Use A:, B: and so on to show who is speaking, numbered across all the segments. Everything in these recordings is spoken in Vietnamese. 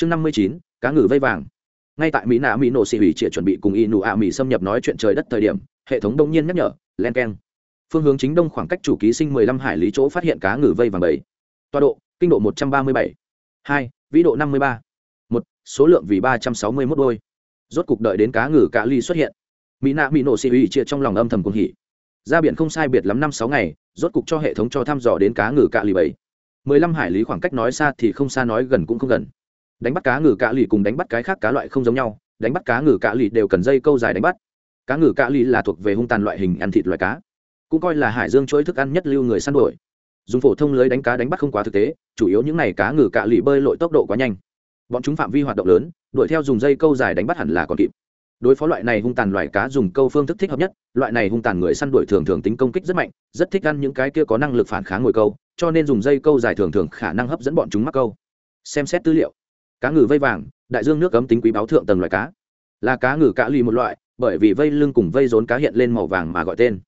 A: chương năm mươi chín, cá ngừ vây vàng. Ngay tại mỹ nạ mỹ nổ xì hủy triệt chuẩn bị cùng y nụ ạ mỹ xâm nhập nói chuyện trời đất thời điểm, hệ thống đông nhiên nhắc nhở, len k e n phương hướng chính đông khoảng cách chủ ký sinh mười lăm hải lý chỗ phát hiện cá ngừ vây vàng bảy. Toa độ, kinh độ một trăm ba mươi bảy. Hai, vĩ độ năm mươi ba. Một, số lượng vì ba trăm sáu mươi mốt đôi. Rốt cục đợi đến cá ngừ cạ ly xuất hiện. Mỹ nạ mỹ nổ xì hủy triệt trong lòng âm thầm cuồng hỉ. Ra biển không sai biệt lắm năm sáu ngày, rốt cục cho hệ thống cho thăm dò đến cá ngừ cạ ly bảy. Mười lăm hải lý khoảng cách nói xa thì không xa nói gần cũng không gần đánh bắt cá ngừ cạ lì cùng đánh bắt cái khác cá loại không giống nhau, đánh bắt cá ngừ cạ lì đều cần dây câu dài đánh bắt. Cá ngừ cạ lì là thuộc về hung tàn loại hình ăn thịt loại cá, cũng coi là hải dương chuỗi thức ăn nhất lưu người săn đuổi. Dùng phổ thông lưới đánh cá đánh bắt không quá thực tế, chủ yếu những n à y cá ngừ cạ lì bơi lội tốc độ quá nhanh. Bọn chúng phạm vi hoạt động lớn, đuổi theo dùng dây câu dài đánh bắt hẳn là còn kịp. Đối phó loại này hung tàn loại cá dùng câu phương thức thích hợp nhất, loại này hung tàn người săn đuổi thường thường tính công kích rất mạnh, rất thích ăn những cái kia có năng lực phản kháng ngồi câu, cho nên dùng dây câu dài thường thường khả năng hấp dẫn bọn chúng mắc câu. Xem xét tư liệu cá ngừ vây vàng, đại dương nước cấm tính quý báo thượng tầng loài cá. Là cá ngừ cá lì một loại, bởi vì vây lưng cùng vây rốn cá hiện lên màu vàng mà gọi tên.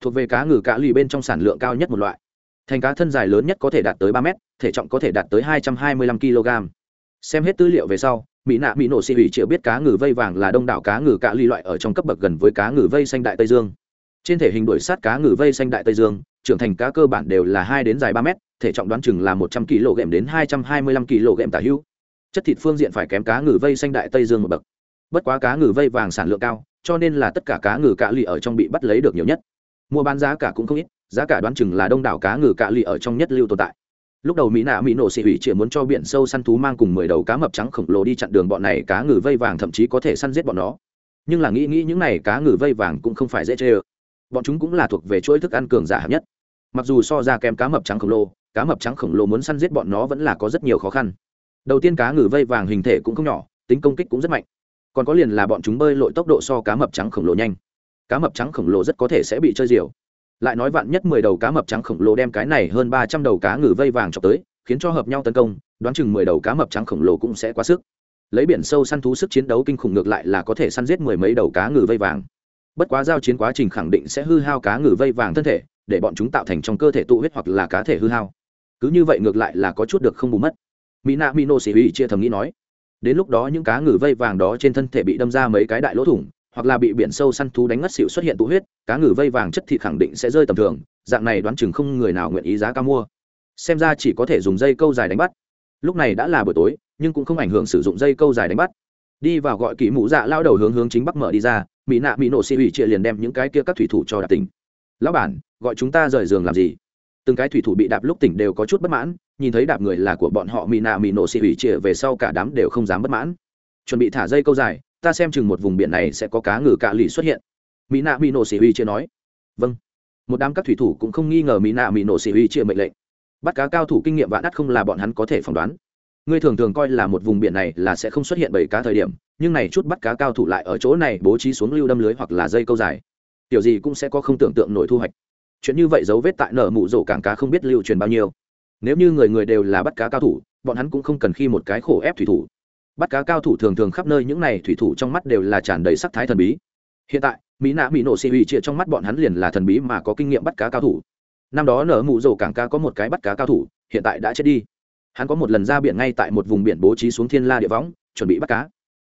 A: Thuộc về cá ngừ cá lì bên trong sản lượng cao nhất một loại. Thành cá thân dài lớn nhất có thể đạt tới ba mét, thể trọng có thể đạt tới hai trăm hai mươi lăm kg. Xem hết tư liệu về sau, mỹ nạ mỹ nổ xị ủy chịu biết cá ngừ vây vàng là đông đảo cá ngừ cá ly loại ở trong cấp bậc gần với cá ngừ vây xanh đại tây dương. Trên thể hình đuổi sát cá ngừ vây xanh đại tây dương, trưởng thành cá cơ bản đều là hai đến dài ba mét, thể trọng đoán chừng là một trăm kg đến hai trăm hai mươi lăm kg tả hữu chất thịt phương diện phải kém cá ngừ vây xanh đại tây dương một bậc. Bất quá cá ngừ vây vàng sản lượng cao, cho nên là tất cả cá ngừ cạ lì ở trong bị bắt lấy được nhiều nhất. Mua bán giá cả cũng không ít, giá cả đoán chừng là đông đảo cá ngừ cạ lì ở trong nhất lưu tồn tại. Lúc đầu mỹ nạ mỹ nổ xị hủy chỉ muốn cho biển sâu săn thú mang cùng mười đầu cá mập trắng khổng lồ đi chặn đường bọn này cá ngừ vây vàng thậm chí có thể săn giết bọn nó. Nhưng là nghĩ nghĩ những này cá ngừ vây vàng cũng không phải dễ chê ơ. Bọn chúng cũng là thuộc về chuỗi thức ăn cường giả hạng nhất. Mặc dù so ra kém cá mập trắng khổng lồ, cá mập trắng khổng lồ muốn săn giết bọn nó vẫn là có rất nhiều khó khăn đầu tiên cá ngừ vây vàng hình thể cũng không nhỏ, tính công kích cũng rất mạnh. Còn có liền là bọn chúng bơi lội tốc độ so cá mập trắng khổng lồ nhanh. Cá mập trắng khổng lồ rất có thể sẽ bị chơi diều. Lại nói vạn nhất mười đầu cá mập trắng khổng lồ đem cái này hơn ba trăm đầu cá ngừ vây vàng cho tới, khiến cho hợp nhau tấn công, đoán chừng mười đầu cá mập trắng khổng lồ cũng sẽ quá sức. Lấy biển sâu săn thú sức chiến đấu kinh khủng ngược lại là có thể săn giết mười mấy đầu cá ngừ vây vàng. Bất quá giao chiến quá trình khẳng định sẽ hư hao cá ngừ vây vàng thân thể, để bọn chúng tạo thành trong cơ thể tụ huyết hoặc là cá thể hư hao. Cứ như vậy ngược lại là có chút được không bù mất mỹ nạ mỹ nổ xì ủy chia thầm nghĩ nói, đến lúc đó những cá ngừ vây vàng đó trên thân thể bị đâm ra mấy cái đại lỗ thủng, hoặc là bị biển sâu săn thú đánh ngất xỉu xuất hiện tụ huyết, cá ngừ vây vàng chất thịt khẳng định sẽ rơi tầm thường, dạng này đoán chừng không người nào nguyện ý giá cao mua. Xem ra chỉ có thể dùng dây câu dài đánh bắt. Lúc này đã là buổi tối, nhưng cũng không ảnh hưởng sử dụng dây câu dài đánh bắt. Đi vào gọi kỹ mũ dạ lao đầu hướng hướng chính bắc mở đi ra, mỹ nạ mỹ nổ xị ủy chia liền đem những cái kia các thủy thủ cho đạp tỉnh. Lão bản, gọi chúng ta rời giường làm gì? Từng cái thủy thủ bị đạp lúc tỉnh đều có chút bất mãn nhìn thấy đạp người là của bọn họ mỹ nạ mỹ nổ xị ủy chia về sau cả đám đều không dám bất mãn. Chuẩn bị thả dây câu dài, ta xem chừng một vùng biển này sẽ có cá ngừ cạ lì xuất hiện. Mỹ nạ mỹ nổ xị ủy chia nói. Vâng. Một đám các thủy thủ cũng không nghi ngờ mỹ nạ mỹ nổ xị ủy chia mệnh lệnh. Bắt cá cao thủ kinh nghiệm vạn đắt không là bọn hắn có thể phỏng đoán. Ngươi thường thường coi là một vùng biển này là sẽ không xuất hiện bảy cá thời điểm, nhưng này chút bắt cá cao thủ lại ở chỗ này bố trí xuống lưu đâm lưới hoặc là dây câu dài. Tiểu gì cũng sẽ có không tưởng tượng nổi thu hoạch. Chuyện như vậy dấu vết tại nở mụ rổ cảng cá không biết lưu truyền bao nhiêu nếu như người người đều là bắt cá cao thủ, bọn hắn cũng không cần khi một cái khổ ép thủy thủ. Bắt cá cao thủ thường thường khắp nơi những này thủy thủ trong mắt đều là tràn đầy sắc thái thần bí. Hiện tại, mỹ nạ mỹ nổ xì hủy chia trong mắt bọn hắn liền là thần bí mà có kinh nghiệm bắt cá cao thủ. Năm đó nở mụ rổ cảng cá có một cái bắt cá cao thủ, hiện tại đã chết đi. Hắn có một lần ra biển ngay tại một vùng biển bố trí xuống thiên la địa võng, chuẩn bị bắt cá.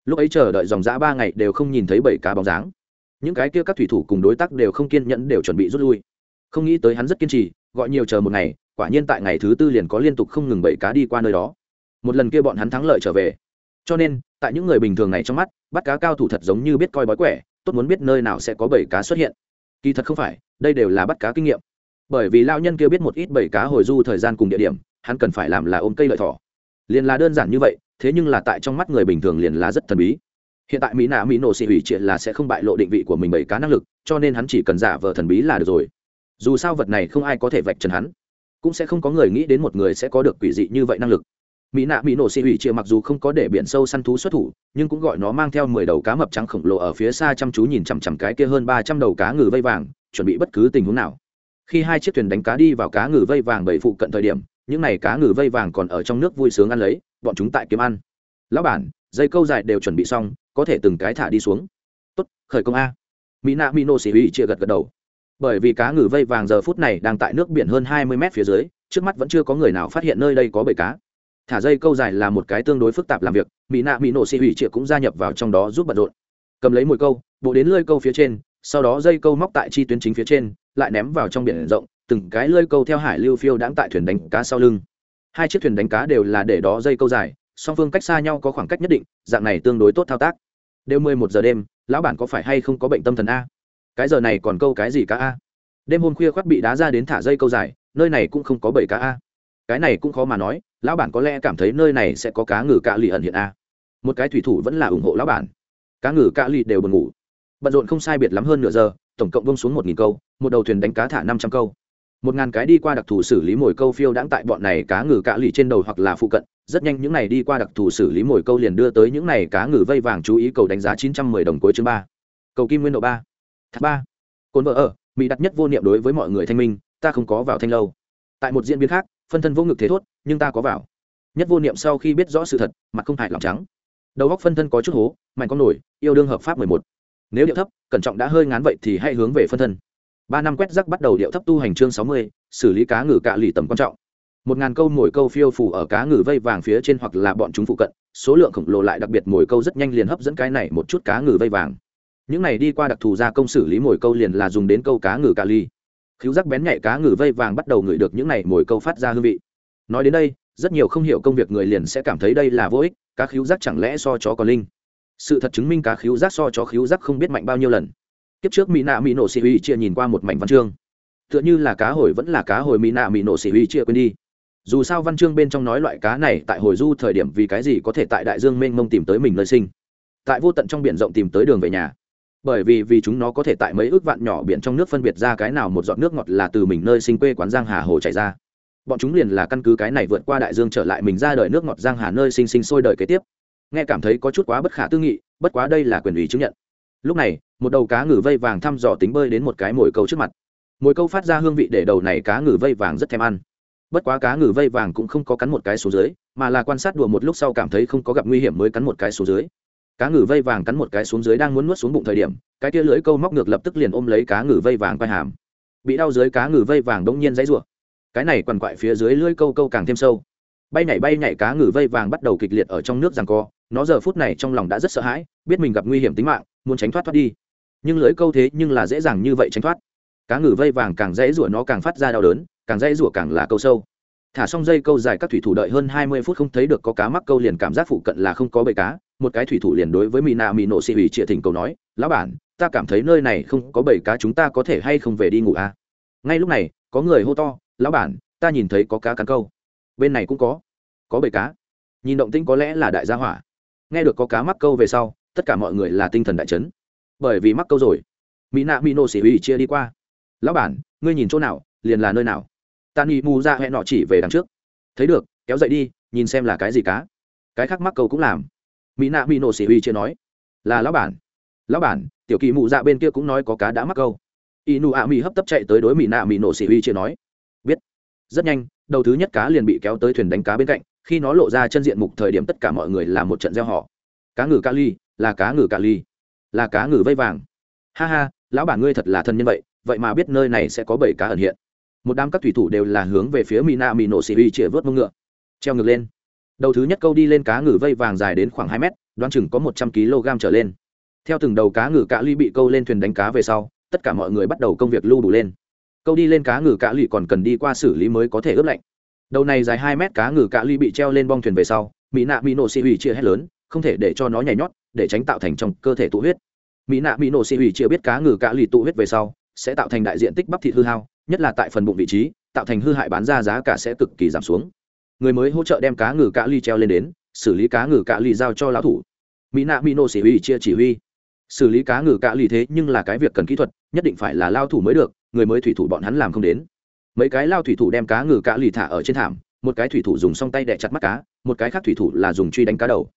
A: Lúc ấy chờ đợi dòng giã ba ngày đều không nhìn thấy bảy cá bóng dáng. Những cái kia các thủy thủ cùng đối tác đều không kiên nhẫn đều chuẩn bị rút lui. Không nghĩ tới hắn rất kiên trì, gọi nhiều chờ một ngày quả nhiên tại ngày thứ tư liền có liên tục không ngừng bảy cá đi qua nơi đó. Một lần kia bọn hắn thắng lợi trở về. Cho nên, tại những người bình thường này trong mắt, bắt cá cao thủ thật giống như biết coi bói quẻ, tốt muốn biết nơi nào sẽ có bảy cá xuất hiện. Kỳ thật không phải, đây đều là bắt cá kinh nghiệm. Bởi vì lao nhân kia biết một ít bảy cá hồi du thời gian cùng địa điểm, hắn cần phải làm là ôm cây lợi thỏ. Liền là đơn giản như vậy, thế nhưng là tại trong mắt người bình thường liền là rất thần bí. Hiện tại mỹ nạ mỹ nổ xị hủy triệt là sẽ không bại lộ định vị của mình bảy cá năng lực, cho nên hắn chỉ cần giả vờ thần bí là được rồi. Dù sao vật này không ai có thể vạch trần hắn cũng sẽ không có người nghĩ đến một người sẽ có được quỷ dị như vậy năng lực. Mỹ nạ mỹ nổ xị hủy chia mặc dù không có để biển sâu săn thú xuất thủ, nhưng cũng gọi nó mang theo mười đầu cá mập trắng khổng lồ ở phía xa chăm chú nhìn chằm chằm cái kia hơn ba trăm đầu cá ngừ vây vàng, chuẩn bị bất cứ tình huống nào. Khi hai chiếc thuyền đánh cá đi vào cá ngừ vây vàng bảy phụ cận thời điểm, những n à y cá ngừ vây vàng còn ở trong nước vui sướng ăn lấy, bọn chúng tại kiếm ăn. Lão bản, dây câu dài đều chuẩn bị xong, có thể từng cái thả đi xuống. Tốt, khởi công a. Mỹ nạ mỹ nô xị ủy chia gật gật đầu bởi vì cá ngừ vây vàng giờ phút này đang tại nước biển hơn hai mươi mét phía dưới, trước mắt vẫn chưa có người nào phát hiện nơi đây có bầy cá. Thả dây câu dài là một cái tương đối phức tạp làm việc, mỹ nạ mỹ nổ xị hủy triệu cũng gia nhập vào trong đó giúp bận rộn. Cầm lấy mồi câu, bộ đến lơi câu phía trên, sau đó dây câu móc tại chi tuyến chính phía trên, lại ném vào trong biển rộng, từng cái lơi câu theo hải lưu phiêu đãng tại thuyền đánh cá sau lưng. Hai chiếc thuyền đánh cá đều là để đó dây câu dài, song phương cách xa nhau có khoảng cách nhất định, dạng này tương đối tốt thao tác. Đều mười một giờ đêm, lão bản có phải hay không có bệnh tâm thần a? Cái giờ này còn câu cái gì cá a? Đêm hôm khuya khoác bị đá ra đến thả dây câu dài, nơi này cũng không có bảy cá a. Cái này cũng khó mà nói, lão bản có lẽ cảm thấy nơi này sẽ có cá ngừ cạ lì ẩn hiện a. Một cái thủy thủ vẫn là ủng hộ lão bản. Cá ngừ cạ lì đều buồn ngủ. Bận rộn không sai biệt lắm hơn nửa giờ, tổng cộng bông xuống một nghìn câu, một đầu thuyền đánh cá thả năm trăm câu. Một ngàn cái đi qua đặc thù xử lý mồi câu phiêu đãng tại bọn này cá ngừ cạ lì trên đầu hoặc là phụ cận, rất nhanh những này đi qua đặc thù xử lý mồi câu liền đưa tới những này cá ngừ vây vàng chú ý cầu đánh giá chín trăm mười đồng cuối chương ba. Cầu kim nguyên độ ba thác ba. Cồn vợ ở, mỹ đặt nhất vô niệm đối với mọi người thanh minh, ta không có vào thanh lâu. Tại một diễn biến khác, phân thân vô ngực thế thốt, nhưng ta có vào. Nhất vô niệm sau khi biết rõ sự thật, mặt không hại lòng trắng. Đầu góc phân thân có chút hố, mạnh con nổi, yêu đương hợp pháp mười một. Nếu điệu thấp, cẩn trọng đã hơi ngán vậy thì hãy hướng về phân thân. Ba năm quét rắc bắt đầu điệu thấp tu hành chương sáu mươi, xử lý cá ngừ cạ lì tầm quan trọng. Một ngàn câu mồi câu phiêu phủ ở cá ngừ vây vàng phía trên hoặc là bọn chúng phụ cận, số lượng khổng lồ lại đặc biệt mồi câu rất nhanh liền hấp dẫn cái này một chút cá ngừ vây vàng những này đi qua đặc thù gia công xử lý mồi câu liền là dùng đến câu cá ngừ cà ly. Khiếu rắc bén nhạy cá ngừ vây vàng bắt đầu ngửi được những này mồi câu phát ra hương vị. Nói đến đây, rất nhiều không hiểu công việc người liền sẽ cảm thấy đây là vô ích, cá khiếu rắc chẳng lẽ so chó có linh? Sự thật chứng minh cá khiếu rắc so chó khiếu rắc không biết mạnh bao nhiêu lần. Kiếp trước mỹ nạ mỹ nổ xì huy chia nhìn qua một mảnh văn chương. Tựa như là cá hồi vẫn là cá hồi mỹ nạ mỹ nổ xì huy chia quên đi. Dù sao văn chương bên trong nói loại cá này tại hồi du thời điểm vì cái gì có thể tại đại dương mênh mông tìm tới mình nơi sinh. Tại vô tận trong biển rộng tìm tới đường về nhà bởi vì vì chúng nó có thể tại mấy ước vạn nhỏ biển trong nước phân biệt ra cái nào một giọt nước ngọt là từ mình nơi sinh quê quán giang hà hồ chảy ra. Bọn chúng liền là căn cứ cái này vượt qua đại dương trở lại mình ra đời nước ngọt giang hà nơi sinh sinh sôi đời kế tiếp. Nghe cảm thấy có chút quá bất khả tư nghị, bất quá đây là quyền ủy chứng nhận. Lúc này, một đầu cá ngừ vây vàng thăm dò tính bơi đến một cái mồi câu trước mặt. Mồi câu phát ra hương vị để đầu này cá ngừ vây vàng rất thèm ăn. Bất quá cá ngừ vây vàng cũng không có cắn một cái xuống dưới, mà là quan sát đùa một lúc sau cảm thấy không có gặp nguy hiểm mới cắn một cái xuống dưới cá ngừ vây vàng cắn một cái xuống dưới đang muốn nuốt xuống bụng thời điểm, cái tia lưỡi câu móc ngược lập tức liền ôm lấy cá ngừ vây vàng quay hàm. Bị đau dưới cá ngừ vây vàng đông nhiên dãy rủa. Cái này quằn quại phía dưới lưỡi câu câu càng thêm sâu. Bay nhảy bay nhảy cá ngừ vây vàng bắt đầu kịch liệt ở trong nước rằng co, nó giờ phút này trong lòng đã rất sợ hãi, biết mình gặp nguy hiểm tính mạng, muốn tránh thoát thoát đi. Nhưng lưỡi câu thế nhưng là dễ dàng như vậy tránh thoát. Cá ngừ vây vàng càng dãy rủa nó càng phát ra đau đớn, càng dãy rủa càng là câu sâu. Thả xong dây câu dài các thủy thủ đợi hơn hai mươi phút không thấy được có cá mắc câu liền cảm giác phụ cận là không có bầy cá một cái thủy thủ liền đối với mỹ nạ mỹ nổ xị hủy trịa thỉnh cầu nói, lão bản, ta cảm thấy nơi này không có bầy cá chúng ta có thể hay không về đi ngủ à? Ngay lúc này, có người hô to, lão bản, ta nhìn thấy có cá cắn câu. Bên này cũng có. Có bầy cá. Nhìn động tĩnh có lẽ là đại gia hỏa. Nghe được có cá mắc câu về sau, tất cả mọi người là tinh thần đại chấn. Bởi vì mắc câu rồi mỹ nạ mỹ nổ xỉ hủy chia đi qua. Lão bản, ngươi nhìn chỗ nào, liền là nơi nào? Tàn nghị mù ra hẹn nọ chỉ về đằng trước. Thấy được, kéo dậy đi, nhìn xem là cái gì cá. Cái khác mắc câu cũng làm mỹ nạ mỹ nổ xỉ huy chưa nói. Là lão bản. Lão bản, tiểu kỳ mụ dạ bên kia cũng nói có cá đã mắc câu. Y nụ ạ mỹ hấp tấp chạy tới đối mỹ nạ mỹ nổ xỉ huy chưa nói. Biết. Rất nhanh, đầu thứ nhất cá liền bị kéo tới thuyền đánh cá bên cạnh, khi nó lộ ra chân diện mục thời điểm tất cả mọi người làm một trận gieo họ. Cá ngừ ca ly, là cá ngừ ca ly. Là cá ngừ vây vàng. Ha ha, lão bản ngươi thật là thân nhân vậy vậy mà biết nơi này sẽ có bảy cá ẩn hiện. Một đám các thủy thủ đều là hướng về phía mina mino sĩ nổ huy chĩa vớt mông ngựa. Treo ngược lên đầu thứ nhất câu đi lên cá ngừ vây vàng dài đến khoảng hai mét, đoán chừng có một trăm kg trở lên. Theo từng đầu cá ngừ cạ ly bị câu lên thuyền đánh cá về sau, tất cả mọi người bắt đầu công việc lưu đủ lên. Câu đi lên cá ngừ cạ ly còn cần đi qua xử lý mới có thể ướp lạnh. Đầu này dài hai mét cá ngừ cạ ly bị treo lên bong thuyền về sau, mỹ nạ mỹ nổ xị hủy chia hết lớn, không thể để cho nó nhảy nhót, để tránh tạo thành trong cơ thể tụ huyết. Mỹ nạ mỹ nổ xị hủy chia biết cá ngừ cạ ly tụ huyết về sau, sẽ tạo thành đại diện tích bắp thịt hư hao, nhất là tại phần bụng vị trí, tạo thành hư hại bán ra giá cả sẽ cực kỳ giảm xuống người mới hỗ trợ đem cá ngừ cạ ly treo lên đến, xử lý cá ngừ cạ ly giao cho lão thủ. Mỹ nạ mỹ nô chỉ huy chia chỉ huy. Xử lý cá ngừ cạ ly thế nhưng là cái việc cần kỹ thuật, nhất định phải là lao thủ mới được, người mới thủy thủ bọn hắn làm không đến. Mấy cái lao thủy thủ đem cá ngừ cạ ly thả ở trên thảm, một cái thủy thủ dùng song tay đẻ chặt mắt cá, một cái khác thủy thủ là dùng truy đánh cá đầu.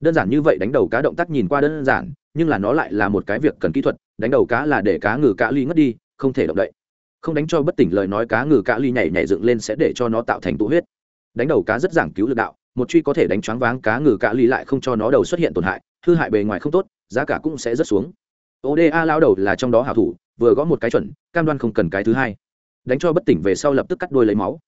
A: Đơn giản như vậy đánh đầu cá động tác nhìn qua đơn giản, nhưng là nó lại là một cái việc cần kỹ thuật, đánh đầu cá là để cá ngừ cạ ly ngất đi, không thể động đậy. Không đánh cho bất tỉnh lời nói cá ngừ cạ ly nhảy nhảy dựng lên sẽ để cho nó tạo thành tụ huyết đánh đầu cá rất giảng cứu lực đạo, một truy có thể đánh choáng váng cá ngừ cạ ly lại không cho nó đầu xuất hiện tổn hại, hư hại bề ngoài không tốt, giá cả cũng sẽ rất xuống. Oda lao đầu là trong đó hảo thủ, vừa gõ một cái chuẩn, cam đoan không cần cái thứ hai. Đánh cho bất tỉnh về sau lập tức cắt đuôi lấy máu.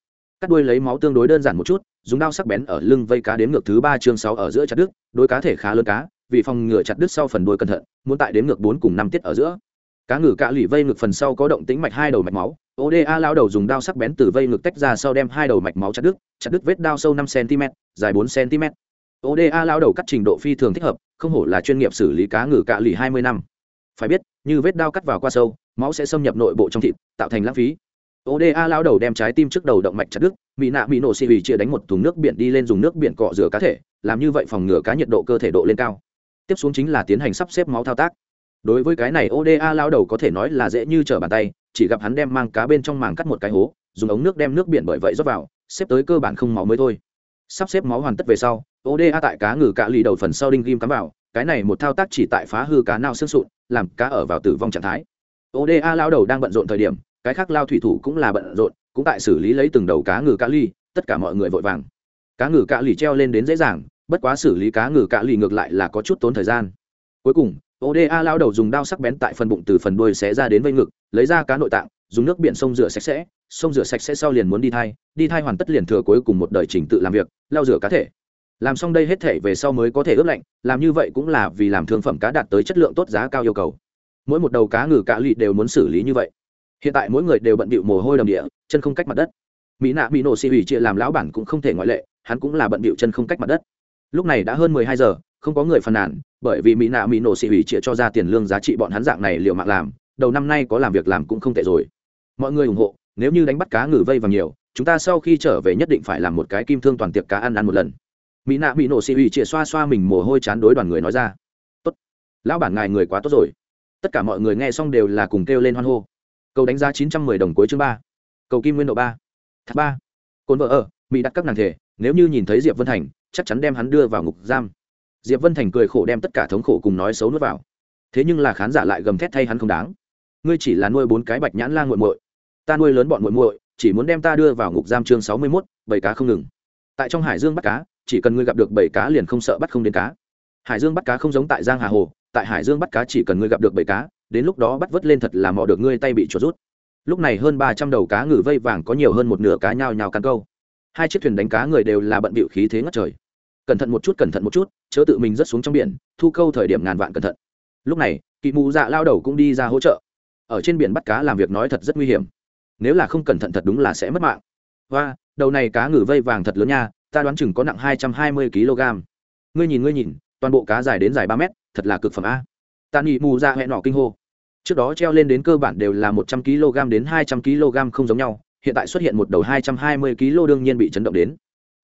A: Cắt đuôi lấy máu tương đối đơn giản một chút, dùng đao sắc bén ở lưng vây cá đếm ngược thứ ba chương sáu ở giữa chặt đứt, đôi cá thể khá lớn cá, vì phòng ngừa chặt đứt sau phần đuôi cẩn thận, muốn tại đếm ngược bốn cùng năm tiết ở giữa. Cá ngừ cạ lì vây ngược phần sau có động tính mạch hai đầu mạch máu oda lao đầu dùng đao sắc bén từ vây ngực tách ra sau đem hai đầu mạch máu chặt đứt chặt đứt vết đao sâu năm cm dài bốn cm oda lao đầu cắt trình độ phi thường thích hợp, không hổ là chuyên nghiệp xử lý cá ngừ cạ lì hai mươi năm. Phải biết, như vết đao cắt vào qua sâu, máu sẽ xâm nhập nội bộ trong thịt, tạo thành lãng phí. Oda lao đầu đem trái tim trước đầu động mạch chặt đứt mỹ nạ mỹ nổ xì vì chia đánh một thùng nước biển đi lên dùng nước biển cọ rửa cá thể, làm như vậy phòng ngừa cá nhiệt độ cơ thể độ lên cao. Tiếp xuống chính là tiến hành sắp xếp máu thao tác. Đối với cái này oda lao đầu có thể nói là dễ như trở bàn tay chỉ gặp hắn đem mang cá bên trong màng cắt một cái hố, dùng ống nước đem nước biển bởi vậy rót vào, xếp tới cơ bản không máu mới thôi. Sắp xếp máu hoàn tất về sau oda tại cá ngừ cạ lì đầu phần sau đinh ghim cắm vào, cái này một thao tác chỉ tại phá hư cá nào xương sụn, làm cá ở vào tử vong trạng thái. Oda lao đầu đang bận rộn thời điểm, cái khác lao thủy thủ cũng là bận rộn, cũng tại xử lý lấy từng đầu cá ngừ cạ ly tất cả mọi người vội vàng. Cá ngừ cạ lì treo lên đến dễ dàng, bất quá xử lý cá ngừ cạ lì ngược lại là có chút tốn thời gian. Cuối cùng oda lao đầu dùng đao sắc bén tại phần bụng từ phần đuôi xé ra đến vây ngực, lấy ra cá nội tạng, dùng nước biển sông rửa sạch sẽ, sông rửa sạch sẽ sau liền muốn đi thai đi thai hoàn tất liền thừa cuối cùng một đời trình tự làm việc, lau rửa cá thể. Làm xong đây hết thể về sau mới có thể ướp lạnh, làm như vậy cũng là vì làm thương phẩm cá đạt tới chất lượng tốt giá cao yêu cầu. Mỗi một đầu cá ngừ cả lì đều muốn xử lý như vậy. Hiện tại mỗi người đều bận bịu mồ hôi đầm địa, chân không cách mặt đất. Mỹ nạ bị nổ xì hủy chia làm lão bản cũng không thể ngoại lệ, hắn cũng là bận bịu chân không cách mặt đất. Lúc này đã hơn mười hai giờ, không có người phàn nàn bởi vì mỹ nạ mỹ nổ xị hủy chia cho ra tiền lương giá trị bọn hắn dạng này liệu mạng làm, đầu năm nay có làm việc làm cũng không tệ rồi. Mọi người ủng hộ, nếu như đánh bắt cá ngừ vây vào nhiều, chúng ta sau khi trở về nhất định phải làm một cái kim thương toàn tiệc cá ăn ăn một lần. Mỹ nạ mỹ nổ xị hủy chia xoa xoa mình mồ hôi chán đối đoàn người nói ra. Tốt. Lão bản ngài người quá tốt rồi. Tất cả mọi người nghe xong đều là cùng kêu lên hoan hô. Cầu đánh giá chín trăm mười đồng cuối chương ba. Cầu kim nguyên độ ba. Thác ba. Cồn vợ ở, mỹ đặt các nàng thể, nếu như nhìn thấy diệp vân thành, chắc chắn đem hắn đưa vào ngục giam diệp vân thành cười khổ đem tất cả thống khổ cùng nói xấu nuốt vào. Thế nhưng là khán giả lại gầm thét thay hắn không đáng. Ngươi chỉ là nuôi bốn cái bạch nhãn la nguội muội. Ta nuôi lớn bọn muội muội, chỉ muốn đem ta đưa vào ngục giam chương sáu mươi mốt, bảy cá không ngừng. Tại trong hải dương bắt cá, chỉ cần ngươi gặp được bảy cá liền không sợ bắt không đến cá. Hải dương bắt cá không giống tại giang hà hồ, tại hải dương bắt cá chỉ cần ngươi gặp được bảy cá, đến lúc đó bắt vớt lên thật là mò được ngươi tay bị chuột rút. Lúc này hơn ba trăm đầu cá ngừ vây vàng có nhiều hơn một nửa cá nhào nhào cắn câu. Hai chiếc thuyền đánh cá người đều là bận bịu khí thế ngất trời cẩn thận một chút, cẩn thận một chút, chớ tự mình rớt xuống trong biển, thu câu thời điểm ngàn vạn cẩn thận. Lúc này, kỵ mù dạ lao đầu cũng đi ra hỗ trợ. Ở trên biển bắt cá làm việc nói thật rất nguy hiểm. Nếu là không cẩn thận thật đúng là sẽ mất mạng. Và, đầu này cá ngừ vây vàng thật lớn nha, ta đoán chừng có nặng hai trăm hai mươi kg. Ngươi nhìn ngươi nhìn, toàn bộ cá dài đến dài ba mét, thật là cực phẩm a. Ta nghĩ mù ra hẹn nọ kinh hô. Trước đó treo lên đến cơ bản đều là một trăm kg đến hai trăm kg không giống nhau, hiện tại xuất hiện một đầu hai trăm hai mươi kg đương nhiên bị chấn động đến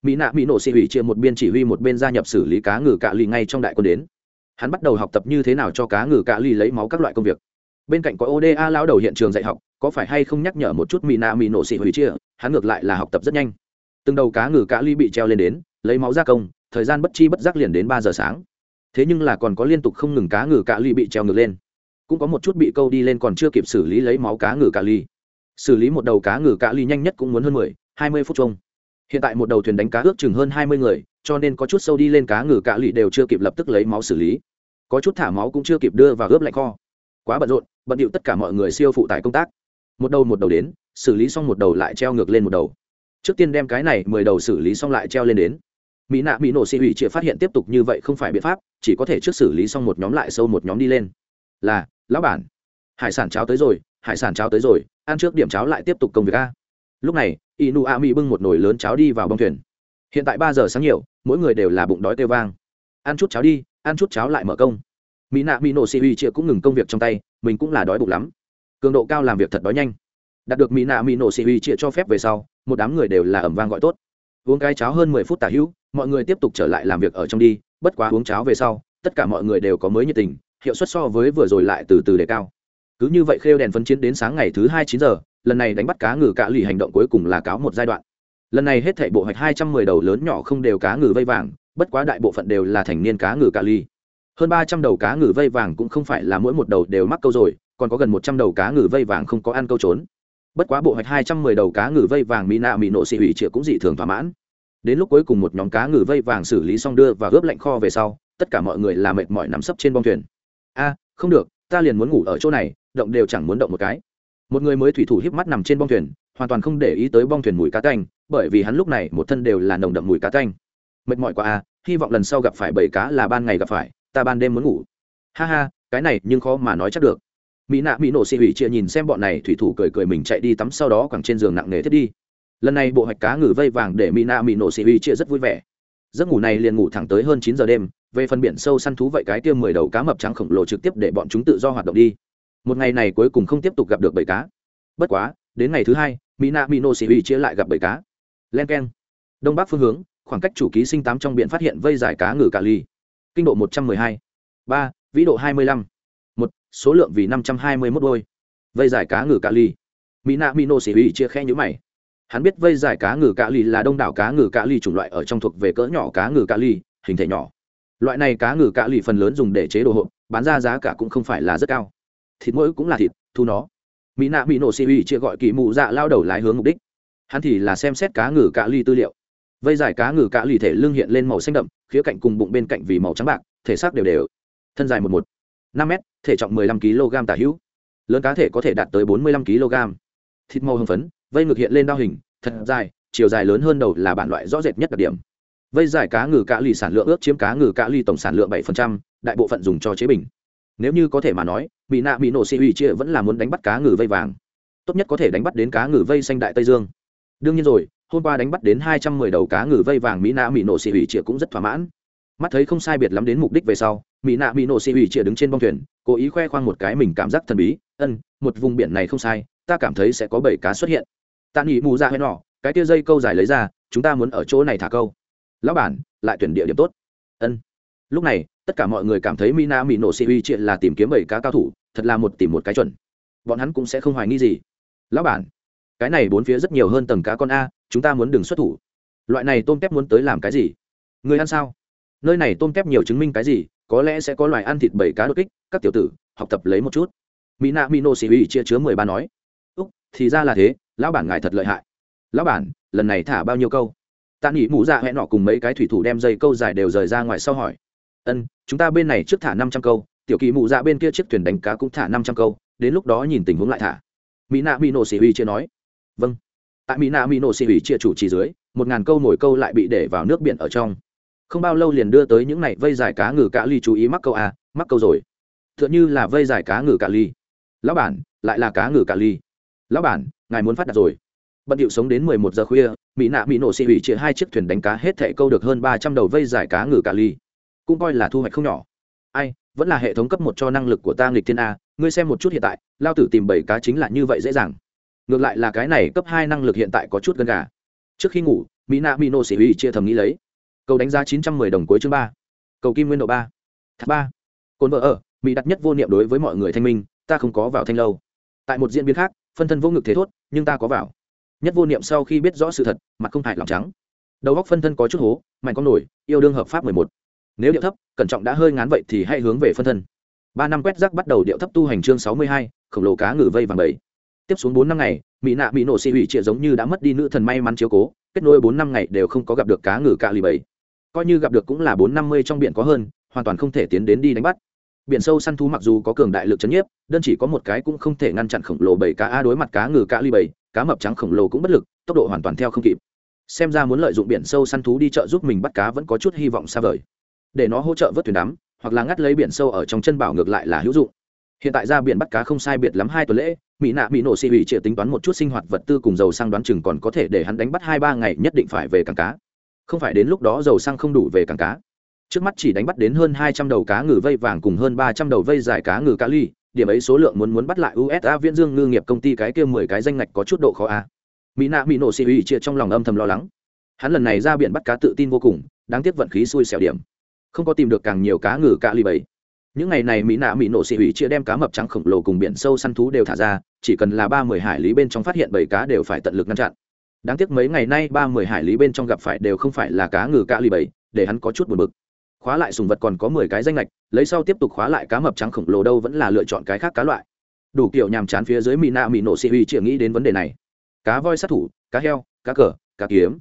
A: mỹ nạ mỹ nổ xị hủy chia một biên chỉ huy một bên gia nhập xử lý cá ngừ cạ lì ngay trong đại quân đến. Hắn bắt đầu học tập như thế nào cho cá ngừ cạ lì lấy máu các loại công việc. Bên cạnh có oda lao đầu hiện trường dạy học, có phải hay không nhắc nhở một chút mỹ nạ mỹ nổ xị hủy chia, hắn ngược lại là học tập rất nhanh. Từng đầu cá ngừ cạ lì bị treo lên đến, lấy máu gia công, thời gian bất chi bất giác liền đến ba giờ sáng. Thế nhưng là còn có liên tục không ngừng cá ngừ cạ ly bị treo ngược lên. Cũng có một chút bị câu đi lên còn chưa kịp xử lý lấy máu cá ngừ cạ ly xử lý một đầu cá ngừ cạ ly nhanh nhất cũng muốn hơn mười, hai mươi phút chung hiện tại một đầu thuyền đánh cá ước chừng hơn hai mươi người, cho nên có chút sâu đi lên cá ngừ cạ lụy đều chưa kịp lập tức lấy máu xử lý. Có chút thả máu cũng chưa kịp đưa vào ướp lạnh kho. Quá bận rộn, bận điệu tất cả mọi người siêu phụ tải công tác. Một đầu một đầu đến, xử lý xong một đầu lại treo ngược lên một đầu. Trước tiên đem cái này mười đầu xử lý xong lại treo lên đến. Mỹ nạ mỹ nổ xị hủy chịa phát hiện tiếp tục như vậy không phải biện pháp, chỉ có thể trước xử lý xong một nhóm lại sâu một nhóm đi lên. Là, lão bản. Hải sản cháo tới rồi, hải sản cháo tới rồi, ăn trước điểm cháo lại tiếp tục công việc a. Lúc này inu a bưng một nồi lớn cháo đi vào bông thuyền. Hiện tại ba giờ sáng nhiều, mỗi người đều là bụng đói kêu vang. Ăn chút cháo đi, ăn chút cháo lại mở công. Mỹ nạ mỹ nổ xị hủy cũng ngừng công việc trong tay, mình cũng là đói bụng lắm. Cường độ cao làm việc thật đói nhanh. Đạt được mỹ nạ mỹ nổ xị hủy cho phép về sau, một đám người đều là ẩm vang gọi tốt. Uống cái cháo hơn mười phút tả hữu, mọi người tiếp tục trở lại làm việc ở trong đi, bất quá uống cháo về sau, tất cả mọi người đều có mới nhiệt tình, hiệu suất so với vừa rồi lại từ từ đề cao. Cứ như vậy khêu đèn phấn chiến đến sáng ngày thứ hai chín giờ lần này đánh bắt cá ngừ cạ lì hành động cuối cùng là cáo một giai đoạn. Lần này hết thảy bộ hoạch hai trăm mười đầu lớn nhỏ không đều cá ngừ vây vàng, bất quá đại bộ phận đều là thành niên cá ngừ cạ lì. Hơn ba trăm đầu cá ngừ vây vàng cũng không phải là mỗi một đầu đều mắc câu rồi, còn có gần một trăm đầu cá ngừ vây vàng không có ăn câu trốn. Bất quá bộ hoạch hai trăm mười đầu cá ngừ vây vàng mỹ nạ mỹ nộ xị hủy triệu cũng dị thường thỏa mãn. Đến lúc cuối cùng một nhóm cá ngừ vây vàng xử lý xong đưa và ướp lạnh kho về sau, tất cả mọi người làm mệt mỏi nằm sấp trên bong thuyền. A, không được, ta liền muốn ngủ ở chỗ này, động đều chẳng muốn động một cái một người mới thủy thủ híp mắt nằm trên bong thuyền, hoàn toàn không để ý tới bong thuyền mùi cá canh bởi vì hắn lúc này một thân đều là nồng đậm mùi cá canh mệt mỏi quá à hy vọng lần sau gặp phải bầy cá là ban ngày gặp phải, ta ban đêm muốn ngủ. Ha ha, cái này nhưng khó mà nói chắc được. Mỹ nạ mỹ nổ xị hủy chia nhìn xem bọn này, thủy thủ cười cười mình chạy đi tắm sau đó quẳng trên giường nặng nề thiết đi. Lần này bộ hạch cá ngừ vây vàng để mỹ nạ mỹ nổ xị hủy chia rất vui vẻ. Giấc ngủ này liền ngủ thẳng tới hơn chín giờ đêm, về phần biển sâu săn thú vậy cái tiêm mười đầu cá mập trắng khổng lồ trực tiếp để bọn chúng tự do hoạt động đi một ngày này cuối cùng không tiếp tục gặp được bầy cá. Bất quá, đến ngày thứ hai, Mina Mino mỹ nổ chia lại gặp bầy cá. Len k e n đông bắc phương hướng, khoảng cách chủ ký sinh tám trong biển phát hiện vây giải cá ngừ cà ly. Kinh độ một trăm mười hai. Ba, vĩ độ hai mươi lăm. Một, số lượng vì năm trăm hai mươi mốt đôi. Vây giải cá ngừ cà ly. Mina Mino mỹ nổ chia khe nhữ mày. Hắn biết vây giải cá ngừ cà ly là đông đảo cá ngừ cà ly chủng loại ở trong thuộc về cỡ nhỏ cá ngừ cà ly, hình thể nhỏ. Loại này cá ngừ cà ly phần lớn dùng để chế đồ hộp, bán ra giá cả cũng không phải là rất cao thịt mỗi cũng là thịt, thu nó. Mỹ nạ mỹ nổ xỉ hủy chia gọi kỳ mụ dạ lao đầu lái hướng mục đích. Hắn thì là xem xét cá ngừ cạ ly tư liệu. Vây giải cá ngừ cạ lì thể lưng hiện lên màu xanh đậm, khía cạnh cùng bụng bên cạnh vì màu trắng bạc, thể xác đều đều. Thân dài một một, năm m thể trọng mười lăm kg tả hữu. Lớn cá thể có thể đạt tới bốn mươi lăm kg. Thịt màu hồng phấn, vây ngực hiện lên đao hình, thật dài, chiều dài lớn hơn đầu là bản loại rõ rệt nhất đặc điểm. Vây giải cá ngừ cạ lì sản lượng ước chiếm cá ngừ cạ lì tổng sản lượng bảy đại bộ phận dùng cho chế bình nếu như có thể mà nói bị nạ bị nổ xị ủy chia vẫn là muốn đánh bắt cá ngừ vây vàng. Tốt nhất có thể đánh bắt đến cá ngừ vây xanh đại tây dương. Đương nhiên rồi, hôm qua đánh bắt đến hai trăm mười đầu cá ngừ vây vàng mỹ nạ mỹ nổ xị ủy chia cũng rất thỏa mãn. Mắt thấy không sai biệt lắm đến mục đích về sau mỹ nạ mỹ nổ xị ủy chia đứng trên bông thuyền, cố ý khoe khoang một cái mình cảm giác thần bí, ân, một vùng biển này không sai, ta cảm thấy sẽ có bảy cá xuất hiện. Tạ nghỉ mù dạ ra hay nọ, cái tia dây câu dài lấy ra, chúng ta muốn ở chỗ này thả câu. Lão bản, lại tuyển địa điểm tốt. Ân lúc này, tất cả mọi người cảm thấy mina mỹ nổ xị uy chĩa là tìm kiếm bảy cá cao thủ, thật là một tìm một cái chuẩn. Bọn hắn cũng sẽ không hoài nghi gì. Lão bản, cái này bốn phía rất nhiều hơn tầng cá con a, chúng ta muốn đừng xuất thủ. Loại này tôm tép muốn tới làm cái gì? Người ăn sao? Nơi này tôm tép nhiều chứng minh cái gì? Có lẽ sẽ có loài ăn thịt bảy cá đột kích, các tiểu tử, học tập lấy một chút. Mỹ nạ mỹ nô xì uy chia chứa mười ba nói. Úc, thì ra là thế, lão bản ngài thật lợi hại. Lão bản, lần này thả bao nhiêu câu? Tạ nghỉ mũ dạ hẹn nọ cùng mấy cái thủy thủ đem dây câu dài đều rời ra ngoài sau hỏi ân chúng ta bên này trước thả năm trăm câu tiểu kỳ mụ dạ bên kia chiếc thuyền đánh cá cũng thả năm trăm câu đến lúc đó nhìn tình huống lại thả. Mỹ nạ mỹ nổ xì huy chia nói. Vâng. Tại mỹ nạ mỹ nổ xì huy chia chủ trì dưới một ngàn câu nổi câu lại bị để vào nước biển ở trong. Không bao lâu liền đưa tới những này vây giải cá ngừ cạ ly chú ý mắc câu à, mắc câu rồi. T h ư ợ n là vây giải cá ngừ cạ ly. Lão bản lại là cá ngừ cạ ly. Lão bản ngài muốn phát đạt rồi. Bận điệu sống đến mười một giờ khuya mỹ nạ mỹ nổ xì hủy chia hai chiếc thuyền đánh cá hết thẻ câu được hơn ba trăm đầu vây giải cá ngừ cạ ly cũng coi là thu hoạch không nhỏ. Ai, vẫn là hệ thống cấp một cho năng lực của ta nghịch thiên a, ngươi xem một chút hiện tại, lao tử tìm bảy cá chính là như vậy dễ dàng. Ngược lại là cái này cấp hai năng lực hiện tại có chút gần gà. Trước khi ngủ mỹ nạ mỹ nổ xỉ chia thầm nghĩ lấy. Cầu đánh giá chín trăm mười đồng cuối chương ba. Cầu kim nguyên độ ba. Thác ba. Cồn vợ ở, mỹ đặt nhất vô niệm đối với mọi người thanh minh, ta không có vào thanh lâu. Tại một diễn biến khác, phân thân vô ngực thế thốt, nhưng ta có vào. Nhất vô niệm sau khi biết rõ sự thật, mặt không hại lòng trắng. Đầu góc phân thân có chút hố, mạnh con nổi, yêu đương hợp pháp mười một nếu điệu thấp, cẩn trọng đã hơi ngán vậy thì hãy hướng về phân thân. Ba năm quét rác bắt đầu điệu thấp tu hành chương sáu mươi hai, khổng lồ cá ngừ vây vàng bảy. Tiếp xuống bốn năm ngày, mỹ nạ bị nổ xị hủy trịa giống như đã mất đi nữ thần may mắn chiếu cố, kết nối bốn năm ngày đều không có gặp được cá ngừ cạ lì bảy. Coi như gặp được cũng là bốn năm mươi trong biển có hơn, hoàn toàn không thể tiến đến đi đánh bắt. Biển sâu săn thú mặc dù có cường đại lực chấn nhiếp, đơn chỉ có một cái cũng không thể ngăn chặn khổng lồ bảy cá a đối mặt cá ngừ cạ ly bảy, cá mập trắng khổng lồ cũng bất lực, tốc độ hoàn toàn theo không kịp. Xem ra muốn lợi dụng biển sâu săn thú đi chợ giúp mình bắt cá vẫn có chút hy vọng xa vời để nó hỗ trợ vớt thuyền đắm, hoặc là ngắt lấy biển sâu ở trong chân bảo ngược lại là hữu dụng. Hiện tại ra biển bắt cá không sai biệt lắm hai tuần lễ, mỹ nạ mỹ nổ xì hủy chịa tính toán một chút sinh hoạt vật tư cùng dầu xăng đoán chừng còn có thể để hắn đánh bắt hai ba ngày nhất định phải về cảng cá. Không phải đến lúc đó dầu xăng không đủ về cảng cá. Trước mắt chỉ đánh bắt đến hơn hai trăm đầu cá ngừ vây vàng cùng hơn ba trăm đầu vây dài cá ngừ cá ly, điểm ấy số lượng muốn muốn bắt lại usa viễn dương ngư nghiệp công ty cái kia mười cái danh ngạch có chút độ khó a. Mỹ nạ mỹ nổ xì hủy chia trong lòng âm thầm lo lắng. Hắn lần này ra biển bắt cá tự tin vô cùng, đáng tiếc vận khí xui xẻo điểm không có tìm được càng nhiều cá ngừ cá ly bảy những ngày này mỹ nạ mỹ nổ xị hủy chia đem cá mập trắng khổng lồ cùng biển sâu săn thú đều thả ra, chỉ cần là ba mươi hải lý bên trong phát hiện bảy cá đều phải tận lực ngăn chặn. Đáng tiếc mấy ngày nay ba mươi hải lý bên trong gặp phải đều không phải là cá ngừ cá lì bảy để hắn có chút buồn bực. Khóa lại sùng vật còn có mười cái danh lệch lấy sau tiếp tục khóa lại cá mập trắng khổng lồ đâu vẫn là lựa chọn cái khác cá loại. Đủ kiểu nhàm chán phía dưới mỹ nạ mỹ nổ xị hủy chia nghĩ đến vấn đề này. Cá voi sát thủ, cá heo, cá cờ, cá kiếm.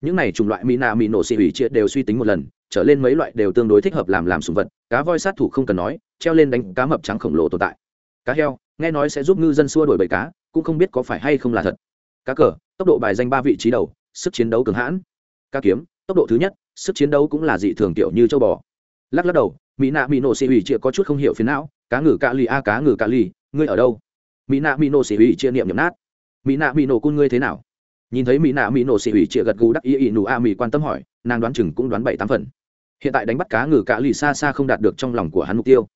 A: Những này chủng loại mỹ nạ mỹ nổ xị hủy chia đều suy tính một lần trở lên mấy loại đều tương đối thích hợp làm làm sùng vật, cá voi sát thủ không cần nói, treo lên đánh cá mập trắng khổng lồ tồn tại. Cá heo, nghe nói sẽ giúp ngư dân xua đổi bầy cá, cũng không biết có phải hay không là thật. Cá cờ, tốc độ bài danh ba vị trí đầu, sức chiến đấu cường hãn. Cá kiếm, tốc độ thứ nhất, sức chiến đấu cũng là dị thường tiểu như châu bò. Lắc lắc đầu, mỹ nạ mỹ nổ xì ủy chia có chút không hiểu phiến não, cá ngừ cạ lì a, cá ngừ cạ lì, ngươi ở đâu? Mỹ nạ mỹ nổ xì ủy chia niệm nhậm nát. Mỹ nạ mỹ nổ cun ngươi thế nào? Nhìn thấy mỹ nạ mỹ nổ xì ủy chia gật gù đắc ý ý nụ a mỹ quan tâm hỏi, nàng đoán chừng cũng đoán bảy tám phần hiện tại đánh bắt cá ngừ cạ lì xa xa không đạt được trong lòng của hắn mục tiêu.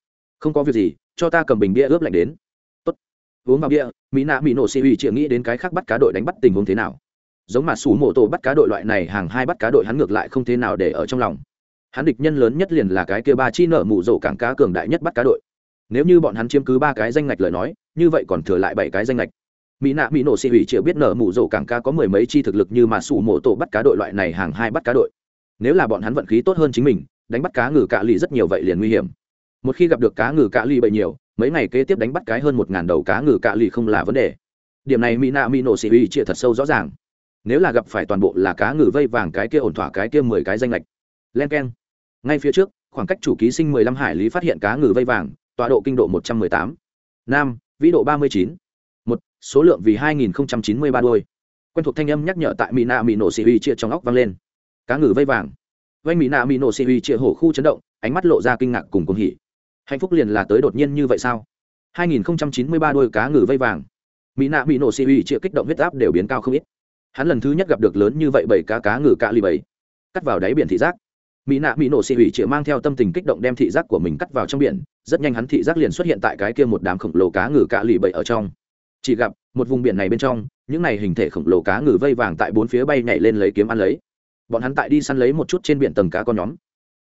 A: Không có việc gì, cho ta cầm bình bia ướp lạnh đến. Tốt. uống vào bia, mỹ nạ mỹ nổ xì ủy chịa nghĩ đến cái khác bắt cá đội đánh bắt tình huống thế nào. Giống mà sủ mộ tổ bắt cá đội loại này, hàng hai bắt cá đội hắn ngược lại không thế nào để ở trong lòng. Hắn địch nhân lớn nhất liền là cái kia ba chi nợ mụ rổ cảng cá cường đại nhất bắt cá đội. Nếu như bọn hắn chiếm cứ ba cái danh ngạch lời nói, như vậy còn thừa lại bảy cái danh ngạch. Mỹ nạ mỹ nổ xị hủy chịa biết nợ mụ rổ cảng cá có mười mấy chi thực lực như mà sủ mộ tổ bắt cá đội loại này, hàng hai bắt cá đội nếu là bọn hắn vận khí tốt hơn chính mình, đánh bắt cá ngừ cạ lì rất nhiều vậy liền nguy hiểm. Một khi gặp được cá ngừ cạ lì bậy nhiều, mấy ngày kế tiếp đánh bắt cái hơn một ngàn đầu cá ngừ cạ lì không là vấn đề. Điểm này mỹ nạ mỹ nổ xị uy chịu thật sâu rõ ràng. Nếu là gặp phải toàn bộ là cá ngừ vây vàng cái kia ổn thỏa cái kia mười cái danh lệch. Len k e n ngay phía trước, khoảng cách chủ ký sinh mười lăm hải lý phát hiện cá ngừ vây vàng, tọa độ kinh độ một trăm mười tám. Nam, vĩ độ ba mươi chín. Một, số lượng vì hai nghìn chín mươi ba đôi. Quen thuộc thanh âm nhắc nhở tại mỹ nạ mỹ nổ xì uy chia trong óc vang lên cá ngừ vây vàng. Vanh mỹ nạ mỹ nổ xì huy chĩa hổ khu chấn động, ánh mắt lộ ra kinh ngạc cùng cùng hỉ. Hạnh phúc liền là tới đột nhiên như vậy sao? Hai nghìn chín mươi ba đôi cá ngừ vây vàng. Mỹ nạ mỹ nổ xì huy chĩa kích động huyết áp đều biến cao không ít. Hắn lần thứ nhất gặp được lớn như vậy bảy cá cá ngừ cạ lì bảy. Cắt vào đáy biển thị giác. Mỹ nạ mỹ nổ xì huy chĩa mang theo tâm tình kích động đem thị giác của mình cắt vào trong biển, rất nhanh hắn thị giác liền xuất hiện tại cái kia một đám khổng lồ cá ngừ cạ lì bảy ở trong. Chỉ gặp, một vùng biển này bên trong, những này hình thể khổng lồ cá ngừ vây vàng tại bốn phía bay nhảy lên lấy kiếm ăn lấy bọn hắn tại đi săn lấy một chút trên biển tầng cá con nhóm.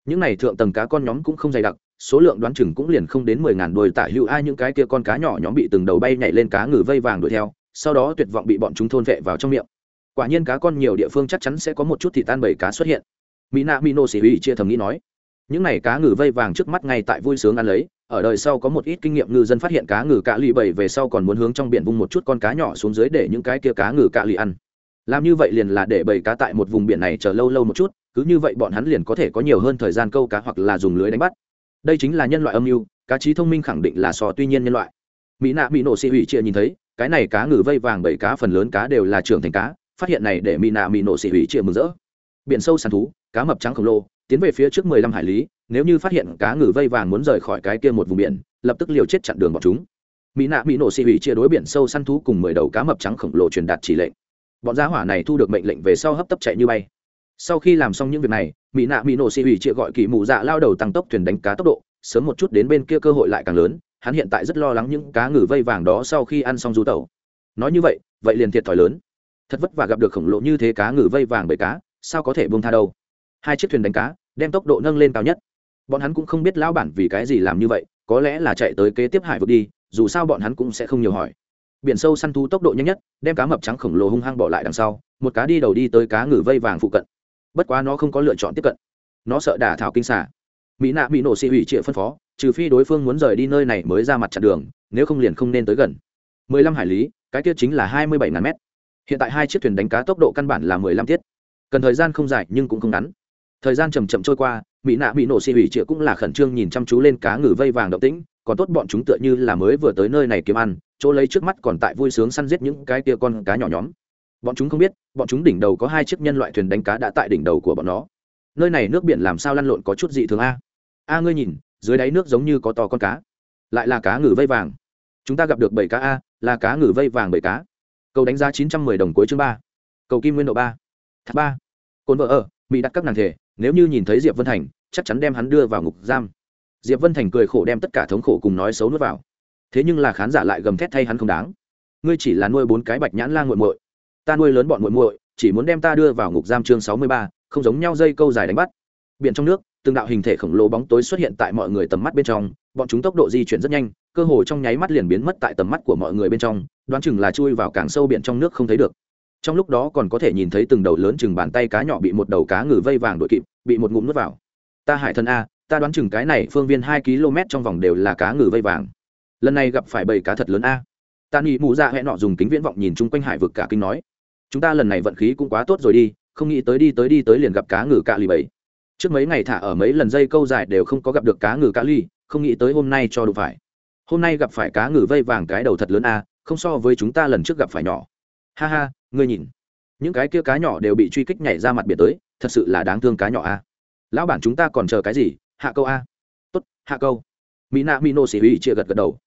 A: Những này thượng tầng cá con nhóm cũng không dày đặc, số lượng đoán chừng cũng liền không đến mười ngàn đôi tả hữu. Ai những cái kia con cá nhỏ nhóm bị từng đầu bay nhảy lên cá ngừ vây vàng đuổi theo, sau đó tuyệt vọng bị bọn chúng thôn vệ vào trong miệng. Quả nhiên cá con nhiều địa phương chắc chắn sẽ có một chút thịt tan bầy cá xuất hiện. Mỹ nạ mỹ nô xỉ hủy chia thầm nghĩ nói, những n à y cá ngừ vây vàng trước mắt ngay tại vui sướng ăn lấy, ở đời sau có một ít kinh nghiệm ngư dân phát hiện cá ngừ cạ lì bầy về sau còn muốn hướng trong biển vung một chút con cá nhỏ xuống dưới để những cái kia cá ngừ cạ lì ăn làm như vậy liền là để bầy cá tại một vùng biển này chờ lâu lâu một chút, cứ như vậy bọn hắn liền có thể có nhiều hơn thời gian câu cá hoặc là dùng lưới đánh bắt. Đây chính là nhân loại âm mưu, cá trí thông minh khẳng định là so tuy nhiên nhân loại. Mỹ nạ mỹ nổ xị hủy chia nhìn thấy, cái này cá ngừ vây vàng bầy cá phần lớn cá đều là trưởng thành cá, phát hiện này để mỹ nạ mỹ nổ xị hủy chia mừng rỡ. Biển sâu sàn thú, cá mập trắng khổng lồ, tiến về phía trước mười lăm hải lý, nếu như phát hiện cá ngừ vây vàng muốn rời khỏi cái kia một vùng biển, lập tức liều chết chặn đường bọn chúng. Mỹ nạ mỹ nổ xị hủy chia đối biển sâu săn thú cùng mười đầu cá mập trắng khổng lồ truyền đạt chỉ lệnh bọn gia hỏa này thu được mệnh lệnh về sau hấp tấp chạy như bay. Sau khi làm xong những việc này, mỹ nạ mỹ nổ xị hủy chịa gọi kỳ mù dạ lao đầu tăng tốc thuyền đánh cá tốc độ, sớm một chút đến bên kia cơ hội lại càng lớn, hắn hiện tại rất lo lắng những cá ngừ vây vàng đó sau khi ăn xong du tẩu. Nói như vậy vậy liền thiệt thòi lớn. Thật vất vả gặp được khổng lồ như thế cá ngừ vây vàng bởi cá, sao có thể buông tha đâu? Hai chiếc thuyền đánh cá, đem tốc độ nâng lên cao nhất. Bọn hắn cũng không biết lão bản vì cái gì làm như vậy, có lẽ là chạy tới kế tiếp hải vực đi, dù sao bọn hắn cũng sẽ không nhiều hỏi biển sâu săn thú tốc độ nhanh nhất, đem cá mập trắng khổng lồ hung hăng bỏ lại đằng sau, một cá đi đầu đi tới cá ngừ vây vàng phụ cận. Bất quá nó không có lựa chọn tiếp cận. Nó sợ đả thảo kinh xả mỹ nạ bị nổ xị hủy trịa phân phó, trừ phi đối phương muốn rời đi nơi này mới ra mặt chặn đường, nếu không liền không nên tới gần. Mười lăm hải lý, cái tiết chính là hai mươi bảy ngàn mét. Hiện tại hai chiếc thuyền đánh cá tốc độ căn bản là mười lăm tiết. Cần thời gian không dài nhưng cũng không ngắn. Thời gian chầm chậm trôi qua, mỹ nạ bị nổ xị hủy trịa cũng là khẩn trương nhìn chăm chú lên cá ngừ vây vàng động tĩnh còn tốt bọn chúng tựa như là mới vừa tới nơi này kiếm ăn, chỗ lấy trước mắt còn tại vui sướng săn giết những cái tia con cá nhỏ nhóm. Bọn chúng không biết, bọn chúng đỉnh đầu có hai chiếc nhân loại thuyền đánh cá đã tại đỉnh đầu của bọn nó. Nơi này nước biển làm sao lăn lộn có chút dị thường a? A, ngươi nhìn, dưới đáy nước giống như có to con cá. Lại là cá ngừ vây vàng. Chúng ta gặp được bảy cá a, là cá ngừ vây vàng bảy cá. Cầu đánh giá chín trăm mười đồng cuối chương ba. Cầu kim nguyên độ ba. Ba. Cồn vợ ở, mỹ đặt các nàng thể, nếu như nhìn thấy diệp vân thành, chắc chắn đem hắn đưa vào ngục giam diệp vân thành cười khổ đem tất cả thống khổ cùng nói xấu nuốt vào. Thế nhưng là khán giả lại gầm thét thay hắn không đáng. Ngươi chỉ là nuôi bốn cái bạch nhãn la nguội muội. Ta nuôi lớn bọn muội muội, chỉ muốn đem ta đưa vào ngục giam chương sáu mươi ba, không giống nhau dây câu dài đánh bắt. Biển trong nước, từng đạo hình thể khổng lồ bóng tối xuất hiện tại mọi người tầm mắt bên trong, bọn chúng tốc độ di chuyển rất nhanh, cơ hồ trong nháy mắt liền biến mất tại tầm mắt của mọi người bên trong, đoán chừng là chui vào càng sâu biển trong nước không thấy được. Trong lúc đó còn có thể nhìn thấy từng đầu lớn chừng bàn tay cá nhỏ bị một đầu cá ngừ vây vàng đội kịp, bị một ngụm nuốt vào. Ta hải thân a ta đoán chừng cái này phương viên hai km trong vòng đều là cá ngừ vây vàng. Lần này gặp phải bầy cá thật lớn a. Ta nghĩ mụ ra dạ hẹn nọ dùng kính viễn vọng nhìn chung quanh hải vực cả kinh nói, chúng ta lần này vận khí cũng quá tốt rồi đi, không nghĩ tới đi tới đi tới liền gặp cá ngừ cạ lì bầy. Trước mấy ngày thả ở mấy lần dây câu dài đều không có gặp được cá ngừ cạ ly không nghĩ tới hôm nay cho đủ phải. Hôm nay gặp phải cá ngừ vây vàng cái đầu thật lớn a, không so với chúng ta lần trước gặp phải nhỏ. Ha ha, ngươi nhìn. Những cái kia cá nhỏ đều bị truy kích nhảy ra mặt biển tới, thật sự là đáng thương cá nhỏ a. Lão bản chúng ta còn chờ cái gì? Hạ câu a. Tốt, hạ câu. Mỹ nạ mỹ nô xỉ hủy chia gật gật đầu.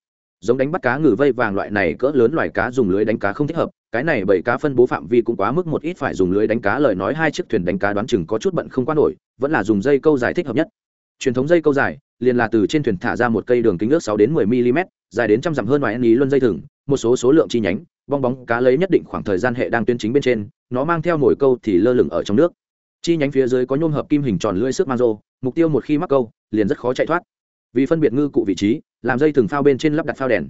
A: Giống đánh bắt cá ngừ vây vàng loại này cỡ lớn loài cá dùng lưới đánh cá không thích hợp, cái này bởi cá phân bố phạm vi cũng quá mức một ít phải dùng lưới đánh cá lời nói hai chiếc thuyền đánh cá đoán chừng có chút bận không quá nổi, vẫn là dùng dây câu dài thích hợp nhất. Truyền thống dây câu dài, liền là từ trên thuyền thả ra một cây đường kính ước sáu đến mười mm dài đến trăm dặm hơn ngoài ý luân dây thừng, một số số lượng chi nhánh, bong bóng cá lấy nhất định khoảng thời gian hệ đang tuyến chính bên trên, nó mang theo nổi câu thì lơ lửng ở trong nước. Chi nhánh phía dưới có nhôm hợp kim hình tròn lưỡi sức mang rô mục tiêu một khi mắc câu, liền rất khó chạy thoát. Vì phân biệt ngư cụ vị trí, làm dây thừng phao bên trên lắp đặt phao đèn.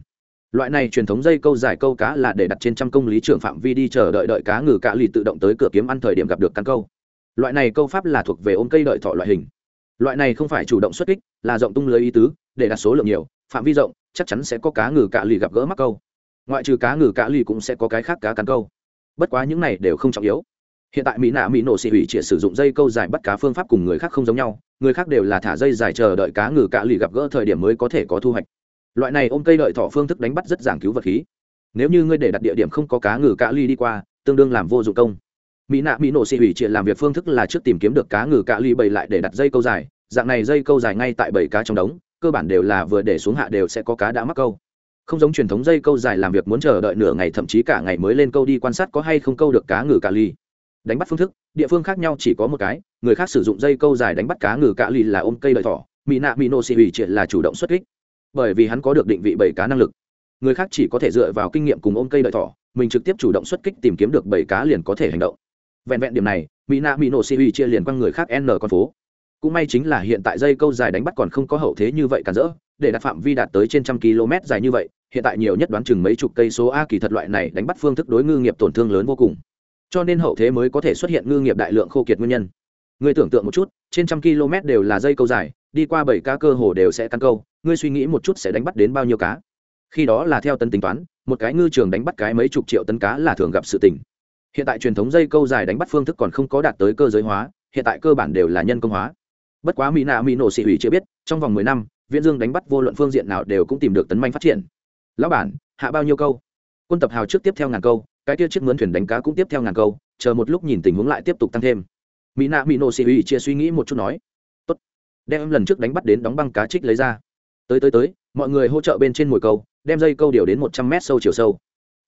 A: Loại này truyền thống dây câu dài câu cá là để đặt trên trăm công lý trưởng phạm vi đi chờ đợi đợi cá ngừ cạ lì tự động tới cửa kiếm ăn thời điểm gặp được căn câu. Loại này câu pháp là thuộc về ôm cây đợi thọ loại hình. Loại này không phải chủ động xuất kích, là rộng tung lưới ý tứ, để đặt số lượng nhiều, phạm vi rộng, chắc chắn sẽ có cá ngừ cạ lì gặp gỡ mắc câu. Ngoại trừ cá ngừ cạ lì cũng sẽ có cái khác cá cắn câu. Bất quá những này đều không trọng yếu hiện tại mỹ nạ mỹ nổ xị hủy chỉ sử dụng dây câu dài bắt cá phương pháp cùng người khác không giống nhau, người khác đều là thả dây dài chờ đợi cá ngừ cạ lì gặp gỡ thời điểm mới có thể có thu hoạch. Loại này ôm cây đợi thọ phương thức đánh bắt rất giảng cứu vật khí. Nếu như ngươi để đặt địa điểm không có cá ngừ cạ ly đi qua, tương đương làm vô dụng công. Mỹ nạ mỹ nổ xị hủy triệt làm việc phương thức là trước tìm kiếm được cá ngừ cạ ly bày lại để đặt dây câu dài, dạng này dây câu dài ngay tại bảy cá trong đống, cơ bản đều là vừa để xuống hạ đều sẽ có cá đã mắc câu. Không giống truyền thống dây câu dài làm việc muốn chờ đợi nửa ngày, thậm chí cả ngày mới lên câu đi quan sát có hay không câu được cá ngừ cạ ly đánh bắt phương thức, địa phương khác nhau chỉ có một cái, người khác sử dụng dây câu dài đánh bắt cá ngừ cạ lì là ôm cây đợi thỏ mỹ nạ mỹ nổ xị hủy triệt là chủ động xuất kích. Bởi vì hắn có được định vị bảy cá năng lực. Người khác chỉ có thể dựa vào kinh nghiệm cùng ôm cây đợi thỏ, mình trực tiếp chủ động xuất kích tìm kiếm được bảy cá liền có thể hành động. Vẹn vẹn điểm này mỹ nạ mỹ nổ si hủy chia liền quăng người khác n con phố. Cũng may chính là hiện tại dây câu dài đánh bắt còn không có hậu thế như vậy cản rỡ, để đặt phạm vi đạt tới trên trăm km dài như vậy, hiện tại nhiều nhất đoán chừng mấy chục cây số a kỳ thật loại này đánh bắt phương thức đối ngư nghiệp tổn thương lớn vô cùng cho nên hậu thế mới có thể xuất hiện ngư nghiệp đại lượng khô kiệt nguyên nhân. Người tưởng tượng một chút, trên trăm km đều là dây câu dài, đi qua bảy cá cơ hồ đều sẽ tăng câu, ngươi suy nghĩ một chút sẽ đánh bắt đến bao nhiêu cá. Khi đó là theo tân tính toán, một cái ngư trường đánh bắt cái mấy chục triệu tấn cá là thường gặp sự tình. Hiện tại truyền thống dây câu dài đánh bắt phương thức còn không có đạt tới cơ giới hóa, hiện tại cơ bản đều là nhân công hóa. Bất quá mỹ nạ mỹ nổ xị hủy chưa biết, trong vòng mười năm, viễn dương đánh bắt vô luận phương diện nào đều cũng tìm được tấn manh phát triển. Lão bản, hạ bao nhiêu câu? Quân tập hào trước tiếp theo ngàn câu cái kia chiếc mướn thuyền đánh cá cũng tiếp theo ngàn câu, chờ một lúc nhìn tình huống lại tiếp tục tăng thêm. Mỹ nạ mỹ nổ xị ủy chia suy nghĩ một chút nói, tốt, đem lần trước đánh bắt đến đóng băng cá trích lấy ra. Tới tới tới, mọi người hỗ trợ bên trên mồi câu, đem dây câu điều đến một trăm mét sâu chiều sâu.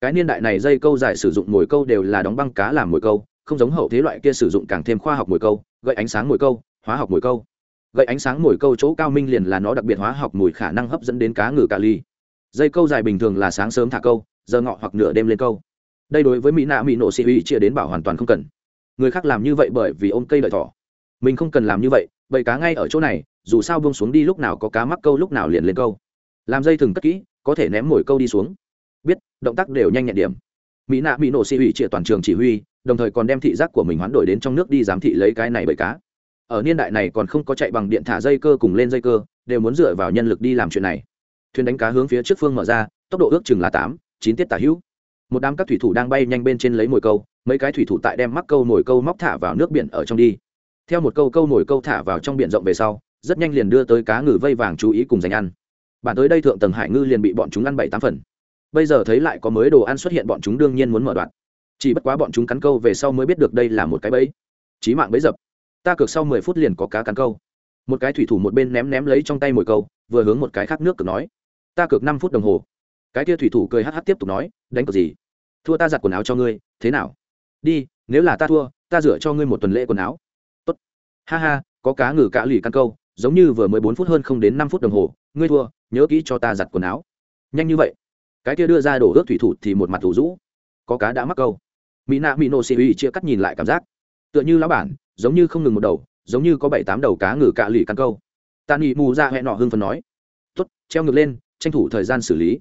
A: Cái niên đại này dây câu dài sử dụng mồi câu đều là đóng băng cá làm mồi câu, không giống hậu thế loại kia sử dụng càng thêm khoa học mồi câu, gậy ánh sáng mồi câu, hóa học mồi câu. Gậy ánh sáng mồi câu chỗ cao minh liền là nó đặc biệt hóa học mùi khả năng hấp dẫn đến cá ngừ cà ly. Dây câu dài bình thường là sáng sớm thả câu, giờ ngọ hoặc nửa đêm lên câu đây đối với mỹ nạ mỹ nổ xị uy chia đến bảo hoàn toàn không cần. Người khác làm như vậy bởi vì ôm cây lợi thỏ. Mình không cần làm như vậy bầy cá ngay ở chỗ này, dù sao bông xuống đi lúc nào có cá mắc câu lúc nào liền lên câu. Làm dây thừng cất kỹ, có thể ném mồi câu đi xuống. Biết, động tác đều nhanh nhẹn điểm. Mỹ nạ mỹ nổ xị uy chia toàn trường chỉ huy, đồng thời còn đem thị giác của mình hoán đổi đến trong nước đi giám thị lấy cái này bởi cá. Ở niên đại này còn không có chạy bằng điện thả dây cơ cùng lên dây cơ, đều muốn dựa vào nhân lực đi làm chuyện này. Thuyền đánh cá hướng phía trước phương mở ra, tốc độ ước chừng là tám, chín tiết tả hữu một đám các thủy thủ đang bay nhanh bên trên lấy mồi câu, mấy cái thủy thủ tại đem mắc câu mồi câu móc thả vào nước biển ở trong đi. Theo một câu câu mồi câu thả vào trong biển rộng về sau, rất nhanh liền đưa tới cá ngừ vây vàng chú ý cùng dành ăn. Bản tới đây thượng tầng hải ngư liền bị bọn chúng ăn bảy tám phần. Bây giờ thấy lại có mới đồ ăn xuất hiện bọn chúng đương nhiên muốn mở đoạn. Chỉ bất quá bọn chúng cắn câu về sau mới biết được đây là một cái bẫy. Chí mạng bẫy dập. Ta cược sau mười phút liền có cá cắn câu. Một cái thủy thủ một bên ném ném lấy trong tay mồi câu, vừa hướng một cái khác nước cực nói. Ta cược năm phút đồng hồ cái kia thủy thủ cười hh tiếp tục nói, đánh cược gì? Thua ta giặt quần áo cho ngươi, thế nào? Đi, nếu là ta thua, ta rửa cho ngươi một tuần lễ quần áo. Tốt. Ha ha, có cá ngừ cạ lì căn câu, giống như vừa mới bốn phút hơn không đến năm phút đồng hồ, ngươi thua, nhớ kỹ cho ta giặt quần áo. Nhanh như vậy? Cái kia đưa ra đổ ước thủy thủ thì một mặt thủ rũ. Có cá đã mắc câu. Mỹ nạ mỹ nô xì uy chia cắt nhìn lại cảm giác. Tựa như lá bản, giống như không ngừng một đầu, giống như có bảy tám đầu cá ngừ cạ lì căn câu. Ta nghị mù ra hẹn nọ hưng phần nói. Tốt, treo ngược lên, tranh thủ thời gian xử lý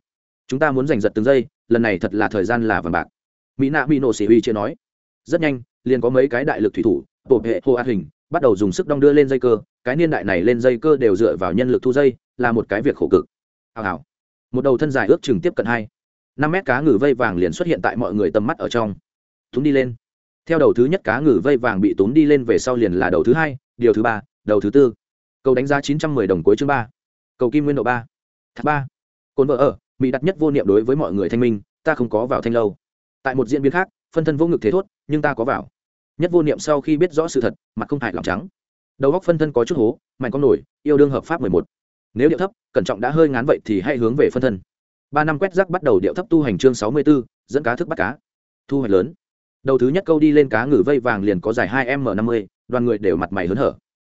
A: chúng ta muốn giành giật từng giây, lần này thật là thời gian là vàng bạc. Mỹ nạ mỹ nổ xì huy chưa nói. Rất nhanh, liền có mấy cái đại lực thủy thủ bộ hệ hô át hình, bắt đầu dùng sức đong đưa lên dây cơ. Cái niên đại này lên dây cơ đều dựa vào nhân lực thu dây, là một cái việc khổ cực. Hào hào. Một đầu thân dài ước chừng tiếp cận hai, năm mét cá ngừ vây vàng liền xuất hiện tại mọi người tầm mắt ở trong. Túng đi lên. Theo đầu thứ nhất cá ngừ vây vàng bị tốn đi lên về sau liền là đầu thứ hai, điều thứ ba, đầu thứ tư. Cầu đánh giá chín trăm mười đồng cuối chương ba. Cầu kim nguyên độ ba. Thác ba. Cồn vợ ở mỹ đặt nhất vô niệm đối với mọi người thanh minh, ta không có vào thanh lâu. Tại một diễn biến khác, phân thân vô ngực thế thốt, nhưng ta có vào. Nhất vô niệm sau khi biết rõ sự thật, mặt không hại lòng trắng. Đầu góc phân thân có chút hố, mạnh con nổi, yêu đương hợp pháp mười một. Nếu điệu thấp, cẩn trọng đã hơi ngán vậy thì hãy hướng về phân thân. Ba năm quét rác bắt đầu điệu thấp tu hành chương sáu mươi b ố dẫn cá thức bắt cá. Thu hoạch lớn. Đầu thứ nhất câu đi lên cá ngừ vây vàng liền có dài hai m năm mươi, đoàn người đều mặt mày hớn hở.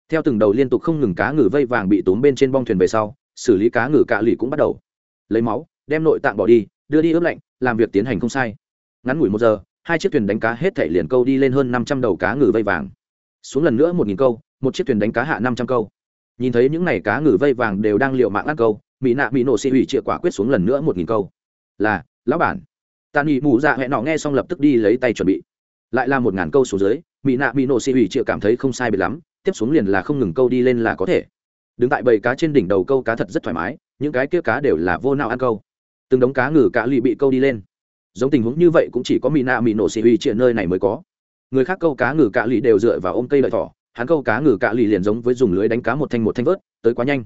A: Theo từng đầu liên tục không ngừng cá ngừ vây vàng bị tốn bên trên bong thuyền về sau, xử lý cá ngừ cạ lì cũng bắt đầu lấy máu, đem nội tạng bỏ đi, đưa đi ướp lạnh, làm việc tiến hành không sai. Ngắn ngủi một giờ, hai chiếc thuyền đánh cá hết thảy liền câu đi lên hơn năm trăm đầu cá ngừ vây vàng. Xuống lần nữa một nghìn câu, một chiếc thuyền đánh cá hạ năm trăm câu. Nhìn thấy những n à y cá ngừ vây vàng đều đang liệu mạng ăn câu, mỹ nạ mỹ nổ xị hủy chĩa quả quyết xuống lần nữa một nghìn câu. Là, lão bản. Tàn nghị mù dạ hẹn nọ nghe xong lập tức đi lấy tay chuẩn bị. Lại là một ngàn câu xuống dưới, mỹ nạ mỹ nổ xị hủy chĩa cảm thấy không sai biệt lắm, tiếp xuống liền là không ngừng câu đi lên là có thể. Đứng tại bầy cá trên đỉnh đầu câu cá thật rất thoải mái những cái kia cá đều là vô nào ăn câu. Từng đống cá ngừ cá lì bị câu đi lên. Giống tình huống như vậy cũng chỉ có mỹ nạ mỹ nổ xì huy triện nơi này mới có. Người khác câu cá ngừ cá lì đều dựa vào ôm cây lợi thỏ, hắn câu cá ngừ cá lì liền giống với dùng lưới đánh cá một thanh một thanh vớt, tới quá nhanh.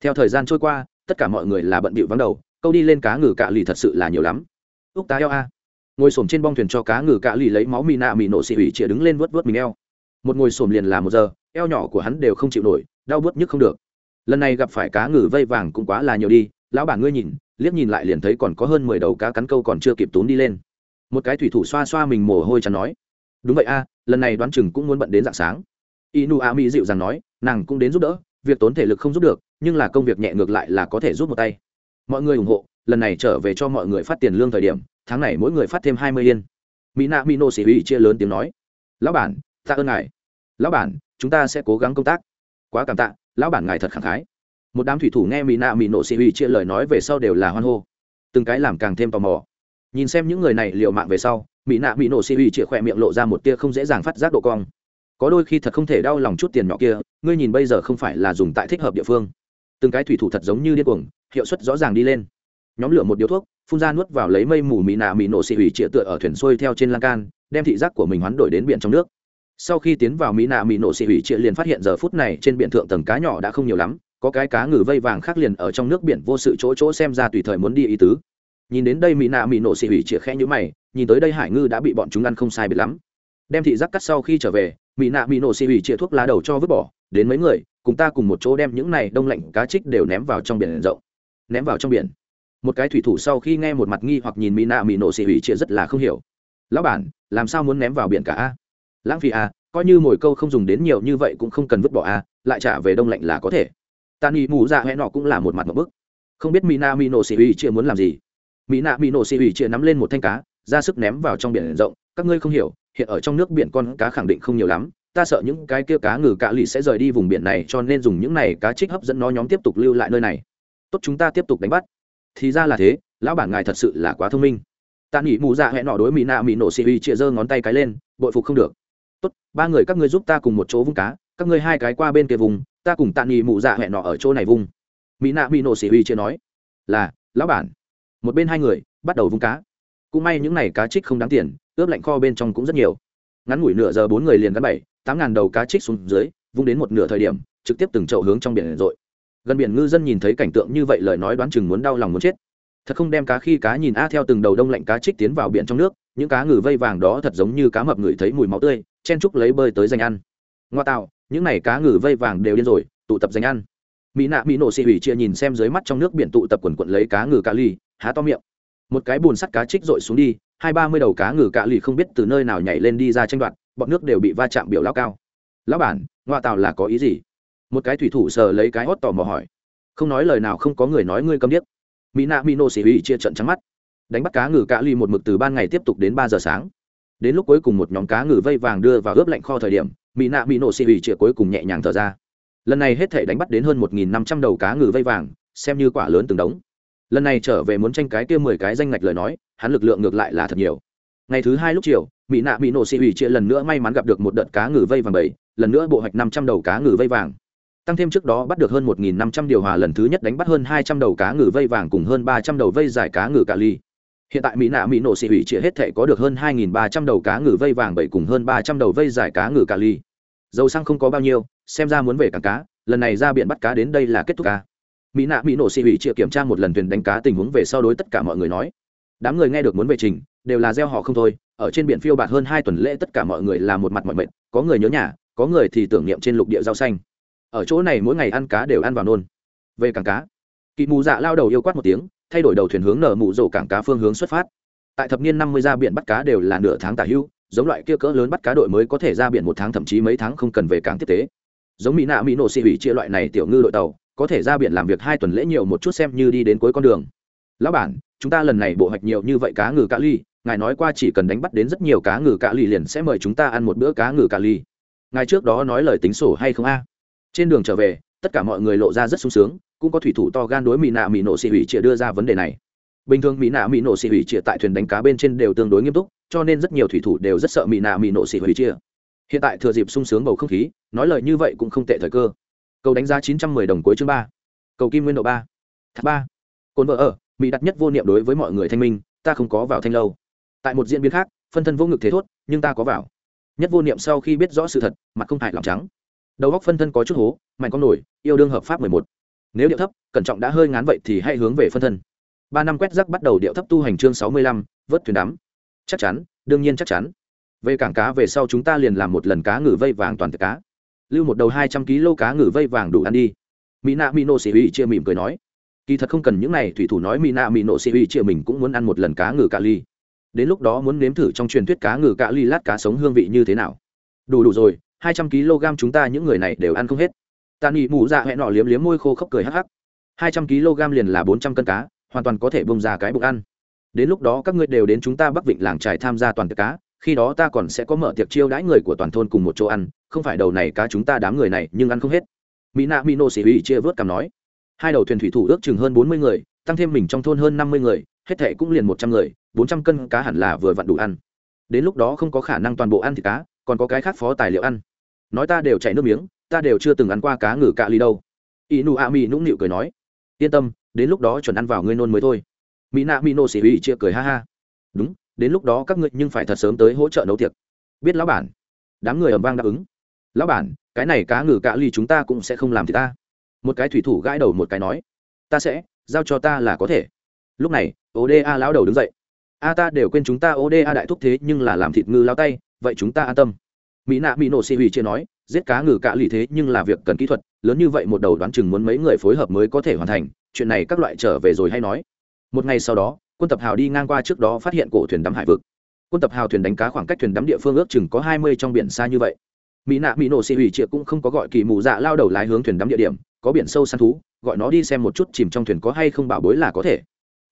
A: Theo thời gian trôi qua, tất cả mọi người là bận bịu vắng đầu, câu đi lên cá ngừ cá lì thật sự là nhiều lắm. Úc tá eo a. Ngồi xổm trên bong thuyền cho cá ngừ cá lì lấy máu mỹ nạ mỹ nổ xì huy triện đứng lên vớt vớt mình eo. Một ngồi xổm liền là một giờ, eo nhỏ của hắn đều không chịu nổi, đau bớt nhức không được lần này gặp phải cá ngừ vây vàng cũng quá là nhiều đi, lão bản ngươi nhìn, liếc nhìn lại liền thấy còn có hơn mười đầu cá cắn câu còn chưa kịp tốn đi lên. Một cái thủy thủ xoa xoa mình mồ hôi chắn nói, đúng vậy a, lần này đoán chừng cũng muốn bận đến dạng sáng. Inu a mỹ dịu dàng nói, nàng cũng đến giúp đỡ, việc tốn thể lực không giúp được, nhưng là công việc nhẹ ngược lại là có thể giúp một tay. Mọi người ủng hộ, lần này trở về cho mọi người phát tiền lương thời điểm, tháng này mỗi người phát thêm hai mươi yên. Mỹ nạ mỹ nô sĩ uy chia lớn tiếng nói, lão bản, tạ ơn ngài. Lão bản, chúng ta sẽ cố gắng công tác. Quá cảm tạ lão bản ngài thật khẳng khái. Một đám thủy thủ nghe mỹ nạ mỹ nổ xì uy chia lời nói về sau đều là hoan hô. Từng cái làm càng thêm tò mò. Nhìn xem những người này liệu mạng về sau mỹ nạ mỹ nổ xì uy chia khỏe miệng lộ ra một tia không dễ dàng phát giác độ cong. Có đôi khi thật không thể đau lòng chút tiền nhỏ kia, ngươi nhìn bây giờ không phải là dùng tại thích hợp địa phương. Từng cái thủy thủ thật giống như điên cuồng, hiệu suất rõ ràng đi lên. Nhóm lửa một điếu thuốc, phun ra nuốt vào lấy mây mù mỹ nạ mỹ nổ xì ủy chia tựa ở thuyền xuôi theo trên lan can, đem thị giác của mình hoán đổi đến biển trong nước sau khi tiến vào mỹ nạ mỹ nổ xì hủy triệt liền phát hiện giờ phút này trên biển thượng tầng cá nhỏ đã không nhiều lắm, có cái cá ngừ vây vàng khác liền ở trong nước biển vô sự chỗ chỗ xem ra tùy thời muốn đi ý tứ. Nhìn đến đây mỹ nạ mỹ nổ xì hủy triệt khẽ nhữ mày, nhìn tới đây hải ngư đã bị bọn chúng ăn không sai biệt lắm. Đem thị giác cắt sau khi trở về, mỹ nạ mỹ nổ xì hủy triệt thuốc lá đầu cho vứt bỏ, đến mấy người, cùng ta cùng một chỗ đem những này đông lạnh cá trích đều ném vào trong biển rộng. Ném vào trong biển. Một cái thủy thủ sau khi nghe một mặt nghi hoặc nhìn mỹ nạ mỹ nổ xì hủy triệt rất là không hiểu. Lão bản, làm sao muốn ném vào biển cả a? Lãng phí à, coi như mồi câu không dùng đến nhiều như vậy cũng không cần vứt bỏ à, lại trả về đông lạnh là có thể. Tàn ý mù dạ hẹn nọ cũng là một mặt một bức. Không biết mina nạ mỹ nổ xì ủy chia muốn làm gì. Mina nạ mỹ nổ xì ủy chia nắm lên một thanh cá ra sức ném vào trong biển rộng. Các ngươi không hiểu hiện ở trong nước biển con cá khẳng định không nhiều lắm. Ta sợ những cái kia cá ngừ cạ lì sẽ rời đi vùng biển này cho nên dùng những này cá trích hấp dẫn nó nhóm tiếp tục lưu lại nơi này. Tốt chúng ta tiếp tục đánh bắt. Thì ra là thế lão bản ngài thật sự là quá thông minh. Ta nghĩ mù dạ hẹn nọ đối mỹ nạ mỹ nổ xì ủy chia giơ ngón tay cái lên bội phục không được tốt, ba người các ngươi giúp ta cùng một chỗ vung cá, các ngươi hai cái qua bên kia vùng, ta cùng tạ nghỉ mụ dạ hẹn nọ ở chỗ này vùng. mỹ nạ mỹ nổ xỉ huy chưa nói. Là, lão bản. Một bên hai người bắt đầu vung cá. Cũng may những n à y cá trích không đáng tiền, ướp lạnh kho bên trong cũng rất nhiều. Ngắn ngủi nửa giờ bốn người liền gắn bảy, tám ngàn đầu cá trích xuống dưới, vung đến một nửa thời điểm, trực tiếp từng chậu hướng trong biển rội. gần biển ngư dân nhìn thấy cảnh tượng như vậy lời nói đoán chừng muốn đau lòng muốn chết. Thật không đem cá khi cá nhìn, a, theo từng đầu đông lạnh cá trích tiến vào biển trong nước, những cá ngừ vây vàng đó thật giống như cá mập ngửi thấy mùi máu tươi chen trúc lấy bơi tới danh ăn. Ngoa tạo, những này cá ngừ vây vàng đều điên rồi, tụ tập danh ăn. Mỹ nạ mỹ nổ xì hủy chia nhìn xem dưới mắt trong nước biển tụ tập quần quận lấy cá ngừ cá ly há to miệng. Một cái bùn sắt cá trích dội xuống đi, hai ba mươi đầu cá ngừ cá ly không biết từ nơi nào nhảy lên đi ra tranh đoạt, bọn nước đều bị va chạm biểu lao cao. Lão bản, ngoa tạo là có ý gì? Một cái thủy thủ sờ lấy cái hót tò mò hỏi. Không nói lời nào không có người nói ngươi câm điếc. Mỹ nạ mỹ nổ xì hủy chia trận trắng mắt. Đánh bắt cá ngừ cá ly một mực từ ban ngày tiếp tục đến ba giờ sáng đến lúc cuối cùng một nhóm cá ngừ vây vàng đưa vào ướp lạnh kho thời điểm, mỹ nạ mỹ nổ xì hủy chia cuối cùng nhẹ nhàng thở ra. Lần này hết thể đánh bắt đến hơn một nghìn năm trăm đầu cá ngừ vây vàng, xem như quả lớn từng đống. Lần này trở về muốn tranh cái kia mười cái danh ngạch lời nói, hắn lực lượng ngược lại là thật nhiều. Ngày thứ hai lúc chiều, mỹ nạ mỹ nổ xì ủy chia lần nữa may mắn gặp được một đợt cá ngừ vây vàng bảy, lần nữa bộ hoạch năm trăm đầu cá ngừ vây vàng. Tăng thêm trước đó bắt được hơn một nghìn năm trăm điều hòa lần thứ nhất đánh bắt hơn hai trăm đầu cá ngừ vây vàng cùng hơn ba trăm đầu vây giải cá ngừ cà ly hiện tại mỹ nạ mỹ nổ xị hủy chia hết thể có được hơn hai nghìn ba trăm đầu cá ngừ vây vàng bảy cùng hơn ba trăm đầu vây giải cá ngừ cà ly. Dầu xăng không có bao nhiêu, xem ra muốn về cảng cá, lần này ra biển bắt cá đến đây là kết thúc cá mỹ nạ mỹ nổ xị hủy chia kiểm tra một lần thuyền đánh cá tình huống về sau đối tất cả mọi người nói. Đám người nghe được muốn về trình, đều là gieo họ không thôi, ở trên biển phiêu bạt hơn hai tuần lễ tất cả mọi người là một mặt mọi mệt, có người nhớ nhà, có người thì tưởng niệm trên lục địa rau xanh. Ở chỗ này mỗi ngày ăn cá đều ăn vào nôn. Về cảng cá, kỵ mù dạ lao đầu yêu quát một tiếng thay đổi đầu thuyền hướng nở mụ rổ cảng cá phương hướng xuất phát. Tại thập niên năm mươi ra biển bắt cá đều là nửa tháng tả hưu, giống loại kia cỡ lớn bắt cá đội mới có thể ra biển một tháng, thậm chí mấy tháng không cần về cảng tiếp tế. Giống mỹ nạ mỹ nổ xị hủy chia loại này tiểu ngư đội tàu, có thể ra biển làm việc hai tuần lễ nhiều một chút xem như đi đến cuối con đường. Lão bản, chúng ta lần này bộ hoạch nhiều như vậy cá ngừ cá ly, ngài nói qua chỉ cần đánh bắt đến rất nhiều cá ngừ cá ly liền sẽ mời chúng ta ăn một bữa cá ngừ cá ly. Ngài trước đó nói lời tính sổ hay không a? Trên đường trở về, tất cả mọi người lộ ra rất sung sướng cũng có thủy thủ to gan đối mỹ nạ mỹ nổ xị hủy chia đưa ra vấn đề này. Bình thường mỹ nạ mỹ nổ xị hủy chia tại thuyền đánh cá bên trên đều tương đối nghiêm túc, cho nên rất nhiều thủy thủ đều rất sợ mỹ nạ mỹ nổ xị hủy chia hiện tại thừa dịp sung sướng bầu không khí, nói lời như vậy cũng không tệ thời cơ. Cầu đánh giá chín trăm mười đồng cuối chương ba. Cầu kim nguyên độ ba. Thác ba. Cồn vợ ở, mỹ đặt nhất vô niệm đối với mọi người thanh minh, ta không có vào thanh lâu. Tại một diễn biến khác, phân thân vô ngực thế thốt, nhưng ta có vào. Nhất vô niệm sau khi biết rõ sự thật, mặt không hại lòng trắng. Đầu góc phân thân có chút hố, mạnh con nổi, yêu đương hợp pháp mười một nếu điệu thấp, cẩn trọng đã hơi ngán vậy thì hãy hướng về phân thân. Ba năm quét rắc bắt đầu điệu thấp tu hành chương sáu mươi lăm, vớt thuyền đắm. Chắc chắn, đương nhiên chắc chắn. Về cảng cá về sau chúng ta liền làm một lần cá ngừ vây vàng toàn thể cá. Lưu một đầu hai trăm kg cá ngừ vây vàng đủ ăn đi. Mỹ nạ mỹ nô sĩ huy chia mỉm cười nói. Kỳ thật không cần những này, thủy thủ nói mỹ nạ mỹ nô sĩ huy chia mình cũng muốn ăn một lần cá ngừ cà ly. Đến lúc đó muốn nếm thử trong truyền thuyết cá ngừ cà ly lát cá sống hương vị như thế nào. Đủ đủ rồi, hai trăm kg chúng ta những người này đều ăn không hết ta nhị mù dạ hẹn nọ liếm liếm môi khô khốc cười hắc hắc. Hai trăm kg liền là bốn trăm cân cá, hoàn toàn có thể bông ra cái bụng ăn. Đến lúc đó các ngươi đều đến chúng ta bắc vịnh làng trài tham gia toàn tiệc cá, khi đó ta còn sẽ có mở tiệc chiêu đãi người của toàn thôn cùng một chỗ ăn, không phải đầu này cá chúng ta đám người này, nhưng ăn không hết. Mỹ nạ mỹ nô sĩ ủy chia vớt cằm nói. Hai đầu thuyền thủy thủ ước chừng hơn bốn mươi người, tăng thêm mình trong thôn hơn năm mươi người, hết thệ cũng liền một trăm người, bốn trăm cân cá hẳn là vừa vặn đủ ăn. Đến lúc đó không có khả năng toàn bộ ăn thịt cá, còn có cái khác phó tài liệu ăn. Nói ta đều chảy nước miếng ta đều chưa từng ăn qua cá ngừ cạ ly đâu. Y nụ a mi nũng nịu cười nói, yên tâm, đến lúc đó chuẩn ăn vào ngươi nôn mới thôi. Mỹ nạ mỹ nô xỉ hủy chia cười ha ha. Đúng, đến lúc đó các ngươi nhưng phải thật sớm tới hỗ trợ nấu tiệc. Biết lão bản. Đám người ầm vang đáp ứng. Lão bản, cái này cá ngừ cạ ly chúng ta cũng sẽ không làm thì ta. Một cái thủy thủ gãi đầu một cái nói, ta sẽ, giao cho ta là có thể. Lúc này oda lão đầu đứng dậy. A ta đều quên chúng ta oda đại thúc thế nhưng là làm thịt ngư lao tay, vậy chúng ta an tâm mỹ nạ mỹ nổ xì hủy chia nói, giết cá ngừ cạ lì thế nhưng là việc cần kỹ thuật, lớn như vậy một đầu đoán chừng muốn mấy người phối hợp mới có thể hoàn thành, chuyện này các loại trở về rồi hay nói. Một ngày sau đó, quân tập hào đi ngang qua trước đó phát hiện cổ thuyền đắm hải vực. Quân tập hào thuyền đánh cá khoảng cách thuyền đắm địa phương ước chừng có hai mươi trong biển xa như vậy. Mỹ nạ mỹ nổ xì hủy chia cũng không có gọi kỳ mù dạ lao đầu lái hướng thuyền đắm địa điểm, có biển sâu săn thú, gọi nó đi xem một chút chìm trong thuyền có hay không bảo bối là có thể.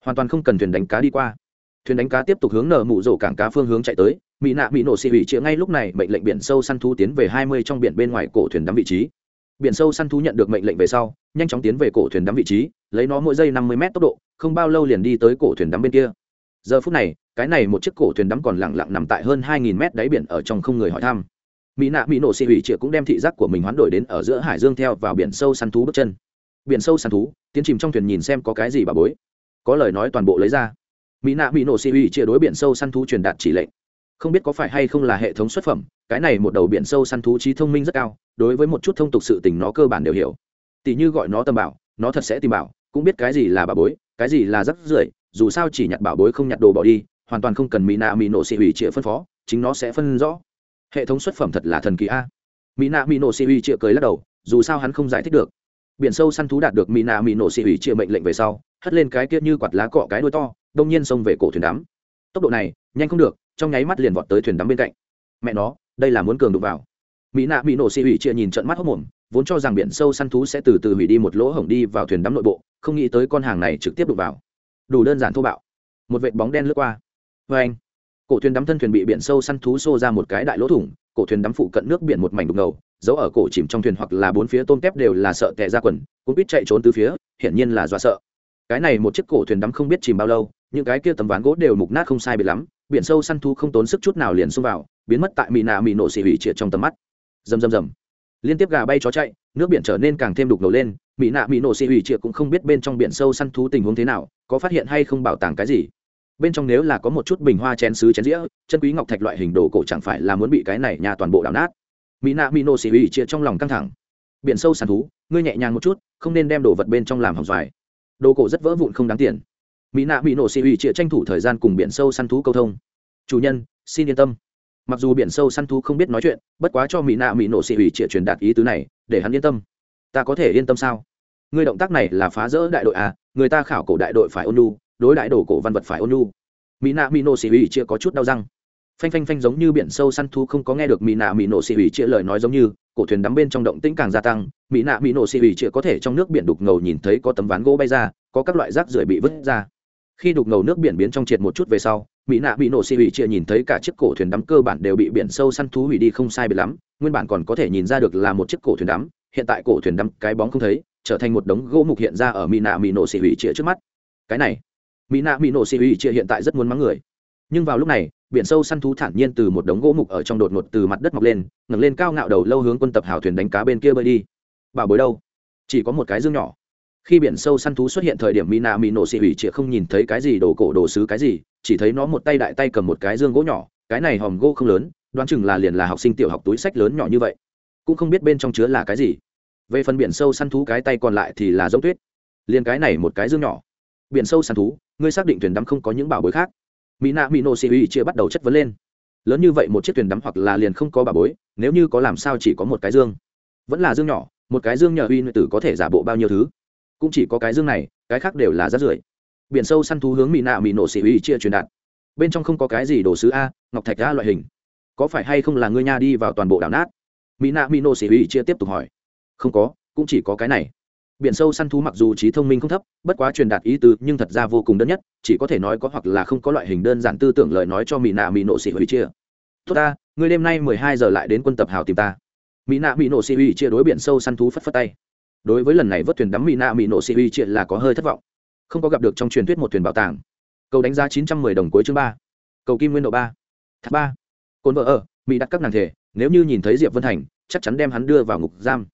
A: Hoàn toàn không cần thuyền đánh cá đi qua. Thuyền đánh cá tiếp tục hướng nở mụ rổ cảng cá phương hướng chạy tới mỹ nạ mỹ nổ xì hủy chĩa ngay lúc này, mệnh lệnh biển sâu săn thú tiến về hai mươi trong biển bên ngoài cổ thuyền đắm vị trí. Biển sâu săn thú nhận được mệnh lệnh về sau, nhanh chóng tiến về cổ thuyền đắm vị trí, lấy nó mỗi giây năm mươi m tốc độ, không bao lâu liền đi tới cổ thuyền đắm bên kia. Giờ phút này, cái này một chiếc cổ thuyền đắm còn lẳng lặng nằm tại hơn hai nghìn mét đáy biển ở trong không người hỏi thăm. Mỹ nạ mỹ nổ xị hủy chĩa cũng đem thị giác của mình hoán đổi đến ở giữa hải dương theo vào biển sâu săn thú bước chân. Biển sâu săn thú, tiến chìm trong thuyền nhìn xem có cái gì bà bối. Có lời nói toàn bộ lấy ra. Mỹ nạ mỹ nổ xị hủy chĩa đối biển sâu săn thú truyền đạt chỉ lệnh không biết có phải hay không là hệ thống xuất phẩm, cái này một đầu biển sâu săn thú trí thông minh rất cao, đối với một chút thông tục sự tình nó cơ bản đều hiểu. Tỷ như gọi nó tầm bảo, nó thật sẽ tìm bảo, cũng biết cái gì là bà bối, cái gì là rắc rưởi, dù sao chỉ nhặt bảo bối không nhặt đồ bỏ đi, hoàn toàn không cần mỹ nạ mỹ nổ xị hủy chĩa phân phó, chính nó sẽ phân rõ. Hệ thống xuất phẩm thật là thần kỳ a. Mỹ nạ mỹ nổ xị hủy chĩa cười lắc đầu, dù sao hắn không giải thích được. Biển sâu săn thú đạt được mỹ nạ mỹ nổ xị hủy chĩa mệnh lệnh về sau, hất lên cái kia như quạt lá cọ cái đuôi to, đông nhiên xông về cổ thuyền đám. tốc độ này, nhanh không được trong nháy mắt liền vọt tới thuyền đắm bên cạnh. Mẹ nó, đây là muốn cường đụng vào. Mỹ nạ mỹ nổ xị hủy chia nhìn trận mắt hốc mồm, vốn cho rằng biển sâu săn thú sẽ từ từ hủy đi một lỗ hổng đi vào thuyền đắm nội bộ, không nghĩ tới con hàng này trực tiếp đụng vào. Đủ đơn giản thô bạo. Một vệt bóng đen lướt qua. Vê anh, cổ thuyền đắm thân thuyền bị biển sâu săn thú xô ra một cái đại lỗ thủng, cổ thuyền đắm phụ cận nước biển một mảnh đục ngầu, giấu ở cổ chìm trong thuyền hoặc là bốn phía tôm tép đều là sợ tệ ra quần cũng biết chạy trốn từ phía, hiển nhiên là do sợ. Cái này một chiếc cổ thuyền đắm không biết chìm bao lâu những cái kia tấm ván gỗ đều mục nát không sai biệt lắm, biển sâu săn thú không tốn sức chút nào liền xông vào, biến mất tại mì nạ mì nổ xì hủy triệt trong tầm mắt. Rầm rầm rầm. Liên tiếp gà bay chó chạy, nước biển trở nên càng thêm đục nổi lên mỹ nạ mỹ nổ xì hủy triệt cũng không biết bên trong biển sâu săn thú tình huống thế nào, có phát hiện hay không bảo tàng cái gì. Bên trong nếu là có một chút bình hoa chén sứ chén dĩa, chân quý ngọc thạch loại hình đồ cổ chẳng phải là muốn bị cái này nhà toàn bộ đảo nát. Mỹ nạ mỹ nổ xì hủy triệt trong lòng căng thẳng. Biển sâu săn thú, ngươi nhẹ nhàng một chút, không nên đem đồ vật bên trong làm hỏng xoài. Đồ cổ rất vỡ vụn không đáng tiền mỹ nạ mỹ nổ xì ủy chịa tranh thủ thời gian cùng biển sâu săn thú câu thông. Chủ nhân, xin yên tâm. Mặc dù biển sâu săn thú không biết nói chuyện, bất quá cho mỹ nạ mỹ nổ xị ủy chịa truyền đạt ý tứ này, để hắn yên tâm. Ta có thể yên tâm sao? Người động tác này là phá rỡ đại đội à? Người ta khảo cổ đại đội phải ôn lu đối đại đổ cổ văn vật phải ôn lu mỹ nạ mỹ nổ xị ủy chia có chút đau răng. Phanh phanh phanh giống như biển sâu săn thú không có nghe được mỹ nạ mỹ nổ xị ủy chia lời nói giống như, cổ thuyền đắm bên trong động tĩnh càng gia tăng, mỹ nạ mỹ nổ xị ủy chia có thể trong nước biển đục ngầu nhìn thấy có tấm ván gỗ bay ra, có các loại rác rưởi bị vứt ra khi đục ngầu nước biển biến trong triệt một chút về sau, mỹ nạ bị nổ xị hủy chia nhìn thấy cả chiếc cổ thuyền đắm cơ bản đều bị biển sâu săn thú hủy đi không sai biệt lắm, nguyên bản còn có thể nhìn ra được là một chiếc cổ thuyền đắm, hiện tại cổ thuyền đắm cái bóng không thấy, trở thành một đống gỗ mục hiện ra ở mỹ nạ mỹ nổ xị hủy chia trước mắt. Cái này, mỹ nạ mỹ nổ xị hủy chia hiện tại rất muốn mắng người. Nhưng vào lúc này, biển sâu săn thú thản nhiên từ một đống gỗ mục ở trong đột ngột từ mặt đất mọc lên, ngẩng lên cao ngạo đầu lâu hướng quân tập hào thuyền đánh cá bên kia bơi đi. Bảo bối đâu? Chỉ có một cái dương nhỏ khi biển sâu săn thú xuất hiện thời điểm mina mỹ nổ xị hủy chĩa không nhìn thấy cái gì, đồ cổ đồ sứ cái gì, chỉ thấy nó một tay đại tay cầm một cái dương gỗ nhỏ, cái này hòm gỗ không lớn, đoán chừng là liền là học sinh tiểu học túi sách lớn nhỏ như vậy. Cũng không biết bên trong chứa là cái gì. Về phần biển sâu săn thú cái tay còn lại thì là giống tuyết. Liền cái này một cái dương nhỏ. Biển sâu săn thú, ngươi xác định thuyền đắm không có những bảo bối khác. Mỹ nạ mỹ nổ xị hủy chĩa bắt đầu chất vấn lên. Lớn như vậy một chiếc thuyền đắm hoặc là liền không có bảo bối, nếu như có làm sao chỉ có một cái dương. Vẫn là dương nhỏ, một cái dương nhờ uy nữ tử có thể giả bộ bao nhiêu thứ cũng chỉ có cái dương này, cái khác đều là rác rưởi. Biển sâu săn thú hướng mỹ nạ mỹ nổ xì uy chia truyền đạt. Bên trong không có cái gì đồ sứ a, ngọc thạch a loại hình. Có phải hay không là ngươi nha đi vào toàn bộ đảo nát? Mỹ nạ mỹ nổ xì uy chia tiếp tục hỏi. Không có, cũng chỉ có cái này. Biển sâu săn thú mặc dù trí thông minh không thấp, bất quá truyền đạt ý tứ, nhưng thật ra vô cùng đơn nhất, chỉ có thể nói có hoặc là không có loại hình đơn giản tư tưởng lời nói cho mỹ nạ mỹ nổ xì uy chia. Tốt ta, ngươi đêm nay mười hai giờ lại đến quân tập hào tìm ta. Mỹ nạ mỹ nổ xì uy chia đối biển sâu săn thú phất phất tay đối với lần này vớt thuyền đắm mỹ nạ mỹ nổ xì uy triệt là có hơi thất vọng. Không có gặp được trong truyền thuyết một thuyền bảo tàng. Cầu đánh giá chín trăm mười đồng cuối chương ba. Cầu kim nguyên độ ba. Tháp ba. Cồn vợ ở, mỹ đặt các nàng thể, nếu như nhìn thấy diệp vân thành, chắc chắn đem hắn đưa vào ngục giam.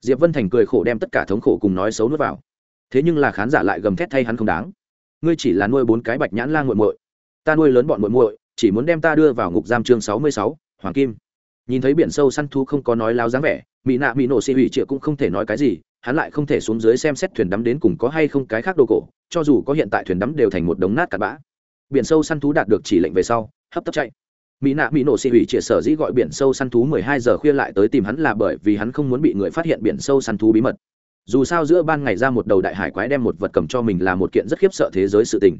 A: Diệp vân thành cười khổ đem tất cả thống khổ cùng nói xấu nuốt vào. Thế nhưng là khán giả lại gầm thét thay hắn không đáng. Ngươi chỉ là nuôi bốn cái bạch nhãn la nguội muội. Ta nuôi lớn bọn muội muội, chỉ muốn đem ta đưa vào ngục giam chương sáu mươi sáu, hoàng kim. Nhìn thấy biển sâu săn thu không có nói láo dáng vẻ mỹ nạ mỹ nổ xị hủy triệu cũng không thể nói cái gì hắn lại không thể xuống dưới xem xét thuyền đắm đến cùng có hay không cái khác đồ cổ, cho dù có hiện tại thuyền đắm đều thành một đống nát cặn bã. Biển sâu săn thú đạt được chỉ lệnh về sau, hấp tấp chạy. Mỹ nạ mỹ nổ xị hủy triệt sở dĩ gọi biển sâu săn thú mười hai giờ khuya lại tới tìm hắn là bởi vì hắn không muốn bị người phát hiện biển sâu săn thú bí mật. Dù sao giữa ban ngày ra một đầu đại hải quái đem một vật cầm cho mình là một kiện rất khiếp sợ thế giới sự tình.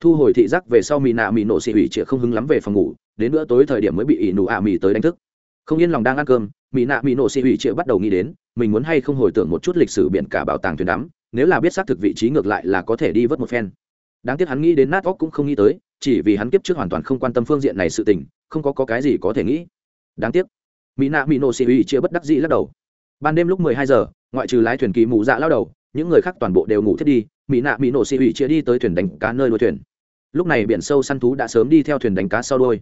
A: Thu hồi thị giác về sau mỹ nạ mỹ nổ xị hủy triệt không hứng lắm về phòng ngủ, đến bữa tối thời điểm mới bị ỷ nụ ạ mỹ tới đánh thức. Không yên lòng đang ăn cơm mỹ nạ mỹ nổ xị hủy triệu bắt đầu nghĩ đến mình muốn hay không hồi tưởng một chút lịch sử biển cả bảo tàng thuyền đắm nếu là biết xác thực vị trí ngược lại là có thể đi vớt một phen. Đáng tiếc hắn nghĩ đến nát óc cũng không nghĩ tới chỉ vì hắn kiếp trước hoàn toàn không quan tâm phương diện này sự tình không có, có cái gì có thể nghĩ. Đáng tiếc. Mỹ nạ mỹ nổ xì hủy chia bất đắc dĩ lắc đầu. Ban đêm lúc mười hai giờ ngoại trừ lái thuyền kỳ mù dạ lao đầu những người khác toàn bộ đều ngủ thiết đi mỹ nạ mỹ nổ xì hủy chia đi tới thuyền đánh cá nơi đuôi thuyền. Lúc này biển sâu săn thú đã sớm đi theo thuyền đánh cá sau đôi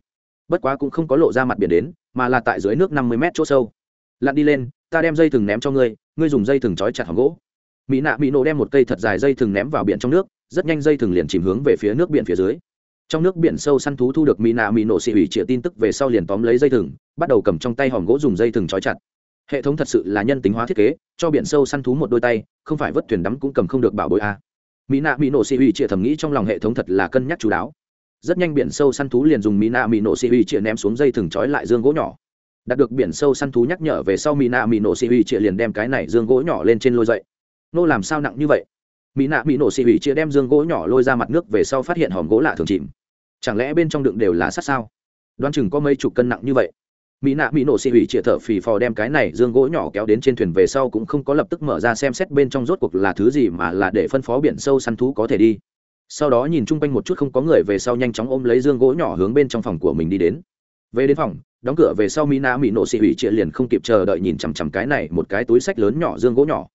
A: bất quá cũng không có lộ ra mặt biển đến mà là tại dưới nước năm mươi mét chỗ sâu lặn đi lên, ta đem dây thừng ném cho ngươi ngươi dùng dây thừng trói chặt hỏng gỗ. Mỹ nạ mỹ nổ đem một cây thật dài dây thừng ném vào biển trong nước, rất nhanh dây thừng liền chìm hướng về phía nước biển phía dưới. Trong nước biển sâu săn thú thu được mỹ nạ mỹ nổ xị ủy chĩa tin tức về sau liền tóm lấy dây thừng, bắt đầu cầm trong tay hòm gỗ dùng dây thừng trói chặt. Hệ thống thật sự là nhân tính hóa thiết kế, cho biển sâu săn thú một đôi tay, không phải vớt thuyền đắm cũng cầm không được bảo bối a. Mỹ nạ mỹ nổ xị ủy chĩa thầm nghĩ trong lòng hệ thống thật là cân nhắc chú đáo. Rất nhanh biển sâu săn thú liền dùng mỹ nạ mỹ nổ xị ủy chĩa ném xuống dây thừng trói lại dương gỗ nhỏ đạt được biển sâu săn thú nhắc nhở về sau mỹ nạ mỹ nổ xị ủy chịa liền đem cái này dương gỗ nhỏ lên trên lôi dậy. Nô làm sao nặng như vậy? Mỹ nạ mỹ nổ xị ủy chia đem dương gỗ nhỏ lôi ra mặt nước về sau phát hiện hòm gỗ lạ thường chìm. Chẳng lẽ bên trong đựng đều là sát sao? Đoán chừng có mấy chục cân nặng như vậy. Mỹ nạ mỹ nổ xị ủy chia thở phì phò đem cái này dương gỗ nhỏ kéo đến trên thuyền về sau cũng không có lập tức mở ra xem xét bên trong rốt cuộc là thứ gì mà là để phân phó biển sâu săn thú có thể đi. Sau đó nhìn chung quanh một chút không có người về sau nhanh chóng ôm lấy dương gỗ nhỏ hướng bên trong phòng của mình đi đến. Về đến phòng đóng cửa về sau mỹ nạ mỹ nổ xị hủy chia liền không kịp chờ đợi nhìn chằm chằm cái này một cái túi sách lớn nhỏ dương gỗ nhỏ.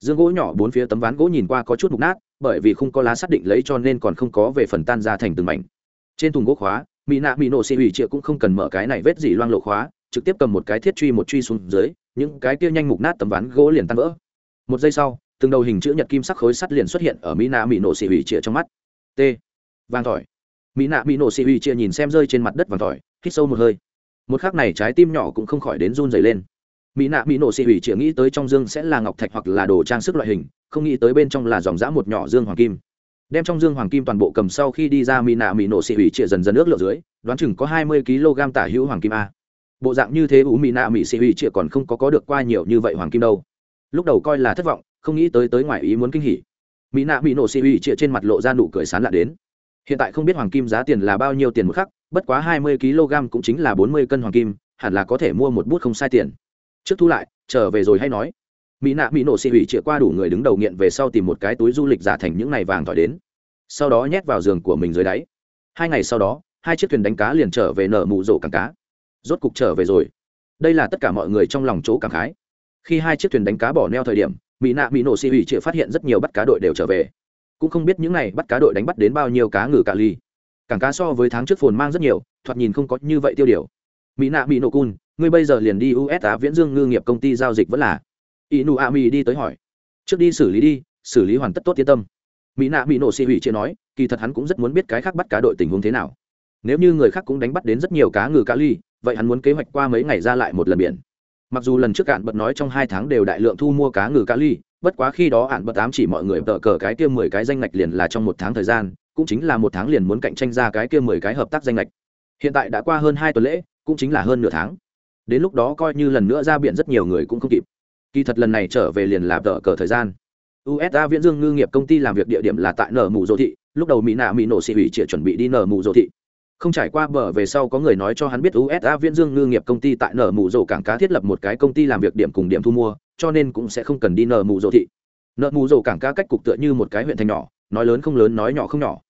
A: Dương gỗ nhỏ bốn phía tấm ván gỗ nhìn qua có chút mục nát, bởi vì không có lá xác định lấy cho nên còn không có về phần tan ra thành từng mảnh. Trên thùng gỗ khóa mỹ nạ mỹ nổ xị hủy chia cũng không cần mở cái này vết gì loang lộ khóa, trực tiếp cầm một cái thiết truy một truy xuống dưới, những cái kia nhanh mục nát tấm ván gỗ liền tan vỡ. Một giây sau, từng đầu hình chữ nhật kim sắc khối sắt liền xuất hiện ở mỹ nạ mỹ nổ xị hủy chia trong mắt. T. Vàng tỏi mỹ nạ mỹ nổ xị hủy chia nhìn xem rơi trên mặt đất vàng tỏi hít sâu một hơi một khắc này trái tim nhỏ cũng không khỏi đến run dày lên. Mỹ nạ, mỹ nổ xị hủy chỉ nghĩ tới trong dương sẽ là ngọc thạch hoặc là đồ trang sức loại hình, không nghĩ tới bên trong là dòng dã một nhỏ dương hoàng kim. Đem trong dương hoàng kim toàn bộ cầm sau khi đi ra mỹ nạ, mỹ nổ xị hủy trịa dần dần ước lượng dưới, đoán chừng có hai mươi kg tả hữu hoàng kim a. Bộ dạng như thế ú mỹ nạ, mỹ xị hủy trịa còn không có có được qua nhiều như vậy hoàng kim đâu. Lúc đầu coi là thất vọng, không nghĩ tới tới ngoài ý muốn kinh hỉ. Mỹ nạ, mỹ nổ xị hủy trịa trên mặt lộ ra nụ cười sán lạ đến hiện tại không biết hoàng kim giá tiền là bao nhiêu tiền một khắc, bất quá hai mươi kg cũng chính là bốn mươi cân hoàng kim, hẳn là có thể mua một bút không sai tiền. Trước thu lại, trở về rồi hay nói. Mỹ nạ mỹ nổ xị hủy chĩa qua đủ người đứng đầu nghiện về sau tìm một cái túi du lịch giả thành những ngày vàng tỏi đến. Sau đó nhét vào giường của mình dưới đáy. Hai ngày sau đó, hai chiếc thuyền đánh cá liền trở về nở mụ rổ cảng cá. Rốt cục trở về rồi. Đây là tất cả mọi người trong lòng chỗ cảm khái. Khi hai chiếc thuyền đánh cá bỏ neo thời điểm, mỹ nạ mỹ nổ xị hủy chĩa phát hiện rất nhiều bắt cá đội đều trở về cũng không biết những này bắt cá đội đánh bắt đến bao nhiêu cá ngừ cà ly. Cảng cá so với tháng trước phồn mang rất nhiều, thoạt nhìn không có như vậy tiêu điều. Mỹ nạ mỹ nổ cun ngươi bây giờ liền đi usa viễn dương ngư nghiệp công ty giao dịch vẫn là. Inu ami đi tới hỏi. Trước đi xử lý đi, xử lý hoàn tất tốt yên tâm. Mỹ nạ mỹ nổ xị hủy chia nói, kỳ thật hắn cũng rất muốn biết cái khác bắt cá đội tình huống thế nào. Nếu như người khác cũng đánh bắt đến rất nhiều cá ngừ cá ly, vậy hắn muốn kế hoạch qua mấy ngày ra lại một lần biển. Mặc dù lần trước cạn bật nói trong hai tháng đều đại lượng thu mua cá ngừ cá ly bất quá khi đó ạn bật tám chỉ mọi người tờ cờ cái kia mười cái danh ngạch liền là trong một tháng thời gian, cũng chính là một tháng liền muốn cạnh tranh ra cái kia mười cái hợp tác danh ngạch. Hiện tại đã qua hơn hai tuần lễ, cũng chính là hơn nửa tháng. Đến lúc đó coi như lần nữa ra biển rất nhiều người cũng không kịp. Kỳ thật lần này trở về liền là tờ cờ thời gian. Usa viễn dương ngư nghiệp công ty làm việc địa điểm là tại nở mù dô thị, lúc đầu mỹ nạ mỹ nổ xị ủy trịa chuẩn bị đi nở mù dô thị. Không trải qua bờ về sau có người nói cho hắn biết usa viễn dương ngư nghiệp công ty tại nở mù dô cảng cá thiết lập một cái công ty làm việc điểm cùng điểm thu mua cho nên cũng sẽ không cần đi nợ mù dô thị. Nợ mù dô cảng cá cách cục tựa như một cái huyện thành nhỏ, nói lớn không lớn, nói nhỏ không nhỏ.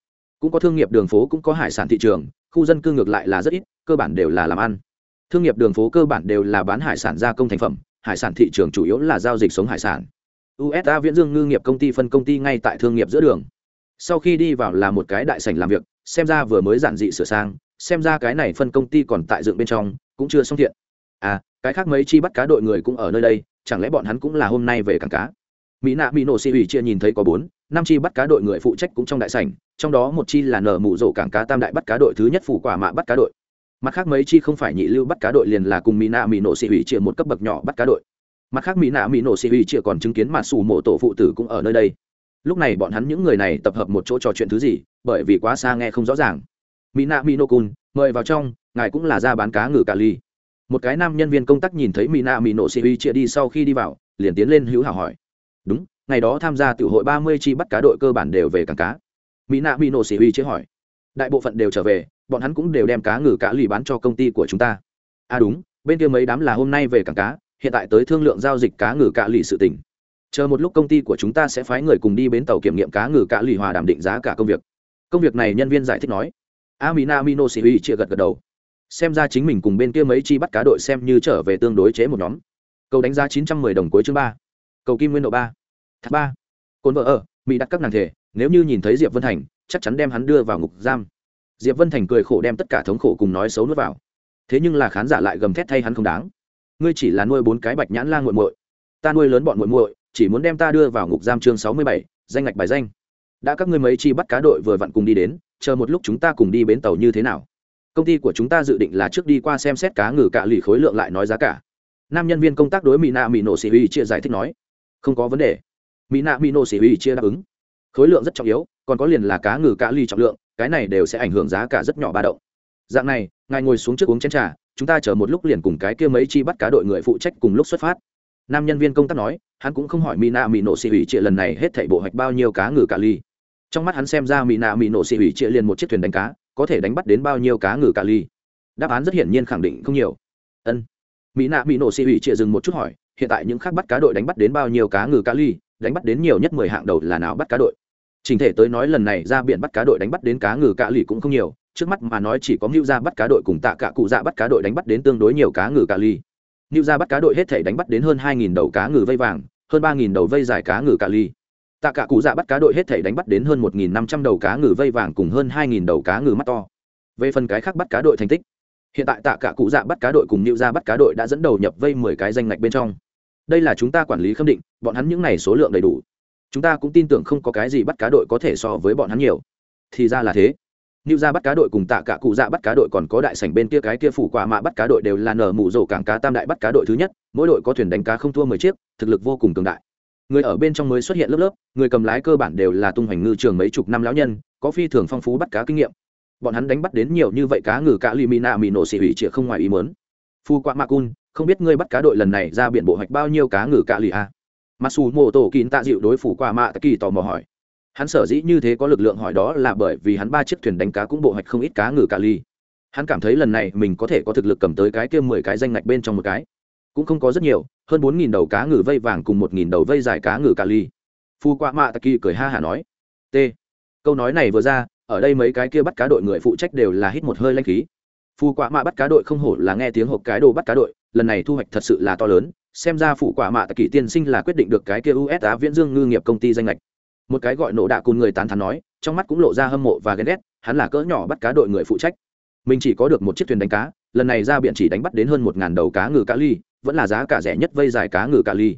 A: Cũng có thương nghiệp đường phố, cũng có hải sản thị trường, khu dân cư ngược lại là rất ít, cơ bản đều là làm ăn. Thương nghiệp đường phố cơ bản đều là bán hải sản gia công thành phẩm, hải sản thị trường chủ yếu là giao dịch sống hải sản. Usa viễn dương ngư nghiệp công ty phân công ty ngay tại thương nghiệp giữa đường. Sau khi đi vào là một cái đại sảnh làm việc, xem ra vừa mới giản dị sửa sang, xem ra cái này phân công ty còn tại dựng bên trong, cũng chưa xong thiện. À cái khác mấy chi bắt cá đội người cũng ở nơi đây chẳng lẽ bọn hắn cũng là hôm nay về cảng cá? Mỹ nạ mỹ nổ xì ủy chia nhìn thấy có bốn, năm chi bắt cá đội người phụ trách cũng trong đại sảnh, trong đó một chi là nở mụ rổ cảng cá tam đại bắt cá đội, thứ nhất phủ quả mạ bắt cá đội. Mặt khác mấy chi không phải nhị lưu bắt cá đội liền là cùng mỹ nạ mỹ nổ xì ủy chia một cấp bậc nhỏ bắt cá đội. Mặt khác mỹ nạ mỹ nổ xì ủy chia còn chứng kiến mà xù mộ tổ phụ tử cũng ở nơi đây. Lúc này bọn hắn những người này tập hợp một chỗ trò chuyện thứ gì, bởi vì quá xa nghe không rõ ràng. Mỹ nạ mỹ nổ cun mời vào trong, ngài cũng là ra bán cá ngừ cà ly một cái nam nhân viên công tác nhìn thấy mỹ nạ mỹ nổ xì uy chia đi sau khi đi vào, liền tiến lên hữu hảo hỏi. Đúng, ngày đó tham gia tiểu hội ba mươi chi bắt cá đội cơ bản đều về cảng cá. Mỹ nạ mỹ nổ xì uy chế hỏi. Đại bộ phận đều trở về, bọn hắn cũng đều đem cá ngừ cá lì bán cho công ty của chúng ta. À đúng, bên kia mấy đám là hôm nay về cảng cá, hiện tại tới thương lượng giao dịch cá ngừ cá lì sự tỉnh chờ một lúc công ty của chúng ta sẽ phái người cùng đi bến tàu kiểm nghiệm cá ngừ cá lì hòa đảm định giá cả công việc. Công việc này nhân viên giải thích nói. A mina mino sĩ uy chia gật gật đầu xem ra chính mình cùng bên kia mấy chi bắt cá đội xem như trở về tương đối chế một nhóm. Cầu đánh giá chín trăm mười đồng cuối chương ba. Cầu kim nguyên độ ba. Thác ba. Cồn vợ ở, mỹ đặt các nàng thể, nếu như nhìn thấy diệp vân thành, chắc chắn đem hắn đưa vào ngục giam. Diệp vân thành cười khổ đem tất cả thống khổ cùng nói xấu nuốt vào. Thế nhưng là khán giả lại gầm thét thay hắn không đáng. Ngươi chỉ là nuôi bốn cái bạch nhãn la nguội muội. Ta nuôi lớn bọn muội muội, chỉ muốn đem ta đưa vào ngục giam chương sáu mươi bảy, danh ngạch bài danh. Đã các ngươi mấy chi bắt cá đội vừa vặn cùng đi đến, chờ một lúc chúng ta cùng đi bến tàu như thế nào? Công ty của chúng ta dự định là trước đi qua xem xét cá ngừ cạ lì khối lượng lại nói giá cả. Nam nhân viên công tác đối mỹ nạ mỹ nổ sĩ uy chia giải thích nói, không có vấn đề. Mỹ nạ mỹ nổ sĩ uy chia đáp ứng. Khối lượng rất trọng yếu, còn có liền là cá ngừ cạ ly trọng lượng, cái này đều sẽ ảnh hưởng giá cả rất nhỏ ba động. Dạng này, ngài ngồi xuống trước uống chén trà, chúng ta chờ một lúc liền cùng cái kia mấy chi bắt cá đội người phụ trách cùng lúc xuất phát. Nam nhân viên công tác nói, hắn cũng không hỏi mỹ nạ mỹ nổ xì ủy trịa lần này hết thảy bộ hoạch bao nhiêu cá ngừ cá ly trong mắt hắn xem ra mỹ nạ mỹ nổ xì ủy trịa liền một chiếc thuyền đánh cá có thể đánh bắt đến bao nhiêu cá ngừ cà ly? Đáp án rất hiển nhiên khẳng định không nhiều. Ân. Mỹ nạ mỹ nổ xì ủy trịa dừng một chút hỏi, hiện tại những khác bắt cá đội đánh bắt đến bao nhiêu cá ngừ cá ly, đánh bắt đến nhiều nhất mười hạng đầu là nào bắt cá đội? Trình thể tới nói lần này ra biển bắt cá đội đánh bắt đến cá ngừ cá ly cũng không nhiều, trước mắt mà nói chỉ có mưu ra bắt cá đội cùng tạ cả cụ dạ bắt cá đội đánh bắt đến tương đối nhiều cá ngừ cá ly. Mưu ra bắt cá đội hết thể đánh bắt đến hơn hai đầu cá ngừ vây vàng, hơn ba đầu vây dài cá ngừ cá ly tạ cả cụ dạ bắt cá đội hết thể đánh bắt đến hơn một năm trăm đầu cá ngừ vây vàng cùng hơn hai đầu cá ngừ mắt to. Về phần cái khác bắt cá đội thành tích. Hiện tại tạ cả cụ dạ bắt cá đội cùng mưu ra bắt cá đội đã dẫn đầu nhập vây mười cái danh ngạch bên trong. Đây là chúng ta quản lý khâm định bọn hắn những n à y số lượng đầy đủ. Chúng ta cũng tin tưởng không có cái gì bắt cá đội có thể so với bọn hắn nhiều. Thì ra là thế. New ra bắt cá đội cùng tạ cả cụ dạ bắt cá đội còn có đại sảnh bên kia cái kia phủ quả mạ bắt cá đội đều là nở mụ rổ cảng cá tam đại bắt cá đội thứ nhất, mỗi đội có thuyền đánh cá không thua mười chiếc, thực lực vô cùng cường đại người ở bên trong mới xuất hiện lớp lớp, người cầm lái cơ bản đều là tung hoành ngư trường mấy chục năm lão nhân, có phi thường phong phú bắt cá kinh nghiệm. Bọn hắn đánh bắt đến nhiều như vậy cá ngừ cá lì mì nạ mì nổ xỉ hủy chĩa không ngoài ý mớn phu quạ ma cun, không biết ngươi bắt cá đội lần này ra biển bộ hoạch bao nhiêu cá ngừ cá lì à? a Masu mô tổ kín tạ dịu đối phủ quạ mạ kỳ tò mò hỏi. Hắn sở dĩ như thế có lực lượng hỏi đó là bởi vì hắn ba chiếc thuyền đánh cá cũng bộ hoạch không ít cá ngừ cá lì. Hắn cảm thấy lần này mình có thể có thực lực cầm tới cái kia mười cái danh ngạch bên trong một cái cũng không có rất nhiều, hơn bốn nghìn đầu cá ngừ vây vàng cùng một nghìn đầu vây dài cá ngừ cà ly. Phu Quạ mạ taki cười ha hả nói, t, câu nói này vừa ra, ở đây mấy cái kia bắt cá đội người phụ trách đều là hít một hơi lanh khí. Phu Quạ mạ bắt cá đội không hổ là nghe tiếng hộp cái đồ bắt cá đội, lần này thu hoạch thật sự là to lớn, xem ra phụ quả mạ tạ kỷ tiên sinh là quyết định được cái kia usa viễn dương ngư nghiệp công ty danh lệch một cái gọi nổ đạ cùng người tán thắn nói, trong mắt cũng lộ ra hâm mộ và ghen ghét, hắn là cỡ nhỏ bắt cá đội người phụ trách. Mình chỉ có được một chiếc thuyền đánh cá, lần này ra biển chỉ đánh bắt đến hơn một ngàn đầu cá ngừ cá ly vẫn là giá cả rẻ nhất vây dài cá ngừ cà ly.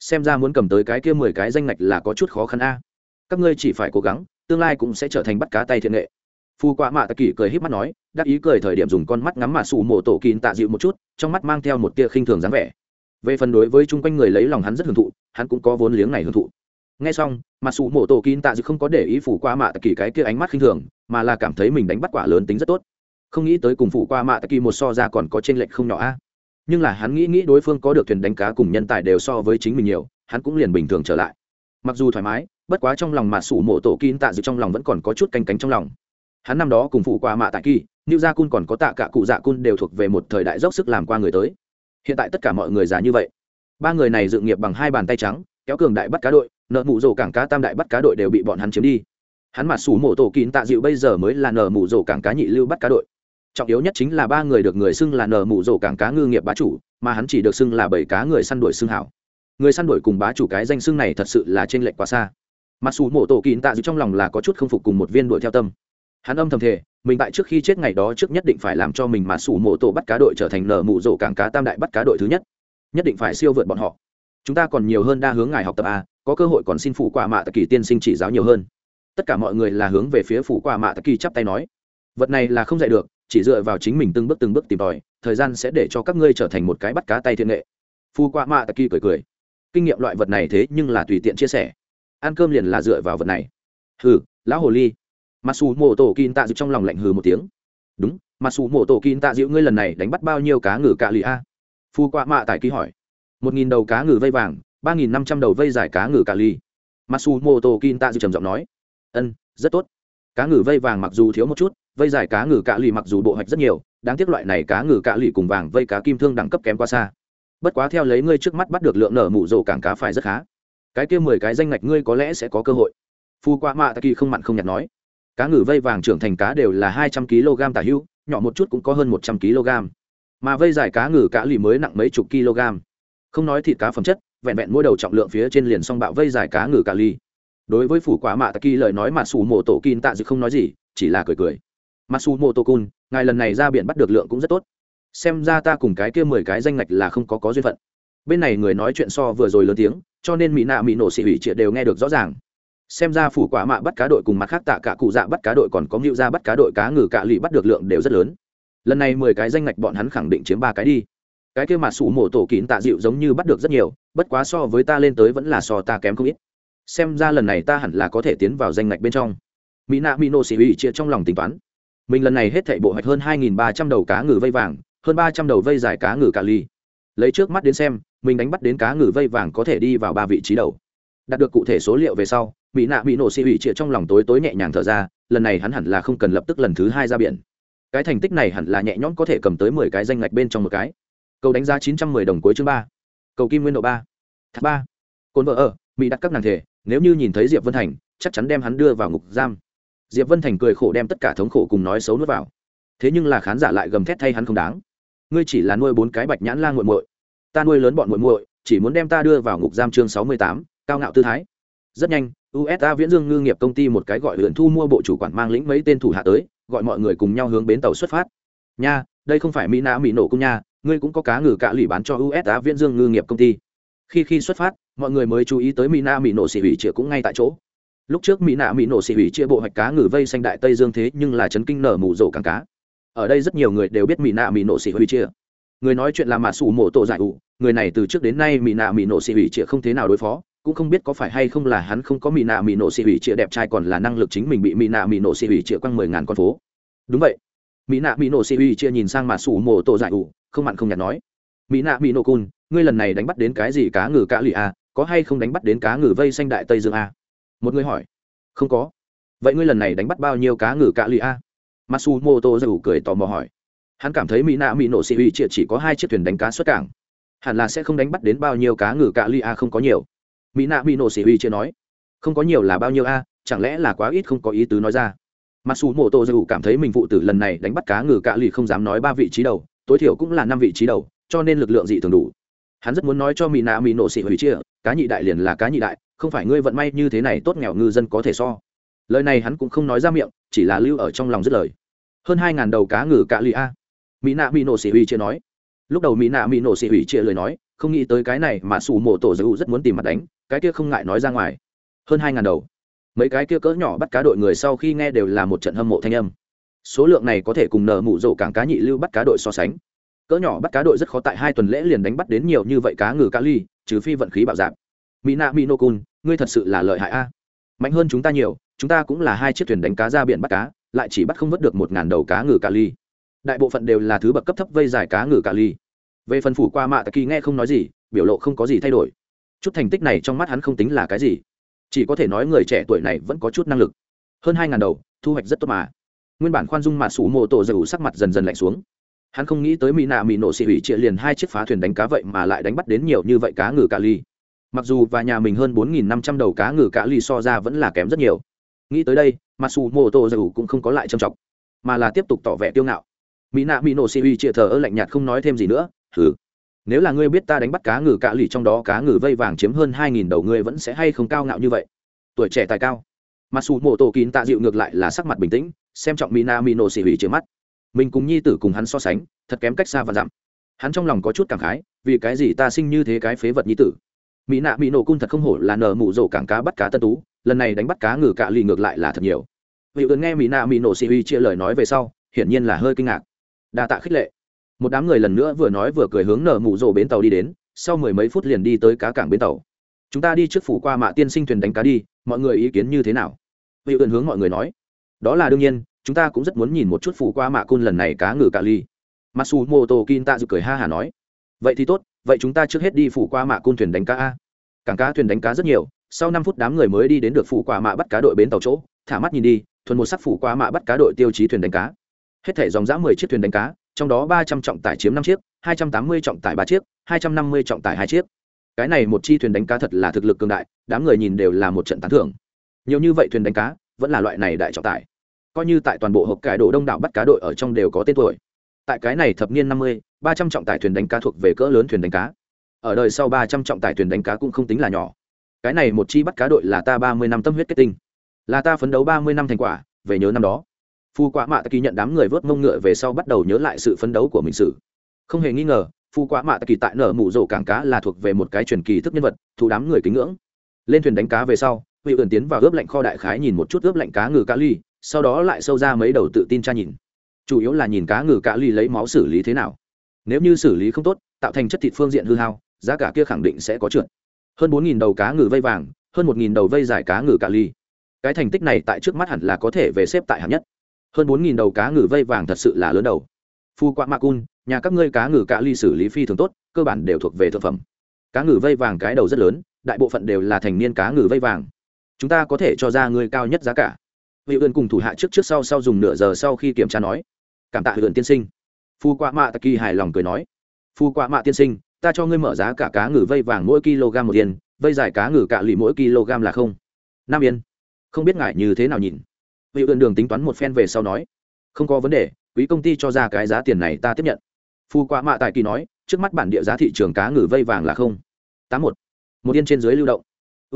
A: Xem ra muốn cầm tới cái kia mười cái danh ngạch là có chút khó khăn a. Các ngươi chỉ phải cố gắng, tương lai cũng sẽ trở thành bắt cá tay thiện nghệ. Phu quả mạ tạ kỳ cười h í p mắt nói, đắc ý cười thời điểm dùng con mắt ngắm mà sủ mổ tổ kín tạ dịu một chút, trong mắt mang theo một tia khinh thường dáng vẻ. Về phần đối với chung quanh người lấy lòng hắn rất hưởng thụ, hắn cũng có vốn liếng này hưởng thụ. Nghe xong, mà sủ mổ tổ kín tạ dịu không có để ý phủ qua mạ tạ kỳ cái kia ánh mắt khinh thường, mà là cảm thấy mình đánh bắt quả lớn tính rất tốt. Không nghĩ tới cùng phủ qua mạ tạ kỳ một so ra còn có t r ê n lệch không nhỏ a nhưng là hắn nghĩ nghĩ đối phương có được thuyền đánh cá cùng nhân tài đều so với chính mình nhiều, hắn cũng liền bình thường trở lại. Mặc dù thoải mái, bất quá trong lòng mà sủ mộ tổ kín tạ dự trong lòng vẫn còn có chút canh cánh trong lòng. Hắn năm đó cùng phụ qua mạ tại kỳ, new gia cun còn có tạ cả cụ dạ cun đều thuộc về một thời đại dốc sức làm qua người tới. Hiện tại tất cả mọi người già như vậy. Ba người này dự nghiệp bằng hai bàn tay trắng, kéo cường đại bắt cá đội, nợ mụ rổ cảng cá tam đại bắt cá đội đều bị bọn hắn chiếm đi. Hắn mà sủ mộ tổ kín tạ dịu bây giờ mới là nợ mụ rổ cảng cá nhị lưu bắt cá đội trọng yếu nhất chính là ba người được người xưng là nở mụ rổ cảng cá ngư nghiệp bá chủ, mà hắn chỉ được xưng là bảy cá người săn đuổi xưng hảo. Người săn đuổi cùng bá chủ cái danh xưng này thật sự là trên lệch quá xa. Mặc dù mộ tổ kín tạ dịu trong lòng là có chút không phục cùng một viên đuổi theo tâm. Hắn âm thầm thể mình tại trước khi chết ngày đó trước nhất định phải làm cho mình mà sủ mộ tổ bắt cá đội trở thành nở mụ rổ cảng cá tam đại bắt cá đội thứ nhất. Nhất định phải siêu vượt bọn họ. Chúng ta còn nhiều hơn đa hướng ngài học tập a, có cơ hội còn xin phụ quả mạ tạ kỳ tiên sinh chỉ giáo nhiều hơn. Tất cả mọi người là hướng về phía phụ quả mạ tạ kỳ chắp tay nói. Vật này là không dạy được chỉ dựa vào chính mình từng bước từng bước tìm tòi, thời gian sẽ để cho các ngươi trở thành một cái bắt cá tay thiên nghệ. Phu qua mạ tạ kỳ cười cười. Kinh nghiệm loại vật này thế nhưng là tùy tiện chia sẻ. Ăn cơm liền là dựa vào vật này. Hừ, lão hồ ly. Masu mô tổ kin tạ dịu trong lòng lạnh hừ một tiếng. Đúng masu mô tổ kin tạ dịu ngươi lần này đánh bắt bao nhiêu cá ngừ cạ lì a? Phu quạ mạ tại ký hỏi. Một nghìn đầu cá ngừ vây vàng, ba nghìn năm trăm đầu vây giải cá ngừ cạ lì. Masu mô tô kin tạ dịu trầm giọng nói. Ân, rất tốt. Cá ngừ vây vàng mặc dù thiếu một chút vây giải cá ngừ cạ lì mặc dù bộ hoạch rất nhiều, đáng tiếc loại này cá ngừ cạ lì cùng vàng vây cá kim thương đẳng cấp kém quá xa. Bất quá theo lấy ngươi trước mắt bắt được lượng nở mụ rồ cảng cá phải rất khá. Cái kia mười cái danh ngạch ngươi có lẽ sẽ có cơ hội. Phu qua mạ kỳ không mặn không nhạt nói. Cá ngừ vây vàng trưởng thành cá đều là hai trăm kg tả hữu, nhỏ một chút cũng có hơn một trăm kg. Mà vây dài cá ngừ cá lì mới nặng mấy chục kg. Không nói thịt cá phẩm chất, vẹn vẹn mỗi đầu trọng lượng phía trên liền song bạo vây dài cá ngừ cá lì. đối với phủ quả mạ tạ kỳ lời nói mà sủ mộ tổ kin tạ dự không nói gì, chỉ là cười cười matsumoto kun ngài lần này ra biển bắt được lượng cũng rất tốt. Xem ra ta cùng cái kia mười cái danh ngạch là không có có duyên phận. Bên này người nói chuyện so vừa rồi lớn tiếng, cho nên mỹ nạ mỹ nổ xị ủy triệt đều nghe được rõ ràng. Xem ra phủ quả mạ bắt cá đội cùng mặt khác tạ cả cụ dạ bắt cá đội còn có ngưu ra bắt cá đội cá ngừ cạ lụy bắt được lượng đều rất lớn. Lần này mười cái danh ngạch bọn hắn khẳng định chiếm ba cái đi. Cái kia mà sủ mổ tổ kín tạ dịu giống như bắt được rất nhiều, bất quá so với ta lên tới vẫn là so ta kém không ít. Xem ra lần này ta hẳn là có thể tiến vào danh ngạch bên trong. Mỹ nạ mỹ nổ sĩ ủy chia trong lòng tính toán mình lần này hết thảy bộ hoạch hơn hai nghìn ba trăm đầu cá ngừ vây vàng, hơn ba trăm đầu vây dài cá ngừ cà ly. Lấy trước mắt đến xem, mình đánh bắt đến cá ngừ vây vàng có thể đi vào ba vị trí đầu. Đạt được cụ thể số liệu về sau bị nạ bị nổ xị ủy trịa trong lòng tối tối nhẹ nhàng thở ra, lần này hắn hẳn là không cần lập tức lần thứ hai ra biển. Cái thành tích này hẳn là nhẹ nhõm có thể cầm tới mười cái danh ngạch bên trong một cái. Cầu đánh giá chín trăm mười đồng cuối chương ba. Cầu kim nguyên độ ba. Thác ba. Cồn vợ ở, mỹ đặt các nàng thể, nếu như nhìn thấy diệp vân thành, chắc chắn đem hắn đưa vào ngục giam diệp vân thành cười khổ đem tất cả thống khổ cùng nói xấu nuốt vào. Thế nhưng là khán giả lại gầm thét thay hắn không đáng. Ngươi chỉ là nuôi bốn cái bạch nhãn la nguội muội. Ta nuôi lớn bọn muội muội, chỉ muốn đem ta đưa vào ngục giam chương sáu mươi tám, cao ngạo tư thái. Rất nhanh usa viễn dương ngư nghiệp công ty một cái gọi huyện thu mua bộ chủ quản mang lĩnh mấy tên thủ hạ tới, gọi mọi người cùng nhau hướng bến tàu xuất phát. Nha, đây không phải mỹ nã mỹ nổ cung nha, ngươi cũng có cá ngừ cạ lì bán cho usa viễn dương ngư nghiệp công ty. Khi khi xuất phát, mọi người mới chú ý tới mỹ nã mỹ nổ xỉ hủy chĩa cũng ngay tại chỗ lúc trước mỹ nã mỹ nổ xị hủy chia bộ hoạch cá ngừ vây xanh đại tây dương thế nhưng là chấn kinh nở mù rổ càng cá. Ở đây rất nhiều người đều biết mỹ nạ mỹ nổ xị hủy chia. Người nói chuyện là mạ sủ mổ tổ giải ủ. Người này từ trước đến nay mỹ nạ mỹ nổ xị hủy chia không thế nào đối phó, cũng không biết có phải hay không là hắn không có mỹ nạ mỹ nổ xị hủy chia đẹp trai còn là năng lực chính mình bị mỹ nạ mỹ nổ xị hủy chia quăng mười ngàn con phố. Đúng vậy. Mỹ nạ mỹ nổ xị hủy chia nhìn sang mạ sủ mồ tổ giải ủ, không mặn không nhạt nói. Mỹ nạ mỹ nổ cun, ngươi lần này đánh bắt đến cái gì cá ngừ cá lì a có hay không đánh bắt đến cá ngừ vây xanh đại tây dương a một người hỏi không có. Vậy ngươi lần này đánh bắt bao nhiêu cá ngừ cạ lì a? Matsumoto dù cười tò mò hỏi hắn cảm thấy mỹ nạ mỹ nổ xị hủy chỉ, chỉ có hai chiếc thuyền đánh cá xuất cảng. Hẳn là sẽ không đánh bắt đến bao nhiêu cá ngừ cạ lì a không có nhiều. Mỹ nạ mỹ nổ xỉ uy chưa nói không có nhiều là bao nhiêu a chẳng lẽ là quá ít không có ý tứ nói ra? Mặc dù tô dù cảm thấy mình phụ tử lần này đánh bắt cá ngừ cạ lì không dám nói ba vị trí đầu tối thiểu cũng là năm vị trí đầu cho nên lực lượng dị thường đủ hắn rất muốn nói cho mỹ nạ mỹ nổ xị hủy chia cá nhị đại liền là cá nhị đại, không phải ngươi vận may như thế này tốt nghèo ngư dân có thể so. Lời này hắn cũng không nói ra miệng, chỉ là lưu ở trong lòng rất lời. Hơn hai ngàn đầu cá ngừ cạ lì a. Mỹ nạ mỹ nổ xị hủy chia nói. Lúc đầu mỹ nạ mỹ nổ xị hủy chia lời nói, không nghĩ tới cái này mà sủ mộ tổ dữ rất muốn tìm mặt đánh, cái kia không ngại nói ra ngoài. Hơn hai ngàn đầu. Mấy cái kia cỡ nhỏ bắt cá đội người sau khi nghe đều là một trận hâm mộ thanh âm. Số lượng này có thể cùng nở mụ rộ cảng cá nhị lưu bắt cá đội so sánh cỡ nhỏ bắt cá đội rất khó tại hai tuần lễ liền đánh bắt đến nhiều như vậy cá ngừ cá ly, trừ phi vận khí bạo dạp mỹ nạ mỹ nô cun ngươi thật sự là lợi hại a. Mạnh hơn chúng ta nhiều, chúng ta cũng là hai chiếc thuyền đánh cá ra biển bắt cá, lại chỉ bắt không vớt được một ngàn đầu cá ngừ cá ly. Đại bộ phận đều là thứ bậc cấp thấp vây dài cá ngừ cá ly. Về phần phủ qua mạ tạ kỳ nghe không nói gì, biểu lộ không có gì thay đổi. Chút thành tích này trong mắt hắn không tính là cái gì. Chỉ có thể nói người trẻ tuổi này vẫn có chút năng lực. Hơn hai ngàn đầu, thu hoạch rất tốt mà. Nguyên bản khoan dung mạ sủ mô tổ dầu sắc mặt dần dần lạnh xuống hắn không nghĩ tới mỹ nạ mỹ nổ xị hủy chia liền hai chiếc phá thuyền đánh cá vậy mà lại đánh bắt đến nhiều như vậy cá ngừ cà ly. Mặc dù và nhà mình hơn bốn nghìn năm trăm đầu cá ngừ cà ly so ra vẫn là kém rất nhiều. Nghĩ tới đây mặc dù mô tô dầu cũng không có lại trầm trọng mà là tiếp tục tỏ vẻ tiêu ngạo. Mỹ nạ mỹ nổ xị hủy chia thờ ơ lạnh nhạt không nói thêm gì nữa thử nếu là ngươi biết ta đánh bắt cá ngừ cà ly trong đó cá ngừ vây vàng chiếm hơn hai nghìn đầu ngươi vẫn sẽ hay không cao ngạo như vậy? Tuổi trẻ tài cao mặc dù mộ kín tạ dịu ngược lại là sắc mặt bình tĩnh, xem trọng mina mino xị hủy chia mắt mình cùng nhi tử cùng hắn so sánh, thật kém cách xa và dặm. Hắn trong lòng có chút cảm khái, vì cái gì ta sinh như thế cái phế vật nhi tử? Mỹ nạ, mỹ nổ cung thật không hổ là nở mụ rổ cảng cá bắt cá tân tú, lần này đánh bắt cá ngừ cạ lì ngược lại là thật nhiều. Vị ơn nghe mỹ nạ, mỹ nổ xì huy chia lời nói về sau, hiển nhiên là hơi kinh ngạc. Đa tạ khích lệ. Một đám người lần nữa vừa nói vừa cười hướng nở mụ rổ bến tàu đi đến, sau mười mấy phút liền đi tới cá cảng bến tàu. Chúng ta đi trước phủ qua mạ tiên sinh thuyền đánh cá đi, mọi người ý kiến như thế nào? Vị ượn hướng mọi người nói. Đó là đương nhiên chúng ta cũng rất muốn nhìn một chút phủ qua mạ côn lần này cá ngừ cà ly. Masu moto kin ta dự cười ha hả nói, vậy thì tốt, vậy chúng ta trước hết đi phủ qua mạ côn thuyền đánh cá a. Cảng cá thuyền đánh cá rất nhiều, sau năm phút đám người mới đi đến được phủ qua mạ bắt cá đội bến tàu chỗ, thả mắt nhìn đi, thuần một sắc phủ qua mạ bắt cá đội tiêu chí thuyền đánh cá. Hết thể dòng dã mười chiếc thuyền đánh cá, trong đó ba trăm trọng tải chiếm năm chiếc, hai trăm tám mươi trọng tải ba chiếc, hai trăm năm mươi trọng tải hai chiếc. Cái này một chi thuyền đánh cá thật là thực lực cường đại, đám người nhìn đều là một trận tán thưởng. Nhiều như vậy thuyền đánh cá, vẫn là loại này đại trọng tải coi như tại toàn bộ hộp cải đồ đông đảo bắt cá đội ở trong đều có tên tuổi. Tại cái này thập niên năm mươi, ba trăm trọng tải thuyền đánh cá thuộc về cỡ lớn thuyền đánh cá. Ở đời sau ba trăm trọng tải thuyền đánh cá cũng không tính là nhỏ. Cái này một chi bắt cá đội là ta ba mươi năm tâm huyết kết tinh. Là ta phấn đấu ba mươi năm thành quả, về nhớ năm đó. Phu quá mạ kỳ nhận đám người vớt mông ngựa về sau bắt đầu nhớ lại sự phấn đấu của mình sự không hề nghi ngờ, phu quá mạ kỳ tại nở mụ rổ cảng cá là thuộc về một cái truyền kỳ thức nhân vật, thu đám người kính ngưỡng. Lên thuyền đánh cá về sau vị ẩn tiến vào ướp lạnh kho đại khái nhìn một chút ướp lạnh cá ngừ cá ly sau đó lại sâu ra mấy đầu tự tin tra nhìn. Chủ yếu là nhìn cá ngừ cá ly lấy máu xử lý thế nào. Nếu như xử lý không tốt, tạo thành chất thịt phương diện hư hao, giá cả kia khẳng định sẽ có trượt. Hơn bốn đầu cá ngừ vây vàng, hơn một đầu vây dài cá ngừ cá ly. Cái thành tích này tại trước mắt hẳn là có thể về xếp tại hạng nhất. Hơn bốn nghìn đầu cá ngừ vây vàng thật sự là lớn đầu. Phu quạ mạ cun, nhà các ngươi cá ngừ cá ly xử lý phi thường tốt, cơ bản đều thuộc về thực phẩm. Cá ngừ vây vàng cái đầu rất lớn, đại bộ phận đều là thành niên cá ngừ vây vàng. Chúng ta có thể cho ra ngươi cao nhất giá cả vị ươn cùng thủ hạ trước trước sau sau dùng nửa giờ sau khi kiểm tra nói, cảm tạ ươn tiên sinh. Phu quạ mạ tạ kỳ hài lòng cười nói, phu quạ mạ tiên sinh, ta cho ngươi mở giá cả cá ngừ vây vàng mỗi kg một yên, vây dài cá ngừ cạ lì mỗi kg là không. Năm yên. Không biết ngại như thế nào nhìn. Vị ươn đường tính toán một phen về sau nói, không có vấn đề, quý công ty cho ra cái giá tiền này ta tiếp nhận. Phu qua mạ tại kỳ nói, trước mắt bản địa giá thị trường cá ngừ vây vàng là không. Tám một. Một yên trên dưới lưu động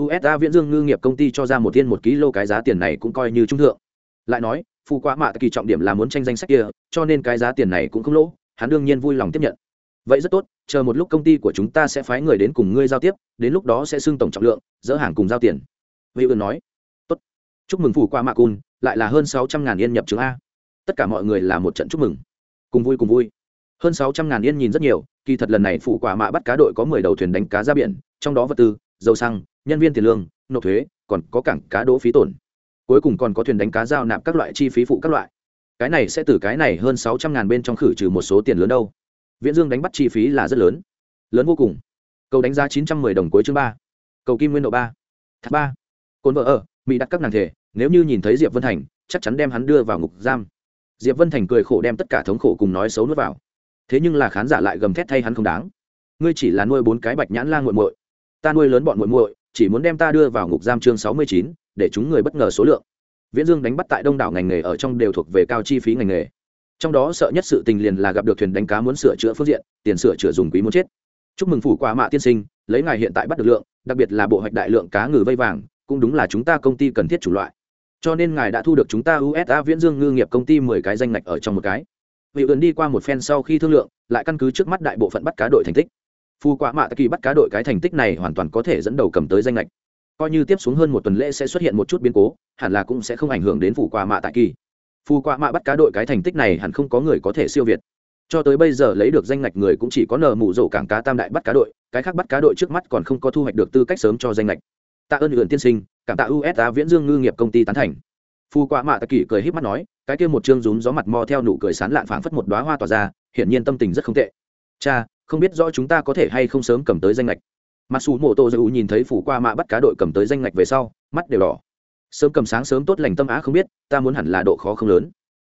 A: usa viễn dương ngư nghiệp công ty cho ra một yên một kg cái giá tiền này cũng coi như trung thượng. Lại nói phụ quá mạ kỳ trọng điểm là muốn tranh danh sách kia, cho nên cái giá tiền này cũng không lỗ, hắn đương nhiên vui lòng tiếp nhận. Vậy rất tốt, chờ một lúc công ty của chúng ta sẽ phái người đến cùng ngươi giao tiếp, đến lúc đó sẽ xưng tổng trọng lượng, dỡ hàng cùng giao tiền. Vị ươn nói. Tốt. Chúc mừng phủ qua mạ cun lại là hơn sáu trăm ngàn yên nhập chứng a. Tất cả mọi người là một trận chúc mừng. Cùng vui cùng vui. Hơn sáu trăm ngàn yên nhìn rất nhiều, kỳ thật lần này phủ quả mạ bắt cá đội có mười đầu thuyền đánh cá ra biển, trong đó vật tư, dầu xăng nhân viên tiền lương, nộp thuế, còn có cảng cá đỗ phí tổn. Cuối cùng còn có thuyền đánh cá giao nạp các loại chi phí phụ các loại. Cái này sẽ từ cái này hơn sáu trăm ngàn bên trong khử trừ một số tiền lớn đâu. Viễn dương đánh bắt chi phí là rất lớn. Lớn vô cùng. Cầu đánh giá chín trăm mười đồng cuối chương ba. Cầu kim nguyên độ ba. Thác ba. Cồn vợ ở, mỹ đặt các nàng thể, nếu như nhìn thấy diệp vân thành, chắc chắn đem hắn đưa vào ngục giam. Diệp vân thành cười khổ đem tất cả thống khổ cùng nói xấu nuốt vào. Thế nhưng là khán giả lại gầm thét thay hắn không đáng. Ngươi chỉ là nuôi bốn cái bạch nhãn la g u muội. Ta nuôi lớn bọn muội muội chỉ muốn đem ta đưa vào ngục giam chương sáu mươi chín, để chúng người bất ngờ số lượng. Viễn dương đánh bắt tại đông đảo ngành nghề ở trong đều thuộc về cao chi phí ngành nghề. Trong đó sợ nhất sự tình liền là gặp được thuyền đánh cá muốn sửa chữa phương diện, tiền sửa chữa dùng quý muốn chết. Chúc mừng phủ qua mạ tiên sinh, lấy ngài hiện tại bắt được lượng, đặc biệt là bộ hoạch đại lượng cá ngừ vây vàng, cũng đúng là chúng ta công ty cần thiết chủ loại. Cho nên ngài đã thu được chúng ta usa viễn dương ngư nghiệp công ty mười cái danh ngạch ở trong một cái. Vị ơn đi qua một phen sau khi thương lượng, lại căn cứ trước mắt đại bộ phận bắt cá đội thành tích phu Quạ mạ kỳ bắt cá đội cái thành tích này hoàn toàn có thể dẫn đầu cầm tới danh lệch coi như tiếp xuống hơn một tuần lễ sẽ xuất hiện một chút biến cố, hẳn là cũng sẽ không ảnh hưởng đến phủ Quạ mạ tại kỳ. Phu Quạ mạ bắt cá đội cái thành tích này hẳn không có người có thể siêu việt. Cho tới bây giờ lấy được danh ngạch người cũng chỉ có nờ mụ rổ cảng cá tam đại bắt cá đội, cái khác bắt cá đội trước mắt còn không có thu hoạch được tư cách sớm cho danh ngạch. Tạ ơn lượn tiên sinh, cảm tạ usa viễn dương ngư nghiệp công ty tán thành. Phu Quạ mạ Tắc kỳ cười híp mắt nói, cái kia một chương rún gió mặt mo theo nụ cười sán lạn phảng phất một đóa hoa tỏa ra, hiển nhiên tâm tình rất không tệ. Cha không biết rõ chúng ta có thể hay không sớm cầm tới danh lệch mặc dù mộ tô dư nhìn thấy phủ qua mạ bắt cá đội cầm tới danh lệch về sau, mắt đều đỏ. Sớm cầm sáng sớm tốt lành tâm á không biết, ta muốn hẳn là độ khó không lớn.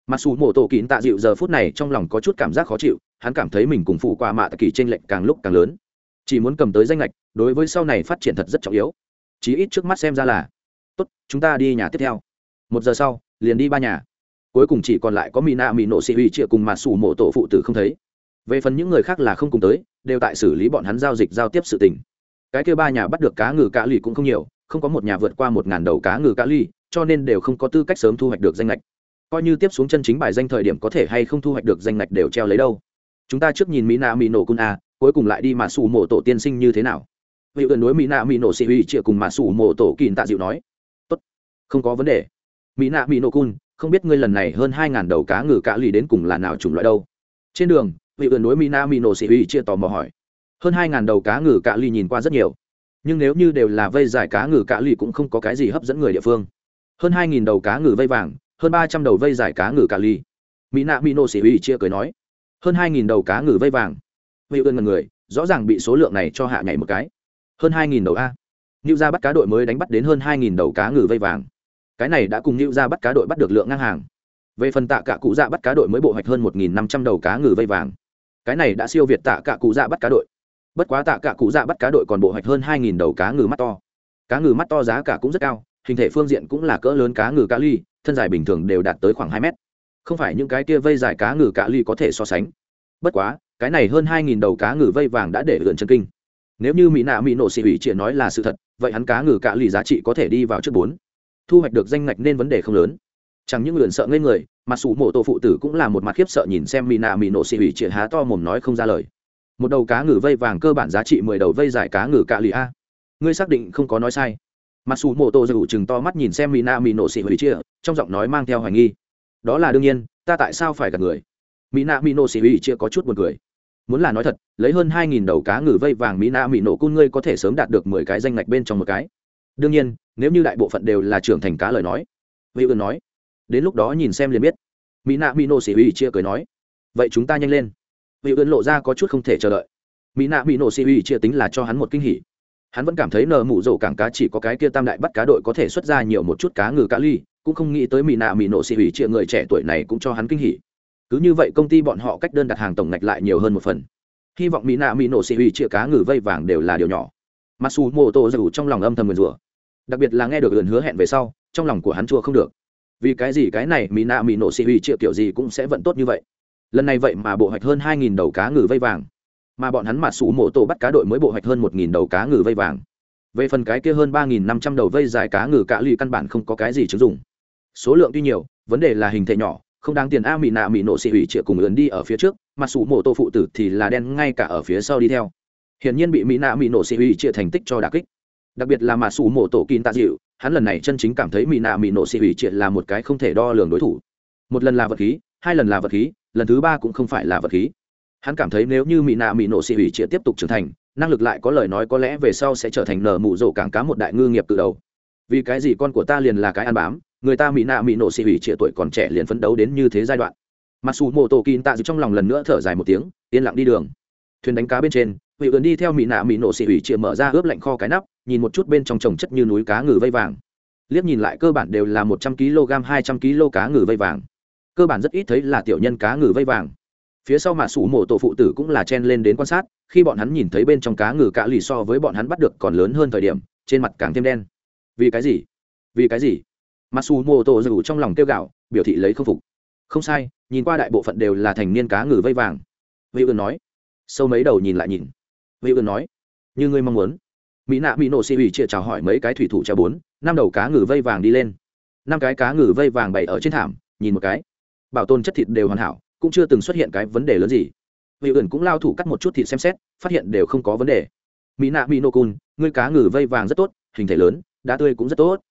A: Mặc dù mộ tổ kín tạ dịu giờ phút này trong lòng có chút cảm giác khó chịu, hắn cảm thấy mình cùng phụ qua mạ tạ kỳ t r ê n lệch càng lúc càng lớn. Chỉ muốn cầm tới danh lệch đối với sau này phát triển thật rất trọng yếu. Chí ít trước mắt xem ra là, tốt, chúng ta đi nhà tiếp theo. Một giờ sau, liền đi ba nhà. Cuối cùng chỉ còn lại có mỹ nạ mỹ nổ xị uy chia cùng mặt xù mộ tổ phụ tử không thấy về phần những người khác là không cùng tới, đều tại xử lý bọn hắn giao dịch giao tiếp sự tình. Cái kêu ba nhà bắt được cá ngừ cá lì cũng không nhiều, không có một nhà vượt qua một ngàn đầu cá ngừ cá lì, cho nên đều không có tư cách sớm thu hoạch được danh lệch coi như tiếp xuống chân chính bài danh thời điểm có thể hay không thu hoạch được danh lệch đều treo lấy đâu. Chúng ta trước nhìn mỹ nạ mỹ nổ cun a, cuối cùng lại đi mà xù mộ tổ tiên sinh như thế nào? Vị ẩn đối mỹ nạ mỹ nổ sĩ uy chịa cùng mà xù mộ tổ kỳ tạ dịu nói. Tốt, không có vấn đề. Mỹ nạ mỹ nổ cun không biết ngươi lần này hơn hai ngàn đầu cá ngừ cá lì đến cùng là nào chủng loại đâu? Trên đường vị ẩn đối mina mino sĩ uy chia tò mò hỏi. Hơn hai ngàn đầu cá ngừ cạ ly nhìn qua rất nhiều. Nhưng nếu như đều là vây giải cá ngừ cạ ly cũng không có cái gì hấp dẫn người địa phương. Hơn hai nghìn đầu cá ngừ vây vàng, hơn ba trăm đầu vây giải cá ngừ cạ ly. Minamino nạ sĩ uy chia cười nói. Hơn hai nghìn đầu cá ngừ vây vàng. Vị ơn ngần người, rõ ràng bị số lượng này cho hạ nhảy một cái. Hơn hai nghìn đầu a. Nưu gia bắt cá đội mới đánh bắt đến hơn hai nghìn đầu cá ngừ vây vàng. Cái này đã cùng Nưu gia bắt cá đội bắt được lượng ngang hàng. Về phần tạ cả cụ dạ bắt cá đội mới bộ hoạch hơn một nghìn năm trăm đầu cá ngừ vây vàng cái này đã siêu việt tạ cả cụ dạ bắt cá đội. Bất quá tạ cả cụ dạ bắt cá đội còn bộ hoạch hơn hai nghìn đầu cá ngừ mắt to. Cá ngừ mắt to giá cả cũng rất cao, hình thể phương diện cũng là cỡ lớn cá ngừ cá ly, thân dài bình thường đều đạt tới khoảng hai mét. Không phải những cái kia vây dài cá ngừ cá ly có thể so sánh. Bất quá, cái này hơn hai nghìn đầu cá ngừ vây vàng đã để lượn chân kinh. Nếu như mỹ nạ mỹ nổ xị ủy triệt nói là sự thật, vậy hắn cá ngừ cá ly giá trị có thể đi vào trước bốn. Thu hoạch được danh ngạch nên vấn đề không lớn. Chẳng những lượn sợ ngây người mà sủ mộ tổ phụ tử cũng là một mặt khiếp sợ nhìn xem mỹ nạ mỹ nổ xị hủy triệt há to mồm nói không ra lời. Một đầu cá ngừ vây vàng cơ bản giá trị mười đầu vây giải cá ngừ cạ lì a. Ngươi xác định không có nói sai. Mặc dù mộ tổ dù chừng to mắt nhìn xem mỹ nạ mỹ nổ xị hủy chia trong giọng nói mang theo hoài nghi. Đó là đương nhiên, ta tại sao phải gặp người? Mỹ nạ mỹ nổ xị hủy chia có chút buồn cười. Muốn là nói thật, lấy hơn hai nghìn đầu cá ngừ vây vàng mỹ nạ mỹ nổ cun ngươi có thể sớm đạt được mười cái danh ngạch bên trong một cái. Đương nhiên, nếu như đại bộ phận đều là trưởng thành cá lời nói. Vị ươn nói đến lúc đó nhìn xem liền biết. Mỹ nạ mỹ nổ xỉ uy chia cười nói, vậy chúng ta nhanh lên. Vị ươn lộ ra có chút không thể chờ đợi. Mỹ nạ mỹ nổ xỉ uy chia tính là cho hắn một kinh hỉ. Hắn vẫn cảm thấy nờ mụ rổ cảng cá chỉ có cái kia tam đại bắt cá đội có thể xuất ra nhiều một chút cá ngừ cá ly, cũng không nghĩ tới mỹ nạ mỹ nổ xỉ uy chia người trẻ tuổi này cũng cho hắn kinh hỉ. Cứ như vậy công ty bọn họ cách đơn đặt hàng tổng ngạch lại nhiều hơn một phần. Hy vọng mỹ nạ mỹ nổ xỉ uy chia cá ngừ vây vàng đều là điều nhỏ. Mặc dù mô tô dù trong lòng âm thầm nguyền rủa. Đặc biệt là nghe được ườn hứa hẹn về sau, trong lòng của hắn chua không được vì cái gì cái này mỹ nạ mỹ nổ xì huy triệu kiểu gì cũng sẽ vận tốt như vậy? Lần này vậy mà bộ hoạch hơn hai nghìn đầu cá ngừ vây vàng, mà bọn hắn mà sủ mộ tổ bắt cá đội mới bộ hoạch hơn một nghìn đầu cá ngừ vây vàng. Về phần cái kia hơn ba nghìn năm trăm đầu vây dài cá ngừ cá lụy căn bản không có cái gì chứng dụng. Số lượng tuy nhiều, vấn đề là hình thể nhỏ, không đáng tiền a mỹ nạ mỹ nổ xì hủy triệu cùng ướn đi ở phía trước mà sủ mộ tổ phụ tử thì là đen ngay cả ở phía sau đi theo. Hiển nhiên bị mỹ nạ mỹ nổ xì hủy triệu thành tích cho đà kích. Đặc biệt là mà sủ mộ tổ kín tạ dịu hắn lần này chân chính cảm thấy mỹ nạ mỹ nổ xị hủy triệt là một cái không thể đo lường đối thủ. Một lần là vật khí, hai lần là vật khí, lần thứ ba cũng không phải là vật khí. Hắn cảm thấy nếu như mỹ nạ mỹ nổ xị hủy triệt tiếp tục trưởng thành, năng lực lại có lời nói có lẽ về sau sẽ trở thành nở mụ rổ cảng cá một đại ngư nghiệp từ đầu. Vì cái gì con của ta liền là cái ăn bám, người ta mỹ nạ mỹ nổ xì hủy triệt tuổi còn trẻ liền phấn đấu đến như thế giai đoạn. Mặc dù mô tô kín tạ dịu trong lòng lần nữa thở dài một tiếng, yên lặng đi đường. Thuyền đánh cá bên trên vị ẩn đi theo mỹ nạ mỹ nổ xì ủy chịa mở ra ướp lạnh kho cái nắp, nhìn một chút bên trong trồng chất như núi cá ngừ vây vàng. Liếc nhìn lại cơ bản đều là một trăm kg, hai trăm kg cá ngừ vây vàng. Cơ bản rất ít thấy là tiểu nhân cá ngừ vây vàng. Phía sau mạ sủ mổ tổ phụ tử cũng là chen lên đến quan sát, khi bọn hắn nhìn thấy bên trong cá ngừ cả lì so với bọn hắn bắt được còn lớn hơn thời điểm, trên mặt càng thêm đen. Vì cái gì? Vì cái gì? Mạ sủ mổ tổ dù trong lòng kêu gạo, biểu thị lấy không phục. Không sai, nhìn qua đại bộ phận đều là thành niên cá ngừ vây vàng. Vị ươn nói. Sâu mấy đầu nhìn lại nhìn vị ươn nói. Như ngươi mong muốn. Mỹ nạ mỹ nổ xì ủy chia chào hỏi mấy cái thủy thủ treo bốn, năm đầu cá ngừ vây vàng đi lên. Năm cái cá ngừ vây vàng bày ở trên thảm, nhìn một cái. Bảo tồn chất thịt đều hoàn hảo, cũng chưa từng xuất hiện cái vấn đề lớn gì. Vị ẩn cũng lao thủ cắt một chút thịt xem xét, phát hiện đều không có vấn đề. Mỹ nạ mỹ nô cun ngươi cá ngừ vây vàng rất tốt, hình thể lớn, đá tươi cũng rất tốt.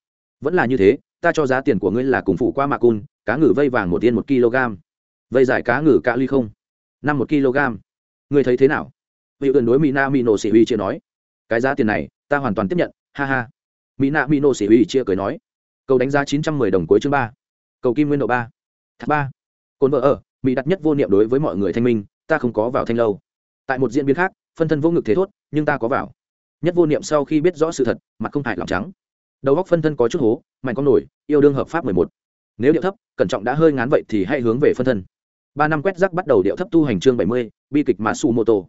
A: Vẫn là như thế, ta cho giá tiền của ngươi là cùng phụ qua mạ cun cá ngừ vây vàng một tiên một kg. Vây giải cá ngừ cạ ly không? Năm một kg. Ngươi thấy thế nào? Vị ẩn đối Mina Mino sĩ huy chia nói, cái giá tiền này, ta hoàn toàn tiếp nhận, ha ha. Mina Mino sĩ huy chia cười nói, cầu đánh giá chín trăm mười đồng cuối chương ba, cầu kim nguyên độ ba tháp ba. Cồn vợ ở, mỹ đặt nhất vô niệm đối với mọi người thanh minh, ta không có vào thanh lâu. Tại một diễn biến khác, phân thân vô ngực thế thốt, nhưng ta có vào. Nhất vô niệm sau khi biết rõ sự thật, mặt không hại lòng trắng. Đầu góc phân thân có chút hố, mạnh con nổi, yêu đương hợp pháp mười một. Nếu điệu thấp, cẩn trọng đã hơi ngán vậy thì hãy hướng về phân thân. Ba năm quét rác bắt đầu điệu thấp tu hành chương bảy mươi, bi kịch mã su mô tô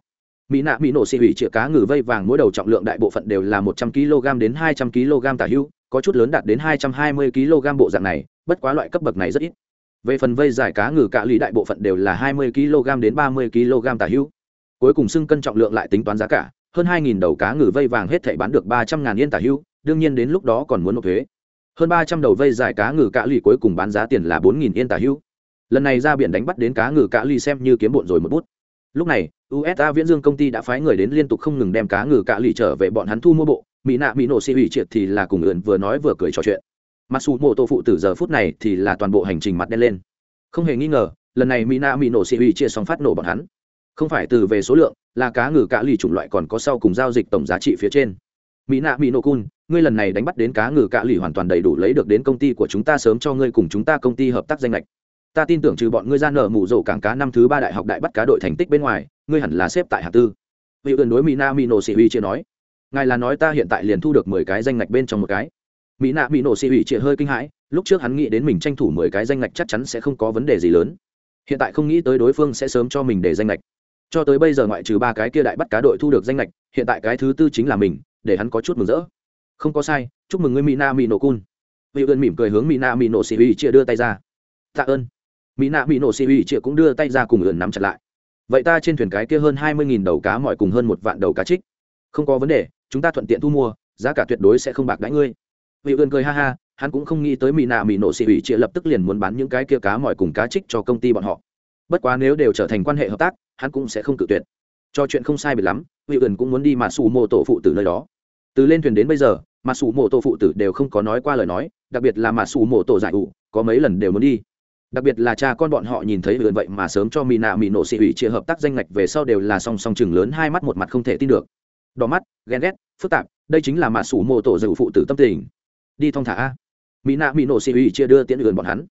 A: mỹ nạ mỹ nổ xị hủy chĩa cá ngừ vây vàng mỗi đầu trọng lượng đại bộ phận đều là một trăm kg đến hai trăm kg tả hữu, có chút lớn đạt đến hai trăm hai mươi kg bộ dạng này, bất quá loại cấp bậc này rất ít. Về phần vây giải cá ngừ cạ lì đại bộ phận đều là hai mươi kg đến ba mươi kg tả hữu. Cuối cùng xưng cân trọng lượng lại tính toán giá cả, hơn hai nghìn đầu cá ngừ vây vàng hết thảy bán được ba trăm ngàn yên tả hữu, đương nhiên đến lúc đó còn muốn nộp thuế. Hơn ba trăm đầu vây giải cá ngừ cạ lì cuối cùng bán giá tiền là bốn nghìn yên tả hữu. Lần này ra biển đánh bắt đến cá ngừ cạ lì xem như kiếm bộn rồi một bút lúc này usa viễn dương công ty đã phái người đến liên tục không ngừng đem cá ngừ cạ lì trở về bọn hắn thu mua bộ. Mỹ nạ mỹ nổ xì ủy triệt thì là cùng ượn vừa nói vừa cười trò chuyện. Mặc dù mô tô phụ tử giờ phút này thì là toàn bộ hành trình mặt đen lên. Không hề nghi ngờ, lần này mỹ nạ mỹ nổ xì ủy chia xong phát nổ bọn hắn. Không phải từ về số lượng, là cá ngừ cạ lì chủng loại còn có sau cùng giao dịch tổng giá trị phía trên. Mỹ nạ mỹ nổ cun, ngươi lần này đánh bắt đến cá ngừ cạ lì hoàn toàn đầy đủ lấy được đến công ty của chúng ta sớm cho ngươi cùng chúng ta công ty hợp tác danh lệch ta tin tưởng trừ bọn ngươi ra nở mù rổ cảng cá năm thứ ba đại học đại bắt cá đội thành tích bên ngoài, ngươi hẳn là xếp tại hạng tư. Vị ươn đối mỹ na mỹ nổ sĩ ủy chia nói. Ngài là nói ta hiện tại liền thu được mười cái danh ngạch bên trong một cái. Mỹ nạ mỹ nổ xì ủy chia hơi kinh hãi, lúc trước hắn nghĩ đến mình tranh thủ mười cái danh ngạch chắc chắn sẽ không có vấn đề gì lớn. Hiện tại không nghĩ tới đối phương sẽ sớm cho mình để danh ngạch. Cho tới bây giờ ngoại trừ ba cái kia đại bắt cá đội thu được danh ngạch, hiện tại cái thứ tư chính là mình, để hắn có chút mừng rỡ. Không có sai, chúc mừng ngươi mỹ na mỹ nổ cun vị ươn mỉm cười hướng mỹ na mỹ nổ xì ủy chia đưa tay ra. Tạ ơn mỹ nạ mỹ nổ xì ủy chia cũng đưa tay ra cùng ơn nắm chặt lại. Vậy ta trên thuyền cái kia hơn hai mươi nghìn đầu cá mọi cùng hơn một vạn đầu cá trích. Không có vấn đề, chúng ta thuận tiện thu mua, giá cả tuyệt đối sẽ không bạc đãi ngươi. Vị Ươn cười ha ha, hắn cũng không nghĩ tới mỹ nạ mỹ nổ xì ủy chia lập tức liền muốn bán những cái kia cá mọi cùng cá trích cho công ty bọn họ. Bất quá nếu đều trở thành quan hệ hợp tác, hắn cũng sẽ không cự tuyệt. Cho chuyện không sai biệt lắm, vị Ươn cũng muốn đi mà xù mô tổ phụ tử nơi đó. Từ lên thuyền đến bây giờ, mà xù mô tổ phụ tử đều không có nói qua lời nói, đặc biệt là mà xù mô tổ giải ủ, có mấy lần đều muốn đi đặc biệt là cha con bọn họ nhìn thấy lượn vậy mà sớm cho mỹ nạ mỹ nổ xị ủy chia hợp tác danh ngạch về sau đều là song song chừng lớn hai mắt một mặt không thể tin được. Đỏ mắt, ghen ghét, phức tạp, đây chính là mà sủ mô tổ dầu phụ tử tâm tình. Đi thong thả a. Mỹ nạ mỹ nổ xì ủy chia đưa tiễn lượn bọn hắn.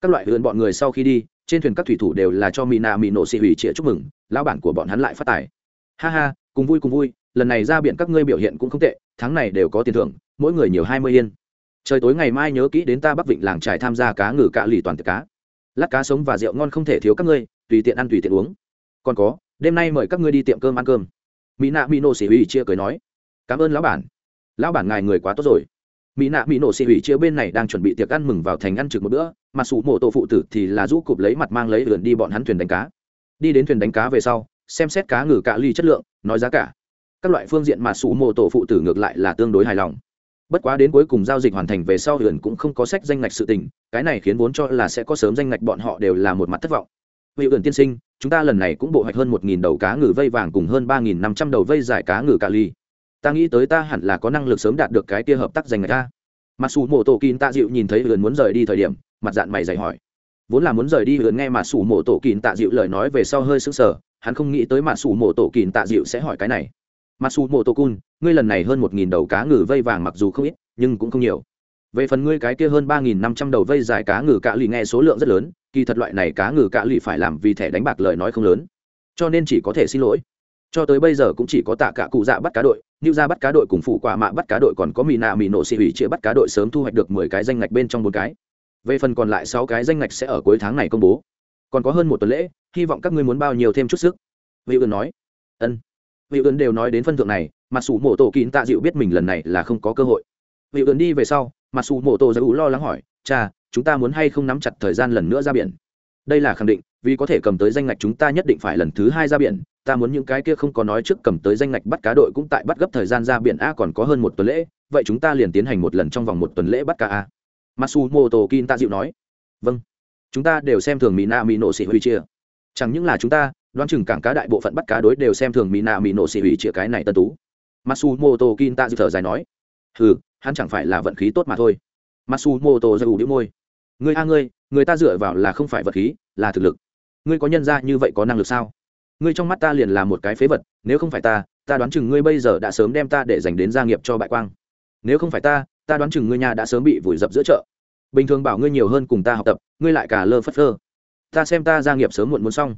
A: Các loại lượn bọn người sau khi đi, trên thuyền các thủy thủ đều là cho mỹ nạ mỹ nổ xì ủy chia chúc mừng, lão bản của bọn hắn lại phát tài. Ha ha, cùng vui cùng vui, lần này ra biển các ngươi biểu hiện cũng không tệ, tháng này đều có tiền thưởng, mỗi người nhiều hai mươi yên. Trời tối ngày mai nhớ kỹ đến ta bắc vịnh làng trải tham gia cá ngừ cạ lì toàn tiệc cá lát cá sống và rượu ngon không thể thiếu các ngươi, tùy tiện ăn tùy tiện uống. Còn có, đêm nay mời các ngươi đi tiệm cơm ăn cơm. Mỹ nạ mỹ nổ xỉ hủy chia cười nói. Cảm ơn lão bản. Lão bản ngài người quá tốt rồi. Mỹ nạ mỹ nổ xì hủy chia bên này đang chuẩn bị tiệc ăn mừng vào thành ăn trực một bữa, mà sủ mộ tổ phụ tử thì là rũ cụp lấy mặt mang lấy lượn đi bọn hắn thuyền đánh cá. Đi đến thuyền đánh cá về sau, xem xét cá ngừ cạ ly chất lượng, nói giá cả. Các loại phương diện mà sủ mộ tổ phụ tử ngược lại là tương đối hài lòng bất quá đến cuối cùng giao dịch hoàn thành về sau huyền cũng không có sách danh ngạch sự tình, cái này khiến vốn cho là sẽ có sớm danh ngạch bọn họ đều là một mặt thất vọng. Vị huyền tiên sinh, chúng ta lần này cũng bộ hoạch hơn một nghìn đầu cá ngừ vây vàng cùng hơn ba nghìn năm trăm đầu vây giải cá ngừ cà ly. Ta nghĩ tới ta hẳn là có năng lực sớm đạt được cái kia hợp tác danh ngạch ta mặc dù mổ tổ kín tạ dịu nhìn thấy huyền muốn rời đi thời điểm, mặt dạng mày dày hỏi. Vốn là muốn rời đi huyền nghe mà sủ mổ tổ kín tạ dịu lời nói về sau hơi sững sờ, hắn không nghĩ tới mà sủ mổ tổ kín tạ dịu sẽ hỏi cái này masu mô tô cun ngươi lần này hơn một nghìn đầu cá ngừ vây vàng mặc dù không ít, nhưng cũng không nhiều. Về phần ngươi cái kia hơn ba nghìn năm trăm đầu vây dài cá ngừ cạ lì nghe số lượng rất lớn, kỳ thật loại này cá ngừ cạ lì phải làm vì thẻ đánh bạc lời nói không lớn. Cho nên chỉ có thể xin lỗi. Cho tới bây giờ cũng chỉ có tạ cả cụ dạ bắt cá đội như ra bắt cá đội cùng phụ quả mạ bắt cá đội còn có mì nạ mì nổ xị hủy chữa bắt cá đội sớm thu hoạch được mười cái danh ngạch bên trong một cái. Về phần còn lại sáu cái danh ngạch sẽ ở cuối tháng này công bố. Còn có hơn một tuần lễ, hy vọng các ngươi muốn bao nhiêu thêm chút sức. Vị ươn nói. Ân vị ươn đều nói đến phân thượng này, mà sủ mổ tổ kín tạ dịu biết mình lần này là không có cơ hội. Vị ươn đi về sau, mà sủ mổ tổ dịu lo lắng hỏi, cha, chúng ta muốn hay không nắm chặt thời gian lần nữa ra biển? Đây là khẳng định, vì có thể cầm tới danh ngạch chúng ta nhất định phải lần thứ hai ra biển, ta muốn những cái kia không có nói trước cầm tới danh ngạch bắt cá đội cũng tại bắt gấp thời gian ra biển a còn có hơn một tuần lễ, vậy chúng ta liền tiến hành một lần trong vòng một tuần lễ bắt cá a. Matsumoto kin ta dịu nói vâng chúng ta đều xem thường mỹ na mỹ nổ xỉ huy chia chẳng những là chúng ta đoán chừng cảng cá đại bộ phận bắt cá đối đều xem thường mỹ nạ mỹ nổ xì hủy chia cái này tân tú. Matsumoto kin ta dịu thở dài nói ừ hắn chẳng phải là vận khí tốt mà thôi. Matsumoto ủ đĩu môi người a ngươi, người ta dựa vào là không phải vật khí, là thực lực. Ngươi có nhân ra như vậy có năng lực sao? Ngươi trong mắt ta liền là một cái phế vật, nếu không phải ta ta đoán chừng ngươi bây giờ đã sớm đem ta để dành đến gia nghiệp cho bại quang. Nếu không phải ta ta đoán chừng ngươi nhà đã sớm bị vùi dập giữa chợ. Bình thường bảo ngươi nhiều hơn cùng ta học tập, ngươi lại cả lơ phất lơ ta xem ta gia nghiệp sớm muộn muốn xong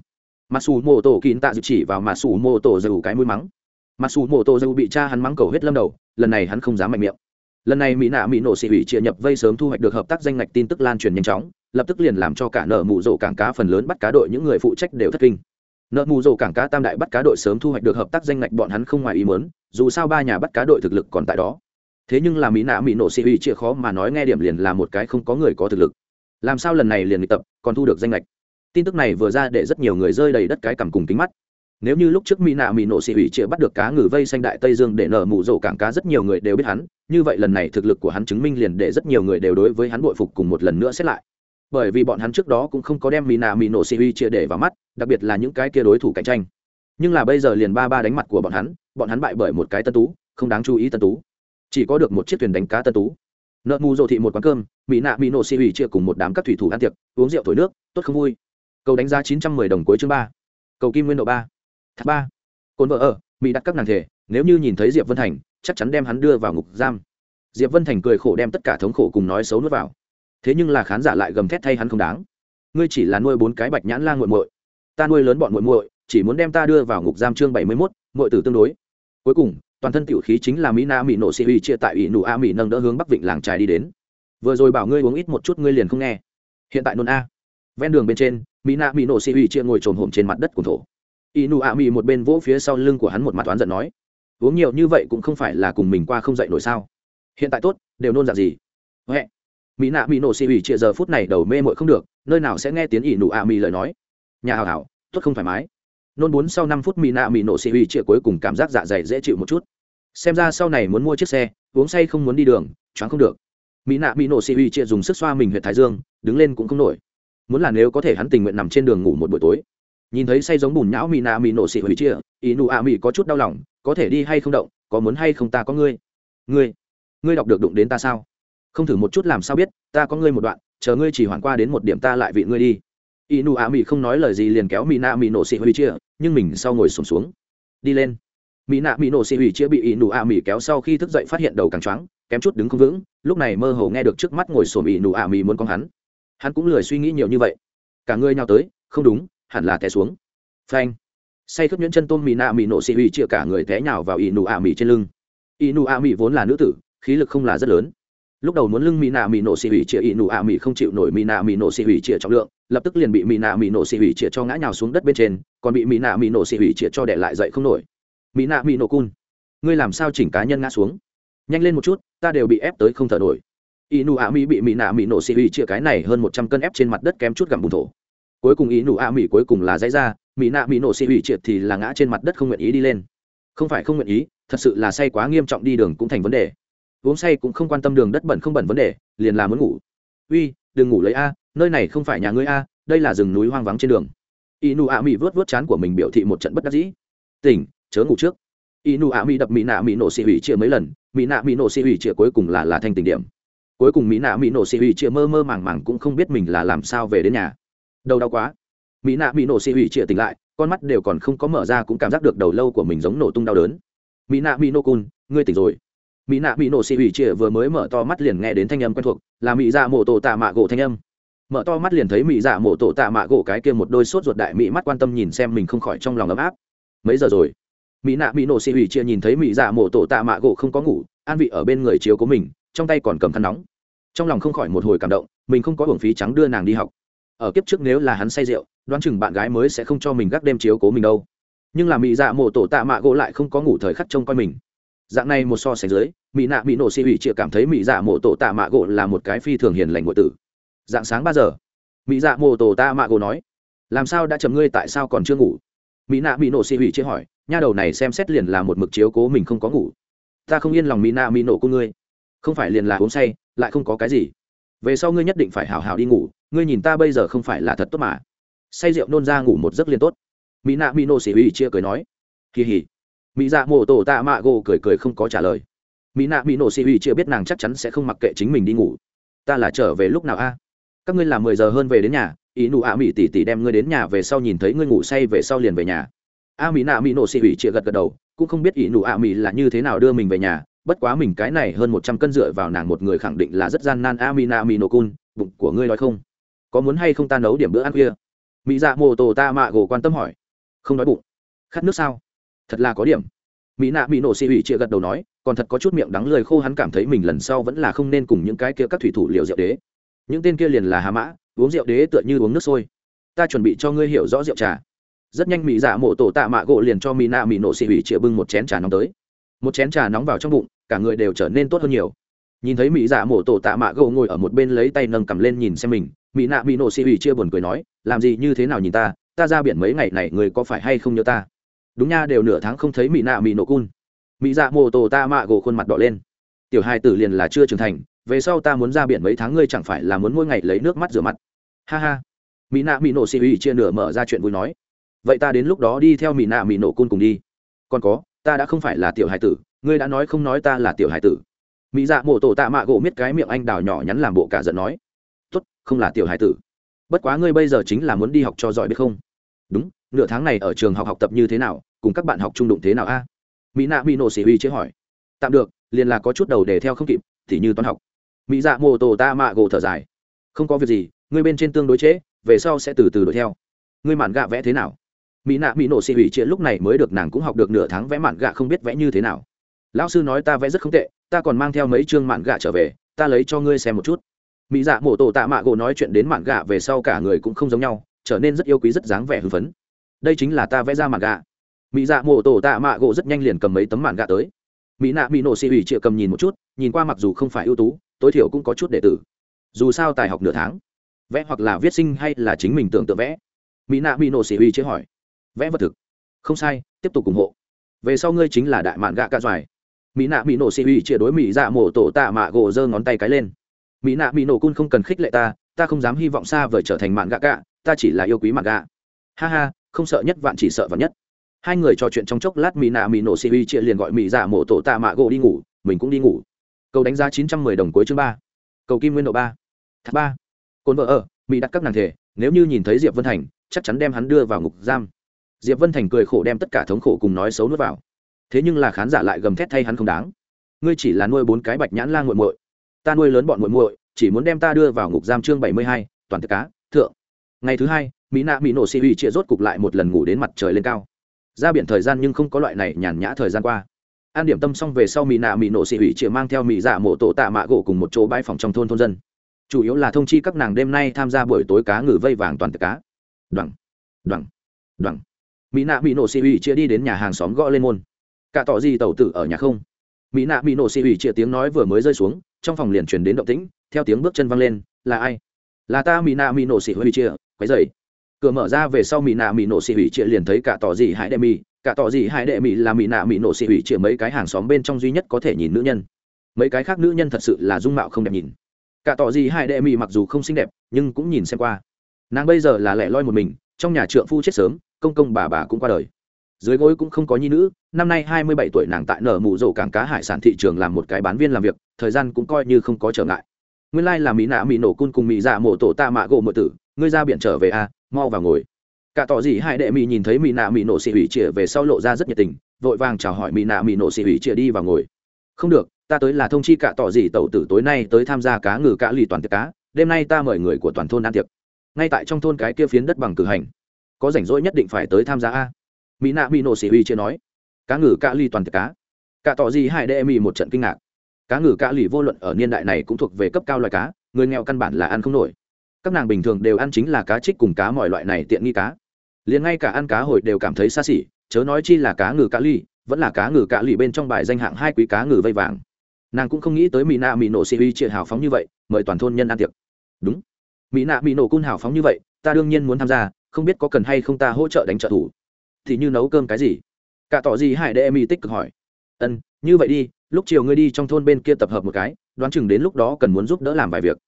A: mặc dù mô tổ kín tạ dự chỉ vào mặc dù mô tổ dầu cái mũi mắng. Mặc dù mô tổ dầu bị cha hắn mắng cầu hết lâm đầu, lần này hắn không dám mạnh miệng. Lần này mỹ nạ mỹ nổ xị hủy chia nhập vây sớm thu hoạch được hợp tác danh ngạch tin tức lan truyền nhanh chóng, lập tức liền làm cho cả nợ mụ rổ cảng cá phần lớn bắt cá đội những người phụ trách đều thất kinh. Nợ mù rổ cảng cá tam đại bắt cá đội sớm thu hoạch được hợp tác danh ngạch bọn hắn không ngoài ý mớn dù sao ba nhà bắt cá đội thực lực còn tại đó. Thế nhưng là mỹ nạ mỹ nổ xị hủy chia khó mà nói nghe điểm liền là một cái không có người có thực lực. Làm sao lần này liền bị tập, còn thu được danh ngạch? Tin tức này vừa ra để rất nhiều người rơi đầy đất cái cằm cùng kính mắt. Nếu như lúc trước mỹ nạ mỹ nổ xị hủy chĩa bắt được cá ngừ vây xanh đại tây dương để nở mụ rổ cảng cá, rất nhiều người đều biết hắn, như vậy lần này thực lực của hắn chứng minh liền để rất nhiều người đều đối với hắn bội phục cùng một lần nữa xét lại. Bởi vì bọn hắn trước đó cũng không có đem mỹ nạ mỹ nổ xị hủy chĩa để vào mắt, đặc biệt là những cái kia đối thủ cạnh tranh. Nhưng là bây giờ liền ba ba đánh mặt của bọn hắn bọn hắn bại bởi một cái tân tú, không đáng chú ý tân tú. Chỉ có được một chiếc thuyền đánh cá tân tú. Nợ mù rộ thị một quán cơm, mỹ nạ mỹ nổ xị hủy chĩa cùng một đám các thủy thủ ăn tiệc, uống rượu thổi nước, tốt không vui cầu đánh giá chín trăm mười đồng cuối chương ba. Cầu kim nguyên độ ba. Tháp ba. Cồn vợ ở, mỹ đặt các nàng thể, nếu như nhìn thấy diệp vân thành, chắc chắn đem hắn đưa vào ngục giam. Diệp vân thành cười khổ đem tất cả thống khổ cùng nói xấu nuốt vào. Thế nhưng là khán giả lại gầm thét thay hắn không đáng. Ngươi chỉ là nuôi bốn cái bạch nhãn la nguội muội. Ta nuôi lớn bọn muội muội, chỉ muốn đem ta đưa vào ngục giam chương bảy mươi mốt, muội tử tương đối. Cuối cùng, toàn thân tiểu khí chính là mỹ na mỹ nổ sĩ uy chia tại ủy nụ a mỹ nâng đỡ hướng bắc vịnh làng trài đi đến. Vừa rồi bảo ngươi uống ít một chút, ngươi liền không nghe. Hiện tại nôn a ven đường bên trên mỹ nạ mỹ nổ sĩ uy chia ngồi trồm hổm trên mặt đất của thổ. Y nụ ạ mỹ một bên vỗ phía sau lưng của hắn một mặt oán giận nói, uống nhiều như vậy cũng không phải là cùng mình qua không dậy nổi sao? Hiện tại tốt, đều nôn dạng gì? Huệ mỹ nạ mỹ nổ xì ủy chia giờ phút này đầu mê mội không được, nơi nào sẽ nghe tiếng y nụ ạ mỹ lời nói. Nhà hào hào tốt không thoải mái. Nôn bốn sau năm phút mỹ nạ mỹ nổ xì ủy chia cuối cùng cảm giác dạ dày dễ chịu một chút. Xem ra sau này muốn mua chiếc xe, uống say không muốn đi đường, choáng không được. Mỹ nạ mỹ nổ xì ủy chia dùng sức xoa mình huyện thái dương, đứng lên cũng không nổi muốn là nếu có thể hắn tình nguyện nằm trên đường ngủ một buổi tối. Nhìn thấy say giống bùn nhão mỹ nạ mỹ nổ xị hủy chia ý nụ ạ mỹ có chút đau lòng có thể đi hay không động có muốn hay không ta có ngươi. Ngươi ngươi đọc được đụng đến ta sao? Không thử một chút làm sao biết ta có ngươi một đoạn chờ ngươi chỉ hoàn qua đến một điểm ta lại vị ngươi đi. Ý nụ ạ mỹ không nói lời gì liền kéo mỹ nạ mỹ nổ xị hủy chia nhưng mình sau ngồi sùng xuống, xuống đi lên. Mỹ nạ mỹ nổ xị hủy chia bị ý nụ ạ mỹ kéo sau khi thức dậy phát hiện đầu càng choáng kém chút đứng không vững lúc này mơ hồ nghe được trước mắt ngồi sổm ý nụ ạ mỹ muốn con hắn hắn cũng lười suy nghĩ nhiều như vậy. Cả người nhào tới, không đúng, hẳn là té xuống. Phanh. Say khớp nhuyễn chân tôm mì nạ mì nổ xị hủy chia cả người té nhào vào ỷ nụ ạ mì trên lưng. Ỷ nụ ạ mì vốn là nữ tử, khí lực không là rất lớn. Lúc đầu muốn lưng mì nạ mì nổ xị hủy chia ỷ nụ ạ mì không chịu nổi mì nạ mì nổ xị hủy chia trọng lượng, lập tức liền bị mì nạ mì nổ xị hủy chia cho ngã nhào xuống đất bên trên, còn bị mì nạ mì nổ xị hủy chia cho đẻ lại dậy không nổi. Mì nạ mì nổ cun. Ngươi làm sao chỉnh cá nhân ngã xuống? Nhanh lên một chút, ta đều bị ép tới không thở nổi inu a Mỹ bị mỹ nạ mỹ nổ xì uy chia cái này hơn một trăm cân ép trên mặt đất kém chút gặm bùn thổ. Cuối cùng inu a mỹ cuối cùng là dãy ra mỹ nạ mỹ nổ xì ủy triệt thì là ngã trên mặt đất không nguyện ý đi lên. Không phải không nguyện ý, thật sự là say quá nghiêm trọng đi đường cũng thành vấn đề. Uống say cũng không quan tâm đường đất bẩn không bẩn vấn đề, liền là muốn ngủ. Uy, đừng ngủ lấy a, nơi này không phải nhà ngươi a, đây là rừng núi hoang vắng trên đường. Inu a mỹ vớt vớt chán của mình biểu thị một trận bất đắc dĩ. Tỉnh, chớ ngủ trước. Inu a mỹ đập mỹ nạ mỹ nổ xì ủy chia mấy lần mỹ nạ mỹ nổ xì ủy chia cuối cùng là là thanh tình điểm cuối cùng mỹ nạ mỹ nổ xị hủy chia mơ mơ màng màng cũng không biết mình là làm sao về đến nhà. Đầu đau quá. Mỹ nạ mỹ nổ xì hủy chịa tỉnh lại, con mắt đều còn không có mở ra cũng cảm giác được đầu lâu của mình giống nổ tung đau đớn. Mỹ nạ mỹ nô cun ngươi tỉnh rồi. Mỹ nạ mỹ nổ xì hủy chịa vừa mới mở to mắt liền nghe đến thanh âm quen thuộc, là mỹ dạ mổ tổ tạ mạ gỗ thanh âm. Mở to mắt liền thấy mỹ dạ mổ tổ tạ mạ gỗ cái kia một đôi sốt ruột đại mỹ mắt quan tâm nhìn xem mình không khỏi trong lòng ấm áp. Mấy giờ rồi? Mỹ nạ mỹ nổ xì hủy chia nhìn thấy mỹ dạ mổ tổ tạ mạ gỗ không có ngủ, an vị ở bên người chiếu của mình trong tay còn cầm khăn nóng. Trong lòng không khỏi một hồi cảm động, mình không có hưởng phí trắng đưa nàng đi học. Ở kiếp trước nếu là hắn say rượu, đoán chừng bạn gái mới sẽ không cho mình gác đêm chiếu cố mình đâu. Nhưng là mỹ dạ mộ tổ tạ mạ gỗ lại không có ngủ thời khắc trông coi mình. Dạng này một so sánh dưới mỹ nạ mỹ nổ xì ủy chịa cảm thấy mỹ dạ mộ tổ tạ mạ gỗ là một cái phi thường hiền lành ngụy tử. Dạng sáng ba giờ mỹ dạ mộ tổ tạ mạ gỗ nói, làm sao đã chầm ngươi tại sao còn chưa ngủ? Mỹ nạ mỹ nổ xì ủy chịa hỏi, nha đầu này xem xét liền là một mực chiếu cố mình không có ngủ. Ta không yên lòng mỹ nạ mỹ nổ của ngươi không phải liền là uống say, lại không có cái gì. Về sau ngươi nhất định phải hào hào đi ngủ, ngươi nhìn ta bây giờ không phải là thật tốt mà. Say rượu nôn ra ngủ một giấc liền tốt. Mỹ nạ mỹ nổ xỉ huy chia cười nói. Kỳ hỉ. Mỹ dạ mổ tổ tạ mạ gỗ cười cười không có trả lời. Mỹ nạ mỹ nổ xì huy chia biết nàng chắc chắn sẽ không mặc kệ chính mình đi ngủ. Ta là trở về lúc nào a? Các ngươi làm mười giờ hơn về đến nhà, ý nụ ạ mỹ tỉ tỉ đem ngươi đến nhà về sau nhìn thấy ngươi ngủ say về sau liền về nhà. A mỹ nạ mỹ nổ xì huy chia gật gật đầu, cũng không biết ý nụ ạ mỹ là như thế nào đưa mình về nhà bất quá mình cái này hơn một trăm cân dựa vào nàng một người khẳng định là rất gian nan. Amina mỹ mỹ cun bụng của ngươi nói không? Có muốn hay không ta nấu điểm bữa ăn khuya mỹ dạ mô tổ ta mạ gồ quan tâm hỏi. Không nói bụng. Khát nước sao? Thật là có điểm. Mỹ nạ mỹ nổ xì ủy chia gật đầu nói, còn thật có chút miệng đắng lời khô, hắn cảm thấy mình lần sau vẫn là không nên cùng những cái kia các thủy thủ liều rượu đế. Những tên kia liền là hà mã, uống rượu đế tựa như uống nước sôi. Ta chuẩn bị cho ngươi hiểu rõ rượu trà. Rất nhanh mỹ dạ mộ tổ tạ mạ gỗ liền cho mỹ nạ mỹ nổ xì ủy chia bưng một chén trà nóng tới. Một chén trà nóng vào trong bụng cả người đều trở nên tốt hơn nhiều. Nhìn thấy mỹ dạ mổ tổ tạ mạ gỗ ngồi ở một bên lấy tay nâng cầm lên nhìn xem mình, mỹ nạ mỹ nổ xì ủy chia buồn cười nói, làm gì như thế nào nhìn ta ta ra biển mấy ngày này người có phải hay không nhớ ta? Đúng nha, đều nửa tháng không thấy mỹ nạ mỹ nổ cun. Mỹ dạ mô tổ ta mạ gỗ khuôn mặt đỏ lên. Tiểu hai tử liền là chưa trưởng thành, về sau ta muốn ra biển mấy tháng ngươi chẳng phải là muốn mỗi ngày lấy nước mắt rửa mặt. Ha ha. Mỹ nạ mỹ nổ xì ủy chia nửa mở ra chuyện vui nói, vậy ta đến lúc đó đi theo mỹ nạ mỹ nổ cun cùng đi. Còn có, ta đã không phải là tiểu hải tử ngươi đã nói không nói ta là tiểu hải tử. Mỹ dạ mộ tổ tạ mạ gỗ miết cái miệng anh đào nhỏ nhắn làm bộ cả giận nói. Tốt không là tiểu hải tử. Bất quá ngươi bây giờ chính là muốn đi học cho giỏi biết không? Đúng nửa tháng này ở trường học học tập như thế nào cùng các bạn học trung đụng thế nào a? Mỹ nạ mỹ nổ xỉ uy chế hỏi. Tạm được liền là có chút đầu để theo không kịp thì như toán học. Mỹ dạ mô tổ ta mạ gỗ thở dài. Không có việc gì ngươi bên trên tương đối chế, về sau sẽ từ từ đuổi theo. Ngươi mạn gạ vẽ thế nào? Mỹ nạ mỹ nổ xỉ uy chế lúc này mới được nàng cũng học được nửa tháng vẽ mạn gạ không biết vẽ như thế nào lão sư nói ta vẽ rất không tệ, ta còn mang theo mấy chương mạn gạ trở về, ta lấy cho ngươi xem một chút. Mỹ dạ mổ tổ tạ mạ gỗ nói chuyện đến mạn gạ về sau cả người cũng không giống nhau, trở nên rất yêu quý rất dáng vẻ hưng phấn. Đây chính là ta vẽ ra mạn gạ. Mỹ dạ mổ tổ tạ mạ gỗ rất nhanh liền cầm mấy tấm mạn gạ tới. Mỹ nạ mỹ nổ xì ủy chịa cầm nhìn một chút, nhìn qua mặc dù không phải ưu tú, tối thiểu cũng có chút đệ tử. Dù sao tài học nửa tháng, vẽ hoặc là viết sinh hay là chính mình tưởng tượng vẽ. Mỹ nạ mỹ nổ xì ủy chịa hỏi. Vẽ vật thực. Không sai, tiếp tục ủng hộ. Về sau ngươi chính là đại mạn gạ ca doài mỹ nạ mỹ nổ xì uy chia đối mỹ dạ mổ tổ tạ mạ gỗ giơ ngón tay cái lên. Mỹ nạ mỹ nổ cun không cần khích lệ ta ta không dám hy vọng xa vời trở thành mạn gạ gạ ta chỉ là yêu quý mạn gạ. Ha ha, không sợ nhất vạn chỉ sợ vạn nhất. Hai người trò chuyện trong chốc lát mỹ nạ mỹ nổ xì uy chia liền gọi mỹ dạ mổ tổ tạ mạ gỗ đi ngủ, mình cũng đi ngủ. Cầu đánh giá chín trăm mười đồng cuối chương ba. Cầu kim nguyên độ ba. Thác ba. Cồn vợ ở, mỹ đặt các nàng thể, nếu như nhìn thấy diệp vân thành, chắc chắn đem hắn đưa vào ngục giam. Diệp vân thành cười khổ đem tất cả thống khổ cùng nói xấu nuốt vào thế nhưng là khán giả lại gầm thét thay hắn không đáng. Ngươi chỉ là nuôi bốn cái bạch nhãn la nguội muội. Ta nuôi lớn bọn muội muội, chỉ muốn đem ta đưa vào ngục giam chương bảy mươi hai, toàn thực cá, thượng. Ngày thứ hai, mỹ nạ mỹ nổ xì huy chia rốt cục lại một lần ngủ đến mặt trời lên cao. Ra biển thời gian nhưng không có loại này nhàn nhã thời gian qua. An điểm tâm xong về sau mỹ nạ mỹ nổ xì huy chia mang theo mỹ dạ mộ tổ tạ mạ gỗ cùng một chỗ bãi phòng trong thôn thôn dân. Chủ yếu là thông chi các nàng đêm nay tham gia buổi tối cá ngừ vây vàng toàn thực cá. Đoằng đoằng đoằng mỹ nạ mỹ nổ xì huy chia đi đến nhà hàng xóm gõ lên môn cả tỏ gì tẩu tử ở nhà không? Mỹ nạ mỹ nổ xì ủy chia tiếng nói vừa mới rơi xuống, trong phòng liền truyền đến động tĩnh, theo tiếng bước chân văng lên, là ai? Là ta, mỹ nạ mỹ nổ xì ủy chia quấy dậy cửa mở ra về sau mỹ nạ mỹ nổ xì ủy chia liền thấy cả tỏ gì hải đệ mỹ cả tỏ gì hải đệ mỹ là mỹ nạ mỹ nổ xì ủy chia mấy cái hàng xóm bên trong duy nhất có thể nhìn nữ nhân. Mấy cái khác nữ nhân thật sự là dung mạo không đẹp nhìn. Cả tỏ gì hải đệ mỹ mặc dù không xinh đẹp, nhưng cũng nhìn xem qua. Nàng bây giờ là lẻ loi một mình, trong nhà trượng phu chết sớm, công công bà bà cũng qua đời dưới gối cũng không có nhi nữ, năm nay hai mươi bảy tuổi nàng tại nở mù rổ cảng cá hải sản thị trường làm một cái bán viên làm việc, thời gian cũng coi như không có trở ngại. Nguyên lai mỹ nạ mỹ nổ cun cùng mỹ dạ mổ tổ tạ mạ gỗ mộ tử, ngươi ra biển trở về à mau vào ngồi. Cả tỏ gì hai đệ mỹ nhìn thấy mỹ nạ mỹ nổ xị hủy chĩa về sau lộ ra rất nhiệt tình, vội vàng chào hỏi mỹ nạ mỹ nổ xị hủy chĩa đi vào ngồi. Không được, ta tới là thông chi cả tỏ gì tẩu tử tối nay tới tham gia cá ngừ cá lì toàn tiệc cá, đêm nay ta mời người của toàn thôn ăn tiệc. Ngay tại trong thôn cái kia phiến đất bằng cử hành. Có rảnh rỗi nhất định phải tới tham gia a mỹ nạ mỹ nổ xỉ huy chưa nói. Cá ngừ cá ly toàn tiệc cá. Cả tỏ gì hai đệ mỹ một trận kinh ngạc. Cá ngừ cá lì vô luận ở niên đại này cũng thuộc về cấp cao loài cá, người nghèo căn bản là ăn không nổi. Các nàng bình thường đều ăn chính là cá trích cùng cá mọi loại này tiện nghi cá. Liền ngay cả ăn cá hồi đều cảm thấy xa xỉ, chớ nói chi là cá ngừ cá ly vẫn là cá ngừ cá lì bên trong bài danh hạng hai quý cá ngừ vây vàng. Nàng cũng không nghĩ tới mỹ nạ mỹ nổ xì huy triệt hào phóng như vậy, mời toàn thôn nhân ăn tiệc. Đúng. Mỹ nạ mỹ nổ cun hào phóng như vậy, ta đương nhiên muốn tham gia, không biết có cần hay không ta hỗ trợ đánh trợ thủ thì như nấu cơm cái gì? Cả tỏ gì hải đệ mỹ tích cực hỏi. Ân, như vậy đi, lúc chiều ngươi đi trong thôn bên kia tập hợp một cái, đoán chừng đến lúc đó cần muốn giúp đỡ làm vài việc.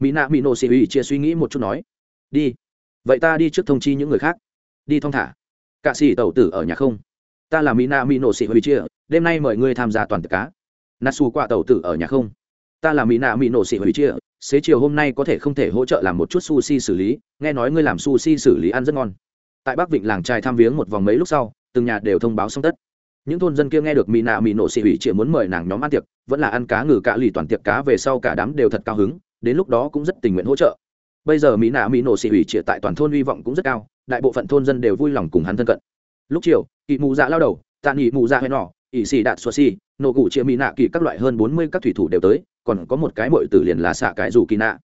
A: Mỹ nạ mỹ nổ xì huy chia suy nghĩ một chút nói. Đi. Vậy ta đi trước thông chi những người khác. Đi thong thả. Cả xì tẩu tử ở nhà không? Ta là mỹ nạ mỹ nổ xì huy chia, đêm nay mời ngươi tham gia toàn tiệc cá. Nà xù qua tàu tử ở nhà không? Ta là mỹ nạ mỹ nổ xị ủy chia, xế chiều hôm nay có thể không thể hỗ trợ làm một chút sushi xử lý, nghe nói ngươi làm sushi xử lý ăn rất ngon tại bắc vịnh làng trai tham viếng một vòng mấy lúc sau, từng nhà đều thông báo xong tất. Những thôn dân kia nghe được mỹ nạ mỹ nổ xị hủy chia muốn mời nàng nhóm ăn tiệc, vẫn là ăn cá ngừ cạ lì toàn tiệc cá về sau cả đám đều thật cao hứng, đến lúc đó cũng rất tình nguyện hỗ trợ. Bây giờ mỹ nạ mỹ nổ xị hủy chia tại toàn thôn hy vọng cũng rất cao, đại bộ phận thôn dân đều vui lòng cùng hắn thân cận. Lúc chiều, kỵ mù dạ lao đầu, tạ nghỉ mù dạ hay nọ ỵ xì đạt xua xì nổ cụ chia mỹ nạ kỳ các loại hơn bốn mươi các thủy thủ đều tới, còn có một cái mội tử liền là xạ cái dù kỳ nạ.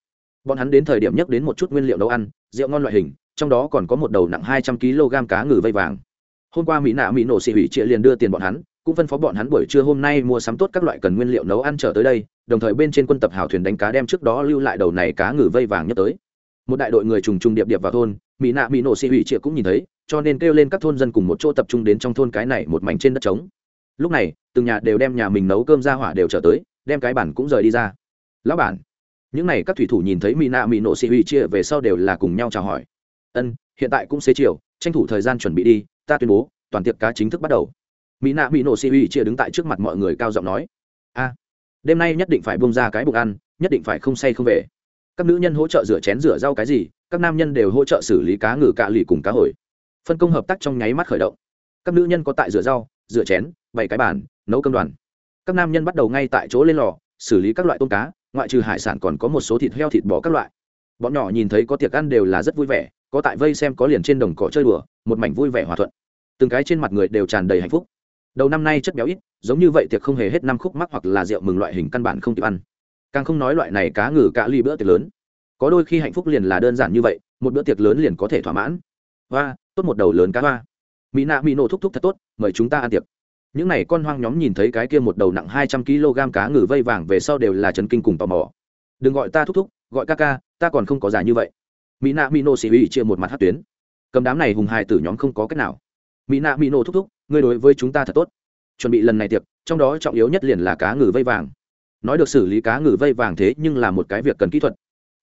A: Bọn hắn đến thời điểm nhắc đến một chút nguyên liệu nấu ăn, rượu ngon loại hình trong đó còn có một đầu nặng hai trăm kg cá ngừ vây vàng. Hôm qua mỹ nạ mỹ nổ xị hủy chia liền đưa tiền bọn hắn, cũng phân phó bọn hắn buổi trưa hôm nay mua sắm tốt các loại cần nguyên liệu nấu ăn trở tới đây, đồng thời bên trên quân tập hào thuyền đánh cá đem trước đó lưu lại đầu này cá ngừ vây vàng nhất tới. Một đại đội người trùng trùng điệp điệp vào thôn, mỹ nạ mỹ nổ xị hủy chia cũng nhìn thấy, cho nên kêu lên các thôn dân cùng một chỗ tập trung đến trong thôn cái này một mảnh trên đất trống. Lúc này, từng nhà đều đem nhà mình nấu cơm ra hỏa đều trở tới, đem cái bản cũng rời đi ra. Lão bản. Những n à y các thủy thủ nhìn thấy mỹ nạ mỹ nổ xị hủy chia về sau đều là cùng nhau chào hỏi ân, hiện tại cũng xế chiều, tranh thủ thời gian chuẩn bị đi, ta tuyên bố, toàn tiệc cá chính thức bắt đầu. Mỹ nạ mỹ nổ si uy chia đứng tại trước mặt mọi người cao giọng nói. A, đêm nay nhất định phải bông ra cái bụng ăn, nhất định phải không say không về. Các nữ nhân hỗ trợ rửa chén rửa rau cái gì, các nam nhân đều hỗ trợ xử lý cá ngừ cạ lì cùng cá hồi. Phân công hợp tác trong nháy mắt khởi động. Các nữ nhân có tại rửa rau, rửa chén, bày cái bàn, nấu cơm đoàn. Các nam nhân bắt đầu ngay tại chỗ lên lò, xử lý các loại tôm cá, ngoại trừ hải sản còn có một số thịt heo thịt bò các loại. Bọn nhỏ nhìn thấy có tiệc ăn đều là rất vui vẻ có tại vây xem có liền trên đồng cỏ chơi đùa, một mảnh vui vẻ hòa thuận. Từng cái trên mặt người đều tràn đầy hạnh phúc. Đầu năm nay chất béo ít, giống như vậy tiệc không hề hết năm khúc mắc hoặc là rượu mừng loại hình căn bản không kịp ăn. Càng không nói loại này cá ngừ cá ly bữa tiệc lớn. Có đôi khi hạnh phúc liền là đơn giản như vậy, một bữa tiệc lớn liền có thể thỏa mãn. Hoa, tốt một đầu lớn cá hoa. Mỹ nạ mỹ nổ thúc thúc thật tốt, mời chúng ta ăn tiệc. Những n à y con hoang nhóm nhìn thấy cái kia một đầu nặng hai trăm kg cá ngừ vây vàng về sau đều là trần kinh cùng tò mò. Đừng gọi ta thúc thúc, gọi ca ca, ta còn không có giả như vậy mỹ nạ mỹ nô xì ủy chia một mặt hát tuyến. Cầm đám này hùng hài tử nhóm không có cách nào. Mỹ nạ mỹ nô thúc thúc, ngươi đối với chúng ta thật tốt. Chuẩn bị lần này tiệc, trong đó trọng yếu nhất liền là cá ngừ vây vàng. Nói được xử lý cá ngừ vây vàng thế nhưng là một cái việc cần kỹ thuật.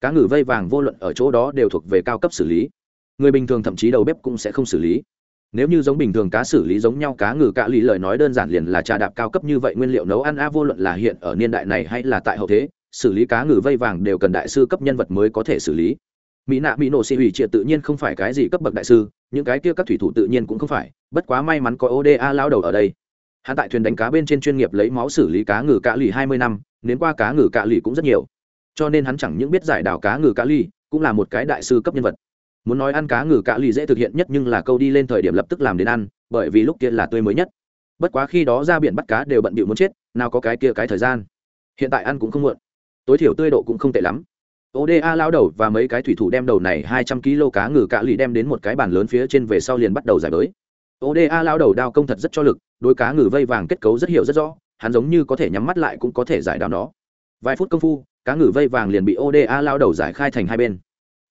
A: Cá ngừ vây vàng vô luận ở chỗ đó đều thuộc về cao cấp xử lý. Người bình thường thậm chí đầu bếp cũng sẽ không xử lý. Nếu như giống bình thường cá xử lý giống nhau cá ngừ cạ lì lời nói đơn giản liền là trà đạp cao cấp như vậy nguyên liệu nấu ăn a vô luận là hiện ở niên đại này hay là tại hậu thế, xử lý cá ngừ vây vàng đều cần đại sư cấp nhân vật mới có thể xử lý mỹ nạ mỹ nổ xì hủy triệt tự nhiên không phải cái gì cấp bậc đại sư, những cái kia các thủy thủ tự nhiên cũng không phải, bất quá may mắn có oda lao đầu ở đây. Hắn tại thuyền đánh cá bên trên chuyên nghiệp lấy máu xử lý cá ngừ cạ lì hai mươi năm đến qua cá ngừ cạ lì cũng rất nhiều. Cho nên hắn chẳng những biết giải đào cá ngừ cạ lì, cũng là một cái đại sư cấp nhân vật. Muốn nói ăn cá ngừ cá lì dễ thực hiện nhất nhưng là câu đi lên thời điểm lập tức làm đến ăn, bởi vì lúc kia là tươi mới nhất. Bất quá khi đó ra biển bắt cá đều bận bịu muốn chết, nào có cái kia cái thời gian. Hiện tại ăn cũng không muộn. Tối thiểu tươi độ cũng không tệ lắm oda lao đầu và mấy cái thủy thủ đem đầu này hai trăm kg cá ngừ cạ lì đem đến một cái bàn lớn phía trên về sau liền bắt đầu giải bới. Oda lao đầu đao công thật rất cho lực, đôi cá ngừ vây vàng kết cấu rất hiểu rất rõ, hắn giống như có thể nhắm mắt lại cũng có thể giải đao nó. Vài phút công phu, cá ngừ vây vàng liền bị oda lao đầu giải khai thành hai bên.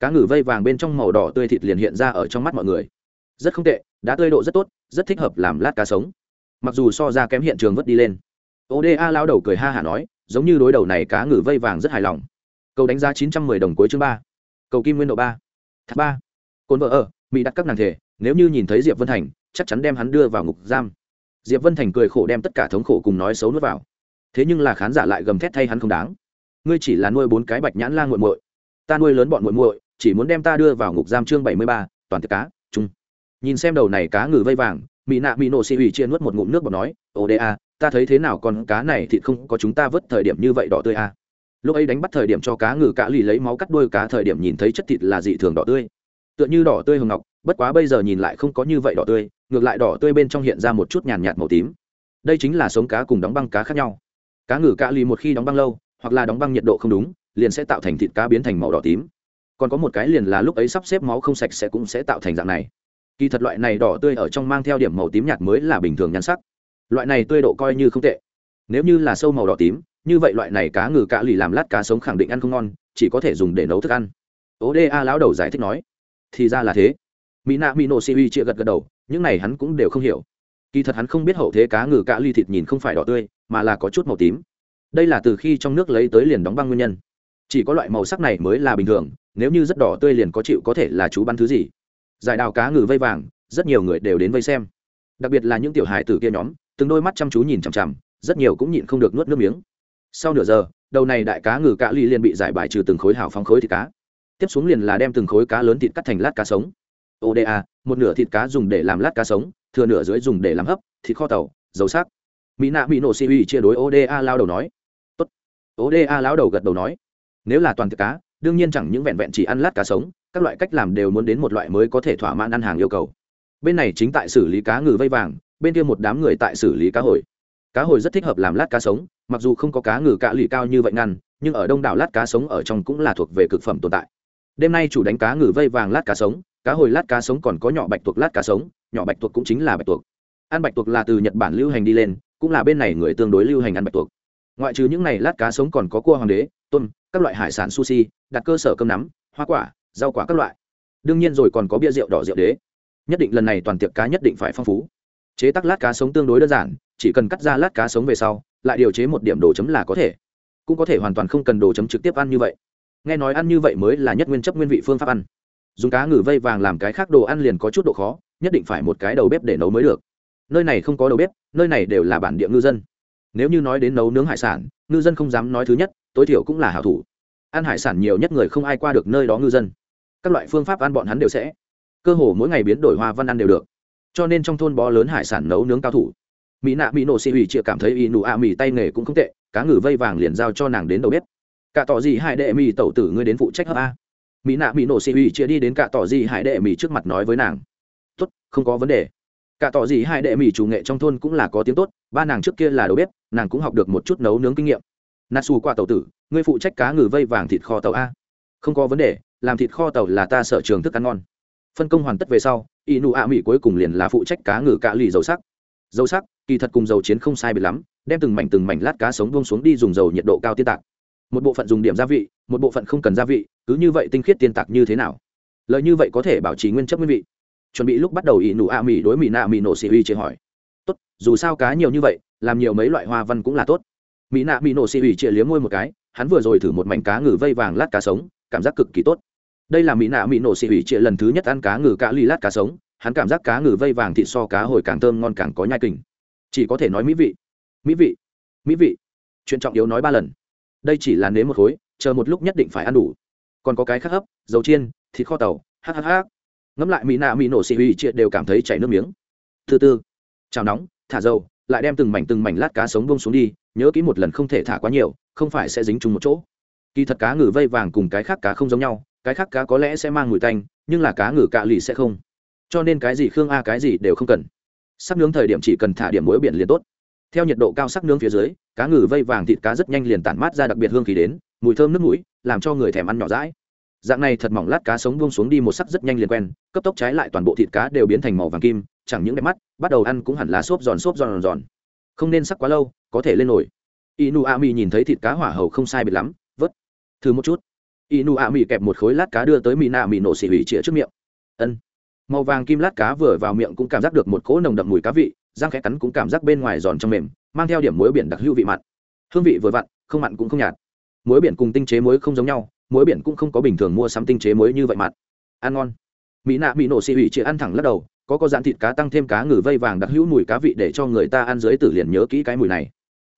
A: Cá ngừ vây vàng bên trong màu đỏ tươi thịt liền hiện ra ở trong mắt mọi người. Rất không tệ đã tươi độ rất tốt, rất thích hợp làm lát cá sống. Mặc dù so ra kém hiện trường vớt đi lên. Oda lao đầu cười ha hả nói, giống như đối đầu này cá ngừ vây vàng rất hài lòng cầu đánh giá chín trăm mười đồng cuối chương ba. Cầu kim nguyên độ ba. Thác ba. Cồn vợ ở, mỹ đặt các nàng thể, nếu như nhìn thấy diệp vân thành, chắc chắn đem hắn đưa vào ngục giam. Diệp vân thành cười khổ đem tất cả thống khổ cùng nói xấu nuốt vào. Thế nhưng là khán giả lại gầm thét thay hắn không đáng. Ngươi chỉ là nuôi bốn cái bạch nhãn la nguội muội. Ta nuôi lớn bọn muội muội, chỉ muốn đem ta đưa vào ngục giam chương bảy mươi ba, toàn tiệc cá, chung. Nhìn xem đầu này cá ngừ vây vàng, mỹ nạ mỹ nổ xì ủy chia nuốt một ngụm nước bọt nói ồ đê a, ta thấy thế nào con cá này thì không có chúng ta vớt thời điểm như vậy đỏ tươi a lúc ấy đánh bắt thời điểm cho cá ngừ cá lì lấy máu cắt đôi cá thời điểm nhìn thấy chất thịt là dị thường đỏ tươi. Tựa như đỏ tươi hồng ngọc, bất quá bây giờ nhìn lại không có như vậy đỏ tươi, ngược lại đỏ tươi bên trong hiện ra một chút nhàn nhạt màu tím. Đây chính là sống cá cùng đóng băng cá khác nhau. Cá ngừ cá lì một khi đóng băng lâu, hoặc là đóng băng nhiệt độ không đúng, liền sẽ tạo thành thịt cá biến thành màu đỏ tím. Còn có một cái liền là lúc ấy sắp xếp máu không sạch sẽ cũng sẽ tạo thành dạng này. Kỳ thật loại này đỏ tươi ở trong mang theo điểm màu tím nhạt mới là bình thường nhan sắc. Loại này tươi độ coi như không tệ. Nếu như là sâu màu đỏ tím như vậy loại này cá ngừ cạ lì làm lát cá sống khẳng định ăn không ngon, chỉ có thể dùng để nấu thức ăn. Oda lão đầu giải thích nói. Thì ra là thế. Mỹ nạ mỹ nổ si uy chia gật gật đầu, những này hắn cũng đều không hiểu. Kỳ thật hắn không biết hậu thế cá ngừ cạ ly thịt nhìn không phải đỏ tươi, mà là có chút màu tím. Đây là từ khi trong nước lấy tới liền đóng băng nguyên nhân. Chỉ có loại màu sắc này mới là bình thường, nếu như rất đỏ tươi liền có chịu có thể là chú bắn thứ gì. Giải đào cá ngừ vây vàng, rất nhiều người đều đến vây xem. Đặc biệt là những tiểu hài tử kia nhóm, từng đôi mắt chăm chú nhìn chằm chằm, rất nhiều cũng nhịn không được nuốt nước miếng sau nửa giờ, đầu này đại cá ngừ cạ ly liền bị giải bài trừ từng khối hào phóng khối thịt cá. Tiếp xuống liền là đem từng khối cá lớn thịt cắt thành lát cá sống. Oda một nửa thịt cá dùng để làm lát cá sống, thừa nửa dưới dùng để làm hấp, thịt kho tàu, dầu sắc. Mỹ nạ mỹ nổ si uy chia đối oda lao đầu nói. Tốt. Oda lao đầu gật đầu nói. Nếu là toàn thịt cá, đương nhiên chẳng những vẹn vẹn chỉ ăn lát cá sống, các loại cách làm đều muốn đến một loại mới có thể thỏa mãn ăn hàng yêu cầu. Bên này chính tại xử lý cá ngừ vây vàng, bên kia một đám người tại xử lý cá hồi. Cá hồi rất thích hợp làm lát cá sống mặc dù không có cá ngừ cạ lì cao như vậy ngăn, nhưng ở đông đảo lát cá sống ở trong cũng là thuộc về cực phẩm tồn tại. Đêm nay chủ đánh cá ngừ vây vàng lát cá sống, cá hồi lát cá sống còn có nhỏ bạch tuộc lát cá sống, nhỏ bạch tuộc cũng chính là bạch tuộc. Ăn bạch tuộc là từ nhật bản lưu hành đi lên, cũng là bên này người tương đối lưu hành ăn bạch tuộc. Ngoại trừ những này lát cá sống còn có cua hoàng đế, tôm, các loại hải sản sushi, đặt cơ sở cơm nắm, hoa quả, rau quả các loại. Đương nhiên rồi còn có bia rượu đỏ rượu đế. Nhất định lần này toàn tiệc cá nhất định phải phong phú. Chế tác lát cá sống tương đối đơn giản, chỉ cần cắt ra lát cá sống về sau lại điều chế một điểm đồ chấm là có thể. Cũng có thể hoàn toàn không cần đồ chấm trực tiếp ăn như vậy. Nghe nói ăn như vậy mới là nhất nguyên chấp nguyên vị phương pháp ăn. Dùng cá ngừ vây vàng làm cái khác đồ ăn liền có chút độ khó, nhất định phải một cái đầu bếp để nấu mới được. Nơi này không có đầu bếp, nơi này đều là bản địa ngư dân. Nếu như nói đến nấu nướng hải sản, ngư dân không dám nói thứ nhất, tối thiểu cũng là hảo thủ. Ăn hải sản nhiều nhất người không ai qua được nơi đó ngư dân. Các loại phương pháp ăn bọn hắn đều sẽ. Cơ hồ mỗi ngày biến đổi hoa văn ăn đều được. Cho nên trong thôn bó lớn hải sản nấu nướng cao thủ mỹ nạ mỹ nổ xị hủy chịa cảm thấy y nụ a mỹ tay nghề cũng không tệ, cá ngừ vây vàng liền giao cho nàng đến đầu bếp. Cả tỏ gì hải đệ mỹ tẩu tử ngươi đến phụ trách hấp a mỹ nạ mỹ nổ xị hủy chịa đi đến cả tỏ gì hải đệ mỹ trước mặt nói với nàng. Tốt, không có vấn đề. Cả tỏ gì hải đệ mỹ chủ nghệ trong thôn cũng là có tiếng tốt, ba nàng trước kia là đầu bếp, nàng cũng học được một chút nấu nướng kinh nghiệm. Nà xù qua tàu tử, ngươi phụ trách cá ngừ vây vàng thịt kho tàu a? Không có vấn đề, làm thịt kho tàu là ta sở trường thức ăn ngon. Phân công hoàn tất về sau, y nụ a mỹ cuối cùng liền là phụ trách cá ngừ cạ lì dầu sắc. Dầu sắc kỳ thật cùng dầu chiến không sai biệt lắm, đem từng mảnh từng mảnh lát cá sống buông xuống đi dùng dầu nhiệt độ cao tiên tạc. Một bộ phận dùng điểm gia vị, một bộ phận không cần gia vị, cứ như vậy tinh khiết tiên tạc như thế nào? Lợi như vậy có thể bảo trì nguyên chất nguyên vị. Chuẩn bị lúc bắt đầu ỷ nụ a mỹ đối mỹ nạ mỹ nổ xì uy chế hỏi. Tốt, dù sao cá nhiều như vậy, làm nhiều mấy loại hoa văn cũng là tốt. Mỹ nạ mỹ nổ xì uy chế liếm môi một cái, hắn vừa rồi thử một mảnh cá ngừ vây vàng lát cá sống, cảm giác cực kỳ tốt. Đây là mỹ nạ mỹ nổ xì uy chế lần thứ nhất ăn cá ngừ cá ly lát cá sống, hắn cảm giác cá ngừ vây vàng thịt so cá hồi càng thơm ngon càng có nhai kình chỉ có thể nói mỹ vị. Mỹ vị. Mỹ vị. Chuyện trọng yếu nói ba lần. Đây chỉ là nếm một khối, chờ một lúc nhất định phải ăn đủ. Còn có cái khác hấp, dầu chiên, thịt kho tàu hhh ngẫm lại mỹ nạ mỹ nổ xì huy triệt đều cảm thấy chảy nước miếng. Thứ tư chào nóng, thả dầu, lại đem từng mảnh từng mảnh lát cá sống bông xuống đi, nhớ kỹ một lần không thể thả quá nhiều, không phải sẽ dính chung một chỗ. Kỳ thật cá ngừ vây vàng cùng cái khác cá không giống nhau, cái khác cá có lẽ sẽ mang mùi tanh, nhưng là cá ngừ cạ lì sẽ không. Cho nên cái gì khương a, cái gì đều không cần sắc nướng thời điểm chỉ cần thả điểm muối biển liền tốt. Theo nhiệt độ cao sắc nướng phía dưới, cá ngừ vây vàng thịt cá rất nhanh liền tản mát ra đặc biệt hương khí đến, mùi thơm nước mũi, làm cho người thèm ăn nhỏ rãi dạng này thật mỏng lát cá sống buông xuống đi một sắc rất nhanh liền quen, cấp tốc trái lại toàn bộ thịt cá đều biến thành màu vàng kim, chẳng những đẹp mắt, bắt đầu ăn cũng hẳn là xốp giòn xốp giòn giòn không nên sắc quá lâu, có thể lên nổi inu a mi nhìn thấy thịt cá hỏa hầu không sai biệt lắm, vớt. Thử một chút. Inu a mi kẹp một khối lát cá đưa tới mỹ nạ mỹ nổ xỉ hủy chĩa trước miệng. Ân màu vàng kim lát cá vừa vào miệng cũng cảm giác được một cỗ nồng đậm mùi cá vị, răng khẽ cắn cũng cảm giác bên ngoài giòn trong mềm, mang theo điểm muối biển đặc hữu vị mặn. Hương vị vừa vặn, không mặn cũng không nhạt. Muối biển cùng tinh chế muối không giống nhau, muối biển cũng không có bình thường mua sắm tinh chế muối như vậy mặn. Ăn ngon. Mỹ nạ mỹ nổ xì hủy chị ăn thẳng lắc đầu, có có dạn thịt cá tăng thêm cá ngừ vây vàng đặc hữu mùi cá vị để cho người ta ăn dưới tử liền nhớ kỹ cái mùi này.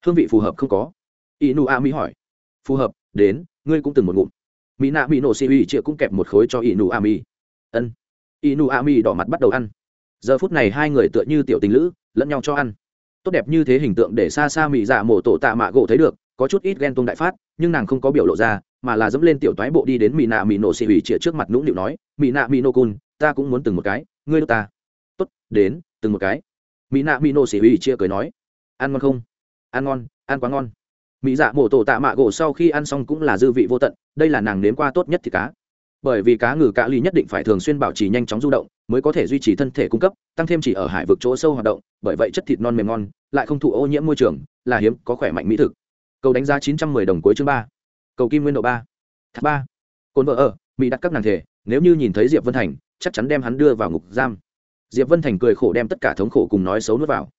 A: Hương vị phù hợp không có? Inu a mỹ hỏi. Phù hợp, đến, ngươi cũng từng một ngụm. Mỹ nạ mỹ nổ xì hủy chị cũng kẹp một khối cho inu a mỹ ân inu a đỏ mặt bắt đầu ăn. Giờ phút này hai người tựa như tiểu tình lữ, lẫn nhau cho ăn. Tốt đẹp như thế hình tượng để xa xa mỹ dạ mổ tổ tạ mạ gỗ thấy được, có chút ít ghen tuông đại phát, nhưng nàng không có biểu lộ ra, mà là dẫm lên tiểu toái bộ đi đến mỹ nạ mỹ nổ xì hủy chĩa trước mặt nũng nịu nói mỹ nạ mỹ nô cun ta cũng muốn từng một cái, ngươi ta. Tốt, đến, từng một cái. Mỹ nạ mỹ nổ xì hủy chia cười nói, ăn ngon không? Ăn ngon, ăn quá ngon. Mỹ dạ mổ tổ tạ mạ gỗ sau khi ăn xong cũng là dư vị vô tận, đây là nàng nếm qua tốt nhất thì cá bởi vì cá ngừ cá ly nhất định phải thường xuyên bảo trì nhanh chóng du động, mới có thể duy trì thân thể cung cấp, tăng thêm chỉ ở hải vực chỗ sâu hoạt động, bởi vậy chất thịt non mềm ngon, lại không thụ ô nhiễm môi trường, là hiếm, có khỏe mạnh mỹ thực. Cầu đánh giá chín trăm mười đồng cuối chương ba. Cầu kim nguyên độ ba. Thác ba. Cồn vợ ở, mỹ đặt các nàng thể, nếu như nhìn thấy diệp vân thành, chắc chắn đem hắn đưa vào ngục giam. Diệp vân thành cười khổ đem tất cả thống khổ cùng nói xấu nuốt vào.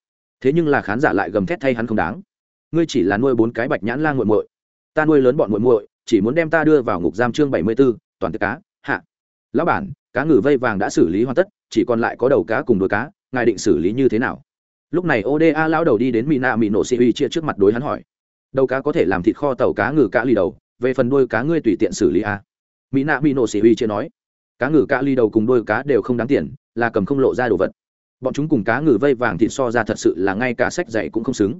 A: Thế nhưng là khán giả lại gầm thét thay hắn không đáng. Ngươi chỉ là nuôi bốn cái bạch nhãn lan g u muội. Ta nuôi lớn bọn muội muội, chỉ muốn đem ta đưa vào ngục giam chương bảy mươi b ố toàn tiệc cá, hạ. Lão bản, cá ngừ vây vàng đã xử lý hoàn tất, chỉ còn lại có đầu cá cùng đuôi cá, ngài định xử lý như thế nào? Lúc này oda lão đầu đi đến mỹ nạ mỹ nổ sĩ uy chia trước mặt đối hắn hỏi. Đầu cá có thể làm thịt kho tàu cá ngừ cá ly đầu, về phần đuôi cá ngươi tùy tiện xử lý a mỹ nạ mỹ nổ sĩ uy chia nói. Cá ngừ cá ly đầu cùng đuôi cá đều không đáng tiền, là cầm không lộ ra đồ vật. Bọn chúng cùng cá ngừ vây vàng thịt so ra thật sự là ngay cả sách dạy cũng không xứng.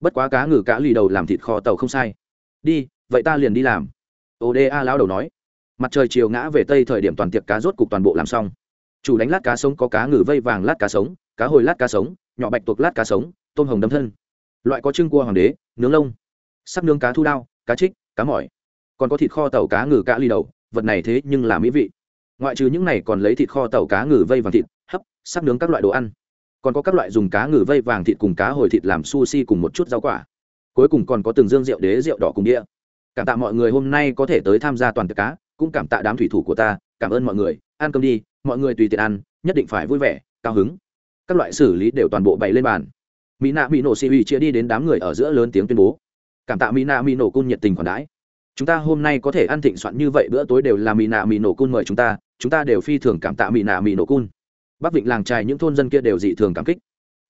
A: Bất quá cá ngừ cá lì đầu làm thịt kho tàu không sai. Đi, vậy ta liền đi làm. Oda lão đầu nói mặt trời chiều ngã về tây thời điểm toàn tiệc cá rốt cục toàn bộ làm xong. Chủ đánh lát cá sống có cá ngừ vây vàng lát cá sống, cá hồi lát cá sống, nhỏ bạch tuộc lát cá sống, tôm hồng đâm thân. Loại có trưng cua hoàng đế, nướng lông, sắp nướng cá thu đao, cá trích, cá mỏi. Còn có thịt kho tàu cá ngừ cá ly đầu, vật này thế nhưng là mỹ vị. Ngoại trừ những này còn lấy thịt kho tàu cá ngừ vây vàng thịt, hấp, sắp nướng các loại đồ ăn. Còn có các loại dùng cá ngừ vây vàng thịt cùng cá hồi thịt làm sushi cùng một chút rau quả. Cuối cùng còn có từng dương rượu đế rượu đỏ cùng đĩa cảm tạ mọi người hôm nay có thể tới tham gia toàn tiệc cá cũng cảm tạ đám thủy thủ của ta, cảm ơn mọi người, ăn cơm đi, mọi người tùy tiện ăn, nhất định phải vui vẻ, cao hứng. Các loại xử lý đều toàn bộ bày lên bàn. Mỹ nạ mỹ nổ xì ủy chia đi đến đám người ở giữa lớn tiếng tuyên bố. Cảm tạ mỹ nạ mỹ nổ cun nhiệt tình khoản đãi. Chúng ta hôm nay có thể ăn thịnh soạn như vậy bữa tối đều là mỹ nạ mỹ nổ cun mời chúng ta chúng ta đều phi thường cảm tạ mỹ nạ mỹ nổ cun bắc vịnh làng trài những thôn dân kia đều dị thường cảm kích.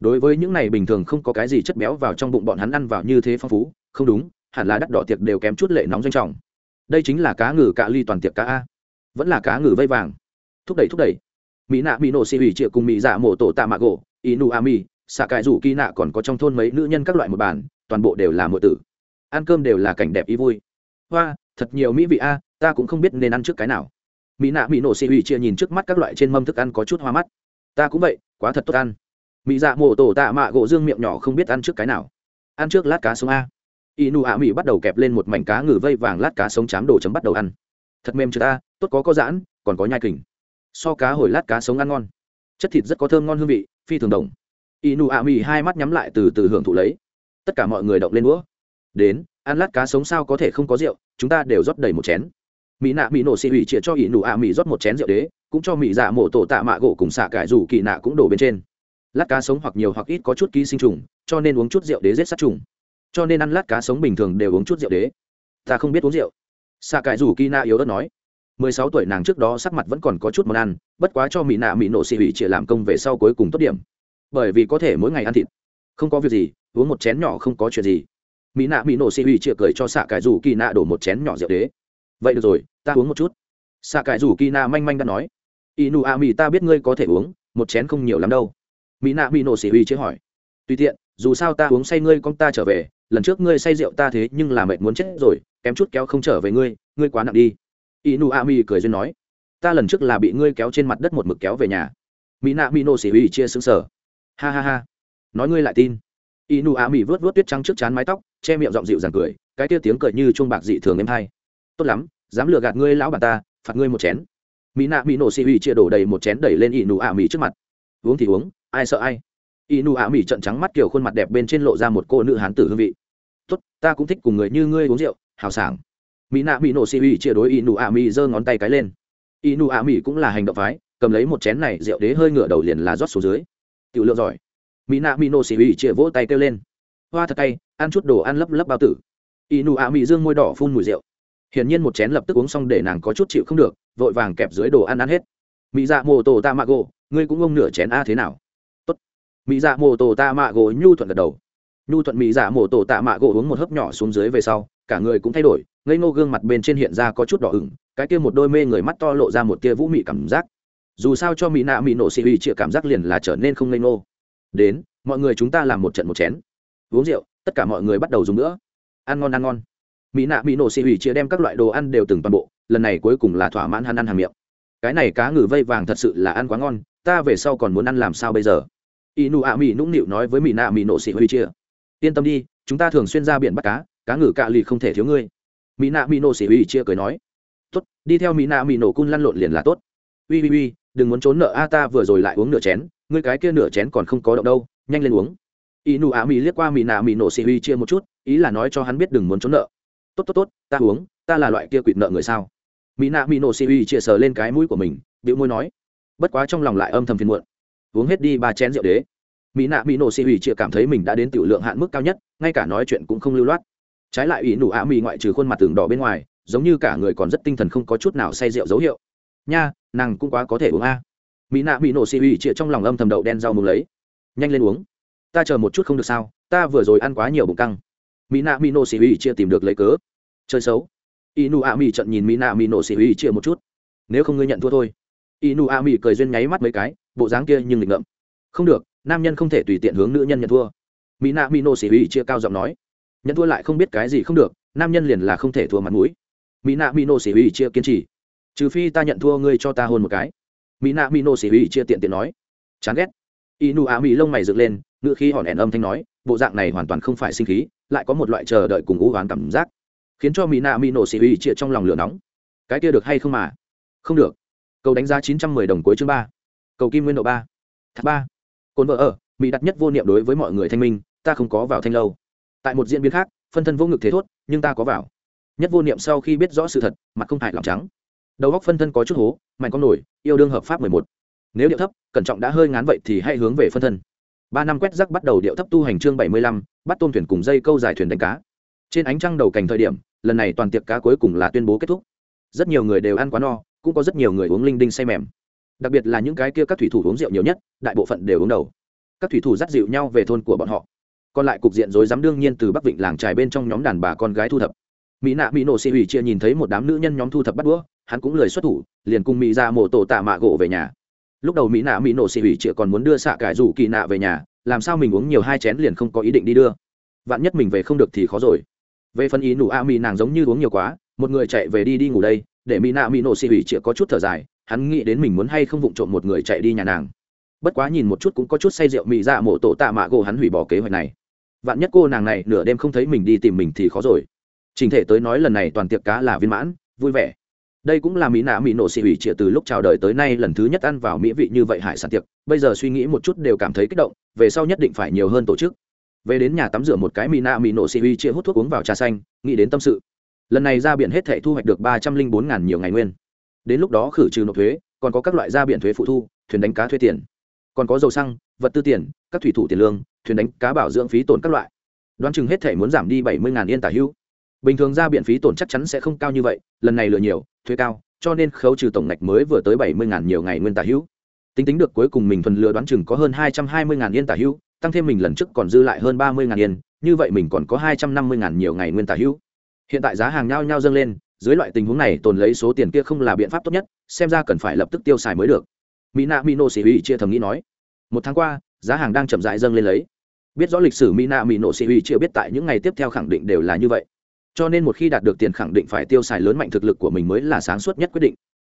A: Đối với những này bình thường không có cái gì chất béo vào trong bụng bọn hắn ăn vào như thế phong phú, không đúng, hẳn là đắt đỏ tiệc đều kém chút lệ nóng doanh trọng đây chính là cá ngừ cạ ly toàn tiệc cá a. Vẫn là cá ngừ vây vàng. Thúc đẩy thúc đẩy. Mỹ nạ mỹ nổ xì hủy triệu cùng mỹ dạ mổ tổ tạ mạ gỗ, inu ami, xạ cải rủ kỳ nạ còn có trong thôn mấy nữ nhân các loại một bàn, toàn bộ đều là mượn tử. Ăn cơm đều là cảnh đẹp ý vui. Hoa, thật nhiều mỹ vị a, ta cũng không biết nên ăn trước cái nào. Mỹ nạ mỹ nổ xì hủy chia nhìn trước mắt các loại trên mâm thức ăn có chút hoa mắt. Ta cũng vậy, quá thật tốt ăn. Mỹ dạ mổ tổ tạ mạ gỗ dương miệng nhỏ không biết ăn trước cái nào. Ăn trước lát cá sống a inu ạ mỹ bắt đầu kẹp lên một mảnh cá ngừ vây vàng lát cá sống chám đồ chấm bắt đầu ăn. Thật mềm chưa ta, tốt có có giãn, còn có nhai kình. So cá hồi lát cá sống ăn ngon. Chất thịt rất có thơm ngon hương vị, phi thường đồng. Inu ạ mỹ hai mắt nhắm lại từ từ hưởng thụ lấy. Tất cả mọi người động lên đũa. Đến, ăn lát cá sống sao có thể không có rượu, chúng ta đều rót đầy một chén. Mỹ nạ mỹ nổ xị hủy chĩa cho ỷ nụ ạ mỹ rót một chén rượu đế, cũng cho mỹ dạ mổ tổ tạ mạ gỗ cùng xạ cải rủ kỳ nạ cũng đổ bên trên. Lát cá sống hoặc nhiều hoặc ít có chút ký sinh trùng, cho nên uống chút rượu đế giết sát trùng cho nên ăn lát cá sống bình thường đều uống chút rượu đế. Ta không biết uống rượu. Xạ cải rủ kỳ yếu đất nói. Mười sáu tuổi nàng trước đó sắc mặt vẫn còn có chút món ăn bất quá cho mỹ nạ mỹ nổ xị hủy chỉ làm công về sau cuối cùng tốt điểm. Bởi vì có thể mỗi ngày ăn thịt, không có việc gì, uống một chén nhỏ không có chuyện gì. Mỹ nạ mỹ nổ xị hủy chịa cười cho xạ cải rủ kỳ nạ đổ một chén nhỏ rượu đế. Vậy được rồi, ta uống một chút. Xạ cải rủ kỳ nạ manh manh đã nói. Inu a mỹ ta biết ngươi có thể uống, một chén không nhiều lắm đâu. Mỹ nạ mỹ nổ xị hủy chế hỏi. Tùy tiện, dù sao ta uống say ngươi con ta trở về lần trước ngươi say rượu ta thế nhưng là mệt muốn chết rồi, kém chút kéo không trở về ngươi ngươi quá nặng đi. Inu a mi cười duyên nói, ta lần trước là bị ngươi kéo trên mặt đất một mực kéo về nhà. Mỹ nạ mỹ nô xỉ uy chia xứng sở ha ha ha. Nói ngươi lại tin. Inu a mi vớt vớt tuyết trắng trước chán mái tóc, che miệng giọng dịu dàng cười, cái tia tiếng cười như chuông bạc dị thường em hay tốt lắm, dám lừa gạt ngươi lão bà ta, phạt ngươi một chén. Mỹ nạ mỹ nổ xì uy chia đổ đầy một chén đẩy lên ỷ nụ ạ mỹ trước mặt. Uống thì uống, ai sợ ai. Ỷ nụ ạ mỹ trận trắng mắt kiểu khuôn mặt đẹp bên trên lộ ra một cô nữ hán tử hương vị tốt, ta cũng thích cùng người như ngươi uống rượu, hào sảng. Mỹ nạ mỹ nổ xì uy chia đối ỷ nụ ạ mỹ giơ ngón tay cái lên. Ỷ nụ ạ mỹ cũng là hành động phái, cầm lấy một chén này rượu đế hơi ngửa đầu liền là rót xuống dưới. Tiểu lượng giỏi. Mỹ nạ mỹ nổ xì uy chia vỗ tay kêu lên. Hoa thật tay ăn chút đồ ăn lấp lấp bao tử. Ỷ nụ ạ mỹ dương môi đỏ phun mùi rượu. Hiển nhiên một chén lập tức uống xong để nàng có chút chịu không được, vội vàng kẹp dưới đồ ăn ăn hết. Mỹ dạ mô tô ta mạ gỗ ngươi cũng ông nửa chén a thế nào? Tốt. Mỹ dạ mô tô ta mạ gỗ nhu thuận gật đầu nhu thuận mỹ dạ mổ tổ tạ mạ gỗ uống một hớp nhỏ xuống dưới về sau, cả người cũng thay đổi, ngây ngô gương mặt bên trên hiện ra có chút đỏ ửng, cái kia một đôi mê người mắt to lộ ra một tia vũ mị cảm giác. Dù sao cho mỹ nạ mỹ nổ xì uy chịa cảm giác liền là trở nên không ngây ngô. Đến, mọi người chúng ta làm một trận một chén. Uống rượu, tất cả mọi người bắt đầu dùng nữa. Ăn ngon ăn ngon. Mỹ nạ mỹ nổ xì uy chịa đem các loại đồ ăn đều từng toàn bộ, lần này cuối cùng là thỏa mãn hắn ăn hàng miệng. Cái này cá ngừ vây vàng thật sự là ăn quá ngon, ta về sau còn muốn ăn làm sao bây giờ? Inu a mỹ nũng nịu nói với mỹ nạ mỹ nổ xì huy chia yên tâm đi, chúng ta thường xuyên ra biển bắt cá cá ngừ cạ lì không thể thiếu ngươi. Mỹ nạ mỹ nổ xỉ huy chia cười nói. Tốt, đi theo mỹ nạ mỹ nổ cun lăn lộn liền là tốt. Uy uy uy, đừng muốn trốn nợ, a, ta vừa rồi lại uống nửa chén, ngươi cái kia nửa chén còn không có động đâu, nhanh lên uống. Y nụ á mỹ liếc qua mỹ nạ mỹ nổ xỉ huy chia một chút, ý là nói cho hắn biết đừng muốn trốn nợ. Tốt tốt tốt, ta uống, ta là loại kia quỵt nợ người sao? Mỹ nạ mỹ nổ xỉ huy chia sờ lên cái mũi của mình bịu môi nói. Bất quá trong lòng lại âm thầm phiền muộn. Uống hết đi ba chén rượu đế mỹ nạ mỹ nổ xì ủy chịa cảm thấy mình đã đến tiểu lượng hạn mức cao nhất, ngay cả nói chuyện cũng không lưu loát. Trái lại ủy nụ ạ mỹ ngoại trừ khuôn mặt tường đỏ bên ngoài, giống như cả người còn rất tinh thần không có chút nào say rượu dấu hiệu. Nha, nàng cũng quá có thể uống a. Mỹ nạ mỹ nổ xì ủy chịa trong lòng âm thầm đậu đen rau mùng lấy. Nhanh lên uống. Ta chờ một chút không được sao, ta vừa rồi ăn quá nhiều bụng căng. Mỹ nạ mỹ nổ xì ủy chia tìm được lấy cớ. Chơi xấu. Inu a mỹ trận nhìn mỹ nạ mỹ nổ xì ủy chia một chút. Nếu không ngươi nhận thua thôi. Inu a mỹ cười duyên nháy mắt mấy cái, bộ dáng kia nhưng nghịch ngợm. Không được nam nhân không thể tùy tiện hướng nữ nhân nhận thua. Mỹ nạ mỹ nô xỉ hủy chia cao giọng nói. Nhận thua lại không biết cái gì không được, nam nhân liền là không thể thua mặt mũi. Mỹ nạ mỹ nô xỉ hủy chia kiên trì. Trừ phi ta nhận thua ngươi cho ta hôn một cái. Mỹ nạ mỹ nô xỉ hủy chia tiện tiện nói. Chán ghét. Inu á mỹ lông mày dựng lên ngự khi hòn ẻn âm thanh nói, bộ dạng này hoàn toàn không phải sinh khí, lại có một loại chờ đợi cùng u hoán cảm giác. Khiến cho mỹ nạ mỹ nổ xỉ hủy chia trong lòng lửa nóng. Cái kia được hay không mà? Không được. Cầu đánh giá chín trăm mười đồng cuối chương ba. Cầu kim nguyên độ ba. Tháp ba cồn vợ ở, mỹ đặt nhất vô niệm đối với mọi người thanh minh, ta không có vào thanh lâu. Tại một diễn biến khác, phân thân vô ngực thế thốt, nhưng ta có vào. Nhất vô niệm sau khi biết rõ sự thật, mặt không hại lòng trắng. Đầu góc phân thân có chút hố, mạnh con nổi, yêu đương hợp pháp mười một. Nếu điệu thấp, cẩn trọng đã hơi ngán vậy thì hãy hướng về phân thân. Ba năm quét rắc bắt đầu điệu thấp tu hành chương bảy mươi lăm, bắt tôm thuyền cùng dây câu dài thuyền đánh cá. Trên ánh trăng đầu cành thời điểm, lần này toàn tiệc cá cuối cùng là tuyên bố kết thúc. Rất nhiều người đều ăn quá no, cũng có rất nhiều người uống linh đinh say mềm đặc biệt là những cái kia các thủy thủ uống rượu nhiều nhất, đại bộ phận đều uống đầu. Các thủy thủ dắt dịu nhau về thôn của bọn họ. Còn lại cục diện rối rắm đương nhiên từ bắc vịnh làng trài bên trong nhóm đàn bà con gái thu thập. Mỹ nạ mỹ nổ xì hủy chia nhìn thấy một đám nữ nhân nhóm thu thập bắt đũa, hắn cũng lời xuất thủ, liền cùng mỹ ra mổ tổ tạ mạ gỗ về nhà. Lúc đầu mỹ nạ mỹ nổ xì hủy chia còn muốn đưa xạ cải rủ kỳ nạ về nhà, làm sao mình uống nhiều hai chén liền không có ý định đi đưa. Vạn nhất mình về không được thì khó rồi. Về phần ý nụ a mỹ nàng giống như uống nhiều quá, một người chạy về đi đi ngủ đây, để mỹ nạ mỹ nổ xì hủy chia có chút thở dài hắn nghĩ đến mình muốn hay không vụng trộm một người chạy đi nhà nàng. Bất quá nhìn một chút cũng có chút say rượu mị dạ mộ tổ tạ mạ gỗ hắn hủy bỏ kế hoạch này. Vạn nhất cô nàng này nửa đêm không thấy mình đi tìm mình thì khó rồi. Trình thể tới nói lần này toàn tiệc cá là viên mãn, vui vẻ. Đây cũng là mỹ nạ mỹ nổ xị hủy trịa từ lúc chào đời tới nay lần thứ nhất ăn vào mỹ vị như vậy hải sản tiệc. Bây giờ suy nghĩ một chút đều cảm thấy kích động, về sau nhất định phải nhiều hơn tổ chức. Về đến nhà tắm rửa một cái mỹ nạ mỹ nổ xị hủy trịa hút thuốc uống vào trà xanh, nghĩ đến tâm sự. Lần này ra biển hết thể thu hoạch được ba trăm linh bốn ngàn nhiều ngày nguyên đến lúc đó khử trừ nộp thuế, còn có các loại ra biển thuế phụ thu, thuyền đánh cá thuê tiền. Còn có dầu xăng, vật tư tiền, các thủy thủ tiền lương, thuyền đánh cá bảo dưỡng phí tổn các loại. Đoán chừng hết thể muốn giảm đi bảy mươi yên tả hữu bình thường ra biển phí tổn chắc chắn sẽ không cao như vậy, lần này lừa nhiều, thuế cao, cho nên khấu trừ tổng ngạch mới vừa tới bảy mươi nhiều ngày nguyên tả hữu tính tính được cuối cùng mình thuần lừa đoán chừng có hơn hai trăm hai mươi yên tả hữu tăng thêm mình lần trước còn dư lại hơn ba mươi yên, như vậy mình còn có hai trăm năm mươi nhiều ngày nguyên tả hữu hiện tại giá hàng nhao nhao dâng lên dưới loại tình huống này, tồn lấy số tiền kia không là biện pháp tốt nhất, xem ra cần phải lập tức tiêu xài mới được. Mỹ nạ mỹ nổ ủy chia thầm nghĩ nói. Một tháng qua, giá hàng đang chậm dại dâng lên lấy. Biết rõ lịch sử mỹ nạ mỹ nổ xỉ ủy chia biết tại những ngày tiếp theo khẳng định đều là như vậy. Cho nên một khi đạt được tiền khẳng định phải tiêu xài lớn mạnh thực lực của mình mới là sáng suốt nhất quyết định.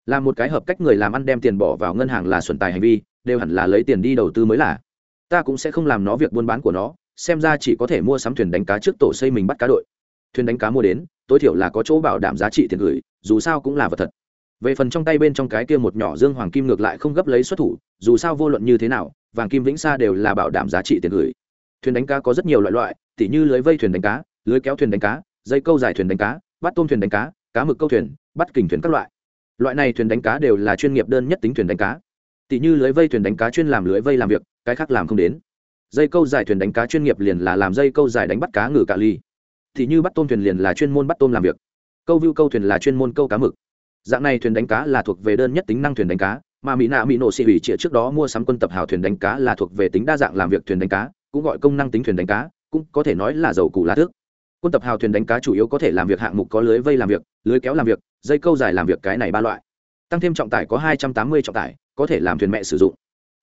A: Là một cái hợp cách người làm ăn đem tiền bỏ vào ngân hàng là xuẩn tài hành vi, đều hẳn là lấy tiền đi đầu tư mới là. Ta cũng sẽ không làm nó việc buôn bán của nó, xem ra chỉ có thể mua sắm thuyền đánh cá trước tổ xây mình bắt cá đội. Thuyền đánh cá mua đến tối thiểu là có chỗ bảo đảm giá trị tiền gửi, dù sao cũng là vật thật. Về phần trong tay bên trong cái kia một nhỏ dương hoàng kim ngược lại không gấp lấy xuất thủ, dù sao vô luận như thế nào, vàng kim vĩnh xa đều là bảo đảm giá trị tiền gửi. Thuyền đánh cá có rất nhiều loại loại, tỉ như lưới vây thuyền đánh cá, lưới kéo thuyền đánh cá, dây câu dài thuyền đánh cá, bắt tôm thuyền đánh cá cá mực câu thuyền, bắt kình thuyền các loại. Loại này thuyền đánh cá đều là chuyên nghiệp đơn nhất tính thuyền đánh cá. Tỉ như lưới vây thuyền đánh cá chuyên làm lưới vây làm việc, cái khác làm không đến. Dây câu dài thuyền đánh cá chuyên nghiệp liền là làm dây câu dài đánh bắt cá ngừ cà ly thì như bắt tôm thuyền liền là chuyên môn bắt tôm làm việc. Câu view câu thuyền là chuyên môn câu cá mực. Dạng này thuyền đánh cá là thuộc về đơn nhất tính năng thuyền đánh cá, mà mỹ nạ mỹ nổ xị ủy trịa trước đó mua sắm quân tập hào thuyền đánh cá là thuộc về tính đa dạng làm việc thuyền đánh cá, cũng gọi công năng tính thuyền đánh cá, cũng có thể nói là dầu cụ lá thước quân tập hào thuyền đánh cá chủ yếu có thể làm việc hạng mục có lưới vây làm việc, lưới kéo làm việc, dây câu dài làm việc cái này ba loại. Tăng thêm trọng tải có hai trăm tám mươi trọng tải, có thể làm thuyền mẹ sử dụng.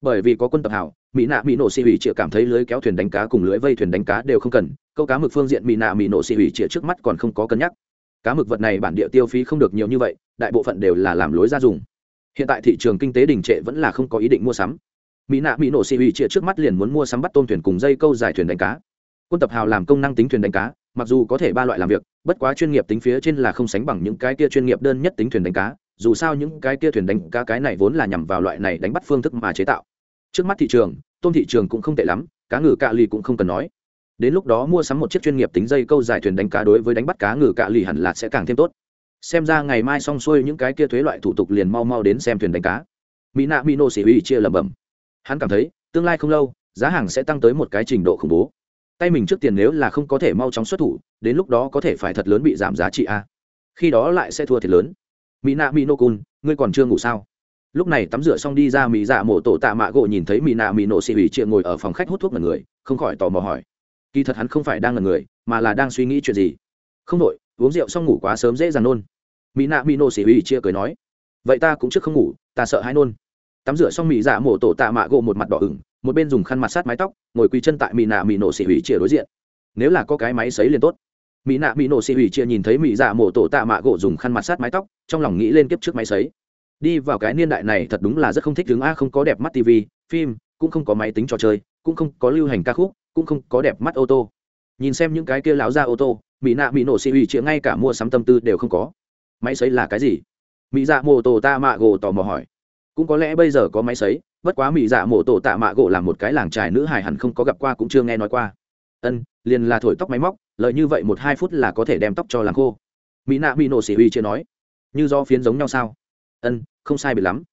A: Bởi vì có quân tập hào mỹ nạ mỹ nổ xì hủy chĩa cảm thấy lưới kéo thuyền đánh cá cùng lưới vây thuyền đánh cá đều không cần, câu cá mực phương diện mỹ nạ mỹ nổ xì hủy chĩa trước mắt còn không có cân nhắc. Cá mực vật này bản địa tiêu phí không được nhiều như vậy, đại bộ phận đều là làm lối gia dùng. Hiện tại thị trường kinh tế đình trệ vẫn là không có ý định mua sắm. Mỹ nạ mỹ nổ xì hủy chĩa trước mắt liền muốn mua sắm bắt tôm thuyền cùng dây câu dài thuyền đánh cá. Quân tập hào làm công năng tính thuyền đánh cá, mặc dù có thể ba loại làm việc, bất quá chuyên nghiệp tính phía trên là không sánh bằng những cái kia chuyên nghiệp đơn nhất tính thuyền đánh cá, dù sao những cái kia thuyền đánh cá cái này vốn là nhằm vào loại này đánh bắt phương thức mà chế tạo trước mắt thị trường, tôm thị trường cũng không tệ lắm, cá ngừ cạ lì cũng không cần nói. Đến lúc đó mua sắm một chiếc chuyên nghiệp tính dây câu dài thuyền đánh cá đối với đánh bắt cá ngừ cạ lì hẳn là sẽ càng thêm tốt. Xem ra ngày mai xong xuôi những cái kia thuế loại thủ tục liền mau mau đến xem thuyền đánh cá. Mỹ nạ mỹ nô xỉ uy chia lẩm bẩm. Hắn cảm thấy, tương lai không lâu, giá hàng sẽ tăng tới một cái trình độ khủng bố. Tay mình trước tiền nếu là không có thể mau chóng xuất thủ, đến lúc đó có thể phải thật lớn bị giảm giá trị a. Khi đó lại sẽ thua thiệt lớn. Mỹ nạ mỹ nô cun ngươi còn chưa ngủ sao? Lúc này tắm rửa xong đi ra mỹ dạ mổ tổ tạ mạ gỗ nhìn thấy mỹ nạ mỹ nổ xì ủy chia ngồi ở phòng khách hút thuốc ngần người, không khỏi tò mò hỏi. Kỳ thật hắn không phải đang là người, mà là đang suy nghĩ chuyện gì? Không đội uống rượu xong ngủ quá sớm dễ dàng nôn. Mỹ nạ mỹ nổ xì ủy chia cười nói, vậy ta cũng trước không ngủ, ta sợ hãi nôn. Tắm rửa xong mỹ dạ mổ tổ tạ mạ gỗ một mặt đỏ ửng, một bên dùng khăn mặt sát mái tóc, ngồi quỳ chân tại mỹ nạ mỹ nổ xì ủy chia đối diện. Nếu là có cái máy sấy liền tốt. Mỹ nạ mỹ nổ xì ủy chia nhìn thấy mỹ dạ mổ tổ tạ mạ gỗ dùng khăn mặt sát mái tóc, trong lòng nghĩ lên kiếp trước máy sấy đi vào cái niên đại này thật đúng là rất không thích hướng a, không có đẹp mắt tv phim, cũng không có máy tính trò chơi, cũng không có lưu hành ca khúc, cũng không có đẹp mắt ô tô. Nhìn xem những cái kia láo ra ô tô, mỹ nạ mỹ nổ xị ủy chĩa ngay cả mua sắm tâm tư đều không có. Máy sấy là cái gì? Mỹ dạ mô tổ tạ mạ gỗ tò mò hỏi. Cũng có lẽ bây giờ có máy sấy, bất quá mỹ dạ mô tổ tạ mạ gỗ là một cái làng trài nữ hài hẳn không có gặp qua cũng chưa nghe nói qua. Ân, liền là thổi tóc máy móc lợi như vậy một hai phút là có thể đem tóc cho làm khô. Mỹ nạ mỹ nổ xị ủy chưa nói. Như do phiến giống nhau sao? Ân, không sai biệt lắm.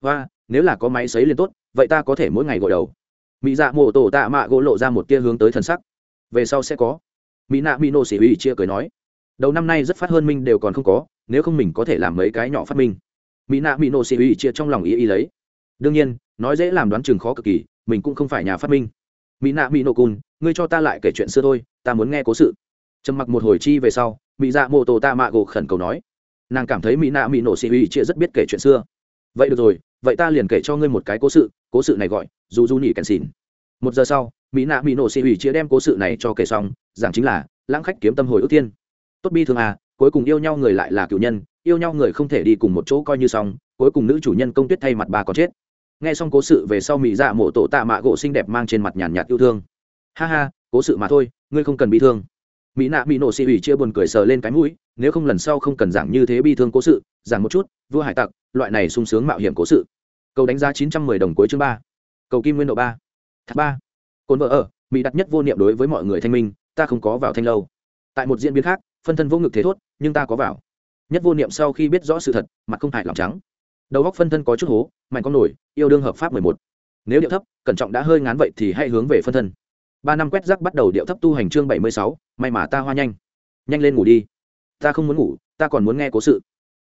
A: Và nếu là có máy xấy liền tốt, vậy ta có thể mỗi ngày gội đầu. Mỹ dạ mổ tổ tạ mạ gỗ lộ ra một tia hướng tới thần sắc. Về sau sẽ có. Mỹ nạ mỹ nô xỉ huy chia cười nói. Đầu năm nay rất phát hơn minh đều còn không có, nếu không mình có thể làm mấy cái nhỏ phát minh. Mỹ nạ mỹ nô xỉ huy chia trong lòng ý ý lấy. Đương nhiên, nói dễ làm đoán chừng khó cực kỳ, mình cũng không phải nhà phát minh. Mỹ nạ mỹ nô cun ngươi cho ta lại kể chuyện xưa thôi, ta muốn nghe cố sự. Trầm mặc một hồi chi về sau mỹ dạ mô tổ tạ mạ gỗ khẩn cầu nói nàng cảm thấy mỹ nạ mỹ nổ xì uy chia rất biết kể chuyện xưa. Vậy được rồi, vậy ta liền kể cho ngươi một cái cố sự cố sự này gọi, dù du nhỉ kèn xỉn. Một giờ sau, mỹ nạ mỹ nổ xì uy chia đem cố sự này cho kể xong rằng chính là, lãng khách kiếm tâm hồi ước tiên. Tốt bi thương à cuối cùng yêu nhau người lại là cựu nhân, yêu nhau người không thể đi cùng một chỗ coi như xong, cuối cùng nữ chủ nhân công tuyết thay mặt bà còn chết. Nghe xong cố sự về sau mỹ dạ mộ tổ tạ mạ gỗ xinh đẹp mang trên mặt nhàn nhạt yêu thương. Ha ha, cố sự mà thôi, ngươi không cần bị thương mỹ nạ mỹ nổ xì ủy chia buồn cười sờ lên cái mũi, nếu không lần sau không cần giảng như thế bi thương cố sự, giảng một chút, vua hải tặc, loại này sung sướng mạo hiểm cố sự. Cầu đánh giá chín trăm mười đồng cuối chương ba. Cầu kim nguyên độ ba. Thác ba. Cồn vợ ở, mỹ đặt nhất vô niệm đối với mọi người thanh minh, ta không có vào thanh lâu. Tại một diễn biến khác, phân thân vô ngực thế thốt, nhưng ta có vào. Nhất vô niệm sau khi biết rõ sự thật, mặt không hại lòng trắng. Đầu góc phân thân có chút hố, mạnh con nổi, yêu đương hợp pháp mười một. Nếu điệu thấp, cẩn trọng đã hơi ngán vậy thì hãy hướng về phân thân ba năm quét rác bắt đầu điệu thấp tu hành chương bảy mươi sáu, may mà ta hoa nhanh. Nhanh lên ngủ đi. Ta không muốn ngủ, ta còn muốn nghe cố sự.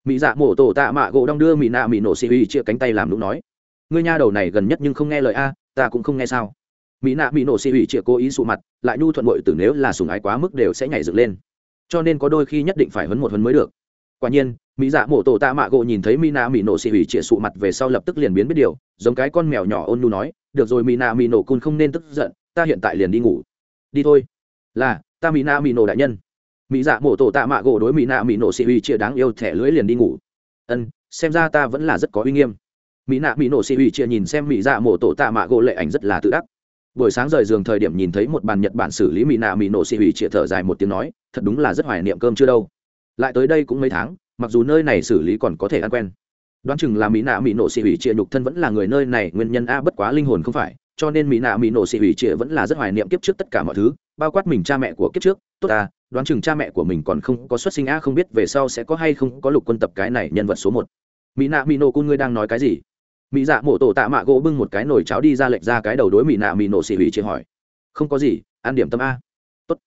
A: Mỹ dạ mổ tổ tạ mạ gỗ đong đưa mỹ nạ mỹ nổ xì uy chia cánh tay làm đúng nói. Ngươi nha đầu này gần nhất nhưng không nghe lời a, ta cũng không nghe sao. Mỹ nạ mỹ nổ xì uy chia cố ý sụ mặt, lại nhu thuận bội từ nếu là sùng ái quá mức đều sẽ nhảy dựng lên. Cho nên có đôi khi nhất định phải huấn một huấn mới được. Quả nhiên mỹ dạ mổ tổ tạ mạ gỗ nhìn thấy mỹ nạ mỹ nổ xì uy chia sụ mặt về sau lập tức liền biến biết điều, giống cái con mèo nhỏ ôn nhu nói, được rồi mỹ nạ mỹ nổ cun không nên tức giận ta hiện tại liền đi ngủ. Đi thôi. Là, ta mỹ na mỹ nổ đại nhân. Mỹ dạ mổ tổ tạ mạ gỗ đối mỹ na mỹ nổ xị uy chia đáng yêu thẻ lưỡi liền đi ngủ. Ân, xem ra ta vẫn là rất có uy nghiêm. Mỹ nạ mỹ nổ xị uy chia nhìn xem mỹ dạ mổ tổ tạ mạ gỗ lệ ảnh rất là tự đắc. Buổi sáng rời giường thời điểm nhìn thấy một bàn nhật bản xử lý mỹ nạ mỹ nổ xị uy chia thở dài một tiếng nói, thật đúng là rất hoài niệm cơm chưa đâu. Lại tới đây cũng mấy tháng, mặc dù nơi này xử lý còn có thể ăn quen. Đoán chừng là mỹ nạ mỹ nổ xị huy chia nhục thân vẫn là người nơi này nguyên nhân a, bất quá linh hồn không phải cho nên mỹ nạ mỹ nổ xị hủy chia vẫn là rất hoài niệm kiếp trước tất cả mọi thứ, bao quát mình cha mẹ của kiếp trước. Tốt à đoán chừng cha mẹ của mình còn không có xuất sinh a không biết về sau sẽ có hay không có lục quân tập cái này nhân vật số một. Mỹ nạ mỹ nổ cun ngươi đang nói cái gì? Mỹ dạ mổ tổ tạ mạ gỗ bưng một cái nồi cháo đi ra lệch ra cái đầu đối mỹ nạ mỹ nổ xị hủy chia hỏi. Không có gì, ăn điểm tâm a tốt.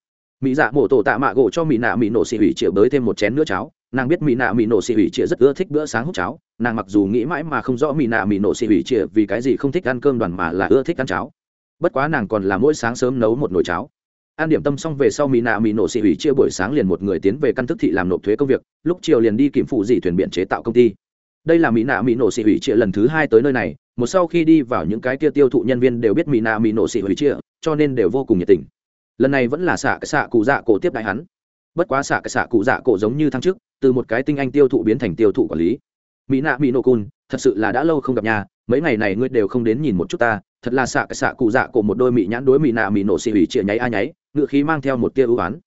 A: Mỹ dạ mổ tổ tạ mạ gỗ cho mỹ nạ mỹ nổ xị hủy chia bới thêm một chén nữa cháo nàng biết mỹ nạ mỹ nổ Xì ủy chia rất ưa thích bữa sáng hút cháo. nàng mặc dù nghĩ mãi mà không rõ mỹ nạ mỹ nổ Xì ủy chia vì cái gì không thích ăn cơm đoàn mà là ưa thích ăn cháo. bất quá nàng còn là mỗi sáng sớm nấu một nồi cháo. an điểm tâm xong về sau mỹ nạ mỹ nổ Xì ủy chia buổi sáng liền một người tiến về căn thức thị làm nộp thuế công việc, lúc chiều liền đi kiểm phụ dị thuyền biển chế tạo công ty. đây là mỹ nạ mỹ nổ Xì hủy chia lần thứ hai tới nơi này, một sau khi đi vào những cái kia tiêu thụ nhân viên đều biết mỹ nạ mỹ nổ Xì hủy chia cho nên đều vô cùng nhiệt tình. lần này vẫn là xạ cái xạ cụ dạ cổ tiếp đại hắn. bất quá xạ cái xạ cụ dạ cổ giống như tháng trước từ một cái tinh anh tiêu thụ biến thành tiêu thụ quản lý. Mỹ nạ mỹ nô cun thật sự là đã lâu không gặp nhà, mấy ngày này ngươi đều không đến nhìn một chút ta, thật là xạ cái xạ cụ dạ cổ một đôi mỹ nhãn đối mỹ nạ mỹ nổ xị hủy chia nháy a nháy, ngựa khí mang theo một tia ưu oán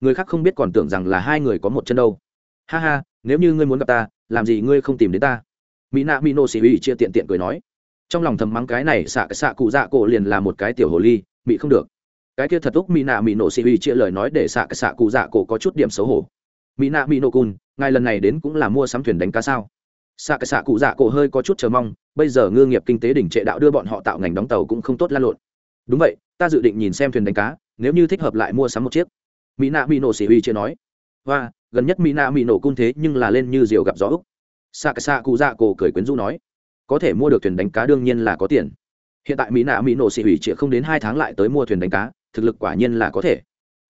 A: người khác không biết còn tưởng rằng là hai người có một chân đâu. Ha ha, nếu như ngươi muốn gặp ta, làm gì ngươi không tìm đến ta? Mỹ nạ mỹ nổ xì hủy chia tiện tiện cười nói. Trong lòng thầm mắng cái này xạ cái xạ cụ dạ cổ liền là một cái tiểu hồ ly bị không được. Cái kia thật úc mỹ nạ mỹ nổ xì hủy chia lời nói để xạ cái xạ cụ dạ cổ có chút điểm xấu hổ mỹ nạ mỹ nổ cun, ngài lần này đến cũng là mua sắm thuyền đánh cá sao? Xạ cái xạ cụ dạ cổ hơi có chút chờ mong, bây giờ ngư nghiệp kinh tế đỉnh trệ đạo đưa bọn họ tạo ngành đóng tàu cũng không tốt lan lộn. Đúng vậy, ta dự định nhìn xem thuyền đánh cá, nếu như thích hợp lại mua sắm một chiếc. Mỹ nạ mỹ nổ sĩ huy chưa nói. Và gần nhất mỹ nạ mỹ nổ cun thế nhưng là lên như diều gặp gió úc. Xạ cái xạ cụ dạ cổ cười quyến rũ nói. Có thể mua được thuyền đánh cá đương nhiên là có tiền. Hiện tại mỹ nạ mỹ nổ sĩ hủy chỉ không đến hai tháng lại tới mua thuyền đánh cá, thực lực quả nhiên là có thể.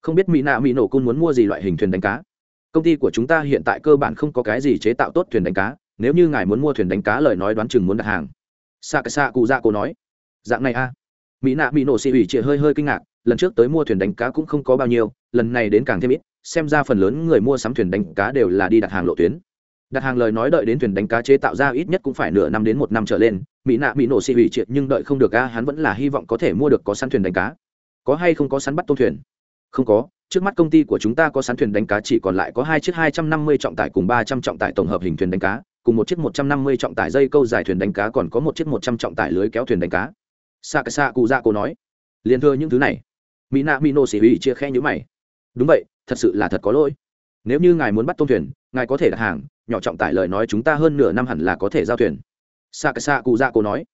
A: Không biết mỹ nạ mỹ nổ cun muốn mua gì loại hình thuyền đánh cá? Công ty của chúng ta hiện tại cơ bản không có cái gì chế tạo tốt thuyền đánh cá, nếu như ngài muốn mua thuyền đánh cá lời nói đoán chừng muốn đặt hàng. Xạ cái xạ cụ dạ cổ nói. Dạng này a mỹ nạ mỹ nổ xì ủy chị hơi hơi kinh ngạc, lần trước tới mua thuyền đánh cá cũng không có bao nhiêu, lần này đến càng thêm ít, xem ra phần lớn người mua sắm thuyền đánh cá đều là đi đặt hàng lộ tuyến. Đặt hàng lời nói đợi đến thuyền đánh cá chế tạo ra ít nhất cũng phải nửa năm đến một năm trở lên mỹ nạ mỹ nổ xị ủy triệt nhưng đợi không được a, hắn vẫn là hy vọng có thể mua được có săn thuyền đánh cá. Có hay không có săn bắt tôm thuyền? Không có trước mắt công ty của chúng ta có sắn thuyền đánh cá chỉ còn lại có hai chiếc hai trăm năm mươi trọng tải cùng ba trăm trọng tải tổng hợp hình thuyền đánh cá, cùng một chiếc một trăm năm mươi trọng tải dây câu dài thuyền đánh cá còn có một chiếc một trăm trọng tải lưới kéo thuyền đánh cá. Sa cái cụ dạ cô nói. Liền thưa những thứ này. Mina Mino xỉ hủy chia khe như mày. Đúng vậy, thật sự là thật có lỗi. Nếu như ngài muốn bắt tôm thuyền, ngài có thể đặt hàng, nhỏ trọng tải lời nói chúng ta hơn nửa năm hẳn là có thể giao thuyền. Sa cái cụ dạ cô nói.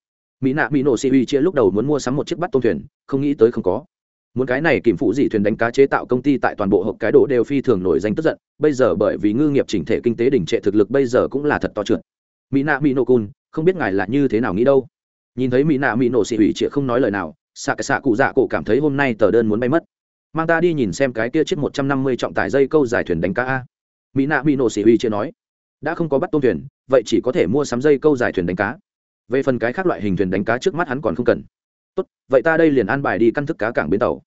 A: Mỹ nạ mỹ nổ xỉ hủy chia lúc đầu muốn mua sắm một chiếc bắt tôm thuyền, không nghĩ tới không có muốn cái này kìm phụ dị thuyền đánh cá chế tạo công ty tại toàn bộ hộp cái đồ đều phi thường nổi danh tức giận, bây giờ bởi vì ngư nghiệp chỉnh thể kinh tế đỉnh trệ thực lực bây giờ cũng là thật to trượt. Mỹ nạ mỹ nổ cun không biết ngài là như thế nào nghĩ đâu. Nhìn thấy mỹ nạ mỹ nổ xị hủy trịa không nói lời nào xạ cái xạ cụ dạ cổ cảm thấy hôm nay tờ đơn muốn bay mất. Mang ta đi nhìn xem cái kia chiếc một trăm năm mươi trọng tải dây câu dài thuyền đánh cá a. Mỹ nạ mỹ nổ xị hủy trịa nói, đã không có bắt tôm thuyền, vậy chỉ có thể mua sắm dây câu dài thuyền đánh cá. Về phần cái khác loại hình thuyền đánh cá trước mắt hắn còn không cần tốt, vậy ta đây liền an bài đi căn thức cá cảng bến tàu.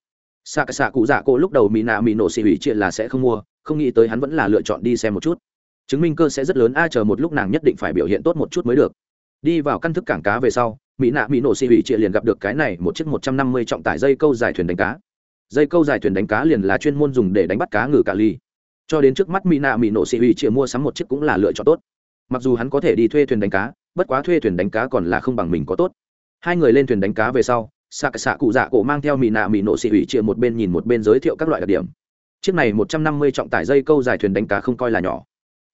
A: Xạ cái xạ cụ dạ cô lúc đầu mỹ nạ mỹ nổ xỉ hủy chia là sẽ không mua, không nghĩ tới hắn vẫn là lựa chọn đi xem một chút. Chứng minh cơ sẽ rất lớn ai chờ một lúc nàng nhất định phải biểu hiện tốt một chút mới được. Đi vào căn thức cảng cá về sau mỹ nạ mỹ nổ xì hủy chia liền gặp được cái này một chiếc một trăm năm mươi trọng tải dây câu dài thuyền đánh cá. Dây câu dài thuyền đánh cá liền là chuyên môn dùng để đánh bắt cá ngừ cà ly. Cho đến trước mắt mỹ nạ mỹ nổ xì hủy chia mua sắm một chiếc cũng là lựa chọn tốt. Mặc dù hắn có thể đi thuê thuyền đánh cá, bất quá thuê thuyền đánh cá còn là không bằng mình có tốt hai người lên thuyền đánh cá về sau xạ xạ cụ dạ cổ mang theo mì nạ mì nổ xì ủy chia một bên nhìn một bên giới thiệu các loại đặc điểm. Chiếc này một trăm năm mươi trọng tải dây câu dài thuyền đánh cá không coi là nhỏ.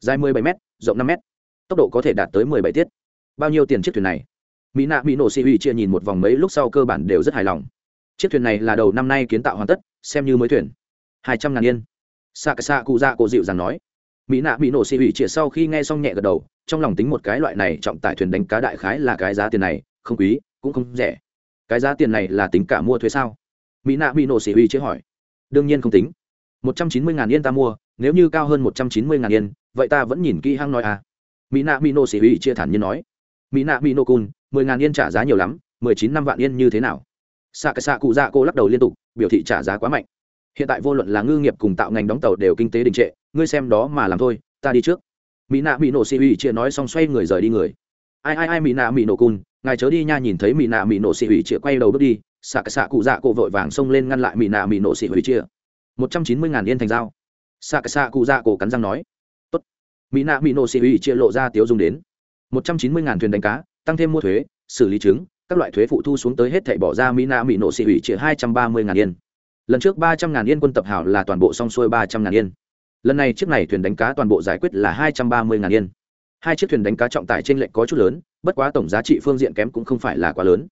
A: Dài mười bảy m rộng năm m tốc độ có thể đạt tới mười bảy tiết. Bao nhiêu tiền chiếc thuyền này? Mỹ nạ mỹ nổ xì ủy chia nhìn một vòng mấy lúc sau cơ bản đều rất hài lòng. Chiếc thuyền này là đầu năm nay kiến tạo hoàn tất, xem như mới thuyền. hai trăm ngàn yên. Xạ xạ cụ dạ cổ dịu rằng nói. Mỹ nạ mỹ nổ xì ủy chia sau khi nghe xong nhẹ gật đầu, trong lòng tính một cái loại này trọng tải thuyền đánh cá đại khái là cái giá tiền này, không quý cũng không rẻ. Cái giá tiền này là tính cả mua thuế sao? Mỹ nạ mỹ nổ xì huy chế hỏi. Đương nhiên không tính. Một trăm chín mươi ngàn yên ta mua, nếu như cao hơn một trăm chín mươi ngàn yên, vậy ta vẫn nhìn kỹ hăng nói à. Mỹ nạ mỹ nổ xì huy chia thản nhiên nói. Mỹ nạ mỹ nổ cun mười ngàn yên trả giá nhiều lắm, mười chín năm vạn yên như thế nào? Xạ cái xạ cụ dạ cô lắc đầu liên tục, biểu thị trả giá quá mạnh. Hiện tại vô luận là ngư nghiệp cùng tạo ngành đóng tàu đều kinh tế đình trệ, ngươi xem đó mà làm thôi, ta đi trước. Mỹ nạ mỹ nổ xì huy chia nói xong xoay người rời đi người. Ai ai ai, mỹ nạ mỹ nổ cun ngài chớ đi nha nhìn thấy mỹ nạ mỹ nổ xì hủy chia quay đầu bước đi, xạ cái xạ cụ dạ cổ vội vàng xông lên ngăn lại mỹ nạ mỹ nổ xì hủy chia một trăm chín mươi ngàn yên thành dao xạ cái xạ cụ dạ cổ cắn răng nói. Tốt. Mỹ nạ mỹ nổ xì hủy chia lộ ra tiếu dùng đến. Một trăm chín mươi ngàn thuyền đánh cá, tăng thêm mua thuế, xử lý chứng các loại thuế phụ thu xuống tới hết thảy bỏ ra mina mỹ nổ xị hủy chia hai trăm ba mươi ngàn yên. Lần trước ba trăm ngàn yên quân tập hảo là toàn bộ xong xuôi ba trăm ngàn yên. Lần này chiếc này thuyền đánh cá toàn bộ giải quyết là hai trăm ba mươi ngàn yên hai chiếc thuyền đánh cá trọng tải trên lệnh có chút lớn, bất quá tổng giá trị phương diện kém cũng không phải là quá lớn.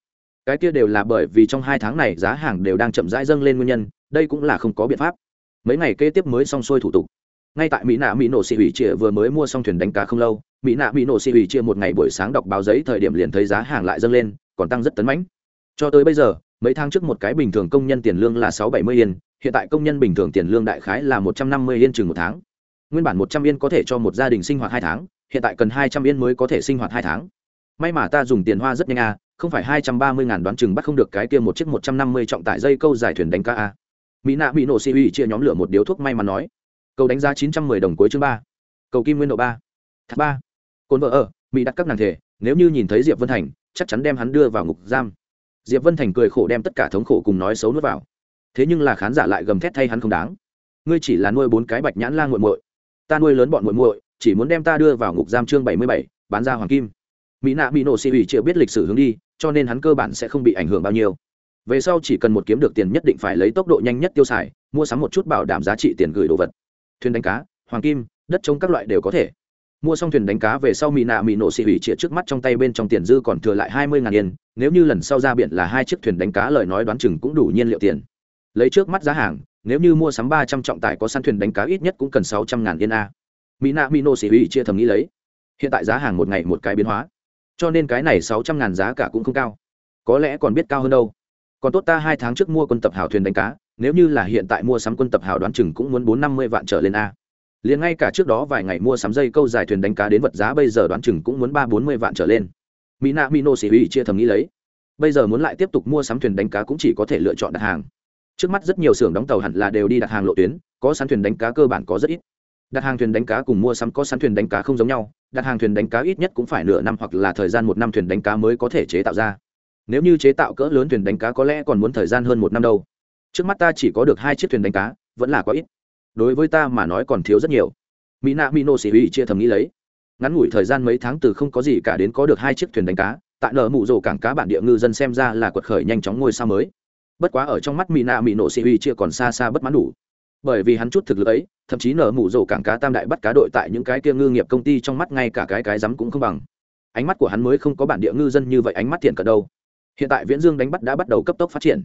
A: Cái kia đều là bởi vì trong hai tháng này giá hàng đều đang chậm rãi dâng lên nguyên nhân, đây cũng là không có biện pháp. Mấy ngày kế tiếp mới xong xuôi thủ tục. Ngay tại mỹ nạ mỹ nổ xị ủy chia vừa mới mua xong thuyền đánh cá không lâu, mỹ nạ mỹ nổ xị ủy chia một ngày buổi sáng đọc báo giấy thời điểm liền thấy giá hàng lại dâng lên, còn tăng rất tấn mãnh. Cho tới bây giờ, mấy tháng trước một cái bình thường công nhân tiền lương là sáu bảy mươi yên, hiện tại công nhân bình thường tiền lương đại khái là một trăm năm mươi yên chừng một tháng. Nguyên bản một trăm yên có thể cho một gia đình sinh hoạt hai tháng hiện tại cần hai trăm yên mới có thể sinh hoạt hai tháng. May mà ta dùng tiền hoa rất nhanh à không phải hai trăm ba mươi ngàn đoán chừng bắt không được cái kia một chiếc một trăm năm mươi trọng tải dây câu dài thuyền đánh cá à. mỹ nạ bị nổ xì uy chia nhóm lửa một điếu thuốc may mắn nói. Cầu đánh giá chín trăm mười đồng cuối chương ba. Cầu kim nguyên độ ba. Thác ba. Cồn vợ ở, mỹ đặt các nàng thể, nếu như nhìn thấy diệp vân thành, chắc chắn đem hắn đưa vào ngục giam. Diệp vân thành cười khổ đem tất cả thống khổ cùng nói xấu nuốt vào. Thế nhưng là khán giả lại gầm thét thay hắn không đáng. Ngươi chỉ là nuôi bốn cái bạch nhãn la nguội muội. Ta nuôi lớn bọn muội muội chỉ muốn đem ta đưa vào ngục giam chương bảy mươi bảy, bán ra hoàng kim. Mỹ nạ bị nổ xì ủy chịu biết lịch sử hướng đi, cho nên hắn cơ bản sẽ không bị ảnh hưởng bao nhiêu. Về sau chỉ cần một kiếm được tiền nhất định phải lấy tốc độ nhanh nhất tiêu xài, mua sắm một chút bảo đảm giá trị tiền gửi đồ vật. Thuyền đánh cá, hoàng kim, đất trống các loại đều có thể. Mua xong thuyền đánh cá về sau mỹ nạ mỹ nổ xì ủy chĩa trước mắt trong tay bên trong tiền dư còn thừa lại hai mươi ngàn yên, nếu như lần sau ra biển là hai chiếc thuyền đánh cá lời nói đoán chừng cũng đủ nhiên liệu tiền. Lấy trước mắt giá hàng, nếu như mua sắm ba trăm trọng tải có săn thuyền đánh cá ít nhất cũng cần sáu trăm ngàn yên a mỹ nạ mỹ nổ xì huy chia thầm nghĩ lấy. Hiện tại giá hàng một ngày một cái biến hóa. Cho nên cái này sáu trăm ngàn giá cả cũng không cao. Có lẽ còn biết cao hơn đâu. Còn tốt ta hai tháng trước mua quân tập hào thuyền đánh cá, nếu như là hiện tại mua sắm quân tập hào đoán chừng cũng muốn bốn năm mươi vạn trở lên a. Liền ngay cả trước đó vài ngày mua sắm dây câu dài thuyền đánh cá đến vật giá bây giờ đoán chừng cũng muốn ba bốn mươi vạn trở lên. Mỹ nạ mỹ nô xỉ ủy chia thầm nghĩ lấy. Bây giờ muốn lại tiếp tục mua sắm thuyền đánh cá cũng chỉ có thể lựa chọn đặt hàng. Trước mắt rất nhiều xưởng đóng tàu hẳn là đều đi đặt hàng lộ tuyến, có sẵn thuyền đánh cá cơ bản có rất ít đặt hàng thuyền đánh cá cùng mua sắm có sẵn thuyền đánh cá không giống nhau, đặt hàng thuyền đánh cá ít nhất cũng phải nửa năm hoặc là thời gian một năm thuyền đánh cá mới có thể chế tạo ra. Nếu như chế tạo cỡ lớn thuyền đánh cá có lẽ còn muốn thời gian hơn một năm đâu. Trước mắt ta chỉ có được hai chiếc thuyền đánh cá, vẫn là có ít. Đối với ta mà nói còn thiếu rất nhiều. Mỹ nạ mỹ nô xỉ Huy chia thầm nghĩ lấy. Ngắn ngủi thời gian mấy tháng từ không có gì cả đến có được hai chiếc thuyền đánh cá, tại nở mụ rổ cảng cá bản địa ngư dân xem ra là quật khởi nhanh chóng ngôi sao mới. Bất quá ở trong mắt mỹ nạ mỹ nổ xỉ Huy chia còn xa xa bất mãn đủ bởi vì hắn chút thực lực ấy, thậm chí nở mụ rổ cảng cá tam đại bắt cá đội tại những cái kia ngư nghiệp công ty trong mắt ngay cả cái cái rắm cũng không bằng. Ánh mắt của hắn mới không có bản địa ngư dân như vậy ánh mắt thiện cận đâu. Hiện tại viễn dương đánh bắt đã bắt đầu cấp tốc phát triển.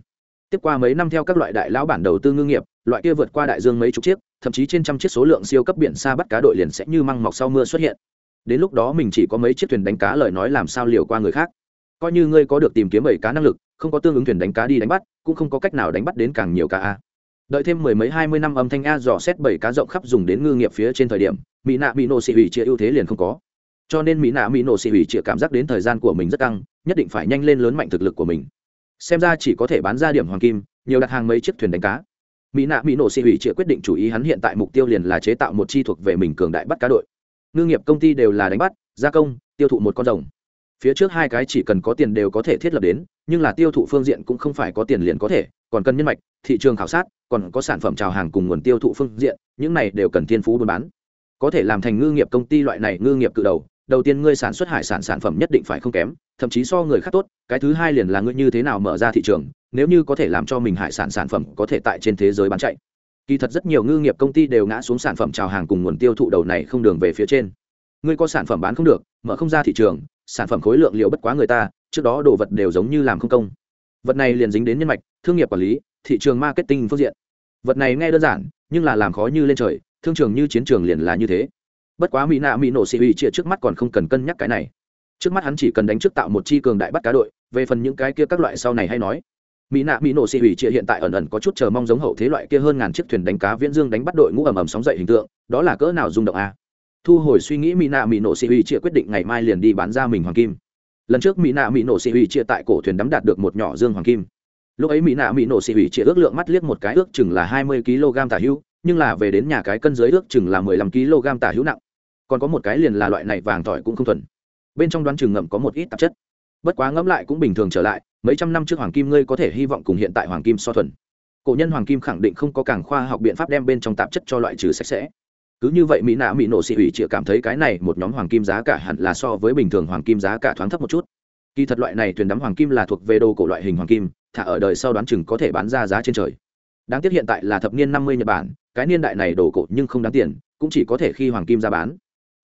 A: Tiếp qua mấy năm theo các loại đại lão bản đầu tư ngư nghiệp, loại kia vượt qua đại dương mấy chục chiếc, thậm chí trên trăm chiếc số lượng siêu cấp biển xa bắt cá đội liền sẽ như măng mọc sau mưa xuất hiện. Đến lúc đó mình chỉ có mấy chiếc thuyền đánh cá lời nói làm sao liều qua người khác. Coi như ngươi có được tìm kiếm bảy cá năng lực, không có tương ứng thuyền đánh cá đi đánh bắt, cũng không có cách nào đánh bắt đến càng nhiều cá a đợi thêm mười mấy hai mươi năm âm thanh a dò xét bảy cá rộng khắp dùng đến ngư nghiệp phía trên thời điểm, mỹ nạ mỹ nổ xị hủy chia ưu thế liền không có. Cho nên mỹ nạ mỹ nổ xị hủy chia cảm giác đến thời gian của mình rất căng, nhất định phải nhanh lên lớn mạnh thực lực của mình. Xem ra chỉ có thể bán ra điểm hoàng kim, nhiều đặt hàng mấy chiếc thuyền đánh cá. Mỹ nạ mỹ nổ xị hủy chia quyết định chủ ý hắn hiện tại mục tiêu liền là chế tạo một chi thuộc về mình cường đại bắt cá đội. Ngư nghiệp công ty đều là đánh bắt, gia công, tiêu thụ một con rồng. Phía trước hai cái chỉ cần có tiền đều có thể thiết lập đến, nhưng là tiêu thụ phương diện cũng không phải có tiền liền có thể, còn cần nhân mạch, thị trường khảo sát còn có sản phẩm trào hàng cùng nguồn tiêu thụ phương diện, những này đều cần thiên phú buôn bán. Có thể làm thành ngư nghiệp công ty loại này ngư nghiệp cự đầu đầu tiên ngươi sản xuất hải sản sản phẩm nhất định phải không kém, thậm chí so người khác tốt, cái thứ hai liền là ngươi như thế nào mở ra thị trường, nếu như có thể làm cho mình hải sản sản phẩm có thể tại trên thế giới bán chạy. Kỳ thật rất nhiều ngư nghiệp công ty đều ngã xuống sản phẩm trào hàng cùng nguồn tiêu thụ đầu này không đường về phía trên. Ngươi có sản phẩm bán không được, mở không ra thị trường, sản phẩm khối lượng liệu bất quá người ta, trước đó đồ vật đều giống như làm không công. Vật này liền dính đến nhân mạch, thương nghiệp quản lý thị trường marketing phương diện. Vật này nghe đơn giản, nhưng là làm khó như lên trời, thương trường như chiến trường liền là như thế. Bất quá mỹ nạ mỹ nổ xì ủy chia trước mắt còn không cần cân nhắc cái này. Trước mắt hắn chỉ cần đánh trước tạo một chi cường đại bắt cá đội, về phần những cái kia các loại sau này hay nói. Mỹ nạ mỹ nổ xì ủy trịa hiện tại ẩn ẩn có chút chờ mong giống hậu thế loại kia hơn ngàn chiếc thuyền đánh cá viễn dương đánh bắt đội ngũ ầm ầm sóng dậy hình tượng, đó là cỡ nào rung động a. À? thu hồi suy nghĩ mỹ nạ mỹ nổ xì ủy trịa quyết định ngày mai liền đi bán ra mình hoàng kim. Lần trước mỹ nạ mỹ nổ xì ủy trịa tại cổ thuyền đắm đạt được một nhỏ dương hoàng kim lúc ấy mỹ nạ mỹ nổ xị hủy trịa ước lượng mắt liếc một cái ước chừng là hai mươi kg tả hữu nhưng là về đến nhà cái cân dưới ước chừng là mười lăm kg tả hữu nặng. Còn có một cái liền là loại này vàng tỏi cũng không thuần. Bên trong đoán chừng ngậm có một ít tạp chất. Bất quá ngẫm lại cũng bình thường trở lại, mấy trăm năm trước hoàng kim ngươi có thể hy vọng cùng hiện tại hoàng kim so thuần. Cổ nhân hoàng kim khẳng định không có càng khoa học biện pháp đem bên trong tạp chất cho loại trừ sạch sẽ. Cứ như vậy mỹ nạ mỹ nổ xị ủy chịa cảm thấy cái này một nhóm hoàng kim giá cả hẳn là so với bình thường hoàng kim giá cả thoáng thấp một chút. Kỳ thật loại này thuyền đắm hoàng kim là thuộc về đồ cổ loại hình hoàng kim thả ở đời sau đoán chừng có thể bán ra giá trên trời. Đáng tiếc hiện tại là thập niên năm mươi nhật bản, cái niên đại này đồ cổ nhưng không đáng tiền, cũng chỉ có thể khi hoàng kim ra bán.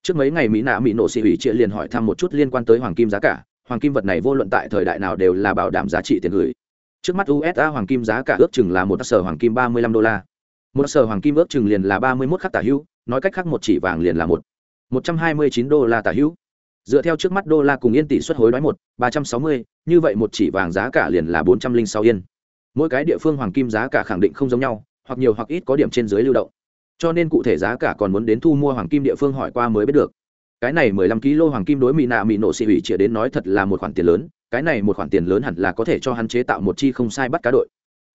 A: Trước mấy ngày mỹ nạ mỹ nổ xị ủy chia liền hỏi thăm một chút liên quan tới hoàng kim giá cả, hoàng kim vật này vô luận tại thời đại nào đều là bảo đảm giá trị tiền gửi. Trước mắt usa hoàng kim giá cả ước chừng là một sở hoàng kim ba mươi lăm đô la. Một sở hoàng kim ước chừng liền là ba mươi mốt khắc tả hữu, nói cách khác một chỉ vàng liền là một. một trăm hai mươi chín đô la tả hữu dựa theo trước mắt đô la cùng yên tỷ suất hối đoái một, ba trăm sáu mươi, như vậy một chỉ vàng giá cả liền là bốn trăm linh sáu yên. Mỗi cái địa phương hoàng kim giá cả khẳng định không giống nhau, hoặc nhiều hoặc ít có điểm trên dưới lưu động. Cho nên cụ thể giá cả còn muốn đến thu mua hoàng kim địa phương hỏi qua mới biết được. Cái này mười lăm kg hoàng kim đối mỹ nạ mỹ nổ xị hủy chĩa đến nói thật là một khoản tiền lớn, cái này một khoản tiền lớn hẳn là có thể cho hắn chế tạo một chi không sai bắt cá đội.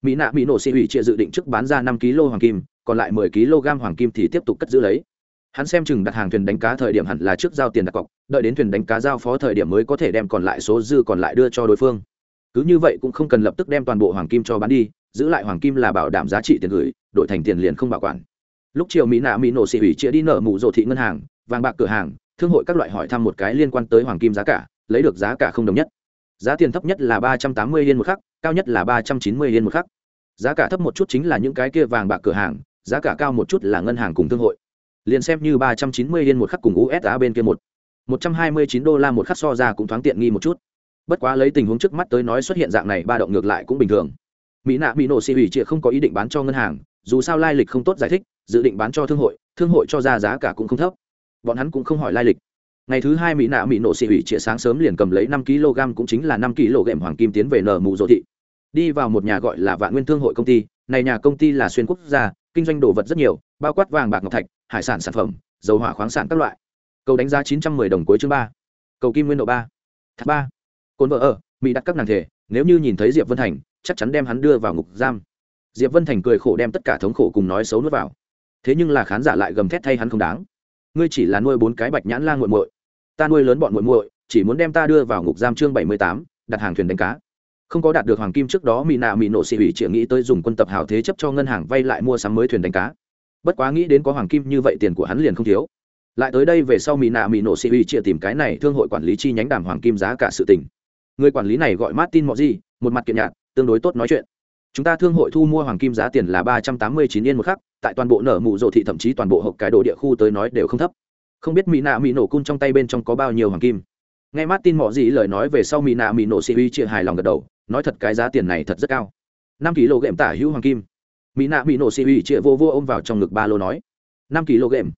A: Mỹ nạ mỹ nổ xị hủy chĩa dự định trước bán ra năm kg hoàng kim, còn lại mười kg hoàng kim thì tiếp tục cất giữ lấy hắn xem chừng đặt hàng thuyền đánh cá thời điểm hẳn là trước giao tiền đặt cọc, đợi đến thuyền đánh cá giao phó thời điểm mới có thể đem còn lại số dư còn lại đưa cho đối phương. Cứ như vậy cũng không cần lập tức đem toàn bộ hoàng kim cho bán đi, giữ lại hoàng kim là bảo đảm giá trị tiền gửi, đổi thành tiền liền không bảo quản. Lúc chiều mỹ nạ mỹ nổ xị hủy chĩa đi nợ mụ rộ thị ngân hàng, vàng bạc cửa hàng, thương hội các loại hỏi thăm một cái liên quan tới hoàng kim giá cả, lấy được giá cả không đồng nhất. Giá tiền thấp nhất là ba trăm tám mươi yên một khắc, cao nhất là ba trăm chín mươi yên một khắc. Giá cả thấp một chút chính là những cái kia vàng bạc cửa hàng, giá cả cao một chút là ngân hàng cùng thương hội liền xem như ba trăm chín mươi yên một khắc cùng usa bên kia một. một trăm hai mươi chín đô la một khắc so ra cũng thoáng tiện nghi một chút. Bất quá lấy tình huống trước mắt tới nói xuất hiện dạng này ba động ngược lại cũng bình thường. Mỹ nạ mỹ nổ xì hủy chịa không có ý định bán cho ngân hàng, dù sao lai lịch không tốt giải thích, dự định bán cho thương hội thương hội cho ra giá cả cũng không thấp. Bọn hắn cũng không hỏi lai lịch. Ngày thứ hai mỹ nạ mỹ nổ xì hủy chĩa sáng sớm liền cầm lấy năm kg cũng chính là năm kg hoàng kim tiến về nở mù dỗ thị. Đi vào một nhà gọi là vạn nguyên thương hội công ty, này nhà công ty là xuyên quốc gia, kinh doanh đồ vật rất nhiều bao quát vàng bạc ngọc thạch, hải sản sản phẩm, dầu hỏa khoáng sản các loại. Cầu đánh giá chín trăm mười đồng cuối chương ba. Cầu kim nguyên độ ba. Thác ba. Cồn vợ ở, mỹ đặt các nàng thể, nếu như nhìn thấy diệp vân thành, chắc chắn đem hắn đưa vào ngục giam. Diệp vân thành cười khổ đem tất cả thống khổ cùng nói xấu nuốt vào. Thế nhưng là khán giả lại gầm thét thay hắn không đáng. Ngươi chỉ là nuôi bốn cái bạch nhãn lan g u muội. Ta nuôi lớn bọn muội muội, chỉ muốn đem ta đưa vào ngục giam chương bảy mươi tám, đặt hàng thuyền đánh cá. Không có đạt được hoàng kim trước đó, mỹ nạ mỹ nổ xị ủy chỉ nghĩ tới dùng quân tập hào thế chấp cho ngân hàng vay lại mua sắm mới thuyền đánh cá bất quá nghĩ đến có hoàng kim như vậy tiền của hắn liền không thiếu. Lại tới đây về sau mỹ nạ mỹ nổ sĩ uy chia tìm cái này thương hội quản lý chi nhánh đàm hoàng kim giá cả sự tình. Người quản lý này gọi martin mọi gì một mặt kiện nhạt, tương đối tốt nói chuyện. Chúng ta thương hội thu mua hoàng kim giá tiền là ba trăm tám mươi chín yên một khắc, tại toàn bộ nở mụ rộ thị thậm chí toàn bộ hộp cái đồ địa khu tới nói đều không thấp. Không biết mỹ nạ mỹ nổ cung trong tay bên trong có bao nhiêu hoàng kim. Nghe martin mọ gì lời nói về sau mỹ nạ mỹ nổ sĩ uy chia hài lòng gật đầu, nói thật cái giá tiền này thật rất cao. năm kg ghệm tả hữu hoàng kim mỹ nạ mỹ nổ xì uy chia vô vô ôm vào trong ngực ba lô nói. Năm kg ghệm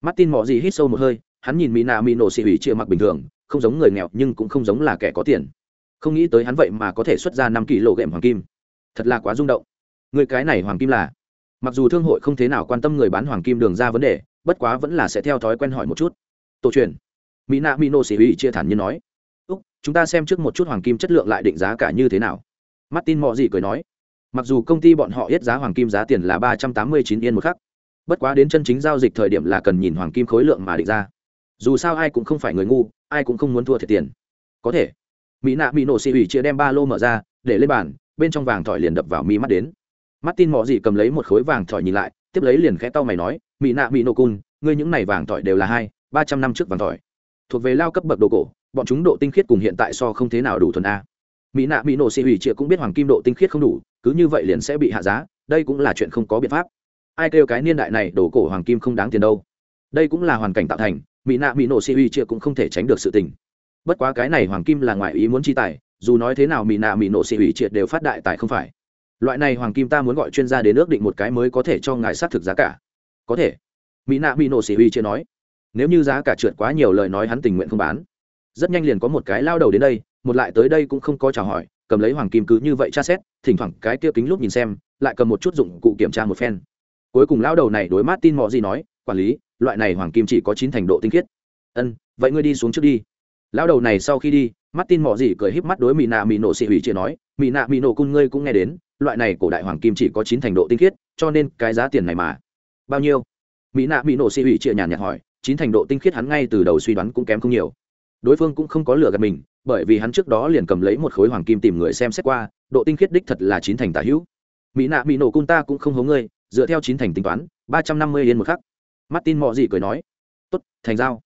A: martin mọ gì hít sâu một hơi, hắn nhìn mỹ nạ mỹ nổ xì uy chia mặc bình thường, không giống người nghèo nhưng cũng không giống là kẻ có tiền. Không nghĩ tới hắn vậy mà có thể xuất ra năm kg hoàng kim. Thật là quá rung động. Người cái này hoàng kim là? Mặc dù thương hội không thế nào quan tâm người bán hoàng kim đường ra vấn đề, bất quá vẫn là sẽ theo thói quen hỏi một chút. Tổ truyền. Mỹ nạ mỹ nổ xì hủy chia thản nhiên nói. Úc, chúng ta xem trước một chút hoàng kim chất lượng lại định giá cả như thế nào. Martin mọ gì cười nói mặc dù công ty bọn họ yết giá hoàng kim giá tiền là ba trăm tám mươi chín yên một khắc bất quá đến chân chính giao dịch thời điểm là cần nhìn hoàng kim khối lượng mà định ra. Dù sao ai cũng không phải người ngu ai cũng không muốn thua thiệt tiền. Có thể mỹ nạ mỹ nổ xì ủy chia đem ba lô mở ra để lên bàn bên trong vàng thỏi liền đập vào mi mắt đến. Mắt tin mọ gì cầm lấy một khối vàng thỏi nhìn lại tiếp lấy liền khẽ tao mày nói mỹ nạ mỹ nổ cun ngươi những này vàng thỏi đều là hai ba trăm năm trước vàng thỏi, thuộc về lao cấp bậc đồ cổ bọn chúng độ tinh khiết cùng hiện tại so không thế nào đủ thuần a mỹ nạ mỹ nổ xì hủy triệu cũng biết hoàng kim độ tinh khiết không đủ, cứ như vậy liền sẽ bị hạ giá, đây cũng là chuyện không có biện pháp. Ai kêu cái niên đại này đổ cổ hoàng kim không đáng tiền đâu. Đây cũng là hoàn cảnh tạo thành, mỹ nạ mỹ nổ xì hủy triệu cũng không thể tránh được sự tình. Bất quá cái này hoàng kim là ngoài ý muốn chi tài, dù nói thế nào mỹ nạ mỹ nổ xì hủy triệt đều phát đại tài không phải. Loại này hoàng kim ta muốn gọi chuyên gia đến ước định một cái mới có thể cho ngài xác thực giá cả. Có thể. Mỹ nạ mỹ nổ xì huy chưa nói. Nếu như giá cả trượt quá nhiều lời nói hắn tình nguyện không bán. Rất nhanh liền có một cái lao đầu đến đây một lại tới đây cũng không có chào hỏi, cầm lấy hoàng kim cứ như vậy tra xét, thỉnh thoảng cái kia kính lúc nhìn xem, lại cầm một chút dụng cụ kiểm tra một phen. Cuối cùng lao đầu này đối mắt tin mò gì nói, quản lý, loại này hoàng kim chỉ có chín thành độ tinh khiết. Ân, vậy ngươi đi xuống trước đi. Lao đầu này sau khi đi mắt tin mò gì cười híp mắt đối mỹ nạ mỹ nổ xị hủy chia nói mỹ nạ mỹ nổ cung ngươi cũng nghe đến, loại này cổ đại hoàng kim chỉ có chín thành độ tinh khiết, cho nên cái giá tiền này mà. Bao nhiêu? Mỹ nạ mỹ nổ xì hủy chia nhàn nhạt hỏi, chín thành độ tinh khiết hắn ngay từ đầu suy đoán cũng kém không nhiều. Đối phương cũng không có lừa gạt mình bởi vì hắn trước đó liền cầm lấy một khối hoàng kim tìm người xem xét qua, độ tinh khiết đích thật là chín thành tả hữu. Mỹ nạ mỹ nổ cung ta cũng không hố ngươi, dựa theo chín thành tính toán, ba trăm năm mươi yên một khắc. Martin mọ gì cười nói, tốt, thành giao.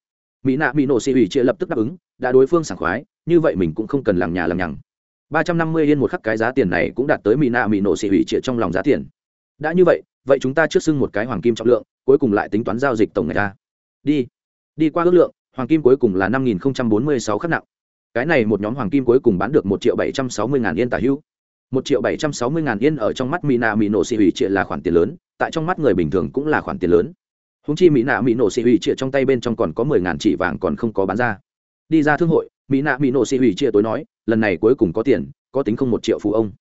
A: Mỹ nạ mỹ nổ xì ủy chia lập tức đáp ứng, đã đối phương sảng khoái, như vậy mình cũng không cần làng nhà làng nhằng. Ba trăm năm mươi yên một khắc cái giá tiền này cũng đạt tới mỹ nạ mỹ nổ xì ủy chia trong lòng giá tiền. Đã như vậy vậy chúng ta trước xưng một cái hoàng kim trọng lượng, cuối cùng lại tính toán giao dịch tổng ngày ra đi đi qua ước lượng, hoàng kim cuối cùng là năm nghìn bốn mươi sáu khắc nặng cái này một nhóm hoàng kim cuối cùng bán được một triệu bảy trăm sáu mươi ngàn yên tả hữu. Một triệu bảy trăm sáu mươi ngàn yên ở trong mắt mỹ nạ mỹ nổ xì hủy trịa là khoản tiền lớn, tại trong mắt người bình thường cũng là khoản tiền lớn. Húng chi mỹ nạ mỹ nổ xì hủy trịa trong tay bên trong còn có mười ngàn chỉ vàng còn không có bán ra. Đi ra thương hội, mỹ nạ mỹ nổ xì hủy trịa tối nói, lần này cuối cùng có tiền, có tính không một triệu phụ ông.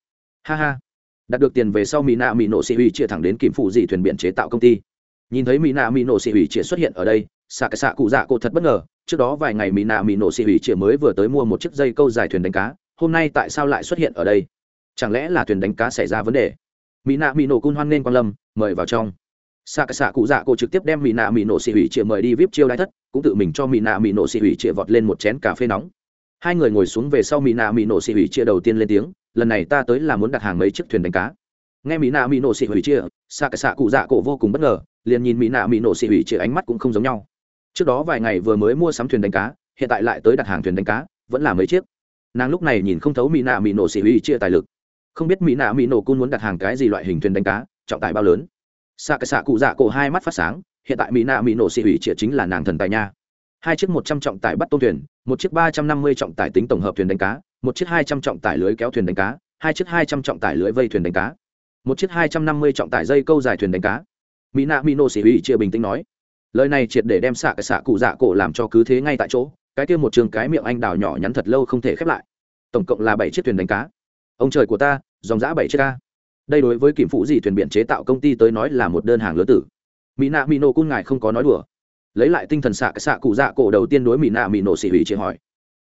A: Ha ha. Đạt được tiền về sau mỹ nạ mỹ nổ xì hủy trịa thẳng đến kìm phụ dị thuyền biển chế tạo công ty. Nhìn thấy mỹ nạ mỹ nổ xì hủy trịa xuất hiện ở đây xạ cái xạ cụ dạ cô thật bất ngờ trước đó vài ngày mỹ nạ mỹ nổ xì hủy chĩa mới vừa tới mua một chiếc dây câu dài thuyền đánh cá, hôm nay tại sao lại xuất hiện ở đây? Chẳng lẽ là thuyền đánh cá xảy ra vấn đề? Mỹ nạ mỹ nổ cun hoan nên quan lâm, mời vào trong. Xạ cái xạ cụ dạ cổ trực tiếp đem mỹ nạ mỹ nổ xì hủy chĩa mời đi vip chiêu đái thất, cũng tự mình cho mỹ nạ mỹ nổ xì hủy chĩa vọt lên một chén cà phê nóng. Hai người ngồi xuống về sau mỹ nạ mỹ nổ xì hủy chia đầu tiên lên tiếng, lần này ta tới là muốn đặt hàng mấy chiếc thuyền đánh cá. Nghe mỹ nạ mỹ nổ xì hủy chia xạ cái xạ cụ dạ cổ vô cùng bất ngờ, liền nhìn mỹ nạ mỹ nổ xì hủy chia ánh mắt cũng không giống nhau trước đó vài ngày vừa mới mua sắm thuyền đánh cá, hiện tại lại tới đặt hàng thuyền đánh cá, vẫn là mấy chiếc. Nàng lúc này nhìn không thấu mỹ nạ mỹ nổ xì huy chia tài lực. Không biết mỹ nạ mỹ nổ cun muốn đặt hàng cái gì loại hình thuyền đánh cá, trọng tài bao lớn. Xạ cái xạ cụ dạ cổ hai mắt phát sáng, hiện tại mỹ nạ mỹ nổ xì huy chia chính là nàng thần tài nha. Hai chiếc một trăm trọng tải bắt tôm thuyền, một chiếc ba trăm năm mươi trọng tải tính tổng hợp thuyền đánh cá, một chiếc hai trăm trọng tải lưới kéo thuyền đánh cá, hai chiếc hai trăm trọng tải lưới vây thuyền đánh cá, một chiếc hai trăm năm mươi trọng tải dây câu dài thuyền đánh cá. Mỹ nạ mỹ nổ xỉ huy chia bình tĩnh nói lời này triệt để đem xạ cái xạ cụ dạ cổ làm cho cứ thế ngay tại chỗ, cái kia một trường cái miệng anh đào nhỏ nhắn thật lâu không thể khép lại. Tổng cộng là bảy chiếc thuyền đánh cá. Ông trời của ta, dòng giã bảy chiếc ca. Đây đối với kiểm phụ gì thuyền biển chế tạo công ty tới nói là một đơn hàng lớn tử. Mỹ nạ mỹ nô cung ngài không có nói đùa. Lấy lại tinh thần xạ cái xạ cụ dạ cổ đầu tiên đối mỹ nạ mỹ nổ xỉ hủy chị hỏi.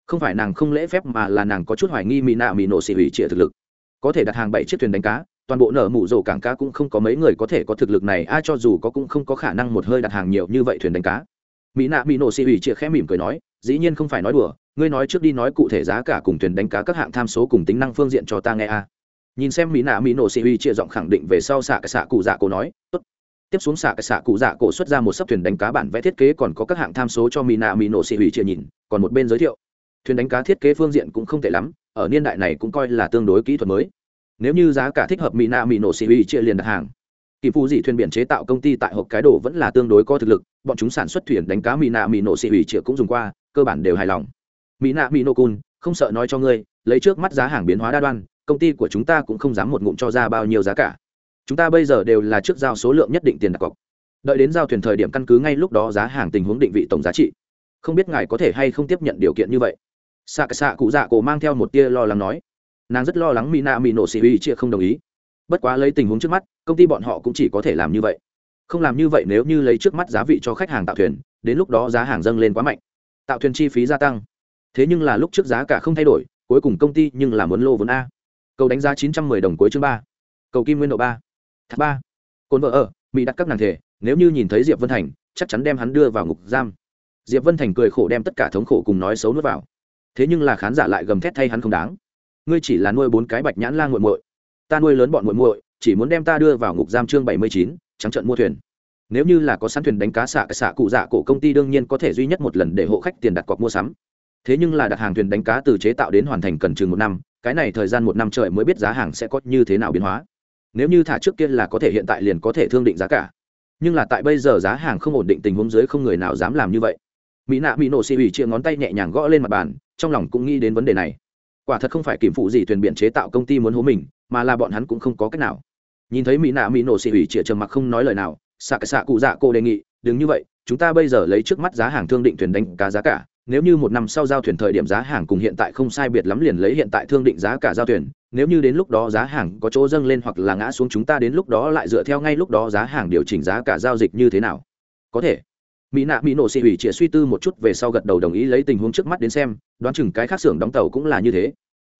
A: Không phải nàng không lễ phép mà là nàng có chút hoài nghi mỹ nạ mỹ nổ xỉ hủy chị thực lực. Có thể đặt hàng bảy chiếc thuyền đánh cá toàn bộ nở mụ rổ cảng cá cũng không có mấy người có thể có thực lực này ai cho dù có cũng không có khả năng một hơi đặt hàng nhiều như vậy thuyền đánh cá. Mỹ nạ mỹ nổ xì ủy chia khẽ mỉm cười nói, dĩ nhiên không phải nói đùa, ngươi nói trước đi nói cụ thể giá cả cùng thuyền đánh cá các hạng tham số cùng tính năng phương diện cho ta nghe a. Nhìn xem mỹ nạ mỹ nổ xì ủy chia giọng khẳng định về sau xạ cái xạ cụ dạ cổ nói, tốt. Tiếp xuống xạ cái xạ cụ dạ cổ xuất ra một sấp thuyền đánh cá bản vẽ thiết kế còn có các hạng tham số cho mỹ nạ mỹ nổ xì ủy chia nhìn, còn một bên giới thiệu. Thuyền đánh cá thiết kế phương diện cũng không tệ lắm, ở niên đại này cũng coi là tương đối kỹ thuật mới nếu như giá cả thích hợp mỹ nạ mỹ nổ xì hủy chia liền đặt hàng. Kỳ phu dị thuyền biển chế tạo công ty tại hộp cái đồ vẫn là tương đối có thực lực, bọn chúng sản xuất thuyền đánh cá mỹ nạ mỹ nổ xì hủy chia cũng dùng qua, cơ bản đều hài lòng. Mỹ nạ mỹ nổ cun, không sợ nói cho ngươi, lấy trước mắt giá hàng biến hóa đa đoan, công ty của chúng ta cũng không dám một ngụm cho ra bao nhiêu giá cả. Chúng ta bây giờ đều là trước giao số lượng nhất định tiền đặt cọc. Đợi đến giao thuyền thời điểm căn cứ ngay lúc đó giá hàng tình huống định vị tổng giá trị. Không biết ngài có thể hay không tiếp nhận điều kiện như vậy. Xạ xạ cụ dạ cổ mang theo một tia lo lắng nói nàng rất lo lắng mỹ nạ mỹ nổ xì uy chia không đồng ý. Bất quá lấy tình huống trước mắt, công ty bọn họ cũng chỉ có thể làm như vậy. Không làm như vậy nếu như lấy trước mắt giá vị cho khách hàng tạo thuyền, đến lúc đó giá hàng dâng lên quá mạnh. Tạo thuyền chi phí gia tăng. Thế nhưng là lúc trước giá cả không thay đổi, cuối cùng công ty nhưng là muốn lô vốn a. Cầu đánh giá chín trăm mười đồng cuối chương ba. Cầu kim nguyên độ ba. Thác ba. Cồn vợ ở, mỹ đặt các nàng thể, nếu như nhìn thấy diệp vân thành, chắc chắn đem hắn đưa vào ngục giam. Diệp vân thành cười khổ đem tất cả thống khổ cùng nói xấu nuốt vào. Thế nhưng là khán giả lại gầm thét thay hắn không đáng ngươi chỉ là nuôi bốn cái bạch nhãn la nguội muội, ta nuôi lớn bọn muội muội, chỉ muốn đem ta đưa vào ngục giam chương bảy mươi chín, trắng trận mua thuyền. Nếu như là có sẵn thuyền đánh cá xạ xạ cụ dạ cổ công ty đương nhiên có thể duy nhất một lần để hộ khách tiền đặt cọc mua sắm. Thế nhưng là đặt hàng thuyền đánh cá từ chế tạo đến hoàn thành cần chừng một năm, cái này thời gian một năm trời mới biết giá hàng sẽ có như thế nào biến hóa. Nếu như thả trước kia là có thể hiện tại liền có thể thương định giá cả. Nhưng là tại bây giờ giá hàng không ổn định tình huống dưới không người nào dám làm như vậy. Mỹ nạ mỹ nổ xì ủy chia ngón tay nhẹ nhàng gõ lên mặt bàn, trong lòng cũng nghĩ đến vấn đề này quả thật không phải kìm phụ gì thuyền biển chế tạo công ty muốn hố mình, mà là bọn hắn cũng không có cách nào. Nhìn thấy mỹ nạ mỹ nổ xì ủy chĩa trầm mặc không nói lời nào xạ cái xạ cụ dạ cô đề nghị, đừng như vậy, chúng ta bây giờ lấy trước mắt giá hàng thương định thuyền đánh cá giá cả, nếu như một năm sau giao thuyền thời điểm giá hàng cùng hiện tại không sai biệt lắm liền lấy hiện tại thương định giá cả giao thuyền, nếu như đến lúc đó giá hàng có chỗ dâng lên hoặc là ngã xuống chúng ta đến lúc đó lại dựa theo ngay lúc đó giá hàng điều chỉnh giá cả giao dịch như thế nào? Có thể mỹ nạ mỹ nổ xị hủy chĩa suy tư một chút về sau gật đầu đồng ý lấy tình huống trước mắt đến xem, đoán chừng cái khác xưởng đóng tàu cũng là như thế.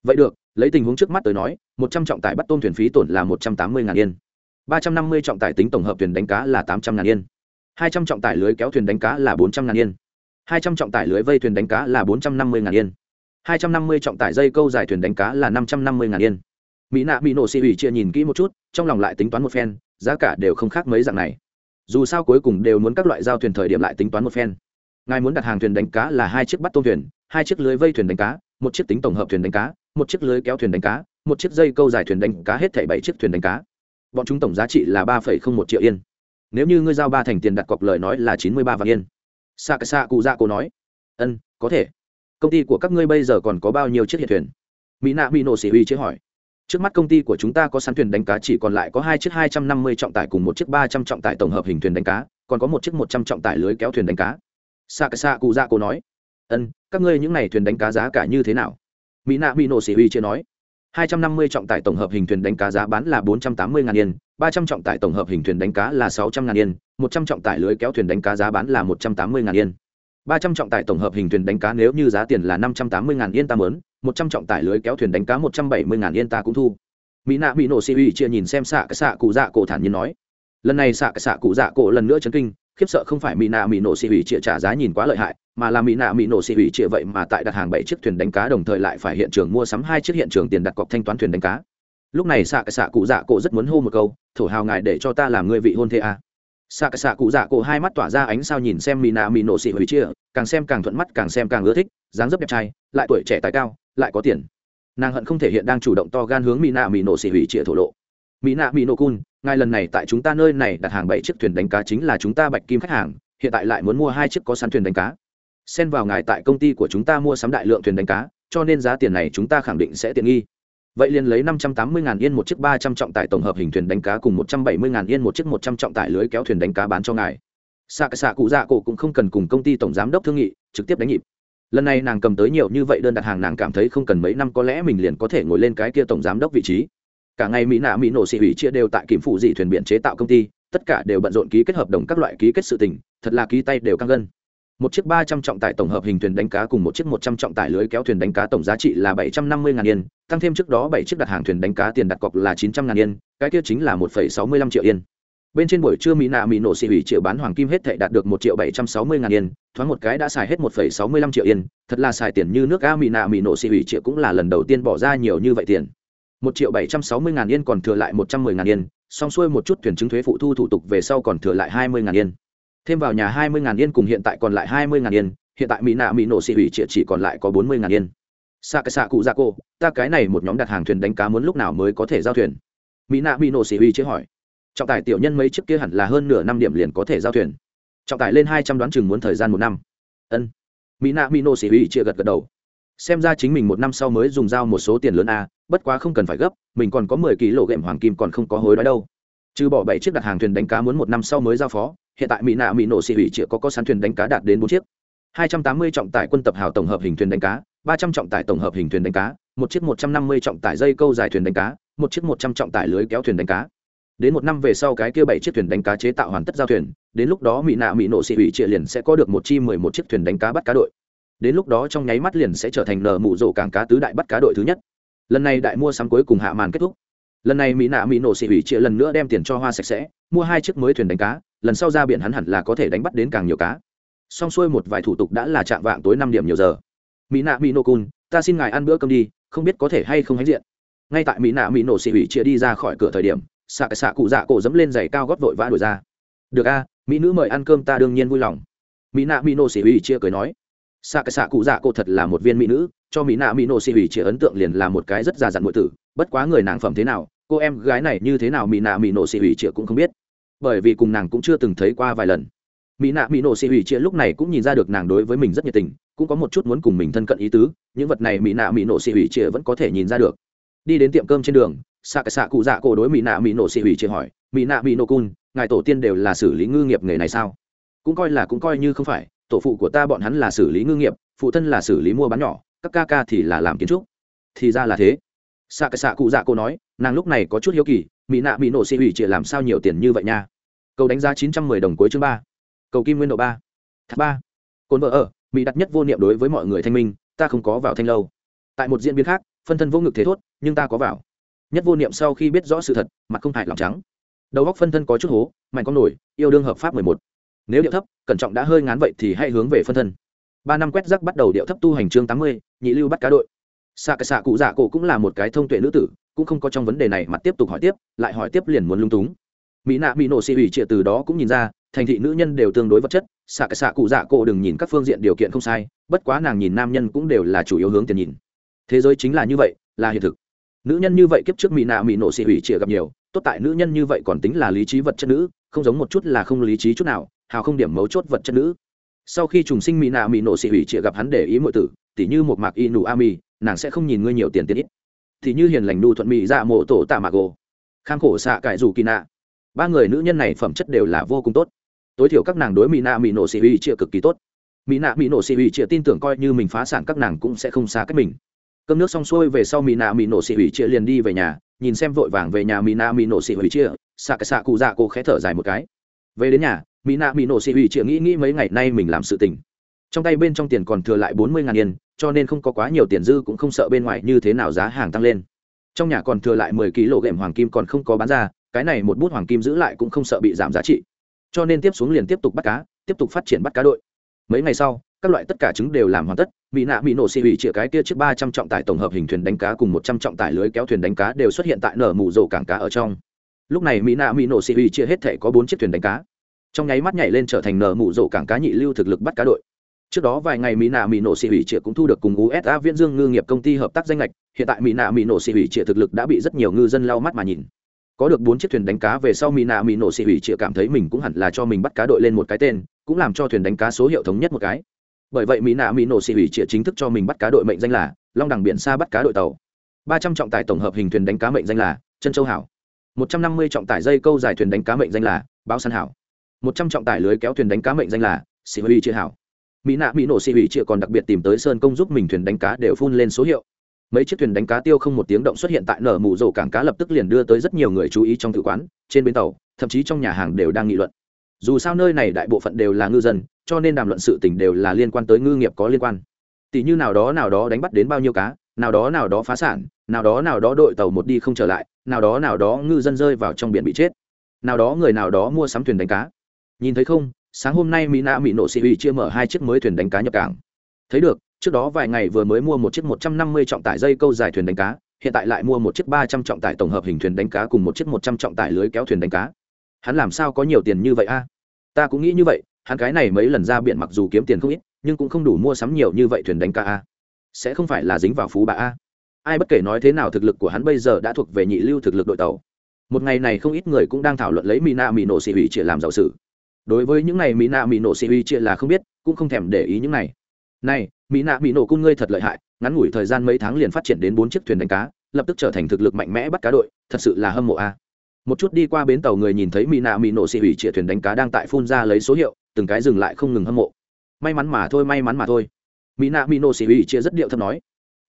A: Vậy được, lấy tình huống trước mắt tới nói, một trăm trọng tải bắt tôm thuyền phí tổn là một trăm tám mươi ngàn yên. Ba trăm năm mươi trọng tải tính tổng hợp thuyền đánh cá là tám trăm ngàn yên. Hai trăm trọng tải lưới kéo thuyền đánh cá là bốn trăm ngàn yên. Hai trăm trọng tải lưới vây thuyền đánh cá là bốn trăm năm mươi ngàn yên. Hai trăm năm mươi trọng tải dây câu dài thuyền đánh cá là năm trăm năm mươi ngàn yên. Mỹ nạ mỹ nổ xì hủy chia nhìn kỹ một chút, trong lòng lại tính toán một phen, giá cả đều không khác mấy dạng này dù sao cuối cùng đều muốn các loại giao thuyền thời điểm lại tính toán một phen. Ngài muốn đặt hàng thuyền đánh cá là hai chiếc bắt tôm thuyền, hai chiếc lưới vây thuyền đánh cá, một chiếc tính tổng hợp thuyền đánh cá, một chiếc lưới kéo thuyền đánh cá, một chiếc dây câu dài thuyền đánh cá hết thảy bảy chiếc thuyền đánh cá. Bọn chúng tổng giá trị là ba phẩy không một triệu yên. Nếu như ngươi giao ba thành tiền đặt cọc lời nói là chín mươi ba vạn yên. Xạ cái xạ cụ dạ cô nói, ân, có thể. Công ty của các ngươi bây giờ còn có bao nhiêu chiếc hiện thuyền? Mỹ nạ mỹ nổ xỉ huy chế hỏi trước mắt công ty của chúng ta có sẵn thuyền đánh cá, chỉ còn lại có hai chiếc hai trăm năm mươi trọng tải cùng một chiếc ba trăm trọng tải tổng hợp hình thuyền đánh cá, còn có một chiếc một trăm trọng tải lưới kéo thuyền đánh cá. Xạ cái xạ cụ ra cô nói, ân, các ngươi những n à y thuyền đánh cá giá cả như thế nào? Mỹ nạ mỹ nổ xỉ huy chưa nói, hai trăm năm mươi trọng tải tổng hợp hình thuyền đánh cá giá bán là bốn trăm tám mươi ngàn yên, ba trăm trọng tải tổng hợp hình thuyền đánh cá là sáu trăm ngàn yên, một trăm trọng tải lưới kéo thuyền đánh cá giá bán là một trăm tám mươi ngàn yên. ba trăm trọng tải tổng hợp hình thuyền đánh cá nếu như giá tiền là năm trăm tám mươi ngàn yên ta mớn một trăm trọng tải lưới kéo thuyền đánh cá một trăm bảy mươi ngàn yên ta cũng thu. Mỹ nạ mỹ nổ xì ủy chia nhìn xem xạ cái xạ cụ dạ cổ thản nhiên nói. Lần này xạ cái xạ cụ dạ cổ lần nữa chấn kinh, khiếp sợ không phải mỹ nạ mỹ nổ xì ủy chia trả giá nhìn quá lợi hại, mà là mỹ nạ mỹ nổ xì ủy chia vậy mà tại đặt hàng bảy chiếc thuyền đánh cá đồng thời lại phải hiện trường mua sắm hai chiếc hiện trường tiền đặt cọc thanh toán thuyền đánh cá. Lúc này xạ cái xạ cụ dạ cổ rất muốn hô một câu, thổ hào ngài để cho ta làm người vị hôn thê à. xạ cái xạ cụ dạ cổ hai mắt tỏa ra ánh sao nhìn xem mỹ nạ mỹ nổ xì ủy chia, càng xem càng thuận mắt, càng xem càng ưa thích, dáng dấp đẹp trai, lại tuổi trẻ tài cao lại có tiền. Nàng hận không thể hiện đang chủ động to gan hướng mỹ nạ mỹ nổ xỉ hủy trịa thổ lộ. Mỹ nạ mỹ nổ cun ngài lần này tại chúng ta nơi này đặt hàng bảy chiếc thuyền đánh cá chính là chúng ta bạch kim khách hàng, hiện tại lại muốn mua hai chiếc có sẵn thuyền đánh cá. Xen vào ngài tại công ty của chúng ta mua sắm đại lượng thuyền đánh cá, cho nên giá tiền này chúng ta khẳng định sẽ tiện nghi. Vậy liền lấy năm trăm tám mươi ngàn yên một chiếc ba trăm trọng tải tổng hợp hình thuyền đánh cá cùng một trăm bảy mươi ngàn yên một chiếc một trăm trọng tải lưới kéo thuyền đánh cá bán cho ngài. Xạ cái xạ cụ dạ cổ cũng không cần cùng công ty tổng giám đốc thương nghị, trực tiếp đánh nhịp lần này nàng cầm tới nhiều như vậy đơn đặt hàng nàng cảm thấy không cần mấy năm có lẽ mình liền có thể ngồi lên cái kia tổng giám đốc vị trí. Cả ngày mỹ nạ mỹ nổ xị hủy chia đều tại kìm phụ dị thuyền biển chế tạo công ty, tất cả đều bận rộn ký kết hợp đồng các loại ký kết sự tình, thật là ký tay đều căng gân. Một chiếc ba trăm trọng tải tổng hợp hình thuyền đánh cá cùng một chiếc một trăm trọng tải lưới kéo thuyền đánh cá tổng giá trị là bảy trăm năm mươi ngàn yên, tăng thêm trước đó bảy chiếc đặt hàng thuyền đánh cá tiền đặt cọc là chín trăm ngàn yên, cái kia chính là một phẩy sáu mươi lăm triệu yên bên trên buổi trưa mỹ nạ mỹ nổ xị hủy triệu bán hoàng kim hết thệ đạt được một triệu bảy trăm sáu mươi ngàn yên, thoáng một cái đã xài hết một phẩy sáu mươi lăm triệu yên. Thật là xài tiền như nước ga mỹ nạ mỹ nổ xị hủy triệu cũng là lần đầu tiên bỏ ra nhiều như vậy tiền. Một triệu bảy trăm sáu mươi ngàn yên còn thừa lại một trăm mười ngàn yên, xong xuôi một chút thuyền chứng thuế phụ thu thủ tục về sau còn thừa lại hai mươi ngàn yên. Thêm vào nhà hai mươi ngàn yên cùng hiện tại còn lại hai mươi ngàn yên, hiện tại mỹ nạ mỹ nổ xị hủy triệu chỉ còn lại có bốn mươi ngàn yên. Xa cái xạ cụ ra cô ta cái này một nhóm đặt hàng thuyền đánh cá muốn lúc nào mới có thể giao thuyền? Mỹ nạ mỹ nổ xị hủy chế hỏi trọng tải tiểu nhân mấy chiếc kia hẳn là hơn nửa năm điểm liền có thể giao thuyền. Trọng tải lên hai trăm đoán chừng muốn thời gian một năm. Ân. Mỹ nạ mỹ nô xỉ huy chia gật gật đầu. Xem ra chính mình một năm sau mới dùng dao một số tiền lớn a, bất quá không cần phải gấp, mình còn có mười ký lộ ghệm hoàng kim còn không có hối đoái đâu. Trừ bỏ bảy chiếc đặt hàng thuyền đánh cá muốn một năm sau mới giao phó, hiện tại mỹ nạ mỹ nổ xỉ hủy chĩa có có sán thuyền đánh cá đạt đến bốn chiếc. Hai trăm tám mươi trọng tải quân tập hào tổng hợp hình thuyền đánh cá, ba trăm trọng tải tổng hợp hình thuyền đánh cá, một chiếc một trăm năm mươi trọng tải dây câu dài thuyền đánh cá, một chiếc một trăm trọng tải lưới kéo thuyền đánh cá đến một năm về sau cái kia bảy chiếc thuyền đánh cá chế tạo hoàn tất giao thuyền, đến lúc đó mỹ nạ mỹ nộ xị ủy trịa liền sẽ có được một chi mười một chiếc thuyền đánh cá bắt cá đội. Đến lúc đó trong nháy mắt liền sẽ trở thành nở mụ rổ cảng cá tứ đại bắt cá đội thứ nhất. Lần này đại mua sắm cuối cùng hạ màn kết thúc. Lần này mỹ nạ mỹ nổ xị ủy trịa lần nữa đem tiền cho hoa sạch sẽ, mua hai chiếc mới thuyền đánh cá, lần sau ra biển hắn hẳn là có thể đánh bắt đến càng nhiều cá. Xong xuôi một vài thủ tục đã là chạm vạng tối năm điểm nhiều giờ. Mỹ nạ mỹ nổ cun, ta xin ngài ăn bữa cơm đi, không biết có thể hay không hãnh diện. Ngay tại mỹ nạ mỹ nổ xị ủy chia đi ra khỏi cửa thời điểm xạ cái xạ cụ dạ cổ dẫm lên giày cao gót vội vã đuổi ra. Được a, mỹ nữ mời ăn cơm ta đương nhiên vui lòng. Mỹ nạ mỹ nô xỉ ủy chia cười nói. Xạ cái xạ cụ dạ cổ thật là một viên mỹ nữ, cho mỹ nạ mỹ nô xỉ ủy chia ấn tượng liền là một cái rất già dặn ngụy tử, bất quá người nàng phẩm thế nào, cô em gái này như thế nào mỹ nạ mỹ nô xỉ ủy chia cũng không biết. Bởi vì cùng nàng cũng chưa từng thấy qua vài lần. Mỹ nạ mỹ nổ xỉ ủy chia lúc này cũng nhìn ra được nàng đối với mình rất nhiệt tình, cũng có một chút muốn cùng mình thân cận ý tứ, những vật này mỹ nạ mỹ nổ xỉ ủy chia vẫn có thể nhìn ra được. Đi đến tiệm cơm trên đường xạ cái xạ cụ dạ cổ đối mỹ nạ mỹ nổ xị hủy chị hỏi mỹ nạ mỹ nổ cun, ngài tổ tiên đều là xử lý ngư nghiệp nghề này sao? Cũng coi là cũng coi như không phải, tổ phụ của ta bọn hắn là xử lý ngư nghiệp, phụ thân là xử lý mua bán nhỏ, các ca ca thì là làm kiến trúc. Thì ra là thế. Xạ cái xạ cụ dạ cô nói, nàng lúc này có chút hiếu kỳ mỹ nạ mỹ nổ xị hủy chị làm sao nhiều tiền như vậy nha? Cầu đánh giá chín trăm mười đồng cuối chương ba. Cầu kim nguyên độ ba. Tháp ba. Cồn vợ ở mỹ đặt nhất vô niệm đối với mọi người thanh minh, ta không có vào thanh lâu. Tại một diễn biến khác, phân thân vô ngực thế thốt, nhưng ta có vào nhất vô niệm sau khi biết rõ sự thật, mặt không hại lòng trắng. Đầu góc phân thân có chút hố, mạnh con nổi, yêu đương hợp pháp mười một. Nếu điệu thấp, cẩn trọng đã hơi ngán vậy thì hãy hướng về phân thân. Ba năm quét rắc bắt đầu điệu thấp tu hành chương tám mươi, nhị lưu bắt cá đội. Xạ cái xạ cụ dạ cổ cũng là một cái thông tuệ nữ tử, cũng không có trong vấn đề này mà tiếp tục hỏi tiếp, lại hỏi tiếp liền muốn lung túng. Mỹ nạ mỹ nổ xị ủy trịa từ đó cũng nhìn ra, thành thị nữ nhân đều tương đối vật chất, xạ cái xạ cụ dạ cổ đừng nhìn các phương diện điều kiện không sai, bất quá nàng nhìn nam nhân cũng đều là chủ yếu hướng tiền nhìn. Thế giới chính là như vậy, là hiện thực nữ nhân như vậy kiếp trước mỹ nạ mỹ nổ xị hủy chĩa gặp nhiều, tốt tại nữ nhân như vậy còn tính là lý trí vật chất nữ, không giống một chút là không lý trí chút nào, hào không điểm mấu chốt vật chất nữ. Sau khi trùng sinh mỹ nạ mỹ nổ xị hủy chĩa gặp hắn để ý mọi tử, tỉ như một mạc y nụ a mi, nàng sẽ không nhìn ngươi nhiều tiền tiền ít. Thì như hiền lành nụ thuận mỹ dạ mộ tổ tạ mạc gồ khang khổ xạ cải dù kỳ nạ. Ba người nữ nhân này phẩm chất đều là vô cùng tốt. Tối thiểu các nàng đối mỹ nạ mỹ nổ xị hủy chĩa cực kỳ tốt. Mỹ nạ mỹ nổ xị hủy chĩa tin tưởng coi như mình phá sản các nàng cũng sẽ không xa cách mình cơm nước xong xuôi về sau mỹ nạ mỹ nổ xị hủy chia liền đi về nhà, nhìn xem vội vàng về nhà mỹ nạ mỹ nổ xị hủy chia xạ cái xạ cụ dạ cô khẽ thở dài một cái. Về đến nhà mỹ nạ mỹ nổ xị hủy chia nghĩ nghĩ mấy ngày nay mình làm sự tình. Trong tay bên trong tiền còn thừa lại bốn mươi ngàn yên, cho nên không có quá nhiều tiền dư cũng không sợ bên ngoài như thế nào giá hàng tăng lên. Trong nhà còn thừa lại mười ký kg ghệm hoàng kim còn không có bán ra, cái này một bút hoàng kim giữ lại cũng không sợ bị giảm giá trị. Cho nên tiếp xuống liền tiếp tục bắt cá, tiếp tục phát triển bắt cá đội. Mấy ngày sau các loại tất cả trứng đều làm hoàn tất. Mỹ nạ mỹ nổ xì hủy chĩa cái kia trước ba trăm trọng tải tổng hợp hình thuyền đánh cá cùng một trăm trọng tải lưới kéo thuyền đánh cá đều xuất hiện tại nở mù rổ cảng cá ở trong. Lúc này mỹ nạ mỹ nổ xì hủy chia hết thể có bốn chiếc thuyền đánh cá. Trong nháy mắt nhảy lên trở thành nở mù rổ cảng cá nhị lưu thực lực bắt cá đội. Trước đó vài ngày mỹ nạ mỹ nổ xì hủy chĩa cũng thu được cùng usa viễn dương ngư nghiệp công ty hợp tác danh lệch hiện tại mỹ nạ mỹ nổ xì hủy chĩa thực lực đã bị rất nhiều ngư dân lau mắt mà nhìn. Có được bốn chiếc thuyền đánh cá về sau mỹ nạ mỹ nổ xì hủy chĩa cảm thấy mình cũng hẳn là cho mình bắt cá đội lên một cái tên, cũng làm cho thuyền đánh cá số hiệu thống nhất một cái bởi vậy mỹ nạ mỹ nổ xì hủy chĩa chính thức cho mình bắt cá đội mệnh danh là long đẳng biển xa bắt cá đội tàu. ba trăm trọng tải tổng hợp hình thuyền đánh cá mệnh danh là chân châu hảo. một trăm năm mươi trọng tải dây câu dài thuyền đánh cá mệnh danh là báo săn hảo. một trăm trọng tải lưới kéo thuyền đánh cá mệnh danh là xì hủy chia hảo. mỹ nạ mỹ nổ xì hủy chia còn đặc biệt tìm tới sơn công giúp mình thuyền đánh cá đều phun lên số hiệu. mấy chiếc thuyền đánh cá tiêu không một tiếng động xuất hiện tại nở mù rổ cảng cá lập tức liền đưa tới rất nhiều người chú ý trong tự quán, trên bến tàu, thậm chí trong nhà hàng đều đang nghị luận dù sao nơi này đại bộ phận đều là ngư dân, cho nên đàm luận sự tình đều là liên quan tới ngư nghiệp có liên quan. Tỷ như nào đó nào đó đánh bắt đến bao nhiêu cá, nào đó nào đó phá sản, nào đó nào đó đội tàu một đi không trở lại, nào đó nào đó ngư dân rơi vào trong biển bị chết. Nào đó người nào đó mua sắm thuyền đánh cá. Nhìn thấy không, sáng hôm nay mỹ nạ mỹ nổ xị hủy chia mở hai chiếc mới thuyền đánh cá nhập cảng. Thấy được, trước đó vài ngày vừa mới mua một chiếc một trăm năm mươi trọng tải dây câu dài thuyền đánh cá, hiện tại lại mua một chiếc ba trăm trọng tải tổng hợp hình thuyền đánh cá cùng một chiếc một trăm trọng tải lưới kéo thuyền đánh cá hắn làm sao có nhiều tiền như vậy a? Ta cũng nghĩ như vậy, hắn cái này mấy lần ra biển mặc dù kiếm tiền không ít, nhưng cũng không đủ mua sắm nhiều như vậy thuyền đánh cá a. Sẽ không phải là dính vào phú bà a. Ai bất kể nói thế nào thực lực của hắn bây giờ đã thuộc về nhị lưu thực lực đội tàu. Một ngày này không ít người cũng đang thảo luận lấy mina mỹ nổ xị hủy chỉ làm giàu sử. Đối với những này mỹ nạ mỹ nổ xị uy chia là không biết, cũng không thèm để ý những này. Này mỹ nạ mỹ nổ cung ngươi thật lợi hại, ngắn ngủi thời gian mấy tháng liền phát triển đến bốn chiếc thuyền đánh cá, lập tức trở thành thực lực mạnh mẽ bắt cá đội, thật sự là hâm mộ a một chút đi qua bến tàu người nhìn thấy mỹ nạ mỹ nổ xị hủy trịa thuyền đánh cá đang tại phun ra lấy số hiệu, từng cái dừng lại không ngừng hâm mộ. May mắn mà thôi, may mắn mà thôi. Mỹ nạ mỹ nổ xị hủy trịa rất điệu thâm nói.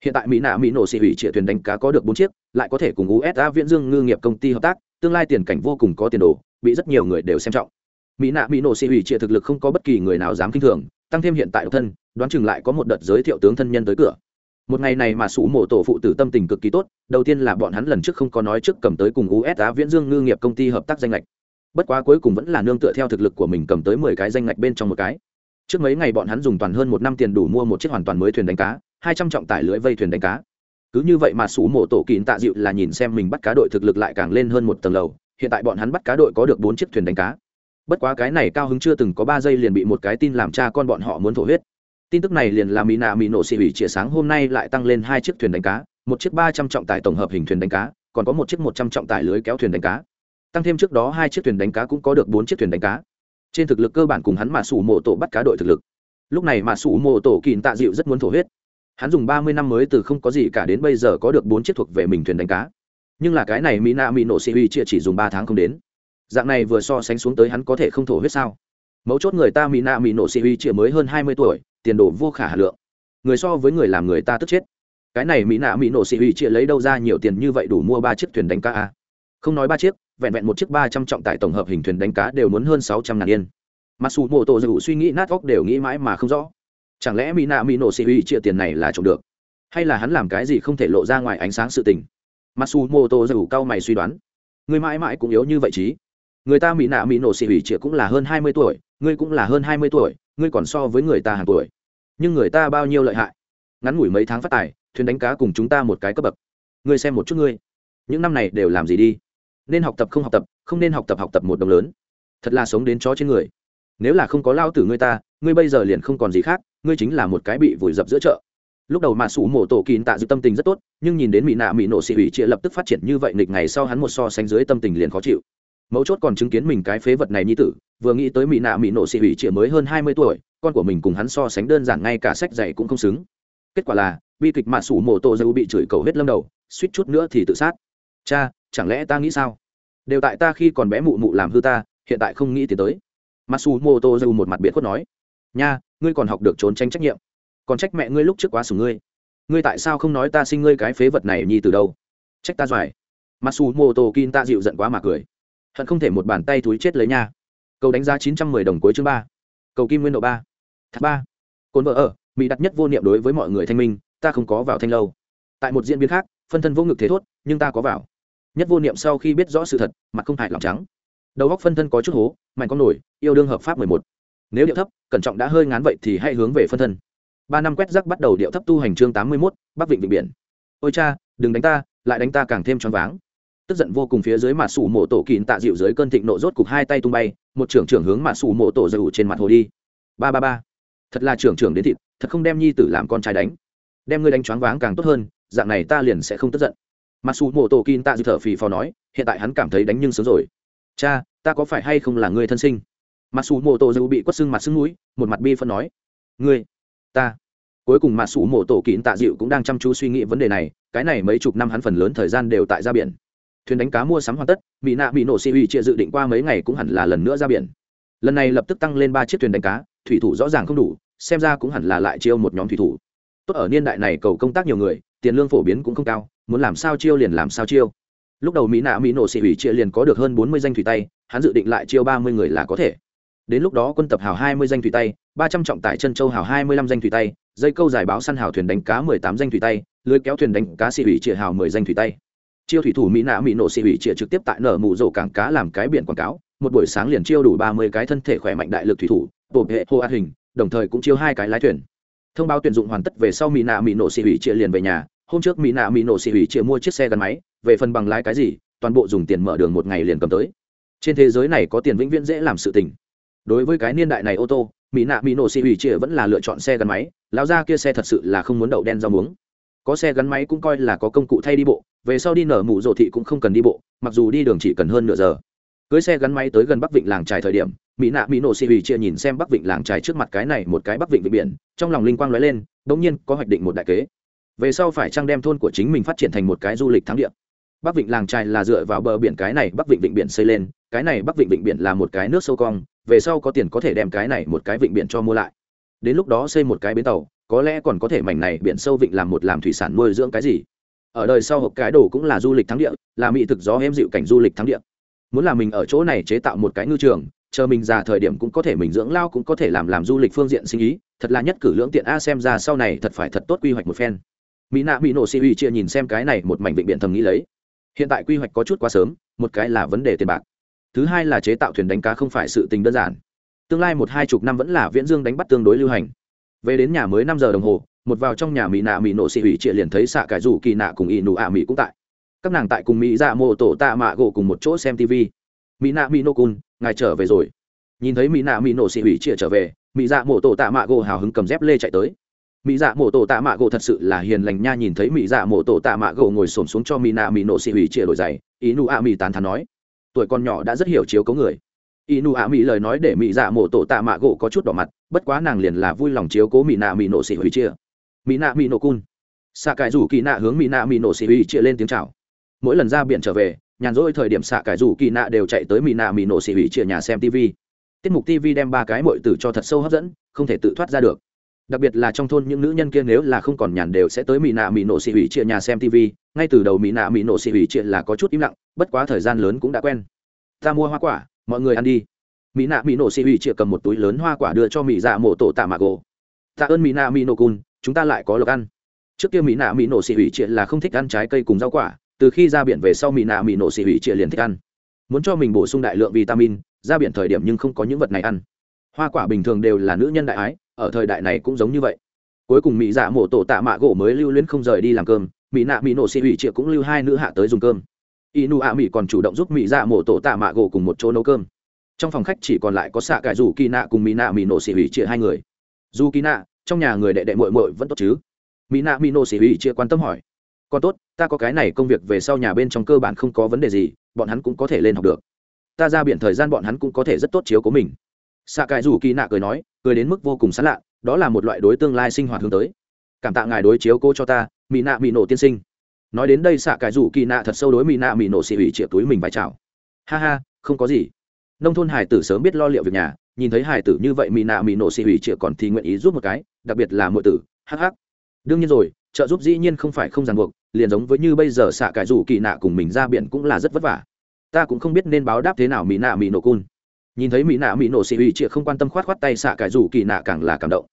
A: Hiện tại mỹ nạ mỹ nổ xị hủy trịa thuyền đánh cá có được bốn chiếc, lại có thể cùng usa viễn dương ngư nghiệp công ty hợp tác, tương lai tiền cảnh vô cùng có tiền đồ, bị rất nhiều người đều xem trọng. Mỹ nạ mỹ nổ xị hủy trịa thực lực không có bất kỳ người nào dám kinh thường, tăng thêm hiện tại độc thân, đoán chừng lại có một đợt giới thiệu tướng thân nhân tới cửa một ngày này mà sủ mộ tổ phụ tử tâm tình cực kỳ tốt, đầu tiên là bọn hắn lần trước không có nói trước cầm tới cùng usa viễn dương ngư nghiệp công ty hợp tác danh lệch bất quá cuối cùng vẫn là nương tựa theo thực lực của mình cầm tới mười cái danh lệch bên trong một cái. Trước mấy ngày bọn hắn dùng toàn hơn một năm tiền đủ mua một chiếc hoàn toàn mới thuyền đánh cá, hai trăm trọng tải lưới vây thuyền đánh cá. Cứ như vậy mà sủ mộ tổ kín tạ dịu là nhìn xem mình bắt cá đội thực lực lại càng lên hơn một tầng lầu, hiện tại bọn hắn bắt cá đội có được bốn chiếc thuyền đánh cá. Bất quá cái này cao hứng chưa từng có ba giây liền bị một cái tin làm cha con bọn họ muốn thổ huyết tin tức này liền làm mỹ nạ mỹ nổ xị ủy chĩa sáng hôm nay lại tăng lên hai chiếc thuyền đánh cá, một chiếc ba trăm trọng tải tổng hợp hình thuyền đánh cá, còn có một chiếc một trăm trọng tải lưới kéo thuyền đánh cá. Tăng thêm trước đó hai chiếc thuyền đánh cá cũng có được bốn chiếc thuyền đánh cá. Trên thực lực cơ bản cùng hắn mà sủ mộ tổ bắt cá đội thực lực. Lúc này mà sủ mộ tổ kìn tạ dịu rất muốn thổ huyết. Hắn dùng ba mươi năm mới từ không có gì cả đến bây giờ có được bốn chiếc thuộc về mình thuyền đánh cá. Nhưng là cái này mỹ nạ mỹ nổ xị ủy chia chỉ dùng ba tháng không đến. Dạng này vừa so sánh xuống tới hắn có thể không thổ huyết sao? Mấu chốt người ta mỹ nạ mỹ nổ xị huy chia mới hơn hai mươi tuổi tiền đồ vô khả hà lượng. Người so với người làm người ta tức chết. Cái này mỹ nạ mỹ nổ xị huy chia lấy đâu ra nhiều tiền như vậy đủ mua ba chiếc thuyền đánh cá a không nói ba chiếc, vẹn vẹn một chiếc ba trăm trọng tải tổng hợp hình thuyền đánh cá đều muốn hơn sáu trăm ngàn yên. Mặc dù mô tô dù suy nghĩ nát óc đều nghĩ mãi mà không rõ. Chẳng lẽ mỹ nạ mỹ nổ xị huy chia tiền này là trộm được? Hay là hắn làm cái gì không thể lộ ra ngoài ánh sáng sự tình? Mặc dù mô tô dù cao mày suy đoán, người mãi mãi cũng yếu như vậy chí. Người ta mỹ nạ mỹ nổ xì hủy chia cũng là hơn hai mươi tuổi, ngươi cũng là hơn hai mươi tuổi, ngươi còn so với người ta hàng tuổi nhưng người ta bao nhiêu lợi hại? Ngắn ngủi mấy tháng phát tài, thuyền đánh cá cùng chúng ta một cái cấp bậc. Ngươi xem một chút ngươi. Những năm này đều làm gì đi? Nên học tập không học tập, không nên học tập học tập một đồng lớn. Thật là sống đến chó trên người. Nếu là không có lao tử ngươi ta, ngươi bây giờ liền không còn gì khác, ngươi chính là một cái bị vùi dập giữa chợ. Lúc đầu mà sủ mổ tổ kín tạ dự tâm tình rất tốt, nhưng nhìn đến mỹ nạ mỹ nổ xị hủy chia lập tức phát triển như vậy nghịch ngày sau hắn một so sánh dưới tâm tình liền khó chịu. Mấu chốt còn chứng kiến mình cái phế vật này như tử, vừa nghĩ tới mỹ nạ mỹ nổ xị hủy chia mới hơn hai mươi tuổi con của mình cùng hắn so sánh đơn giản ngay cả sách dạy cũng không xứng. Kết quả là, bi kịch mạ sủ mổ tổ dâu bị chửi cầu hết lâm đầu, suýt chút nữa thì tự sát. Cha, chẳng lẽ ta nghĩ sao? Đều tại ta khi còn bé mụ mụ làm hư ta, hiện tại không nghĩ thì tới. Mạ sủ mổ tổ dâu một mặt biệt khuất nói, nha, ngươi còn học được trốn tránh trách nhiệm. Còn trách mẹ ngươi lúc trước quá sủng ngươi. Ngươi tại sao không nói ta sinh ngươi cái phế vật này nhi từ đâu? Trách ta doài. Mặc dù mô tô kin ta dịu giận quá mà cười. Hận không thể một bàn tay túi chết lấy nha. Cầu đánh giá chín trăm mười đồng cuối chương ba cầu kim nguyên độ ba. Thác ba. Cồn vợ ở, mỹ đặt nhất vô niệm đối với mọi người thanh minh, ta không có vào thanh lâu. Tại một diễn biến khác, phân thân vô ngực thế thốt, nhưng ta có vào. Nhất vô niệm sau khi biết rõ sự thật, mặt không hại lòng trắng. Đầu góc phân thân có chút hố, mạnh con nổi, yêu đương hợp pháp mười một. Nếu điệu thấp, cẩn trọng đã hơi ngán vậy thì hãy hướng về phân thân. Ba năm quét rắc bắt đầu điệu thấp tu hành chương tám mươi mốt, bắc vịnh vịnh biển. Ôi cha, đừng đánh ta, lại đánh ta càng thêm choáng váng. Tức giận vô cùng phía dưới mà sủ mộ tổ kín tạ dịu dưới cơn thịnh nộ rốt cục hai tay tung bay một trưởng trưởng hướng mà sủ mộ tổ dầu trên mặt hồ đi. Ba ba ba. Thật là trưởng trưởng đến thịt, thật không đem nhi tử làm con trai đánh. Đem ngươi đánh choáng váng càng tốt hơn, dạng này ta liền sẽ không tức giận. Mặc dù mộ tổ kin tạ dư thở phì phò nói, hiện tại hắn cảm thấy đánh nhưng sớm rồi. Cha, ta có phải hay không là người thân sinh? Mặc dù mộ tổ dư bị quất xương mặt xương mũi một mặt bi phân nói, ngươi, ta. Cuối cùng mặc dù mộ tổ kín tạ dịu cũng đang chăm chú suy nghĩ vấn đề này, cái này mấy chục năm hắn phần lớn thời gian đều tại ra biển thuyền đánh cá mua sắm hoàn tất, mỹ nạ bị nổ xì uy chia dự định qua mấy ngày cũng hẳn là lần nữa ra biển. Lần này lập tức tăng lên ba chiếc thuyền đánh cá, thủy thủ rõ ràng không đủ, xem ra cũng hẳn là lại chiêu một nhóm thủy thủ. Tốt ở niên đại này cầu công tác nhiều người, tiền lương phổ biến cũng không cao, muốn làm sao chiêu liền làm sao chiêu. Lúc đầu mỹ nạ mỹ nổ xì ủy chia liền có được hơn bốn mươi danh thủy tay, hắn dự định lại chiêu ba mươi người là có thể. Đến lúc đó quân tập hào hai mươi danh thủy tay, ba trăm trọng tải chân châu hào hai mươi lăm danh thủy tay, dây câu giải báo săn hào thuyền đánh cá mười tám danh thủy tay, lưới kéo thuyền đánh cá xì ủy chia hào mười danh thủy tay chiêu thủy thủ mỹ nạ mỹ nổ xì hủy chia trực tiếp tại nở mù rổ cảng cá làm cái biển quảng cáo. Một buổi sáng liền chiêu đủ ba mươi cái thân thể khỏe mạnh đại lực thủy thủ bộ hệ hô át hình, đồng thời cũng chiêu hai cái lái thuyền. Thông báo tuyển dụng hoàn tất về sau mỹ nạ mỹ nổ xì hủy chia liền về nhà. Hôm trước mỹ nạ mỹ nổ xì hủy chia mua chiếc xe gắn máy, về phần bằng lái cái gì, toàn bộ dùng tiền mở đường một ngày liền cầm tới. Trên thế giới này có tiền vĩnh viễn dễ làm sự tình. Đối với cái niên đại này ô tô, mỹ nạ mỹ nổ xì hủy chia vẫn là lựa chọn xe gắn máy. Lão ra kia xe thật sự là không muốn đậu đen rau muống. Có xe gắn máy cũng coi là có công cụ thay đi bộ về sau đi nở mụ rộ thị cũng không cần đi bộ, mặc dù đi đường chỉ cần hơn nửa giờ. Cưới xe gắn máy tới gần bắc vịnh làng trài thời điểm, mỹ nạ mỹ nổ xì hủy chia nhìn xem bắc vịnh làng trài trước mặt cái này một cái bắc vịnh vịnh biển, trong lòng linh quang lóe lên đ ỗ n g nhiên có hoạch định một đại kế. Về sau phải trang đem thôn của chính mình phát triển thành một cái du lịch thắng địa? Bắc vịnh làng trài là dựa vào bờ biển cái này bắc vịnh vịnh biển xây lên, cái này bắc vịnh vịnh biển là một cái nước sâu cong, về sau có tiền có thể đem cái này một cái vịnh biển cho mua lại. Đến lúc đó xây một cái bến tàu, có lẽ còn có thể mảnh này biển sâu vịnh làm một làm thủy sản nuôi dưỡng cái gì? Ở đời sau hộp cái đồ cũng là du lịch thắng địa, là mỹ thực gió em dịu cảnh du lịch thắng địa. Muốn là mình ở chỗ này chế tạo một cái ngư trường, chờ mình già thời điểm cũng có thể mình dưỡng lao cũng có thể làm làm du lịch phương diện sinh ý, thật là nhất cử lưỡng tiện a, xem ra sau này thật phải thật tốt quy hoạch một phen. Mỹ nạ mỹ nổ si uy chia nhìn xem cái này một mảnh vịnh biển thầm nghĩ lấy. Hiện tại quy hoạch có chút quá sớm, một cái là vấn đề tiền bạc. Thứ hai là chế tạo thuyền đánh cá không phải sự tình đơn giản. Tương lai một hai chục năm vẫn là viễn dương đánh bắt tương đối lưu hành. Về đến nhà mới năm giờ đồng hồ một vào trong nhà mỹ nạ mỹ nổ xị hủy trịa liền thấy xạ cải rủ kỳ nạ cùng ỷ nụ ạ mỹ cũng tại. Các nàng tại cùng mỹ dạ mô tổ tạ mạ gỗ cùng một chỗ xem tv mỹ nạ mỹ nô cun, ngài trở về rồi. Nhìn thấy mỹ nạ mỹ nổ xị hủy trịa trở về mỹ dạ mô tổ tạ mạ gỗ hào hứng cầm dép lê chạy tới. Mỹ dạ mô tổ tạ mạ gỗ thật sự là hiền lành nha, nhìn thấy mỹ dạ mô tổ tạ mạ gỗ ngồi xổm xuống cho mỹ nạ mỹ nổ xị hủy trịa đổi giày y nụ ạ mỹ tán thán nói, tuổi con nhỏ đã rất hiểu chiếu cấu người. Y nụ ạ mỹ lời nói để mỹ dạ mổ tổ tạ mạ gỗ có chút đỏ mặt, bất quá nàng liền là vui lòng chiếu cố mỹ nạ mỹ nổ xì hủy chia mỹ nạ mỹ nổ cun. Xạ cải rủ kỳ nạ hướng mỹ nạ mỹ nổ xì uy chia lên tiếng chào. Mỗi lần ra biển trở về, nhàn rỗi thời điểm xạ cải rủ kỳ nạ đều chạy tới mỹ nạ mỹ nổ xì uy chia nhà xem tv tiết mục tv đem ba cái mội tử cho thật sâu hấp dẫn, không thể tự thoát ra được. Đặc biệt là trong thôn những nữ nhân kia nếu là không còn nhàn đều sẽ tới mỹ nạ mỹ nổ xì hủy chia nhà xem tv ngay từ đầu mỹ nạ mỹ nổ xì hủy chia là có chút im lặng, bất quá thời gian lớn cũng đã quen. Ta mua hoa quả, mọi người ăn đi. Mỹ nạ mỹ nổ xì hủy chia cầm một túi lớn hoa quả đưa cho mỹ dạ mổ tổ tạ mạ gỗ. Tạ ơn mỹ nạ mỹ nổ cun chúng ta lại có lộc ăn. Trước kia mỹ nạ mỹ nổ xì hủy triệt là không thích ăn trái cây cùng rau quả, từ khi ra biển về sau mỹ nạ mỹ nổ xì hủy triệt liền thích ăn. Muốn cho mình bổ sung đại lượng vitamin, ra biển thời điểm nhưng không có những vật này ăn. Hoa quả bình thường đều là nữ nhân đại ái, ở thời đại này cũng giống như vậy. Cuối cùng mỹ dạ mổ tổ tạ mạ gỗ mới lưu luyến không rời đi làm cơm, mỹ nạ mỹ nổ xì hủy triệt cũng lưu hai nữ hạ tới dùng cơm. Y nu ạ mỹ còn chủ động giúp mỹ dạ mổ tổ tạ mạ gỗ cùng một chỗ nấu cơm. Trong phòng khách chỉ còn lại có xạ cải rủ kỳ nạ cùng mỹ nạ mỹ nổ xì hủy triệt hai người. Dù kỳ nạ trong nhà người đệ đệ mội mội vẫn tốt chứ? Mỹ nạ mỹ nô xỉ hủy chia quan tâm hỏi. Còn tốt, ta có cái này công việc về sau nhà bên trong cơ bản không có vấn đề gì, bọn hắn cũng có thể lên học được. Ta ra biển thời gian bọn hắn cũng có thể rất tốt chiếu của mình. Xạ cải dù kỳ nạ cười nói, cười đến mức vô cùng sán lạ, đó là một loại đối tương lai sinh hoạt hướng tới. Cảm tạ ngài đối chiếu cô cho ta mỹ nạ mỹ nổ tiên sinh. Nói đến đây xạ cải rủ kỳ nạ thật sâu đối mỹ nạ mỹ nổ xỉ ủy triệu túi mình vai chào ha ha, không có gì. Nông thôn hải tử sớm biết lo liệu việc nhà nhìn thấy hải tử như vậy mỹ nạ mỹ nổ xị hủy chịa còn thì nguyện ý giúp một cái, đặc biệt là mọi tử hh đương nhiên rồi, trợ giúp dĩ nhiên không phải không ràng buộc, liền giống với như bây giờ xạ cải rủ kỳ nạ cùng mình ra biển cũng là rất vất vả. Ta cũng không biết nên báo đáp thế nào mỹ nạ mỹ nổ cun nhìn thấy mỹ nạ mỹ nổ xì hủy chịa không quan tâm khoát khoát tay xạ cải rủ kỳ nạ càng là cảm động.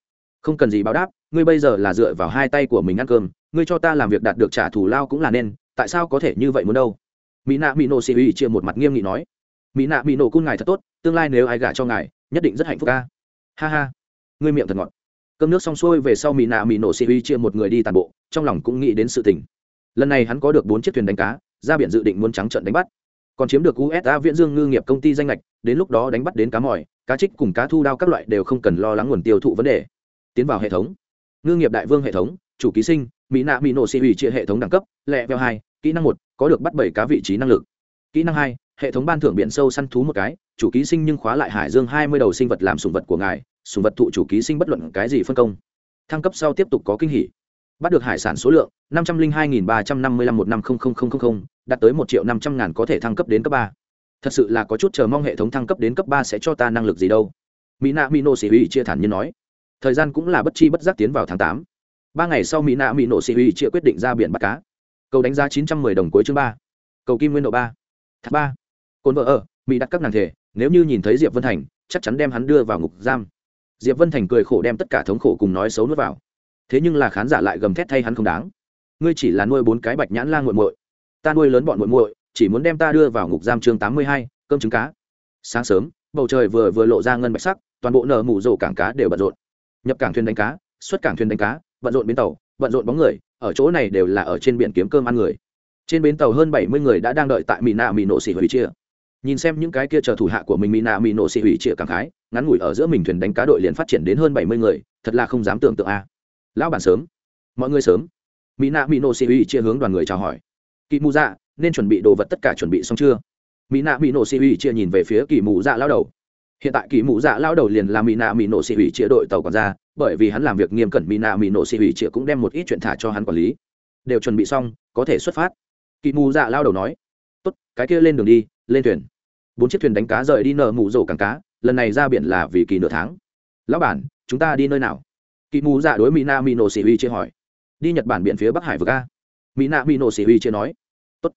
A: Không cần gì báo đáp, ngươi bây giờ là dựa vào hai tay của mình ăn cơm, ngươi cho ta làm việc đạt được trả thù lao cũng là nên, tại sao có thể như vậy muốn đâu? Mỹ nạ mỹ nổ xì hủy chia một mặt nghiêm nghị nói. Mỹ nạ mỹ nổ cun ngài thật tốt, tương lai nếu ai gả cho ngài nhất định rất hạnh phúc ca. Ha ha. Ngươi miệng thật ngọt. Cơm nước xong xuôi về sau mỹ nạ mỹ nổ xì ủy chia một người đi tàn bộ, trong lòng cũng nghĩ đến sự tình. Lần này hắn có được bốn chiếc thuyền đánh cá, ra biển dự định muốn trắng trận đánh bắt. Còn chiếm được usa viễn dương ngư nghiệp công ty danh lệch đến lúc đó đánh bắt đến cá mỏi cá trích cùng cá thu đao các loại đều không cần lo lắng nguồn tiêu thụ vấn đề. Tiến vào hệ thống. Ngư nghiệp đại vương hệ thống, chủ ký sinh mỹ nạ mỹ nổ xì ủy chia hệ thống đẳng cấp, lẹ veo hai, kỹ năng một, có được bắt bảy cá vị trí năng lực. Kỹ năng hai hệ thống ban thưởng biển sâu săn thú một cái, chủ ký sinh nhưng khóa lại hải dương hai mươi đầu sinh vật làm sùng vật của ngài, sùng vật thụ chủ ký sinh bất luận cái gì phân công. Thăng cấp sau tiếp tục có kinh hỉ. Bắt được hải sản số lượng, năm trăm linh hai ba trăm năm mươi lăm một năm đạt tới một triệu năm trăm ngàn có thể thăng cấp đến cấp ba. Thật sự là có chút chờ mong hệ thống thăng cấp đến cấp ba sẽ cho ta năng lực gì đâu. Mỹ nạ mỹ nổ sĩ uy chia thản như nói. Thời gian cũng là bất chi bất giác tiến vào tháng tám. Ba ngày sau mỹ nạ mỹ nổ sĩ uy chia quyết định ra biển bắt cá. Cầu đánh giá chín trăm mười đồng cuối chương ba. Cầu kim nguyên độ ba. Thác ba cồn vợ ở, mỹ đặt các nàng thể, nếu như nhìn thấy diệp vân thành, chắc chắn đem hắn đưa vào ngục giam. Diệp vân thành cười khổ đem tất cả thống khổ cùng nói xấu nuốt vào. Thế nhưng là khán giả lại gầm thét thay hắn không đáng. Ngươi chỉ là nuôi bốn cái bạch nhãn la nguội muội. Ta nuôi lớn bọn muội muội, chỉ muốn đem ta đưa vào ngục giam chương tám mươi hai, cơm trứng cá. Sáng sớm, bầu trời vừa vừa lộ ra ngân bạch sắc, toàn bộ nở mù rổ cảng cá đều bận rộn. Nhập cảng thuyền đánh cá, xuất cảng thuyền đánh cá, bận rộn bến tàu, bận rộn bóng người, ở chỗ này đều là ở trên biển kiếm cơm ăn người. Trên bến tàu hơn bảy mươi người đã đang đợi tại mỹ nạ mỹ nổ xỉ hủy chia nhìn xem những cái kia chờ thủ hạ của mình mỹ nạ mỹ nổ xị hủy chia cảm khái, ngắn ngủi ở giữa mình thuyền đánh cá đội liền phát triển đến hơn bảy mươi người, thật là không dám tưởng tượng a. Lão bản sớm. Mọi người sớm. Mỹ nạ mỹ nổ xị hủy chia hướng đoàn người chào hỏi. Kỳ mù dạ nên chuẩn bị đồ vật tất cả chuẩn bị xong chưa? Mỹ nạ mỹ nổ xị hủy chia nhìn về phía kỳ mù dạ lao đầu. Hiện tại kỳ mù dạ lao đầu liền là mỹ nạ mỹ nổ xị hủy chia đội tàu còn ra bởi vì hắn làm việc nghiêm cẩn mỹ nạ mỹ nổ xị hủy chia cũng đem một ít chuyện thả cho hắn quản lý. Đều chuẩn bị xong, có thể xuất phát. Kỳ mù dạ lao đầu nói. Tốt, cái kia lên đường đi, lên thuyền bốn chiếc thuyền đánh cá rời đi nở mù rổ cảng cá, lần này ra biển là vì kỳ nửa tháng. Lão bản, chúng ta đi nơi nào? Kỳ mù dạ đối mỹ na mỹ nổ xỉ huy chia hỏi. Đi nhật bản biển phía bắc hải vực a. Mỹ na mỹ nổ xỉ huy chia nói. Tốt.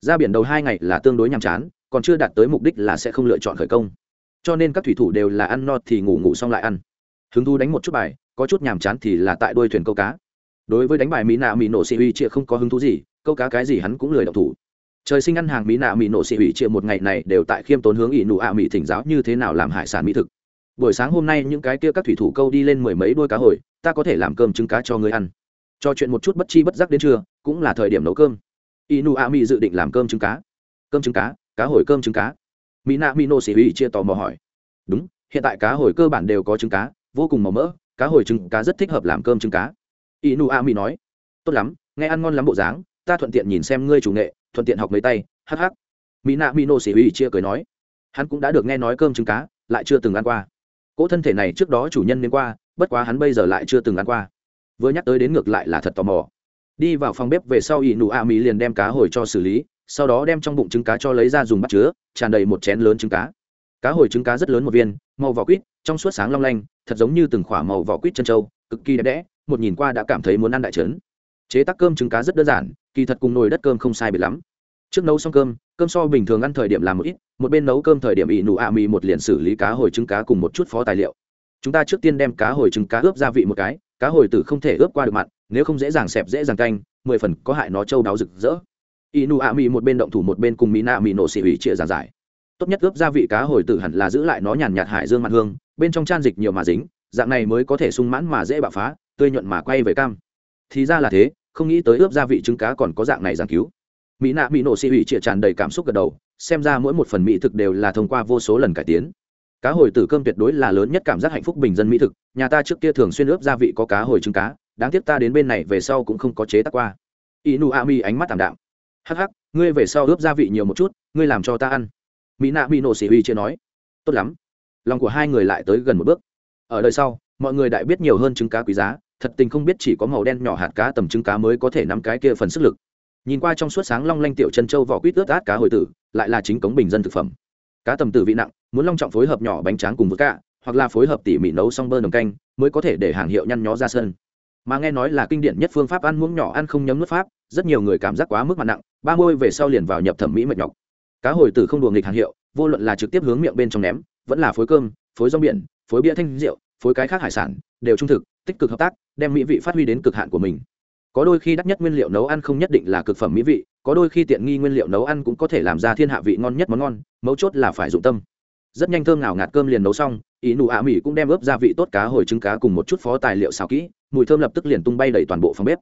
A: Ra biển đầu hai ngày là tương đối nhàm chán, còn chưa đạt tới mục đích là sẽ không lựa chọn khởi công. Cho nên các thủy thủ đều là ăn no thì ngủ ngủ xong lại ăn. Hứng thú đánh một chút bài, có chút nhàm chán thì là tại đuôi thuyền câu cá. Đối với đánh bài mỹ nạ mỹ nổ xỉ huy chia không có hứng thú gì, câu cá cái gì hắn cũng lười đọc thủ trời sinh ăn hàng mỹ nạ mỹ nổ xị hủy chia một ngày này đều tại khiêm tốn hướng ỷ nụ ạ mỹ thỉnh giáo như thế nào làm hải sản mỹ thực. Buổi sáng hôm nay những cái kia các thủy thủ câu đi lên mười mấy đôi cá hồi, ta có thể làm cơm trứng cá cho người ăn. Cho chuyện một chút bất chi bất giác đến trưa, cũng là thời điểm nấu cơm. Inu a mỹ dự định làm cơm trứng cá. Cơm trứng cá cá hồi cơm trứng cá. Mỹ nạ mỹ nổ xị hủy chia tò mò hỏi. Đúng, hiện tại cá hồi cơ bản đều có trứng cá, vô cùng màu mỡ, cá hồi trứng cá rất thích hợp làm cơm trứng cá. Inu a mỹ nói. Tốt lắm, nghe ăn ngon lắm bộ dáng, ta thuận tiện nhìn xem ngươi chủ nghệ thuận tiện học mấy tay hh mỹ nạ mỹ nô xỉ huy chia cười nói. Hắn cũng đã được nghe nói cơm trứng cá, lại chưa từng ăn qua. Cỗ thân thể này trước đó chủ nhân đến qua, bất quá hắn bây giờ lại chưa từng ăn qua. Vừa nhắc tới đến ngược lại là thật tò mò. Đi vào phòng bếp về sau ỷ nụ a mỹ liền đem cá hồi cho xử lý, sau đó đem trong bụng trứng cá cho lấy ra dùng bắt chứa, tràn đầy một chén lớn trứng cá. Cá hồi trứng cá rất lớn một viên, màu vỏ quýt, trong suốt sáng long lanh, thật giống như từng khỏa màu vỏ quýt chân trâu, cực kỳ đẹp đẽ, một nhìn qua đã cảm thấy muốn ăn đại trấn chế tác cơm trứng cá rất đơn giản, kỳ thật cùng nồi đất cơm không sai biệt lắm. Trước nấu xong cơm cơm so bình thường ăn thời điểm làm một ít, một bên nấu cơm thời điểm ỵ nụ ạ mì một liền xử lý cá hồi trứng cá cùng một chút phó tài liệu. Chúng ta trước tiên đem cá hồi trứng cá ướp gia vị một cái, cá hồi tử không thể ướp qua được mặn, nếu không dễ dàng xẹp dễ dàng canh, mười phần có hại nó trâu đáo rực rỡ. Ỵ nụ ạ mì một bên động thủ một bên cùng mỹ nạ mì nổ xỉ ủy chia giàn giải. Tốt nhất ướp gia vị cá hồi tử hẳn là giữ lại nó nhàn nhạt hải dương mặt hương, bên trong chan dịch nhiều mà dính, dạng này mới có thể sung mãn mà dễ bạo phá, tươi nhuận mà quay về cam. Thì ra là thế không nghĩ tới ướp gia vị trứng cá còn có dạng này giảng cứu. Mỹ nạ mỹ nổ xì hủy chĩa tràn đầy cảm xúc gật đầu, xem ra mỗi một phần mỹ thực đều là thông qua vô số lần cải tiến. Cá hồi tử cơm tuyệt đối là lớn nhất cảm giác hạnh phúc bình dân mỹ thực, nhà ta trước kia thường xuyên ướp gia vị có cá hồi trứng cá, đáng tiếc ta đến bên này về sau cũng không có chế tác qua. Inu ami ánh mắt t ạ m đạm. Hắc hắc, ngươi về sau ướp gia vị nhiều một chút, ngươi làm cho ta ăn. Mỹ nạ mỹ nổ xì hủy chưa nói. Tốt lắm. Lòng của hai người lại tới gần một bước. Ở đời sau, mọi người đại biết nhiều hơn trứng cá quý giá thật tình không biết chỉ có màu đen nhỏ hạt cá tầm trứng cá mới có thể nắm cái kia phần sức lực. Nhìn qua trong suốt sáng long lanh tiểu chân châu vỏ quýt ướt át cá hồi tử, lại là chính cống bình dân thực phẩm. Cá tầm tử vị nặng, muốn long trọng phối hợp nhỏ bánh tráng cùng với cả hoặc là phối hợp tỉ mỉ nấu xong bơ nồng canh, mới có thể để hàng hiệu nhăn nhó ra sân. Mà nghe nói là kinh điển nhất phương pháp ăn muỗng nhỏ ăn không nhấm nước pháp, rất nhiều người cảm giác quá mức mặt nặng, ba môi về sau liền vào nhập thẩm mỹ mệt nhọc. Cá hồi tử không đùa nghịch hàng hiệu, vô luận là trực tiếp hướng miệng bên trong ném, vẫn là phối cơm, phối rong biển, phối bia thanh rượu phối cái khác hải sản, đều trung thực, tích cực hợp tác, đem mỹ vị phát huy đến cực hạn của mình. Có đôi khi đắt nhất nguyên liệu nấu ăn không nhất định là cực phẩm mỹ vị, có đôi khi tiện nghi nguyên liệu nấu ăn cũng có thể làm ra thiên hạ vị ngon nhất món ngon, mấu chốt là phải dụng tâm. Rất nhanh thơm nào ngạt cơm liền nấu xong, ý nụ ạ mỹ cũng đem ướp gia vị tốt cá hồi trứng cá cùng một chút phó tài liệu xào kỹ, mùi thơm lập tức liền tung bay đầy toàn bộ phòng bếp.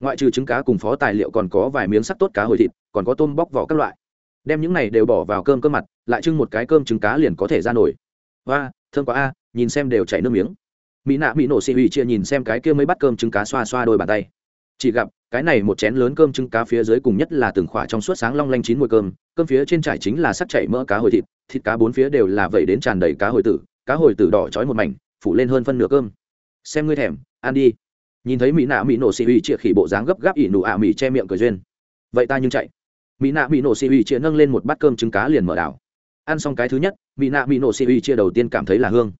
A: Ngoại trừ trứng cá cùng phó tài liệu còn có vài miếng sắc tốt cá hồi thịt, còn có tôm bóc vỏ các loại. Đem những này đều bỏ vào cơm cơm mặt, lại trưng một cái cơm trứng cá liền có thể ra nổi. Và thơm quá a nhìn xem đều chảy nước miếng. Mỹ nạ mỹ nổ xì ủy chia nhìn xem cái kia mới bắt cơm trứng cá xoa xoa đôi bàn tay. Chỉ gặp, cái này một chén lớn cơm trứng cá phía dưới cùng nhất là từng khỏa trong suốt sáng long lanh chín mùi cơm cơm phía trên trải chính là sắc chảy mỡ cá hồi thịt thịt cá bốn phía đều là vẩy đến tràn đầy cá hồi tử, cá hồi tử đỏ trói một mảnh, phủ lên hơn phân nửa cơm. Xem ngươi thèm, ăn đi. Nhìn thấy mỹ nạ mỹ nổ xì ủy chia khỉ bộ dáng gấp gáp ỉ nụ ạ mỹ che miệng cười duyên. Vậy ta nhưng chạy. Mỹ nạ mỹ nổ xì ủy chia nâng lên một bát cơm trứng cá liền mở đảo. Ăn xong cái thứ nhất, mỹ nạ mỹ nổ xì ủy chia đầu tiên cảm thấy là hương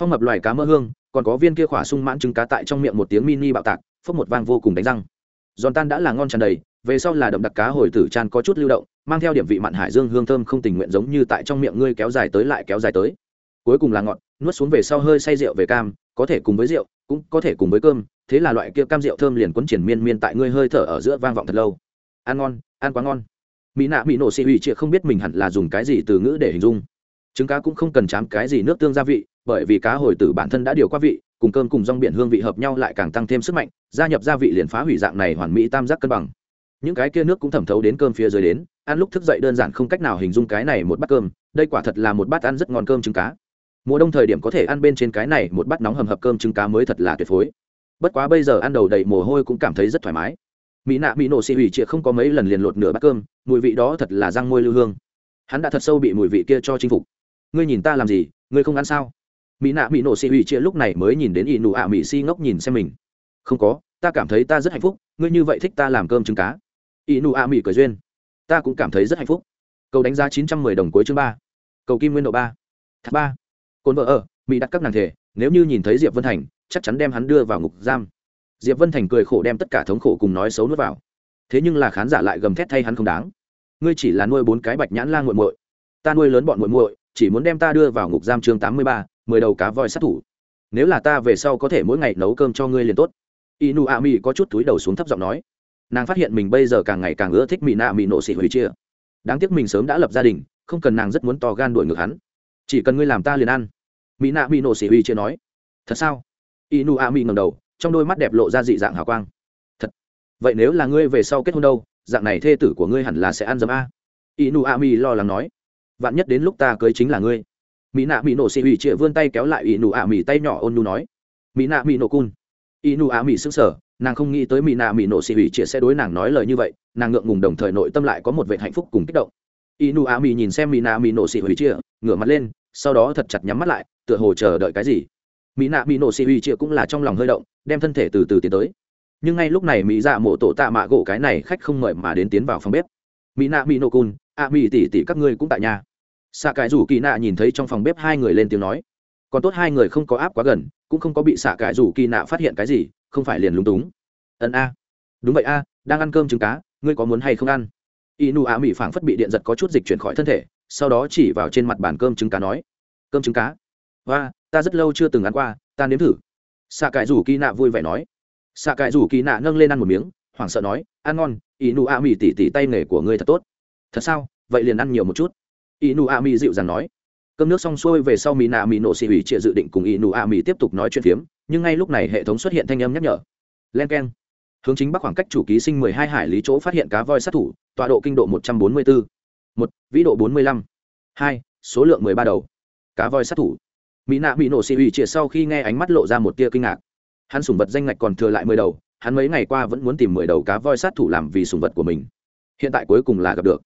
A: phong mập loài cá mỡ hương, còn có viên kia khỏa sung mãn trứng cá tại trong miệng một tiếng mini bạo tạc, phốc một vang vô cùng đánh răng. Giòn tan đã là ngon tràn đầy, về sau là đậm đặc cá hồi tử tràn có chút lưu động, mang theo điểm vị mặn hải dương hương thơm không tình nguyện giống như tại trong miệng ngươi kéo dài tới lại kéo dài tới. Cuối cùng là ngọt, nuốt xuống về sau hơi say rượu về cam, có thể cùng với rượu, cũng có thể cùng với cơm, thế là loại kia cam rượu thơm liền quấn triển miên miên tại ngươi hơi thở ở giữa vang vọng thật lâu. Ăn ngon, ăn quá ngon. Mỹ nạ mỹ nổ xị ủy chịa không biết mình hẳn là dùng cái gì từ ngữ để hình dung. Trứng cá cũng không cần chám cái gì nước tương gia vị bởi vì cá hồi tử bản thân đã điều qua vị, cùng cơm cùng rong biển hương vị hợp nhau lại càng tăng thêm sức mạnh, gia nhập gia vị liền phá hủy dạng này hoàn mỹ tam giác cân bằng. Những cái kia nước cũng thẩm thấu đến cơm phía dưới đến, ăn lúc thức dậy đơn giản không cách nào hình dung cái này một bát cơm, đây quả thật là một bát ăn rất ngon cơm trứng cá. Mùa đông thời điểm có thể ăn bên trên cái này một bát nóng hầm hập cơm trứng cá mới thật là tuyệt phối. Bất quá bây giờ ăn đầu đầy mồ hôi cũng cảm thấy rất thoải mái. Mỹ nạ mỹ nổ xị hủy chịa không có mấy lần liền lột nửa bát cơm, mùi vị đó thật là răng môi lưu hương. Hắn đã thật sâu bị mùi vị kia cho chinh phục. Ngươi nhìn ta làm gì, ngươi không ăn sao? Mỹ nạ mỹ nổ xị hủy chia lúc này mới nhìn đến ỷ nụ ạ mỹ si ngốc nhìn xem mình. Không có, ta cảm thấy ta rất hạnh phúc, ngươi như vậy thích ta làm cơm trứng cá. Ỷ nụ ạ mỹ cười duyên. Ta cũng cảm thấy rất hạnh phúc. Cầu đánh giá chín trăm mười đồng cuối chương ba. Cầu kim nguyên độ ba. Thác ba. Cồn vợ ở, mỹ đặt các nàng thể, nếu như nhìn thấy diệp vân thành, chắc chắn đem hắn đưa vào ngục giam. Diệp vân thành cười khổ đem tất cả thống khổ cùng nói xấu nuốt vào. Thế nhưng là khán giả lại gầm thét thay hắn không đáng. Ngươi chỉ là nuôi bốn cái bạch nhãn la nguội muội. Ta nuôi lớn bọn muội muội, chỉ muốn đem ta đưa vào ngục giam chương tám mươi ba mười đầu cá voi sát thủ. Nếu là ta về sau có thể mỗi ngày nấu cơm cho ngươi liền tốt. Inu a mi có chút túi đầu xuống thấp giọng nói. Nàng phát hiện mình bây giờ càng ngày càng ưa thích mỹ nạ mỹ nộ xỉ hủy chia. Đáng tiếc mình sớm đã lập gia đình, không cần nàng rất muốn to gan đuổi ngược hắn. Chỉ cần ngươi làm ta liền ăn. Mỹ nạ mỹ nộ xỉ hủy chia nói. Thật sao? Inu a mi ngầm đầu, trong đôi mắt đẹp lộ ra dị dạng hào quang. Thật. Vậy nếu là ngươi về sau kết hôn đâu, dạng này thê tử của ngươi hẳn là sẽ ăn dấm a. Inu a mi lo lắng nói. Vạn nhất đến lúc ta cưới chính là ngươi mỹ nạ mỹ nổ xì ủy chịa vươn tay kéo lại ỷ nụ ạ mỹ tay nhỏ ôn nhu nói. Mỹ nạ mỹ nổ cun. Ỷ nụ ạ mỹ xứng sở nàng không nghĩ tới mỹ nạ mỹ nổ xì ủy chịa sẽ đối nàng nói lời như vậy, nàng ngượng ngùng đồng thời nội tâm lại có một vệ hạnh phúc cùng kích động. Ỷ nụ ạ mỹ nhìn xem mỹ nạ mỹ nổ xì ủy chịa ngửa mặt lên, sau đó thật chặt nhắm mắt lại, tựa hồ chờ đợi cái gì. Mỹ nạ mỹ nổ xì ủy chịa cũng là trong lòng hơi động, đem thân thể từ từ tiến tới. Nhưng ngay lúc này mỹ dạ mộ tổ tạ mạ gỗ cái này khách không mời mà đến tiến vào phòng bếp. Mỹ nạ mỹ nổ cun, ạ mỹ tỉ tỉ các ngươi cũng tại nhà xạ cải rủ kỳ nạ nhìn thấy trong phòng bếp hai người lên tiếng nói. Còn tốt hai người không có áp quá gần, cũng không có bị xạ cải rủ kỳ nạ phát hiện cái gì, không phải liền lúng túng. Ân a. Đúng vậy a, đang ăn cơm trứng cá, ngươi có muốn hay không ăn? Inu a mỹ phảng phất bị điện giật có chút dịch chuyển khỏi thân thể, sau đó chỉ vào trên mặt bàn cơm trứng cá nói. Cơm trứng cá? Và ta rất lâu chưa từng ăn qua, ta nếm thử. Xạ cải rủ kỳ nạ vui vẻ nói. Xạ cải rủ kỳ nạ nâng lên ăn một miếng, hoảng sợ nói, ăn ngon, inu a mỹ tỉ tỉ tay nghề của ngươi thật tốt. Thật sao? Vậy liền ăn nhiều một chút inu a mi dịu dàng nói. Cơm nước xong xuôi về sau mỹ nạ mỹ nổ xì ủy trịa dự định cùng inu a mi tiếp tục nói chuyện phiếm, nhưng ngay lúc này hệ thống xuất hiện thanh âm nhắc nhở. Len k e n hướng chính bắc khoảng cách chủ ký sinh mười hai hải lý chỗ phát hiện cá voi sát thủ, tọa độ kinh độ một trăm bốn mươi bốn một, vĩ độ bốn mươi lăm. Hai, số lượng mười ba đầu. Cá voi sát thủ. Mỹ nạ nổ xì ủy chia sau khi nghe ánh mắt lộ ra một tia kinh ngạc. Hắn sùng vật danh ngạch còn thừa lại mười đầu, hắn mấy ngày qua vẫn muốn tìm mười đầu cá voi sát thủ làm vì sùng vật của mình. Hiện tại cuối cùng là gặp được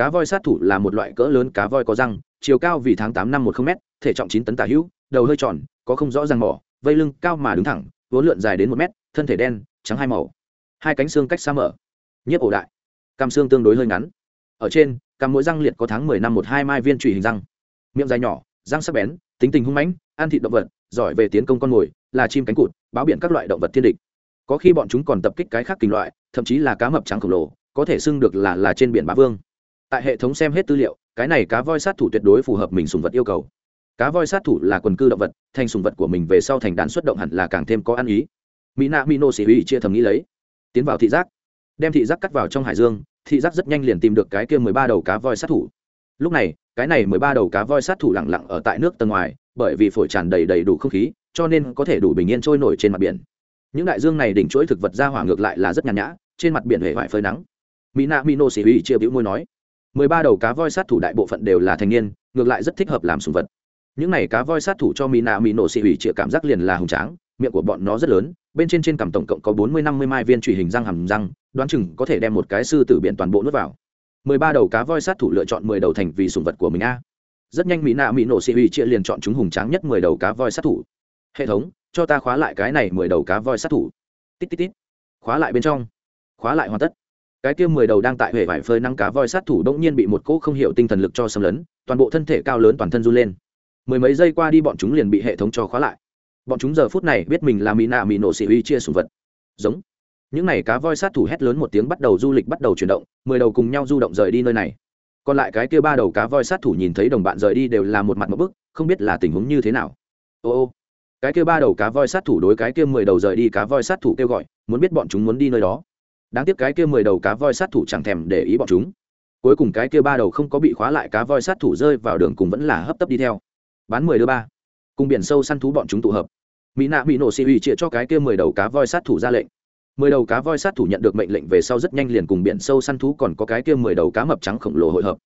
A: cá voi sát thủ là một loại cỡ lớn cá voi có răng, chiều cao vì tháng tám năm một không m thể trọng chín tấn tà hữu, đầu hơi tròn, có không rõ răng mỏ, vây lưng cao mà đứng thẳng, vốn lượn dài đến một mét, thân thể đen, trắng hai màu. Hai cánh xương cách xa mở. Nhiếp ổ đại. Cam xương tương đối hơi ngắn. Ở trên cam mỗi răng liệt có tháng mười năm một hai mai viên trụy hình răng. Miệng dài nhỏ, răng sắc bén, tính tình hung mãnh, ăn thịt động vật, giỏi về tiến công con mồi, là chim cánh cụt, báo biển các loại động vật thiên địch. Có khi bọn chúng còn tập kích cái khác kinh loại, thậm chí là cá mập trắng khổng lồ, có thể xưng được là là trên biển bá vương tại hệ thống xem hết tư liệu, cái này cá voi sát thủ tuyệt đối phù hợp mình sùng vật yêu cầu. Cá voi sát thủ là quần cư động vật, thành sùng vật của mình về sau thành đàn xuất động hẳn là càng thêm có ăn ý. Mỹ nạ mỹ nô xỉ huy chia thầm nghĩ lấy. Tiến vào thị giác. Đem thị giác cắt vào trong hải dương, thị giác rất nhanh liền tìm được cái kia mười ba đầu cá voi sát thủ. Lúc này, cái này mười ba đầu cá voi sát thủ lẳng lặng ở tại nước tầng ngoài, bởi vì phổi tràn đầy đầy đủ không khí, cho nên có thể đủ bình yên trôi nổi trên mặt biển. Những đại dương này đỉnh chuỗi thực vật ra hỏa ngược lại là rất nhàn nhã, trên mặt biển hề vải phơi nắng. Mỹ nạ mỹ nô xỉ huy chia bĩu môi nói mười ba đầu cá voi sát thủ đại bộ phận đều là thanh niên, ngược lại rất thích hợp làm sùng vật. Những này cá voi sát thủ cho mỹ nạ mỹ nổ xị hủy chĩa cảm giác liền là hùng tráng, miệng của bọn nó rất lớn, bên trên trên cằm tổng cộng có bốn mươi năm mươi mai viên truy hình răng hầm răng, đoán chừng có thể đem một cái sư tử biển toàn bộ nuốt vào. Mười ba đầu cá voi sát thủ lựa chọn mười đầu thành vì sùng vật của mình a. Rất nhanh mỹ nạ mỹ nổ xị hủy chĩa liền chọn chúng hùng tráng nhất mười đầu cá voi sát thủ. Hệ thống, cho ta khóa lại cái này mười đầu cá voi sát thủ. Tít tít tít. Khóa lại bên trong. Khóa lại hoàn tất cái kia mười đầu đang tại hệ vải phơi nắng cá voi sát thủ đông nhiên bị một cỗ không hiểu tinh thần lực cho xâm lấn, toàn bộ thân thể cao lớn toàn thân run lên. Mười mấy giây qua đi bọn chúng liền bị hệ thống cho khóa lại. Bọn chúng giờ phút này biết mình là mỹ nạ mỹ nổ xị uy chia sùng vật. Giống. Những n à y cá voi sát thủ hét lớn một tiếng bắt đầu du lịch bắt đầu chuyển động, mười đầu cùng nhau du động rời đi nơi này. Còn lại cái kia ba đầu cá voi sát thủ nhìn thấy đồng bạn rời đi đều là một mặt một bức, không biết là tình huống như thế nào. Ô ô. Cái kia ba đầu cá voi sát thủ đối cái kia mười đầu rời đi cá voi sát thủ kêu gọi, muốn biết bọn chúng muốn đi nơi đó đáng tiếc cái kia mười đầu cá voi sát thủ chẳng thèm để ý bọn chúng. Cuối cùng cái kia ba đầu không có bị khóa lại cá voi sát thủ rơi vào đường cùng vẫn là hấp tấp đi theo. Bán mười đứa ba. Cùng biển sâu săn thú bọn chúng tụ hợp. Mỹ nạ bị nổ xì ủy trịa cho cái kia mười đầu cá voi sát thủ ra lệnh. Mười đầu cá voi sát thủ nhận được mệnh lệnh về sau rất nhanh liền cùng biển sâu săn thú còn có cái kia mười đầu cá mập trắng khổng lồ hội hợp.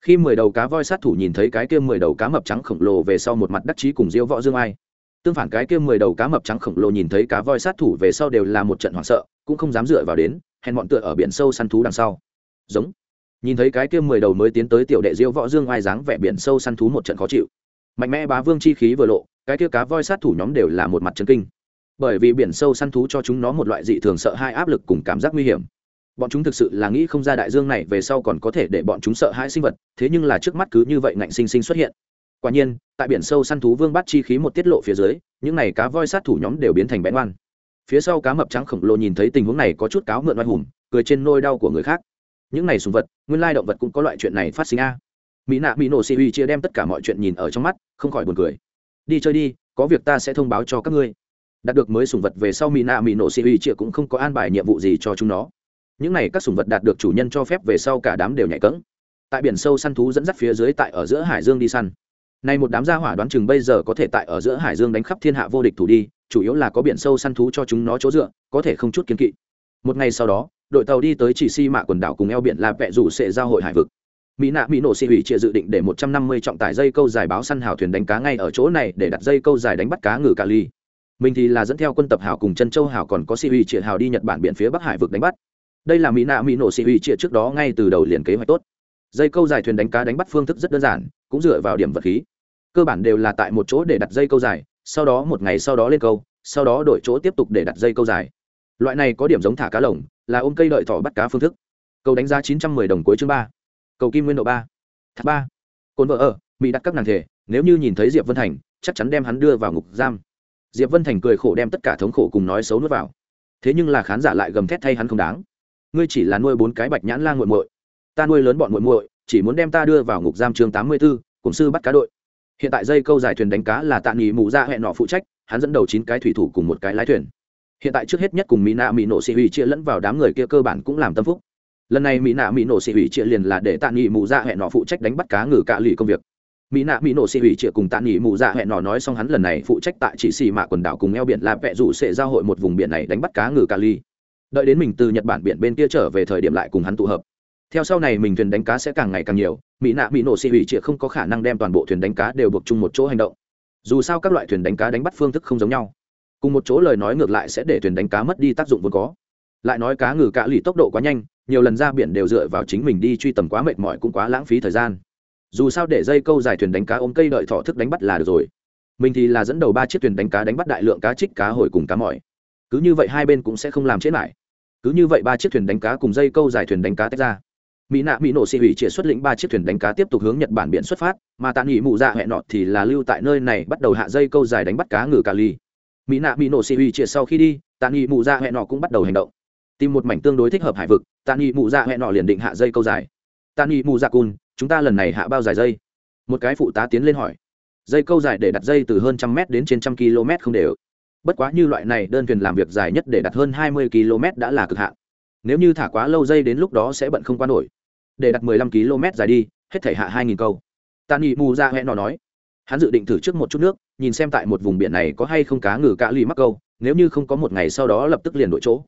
A: Khi mười đầu cá voi sát thủ nhìn thấy cái kia mười đầu cá mập trắng khổng lồ về sau một mặt đắc chí cùng diễu võ dương ai. Tương phản cái kia mười đầu cá mập trắng khổng lồ nhìn thấy cá voi sát thủ về sau đều là một trận hoảng sợ, cũng không dám dựa vào đến hèn bọn tựa ở biển sâu săn thú đằng sau. Giống. Nhìn thấy cái kia mười đầu mới tiến tới tiểu đệ diễu võ dương ai dáng vẻ biển sâu săn thú một trận khó chịu. Mạnh mẽ bá vương chi khí vừa lộ, cái kia cá voi sát thủ nhóm đều là một mặt chân kinh. Bởi vì biển sâu săn thú cho chúng nó một loại dị thường sợ hai áp lực cùng cảm giác nguy hiểm. Bọn chúng thực sự là nghĩ không ra đại dương này về sau còn có thể để bọn chúng sợ hãi sinh vật, thế nhưng là trước mắt cứ như vậy ngạnh sinh sinh xuất hiện. Quả nhiên, tại biển sâu săn thú vương bắt chi khí một tiết lộ phía dưới, những này cá voi sát thủ nhóm đều biến thành bén oan phía sau cá mập trắng khổng lồ nhìn thấy tình huống này có chút cáo mượn oai hùng, cười trên nôi đau của người khác. Những này sùng vật, nguyên lai động vật cũng có loại chuyện này phát sinh a. Mỹ nạ mỹ nổ xì uy chia đem tất cả mọi chuyện nhìn ở trong mắt, không khỏi buồn cười. Đi chơi đi, có việc ta sẽ thông báo cho các ngươi. Đạt được mới sùng vật về sau mỹ nạ mỹ nổ xì uy chia cũng không có an bài nhiệm vụ gì cho chúng nó. Những này các sùng vật đạt được chủ nhân cho phép về sau cả đám đều nhảy cẫng. Tại biển sâu săn thú dẫn dắt phía dưới tại ở giữa hải dương đi săn nay một đám gia hỏa đoán chừng bây giờ có thể tại ở giữa hải dương đánh khắp thiên hạ vô địch thủ đi, chủ yếu là có biển sâu săn thú cho chúng nó chỗ dựa, có thể không chút kiên kỵ. Một ngày sau đó, đội tàu đi tới chỉ si mạ quần đảo cùng eo biển là vẹ rủ sẽ giao hội hải vực. Mỹ nạ mỹ nổ xị hủy trịa dự định để một trăm năm mươi trọng tải dây câu dài báo săn hào thuyền đánh cá ngay ở chỗ này để đặt dây câu dài đánh bắt cá ngừ cà ly. Mình thì là dẫn theo quân tập hào cùng chân châu hào còn có xị hủy trịa hào đi nhật bản biển phía bắc hải vực đánh bắt. Đây là mỹ nạ mỹ nổ xị hủy trịa trước đó ngay từ đầu liền kế hoạch tốt. Dây câu dài thuyền đánh cá đánh bắt phương thức rất đơn giản, cũng dựa vào điểm vật khí cơ bản đều là tại một chỗ để đặt dây câu dài sau đó một ngày sau đó lên câu sau đó đổi chỗ tiếp tục để đặt dây câu dài. Loại này có điểm giống thả cá lồng là ôm cây đợi thỏ bắt cá phương thức. Câu đánh giá chín trăm mười đồng cuối chương ba. Cầu kim nguyên độ ba. Thác ba. Cồn vợ ở mỹ đặt các nàng thể nếu như nhìn thấy diệp vân thành chắc chắn đem hắn đưa vào ngục giam. Diệp vân thành cười khổ đem tất cả thống khổ cùng nói xấu nuốt vào. Thế nhưng là khán giả lại gầm thét thay hắn không đáng. Ngươi chỉ là nuôi bốn cái bạch nhãn la nguội muội. Ta nuôi lớn bọn muội muội chỉ muốn đem ta đưa vào ngục giam chương tám mươi 84, cùng sư bắt cá đội hiện tại dây câu dài thuyền đánh cá là tạ nghỉ mù ra dạ hẹn nọ phụ trách, hắn dẫn đầu chín cái thủy thủ cùng một cái lái thuyền. Hiện tại trước hết nhất cùng mỹ nạ mỹ nổ xị hủy chia lẫn vào đám người kia cơ bản cũng làm tâm phúc. Lần này mỹ nạ mỹ nổ xị hủy chia liền là để tạ nghỉ mù ra dạ hẹn nọ phụ trách đánh bắt cá ngừ cạ lì công việc. Mỹ nạ mỹ nổ xị hủy chia cùng tạ nghỉ mù ra dạ hẹn nọ nói xong hắn lần này phụ trách tại chỉ xì mạ quần đảo cùng eo biển là vẹ rủ sẽ giao hội một vùng biển này đánh bắt cá ngừ cạ lì. Đợi đến mình từ nhật bản biển bên kia trở về thời điểm lại cùng hắn tụ hợp. Theo sau này mình thuyền đánh cá sẽ càng ngày càng nhiều mỹ nạ mỹ nổ xị hủy chia không có khả năng đem toàn bộ thuyền đánh cá đều buộc chung một chỗ hành động. Dù sao các loại thuyền đánh cá đánh bắt phương thức không giống nhau. Cùng một chỗ lời nói ngược lại sẽ để thuyền đánh cá mất đi tác dụng vốn có. Lại nói cá ngừ cạ lì tốc độ quá nhanh, nhiều lần ra biển đều dựa vào chính mình đi truy tầm quá mệt mỏi cũng quá lãng phí thời gian. Dù sao để dây câu dài thuyền đánh cá ôm cây đợi thọ thức đánh bắt là được rồi. Mình thì là dẫn đầu ba chiếc thuyền đánh cá đánh bắt đại lượng cá trích, cá hồi cùng cá mỏi. Cứ như vậy hai bên cũng sẽ không làm chết lại. Cứ như vậy ba chiếc thuyền đánh cá cùng dây câu dài thuyền đánh cá tách ra mỹ nạ mỹ nổ xị hủy chia xuất lĩnh ba chiếc thuyền đánh cá tiếp tục hướng nhật bản biển xuất phát, mà tạ nghỉ mụ dạ hẹn nọ thì là lưu tại nơi này bắt đầu hạ dây câu dài đánh bắt cá ngừ cà ly. Mỹ nạ mỹ nổ xị hủy chia sau khi đi, tạ nghỉ mụ dạ hẹn nọ cũng bắt đầu hành động. Tìm một mảnh tương đối thích hợp hải vực, tạ nghỉ mụ dạ hẹn nọ liền định hạ dây câu dài. Tạ nghỉ mụ dạ cun chúng ta lần này hạ bao dài dây. Một cái phụ tá tiến lên hỏi. Dây câu dài để đặt dây từ hơn trăm m đến trên trăm km không đều. Bất quá như loại này, đơn thuyền làm việc dài nhất để đặt hơn hai mươi km đã là cực hạn nếu như thả quá lâu dây đến lúc đó sẽ bận không qua nổi. Để đặt mười lăm km dài đi, hết thể hạ hai nghìn câu. Tàn nghị mù ra hẹn nọ nói, hắn dự định thử trước một chút nước, nhìn xem tại một vùng biển này có hay không cá ngừ cá lì mắc câu, nếu như không có một ngày sau đó lập tức liền đổi chỗ.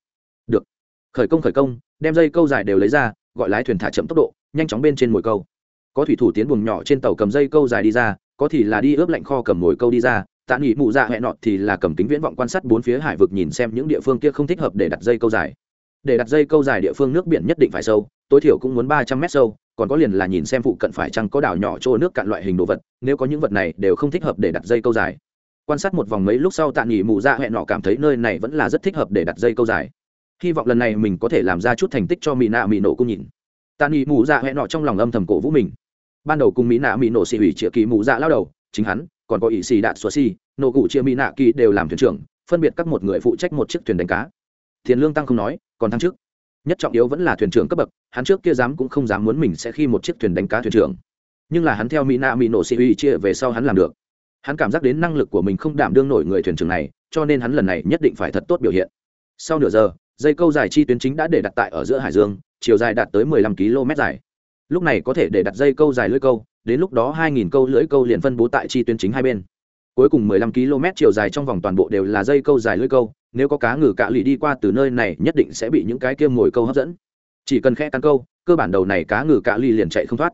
A: Được. Khởi công khởi công, đem dây câu dài đều lấy ra, gọi lái thuyền thả chậm tốc độ, nhanh chóng bên trên mồi câu. Có thủy thủ tiến buồng nhỏ trên tàu cầm dây câu dài đi ra, có thì là đi ướp lạnh kho cầm mồi câu đi ra tạ nghỉ mụ dạ hẹn nọt thì là cầm kính viễn vọng quan sát bốn phía hải vực nhìn xem những địa phương kia không thích hợp để đặt dây câu dài để đặt dây câu dài địa phương nước biển nhất định phải sâu, tối thiểu cũng muốn ba trăm mét sâu, còn có liền là nhìn xem phụ cận phải chăng có đảo nhỏ chỗ nước cạn loại hình đồ vật, nếu có những vật này đều không thích hợp để đặt dây câu dài. Quan sát một vòng mấy lúc sau tạ nghỉ mù ra hẹn nọ cảm thấy nơi này vẫn là rất thích hợp để đặt dây câu dài. Hy vọng lần này mình có thể làm ra chút thành tích cho mỹ nạ mỹ nổ cũng nhìn. Tạ nghỉ mù ra hẹn nọ trong lòng âm thầm cổ vũ mình. Ban đầu cùng mỹ nạ mỹ nổ xị hủy triệu kỳ mù dạ lao đầu, chính hắn, còn có ỷ xì đạn xua xi nổ cụ chia mỹ nạ kỳ đều làm thuyền trưởng, phân biệt các một người phụ trách một chiếc thuyền đánh cá. Tiền lương tăng không nói còn thăng trước nhất trọng yếu vẫn là thuyền trưởng cấp bậc, hắn trước kia dám cũng không dám muốn mình sẽ khi một chiếc thuyền đánh cá thuyền trưởng. Nhưng là hắn theo mỹ na mỹ nổ sĩ uy chia về sau hắn làm được. Hắn cảm giác đến năng lực của mình không đảm đương nổi người thuyền trưởng này, cho nên hắn lần này nhất định phải thật tốt biểu hiện. Sau nửa giờ, dây câu dài chi tuyến chính đã để đặt tại ở giữa hải dương, chiều dài đạt tới 15 km dài. Lúc này có thể để đặt dây câu dài lưỡi câu, đến lúc đó 2.000 câu lưỡi câu liền phân bố tại chi tuyến chính hai bên cuối cùng 15 km chiều dài trong vòng toàn bộ đều là dây câu dài lưỡi câu, nếu có cá ngừ cạ lì đi qua từ nơi này nhất định sẽ bị những cái kia ngồi câu hấp dẫn. Chỉ cần khe căn câu, cơ bản đầu này cá ngừ cạ lì liền chạy không thoát.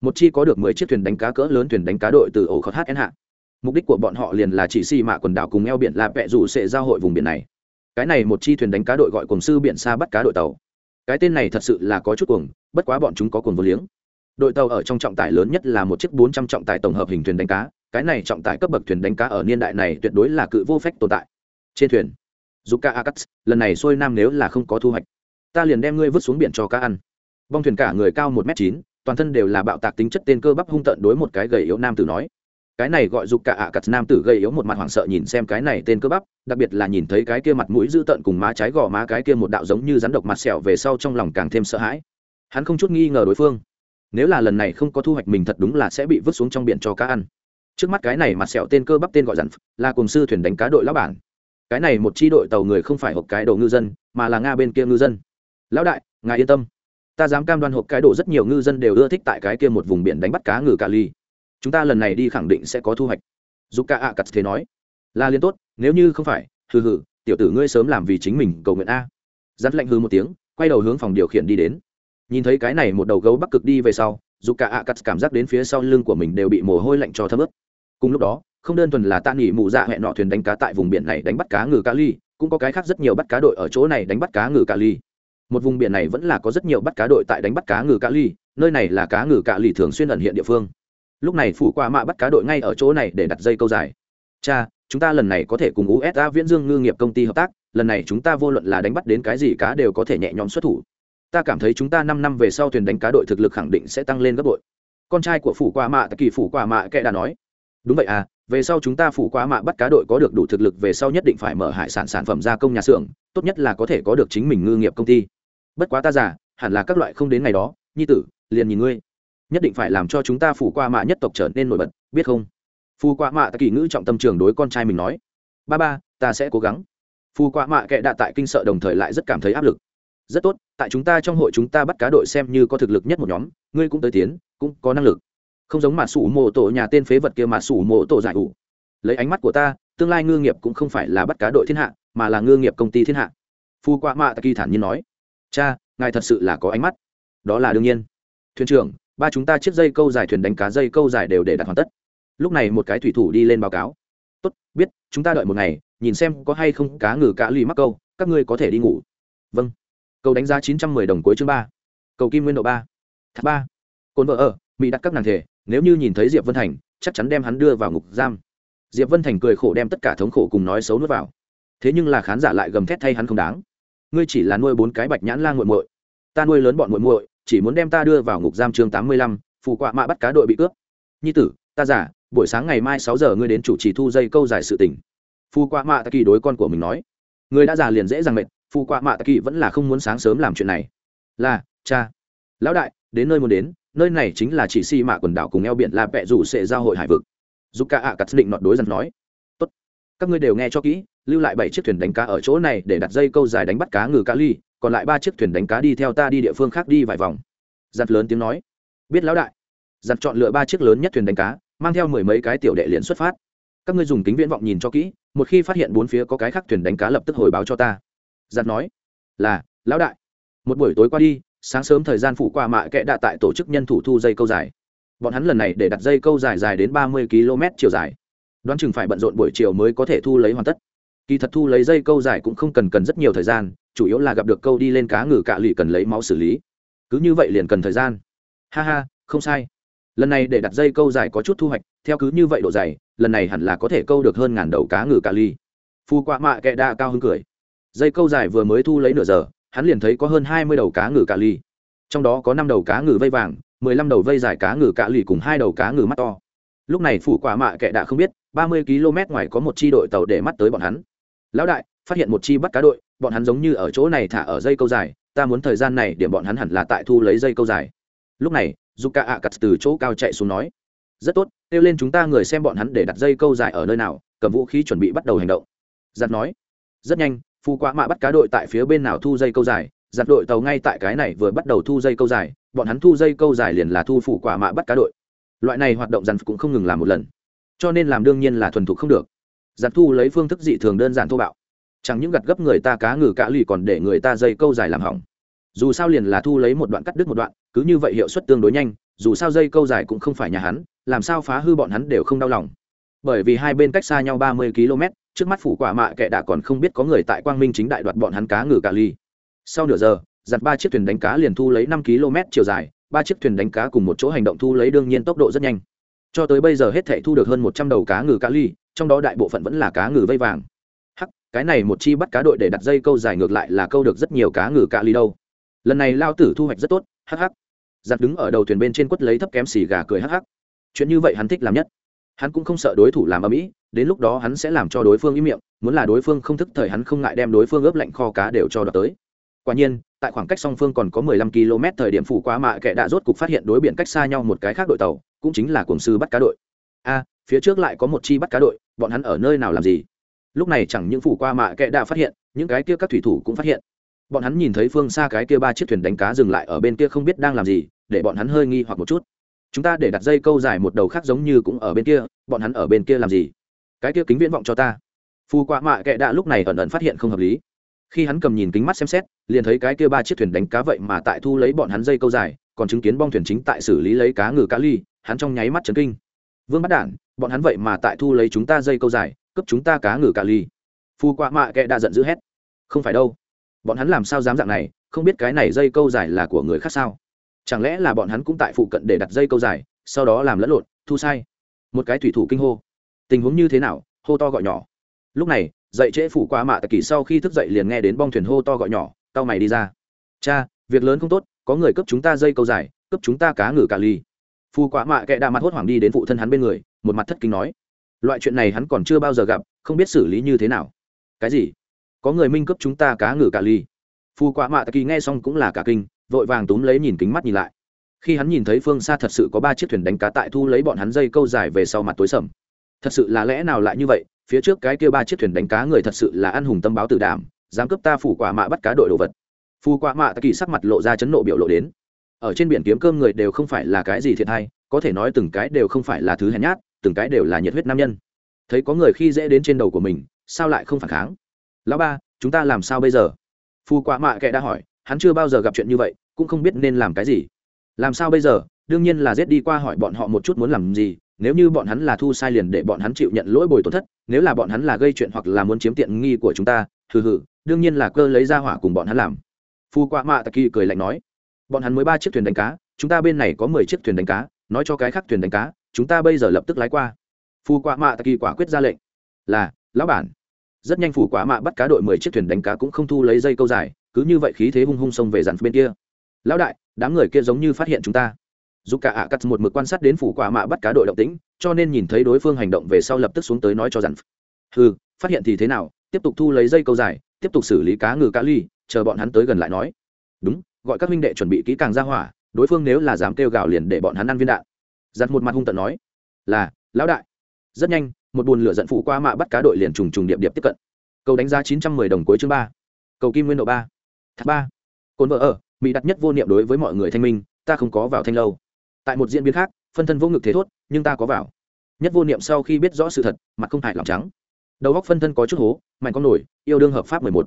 A: Một chi có được mười chiếc thuyền đánh cá cỡ lớn thuyền đánh cá đội từ ổ khót hn hạ. Mục đích của bọn họ liền là chỉ xi mạ quần đảo cùng eo biển là vẹ rủ sẽ giao hội vùng biển này. Cái này một chi thuyền đánh cá đội gọi cùng sư biển xa bắt cá đội tàu. Cái tên này thật sự là có chút cuồng, bất quá bọn chúng có cuồng vô liếng. Đội tàu ở trong trọng tải lớn nhất là một chiếc bốn trăm trọng tải tổng hợp hình thuyền đánh cá cái này trọng tải cấp bậc thuyền đánh cá ở niên đại này tuyệt đối là cự vô phách tồn tại. Trên thuyền dù ca akats, lần này xuôi nam nếu là không có thu hoạch, ta liền đem ngươi vứt xuống biển cho cá ăn. Bong thuyền cả người cao một m chín, toàn thân đều là bạo tạc tính chất tên cơ bắp hung tận đối một cái gầy yếu nam tử nói. Cái này gọi dục cả ạ cặt nam tử gầy yếu một mặt hoảng sợ nhìn xem cái này tên cơ bắp, đặc biệt là nhìn thấy cái kia mặt mũi dữ tợn cùng má trái gò má cái kia một đạo giống như rắn độc mặt sẹo về sau trong lòng càng thêm sợ hãi. Hắn không chút nghi ngờ đối phương. Nếu là lần này không có thu hoạch mình thật đúng là sẽ bị vứt xuống trong biển cho cá ăn trước mắt cái này mặt sẹo tên cơ bắp tên gọi dặn là cùng sư thuyền đánh cá đội lão bản. Cái này một chi đội tàu người không phải hộp cái đồ ngư dân, mà là nga bên kia ngư dân. Lão đại, ngài yên tâm. Ta dám cam đoan hộp cái đồ rất nhiều ngư dân đều ưa thích tại cái kia một vùng biển đánh bắt cá ngừ cà ly. Chúng ta lần này đi khẳng định sẽ có thu hoạch. Giúp ca ạ cắt thế nói. Là liên tốt, nếu như không phải, hừ hừ, tiểu tử ngươi sớm làm vì chính mình cầu nguyện a. Dắt lạnh hư một tiếng, quay đầu hướng phòng điều khiển đi đến. Nhìn thấy cái này một đầu gấu bắc cực đi về sau dù cả ạ cắt cảm giác đến phía sau lưng của mình đều bị mồ hôi lạnh cho thấm ướt cùng lúc đó, không đơn thuần là tạ nghỉ mụ dạ hẹn nọ thuyền đánh cá tại vùng biển này đánh bắt cá ngừ cá ly, cũng có cái khác rất nhiều bắt cá đội ở chỗ này đánh bắt cá ngừ cá ly. Một vùng biển này vẫn là có rất nhiều bắt cá đội tại đánh bắt cá ngừ cá ly, nơi này là cá ngừ cá ly thường xuyên ẩn hiện địa phương. Lúc này phủ qua mạ bắt cá đội ngay ở chỗ này để đặt dây câu dài. Cha, chúng ta lần này có thể cùng usa viễn dương ngư nghiệp công ty hợp tác, lần này chúng ta vô luận là đánh bắt đến cái gì cá đều có thể nhẹ nhõm xuất thủ. Ta cảm thấy chúng ta năm năm về sau thuyền đánh cá đội thực lực khẳng định sẽ tăng lên gấp bội. Con trai của phủ qua mạ kỳ phủ qua mạ kệ đã nói đúng vậy à về sau chúng ta phủ qua mạ bắt cá đội có được đủ thực lực về sau nhất định phải mở hải sản sản phẩm gia công nhà xưởng, tốt nhất là có thể có được chính mình ngư nghiệp công ty. Bất quá ta giả hẳn là các loại không đến ngày đó, nhi tử, liền nhìn ngươi. Nhất định phải làm cho chúng ta phủ qua mạ nhất tộc trở nên nổi bật, biết không? Phù qua mạ ta kỳ ngữ trọng tâm trường đối con trai mình nói. Ba ba, ta sẽ cố gắng. Phù qua mạ kệ đạ tại kinh sợ đồng thời lại rất cảm thấy áp lực. Rất tốt, tại chúng ta trong hội chúng ta bắt cá đội xem như có thực lực nhất một nhóm, ngươi cũng tới tiến, cũng có năng lực không giống mà sủ mộ tổ nhà tên phế vật kia mà sủ mộ tổ giải ủ. Lấy ánh mắt của ta, tương lai ngư nghiệp cũng không phải là bắt cá đội thiên hạ, mà là ngư nghiệp công ty thiên hạ. Phu quạ mạ kỳ thản nhiên nói, cha, ngài thật sự là có ánh mắt. Đó là đương nhiên. Thuyền trưởng, ba chúng ta chiếc dây câu dài thuyền đánh cá dây câu dài đều để đặt hoàn tất. Lúc này một cái thủy thủ đi lên báo cáo. Tốt, biết, chúng ta đợi một ngày, nhìn xem có hay không cá ngừ cá lì mắc câu, các ngươi có thể đi ngủ. Vâng. Cầu đánh giá chín trăm mười đồng cuối chương ba. Cầu kim nguyên độ ba. Thác ba. Cồn vợ ở, mỹ đặt các nàng thể nếu như nhìn thấy diệp vân thành, chắc chắn đem hắn đưa vào ngục giam. Diệp vân thành cười khổ đem tất cả thống khổ cùng nói xấu nuốt vào. Thế nhưng là khán giả lại gầm thét thay hắn không đáng. Ngươi chỉ là nuôi bốn cái bạch nhãn la nguội muội. Ta nuôi lớn bọn muội muội, chỉ muốn đem ta đưa vào ngục giam chương tám mươi lăm, phù quạ mạ bắt cá đội bị cướp. Nhi tử, ta giả buổi sáng ngày mai sáu giờ ngươi đến chủ trì thu dây câu giải sự tình. Phù quạ mạ ta kỳ đối con của mình nói. Người đã già liền dễ dàng mệt phụ quạ mạ ta kỳ vẫn là không muốn sáng sớm làm chuyện này. Là, cha. Lão đại, đến nơi muốn đến nơi này chính là chỉ si mạ quần đảo cùng eo biển là vẹ rủ sẽ giao hội hải vực. Giúp cả ạ cắt định nọt đối dần nói, tốt, các ngươi đều nghe cho kỹ, lưu lại bảy chiếc thuyền đánh cá ở chỗ này để đặt dây câu dài đánh bắt cá ngừ cá ly, còn lại ba chiếc thuyền đánh cá đi theo ta đi địa phương khác đi vài vòng. Giặt lớn tiếng nói, biết lão đại. Giặt chọn lựa ba chiếc lớn nhất thuyền đánh cá, mang theo mười mấy cái tiểu đệ liền xuất phát. Các ngươi dùng kính viễn vọng nhìn cho kỹ, một khi phát hiện bốn phía có cái khác thuyền đánh cá lập tức hồi báo cho ta. Giặt nói, là, lão đại, một buổi tối qua đi sáng sớm thời gian phụ qua mạ kệ đã tại tổ chức nhân thủ thu dây câu dài. Bọn hắn lần này để đặt dây câu dài dài đến ba mươi km chiều dài. Đoán chừng phải bận rộn buổi chiều mới có thể thu lấy hoàn tất. Kỳ thật thu lấy dây câu dài cũng không cần cần rất nhiều thời gian, chủ yếu là gặp được câu đi lên cá ngừ cạ lì cần lấy máu xử lý. Cứ như vậy liền cần thời gian. Ha ha, không sai. Lần này để đặt dây câu dài có chút thu hoạch, theo cứ như vậy độ dày, lần này hẳn là có thể câu được hơn ngàn đầu cá ngừ cạ ly phu quạ mạ kệ đa cao hứng cười. Dây câu dài vừa mới thu lấy nửa giờ hắn liền thấy có hơn hai mươi đầu cá ngừ cạ ly. Trong đó có năm đầu cá ngừ vây vàng, mười lăm đầu vây dài cá ngừ cạ lì cùng hai đầu cá ngừ mắt to. Lúc này phủ quả mạ kệ đã không biết, ba mươi km ngoài có một chi đội tàu để mắt tới bọn hắn. Lão đại, phát hiện một chi bắt cá đội, bọn hắn giống như ở chỗ này thả ở dây câu dài, ta muốn thời gian này điểm bọn hắn hẳn là tại thu lấy dây câu dài. Lúc này dù cả ạ cặt từ chỗ cao chạy xuống nói, rất tốt, kêu lên chúng ta người xem bọn hắn để đặt dây câu dài ở nơi nào, cầm vũ khí chuẩn bị bắt đầu hành động. Giặt nói, rất nhanh phu quá mạ bắt cá đội tại phía bên nào thu dây câu dài, giặt đội tàu ngay tại cái này vừa bắt đầu thu dây câu dài, bọn hắn thu dây câu dài liền là thu phủ quả mạ bắt cá đội. Loại này hoạt động giặt cũng không ngừng làm một lần. Cho nên làm đương nhiên là thuần thục không được. Giặt thu lấy phương thức dị thường đơn giản thô bạo. Chẳng những gặt gấp người ta cá ngừ cạ lì còn để người ta dây câu dài làm hỏng. Dù sao liền là thu lấy một đoạn cắt đứt một đoạn, cứ như vậy hiệu suất tương đối nhanh, dù sao dây câu dài cũng không phải nhà hắn, làm sao phá hư bọn hắn đều không đau lòng. Bởi vì hai bên cách xa nhau ba mươi km trước mắt phủ quả mạ kệ đã còn không biết có người tại quang minh chính đại đoạt bọn hắn cá ngừ cả ly. Sau nửa giờ, giặt ba chiếc thuyền đánh cá liền thu lấy năm km chiều dài, ba chiếc thuyền đánh cá cùng một chỗ hành động thu lấy đương nhiên tốc độ rất nhanh. Cho tới bây giờ hết thảy thu được hơn một trăm đầu cá ngừ cá ly, trong đó đại bộ phận vẫn là cá ngừ vây vàng. Hắc, cái này một chi bắt cá đội để đặt dây câu dài ngược lại là câu được rất nhiều cá ngừ cá ly đâu. Lần này lao tử thu hoạch rất tốt, hắc hắc. Giặt đứng ở đầu thuyền bên trên quất lấy thấp kém xì gà cười hắc hắc. Chuyện như vậy hắn thích làm nhất hắn cũng không sợ đối thủ làm ở mỹ đến lúc đó hắn sẽ làm cho đối phương im miệng, muốn là đối phương không thức thời hắn không ngại đem đối phương ướp lạnh kho cá đều cho đợt tới. Quả nhiên, tại khoảng cách song phương còn có 15 km thời điểm phủ quá mạ kệ đã rốt cục phát hiện đối biển cách xa nhau một cái khác đội tàu, cũng chính là cuồng sư bắt cá đội. A, phía trước lại có một chi bắt cá đội, bọn hắn ở nơi nào làm gì? Lúc này chẳng những phủ qua mạ kệ đã phát hiện, những cái kia các thủy thủ cũng phát hiện. Bọn hắn nhìn thấy phương xa cái kia ba chiếc thuyền đánh cá dừng lại ở bên kia không biết đang làm gì, để bọn hắn hơi nghi hoặc một chút chúng ta để đặt dây câu dài một đầu khác giống như cũng ở bên kia, bọn hắn ở bên kia làm gì? Cái kia kính viễn vọng cho ta. Phù quạ mạ kệ đã lúc này ẩn ẩn phát hiện không hợp lý. Khi hắn cầm nhìn kính mắt xem xét, liền thấy cái kia ba chiếc thuyền đánh cá vậy mà tại thu lấy bọn hắn dây câu dài, còn chứng kiến bong thuyền chính tại xử lý lấy cá ngừ cá ly, hắn trong nháy mắt chấn kinh. Vương bắt đản, bọn hắn vậy mà tại thu lấy chúng ta dây câu dài, cướp chúng ta cá ngừ cá ly. Phu quạ mạ kệ đã giận dữ hét. Không phải đâu. Bọn hắn làm sao dám dạng này? Không biết cái này dây câu dài là của người khác sao? Chẳng lẽ là bọn hắn cũng tại phụ cận để đặt dây câu dài, sau đó làm lẫn lộn, thu sai? Một cái thủy thủ kinh hô. Tình huống như thế nào? Hô to gọi nhỏ. Lúc này, dậy trễ phủ qua mạ tạ kỳ sau khi thức dậy liền nghe đến bong thuyền hô to gọi nhỏ tao mày đi ra. Cha, việc lớn không tốt, có người cấp chúng ta dây câu dài cấp chúng ta cá ngừ cả ly. Phu quá mạ kệ đa mặt hốt hoảng đi đến phụ thân hắn bên người, một mặt thất kinh nói. Loại chuyện này hắn còn chưa bao giờ gặp, không biết xử lý như thế nào. Cái gì? Có người minh cấp chúng ta cá ngừ cả ly. Phu quá mạ tạ kỳ nghe xong cũng là cả kinh vội vàng túm lấy nhìn kính mắt nhìn lại. Khi hắn nhìn thấy phương xa thật sự có ba chiếc thuyền đánh cá tại thu lấy bọn hắn dây câu dài về sau mặt tối sầm. Thật sự là lẽ nào lại như vậy? Phía trước cái kia ba chiếc thuyền đánh cá người thật sự là ăn hùng tâm báo tử đảm, dám cướp ta phủ quả mạ bắt cá đội đồ vật. Phù quả mạ ta kỳ sắc mặt lộ ra chấn nộ biểu lộ đến. Ở trên biển kiếm cơm người đều không phải là cái gì thiệt hay, có thể nói từng cái đều không phải là thứ hèn nhát, từng cái đều là nhiệt huyết nam nhân. Thấy có người khi dễ đến trên đầu của mình, sao lại không phản kháng? Lão ba, chúng ta làm sao bây giờ? Phù quả mạ kệ đã hỏi hắn chưa bao giờ gặp chuyện như vậy, cũng không biết nên làm cái gì. Làm sao bây giờ? Đương nhiên là giết đi qua hỏi bọn họ một chút muốn làm gì, nếu như bọn hắn là thu sai liền để bọn hắn chịu nhận lỗi bồi tổn thất, nếu là bọn hắn là gây chuyện hoặc là muốn chiếm tiện nghi của chúng ta, hừ hừ, đương nhiên là cơ lấy ra hỏa cùng bọn hắn làm. Phu qua mạ tạ kỳ cười lạnh nói, bọn hắn mới ba chiếc thuyền đánh cá, chúng ta bên này có mười chiếc thuyền đánh cá, nói cho cái khác thuyền đánh cá, chúng ta bây giờ lập tức lái qua. Phu qua mạ tạ kỳ quả quyết ra lệnh, là, lão bản. Rất nhanh phủ quả mạ bắt cá đội mười chiếc thuyền đánh cá cũng không thu lấy dây câu dài cứ như vậy khí thế hung hung xông về dàn bên kia. Lão đại, đám người kia giống như phát hiện chúng ta. Dù cả ạ cắt một mực quan sát đến phủ quả mạ bắt cá đội động tĩnh, cho nên nhìn thấy đối phương hành động về sau lập tức xuống tới nói cho dàn. Ừ phát hiện thì thế nào, tiếp tục thu lấy dây câu dài, tiếp tục xử lý cá ngừ cá ly, chờ bọn hắn tới gần lại nói. Đúng, gọi các huynh đệ chuẩn bị kỹ càng ra hỏa, đối phương nếu là dám kêu gào liền để bọn hắn ăn viên đạn. Giặt một mặt hung tận nói. Là, lão đại. Rất nhanh, một buồn lửa giận phụ qua mạ bắt cá đội liền trùng trùng điệp điệp tiếp cận. Cầu đánh giá chín trăm mười đồng cuối chương ba. Cầu kim nguyên độ ba thác ba. Cồn vợ ở, mỹ đặt nhất vô niệm đối với mọi người thanh minh, ta không có vào thanh lâu. Tại một diễn biến khác, phân thân vô ngực thế thốt, nhưng ta có vào. Nhất vô niệm sau khi biết rõ sự thật, mặt không hại lòng trắng. Đầu góc phân thân có chút hố, mạnh con nổi, yêu đương hợp pháp mười một.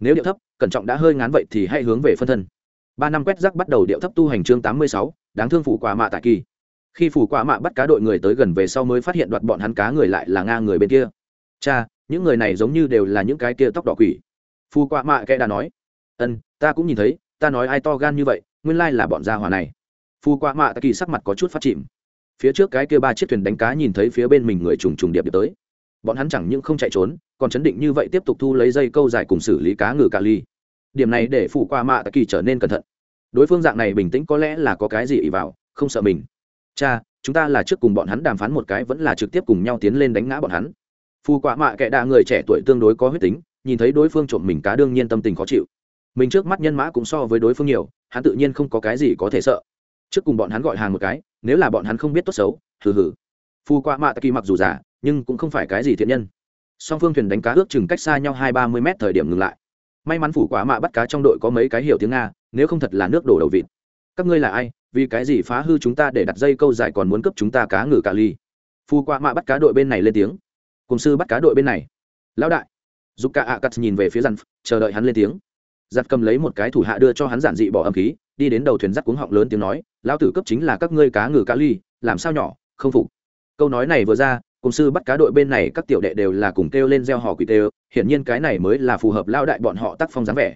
A: Nếu điệu thấp, cẩn trọng đã hơi ngán vậy thì hãy hướng về phân thân. Ba năm quét rắc bắt đầu điệu thấp tu hành chương tám mươi sáu, đáng thương phủ quả mạ tại kỳ. Khi phủ quả mạ bắt cá đội người tới gần về sau mới phát hiện đoạt bọn hắn cá người lại là nga người bên kia. Cha, những người này giống như đều là những cái kia tóc đỏ quỷ. Phù quả mạ kệ đã nói ân, ta cũng nhìn thấy, ta nói ai to gan như vậy, nguyên lai là bọn gia hỏa này. Phu quả mạ tạ kỳ sắc mặt có chút phát chìm. Phía trước cái kia ba chiếc thuyền đánh cá nhìn thấy phía bên mình người trùng trùng điệp điệp tới. Bọn hắn chẳng những không chạy trốn, còn chấn định như vậy tiếp tục thu lấy dây câu dài cùng xử lý cá ngừ cà ly. Điểm này để phụ qua mạ tạ kỳ trở nên cẩn thận. Đối phương dạng này bình tĩnh có lẽ là có cái gì ỉ vào, không sợ mình. Cha, chúng ta là trước cùng bọn hắn đàm phán một cái vẫn là trực tiếp cùng nhau tiến lên đánh ngã bọn hắn. Phù quả mạ kệ đạ người trẻ tuổi tương đối có huyết tính, nhìn thấy đối phương trộm mình cá đương nhiên tâm tình khó chịu mình trước mắt nhân mã cũng so với đối phương nhiều, hắn tự nhiên không có cái gì có thể sợ. Trước cùng bọn hắn gọi hàng một cái, nếu là bọn hắn không biết tốt xấu, hừ hừ. Phu qua mạ tạ kỳ mặc dù giả nhưng cũng không phải cái gì thiện nhân. Song phương thuyền đánh cá ước chừng cách xa nhau hai ba mươi mét thời điểm ngừng lại. May mắn phủ quả mạ bắt cá trong đội có mấy cái hiểu tiếng nga, nếu không thật là nước đổ đầu vịt. Các ngươi là ai? Vì cái gì phá hư chúng ta để đặt dây câu dài còn muốn cướp chúng ta cá ngừ cả ly? Phu qua mạ bắt cá đội bên này lên tiếng. Cùng sư bắt cá đội bên này. Lão đại. Giúp cả ạ cắt nhìn về phía dằn chờ đợi hắn lên tiếng giặt cầm lấy một cái thủ hạ đưa cho hắn giản dị bỏ âm khí, đi đến đầu thuyền giắt cuống họng lớn tiếng nói, lão tử cấp chính là các ngươi cá ngừ cá ly, làm sao nhỏ, không phục. Câu nói này vừa ra, cùng sư bắt cá đội bên này các tiểu đệ đều là cùng kêu lên gieo họ quỷ tê hiển nhiên cái này mới là phù hợp lao đại bọn họ tác phong dáng vẻ.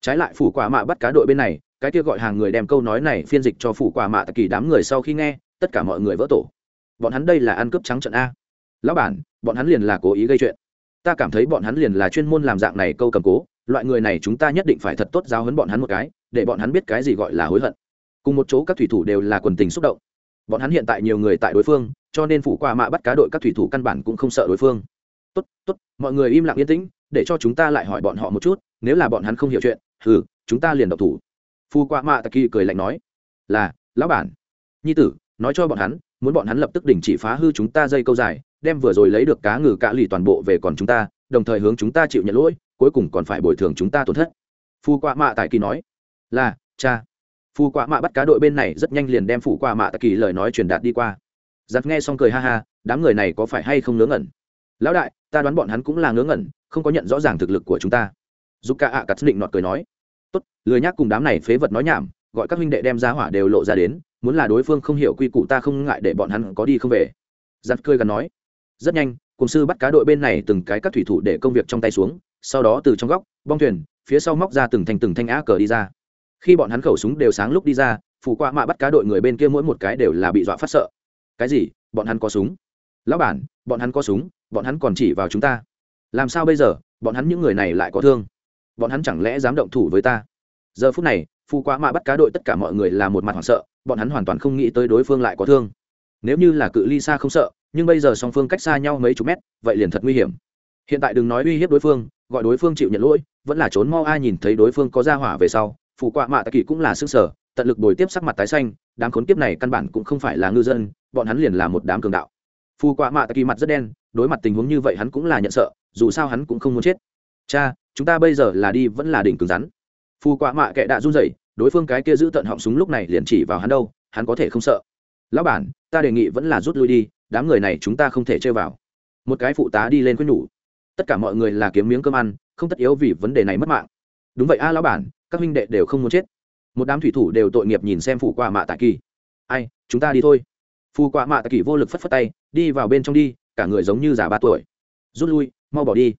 A: Trái lại phủ quả mạ bắt cá đội bên này, cái kia gọi hàng người đem câu nói này phiên dịch cho phủ quả mạ kỳ đám người sau khi nghe, tất cả mọi người vỡ tổ. Bọn hắn đây là ăn cướp trắng trận a. Lão bản, bọn hắn liền là cố ý gây chuyện. Ta cảm thấy bọn hắn liền là chuyên môn làm dạng này câu cầm cố loại người này chúng ta nhất định phải thật tốt giáo hấn bọn hắn một cái, để bọn hắn biết cái gì gọi là hối hận. Cùng một chỗ các thủy thủ đều là quần tình xúc động. Bọn hắn hiện tại nhiều người tại đối phương, cho nên phủ qua mạ bắt cá đội các thủy thủ căn bản cũng không sợ đối phương. Tốt tốt, mọi người im lặng yên tĩnh, để cho chúng ta lại hỏi bọn họ một chút, nếu là bọn hắn không hiểu chuyện ừ chúng ta liền độc thủ. Phu qua mạ tạ kỳ cười lạnh nói, là, lão bản. Nhi tử, nói cho bọn hắn, muốn bọn hắn lập tức đình chỉ phá hư chúng ta dây câu dài, đem vừa rồi lấy được cá ngừ cạ lì toàn bộ về còn chúng ta, đồng thời hướng chúng ta chịu nhận lỗi cuối cùng còn phải bồi thường chúng ta tổn thất. Phu quạ mạ tại kỳ nói, là, cha. Phu quạ mạ bắt cá đội bên này rất nhanh liền đem phủ quạ mạ tại kỳ lời nói truyền đạt đi qua. Giặt nghe xong cười ha ha, đám người này có phải hay không ngớ ngẩn? Lão đại, ta đoán bọn hắn cũng là ngớ ngẩn, không có nhận rõ ràng thực lực của chúng ta. Giúp cả ạ cắt định nọt cười nói, tốt, lười nhác cùng đám này phế vật nói nhảm, gọi các huynh đệ đem ra hỏa đều lộ ra đến, muốn là đối phương không hiểu quy củ ta không ngại để bọn hắn có đi không về. Giặt cười gần nói, rất nhanh, cùng sư bắt cá đội bên này từng cái các thủy thủ để công việc trong tay xuống sau đó từ trong góc, bong thuyền, phía sau móc ra từng thành từng thanh á cờ đi ra. Khi bọn hắn khẩu súng đều sáng lúc đi ra phủ qua mạ bắt cá đội người bên kia mỗi một cái đều là bị dọa phát sợ. Cái gì? Bọn hắn có súng? Lão bản, bọn hắn có súng, bọn hắn còn chỉ vào chúng ta. Làm sao bây giờ? Bọn hắn những người này lại có thương. Bọn hắn chẳng lẽ dám động thủ với ta? Giờ phút này phu quá mạ bắt cá đội tất cả mọi người là một mặt hoảng sợ, bọn hắn hoàn toàn không nghĩ tới đối phương lại có thương. Nếu như là cự ly xa không sợ, nhưng bây giờ song phương cách xa nhau mấy chục mét, vậy liền thật nguy hiểm hiện tại đừng nói uy hiếp đối phương, gọi đối phương chịu nhận lỗi, vẫn là trốn mau ai nhìn thấy đối phương có ra hỏa về sau, phụ quạ mạ tạ kỳ cũng là sức sở, tận lực bồi tiếp sắc mặt tái xanh, đám khốn kiếp này căn bản cũng không phải là ngư dân, bọn hắn liền là một đám cường đạo. Phù quạ mạ tạ kỳ mặt rất đen, đối mặt tình huống như vậy hắn cũng là nhận sợ, dù sao hắn cũng không muốn chết. Cha, chúng ta bây giờ là đi vẫn là đỉnh cứng rắn. Phù quạ mạ kệ đạ run rẩy, đối phương cái kia giữ tận họng súng lúc này liền chỉ vào hắn đâu, hắn có thể không sợ. Lão bản, ta đề nghị vẫn là rút lui đi, đám người này chúng ta không thể chơi vào. Một cái phụ tá đi lên quyết nhủ tất cả mọi người là kiếm miếng cơm ăn, không tất yếu vì vấn đề này mất mạng. Đúng vậy a, lão bản, các huynh đệ đều không muốn chết. Một đám thủy thủ đều tội nghiệp nhìn xem phủ qua mạ tạ kỳ. Ai, chúng ta đi thôi. Phù qua mạ tạ kỳ vô lực phất phất tay, đi vào bên trong đi, cả người giống như già ba tuổi. Rút lui, mau bỏ đi.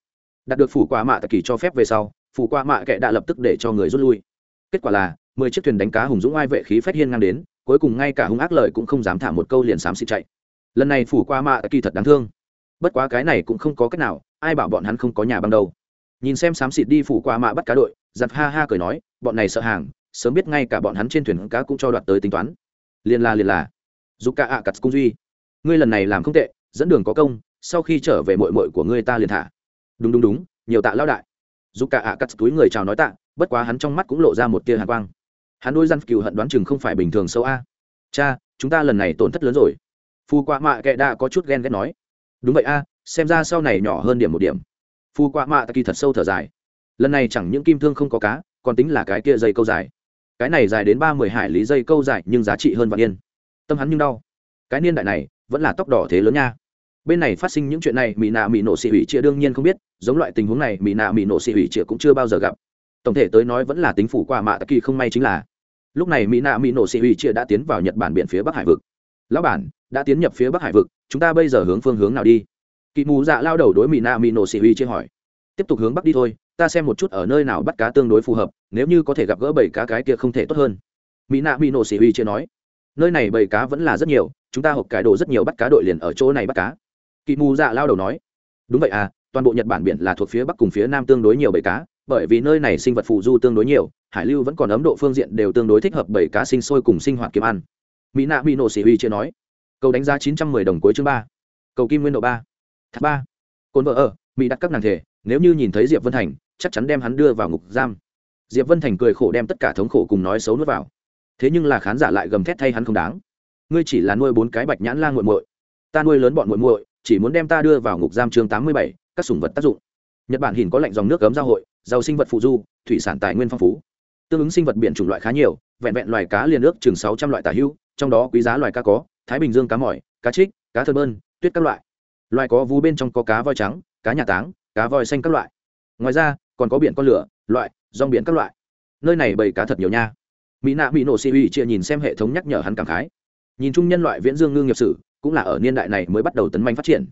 A: Đạt được phủ qua mạ tạ kỳ cho phép về sau phủ qua mạ kệ đã lập tức để cho người rút lui. Kết quả là, mười chiếc thuyền đánh cá hùng dũng ai vệ khí phát hiên ngang đến, cuối cùng ngay cả hung ác lợi cũng không dám thả một câu liền xám xịt chạy. Lần này phủ qua mạ tạ kỳ thật đáng thương. Bất quá cái này cũng không có cách nào ai bảo bọn hắn không có nhà băng đâu. Nhìn xem xám xịt đi phủ qua mạ bắt cá đội, giặt ha ha cười nói, bọn này sợ hàng, sớm biết ngay cả bọn hắn trên thuyền cá cũng cho đoạt tới tính toán. Liền là liền là giúp cả ạ cặt cung duy. Ngươi lần này làm không tệ, dẫn đường có công, sau khi trở về mội mội của ngươi ta liền thả. Đúng đúng đúng, nhiều tạ lao đại. Dù cả ạ cắt túi người chào nói tạ, bất quá hắn trong mắt cũng lộ ra một tia hàn quang. Hắn đôi răn cừu hận đoán chừng không phải bình thường sâu a. Cha, chúng ta lần này tổn thất lớn rồi. Phu qua mạ kệ đã có chút ghen ghét nói. Đúng vậy a xem ra sau này nhỏ hơn điểm một điểm. Phu qua mạ kỳ thật sâu thở dài. Lần này chẳng những kim thương không có cá, còn tính là cái kia dây câu dài. Cái này dài đến ba mươi hải lý dây câu dài, nhưng giá trị hơn vạn yên. Tâm hắn nhưng đau. Cái niên đại này, vẫn là tóc đỏ thế lớn nha. Bên này phát sinh những chuyện này mỹ nạ mỹ nổ xị hủy chia đương nhiên không biết, giống loại tình huống này mỹ nạ mỹ nổ xị hủy chia cũng chưa bao giờ gặp. Tổng thể tới nói vẫn là tính phủ qua mạ tạ kỳ không may chính là, lúc này mỹ nạ mỹ nổ xị hủy chia đã tiến vào nhật bản biển phía bắc hải vực. Lão bản, đã tiến nhập phía bắc hải vực, chúng ta bây giờ hướng phương hướng nào đi? Kỳ mù dạ lao đầu đối mỹ na mỹ nổ xị huy chia hỏi. Tiếp tục hướng bắc đi thôi, ta xem một chút ở nơi nào bắt cá tương đối phù hợp, nếu như có thể gặp gỡ bảy cá cái kia không thể tốt hơn. Mỹ nạ mỹ nổ xị huy chia nói. Nơi này bảy cá vẫn là rất nhiều, chúng ta hộp cải đồ rất nhiều bắt cá đội liền ở chỗ này bắt cá. Kỳ mù dạ lao đầu nói. Đúng vậy à toàn bộ nhật bản biển là thuộc phía bắc cùng phía nam tương đối nhiều bảy cá, bởi vì nơi này sinh vật phụ du tương đối nhiều, hải lưu vẫn còn ấm độ phương diện đều tương đối thích hợp bảy cá sinh sôi cùng sinh hoạt kiếm ăn. Mỹ nạ mỹ nổ xỉ huy chưa nói. Cầu đánh giá chín trăm mười đồng cuối chương ba. Cầu kim nguyên độ ba thác ba. Cồn vợ ở, mỹ đặt các nàng thể, nếu như nhìn thấy diệp vân thành, chắc chắn đem hắn đưa vào ngục giam. Diệp vân thành cười khổ đem tất cả thống khổ cùng nói xấu nuốt vào. Thế nhưng là khán giả lại gầm thét thay hắn không đáng. Ngươi chỉ là nuôi bốn cái bạch nhãn la muội muội. Ta nuôi lớn bọn muội muội, chỉ muốn đem ta đưa vào ngục giam chương tám mươi bảy, các sủng vật tác dụng. Nhật bản hình có lạnh dòng nước cấm giao hội, giàu sinh vật phụ du, thủy sản tài nguyên phong phú. Tương ứng sinh vật biển chủng loại khá nhiều, vẹn vẹn loài cá liền ước chừng sáu trăm loại tả hữu, trong đó quý giá loài cá có, thái bình dương cá mỏi, cá trích, cá thơm bơn, tuyết các loại loài có vú bên trong có cá voi trắng, cá nhà táng, cá voi xanh các loại. Ngoài ra, còn có biển con lửa, loại, rong biển các loại. Nơi này bầy cá thật nhiều nha. Mỹ nạ mỹ nổ xì uy chia nhìn xem hệ thống nhắc nhở hắn cảm khái. Nhìn chung nhân loại viễn dương ngư nghiệp sử, cũng là ở niên đại này mới bắt đầu tấn manh phát triển.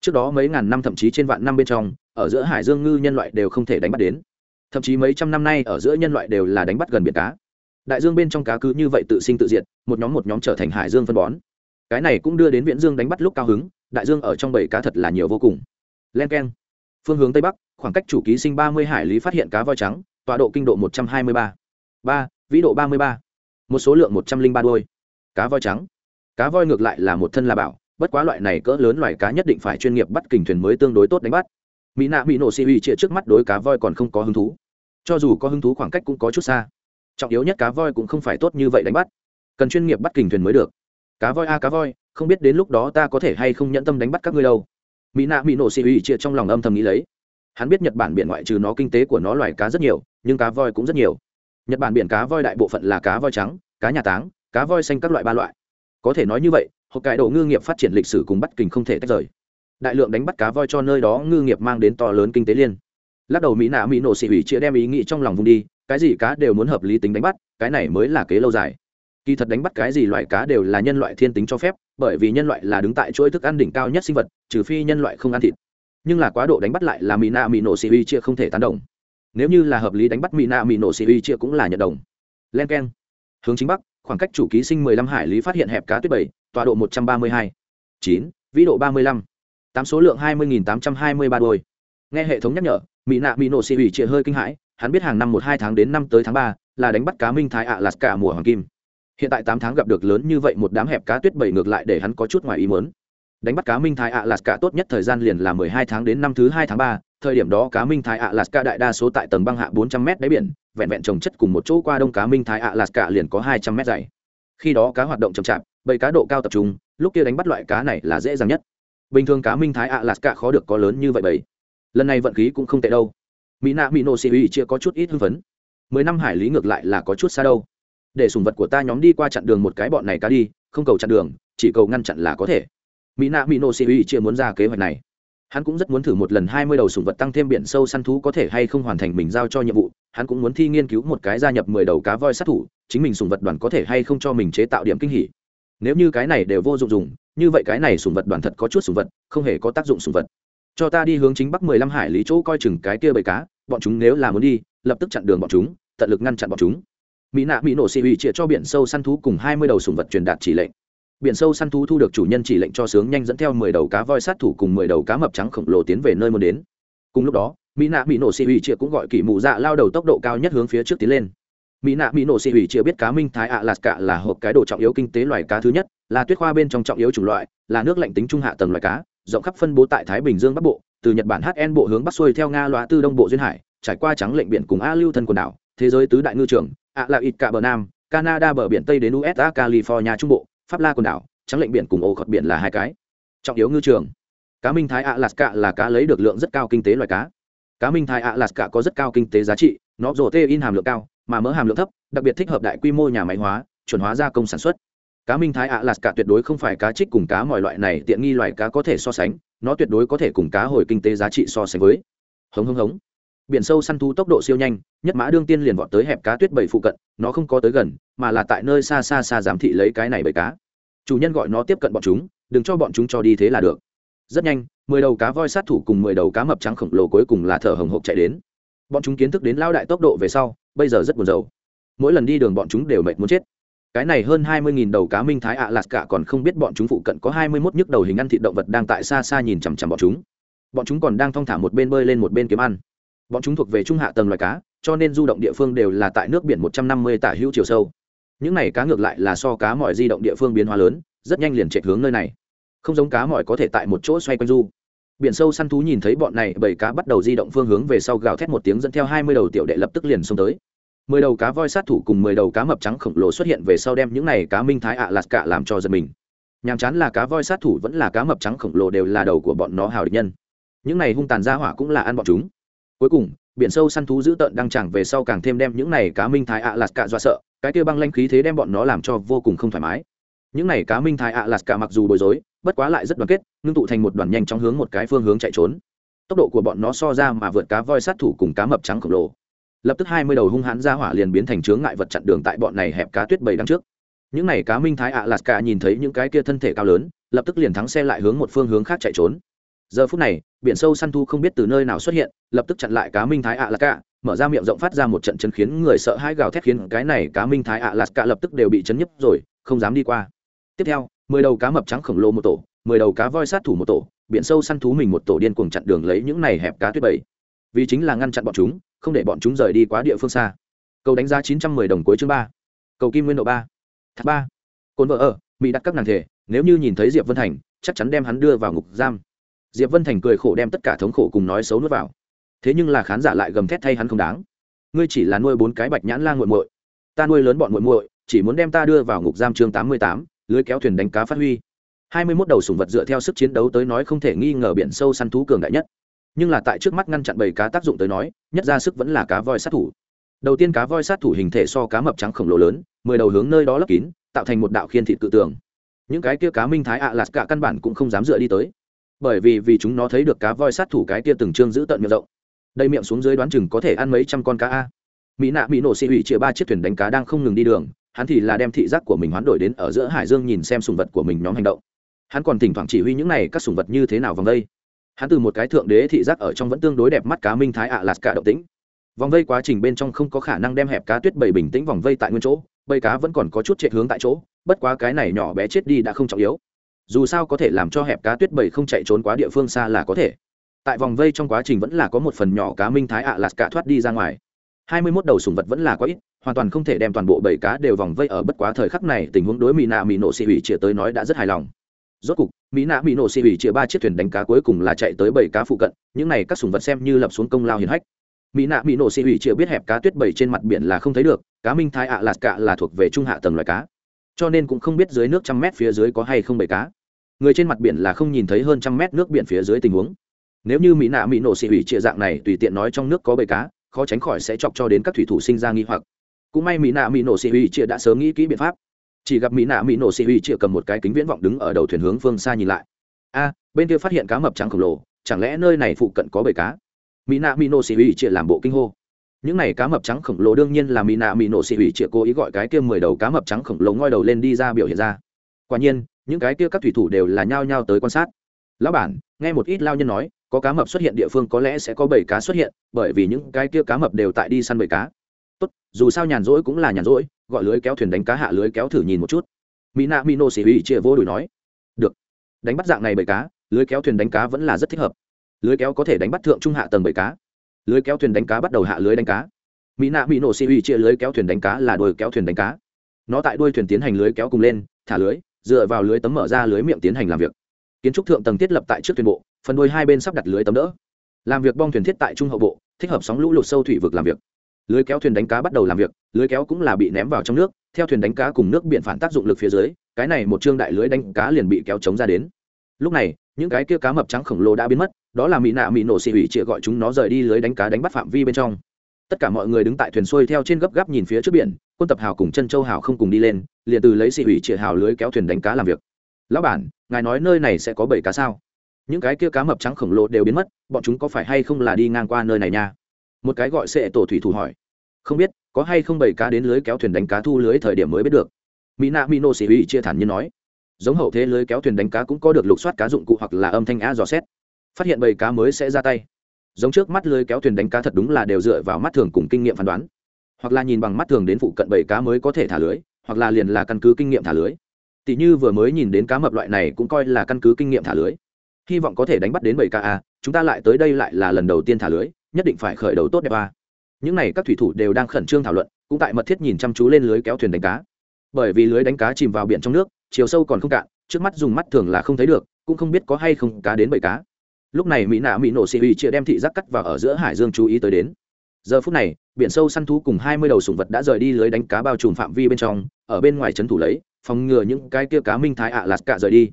A: Trước đó mấy ngàn năm thậm chí trên vạn năm bên trong, ở giữa hải dương ngư nhân loại đều không thể đánh bắt đến. Thậm chí mấy trăm năm nay ở giữa nhân loại đều là đánh bắt gần biển cá. Đại dương bên trong cá cứ như vậy tự sinh tự diệt, một nhóm một nhóm trở thành hải dương phân bón. Cái này cũng đưa đến viễn dương đánh bắt lúc cao hứng đại dương ở trong bầy cá thật là nhiều vô cùng. Len k e n phương hướng tây bắc, khoảng cách chủ ký sinh ba mươi hải lý phát hiện cá voi trắng, tọa độ kinh độ một trăm hai mươi ba. Ba, vĩ độ ba mươi ba. Một số lượng một trăm linh ba đôi cá voi trắng. Cá voi ngược lại là một thân là bảo, bất quá loại này cỡ lớn loài cá nhất định phải chuyên nghiệp bắt kình thuyền mới tương đối tốt đánh bắt. Mỹ nạ mỹ nổ xì uy chĩa trước mắt đối cá voi còn không có hứng thú. Cho dù có hứng thú khoảng cách cũng có chút xa. Trọng yếu nhất cá voi cũng không phải tốt như vậy đánh bắt. Cần chuyên nghiệp bắt kình thuyền mới được cá voi a à, cá voi, không biết đến lúc đó ta có thể hay không nhẫn tâm đánh bắt các ngươi đâu. Mỹ nạ, mỹ nổ xì ủy chĩa trong lòng âm thầm nghĩ lấy. Hắn biết nhật bản biển ngoại trừ nó kinh tế của nó loài cá rất nhiều, nhưng cá voi cũng rất nhiều. Nhật bản biển cá voi đại bộ phận là cá voi trắng, cá nhà táng, cá voi xanh các loại ba loại. Có thể nói như vậy, hộp cải độ ngư nghiệp phát triển lịch sử cùng bắt kình không thể tách rời. Đại lượng đánh bắt cá voi cho nơi đó ngư nghiệp mang đến to lớn kinh tế liên. Lắc đầu mỹ nạ, mỹ nổ xị hủy chia đem ý nghĩ trong lòng vùng đi, cái gì cá đều muốn hợp lý tính đánh bắt, cái này mới là kế lâu dài kỳ thật đánh bắt cái gì loại cá đều là nhân loại thiên tính cho phép bởi vì nhân loại là đứng tại chuỗi thức ăn đỉnh cao nhất sinh vật trừ phi nhân loại không ăn thịt. Nhưng là quá độ đánh bắt lại là mỹ nạ mỹ nổ xì uy chia không thể tán đồng. Nếu như là hợp lý đánh bắt mỹ nạ mỹ nổ xì uy chia cũng là nhận đồng. Len k e n hướng chính bắc khoảng cách chủ ký sinh 15 hải lý phát hiện hẹp cá tuyết bảy tọa độ 132. 9, vĩ độ 35. tám số lượng 20.823 đôi. Nghe hệ thống nhắc nhở mỹ nạ mỹ nổ xì uy chia hơi kinh hãi hắn biết hàng năm một hai tháng đến năm tới tháng ba là đánh bắt cá minh thái ạ lạt cả mùa hoàng kim hiện tại tám tháng gặp được lớn như vậy một đám hẹp cá tuyết bảy ngược lại để hắn có chút ngoài ý muốn. Đánh bắt cá minh thái ạ lạt cả tốt nhất thời gian liền là mười hai tháng đến năm thứ hai tháng ba, thời điểm đó cá minh thái ạ lạt cả đại đa số tại tầng băng hạ bốn trăm m đáy biển, vẹn vẹn trồng chất cùng một chỗ qua đông cá minh thái ạ lạt cả liền có hai trăm m dày. Khi đó cá hoạt động chậm chạp, bầy cá độ cao tập trung, lúc kia đánh bắt loại cá này là dễ dàng nhất. Bình thường cá minh thái ạ lạt cả khó được có lớn như vậy bầy. Lần này vận khí cũng không tệ đâu. Mỹ nạ mỹ nổ sĩ uy chia có chút ít hưng phấn. Mười năm hải lý ngược lại là có chút xa đâu để sùng vật của ta nhóm đi qua chặn đường một cái bọn này cá đi, không cầu chặn đường, chỉ cầu ngăn chặn là có thể. Mỹ nạ mỹ nô sĩ uy chưa muốn ra kế hoạch này. Hắn cũng rất muốn thử một lần hai mươi đầu sùng vật tăng thêm biển sâu săn thú có thể hay không hoàn thành mình giao cho nhiệm vụ. Hắn cũng muốn thi nghiên cứu một cái gia nhập mười đầu cá voi sát thủ, chính mình sùng vật đoàn có thể hay không cho mình chế tạo điểm kinh hỉ. Nếu như cái này đều vô dụng dùng, như vậy cái này sùng vật đoàn thật có chút sùng vật, không hề có tác dụng sùng vật. Cho ta đi hướng chính bắc mười lăm hải lý chỗ coi chừng cái kia bầy cá, bọn chúng nếu là muốn đi, lập tức chặn đường bọn chúng, tận lực ngăn chặn bọn chúng mỹ nạ mỹ nổ xì ủy chĩa cho biển sâu săn thú cùng hai mươi đầu sùng vật truyền đạt chỉ lệnh. Biển sâu săn thú thu được chủ nhân chỉ lệnh cho sướng nhanh dẫn theo mười đầu cá voi sát thủ cùng mười đầu cá mập trắng khổng lồ tiến về nơi muốn đến. Cùng lúc đó, mỹ nạ mỹ nổ xì ủy chia cũng gọi kỷ mù dạ lao đầu tốc độ cao nhất hướng phía trước tiến lên. Mỹ nạ mỹ nổ xì ủy chia biết cá minh thái ạ lạt cả là hộp cái đồ trọng yếu kinh tế loài cá thứ nhất, là tuyết khoa bên trong trọng yếu chủng loại, là nước lạnh tính trung hạ tầng loài cá, rộng khắp phân bố tại thái bình dương bắc bộ, từ nhật bản hn bộ hướng bắc xuôi theo nga loa tư đông bộ duyên hải, trải qua trắng lệnh biển cùng a lưu thân quần đảo, thế giới tứ đại ngư trường ạ là ít cả bờ nam, canada bờ biển tây đến usa california trung bộ, pháp la quần đảo, trắng lệnh biển cùng ổ khọt biển là hai cái. Trọng yếu ngư trường. Cá minh thái alaska là cá lấy được lượng rất cao kinh tế loài cá. Cá minh thái alaska có rất cao kinh tế giá trị, nó rổ tê in hàm lượng cao, mà mỡ hàm lượng thấp, đặc biệt thích hợp đại quy mô nhà máy hóa, chuẩn hóa gia công sản xuất. Cá minh thái alaska tuyệt đối không phải cá trích cùng cá mọi loại này tiện nghi loài cá có thể so sánh, nó tuyệt đối có thể cùng cá hồi kinh tế giá trị so sánh với. Hống hống hống biển sâu săn thú tốc độ siêu nhanh, nhất mã đương tiên liền vọt tới hẹp cá tuyết bảy phụ cận, nó không có tới gần, mà là tại nơi xa xa xa giám thị lấy cái này bầy cá. Chủ nhân gọi nó tiếp cận bọn chúng, đừng cho bọn chúng cho đi thế là được. Rất nhanh, mười đầu cá voi sát thủ cùng mười đầu cá mập trắng khổng lồ cuối cùng là thở hồng hộc chạy đến. Bọn chúng kiến thức đến lao đại tốc độ về sau, bây giờ rất buồn rầu. Mỗi lần đi đường bọn chúng đều mệt muốn chết. Cái này hơn hai mươi nghìn đầu cá minh thái ạ lạt cả còn không biết bọn chúng phụ cận có hai mươi mốt nhức đầu hình ăn thịt động vật đang tại xa xa nhìn chằm chằm bọn chúng. Bọn chúng còn đang thong thả một bên bơi lên một bên kiếm ăn bọn chúng thuộc về trung hạ tầng loài cá, cho nên du động địa phương đều là tại nước biển một trăm năm mươi tả hữu chiều sâu. Những này cá ngược lại là so cá mọi di động địa phương biến hóa lớn, rất nhanh liền chạy hướng nơi này. Không giống cá mọi có thể tại một chỗ xoay quanh du. Biển sâu săn thú nhìn thấy bọn này bảy cá bắt đầu di động phương hướng về sau gào thét một tiếng dẫn theo hai mươi đầu tiểu đệ lập tức liền xông tới. Mười đầu cá voi sát thủ cùng mười đầu cá mập trắng khổng lồ xuất hiện về sau đem những này cá minh thái ạ lạt cả làm cho giật mình. Nhàm chán là cá voi sát thủ vẫn là cá mập trắng khổng lồ đều là đầu của bọn nó hào địch nhân. Những này hung tàn ra hỏa cũng là ăn bọn chúng cuối cùng, biển sâu săn thú dữ tợn đang chẳng về sau càng thêm đem những này cá minh thái ạ lạt cả dọa sợ, cái kia băng lanh khí thế đem bọn nó làm cho vô cùng không thoải mái. Những này cá minh thái ạ lạt cả mặc dù bối rối, bất quá lại rất đoàn kết, ngưng tụ thành một đoàn nhanh chóng hướng một cái phương hướng chạy trốn. Tốc độ của bọn nó so ra mà vượt cá voi sát thủ cùng cá mập trắng khổng lồ. Lập tức hai mươi đầu hung hãn ra hỏa liền biến thành chướng ngại vật chặn đường tại bọn này hẹp cá tuyết bầy đằng trước. Những này cá minh thái ạ lạt cả nhìn thấy những cái kia thân thể cao lớn, lập tức liền thắng xe lại hướng một phương hướng khác chạy trốn giờ phút này, biển sâu săn thu không biết từ nơi nào xuất hiện, lập tức chặn lại cá minh thái ạ lạt cả mở ra miệng rộng phát ra một trận chấn khiến người sợ hãi gào thét khiến cái này cá minh thái ạ lạt cả lập tức đều bị chấn nhấp rồi, không dám đi qua. Tiếp theo, mười đầu cá mập trắng khổng lồ một tổ, mười đầu cá voi sát thủ một tổ, biển sâu săn thú mình một tổ điên cuồng chặn đường lấy những này hẹp cá tuyết bầy. Vì chính là ngăn chặn bọn chúng, không để bọn chúng rời đi quá địa phương xa. Cầu đánh giá chín trăm mười đồng cuối chương ba. Cầu kim nguyên độ ba. Thác ba. Cồn vợ ở, mỹ đặt các nàng thể, nếu như nhìn thấy diệp vân thành, chắc chắn đem hắn đưa vào ngục giam diệp vân thành cười khổ đem tất cả thống khổ cùng nói xấu nuốt vào. Thế nhưng là khán giả lại gầm thét thay hắn không đáng. Ngươi chỉ là nuôi bốn cái bạch nhãn la nguội muội. Ta nuôi lớn bọn muội muội, chỉ muốn đem ta đưa vào ngục giam chương tám mươi tám, lưới kéo thuyền đánh cá phát huy. Hai mươi mốt đầu sùng vật dựa theo sức chiến đấu tới nói không thể nghi ngờ biển sâu săn thú cường đại nhất. Nhưng là tại trước mắt ngăn chặn bầy cá tác dụng tới nói, nhất ra sức vẫn là cá voi sát thủ. Đầu tiên cá voi sát thủ hình thể so cá mập trắng khổng lồ lớn, mười đầu hướng nơi đó lấp kín, tạo thành một đạo khiên thịt cự tường. Những cái kia cá minh thái ạ lạt cả căn bản cũng không dám dựa đi tới bởi vì vì chúng nó thấy được cá voi sát thủ cái kia từng trương giữ tận miệng rộng. Đây miệng xuống dưới đoán chừng có thể ăn mấy trăm con cá a. Mỹ nạ mỹ nổ xị hủy chia ba chiếc thuyền đánh cá đang không ngừng đi đường, hắn thì là đem thị giác của mình hoán đổi đến ở giữa hải dương nhìn xem sùng vật của mình nhóm hành động. Hắn còn thỉnh thoảng chỉ huy những này các sùng vật như thế nào vòng đây hắn từ một cái thượng đế thị giác ở trong vẫn tương đối đẹp mắt cá minh thái ạ lạt cả động tĩnh. Vòng vây quá trình bên trong không có khả năng đem hẹp cá tuyết bầy bình tĩnh vòng vây tại nguyên chỗ, bầy cá vẫn còn có chút chạy hướng tại chỗ, bất quá cái này nhỏ bé chết đi đã không trọng yếu dù sao có thể làm cho hẹp cá tuyết bầy không chạy trốn quá địa phương xa là có thể. Tại vòng vây trong quá trình vẫn là có một phần nhỏ cá minh thái ạ lạt cả thoát đi ra ngoài. Hai mươi mốt đầu sùng vật vẫn là quá ít, hoàn toàn không thể đem toàn bộ bầy cá đều vòng vây ở bất quá thời khắc này, tình huống đối mỹ nạ mỹ nổ xị hủy chĩa tới nói đã rất hài lòng. Rốt cục mỹ nạ mỹ nổ xị hủy chĩa ba chiếc thuyền đánh cá cuối cùng là chạy tới bầy cá phụ cận, những này các sùng vật xem như lập xuống công lao hiền hách. Mỹ nạ mỹ nổ xị hủy chĩa biết hẹp cá tuyết bầy trên mặt biển là không thấy được, cá minh thái ạ lạt cả là thuộc về trung hạ tầng loài cá cho nên cũng không biết dưới nước trăm mét phía dưới có hay không bầy cá. Người trên mặt biển là không nhìn thấy hơn trăm mét nước biển phía dưới tình huống. Nếu như mỹ nạ mỹ nổ xị hủy trịa dạng này tùy tiện nói trong nước có bầy cá, khó tránh khỏi sẽ chọc cho đến các thủy thủ sinh ra nghi hoặc. Cũng may mỹ nạ mỹ nổ xị hủy chia đã sớm nghĩ kỹ biện pháp. Chỉ gặp mỹ nạ mỹ nổ xị hủy chia cầm một cái kính viễn vọng đứng ở đầu thuyền hướng phương xa nhìn lại. A, bên kia phát hiện cá mập trắng khổng lồ, chẳng lẽ nơi này phụ cận có bầy cá? Mỹ nạ mỹ nổ xị hủy chia làm bộ kinh hô những này cá mập trắng khổng lồ đương nhiên là mỹ nạ mỹ nổ xị hủy chia cố ý gọi cái kia mười đầu cá mập trắng khổng lồ ngoi đầu lên đi ra biểu hiện ra. Quả nhiên, những cái kia các thủy thủ đều là nhao nhao tới quan sát. Lão bản, nghe một ít lao nhân nói, có cá mập xuất hiện địa phương có lẽ sẽ có bảy cá xuất hiện, bởi vì những cái kia cá mập đều tại đi săn bầy cá. Tốt, dù sao nhàn rỗi cũng là nhàn rỗi, gọi lưới kéo thuyền đánh cá hạ lưới kéo thử nhìn một chút. Mỹ nạ mỹ nổ xì hủy chia vô đùi nói, được, đánh bắt dạng này bầy cá, lưới kéo thuyền đánh cá vẫn là rất thích hợp. Lưới kéo có thể đánh bắt thượng trung hạ tầng bầy cá lưới kéo thuyền đánh cá bắt đầu hạ lưới đánh cá. Mỹ nạ mỹ nổ xì hủy chia lưới kéo thuyền đánh cá là đuôi kéo thuyền đánh cá. Nó tại đuôi thuyền tiến hành lưới kéo cùng lên, thả lưới, dựa vào lưới tấm mở ra lưới miệng tiến hành làm việc. Kiến trúc thượng tầng thiết lập tại trước thuyền bộ, phần đuôi hai bên sắp đặt lưới tấm đỡ. Làm việc bong thuyền thiết tại trung hậu bộ, thích hợp sóng lũ lụt sâu thủy vực làm việc. Lưới kéo thuyền đánh cá bắt đầu làm việc, lưới kéo cũng là bị ném vào trong nước, theo thuyền đánh cá cùng nước biển phản tác dụng lực phía dưới, cái này một chương đại lưới đánh cá liền bị kéo chống ra đến. Lúc này, những cái kia cá mập trắng khổng lồ đã biến mất đó là mỹ nạ mỹ nổ xị hủy chịa gọi chúng nó rời đi lưới đánh cá đánh bắt phạm vi bên trong. Tất cả mọi người đứng tại thuyền xuôi theo trên gấp gáp nhìn phía trước biển, quân tập hào cùng chân châu hào không cùng đi lên, liền từ lấy xị hủy chịa hào lưới kéo thuyền đánh cá làm việc. Lão bản, ngài nói nơi này sẽ có bảy cá sao? Những cái kia cá mập trắng khổng lồ đều biến mất, bọn chúng có phải hay không là đi ngang qua nơi này nha? Một cái gọi sệ tổ thủy thủ hỏi. Không biết, có hay không bảy cá đến lưới kéo thuyền đánh cá thu lưới thời điểm mới biết được? Mỹ nạ mỹ nổ xỉ ủy chia thản như nói. Giống hậu thế lưới kéo thuyền đánh cá cũng có được lục soát cá dụng cụ hoặc là âm thanh a dò xét phát hiện bầy cá mới sẽ ra tay. Giống trước mắt lưới kéo thuyền đánh cá thật đúng là đều dựa vào mắt thường cùng kinh nghiệm phán đoán. Hoặc là nhìn bằng mắt thường đến phụ cận bầy cá mới có thể thả lưới, hoặc là liền là căn cứ kinh nghiệm thả lưới. Tỷ như vừa mới nhìn đến cá mập loại này cũng coi là căn cứ kinh nghiệm thả lưới. Hy vọng có thể đánh bắt đến bầy cá a, chúng ta lại tới đây lại là lần đầu tiên thả lưới, nhất định phải khởi đầu tốt đẹp a. Những n à y các thủy thủ đều đang khẩn trương thảo luận, cũng tại mật thiết nhìn chăm chú lên lưới kéo thuyền đánh cá. Bởi vì lưới đánh cá chìm vào biển trong nước, chiều sâu còn không cạn, trước mắt dùng mắt thường là không thấy được, cũng không biết có hay không cá đến bầy cá lúc này mỹ nạ mỹ nổ xị uy chia đem thị giác cắt vào ở giữa hải dương chú ý tới đến. Giờ phút này, biển sâu săn thú cùng hai mươi đầu sủng vật đã rời đi lưới đánh cá bao trùm phạm vi bên trong, ở bên ngoài trấn thủ lấy, phòng ngừa những cái kia cá minh thái ạ lạt cả rời đi.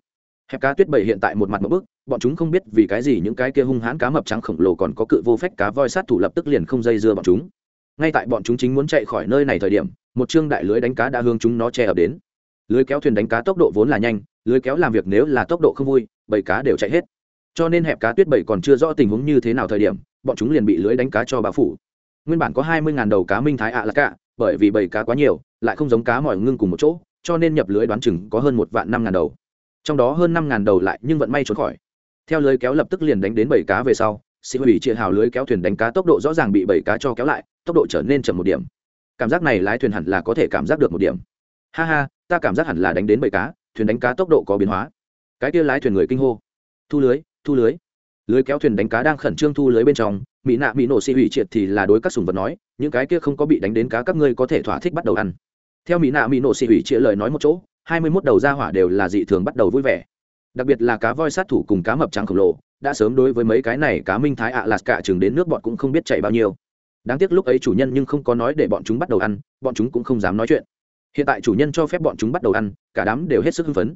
A: Hẹp cá tuyết bảy hiện tại một mặt một bức, bọn chúng không biết vì cái gì những cái kia hung hãn cá mập trắng khổng lồ còn có cự vô phách cá voi sát thủ lập tức liền không dây dưa bọn chúng. Ngay tại bọn chúng chính muốn chạy khỏi nơi này thời điểm, một chương đại lưới đánh cá đã hướng chúng nó che ập đến. Lưới kéo thuyền đánh cá tốc độ vốn là nhanh, lưới kéo làm việc nếu là tốc độ không vui, bảy cá đều chạy hết cho nên hẹp cá tuyết bảy còn chưa rõ tình huống như thế nào thời điểm, bọn chúng liền bị lưới đánh cá cho bão phủ. Nguyên bản có hai mươi đầu cá minh thái ạ là cả, bởi vì bảy cá quá nhiều, lại không giống cá mỏi ngưng cùng một chỗ, cho nên nhập lưới đoán chừng có hơn một vạn năm ngàn đầu. Trong đó hơn năm ngàn đầu lại nhưng vận may trốn khỏi. Theo lưới kéo lập tức liền đánh đến bảy cá về sau, sĩ hủy chia hào lưới kéo thuyền đánh cá tốc độ rõ ràng bị bảy cá cho kéo lại, tốc độ trở nên chậm một điểm. Cảm giác này lái thuyền hẳn là có thể cảm giác được một điểm. Ha ha, ta cảm giác hẳn là đánh đến bảy cá, thuyền đánh cá tốc độ có biến hóa. Cái kia lái thuyền người kinh hô. Thu lưới thu lưới. Lưới kéo thuyền đánh cá đang khẩn trương thu lưới bên trong, mỹ nạ mỹ nổ xị hủy triệt thì là đối các sùng vật nói, những cái kia không có bị đánh đến cá các ngươi có thể thỏa thích bắt đầu ăn. Theo mỹ nạ mỹ nổ xị hủy triệt lời nói một chỗ, hai mươi mốt đầu ra hỏa đều là dị thường bắt đầu vui vẻ. Đặc biệt là cá voi sát thủ cùng cá mập trắng khổng lồ, đã sớm đối với mấy cái này cá minh thái ạ à lạt cả chừng đến nước bọn cũng không biết chạy bao nhiêu. Đáng tiếc lúc ấy chủ nhân nhưng không có nói để bọn chúng bắt đầu ăn, bọn chúng cũng không dám nói chuyện. Hiện tại chủ nhân cho phép bọn chúng bắt đầu ăn, cả đám đều hết sức hưng phấn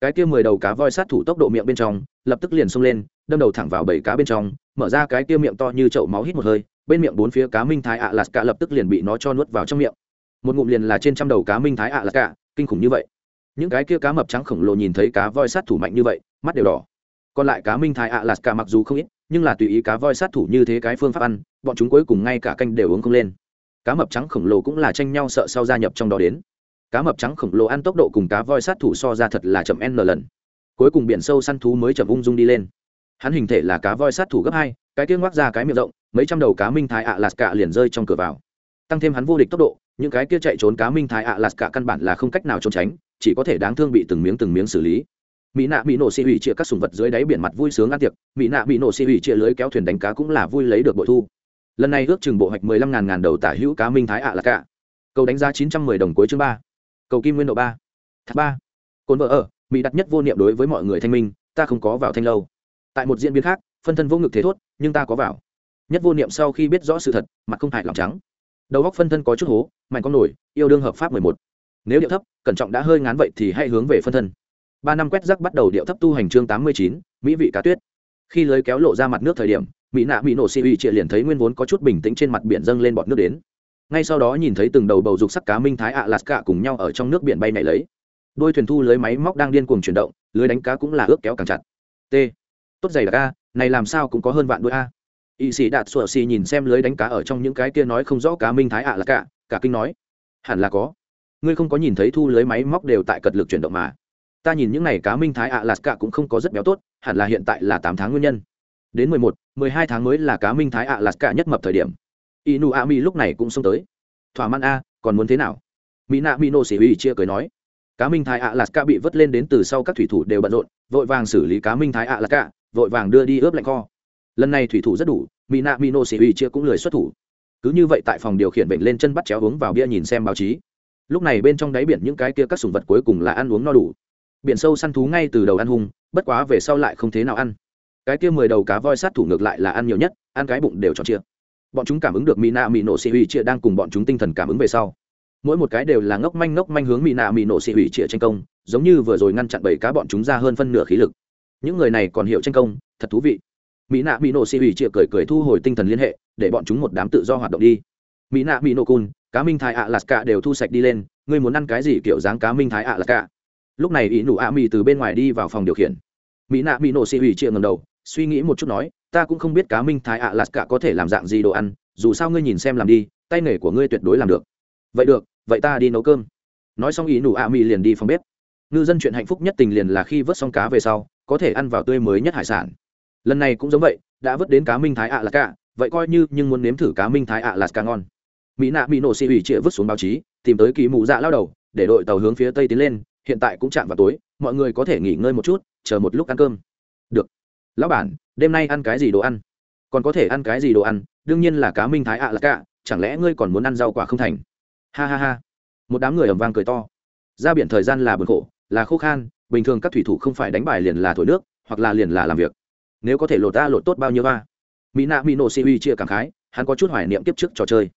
A: cái kia mười đầu cá voi sát thủ tốc độ miệng bên trong, lập tức liền xông lên, đâm đầu thẳng vào bảy cá bên trong, mở ra cái kia miệng to như chậu máu hít một hơi, bên miệng bốn phía cá minh thái ạ à lạt cả lập tức liền bị nó cho nuốt vào trong miệng. Một ngụm liền là trên trăm đầu cá minh thái ạ à lạt cả kinh khủng như vậy. Những cái kia cá mập trắng khổng lồ nhìn thấy cá voi sát thủ mạnh như vậy, mắt đều đỏ. Còn lại cá minh thái ạ lạt cả mặc dù không ít, nhưng là tùy ý cá voi sát thủ như thế cái phương pháp ăn, bọn chúng cuối cùng ngay cả canh đều uống không lên. Cá mập trắng khổng lồ cũng là tranh nhau sợ sau gia nhập trong đó đến cá mập trắng khổng lồ ăn tốc độ cùng cá voi sát thủ so ra thật là chậm n lần. Cuối cùng biển sâu săn thú mới chậm ung dung đi lên. Hắn hình thể là cá voi sát thủ gấp hai, cái tiếng ngoác ra cái miệng rộng, mấy trăm đầu cá minh thái ạ lạt cả liền rơi trong cửa vào. Tăng thêm hắn vô địch tốc độ, những cái kia chạy trốn cá minh thái ạ lạt cả căn bản là không cách nào trốn tránh, chỉ có thể đáng thương bị từng miếng từng miếng xử lý. Mỹ nạ bị nổ xì hủy chia các sùng vật dưới đáy biển mặt vui sướng ăn tiệc, mỹ nạ bị nổ xì hủy chia lưới kéo thuyền đánh cá cũng là vui lấy được bội thu. Lần này ước chừng bộ hoạch mười lăm ngàn ngàn đầu tả hữu cá minh thái ạ là cả cầu đánh giá chín trăm mười đồng cuối chương ba cầu kim nguyên độ ba. Thác ba. Cồn vợ ở, mỹ đặt nhất vô niệm đối với mọi người thanh minh, ta không có vào thanh lâu. Tại một diễn biến khác, phân thân vô ngực thế thốt, nhưng ta có vào. Nhất vô niệm sau khi biết rõ sự thật, mặt không hại lòng trắng. Đầu góc phân thân có chút hố, mạnh con nổi, yêu đương hợp pháp mười một. Nếu điệu thấp, cẩn trọng đã hơi ngán vậy thì hãy hướng về phân thân. Ba năm quét rắc bắt đầu điệu thấp tu hành chương tám mươi chín, mỹ vị cá tuyết. Khi lưới kéo lộ ra mặt nước thời điểm, mỹ nạ mỹ nổ xì uy triệt liền thấy nguyên vốn có chút bình tĩnh trên mặt biển dâng lên bọt nước đến ngay sau đó nhìn thấy từng đầu bầu dục sắc cá minh thái ạ lạt cả cùng nhau ở trong nước biển bay này lấy. Đôi thuyền thu lưới máy móc đang điên cuồng chuyển động, lưới đánh cá cũng là ước kéo càng chặt. T. Tốt giày đặc a, này làm sao cũng có hơn vạn đôi a. Y sĩ đạt sủa xì nhìn xem lưới đánh cá ở trong những cái kia nói không rõ cá minh thái ạ lạt cả cả kinh nói. Hẳn là có. Ngươi không có nhìn thấy thu lưới máy móc đều tại cật lực chuyển động mà. Ta nhìn những n à y cá minh thái ạ lạt cả cũng không có rất béo tốt, hẳn là hiện tại là tám tháng nguyên nhân. Đến mười một, mười hai tháng mới là cá minh thái ạ lạt cả nhất mập thời điểm inu a mi lúc này cũng xông tới. Thỏa mãn a, còn muốn thế nào? Mỹ nạ mỹ nô xỉ uy chia cười nói. Cá minh thái ạ lạt cả bị vớt lên đến từ sau các thủy thủ đều bận rộn, vội vàng xử lý cá minh thái ạ lạt cả vội vàng đưa đi ướp lạnh kho. Lần này thủy thủ rất đủ, mỹ nạ mỹ nô xỉ uy chia cũng lười xuất thủ. Cứ như vậy tại phòng điều khiển bệnh lên chân bắt chéo uống vào bia nhìn xem báo chí. Lúc này bên trong đáy biển những cái kia các sùng vật cuối cùng là ăn uống no đủ. Biển sâu săn thú ngay từ đầu ăn hung, bất quá về sau lại không thế nào ăn. Cái kia mười đầu cá voi sát thủ ngược lại là ăn nhiều nhất, ăn cái bụng đều tròn chia bọn chúng cảm ứng được mỹ nạ mỹ nổ xị hủy chia đang cùng bọn chúng tinh thần cảm ứng về sau. Mỗi một cái đều là ngốc manh ngốc manh hướng mỹ nạ mỹ nổ xị hủy chia tranh công, giống như vừa rồi ngăn chặn bảy cá bọn chúng ra hơn phân nửa khí lực. Những người này còn hiểu tranh công, thật thú vị. Mỹ nạ mỹ nổ xị hủy chia cười cười thu hồi tinh thần liên hệ, để bọn chúng một đám tự do hoạt động đi. Mỹ nạ mỹ nổ cun cá minh thái ạ lạt cả đều thu sạch đi lên, ngươi muốn ăn cái gì kiểu dáng cá minh thái ạ lạt cả lúc này ý nụ ạ mỹ từ bên ngoài đi vào phòng điều khiển. Mỹ nạ mỹ nổ xị hủy chia ngầm đầu, suy nghĩ một chút nói ta cũng không biết cá minh thái ạ lạt cả có thể làm dạng gì đồ ăn, dù sao ngươi nhìn xem làm đi, tay nghề của ngươi tuyệt đối làm được. Vậy được, vậy ta đi nấu cơm. Nói xong ý nụ ạ mỹ liền đi phòng bếp. Ngư dân chuyện hạnh phúc nhất tình liền là khi vớt xong cá về sau, có thể ăn vào tươi mới nhất hải sản. Lần này cũng giống vậy, đã vớt đến cá minh thái ạ lạt cả, vậy coi như nhưng muốn nếm thử cá minh thái ạ lạt cả ngon. Mỹ nạ mỹ nổ xị ủy trịa vứt xuống báo chí, tìm tới kỳ mụ dạ lao đầu, để đội tàu hướng phía tây tiến lên, hiện tại cũng chạm vào tối, mọi người có thể nghỉ ngơi một chút, chờ một lúc ăn cơm. Được lão bản, đêm nay ăn cái gì đồ ăn? Còn có thể ăn cái gì đồ ăn? Đương nhiên là cá minh thái ạ là cả, chẳng lẽ ngươi còn muốn ăn rau quả không thành? Ha ha ha. Một đám người ầm vang cười to. Ra biển thời gian là bực khổ, là khô khan, bình thường các thủy thủ không phải đánh bài liền là thổi nước, hoặc là liền là làm việc. Nếu có thể lột ta lột tốt bao nhiêu va mỹ nạ mỹ nổ xì uy chia cảm khái, hắn có chút hoài niệm kiếp trước trò chơi.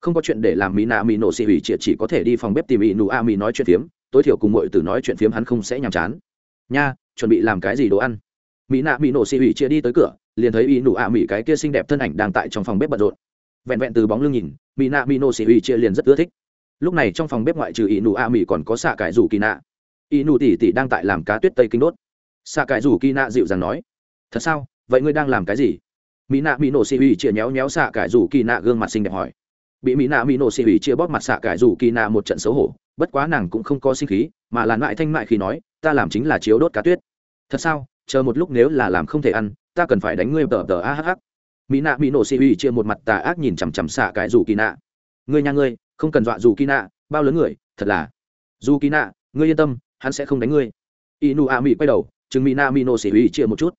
A: Không có chuyện để làm mỹ nạ mỹ nổ xì uy chia chỉ có thể đi phòng bếp tìm mỹ nụ a mỹ nói chuyện phiếm, tối thiểu cùng mọi từ nói chuyện phiếm hắn không sẽ nhàm chán. Nha, chuẩn bị làm cái gì đồ ăn? Mỹ nạ mỹ nổ xì ủy chia đi tới cửa, liền thấy ý nụ ạ mỹ cái kia xinh đẹp thân ảnh đang tại trong phòng bếp bận rộn. Vẹn vẹn từ bóng lưng nhìn, mỹ nạ mỹ nổ xì ủy chia liền rất ưa thích. Lúc này trong phòng bếp ngoại trừ ý nụ ạ mỹ còn có xạ cải rủ kỳ nạ. Ý nụ tỉ tỉ đang tại làm cá tuyết tây kinh đốt. Xạ cải rủ kỳ nạ dịu dàng nói, thật sao? Vậy ngươi đang làm cái gì? Mỹ nạ mỹ nổ xì ủy chia nhéo nhéo xạ cải rủ kỳ nạ gương mặt xinh đẹp hỏi. Bị mỹ nạ mỹ nổ xì ủy chia bóp mặt xạ cải rủ kỳ nạ một trận xấu hổ, bất quá nàng cũng không có sinh khí, mà là lại thanh mại khi nói, ta làm chính là chiếu đốt cá tuyết. Thật sao? Chờ một lúc nếu là làm không thể ăn, ta cần phải đánh ngươi tờ tờ a hh mỹ nạ, mỹ nổ xì uy chia một mặt tà ác nhìn chằm chằm xạ cái dù kỳ nạ. Ngươi nhà ngươi, không cần dọa dù kỳ nạ, bao lớn người, thật là. Dù kỳ nạ, ngươi yên tâm, hắn sẽ không đánh ngươi. Inu a mỹ quay đầu, chừng mỹ nạ, mỹ nổ xì uy chia một chút.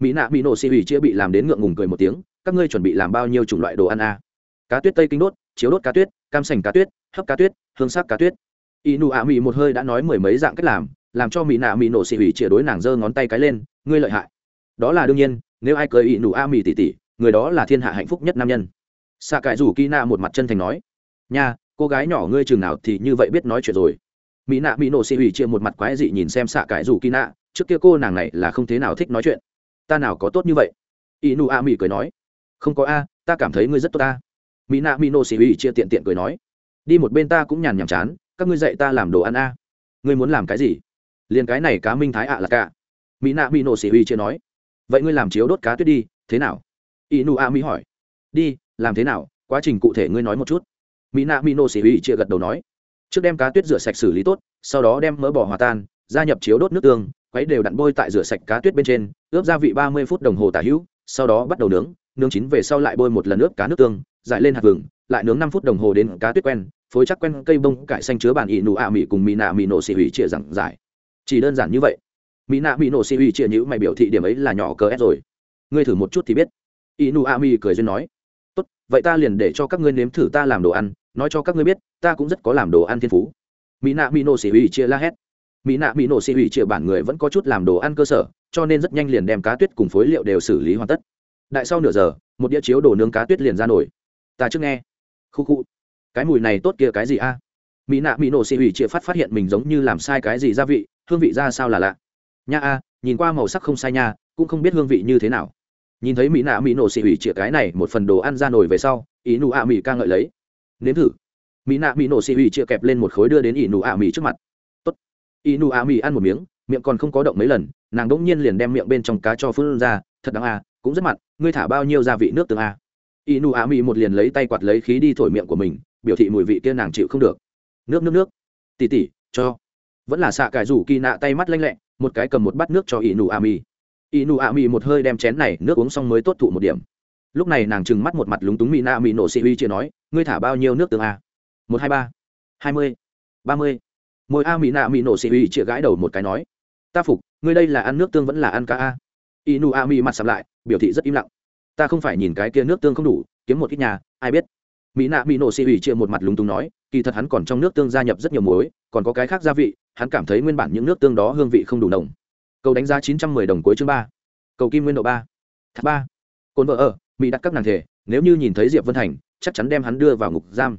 A: Mỹ nạ, mỹ nổ xì uy chia bị làm đến ngượng ngùng cười một tiếng, các ngươi chuẩn bị làm bao nhiêu chủng loại đồ ăn a? Cá tuyết tây kinh đốt, chiếu đốt cá tuyết, cam sành cá tuyết, hấp cá tuyết, hương sắc cá tuyết. Inu a mỹ một hơi đã nói mười mấy dạng cách làm làm cho mỹ nạ, mỹ nổ xì hủy chia đối nàng giơ ngón tay cái lên ngươi lợi hại. Đó là đương nhiên, nếu ai cười ỷ nụ a mì tỉ tỉ, người đó là thiên hạ hạnh phúc nhất nam nhân. Xạ cải rủ kỳ nạ một mặt chân thành nói, nha, cô gái nhỏ ngươi chừng nào thì như vậy biết nói chuyện rồi. Mỹ nạ mỹ nổ xị hủy chia một mặt quái dị nhìn xem xạ cải rủ kỳ nạ, trước kia cô nàng này là không thế nào thích nói chuyện. Ta nào có tốt như vậy? Ỷ nụ a mỹ cười nói, không có a, ta cảm thấy ngươi rất tốt ta mỹ nạ mỹ nổ xị hủy chia tiện tiện cười nói, đi một bên ta cũng nhàn nhàm chán, các ngươi dạy ta làm đồ ăn a. Ngươi muốn làm cái gì? Liền cái này cá minh thái ạ là cả mỹ nạ mỹ nổ xỉ huy chưa nói. Vậy ngươi làm chiếu đốt cá tuyết đi, thế nào? Y nu a mỹ hỏi. Đi, làm thế nào? Quá trình cụ thể ngươi nói một chút. Mỹ nạ mỹ nổ xỉ huy chia gật đầu nói. Trước đem cá tuyết rửa sạch xử lý tốt, sau đó đem mỡ bỏ hòa tan, gia nhập chiếu đốt nước tương, quấy đều đặn bôi tại rửa sạch cá tuyết bên trên, ướp gia vị ba mươi phút đồng hồ tả hữu, sau đó bắt đầu nướng nướng chín về sau lại bôi một lần ướp cá nước tương, dại lên hạt vừng, lại nướng năm phút đồng hồ đến cá tuyết quen, phối chắc quen cây bông cải xanh chứa bản ị nụ ạ mỹ cùng mỹ nạ mỹ nổ xỉ hủy chia rằng giải. Chỉ đơn giản như vậy mỹ nạ mỹ nổ xì uy chia nhữ mày biểu thị điểm ấy là nhỏ cờ ép rồi. Ngươi thử một chút thì biết. Inu a mi cười duyên nói. Tốt, vậy ta liền để cho các ngươi nếm thử ta làm đồ ăn. Nói cho các ngươi biết, ta cũng rất có làm đồ ăn thiên phú. Mỹ nạ mỹ nổ xì uy chia la hét. Mỹ nạ mỹ nổ xì uy chia bản người vẫn có chút làm đồ ăn cơ sở, cho nên rất nhanh liền đem cá tuyết cùng phối liệu đều xử lý hoàn tất. Đại sau nửa giờ, một đĩa chiếu đồ nướng cá tuyết liền ra nổi ta trước nghe. Khu khu. Cái mùi này tốt kia cái gì a? Mỹ nạ mỹ nổ xì uy chia phát phát hiện mình giống như làm sai cái gì gia vị, hương vị ra sao là lạ nha a, nhìn qua màu sắc không sai nha, cũng không biết hương vị như thế nào. Nhìn thấy mỹ nạ mỹ nổ xị hủy chĩa cái này một phần đồ ăn ra nổi về sau, ý nụ ạ mỹ ca ngợi lấy. Nếm thử. Mỹ nạ mỹ nổ xị hủy chĩa kẹp lên một khối đưa đến ý nụ ạ mỹ trước mặt. Tốt. Ý nụ ạ mỹ ăn một miếng, miệng còn không có động mấy lần, nàng đỗng nhiên liền đem miệng bên trong cá cho phun ra, thật đáng a, cũng rất mặn, ngươi thả bao nhiêu gia vị nước tương a? Ý nụ ạ mỹ một liền lấy tay quạt lấy khí đi thổi miệng của mình, biểu thị mùi vị kia nàng chịu không được. Nước nước nước. Tỉ tỉ, cho. Vẫn là xạ cải rủ kỳ nạ tay mắt lanh lẹ một cái cầm một bát nước cho ỷ nụ a mi ỷ nụ a mi một hơi đem chén này nước uống xong mới tốt thụ một điểm. Lúc này nàng trừng mắt một mặt lúng túng mỹ na mỹ nổ xì uy chưa nói, ngươi thả bao nhiêu nước tương a? Một, hai, ba. Hai mươi. Ba mươi. Mỗi a mỹ nạ mỹ nổ xì uy chĩa gãi đầu một cái nói, ta phục, ngươi đây là ăn nước tương vẫn là ăn ca a? Ỷ nụ a mi mặt sầm lại, biểu thị rất im lặng. Ta không phải nhìn cái kia nước tương không đủ, kiếm một ít nhà, ai biết? Mỹ nạ mỹ nổ xì uy chia một mặt lúng túng nói, kỳ thật hắn còn trong nước tương gia nhập rất nhiều muối, còn có cái khác gia vị hắn cảm thấy nguyên bản những nước tương đó hương vị không đủ nồng. Cầu đánh giá chín trăm mười đồng cuối chương ba. Cầu kim nguyên độ ba. Thác ba. Cồn vợ ở mỹ đặt các nàng thể nếu như nhìn thấy diệp vân thành chắc chắn đem hắn đưa vào ngục giam.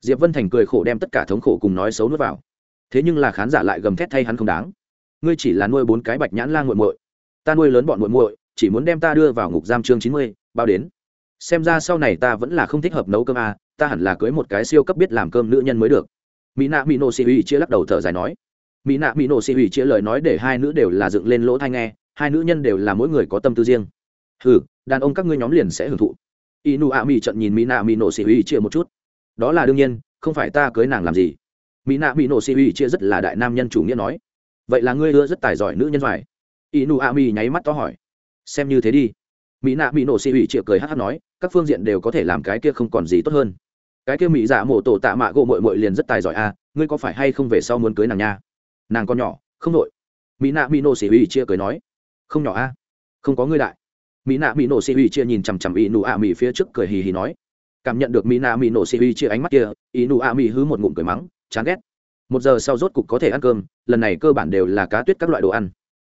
A: Diệp vân thành cười khổ đem tất cả thống khổ cùng nói xấu nuốt vào. Thế nhưng là khán giả lại gầm thét thay hắn không đáng. Ngươi chỉ là nuôi bốn cái bạch nhãn lan g u muội. Ta nuôi lớn bọn muội muội chỉ muốn đem ta đưa vào ngục giam chương chín mươi bao đến. Xem ra sau này ta vẫn là không thích hợp nấu cơm à, ta hẳn là cưới một cái siêu cấp biết làm cơm nữ nhân mới được. Mỹ nạ mỹ chia lắc đầu thở dài nói mỹ nạ mỹ nổ xì hủy chia lời nói để hai nữ đều là dựng lên lỗ thai nghe, hai nữ nhân đều là mỗi người có tâm tư riêng. Ừ đàn ông các ngươi nhóm liền sẽ hưởng thụ. Inu a mỹ trận nhìn mỹ nạ mỹ nổ xì hủy chia một chút. Đó là đương nhiên, không phải ta cưới nàng làm gì. Mỹ nạ mỹ nổ xì hủy chia rất là đại nam nhân chủ nghĩa nói. Vậy là ngươi ưa rất tài giỏi nữ nhân phải? Inu a mỹ nháy mắt to hỏi. Xem như thế đi. Mỹ nạ mỹ nổ xì hủy chia cười hát hát nói, các phương diện đều có thể làm cái kia không còn gì tốt hơn. Cái kia mỹ dạ mổ tổ tạ mạ gỗ mội mội liền rất tài giỏi à ngươi có phải hay không về sau muốn cưới nàng nha? Nàng con nhỏ, không đội mỹ nạ mỹ nổ xỉ ủy chia cười nói, không nhỏ a à? không có ngươi đại. Mỹ nạ mỹ nổ xỉ ủy chia nhìn chằm chằm ỷ nụ ạ mỹ phía trước cười hì hì nói, cảm nhận được mỹ nạ mỹ nổ xỉ ủy chia ánh mắt kia ỷ nụ ạ mỹ hứ một ngụm cười mắng, chán ghét. Một giờ sau rốt cục có thể ăn cơm, lần này cơ bản đều là cá tuyết các loại đồ ăn.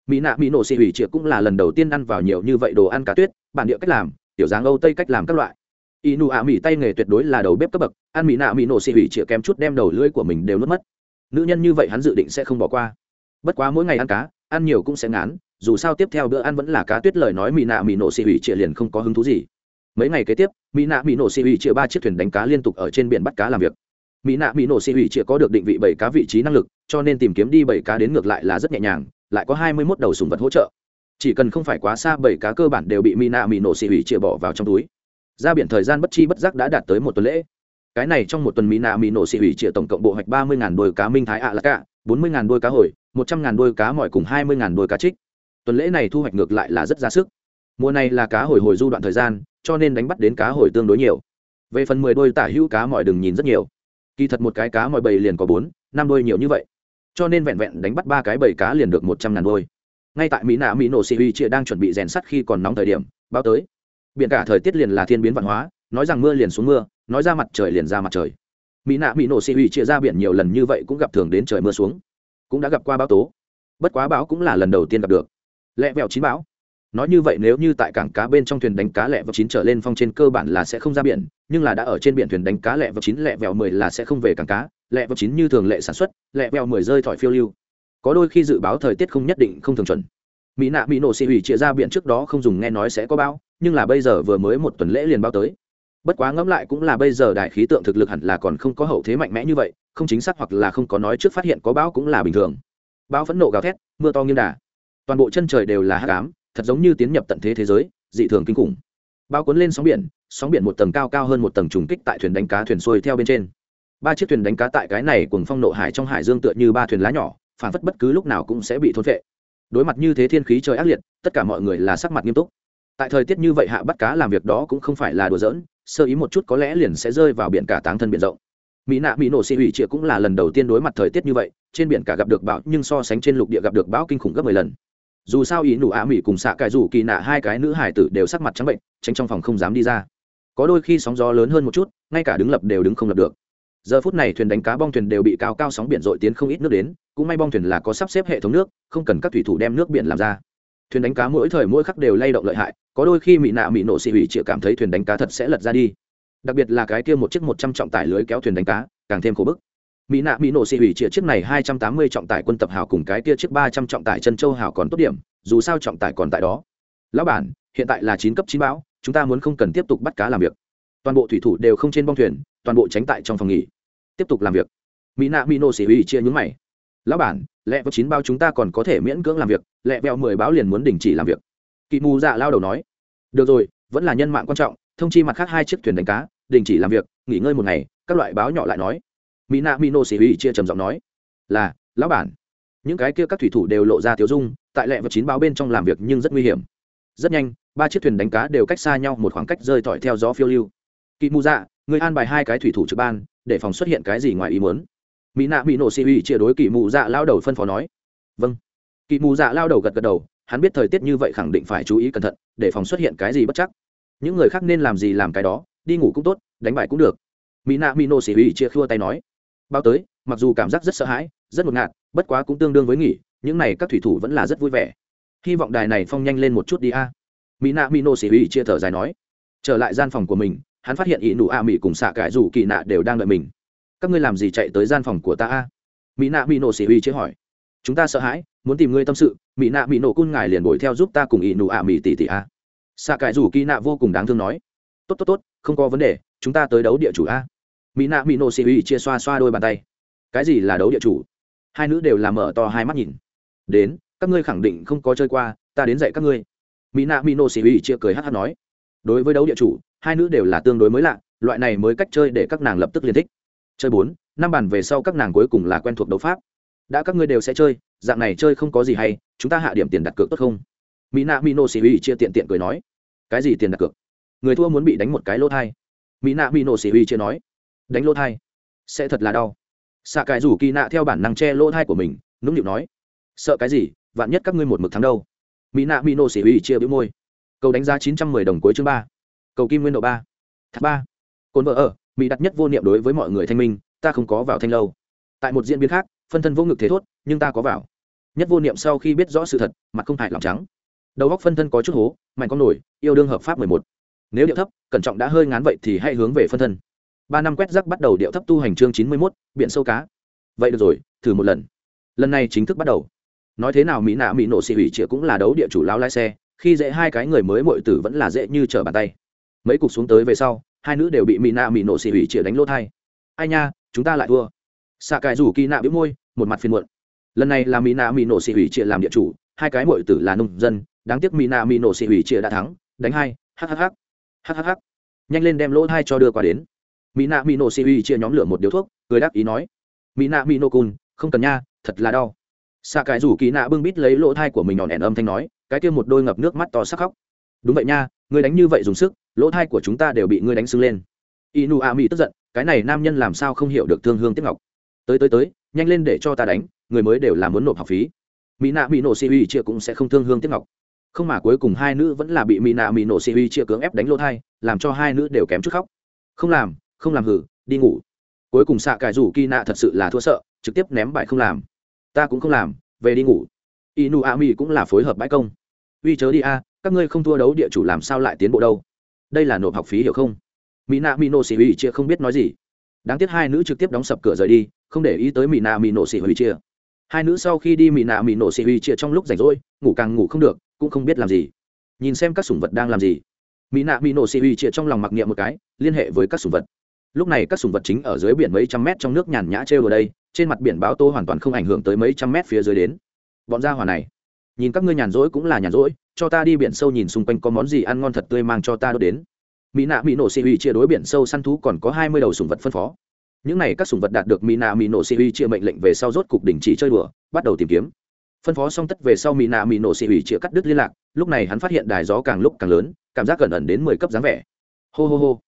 A: Mỹ nạ mỹ nổ xỉ ủy chia cũng là lần đầu tiên ăn vào nhiều như vậy đồ ăn cá tuyết, bản địa cách làm, tiểu dáng âu tây cách làm các loại. Y nụ ạ mỹ tay nghề tuyệt đối là đầu bếp cấp bậc, ăn mỹ nạ mỹ nổ xỉ huy chia kém chút đem đầu lưỡi của mình đều nuốt mất nữ nhân như vậy hắn dự định sẽ không bỏ qua. Bất quá mỗi ngày ăn cá, ăn nhiều cũng sẽ ngán, dù sao tiếp theo bữa ăn vẫn là cá tuyết lời nói mỹ nạ mỹ nổ xì hủy chĩa liền không có hứng thú gì. Mấy ngày kế tiếp, mỹ nạ mỹ nổ xì hủy chĩa ba chiếc thuyền đánh cá liên tục ở trên biển bắt cá làm việc. Mỹ nạ mỹ nổ xì hủy chĩa có được định vị bảy cá vị trí năng lực, cho nên tìm kiếm đi bảy cá đến ngược lại là rất nhẹ nhàng, lại có hai mươi 21 đầu sùng vật hỗ trợ. Chỉ cần không phải quá xa, bảy cá cơ bản đều bị mỹ nạ mỹ nổ xì hủy chĩa bỏ vào trong túi. Ra biển thời gian bất chi bất giác đã đạt tới một tuần lễ cái này trong một tuần mỹ nạ mỹ nổ xị hủy trịa tổng cộng bộ hoạch ba mươi đôi cá minh thái ạ là cả bốn mươi đôi cá hồi, một trăm ngàn đôi cá mỏi cùng hai mươi ngàn đôi cá trích. Tuần lễ này thu hoạch ngược lại là rất ra sức. Mùa này là cá hồi hồi du đoạn thời gian, cho nên đánh bắt đến cá hồi tương đối nhiều. Về phần mười đôi tả hữu cá mỏi đừng nhìn rất nhiều. Kỳ thật một cái cá mỏi bầy liền có bốn, năm đôi nhiều như vậy. Cho nên vẹn vẹn đánh bắt ba cái bầy cá liền được một trăm ngàn đôi. Ngay tại mỹ nạ mỹ nổ xị huy chia đang chuẩn bị rèn sắt khi còn nóng thời điểm, báo tới. Biển cả thời tiết liền là thiên biến văn hóa, nói rằng mưa liền xuống mưa nói ra mặt trời liền ra mặt trời. Mỹ nạ mỹ nổ xị hủy chia ra biển nhiều lần như vậy cũng gặp thường đến trời mưa xuống. Cũng đã gặp qua báo tố. Bất quá báo cũng là lần đầu tiên gặp được. Lẹ vẹo chín báo nói như vậy nếu như tại cảng cá bên trong thuyền đánh cá lẹ vẹo chín trở lên phong trên cơ bản là sẽ không ra biển, nhưng là đã ở trên biển thuyền đánh cá lẹ vẹo chín, lẹ vẹo mười là sẽ không về cảng cá. Lẹ vẹo chín như thường lệ sản xuất, lẹ vẹo mười rơi thỏi phiêu lưu. Có đôi khi dự báo thời tiết không nhất định không thường chuẩn. Mỹ nạ mỹ nổ xị hủy chia ra biển trước đó không dùng nghe nói sẽ có báo nhưng là bây giờ vừa mới một tuần lễ liền báo tới bất quá ngẫm lại cũng là bây giờ đại khí tượng thực lực hẳn là còn không có hậu thế mạnh mẽ như vậy, không chính xác hoặc là không có nói trước phát hiện có bão cũng là bình thường. Bão phẫn nộ gào thét, mưa to nghiêng đà. Toàn bộ chân trời đều là hát cám thật giống như tiến nhập tận thế thế giới, dị thường kinh khủng. Bão cuốn lên sóng biển sóng biển một tầng cao cao hơn một tầng trùng kích tại thuyền đánh cá thuyền xuôi theo bên trên. Ba chiếc thuyền đánh cá tại cái này cùng phong nộ hải trong hải dương tựa như ba thuyền lá nhỏ, phản phất bất cứ lúc nào cũng sẽ bị thôn vệ đối mặt như thế thiên khí trời ác liệt, tất cả mọi người là sắc mặt nghiêm túc. Tại thời tiết như vậy hạ bắt cá làm việc đó cũng không phải là đùa giỡn sơ ý một chút có lẽ liền sẽ rơi vào biển cả táng thân biển rộng. Mỹ nạ mỹ nổ xị hủy trịa cũng là lần đầu tiên đối mặt thời tiết như vậy, trên biển cả gặp được bão, nhưng so sánh trên lục địa gặp được bão kinh khủng gấp mười lần. Dù sao ý nụ á mỹ cùng xạ cải rủ kỳ nạ hai cái nữ hải tử đều sắc mặt trắng bệnh, tránh trong phòng không dám đi ra. Có đôi khi sóng gió lớn hơn một chút, ngay cả đứng lập đều đứng không lập được. Giờ phút này thuyền đánh cá bong thuyền đều bị cao cao sóng biển dội tiến không ít nước đến, cũng may bong thuyền là có sắp xếp hệ thống nước, không cần các thủy thủ đem nước biển làm ra thuyền đánh cá mỗi thời mỗi khắc đều lay động lợi hại, có đôi khi mỹ nạ mỹ nổ xị hủy chịa cảm thấy thuyền đánh cá thật sẽ lật ra đi. Đặc biệt là cái kia một chiếc một trăm trọng tải lưới kéo thuyền đánh cá, càng thêm khổ bức. Mỹ nạ mỹ nổ xị hủy chịa chiếc này hai trăm tám mươi trọng tải quân tập hào cùng cái kia chiếc ba trăm trọng tải chân châu hào còn tốt điểm, dù sao trọng tải còn tại đó. Lão bản, hiện tại là chín cấp chín bão, chúng ta muốn không cần tiếp tục bắt cá làm việc. Toàn bộ thủy thủ đều không trên bong thuyền, toàn bộ tránh tại trong phòng nghỉ. Tiếp tục làm việc. Mỹ nạ mỹ nổ xị hủy chia nhúng mày lão bản, lẹ vào chín bao chúng ta còn có thể miễn cưỡng làm việc, lẹ vẹo mười báo liền muốn đình chỉ làm việc. Kỳ mù dạ lao đầu nói. Được rồi, vẫn là nhân mạng quan trọng, thông chi mặt khác hai chiếc thuyền đánh cá, đình chỉ làm việc, nghỉ ngơi một ngày, các loại báo nhỏ lại nói. Mỹ nạ mỹ nô xỉ huy chia trầm giọng nói. Là, lão bản. Những cái kia các thủy thủ đều lộ ra tiếu dung, tại lẹ và chín báo bên trong làm việc nhưng rất nguy hiểm. Rất nhanh, ba chiếc thuyền đánh cá đều cách xa nhau một khoảng cách rơi thỏi theo gió phiêu lưu. Kỳ mù dạ người an bài hai cái thủy thủ trực ban, để phòng xuất hiện cái gì ngoài ý muốn? Mỹ nạ mỹ nổ xì uy chia đối kỳ mù dạ lao đầu phân phó nói. Vâng. Kỳ mù dạ lao đầu gật gật đầu, hắn biết thời tiết như vậy khẳng định phải chú ý cẩn thận, để phòng xuất hiện cái gì bất chắc. Những người khác nên làm gì làm cái đó, đi ngủ cũng tốt, đánh bài cũng được. Mỹ nạ mỹ nổ xì uy chia khua tay nói. Bao tới, mặc dù cảm giác rất sợ hãi, rất ngột ngạt, bất quá cũng tương đương với nghỉ, những này các thủy thủ vẫn là rất vui vẻ. Hy vọng đài này phong nhanh lên một chút đi a. Mỹ nạ mỹ nổ xì uy chia thở dài nói. Trở lại gian phòng của mình, hắn phát hiện ỷ nụ a mỹ cùng xạ cải dù kỳ nạ đều đang đợi mình các ngươi làm gì chạy tới gian phòng của ta a? Mỹ nạ mỹ nổ xỉ huy chế hỏi. Chúng ta sợ hãi, muốn tìm ngươi tâm sự, mỹ nạ mỹ nổ cun ngài liền đuổi theo giúp ta cùng ỷ nụ ạ mỹ tỷ tỷ a. Xạ cải rủ kỳ nạ vô cùng đáng thương nói. Tốt tốt tốt, không có vấn đề, chúng ta tới đấu địa chủ a. Mỹ nạ mỹ nổ xỉ huy chia xoa xoa đôi bàn tay. Cái gì là đấu địa chủ? Hai nữ đều làm mở to hai mắt nhìn. Đến, các ngươi khẳng định không có chơi qua, ta đến dạy các ngươi. Mỹ nạ mỹ nổ xỉ huy chia cười hát hát nói. Đối với đấu địa chủ, hai nữ đều là tương đối mới lạ, loại này mới cách chơi để các nàng lập tức liên thích chơi bốn, năm bàn về sau các nàng cuối cùng là quen thuộc đấu pháp. Đã các ngươi đều sẽ chơi, dạng này chơi không có gì hay, chúng ta hạ điểm tiền đặt cược tốt không? Mỹ nạ mỹ nổ huy chia tiện tiện cười nói. Cái gì tiền đặt cược? Người thua muốn bị đánh một cái lỗ thai. Mỹ nạ mỹ nổ huy chia nói. Đánh lỗ thai? Sẽ thật là đau. Xạ cái rủ kỳ nạ theo bản năng che lỗ thai của mình, nũng nịu nói. Sợ cái gì? Vạn nhất các ngươi một mực thắng đâu? Mỹ nạ mỹ nổ huy chia bĩu môi. Cầu đánh giá chín trăm mười đồng cuối chương ba. Cầu kim nguyên độ ba. Thác ba. Cồn vợ ở mỹ đặt nhất vô niệm đối với mọi người thanh minh, ta không có vào thanh lâu. Tại một diễn biến khác, phân thân vô ngực thế thốt, nhưng ta có vào. Nhất vô niệm sau khi biết rõ sự thật, mặt không hại lòng trắng. Đầu góc phân thân có chút hố, mạnh con nổi, yêu đương hợp pháp mười một. Nếu điệu thấp, cẩn trọng đã hơi ngán vậy thì hãy hướng về phân thân. Ba năm quét rắc bắt đầu điệu thấp tu hành chương chín mươi mốt, biển sâu cá. Vậy được rồi, thử một lần. Lần này chính thức bắt đầu. Nói thế nào mỹ nạ mỹ nổ xị hủy chĩa cũng là đấu địa chủ lao lái xe, khi dễ hai cái người mới mội tử vẫn là dễ như trở bàn tay. Mấy cục xuống tới về sau hai nữ đều bị mỹ nạ mỹ nổ xỉ hủy chĩa đánh lỗ thai. Ai nha, chúng ta lại thua. Xạ cài rủ kỳ nạ biếu môi, một mặt phiền muộn. Lần này là mỹ nạ mỹ nổ xỉ hủy chĩa làm địa chủ, hai cái mội tử là nông dân, đáng tiếc mỹ nạ mỹ nổ xỉ hủy chĩa đã thắng, đánh hai hhh hhh nhanh lên đem lỗ thai cho đưa qua đến. Mỹ nạ mỹ nổ xỉ hủy chia nhóm lửa một điếu thuốc, cười đáp ý nói. Mỹ nạ mỹ nổ cùn, không cần nha, thật là đau. Xạ cài rủ kỳ nạ bưng bít lấy lỗ thai của mình nhọn ẻn âm thanh nói, cái kia một đôi ngập nước mắt to sắc khóc. Đúng vậy nha ngươi đánh như vậy dùng sức, lỗ thai của chúng ta đều bị ngươi đánh sưng lên. Inu a mỹ tức giận, cái này nam nhân làm sao không hiểu được thương hương tiếp ngọc. Tới tới tới, nhanh lên để cho ta đánh, người mới đều là muốn nộp học phí. Mỹ nạ mỹ nổ si uy chia cũng sẽ không thương hương tiếp ngọc. Không mà cuối cùng hai nữ vẫn là bị mỹ nạ mỹ nổ si uy chia cưỡng ép đánh lỗ thai, làm cho hai nữ đều kém chút khóc. Không làm không làm hử, đi ngủ. Cuối cùng xạ cải rủ kỳ nạ thật sự là thua sợ, trực tiếp ném bại không làm. Ta cũng không làm, về đi ngủ. Inu a mỹ cũng là phối hợp bãi công. Uy chớ đi a các ngươi không thua đấu địa chủ làm sao lại tiến bộ đâu? Đây là nộp học phí hiểu không? Mỹ nạ mỹ nổ xỉ hủy chia không biết nói gì. Đáng tiếc hai nữ trực tiếp đóng sập cửa rời đi, không để ý tới mỹ nạ mỹ nổ xỉ hủy chia hai nữ sau khi đi mỹ nạ mỹ nổ xỉ hủy chia trong lúc rảnh rỗi, ngủ càng ngủ không được, cũng không biết làm gì. Nhìn xem các sủng vật đang làm gì. Mỹ nạ mỹ nổ xỉ hủy chia trong lòng mặc niệm một cái, liên hệ với các sủng vật. Lúc này các sủng vật chính ở dưới biển mấy trăm mét trong nước nhàn nhã trêu ở đây, trên mặt biển báo tô hoàn toàn không ảnh hưởng tới mấy trăm mét phía dưới đến. Bọn gia hỏa này, nhìn các ngươi nhàn rỗi cũng là nhàn rỗi cho ta đi biển sâu nhìn xung quanh có món gì ăn ngon thật tươi mang cho ta đốt đến. Mỹ nạ mỹ nổ xì uy chia đối biển sâu săn thú còn có hai mươi đầu sùng vật phân phó. Những n à y các sùng vật đạt được mỹ nạ mỹ nổ xì uy chia mệnh lệnh về sau rốt cục đình chỉ chơi đùa, bắt đầu tìm kiếm. Phân phó xong tất về sau mỹ nạ mỹ nổ xì uy chia cắt đứt liên lạc, lúc này hắn phát hiện đài gió càng lúc càng lớn, cảm giác gần ẩn đến mười cấp dáng vẻ. Hô hô hô.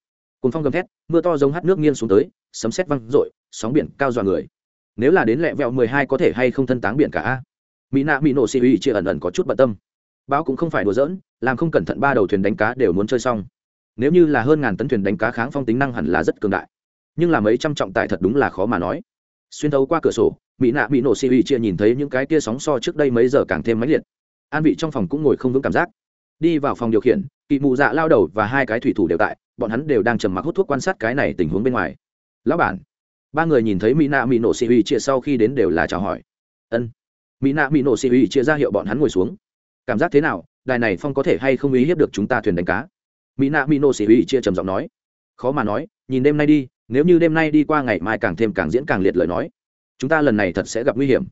A: Cùng phong gầm thét, mưa to giống hát nước nghiêng xuống tới, sấm xét văng r ộ i sóng biển cao dọa người. Nếu là đến lẹ vẹo mười hai có thể hay không thân táng biển cả mỹ nạ mỹ nổ xì uy chia ẩn ẩn có chút bận tâm báo cũng không phải đùa giỡn, làm không cẩn thận ba đầu thuyền đánh cá đều muốn chơi xong. Nếu như là hơn ngàn tấn thuyền đánh cá kháng phong tính năng hẳn là rất cường đại. Nhưng là mấy trăm trọng tải thật đúng là khó mà nói. Xuyên thấu qua cửa sổ, mỹ nạ mỹ nổ xì Huy chia nhìn thấy những cái kia sóng so trước đây mấy giờ càng thêm mãnh liệt. An vị trong phòng cũng ngồi không vững cảm giác. Đi vào phòng điều khiển, kỵ mụ dạ lao đầu và hai cái thủy thủ đều tại, bọn hắn đều đang trầm mặc hút thuốc quan sát cái này tình huống bên ngoài. Lão bản. Ba người nhìn thấy mỹ nạ mỹ nổ xì Huy chia sau khi đến đều là chào hỏi. Ân. Mỹ nạ mỹ nổ xì Huy chia ra hiệu bọn hắn ngồi xuống cảm giác thế nào, đài này phong có thể hay không ý hiếp được chúng ta thuyền đánh cá? Mỹ nạ mỹ nô sĩ uy chia trầm giọng nói. Khó mà nói, nhìn đêm nay đi, nếu như đêm nay đi qua ngày mai càng thêm càng diễn càng liệt lời nói, chúng ta lần này thật sẽ gặp nguy hiểm.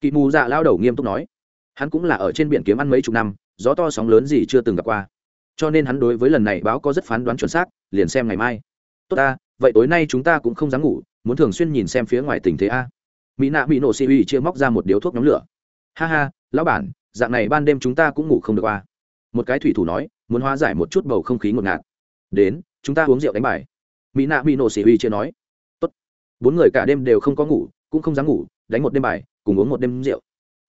A: Kỵ mù dạ lao đầu nghiêm túc nói. Hắn cũng là ở trên biển kiếm ăn mấy chục năm, gió to sóng lớn gì chưa từng gặp qua. Cho nên hắn đối với lần này báo có rất phán đoán chuẩn xác, liền xem ngày mai. Tốt ta, vậy tối nay chúng ta cũng không dám ngủ, muốn thường xuyên nhìn xem phía ngoài tình thế a. Mỹ nạ mỹ nổ xì uy chia móc ra một điếu thuốc nhóm lửa. Ha ha, lão bản dạng này ban đêm chúng ta cũng ngủ không được qua. Một cái thủy thủ nói, muốn hóa giải một chút bầu không khí ngột ngạt. Đến, chúng ta uống rượu đánh bài. Mỹ nạ mỹ nổ xỉ huy chưa nói. Tốt. bốn người cả đêm đều không có ngủ, cũng không dám ngủ, đánh một đêm bài, cùng uống một đêm rượu.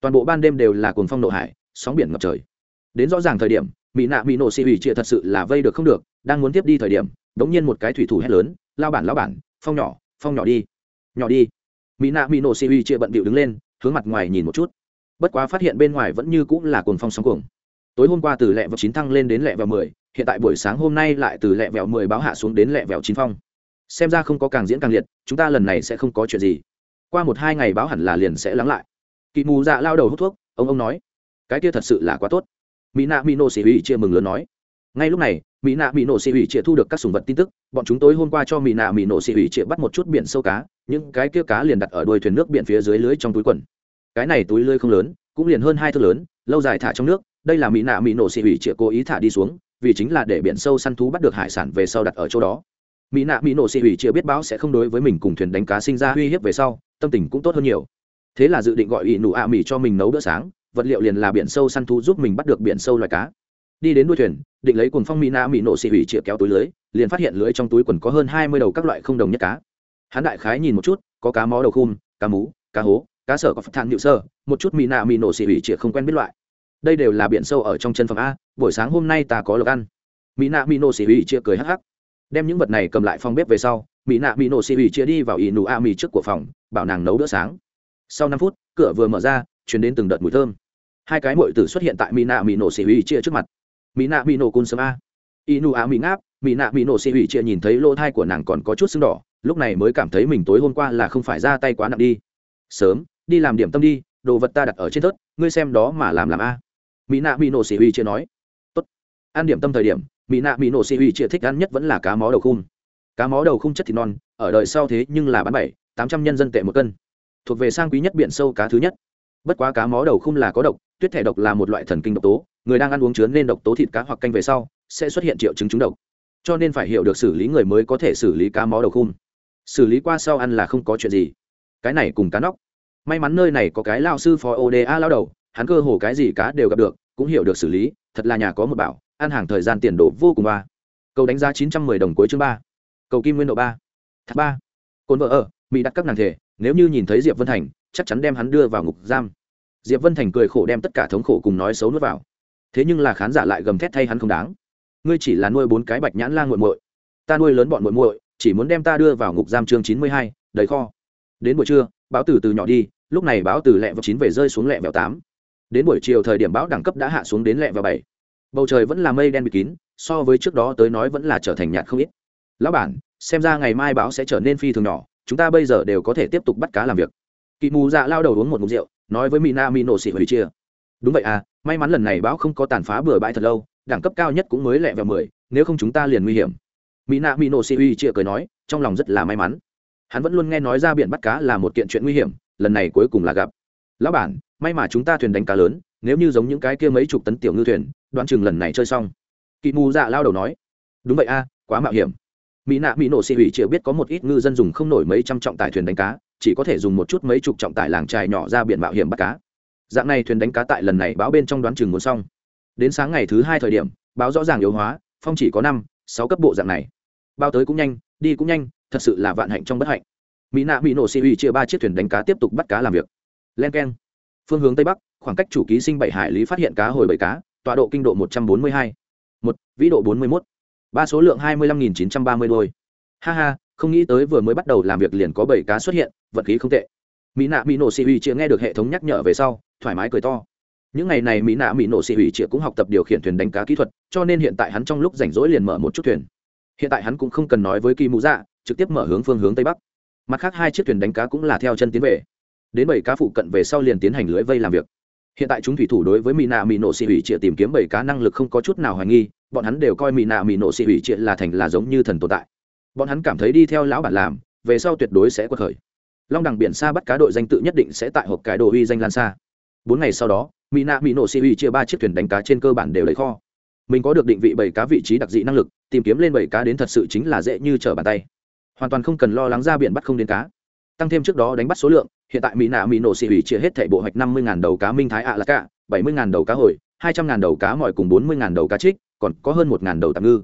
A: Toàn bộ ban đêm đều là cuồng phong nộ hải, sóng biển ngập trời. Đến rõ ràng thời điểm, mỹ nạ mỹ nổ xỉ huy chia thật sự là vây được không được, đang muốn tiếp đi thời điểm, đống nhiên một cái thủy thủ hét lớn lao bản lao bản, phong nhỏ phong nhỏ đi nhỏ đi. Mỹ nạ mỹ nổ xỉ huy chia bận bịu đứng lên, hướng mặt ngoài nhìn một chút bất quá phát hiện bên ngoài vẫn như cũng là cuồng phong sóng cuồng. Tối hôm qua từ lẹ vào chín thăng lên đến lẹ vào mười, hiện tại buổi sáng hôm nay lại từ lẹ vẹo mười báo hạ xuống đến lẹ vẹo chín phong. Xem ra không có càng diễn càng liệt, chúng ta lần này sẽ không có chuyện gì. Qua một hai ngày báo hẳn là liền sẽ lắng lại. Kỵ mù dạ lao đầu hút thuốc, ông ông nói, cái kia thật sự là quá tốt. Mỹ nạ mỹ nổ xỉ ủy chia mừng lớn nói. Ngay lúc này, mỹ nạ mỹ nổ xỉ ủy chia thu được các sùng vật tin tức, bọn chúng tối hôm qua cho mỹ nạ mỹ nổ xỉ ủy chia bắt một chút biển sâu cá, những cái kia cá liền đặt ở đuôi thuyền nước biển phía dưới lưới trong túi quần cái này túi lưới không lớn, cũng liền hơn hai thước lớn, lâu dài thả trong nước, đây là mỹ nạ mỹ nổ xị hủy chĩa cố ý thả đi xuống, vì chính là để biển sâu săn thú bắt được hải sản về sau đặt ở chỗ đó. Mỹ nạ mỹ nổ xị hủy chĩa biết báo sẽ không đối với mình cùng thuyền đánh cá sinh ra uy hiếp về sau, tâm tình cũng tốt hơn nhiều. Thế là dự định gọi ỷ nụ ạ mỹ cho mình nấu bữa sáng, vật liệu liền là biển sâu săn thú giúp mình bắt được biển sâu loài cá. Đi đến đuôi thuyền, định lấy quần phong mỹ nạ mỹ nổ xì hủy chĩa kéo túi lưới, liền phát hiện lưới trong túi quần có hơn hai mươi đầu các loại không đồng nhất cá. Hắn đại khái nhìn một chút, có cá mó đầu khum, cá mú, cá hố cá sở có phật thang nhự sơ, một chút mì nạ mì nổ xì hủy chĩa không quen biết loại. Đây đều là biển sâu ở trong chân phòng a, buổi sáng hôm nay ta có lộc ăn. Mỹ nạ mỹ nổ xì hủy chia cười hắc hắc. Đem những vật này cầm lại phòng bếp về sau mỹ nạ mỹ nổ xì hủy chia đi vào ỷ nụ a mì trước của phòng, bảo nàng nấu bữa sáng. Sau năm phút, cửa vừa mở ra, chuyển đến từng đợt mùi thơm. Hai cái mội tử xuất hiện tại mỹ nạ mỹ nổ xì hủy chia trước mặt. Mỹ nạ mỹ nổ cun sớm a. Inu a mỹ ngáp mỹ nạ mỹ nổ xì hủy chia nhìn thấy lỗ thai của nàng còn có chút sưng đỏ, lúc này mới cảm thấy mình tối hôm qua là không phải ra tay quá nặng đi. Sớm đi làm điểm tâm đi, đồ vật ta đặt ở trên thớt, ngươi xem đó mà làm làm a. Mỹ nạ mỹ nổ xì hủy chia nói. Tốt. Ăn điểm tâm thời điểm, mỹ nạ mỹ nổ xì hủy chia thích ăn nhất vẫn là cá mó đầu khung. Cá mó đầu khung chất thịt non, ở đời sau thế nhưng là bán bảy, tám trăm nhân dân tệ một cân. Thuộc về sang quý nhất biển sâu cá thứ nhất. Bất quá cá mó đầu khung là có độc, tuyết thẻ độc là một loại thần kinh độc tố, người đang ăn uống chứa nên độc tố thịt cá hoặc canh về sau, sẽ xuất hiện triệu chứng trúng độc. Cho nên phải hiểu được xử lý người mới có thể xử lý cá mó đầu khung. Xử lý qua sau ăn là không có chuyện gì. Cái này cùng cá nóc may mắn nơi này có cái lao sư phó oda lao đầu, hắn cơ hồ cái gì cá đều gặp được, cũng hiểu được xử lý, thật là nhà có một bảo, ăn hàng thời gian tiền đổ vô cùng ba. Cầu đánh giá chín trăm mười đồng cuối chương ba. Cầu kim nguyên độ ba. Thác ba. Cồn vợ ở, mỹ đặt các nàng thể, nếu như nhìn thấy diệp vân thành, chắc chắn đem hắn đưa vào ngục giam. Diệp vân thành cười khổ đem tất cả thống khổ cùng nói xấu nuốt vào. Thế nhưng là khán giả lại gầm thét thay hắn không đáng. Ngươi chỉ là nuôi bốn cái bạch nhãn lan g u muội. Ta nuôi lớn bọn muội muội, chỉ muốn đem ta đưa vào ngục giam chương chín mươi hai, đầy kho. Đến buổi trưa báo từ từ nhỏ đi, lúc này báo từ lẹ vào chín về rơi xuống lẹ vào tám. Đến buổi chiều thời điểm báo đẳng cấp đã hạ xuống đến lẹ vào bảy. Bầu trời vẫn là mây đen bịt kín, so với trước đó tới nói vẫn là trở thành nhạt không ít. Lão bản, xem ra ngày mai báo sẽ trở nên phi thường nhỏ, chúng ta bây giờ đều có thể tiếp tục bắt cá làm việc. Kỵ mù dạ lao đầu uống một mục rượu, nói với mina mi nổ hủy chia. Đúng vậy à may mắn lần này bão không có tàn phá bừa bãi thật lâu, đẳng cấp cao nhất cũng mới lẹ vào mười, nếu không chúng ta liền nguy hiểm. Mina mi nổ hủy chia cười nói, trong lòng rất là may mắn hắn vẫn luôn nghe nói ra biển bắt cá là một kiện chuyện nguy hiểm lần này cuối cùng là gặp. Lão bản may mà chúng ta thuyền đánh cá lớn nếu như giống những cái kia mấy chục tấn tiểu ngư thuyền đoạn chừng lần này chơi xong. Kỵ mù dạ lao đầu nói. Đúng vậy a à, quá mạo hiểm. Mỹ nạ mỹ nổ xị hủy chịu biết có một ít ngư dân dùng không nổi mấy trăm trọng tải thuyền đánh cá chỉ có thể dùng một chút mấy chục trọng tải làng trài nhỏ ra biển mạo hiểm bắt cá. Dạng này thuyền đánh cá tại lần này báo bên trong đoán chừng muốn xong. Đến sáng ngày thứ hai thời điểm báo rõ ràng yếu hóa phong chỉ có năm sáu cấp bộ dạng này. Bao tới cũng nhanh đi cũng nhanh thật sự là vạn hạnh trong bất hạnh. Mỹ nạ mỹ nổ xị uy chia ba chiếc thuyền đánh cá tiếp tục bắt cá làm việc. Len k e n phương hướng tây bắc, khoảng cách chủ ký sinh bảy hải lý phát hiện cá hồi bảy cá, tọa độ kinh độ một trăm bốn mươi hai. Một, vĩ độ bốn mươi một ba số lượng hai mươi lăm nghìn chín trăm ba mươi đôi. Ha ha, không nghĩ tới vừa mới bắt đầu làm việc liền có bảy cá xuất hiện vật khí không tệ. Mỹ nạ mỹ nổ xị uy chia nghe được hệ thống nhắc nhở về sau, thoải mái cười to. Những ngày này mỹ nạ mỹ nổ xị ủy chịa cũng học tập điều khiển thuyền đánh cá kỹ thuật, cho nên hiện tại hắn trong lúc rảnh rỗi liền mở một chút thuyền. Hiện tại hắn cũng không cần nói với kỳ mũ dạ trực tiếp mở hướng phương hướng tây bắc. Mặt khác hai chiếc thuyền đánh cá cũng là theo chân tiến về. Đến bảy cá phụ cận về sau liền tiến hành lưới vây làm việc. Hiện tại chúng thủy thủ đối với mỹ nạ mỹ nổ xị ủy triệt tìm kiếm bảy cá năng lực không có chút nào hoài nghi, bọn hắn đều coi mỹ nạ mỹ nổ xị ủy triệt là thành là giống như thần tồn tại. Bọn hắn cảm thấy đi theo lão bản làm, về sau tuyệt đối sẽ quật khởi. Long đẳng biển xa bắt cá đội danh tự nhất định sẽ tại hộp cái đồ uy danh lan xa. Bốn ngày sau đó mỹ nạ mỹ nổ xị ủy chia ba chiếc thuyền đánh cá trên cơ bản đều lấy kho. Mình có được định vị bảy cá vị trí đặc dị năng lực, tìm kiếm lên bảy cá đến thật sự chính là dễ như trở bàn tay hoàn toàn không cần lo lắng ra biển bắt không đến cá. Tăng thêm trước đó đánh bắt số lượng, hiện tại mỹ nạ mỹ nổ xị ủy chia hết thảy bộ hoạch năm mươi đầu cá minh thái ạ là cả bảy mươi đầu cá hồi, hai trăm đầu cá mỏi cùng bốn mươi đầu cá trích, còn có hơn một đầu tạm ngư.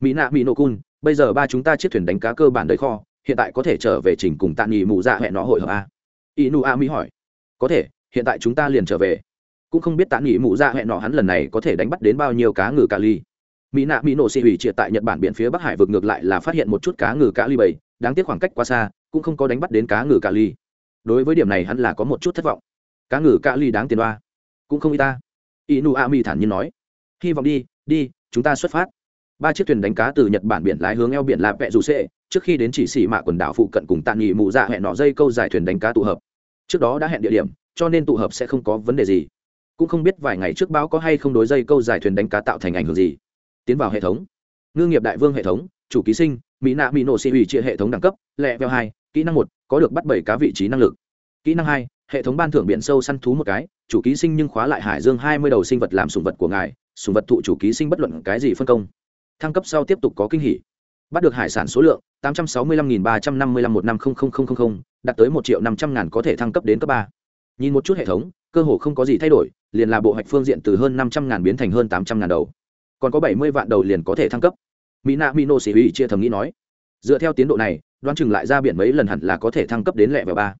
A: Mỹ nạ mỹ nổ cun, bây giờ ba chúng ta chiếc thuyền đánh cá cơ bản đầy kho, hiện tại có thể trở về trình cùng tạ nghỉ mụ dạ hẹn nó hội hợp a. Inu a mỹ hỏi. Có thể, hiện tại chúng ta liền trở về. Cũng không biết tạ nghỉ mụ dạ hẹn nọ hắn lần này có thể đánh bắt đến bao nhiêu cá ngừ cà ly mỹ nạ mỹ nổ xị hủy triệt tại nhật bản biển phía bắc hải vực ngược lại là phát hiện một chút cá ngừ cá ly bầy, đáng tiếc khoảng cách quá xa, cũng không có đánh bắt đến cá ngừ cá ly. Đối với điểm này hắn là có một chút thất vọng. Cá ngừ cá ly đáng tiền đoa. Cũng không y ta. Inu a mi thản nhiên nói. Hy vọng đi đi, chúng ta xuất phát. Ba chiếc thuyền đánh cá từ nhật bản biển lái hướng eo biển là vẹ dù sệ, trước khi đến chỉ xỉ mạ quần đảo phụ cận cùng tạm nghỉ mụ dạ hẹn nọ dây câu dài thuyền đánh cá tụ hợp. Trước đó đã hẹn địa điểm, cho nên tụ hợp sẽ không có vấn đề gì. Cũng không biết vài ngày trước báo có hay không đối dây câu dài thuyền đánh cá tạo thành ảnh hưởng gì tiến vào hệ thống. Ngư nghiệp đại vương hệ thống, chủ ký sinh, mỹ nạ mỹ nổ xị ủy chia hệ thống đẳng cấp, lẹ veo hai, kỹ năng một, có được bắt bảy cá vị trí năng lực. Kỹ năng hai, hệ thống ban thưởng biển sâu săn thú một cái, chủ ký sinh nhưng khóa lại hải dương hai mươi đầu sinh vật làm sùng vật của ngài, sùng vật thụ chủ ký sinh bất luận cái gì phân công. Thăng cấp sau tiếp tục có kinh hỉ. Bắt được hải sản số lượng, tám trăm sáu mươi lăm nghìn ba trăm năm mươi lăm một năm không không không không, đạt tới một triệu năm trăm ngàn có thể thăng cấp đến cấp ba. Nhìn một chút hệ thống, cơ hồ không có gì thay đổi, liền là bộ hạch phương diện từ hơn năm trăm ngàn biến thành hơn tám trăm ngàn đầu còn có bảy mươi vạn đầu liền có thể thăng cấp. Mỹ nạ mỹ nô sĩ ủy chia thầm nghĩ nói, dựa theo tiến độ này, đoán chừng lại ra biển mấy lần hẳn là có thể thăng cấp đến lẹ vào ba.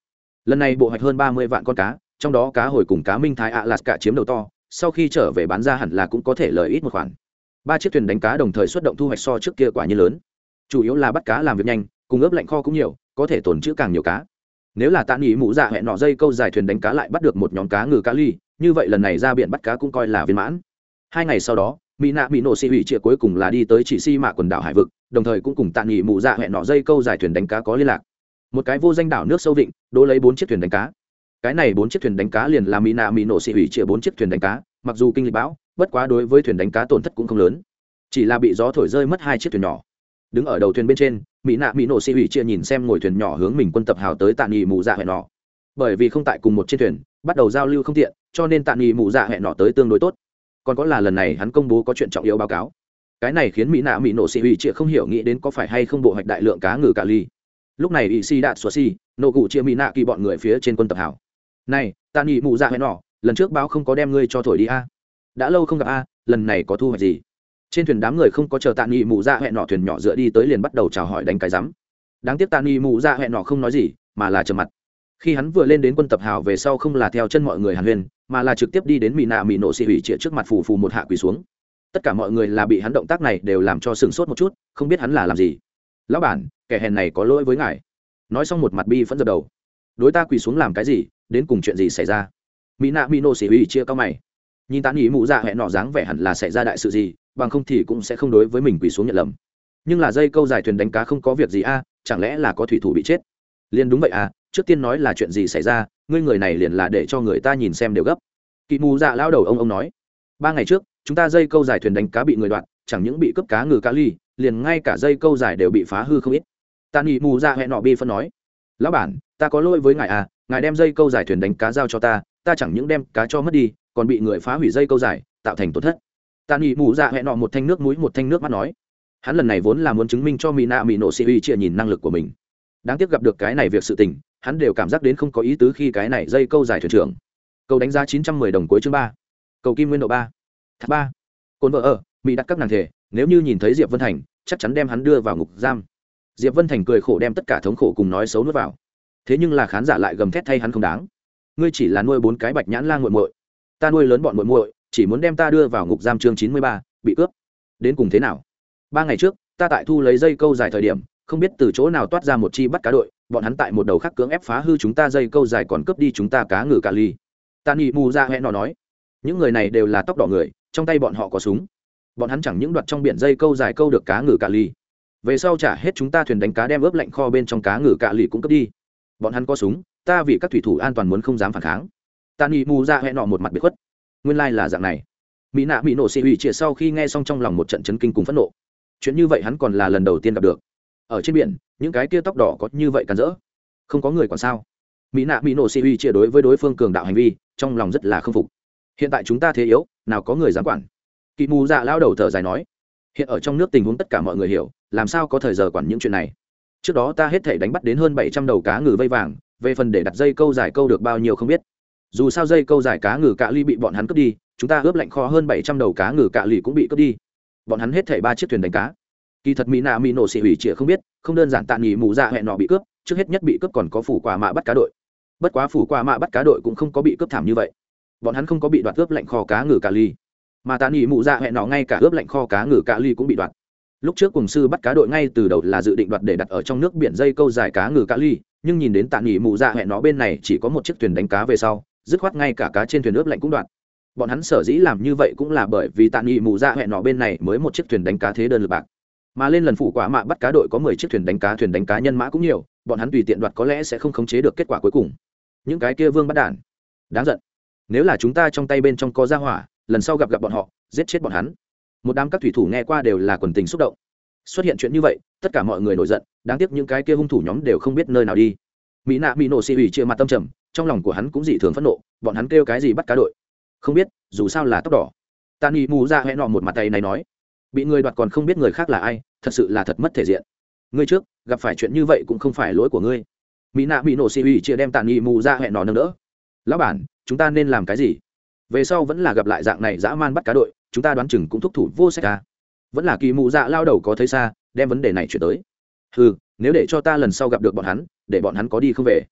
A: Lần này bộ hoạch hơn ba mươi vạn con cá, trong đó cá hồi cùng cá minh thái ạ lạt cả chiếm đầu to, sau khi trở về bán ra hẳn là cũng có thể lời ít một khoản. Ba chiếc thuyền đánh cá đồng thời xuất động thu hoạch so trước kia quả như lớn. Chủ yếu là bắt cá làm việc nhanh, cùng ướp lạnh kho cũng nhiều, có thể tồn trữ càng nhiều cá. Nếu là tạ nghỉ mũ dạ hẹn nọ dây câu dài thuyền đánh cá lại bắt được một nhóm cá ngừ cá ly, như vậy lần này ra biển bắt cá cũng coi là viên mãn. Hai ngày sau đó mỹ nạ mỹ nổ xị hủy chia cuối cùng là đi tới chỉ si mạ quần đảo hải vực, đồng thời cũng cùng tạ nghỉ mụ dạ hẹn nọ dây câu dài thuyền đánh cá có liên lạc. Một cái vô danh đảo nước sâu vịnh, đỗ lấy bốn chiếc thuyền đánh cá. Cái này bốn chiếc thuyền đánh cá liền là mỹ nạ mỹ nổ xị hủy chia bốn chiếc thuyền đánh cá, mặc dù kinh lịch bão, bất quá đối với thuyền đánh cá tổn thất cũng không lớn. Chỉ là bị gió thổi rơi mất hai chiếc thuyền nhỏ. Đứng ở đầu thuyền bên trên, mỹ nạ mỹ nổ xị hủy chia nhìn xem ngồi thuyền nhỏ hướng mình quân tập hào tới tạ nghỉ Mụ dạ hẹn nọ. Bởi vì không tại cùng một chiếc thuyền, bắt đầu giao lưu không tiện, cho nên tạ nghỉ Mụ dạ hẹn nọ tới tương đối tốt còn có là lần này hắn công bố có chuyện trọng yếu báo cáo. Cái này khiến mỹ nạ mỹ nổ xị ủy chia không hiểu nghĩ đến có phải hay không bộ hoạch đại lượng cá ngừ cả ly. Lúc này ỵ xì đạt xua xì, nổ cụ chia mỹ nạ kỳ bọn người phía trên quân tập hào này ta nghỉ mù dạ hẹn nọ lần trước báo không có đem ngươi cho thổi đi a. Đã lâu không gặp a lần này có thu hoạch gì? Trên thuyền đám người không có chờ tạ nghị mù ra dạ hẹn nọ thuyền nhỏ dựa đi tới liền bắt đầu chào hỏi đánh cái rắm. Đáng tiếc tạ nghị mù ra dạ hẹn nọ không nói gì mà là trầm mặt. Khi hắn vừa lên đến quân tập hào về sau không là theo chân mọi người hàn huyền mà là trực tiếp đi đến mỹ nạ mỹ nổ xị hủy trịa trước mặt phù phù một hạ quỳ xuống. Tất cả mọi người là bị hắn động tác này đều làm cho sừng sốt một chút, không biết hắn là làm gì. Lão bản, kẻ hèn này có lỗi với ngài. Nói xong một mặt bi phẫn dập đầu. Đối ta quỳ xuống làm cái gì? Đến cùng chuyện gì xảy ra? Mỹ nạ mỹ nổ xị hủy chia cao mày. Nhìn tán ý mụ dạ hẹn nọ dáng vẻ hẳn là xảy ra đại sự gì, bằng không thì cũng sẽ không đối với mình quỳ xuống nhận lầm. Nhưng là dây câu dài thuyền đánh cá không có việc gì a, chẳng lẽ là có thủy thủ bị chết? Liền đúng vậy à trước tiên nói là chuyện gì xảy ra ngươi người này liền là để cho người ta nhìn xem đều gấp. Kỵ mù dạ lao đầu ông ông nói, ba ngày trước, chúng ta dây câu dài thuyền đánh cá bị người đoạn chẳng những bị cướp cá ngừ cá ly, liền ngay cả dây câu dài đều bị phá hư không ít. Ta nghỉ mù dạ hẹn nọ bi phân nói, lão bản, ta có lỗi với ngài à ngài đem dây câu dài thuyền đánh cá giao cho ta ta chẳng những đem cá cho mất đi, còn bị người phá hủy dây câu dài tạo thành tổn thất. Ta nghỉ mù dạ hẹn nọ một thanh nước mũi một thanh nước mắt nói, hắn lần này vốn là muốn chứng minh cho mỹ nạ mỹ nổ sĩ uy chia nhìn năng lực của mình. Đáng tiếc gặp được cái này việc sự tình hắn đều cảm giác đến không có ý tứ khi cái này dây câu dài thuyền trưởng. Câu đánh giá chín trăm mười đồng cuối chương ba. Cầu kim nguyên độ ba. Thác ba. Cồn vợ ở, mỹ đặt các nàng thể, nếu như nhìn thấy diệp vân thành, chắc chắn đem hắn đưa vào ngục giam. Diệp vân thành cười khổ đem tất cả thống khổ cùng nói xấu nuốt vào. Thế nhưng là khán giả lại gầm thét thay hắn không đáng. Ngươi chỉ là nuôi bốn cái bạch nhãn la nguội muội. Ta nuôi lớn bọn muội muội, chỉ muốn đem ta đưa vào ngục giam chương chín mươi ba, bị cướp. Đến cùng thế nào? Ba ngày trước, ta tại thu lấy dây câu dài thời điểm không biết từ chỗ nào toát ra một chi bắt cá đội, bọn hắn tại một đầu khác cưỡng ép phá hư chúng ta dây câu dài còn cướp đi chúng ta cá ngừ cà ly. Tàn nghị mù ra hẹn nó nói, những người này đều là tóc đỏ người, trong tay bọn họ có súng. Bọn hắn chẳng những đoạt trong biển dây câu dài câu được cá ngừ cà ly. Về sau trả hết chúng ta thuyền đánh cá đem ướp lạnh kho bên trong cá ngừ cà ly cũng cướp đi. Bọn hắn có súng, ta vì các thủy thủ an toàn muốn không dám phản kháng. Tàn nghị mù ra hẹn nọ một mặt biệt khuất. Nguyên lai、like、là dạng này. Mỹ nạ bị nổ xị ủy chia sau khi nghe xong trong lòng một trận chấn kinh cùng phẫn nộ. Chuyện như vậy hắn còn là lần đầu tiên gặp được ở trên biển, những cái kia tóc đỏ có như vậy cản rỡ. Không có người còn sao? Mỹ nạ, mỹ nổ si uy chia đối với đối phương cường đạo hành vi, trong lòng rất là k phục. Hiện tại chúng ta thế yếu, nào có người dám quản? Kỵ mù dạ lao đầu thở dài nói. Hiện ở trong nước tình huống tất cả mọi người hiểu, làm sao có thời giờ quản những chuyện này? Trước đó ta hết thể đánh bắt đến hơn bảy trăm đầu cá ngừ vây vàng, về phần để đặt dây câu dài câu được bao nhiêu không biết. Dù sao dây câu dài cá ngừ cạ ly bị bọn hắn cướp đi, chúng ta ướp lạnh kho hơn bảy trăm đầu cá ngừ cạ ly cũng bị cướp đi. Bọn hắn hết thảy ba chiếc thuyền đánh cá kỳ thật mỹ nạ mỹ nổ xị hủy chĩa không biết, không đơn giản tạ nghỉ mù dạ hẹn nọ bị cướp, trước hết nhất bị cướp còn có phủ quả mạ bắt cá đội. Bất quá phủ quả mạ bắt cá đội cũng không có bị cướp thảm như vậy. Bọn hắn không có bị đoạt ướp lạnh kho cá ngừ cà ly. Mà tạ nghỉ mù dạ hẹn nọ ngay cả ướp lạnh kho cá ngừ cà ly cũng bị đoạt. Lúc trước cùng sư bắt cá đội ngay từ đầu là dự định đoạt để đặt ở trong nước biển dây câu dài cá ngừ cà ly, nhưng nhìn đến tạ nghỉ mù dạ hẹn nó bên này chỉ có một chiếc thuyền đánh cá về sau, dứt khoát ngay cả cá trên thuyền ướp lạnh cũng đoạt. Bọn hắn sở dĩ làm như vậy cũng là bởi vì tạ nghị mù dạ hẹn nọ bên này mới một chiếc thuyền đánh cá thế đơn lực bạc mà lên lần phủ quả mạ bắt cá đội có mười chiếc thuyền đánh cá, thuyền đánh cá nhân mã cũng nhiều, bọn hắn tùy tiện đoạt có lẽ sẽ không khống chế được kết quả cuối cùng. Những cái kia vương bắt đản đáng giận. Nếu là chúng ta trong tay bên trong có ra hỏa, lần sau gặp gặp bọn họ, giết chết bọn hắn. Một đám các thủy thủ nghe qua đều là quần tình xúc động. Xuất hiện chuyện như vậy, tất cả mọi người nổi giận, đáng tiếc những cái kia hung thủ nhóm đều không biết nơi nào đi. Mỹ nạ, mỹ nổ xì ủy chia mặt tâm trầm, trong lòng của hắn cũng dị thường phẫn nộ, bọn hắn kêu cái gì bắt cá đội? Không biết, dù sao là tóc đỏ. Tàn mù ra hẹn nọ một mặt tay này nói bị người đoạt còn không biết người khác là ai, thật sự là thật mất thể diện. Ngươi trước, gặp phải chuyện như vậy cũng không phải lỗi của ngươi. Mỹ nạ mỹ nổ xì ủy chia đem tàn nghị mù ra hẹn nọ nâng đỡ. Lão bản, chúng ta nên làm cái gì? Về sau vẫn là gặp lại dạng này dã man bắt cá đội, chúng ta đoán chừng cũng thúc thủ vô sách ca. Vẫn là kỳ mụ dạ lao đầu có thấy xa, đem vấn đề này chuyển tới. Ừ nếu để cho ta lần sau gặp được bọn hắn, để bọn hắn có đi không về.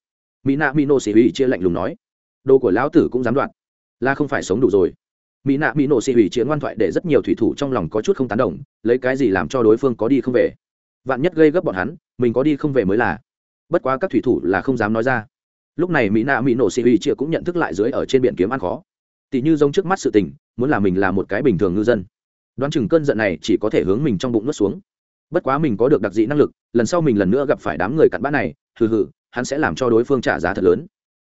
A: Mỹ nạ mỹ nô xì ủy chia lạnh lùng nói. Đồ của lão tử cũng dám đoạt. Là không phải sống đủ rồi mỹ nạ mỹ nổ xì hủy chiến ngoan thoại để rất nhiều thủy thủ trong lòng có chút không tán đồng, lấy cái gì làm cho đối phương có đi không về? Vạn nhất gây gấp bọn hắn, mình có đi không về mới là. Bất quá các thủy thủ là không dám nói ra. Lúc này mỹ nạ mỹ nổ xì hủy chia cũng nhận thức lại dưới ở trên biển kiếm ăn khó. Tỷ như giống trước mắt sự tình, muốn là mình là một cái bình thường ngư dân. Đoán chừng cơn giận này chỉ có thể hướng mình trong bụng nuốt xuống. Bất quá mình có được đặc dị năng lực, lần sau mình lần nữa gặp phải đám người cặn bã này, hừ hừ, hắn sẽ làm cho đối phương trả giá thật lớn.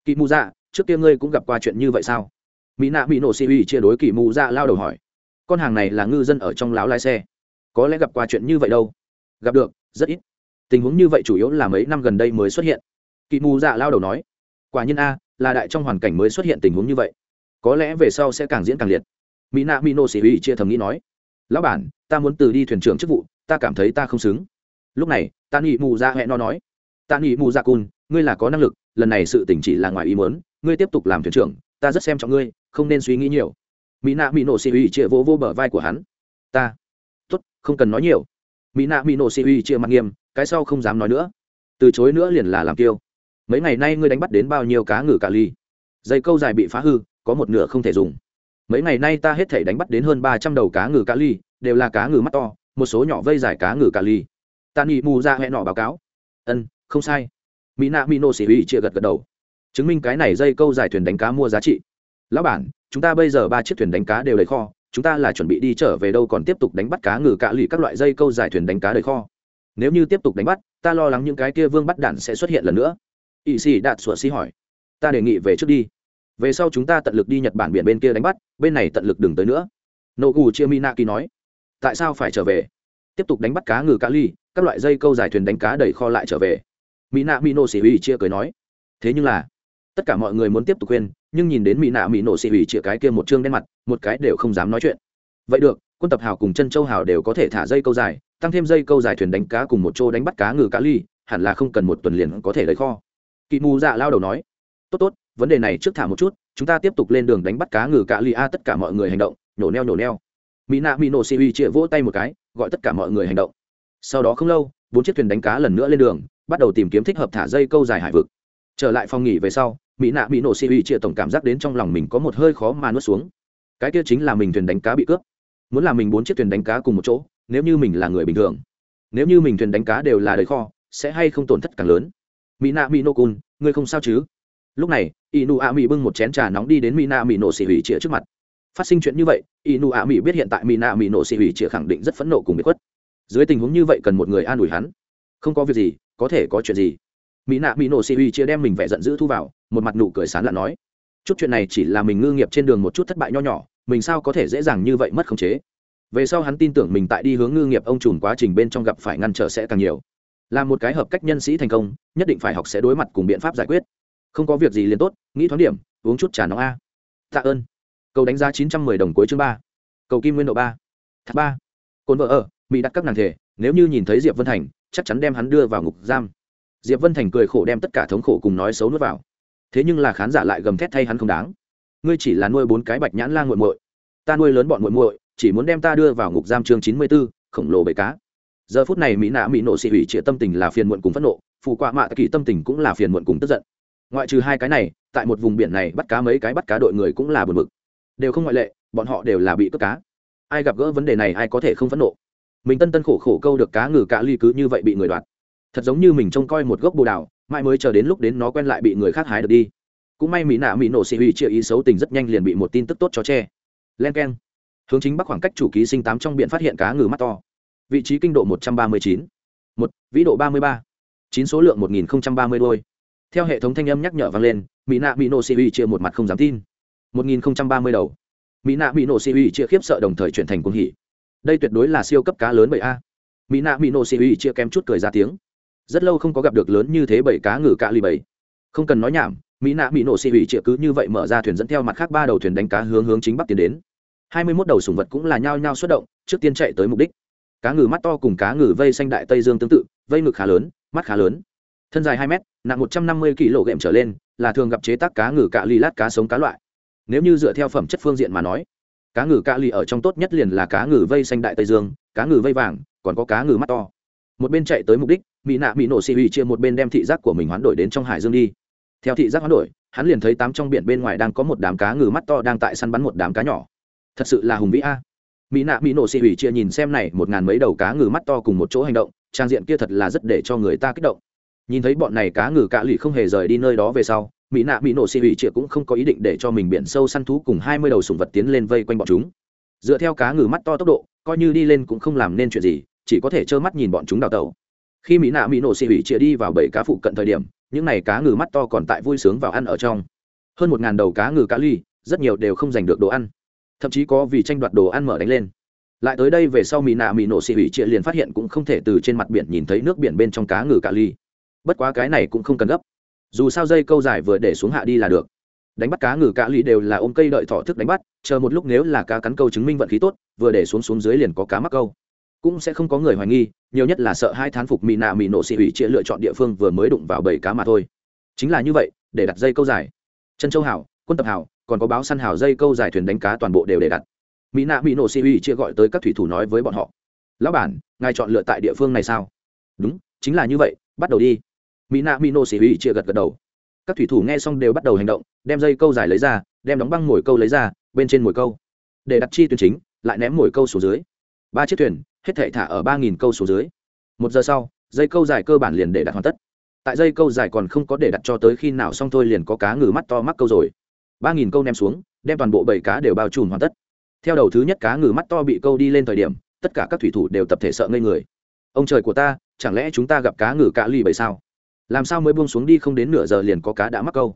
A: Kỵ mù dạ trước kia ngươi cũng gặp qua chuyện như vậy sao? Mỹ nạ bị nổ xì uy chia đối kỳ mù dạ lao đầu hỏi, con hàng này là ngư dân ở trong láo lái xe, có lẽ gặp qua chuyện như vậy đâu? Gặp được, rất ít. Tình huống như vậy chủ yếu là mấy năm gần đây mới xuất hiện. Kỳ mù dạ lao đầu nói, quả nhiên a, là đại trong hoàn cảnh mới xuất hiện tình huống như vậy. Có lẽ về sau sẽ càng diễn càng liệt. Mỹ nạ mỹ nổ sĩ uy chia thầm nghĩ nói, lão bản, ta muốn từ đi thuyền trưởng chức vụ, ta cảm thấy ta không xứng. Lúc này ta nghĩ mù dạ ra hẹn nó nói ta nghĩ mù ra cun, ngươi là có năng lực, lần này sự tỉnh chỉ là ngoài ý muốn, ngươi tiếp tục làm thuyền trưởng, ta rất xem trọng ngươi không nên suy nghĩ nhiều. Mỹ nạ mỹ nổ xì uy chia vỗ vô bờ vai của hắn. Ta. Tốt, không cần nói nhiều. Mỹ nạ mỹ nổ xì uy chia mặt nghiêm, cái sau không dám nói nữa. Từ chối nữa liền là làm kiêu. Mấy ngày nay ngươi đánh bắt đến bao nhiêu cá ngừ cả ly? Dây câu dài bị phá hư, có một nửa không thể dùng. Mấy ngày nay ta hết thể đánh bắt đến hơn ba trăm đầu cá ngừ cá ly, đều là cá ngừ mắt to, một số nhỏ vây dài cá ngừ cá ly. Ta nghĩ mù ra hẹn nọ báo cáo. Ân, không sai. Mỹ nạ mỹ nô xỉ ủy chia gật gật đầu. Chứng minh cái này dây câu dài thuyền đánh cá mua giá trị lão bản, chúng ta bây giờ ba chiếc thuyền đánh cá đều đầy kho, chúng ta là chuẩn bị đi trở về đâu còn tiếp tục đánh bắt cá ngừ cạ lì các loại dây câu dài thuyền đánh cá đầy kho. Nếu như tiếp tục đánh bắt, ta lo lắng những cái kia vương bắt đạn sẽ xuất hiện lần nữa. Ỵ sĩ đạt sủa xi hỏi. Ta đề nghị về trước đi. Về sau chúng ta tận lực đi nhật bản biển bên kia đánh bắt, bên này tận lực đừng tới nữa. Nô gù chia minaki nói. Tại sao phải trở về? Tiếp tục đánh bắt cá ngừ cá ly các loại dây câu dài thuyền đánh cá đầy kho lại trở về. Mỹ nạ mỹ nổ xỉ chia cười nói. Thế nhưng là, tất cả mọi người muốn tiếp tục khuyên nhưng nhìn đến mỹ nạ mỹ nổ xỉ ủy chĩa cái kia một chương đen mặt, một cái đều không dám nói chuyện. Vậy được, quân tập hào cùng chân châu hào đều có thể thả dây câu dài, tăng thêm dây câu dài thuyền đánh cá cùng một chỗ đánh bắt cá ngừ cá ly, hẳn là không cần một tuần liền có thể lấy kho. Kỵ mù dạ lao đầu nói, tốt tốt, vấn đề này trước thả một chút, chúng ta tiếp tục lên đường đánh bắt cá ngừ cá ly a, tất cả mọi người hành động, nhổ neo nhổ neo. Mỹ nạ mỹ nổ xì uy chĩa vỗ tay một cái, gọi tất cả mọi người hành động. Sau đó không lâu, bốn chiếc thuyền đánh cá lần nữa lên đường, bắt đầu tìm kiếm thích hợp thả dây câu dài hải vực trở lại phòng nghỉ về sau, mỹ nạ mỹ nổ xì uy chia tổng cảm giác đến trong lòng mình có một hơi khó mà nuốt xuống. Cái kia chính là mình thuyền đánh cá bị cướp. Muốn là mình bốn chiếc thuyền đánh cá cùng một chỗ, nếu như mình là người bình thường, nếu như mình thuyền đánh cá đều là đời kho, sẽ hay không tổn thất càng lớn? Mỹ nạ mỹ nô cun ngươi không sao chứ? Lúc này, inu a mỹ bưng một chén trà nóng đi đến mỹ nạ mỹ nổ xì hủy chĩa trước mặt. Phát sinh chuyện như vậy, inu a mỹ biết hiện tại mỹ nạ mỹ nổ xì hủy chĩa khẳng định rất phẫn nộ cùng bị khuất. Dưới tình huống như vậy cần một người an ủi hắn. Không có việc gì, có thể có chuyện gì mỹ nạ mỹ nổ xì huy chia đem mình vẻ giận dữ thu vào, một mặt nụ cười sán lạ nói, chút chuyện này chỉ là mình ngư nghiệp trên đường một chút thất bại nho nhỏ, mình sao có thể dễ dàng như vậy mất khống chế? Về sau hắn tin tưởng mình tại đi hướng ngư nghiệp ông trùn quá trình bên trong gặp phải ngăn trở sẽ càng nhiều. Là một cái hợp cách nhân sĩ thành công, nhất định phải học sẽ đối mặt cùng biện pháp giải quyết. Không có việc gì liền tốt, nghĩ thoáng điểm, uống chút trà nóng a. Tạ ơn. Cầu đánh giá chín trăm mười đồng cuối chương ba. Cầu kim nguyên độ ba. Thác ba. Cồn vợ ở, mỹ đặt các nàng thể, nếu như nhìn thấy diệp vân thành, chắc chắn đem hắn đưa vào ngục giam diệp vân thành cười khổ đem tất cả thống khổ cùng nói xấu nuốt vào. Thế nhưng là khán giả lại gầm thét thay hắn không đáng. Ngươi chỉ là nuôi bốn cái bạch nhãn la nguội muội. Ta nuôi lớn bọn muội muội, chỉ muốn đem ta đưa vào ngục giam chương chín mươi b ố khổng lồ bầy cá. Giờ phút này mỹ nạ mỹ nộ xị hủy trịa tâm tình là phiền muộn cùng phẫn nộ phụ quạ mạ kỳ tâm tình cũng là phiền muộn cùng tức giận. Ngoại trừ hai cái này, tại một vùng biển này bắt cá mấy cái bắt cá đội người cũng là buồn bực. Đều không ngoại lệ, bọn họ đều là bị cướp cá. Ai gặp gỡ vấn đề này ai có thể không phẫn nộ. Mình tân tân khổ khổ câu được cá ngừ cá ly cứ như vậy bị người đoạt thật giống như mình trông coi một gốc bồ đào mai mới chờ đến lúc đến nó quen lại bị người khác hái được đi. Cũng may mỹ nạ mỹ nổ xị hủy chia ý xấu tình rất nhanh liền bị một tin tức tốt cho tre. len k e n hướng chính bắc khoảng cách chủ ký sinh tám trong biển phát hiện cá ngừ mắt to. Vị trí kinh độ một trăm ba mươi chín. Một, vĩ độ ba mươi ba. Chín số lượng một nghìn ba mươi đôi. Theo hệ thống thanh âm nhắc nhở vang lên, mỹ nạ mỹ nổ xị hủy chia một mặt không dám tin. Một nghìn ba mươi đầu. Mỹ nạ mỹ nổ xị hủy chia khiếp sợ đồng thời chuyển thành cuồng hỉ. Đây tuyệt đối là siêu cấp cá lớn bởi a. Mỹ nạ mỹ nổ xị hủy chia kém chút cười ra tiếng rất lâu không có gặp được lớn như thế bảy cá ngừ cạ lì bảy. Không cần nói nhảm, mỹ nạ mỹ nổ xì hủy triệu cứ như vậy mở ra thuyền dẫn theo mặt khác ba đầu thuyền đánh cá hướng hướng chính bắc tiến đến. Hai mươi mốt đầu sùng vật cũng là nhao nhao xuất động, trước tiên chạy tới mục đích. Cá ngừ mắt to cùng cá ngừ vây xanh đại tây dương tương tự, vây ngực khá lớn, mắt khá lớn. Thân dài hai mét, nặng một trăm năm mươi kg trở lên, là thường gặp chế tác cá ngừ cạ ly lát cá sống cá loại. Nếu như dựa theo phẩm chất phương diện mà nói, cá ngừ cạ ly ở trong tốt nhất liền là cá ngừ vây xanh đại tây dương, cá ngừ vây vàng, còn có cá ngừ mắt to một bên chạy tới mục đích mỹ nạ mỹ nổ xì hủy chia một bên đem thị giác của mình hoán đổi đến trong hải dương đi. Theo thị giác hoán đổi, hắn liền thấy tám trong biển bên ngoài đang có một đám cá ngừ mắt to đang tại săn bắn một đám cá nhỏ. Thật sự là hùng vĩ a. Mỹ nạ mỹ nổ xì hủy chia nhìn xem này một ngàn mấy đầu cá ngừ mắt to cùng một chỗ hành động, trang diện kia thật là rất để cho người ta kích động. Nhìn thấy bọn này cá ngừ cạ lì không hề rời đi nơi đó về sau mỹ nạ mỹ nổ xì hủy chia cũng không có ý định để cho mình biển sâu săn thú cùng hai mươi đầu sùng vật tiến lên vây quanh bọn chúng. Dựa theo cá ngừ mắt to tốc độ, coi như đi lên cũng không làm nên chuyện gì chỉ có thể trơ mắt nhìn bọn chúng đào tẩu. Khi mỹ nạ mỹ nổ xì hủy chia đi vào bảy cá phụ cận thời điểm, những này cá ngừ mắt to còn tại vui sướng vào ăn ở trong. Hơn một ngàn đầu cá ngừ cá ly, rất nhiều đều không giành được đồ ăn. Thậm chí có vì tranh đoạt đồ ăn mở đánh lên. Lại tới đây về sau mỹ nạ mỹ nổ xì hủy chia liền phát hiện cũng không thể từ trên mặt biển nhìn thấy nước biển bên trong cá ngừ cá ly. Bất quá cái này cũng không cần gấp. Dù sao dây câu dài vừa để xuống hạ đi là được. Đánh bắt cá ngừ cá ly đều là ôm cây đợi thỏ thức đánh bắt, chờ một lúc nếu là cá cắn câu chứng minh vận khí tốt, vừa để xuống xuống dưới liền có cá mắc câu cũng sẽ không có người hoài nghi, nhiều nhất là sợ hai thán phục mỹ nạ mỹ nổ xị hủy chia lựa chọn địa phương vừa mới đụng vào bầy cá mà thôi. Chính là như vậy, để đặt dây câu dài. Chân châu hảo, quân tập hảo, còn có báo săn hảo dây câu dài thuyền đánh cá toàn bộ đều để đặt. Mỹ nạ mỹ nổ xị hủy chia gọi tới các thủy thủ nói với bọn họ. Lão bản, ngài chọn lựa tại địa phương này sao? Đúng, chính là như vậy, bắt đầu đi. Mỹ nạ mỹ nổ xị hủy chia gật gật đầu. Các thủy thủ nghe xong đều bắt đầu hành động, đem dây câu dài lấy ra, đem đóng băng mồi câu lấy ra, bên trên mồi câu. Để đặt chi tuyến chính, lại ném mồi câu xuống dưới. Ba chiếc thuyền hết thể thả ở ba nghìn câu xuống dưới. Một giờ sau, dây câu dài cơ bản liền để đặt hoàn tất. Tại dây câu dài còn không có để đặt cho tới khi nào xong thôi liền có cá ngừ mắt to mắc câu rồi. ba nghìn câu ném xuống, đem toàn bộ bảy cá đều bao trùm hoàn tất. Theo đầu thứ nhất cá ngừ mắt to bị câu đi lên thời điểm, tất cả các thủy thủ đều tập thể sợ ngây người. Ông trời của ta, chẳng lẽ chúng ta gặp cá ngừ cá lì bảy sao? Làm sao mới buông xuống đi không đến nửa giờ liền có cá đã mắc câu?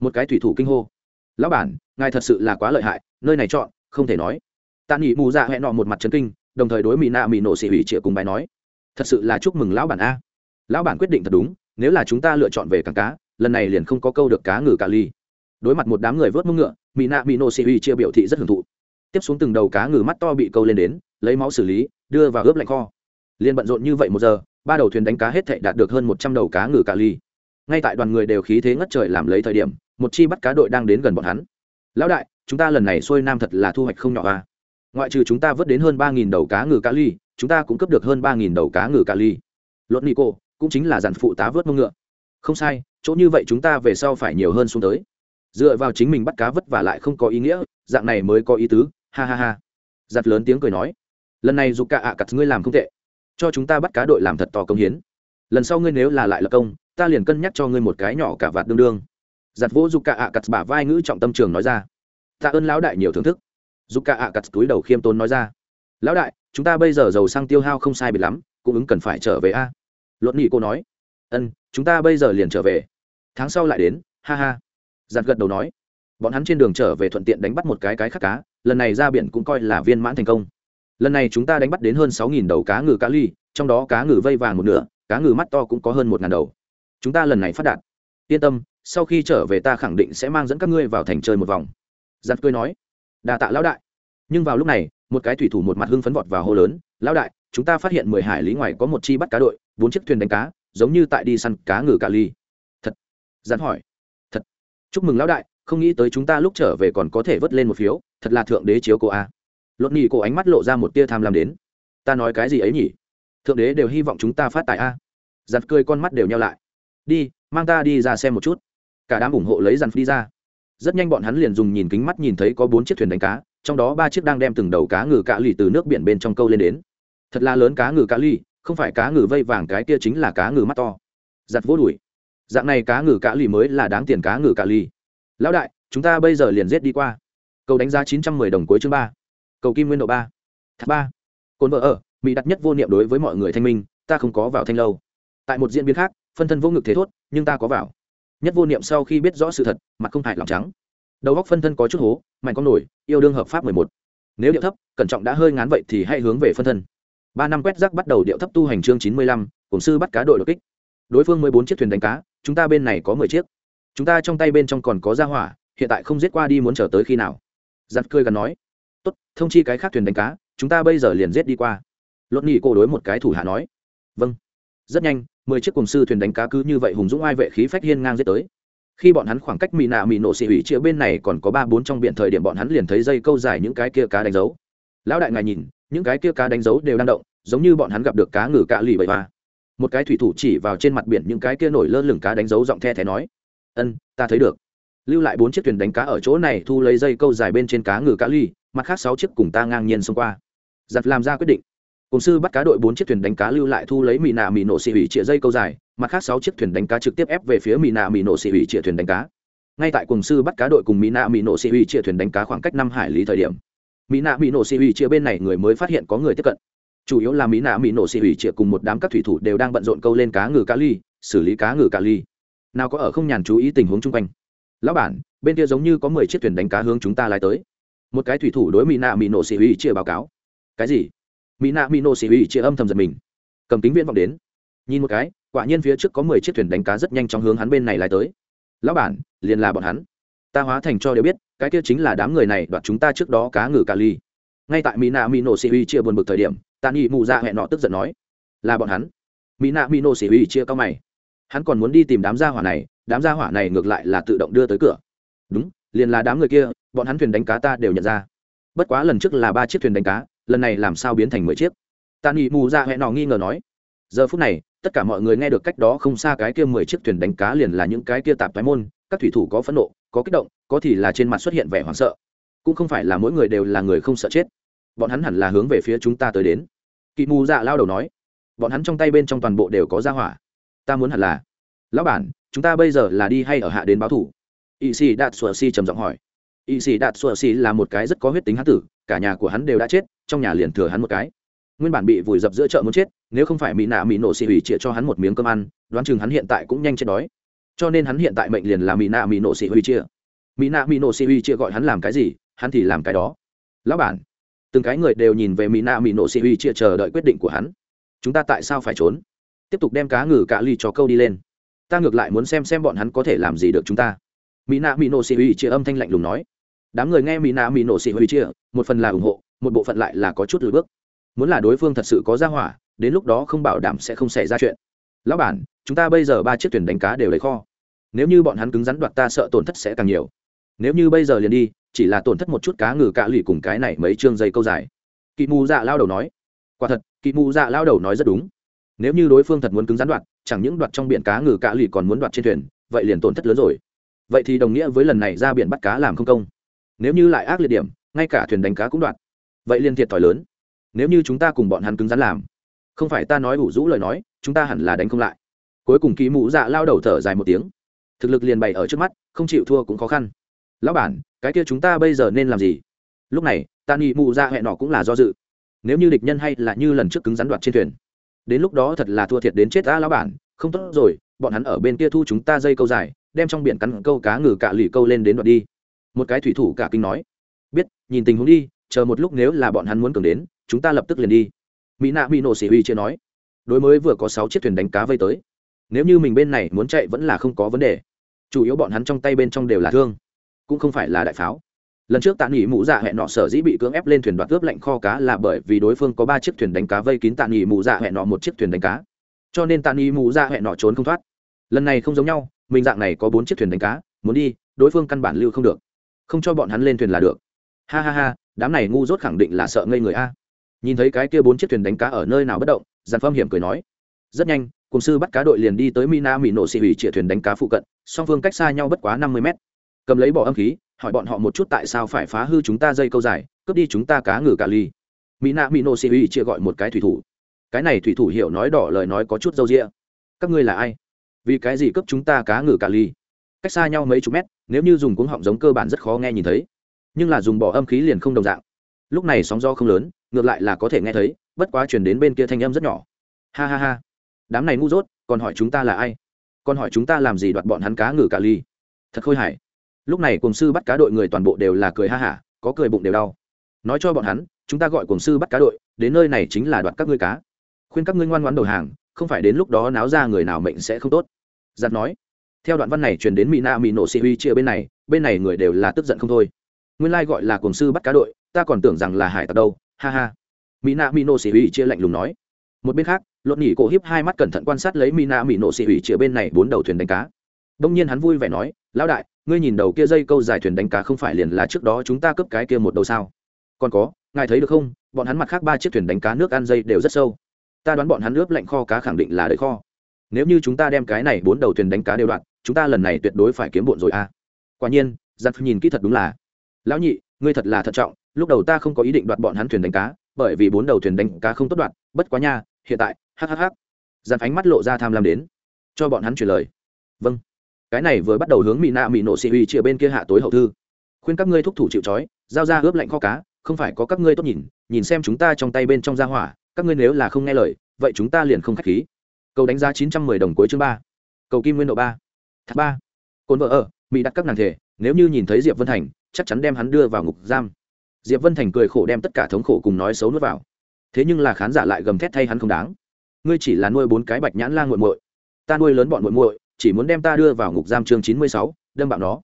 A: Một cái thủy thủ kinh hô. Lão bản, ngài thật sự là quá lợi hại, nơi này chọn, không thể nói. Tạ nghỉ mù dạ hẹn nọ một mặt trấn kinh đồng thời đối mỹ nạ mỹ nổ xỉ hủy chĩa cùng bài nói, thật sự là chúc mừng lão bản a. Lão bản quyết định thật đúng, nếu là chúng ta lựa chọn về cảng cá, lần này liền không có câu được cá ngừ cà ly. Đối mặt một đám người vớt mông ngựa mỹ nạ mỹ nổ xỉ hủy chia biểu thị rất hưởng thụ. Tiếp xuống từng đầu cá ngừ mắt to bị câu lên đến, lấy máu xử lý, đưa vào ướp lạnh kho. Liền bận rộn như vậy một giờ, ba đầu thuyền đánh cá hết thệ đạt được hơn một trăm đầu cá ngừ cà ly. Ngay tại đoàn người đều khí thế ngất trời làm lấy thời điểm, một chi bắt cá đội đang đến gần bọn hắn. Lão đại, chúng ta lần này xuôi nam thật là thu hoạch không nhỏ à ngoại trừ chúng ta vớt đến hơn ba nghìn đầu cá ngừ cá ly, chúng ta cũng cấp được hơn ba nghìn đầu cá ngừ cá ly. Luật nico, cũng chính là dàn phụ tá vớt mông ngựa. Không sai, chỗ như vậy chúng ta về sau phải nhiều hơn xuống tới. Dựa vào chính mình bắt cá vất vả lại không có ý nghĩa, dạng này mới có ý tứ, ha ha ha. Giặt lớn tiếng cười nói. Lần này dù cả ạ à cặt ngươi làm không tệ. Cho chúng ta bắt cá đội làm thật to công hiến. Lần sau ngươi nếu là lại lập công, ta liền cân nhắc cho ngươi một cái nhỏ cả vạt đương đương. Giặt vỗ dù cả ạ à cặt bả vai ngữ trọng tâm trường nói ra. Tạ ơn lão đại nhiều thưởng thức giúp cả ạ cặt túi đầu khiêm tốn nói ra. Lão đại, chúng ta bây giờ dầu xăng tiêu hao không sai biệt lắm, cũng ứng cần phải trở về a. À? luật nghị cô nói. Ân, chúng ta bây giờ liền trở về. Tháng sau lại đến, ha ha. Giặt gật đầu nói. Bọn hắn trên đường trở về thuận tiện đánh bắt một cái cái khác cá, lần này ra biển cũng coi là viên mãn thành công. Lần này chúng ta đánh bắt đến hơn sáu nghìn đầu cá ngừ cá ly, trong đó cá ngừ vây vàng một nửa, cá ngừ mắt to cũng có hơn một ngàn đầu. Chúng ta lần này phát đạt. Yên tâm, sau khi trở về ta khẳng định sẽ mang dẫn các ngươi vào thành chơi một vòng. Giặt cười nói đà tạ lão đại. Nhưng vào lúc này, một cái thủy thủ một mặt hưng phấn vọt vào hô lớn. Lão đại, chúng ta phát hiện mười hải lý ngoài có một chi bắt cá đội, bốn chiếc thuyền đánh cá, giống như tại đi săn cá ngừ cà ly. Thật. Dán hỏi. Thật. Chúc mừng lão đại, không nghĩ tới chúng ta lúc trở về còn có thể vớt lên một phiếu, thật là thượng đế chiếu cô a. Lột nhì cổ ánh mắt lộ ra một tia tham lam đến. Ta nói cái gì ấy nhỉ? Thượng đế đều hy vọng chúng ta phát tài a. Giặt cười con mắt đều nhau lại. Đi, mang ta đi ra xem một chút. Cả đám ủng hộ lấy dàn đi ra rất nhanh bọn hắn liền dùng nhìn kính mắt nhìn thấy có bốn chiếc thuyền đánh cá trong đó ba chiếc đang đem từng đầu cá ngừ cạ lì từ nước biển bên trong câu lên đến. Thật là lớn cá ngừ cạ lì, không phải cá ngừ vây vàng cái kia chính là cá ngừ mắt to. Giặt vỗ đùi dạng này cá ngừ cạ lì mới là đáng tiền cá ngừ cạ lì. lão đại chúng ta bây giờ liền giết đi qua. Cầu đánh giá chín trăm mười đồng cuối chương ba. Cầu kim nguyên độ ba. Thác ba. Cồn vợ ở mỹ đặt nhất vô niệm đối với mọi người thanh minh ta không có vào thanh lâu. Tại một diễn biến khác phân thân vô ngực thế thốt nhưng ta có vào nhất vô niệm sau khi biết rõ sự thật, mặt không hại lòng trắng. Đầu góc phân thân có chút hố mạnh con nổi, yêu đương hợp pháp mười một. Nếu điệu thấp, cẩn trọng đã hơi ngán vậy thì hãy hướng về phân thân. Ba năm quét rác bắt đầu điệu thấp tu hành chương chín mươi lăm cổng sư bắt cá đội đột kích. Đối phương mười bốn chiếc thuyền đánh cá, chúng ta bên này có mười chiếc. Chúng ta trong tay bên trong còn có ra hỏa, hiện tại không giết qua đi muốn chờ tới khi nào? Giặt cười gần nói. Tốt, thông chi cái khác thuyền đánh cá, chúng ta bây giờ liền giết đi qua. Lột nhị cô đối một cái thủ hạ nói. Vâng. Rất nhanh mười chiếc cùng sư thuyền đánh cá cứ như vậy hùng dũng ai vệ khí phách hiên ngang giết tới. Khi bọn hắn khoảng cách mỹ nạ mỹ nổ xị hủy chia bên này còn có ba bốn trong biển thời điểm bọn hắn liền thấy dây câu dài những cái kia cá đánh dấu. Lão đại ngài nhìn, những cái kia cá đánh dấu đều đang động, giống như bọn hắn gặp được cá ngừ cạ lì bậy ba một cái thủy thủ chỉ vào trên mặt biển những cái kia nổi lơ lửng cá đánh dấu giọng the thé nói, ân, ta thấy được. Lưu lại bốn chiếc thuyền đánh cá ở chỗ này thu lấy dây câu dài bên trên cá ngừ cá ly mặt khác sáu chiếc cùng ta ngang nhiên xông qua. Giặt làm ra quyết định cùng sư bắt cá đội bốn chiếc thuyền đánh cá lưu lại thu lấy mì nạ mì nổ xị hủy chĩa dây câu dài, mặt khác sáu chiếc thuyền đánh cá trực tiếp ép về phía mì nạ mì nổ xị hủy chĩa thuyền đánh cá. Ngay tại cùng sư bắt cá đội cùng mì nạ mì nổ xị hủy chĩa thuyền đánh cá khoảng cách năm hải lý thời điểm mỹ nạ mỹ nổ xị hủy chĩa bên này người mới phát hiện có người tiếp cận. Chủ yếu là mỹ nạ mỹ nổ xị hủy chĩa cùng một đám các thủy thủ đều đang bận rộn câu lên cá ngừ cá ly, xử lý cá ngừ cá ly. Nào có ở không nhàn chú ý tình huống chung quanh. Lão bản, bên kia giống như có mười chiếc thuyền đánh cá hướng chúng ta lái tới. Một cái thủy thủ đối mỹ nạ mỹ nổ xì hủy chia báo cáo. Cái gì? Mỹ nạ mỹ nô xì hủy chia âm thầm giật mình. Cầm kính viễn vọng đến. Nhìn một cái, quả nhiên phía trước có mười chiếc thuyền đánh cá rất nhanh trong hướng hắn bên này lái tới. Lão bản, liền là bọn hắn. Ta hóa thành cho đều biết, cái kia chính là đám người này đoạt chúng ta trước đó cá ngừ cà ly. Ngay tại mỹ nạ mỹ nổ xì hủy chia buồn bực thời điểm ta nghĩ mụ ra dạ hẹn nọ tức giận nói, là bọn hắn. Mỹ nạ mỹ nổ xì hủy chia cao mày. Hắn còn muốn đi tìm đám gia hỏa này, đám gia hỏa này ngược lại là tự động đưa tới cửa. Đúng, liền là đám người kia, bọn hắn thuyền đánh cá ta đều nhận ra. Bất quá lần trước là ba chiếc thuyền đánh cá lần này làm sao biến thành mười chiếc? Tàn nghĩ mù ra hẹn nọ nghi ngờ nói, giờ phút này, tất cả mọi người nghe được cách đó không xa cái kia mười chiếc thuyền đánh cá liền là những cái kia tạp thoái môn, các thủy thủ có phẫn nộ, có kích động, có thì là trên mặt xuất hiện vẻ hoảng sợ. Cũng không phải là mỗi người đều là người không sợ chết. Bọn hắn hẳn là hướng về phía chúng ta tới đến. Kỵ mù dạ lao đầu nói, bọn hắn trong tay bên trong toàn bộ đều có ra hỏa. Ta muốn hẳn là, lão bản, chúng ta bây giờ là đi hay ở hạ đến báo thủ? Y xì đạt sùa si trầm giọng hỏi y sĩ đạt sùa xì là một cái rất có huyết tính hán tử, cả nhà của hắn đều đã chết, trong nhà liền thừa hắn một cái. Nguyên bản bị vùi dập giữa chợ muốn chết, nếu không phải mỹ nạ mỹ nổ xì hủy chĩa cho hắn một miếng cơm ăn, đoán chừng hắn hiện tại cũng nhanh chết đói. Cho nên hắn hiện tại mệnh liền là mỹ nạ mỹ nổ xì hủy chia mỹ nạ mỹ nổ xì hủy chia gọi hắn làm cái gì, hắn thì làm cái đó. Lão bản, từng cái người đều nhìn về mỹ nạ mỹ nổ xì hủy chia chờ đợi quyết định của hắn. Chúng ta tại sao phải trốn? Tiếp tục đem cá ngừ cả ly cho câu đi lên. Ta ngược lại muốn xem xem bọn hắn có thể làm gì được chúng ta. Mỹ nạ mỹ nổ xì hủy chia âm thanh lạnh lùng nói đám người nghe mỹ nạ mỹ nổ xị huy chia, một phần là ủng hộ, một bộ phận lại là có chút lùi bước. Muốn là đối phương thật sự có ra hỏa, đến lúc đó không bảo đảm sẽ không xảy ra chuyện. Lão bản, chúng ta bây giờ ba chiếc thuyền đánh cá đều lấy kho. Nếu như bọn hắn cứng rắn đoạt ta sợ tổn thất sẽ càng nhiều. Nếu như bây giờ liền đi, chỉ là tổn thất một chút cá ngừ cạ lụy cùng cái này mấy chương dây câu dài. Kỵ mù dạ lao đầu nói, quả thật, kỵ mù dạ lao đầu nói rất đúng. Nếu như đối phương thật muốn cứng rắn đoạt, chẳng những đoạt trong biển cá ngừ cạ lụy còn muốn đoạt trên thuyền, vậy liền tổn thất lớn rồi. Vậy thì đồng nghĩa với lần này ra biển bắt cá làm không công nếu như lại ác liệt điểm, ngay cả thuyền đánh cá cũng đoạt vậy liên thiệt thòi lớn. Nếu như chúng ta cùng bọn hắn cứng rắn làm, không phải ta nói ủ rũ lời nói, chúng ta hẳn là đánh không lại. Cuối cùng kỳ mụ dạ lao đầu thở dài một tiếng. Thực lực liền bày ở trước mắt, không chịu thua cũng khó khăn. Lão bản, cái kia chúng ta bây giờ nên làm gì? Lúc này ta nghĩ mụ dạ hẹn nọ cũng là do dự. Nếu như địch nhân hay là như lần trước cứng rắn đoạt trên thuyền, đến lúc đó thật là thua thiệt đến chết ta lão bản. Không tốt rồi, bọn hắn ở bên kia thu chúng ta dây câu dài, đem trong biển cắn câu cá ngừ cạ lì câu lên đến đoạt đi một cái thủy thủ cả kinh nói, biết, nhìn tình huống đi, chờ một lúc nếu là bọn hắn muốn cường đến, chúng ta lập tức liền đi. Mỹ nạ mỹ nổ xỉ huy chưa nói, đối mới vừa có sáu chiếc thuyền đánh cá vây tới, nếu như mình bên này muốn chạy vẫn là không có vấn đề. Chủ yếu bọn hắn trong tay bên trong đều là thương, cũng không phải là đại pháo. Lần trước tạ nghỉ mũ dạ hẹn nọ sở dĩ bị cưỡng ép lên thuyền đoạt cướp lạnh kho cá là bởi vì đối phương có ba chiếc thuyền đánh cá vây kín tạ nghỉ mũ dạ hẹn nọ một chiếc thuyền đánh cá. Cho nên tạ nghỉ mũ dạ hẹn nọ trốn không thoát. Lần này không giống nhau, mình dạng này có bốn chiếc thuyền đánh cá, muốn đi, đối phương căn bản lưu không được không cho bọn hắn lên thuyền là được. Ha ha ha, đám này ngu dốt khẳng định là sợ ngây người a. Nhìn thấy cái kia bốn chiếc thuyền đánh cá ở nơi nào bất động, giàn phong hiểm cười nói. Rất nhanh, cùng sư bắt cá đội liền đi tới mina mỹ nổ xị hủy chĩa thuyền đánh cá phụ cận, song phương cách xa nhau bất quá năm mươi mét. Cầm lấy bỏ âm khí, hỏi bọn họ một chút tại sao phải phá hư chúng ta dây câu dài, cướp đi chúng ta cá ngừ cà ly. Mina mỹ nổ xị hủy chĩa gọi một cái thủy thủ. Cái này thủy thủ hiểu nói đỏ lời nói có chút dâu rĩa các ngươi là ai? Vì cái gì cướp chúng ta cá ngừ cà ly? Cách xa nhau mấy chục mét nếu như dùng cuống họng giống cơ bản rất khó nghe nhìn thấy, nhưng là dùng bỏ âm khí liền không đồng dạng. Lúc này sóng do không lớn, ngược lại là có thể nghe thấy, bất quá chuyển đến bên kia thanh âm rất nhỏ. Ha ha ha. Đám này ngu dốt, còn hỏi chúng ta là ai? Còn hỏi chúng ta làm gì đoạt bọn hắn cá ngừ cả ly? Thật khôi hài. Lúc này cùng sư bắt cá đội người toàn bộ đều là cười ha hả, có cười bụng đều đau. Nói cho bọn hắn, chúng ta gọi cùng sư bắt cá đội, đến nơi này chính là đoạt các ngươi cá. Khuyên các ngươi ngoan ngoãn đầu hàng, không phải đến lúc đó náo ra người nào mệnh sẽ không tốt. Giặt nói theo đoạn văn này truyền đến mỹ na mỹ nổ sĩ huy chia bên này bên này người đều là tức giận không thôi. Nguyên lai gọi là cồn sư bắt cá đội, ta còn tưởng rằng là hải tặc đâu, ha ha. Mỹ na mỹ nổ sĩ huy chia lạnh lùng nói. Một bên khác, lột nhỉ cổ hiếp hai mắt cẩn thận quan sát lấy mỹ na mỹ nổ sĩ huy chia bên này bốn đầu thuyền đánh cá. Đông nhiên hắn vui vẻ nói, lão đại, ngươi nhìn đầu kia dây câu dài thuyền đánh cá không phải liền là trước đó chúng ta cướp cái kia một đầu sao? Còn có, ngài thấy được không, bọn hắn mặt khác ba chiếc thuyền đánh cá nước ăn dây đều rất sâu. Ta đoán bọn hắn ướp lạnh kho cá khẳng định là đợi kho. Nếu như chúng ta đem cái này bốn đầu thuyền đánh cá đều đoạn chúng ta lần này tuyệt đối phải kiếm bộn rồi a à. quả nhiên giặt nhìn kỹ thật đúng là, lão nhị, ngươi thật là thận trọng, lúc đầu ta không có ý định đoạt bọn hắn thuyền đánh cá, bởi vì bốn đầu thuyền đánh cá không tốt đoạt, bất quá nha, hiện tại hhh giặt ánh mắt lộ ra tham lam đến, cho bọn hắn truyền lời. Vâng. Cái này vừa bắt đầu hướng mỹ nạ mỹ nổ xị uy chia bên kia hạ tối hậu thư. Khuyên các ngươi thúc thủ chịu trói, giao ra ướp lạnh kho cá, không phải có các ngươi tốt nhìn nhìn xem chúng ta trong tay bên trong gia hỏa, các ngươi nếu là không nghe lời, vậy chúng ta liền không khách khí. Cầu đánh giá chín trăm mười đồng cuối chương ba. Cầu kim nguyên độ ba thác ba. Cồn vợ ở, mỹ đặt các nàng thể, nếu như nhìn thấy diệp vân thành, chắc chắn đem hắn đưa vào ngục giam. Diệp vân thành cười khổ đem tất cả thống khổ cùng nói xấu nuốt vào. Thế nhưng là khán giả lại gầm thét thay hắn không đáng. Ngươi chỉ là nuôi bốn cái bạch nhãn lan g u muội. Ta nuôi lớn bọn muội muội, chỉ muốn đem ta đưa vào ngục giam chương chín mươi sáu, đâm bạo nó.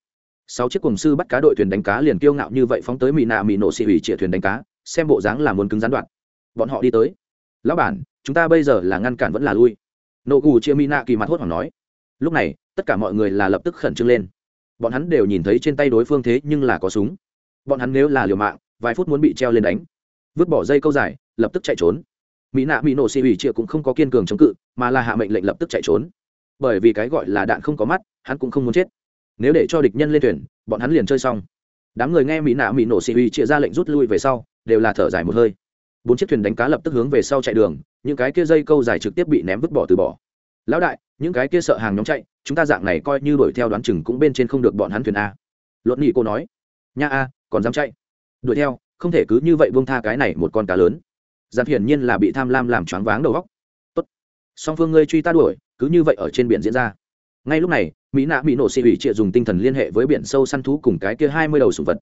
A: Sáu chiếc cùng sư bắt cá đội thuyền đánh cá liền kiêu ngạo như vậy phóng tới mỹ nạ mỹ nổ xị hủy trịa thuyền đánh cá, xem bộ dáng là muốn cứng gián đoạn. Bọn họ đi tới. Lão bản, chúng ta bây giờ là ngăn cản vẫn là lui. Nộ gù chia mỹ nạ kỳ mặt hốt hoảng nói. Lúc này tất cả mọi người là lập tức khẩn trương lên. Bọn hắn đều nhìn thấy trên tay đối phương thế nhưng là có súng. Bọn hắn nếu là liều mạng, vài phút muốn bị treo lên đánh. Vứt bỏ dây câu dài, lập tức chạy trốn. Mỹ nạ mỹ nổ xị ủy triệu cũng không có kiên cường chống cự, mà là hạ mệnh lệnh lập tức chạy trốn. Bởi vì cái gọi là đạn không có mắt, hắn cũng không muốn chết. Nếu để cho địch nhân lên thuyền, bọn hắn liền chơi xong. Đám người nghe mỹ nạ mỹ nổ xị ủy triệu ra lệnh rút lui về sau, đều là thở dài một hơi. Bốn chiếc thuyền đánh cá lập tức hướng về sau chạy đường, những cái kia dây câu dài trực tiếp bị ném vứt bỏ từ bỏ. Lão đại, những cái kia sợ hàng nhóm chạy chúng ta dạng này coi như đuổi theo đoán chừng cũng bên trên không được bọn hắn thuyền a. Luận nghị cô nói, nha a, còn dám chạy? Đuổi theo, không thể cứ như vậy buông tha cái này một con cá lớn. Giàn hiển nhiên là bị tham lam làm choáng váng đầu góc tốt, song phương ngươi truy ta đuổi, cứ như vậy ở trên biển diễn ra. Ngay lúc này, mỹ nạ mỹ nổ xị ủy trịa dùng tinh thần liên hệ với biển sâu săn thú cùng cái kia hai mươi đầu sủng vật.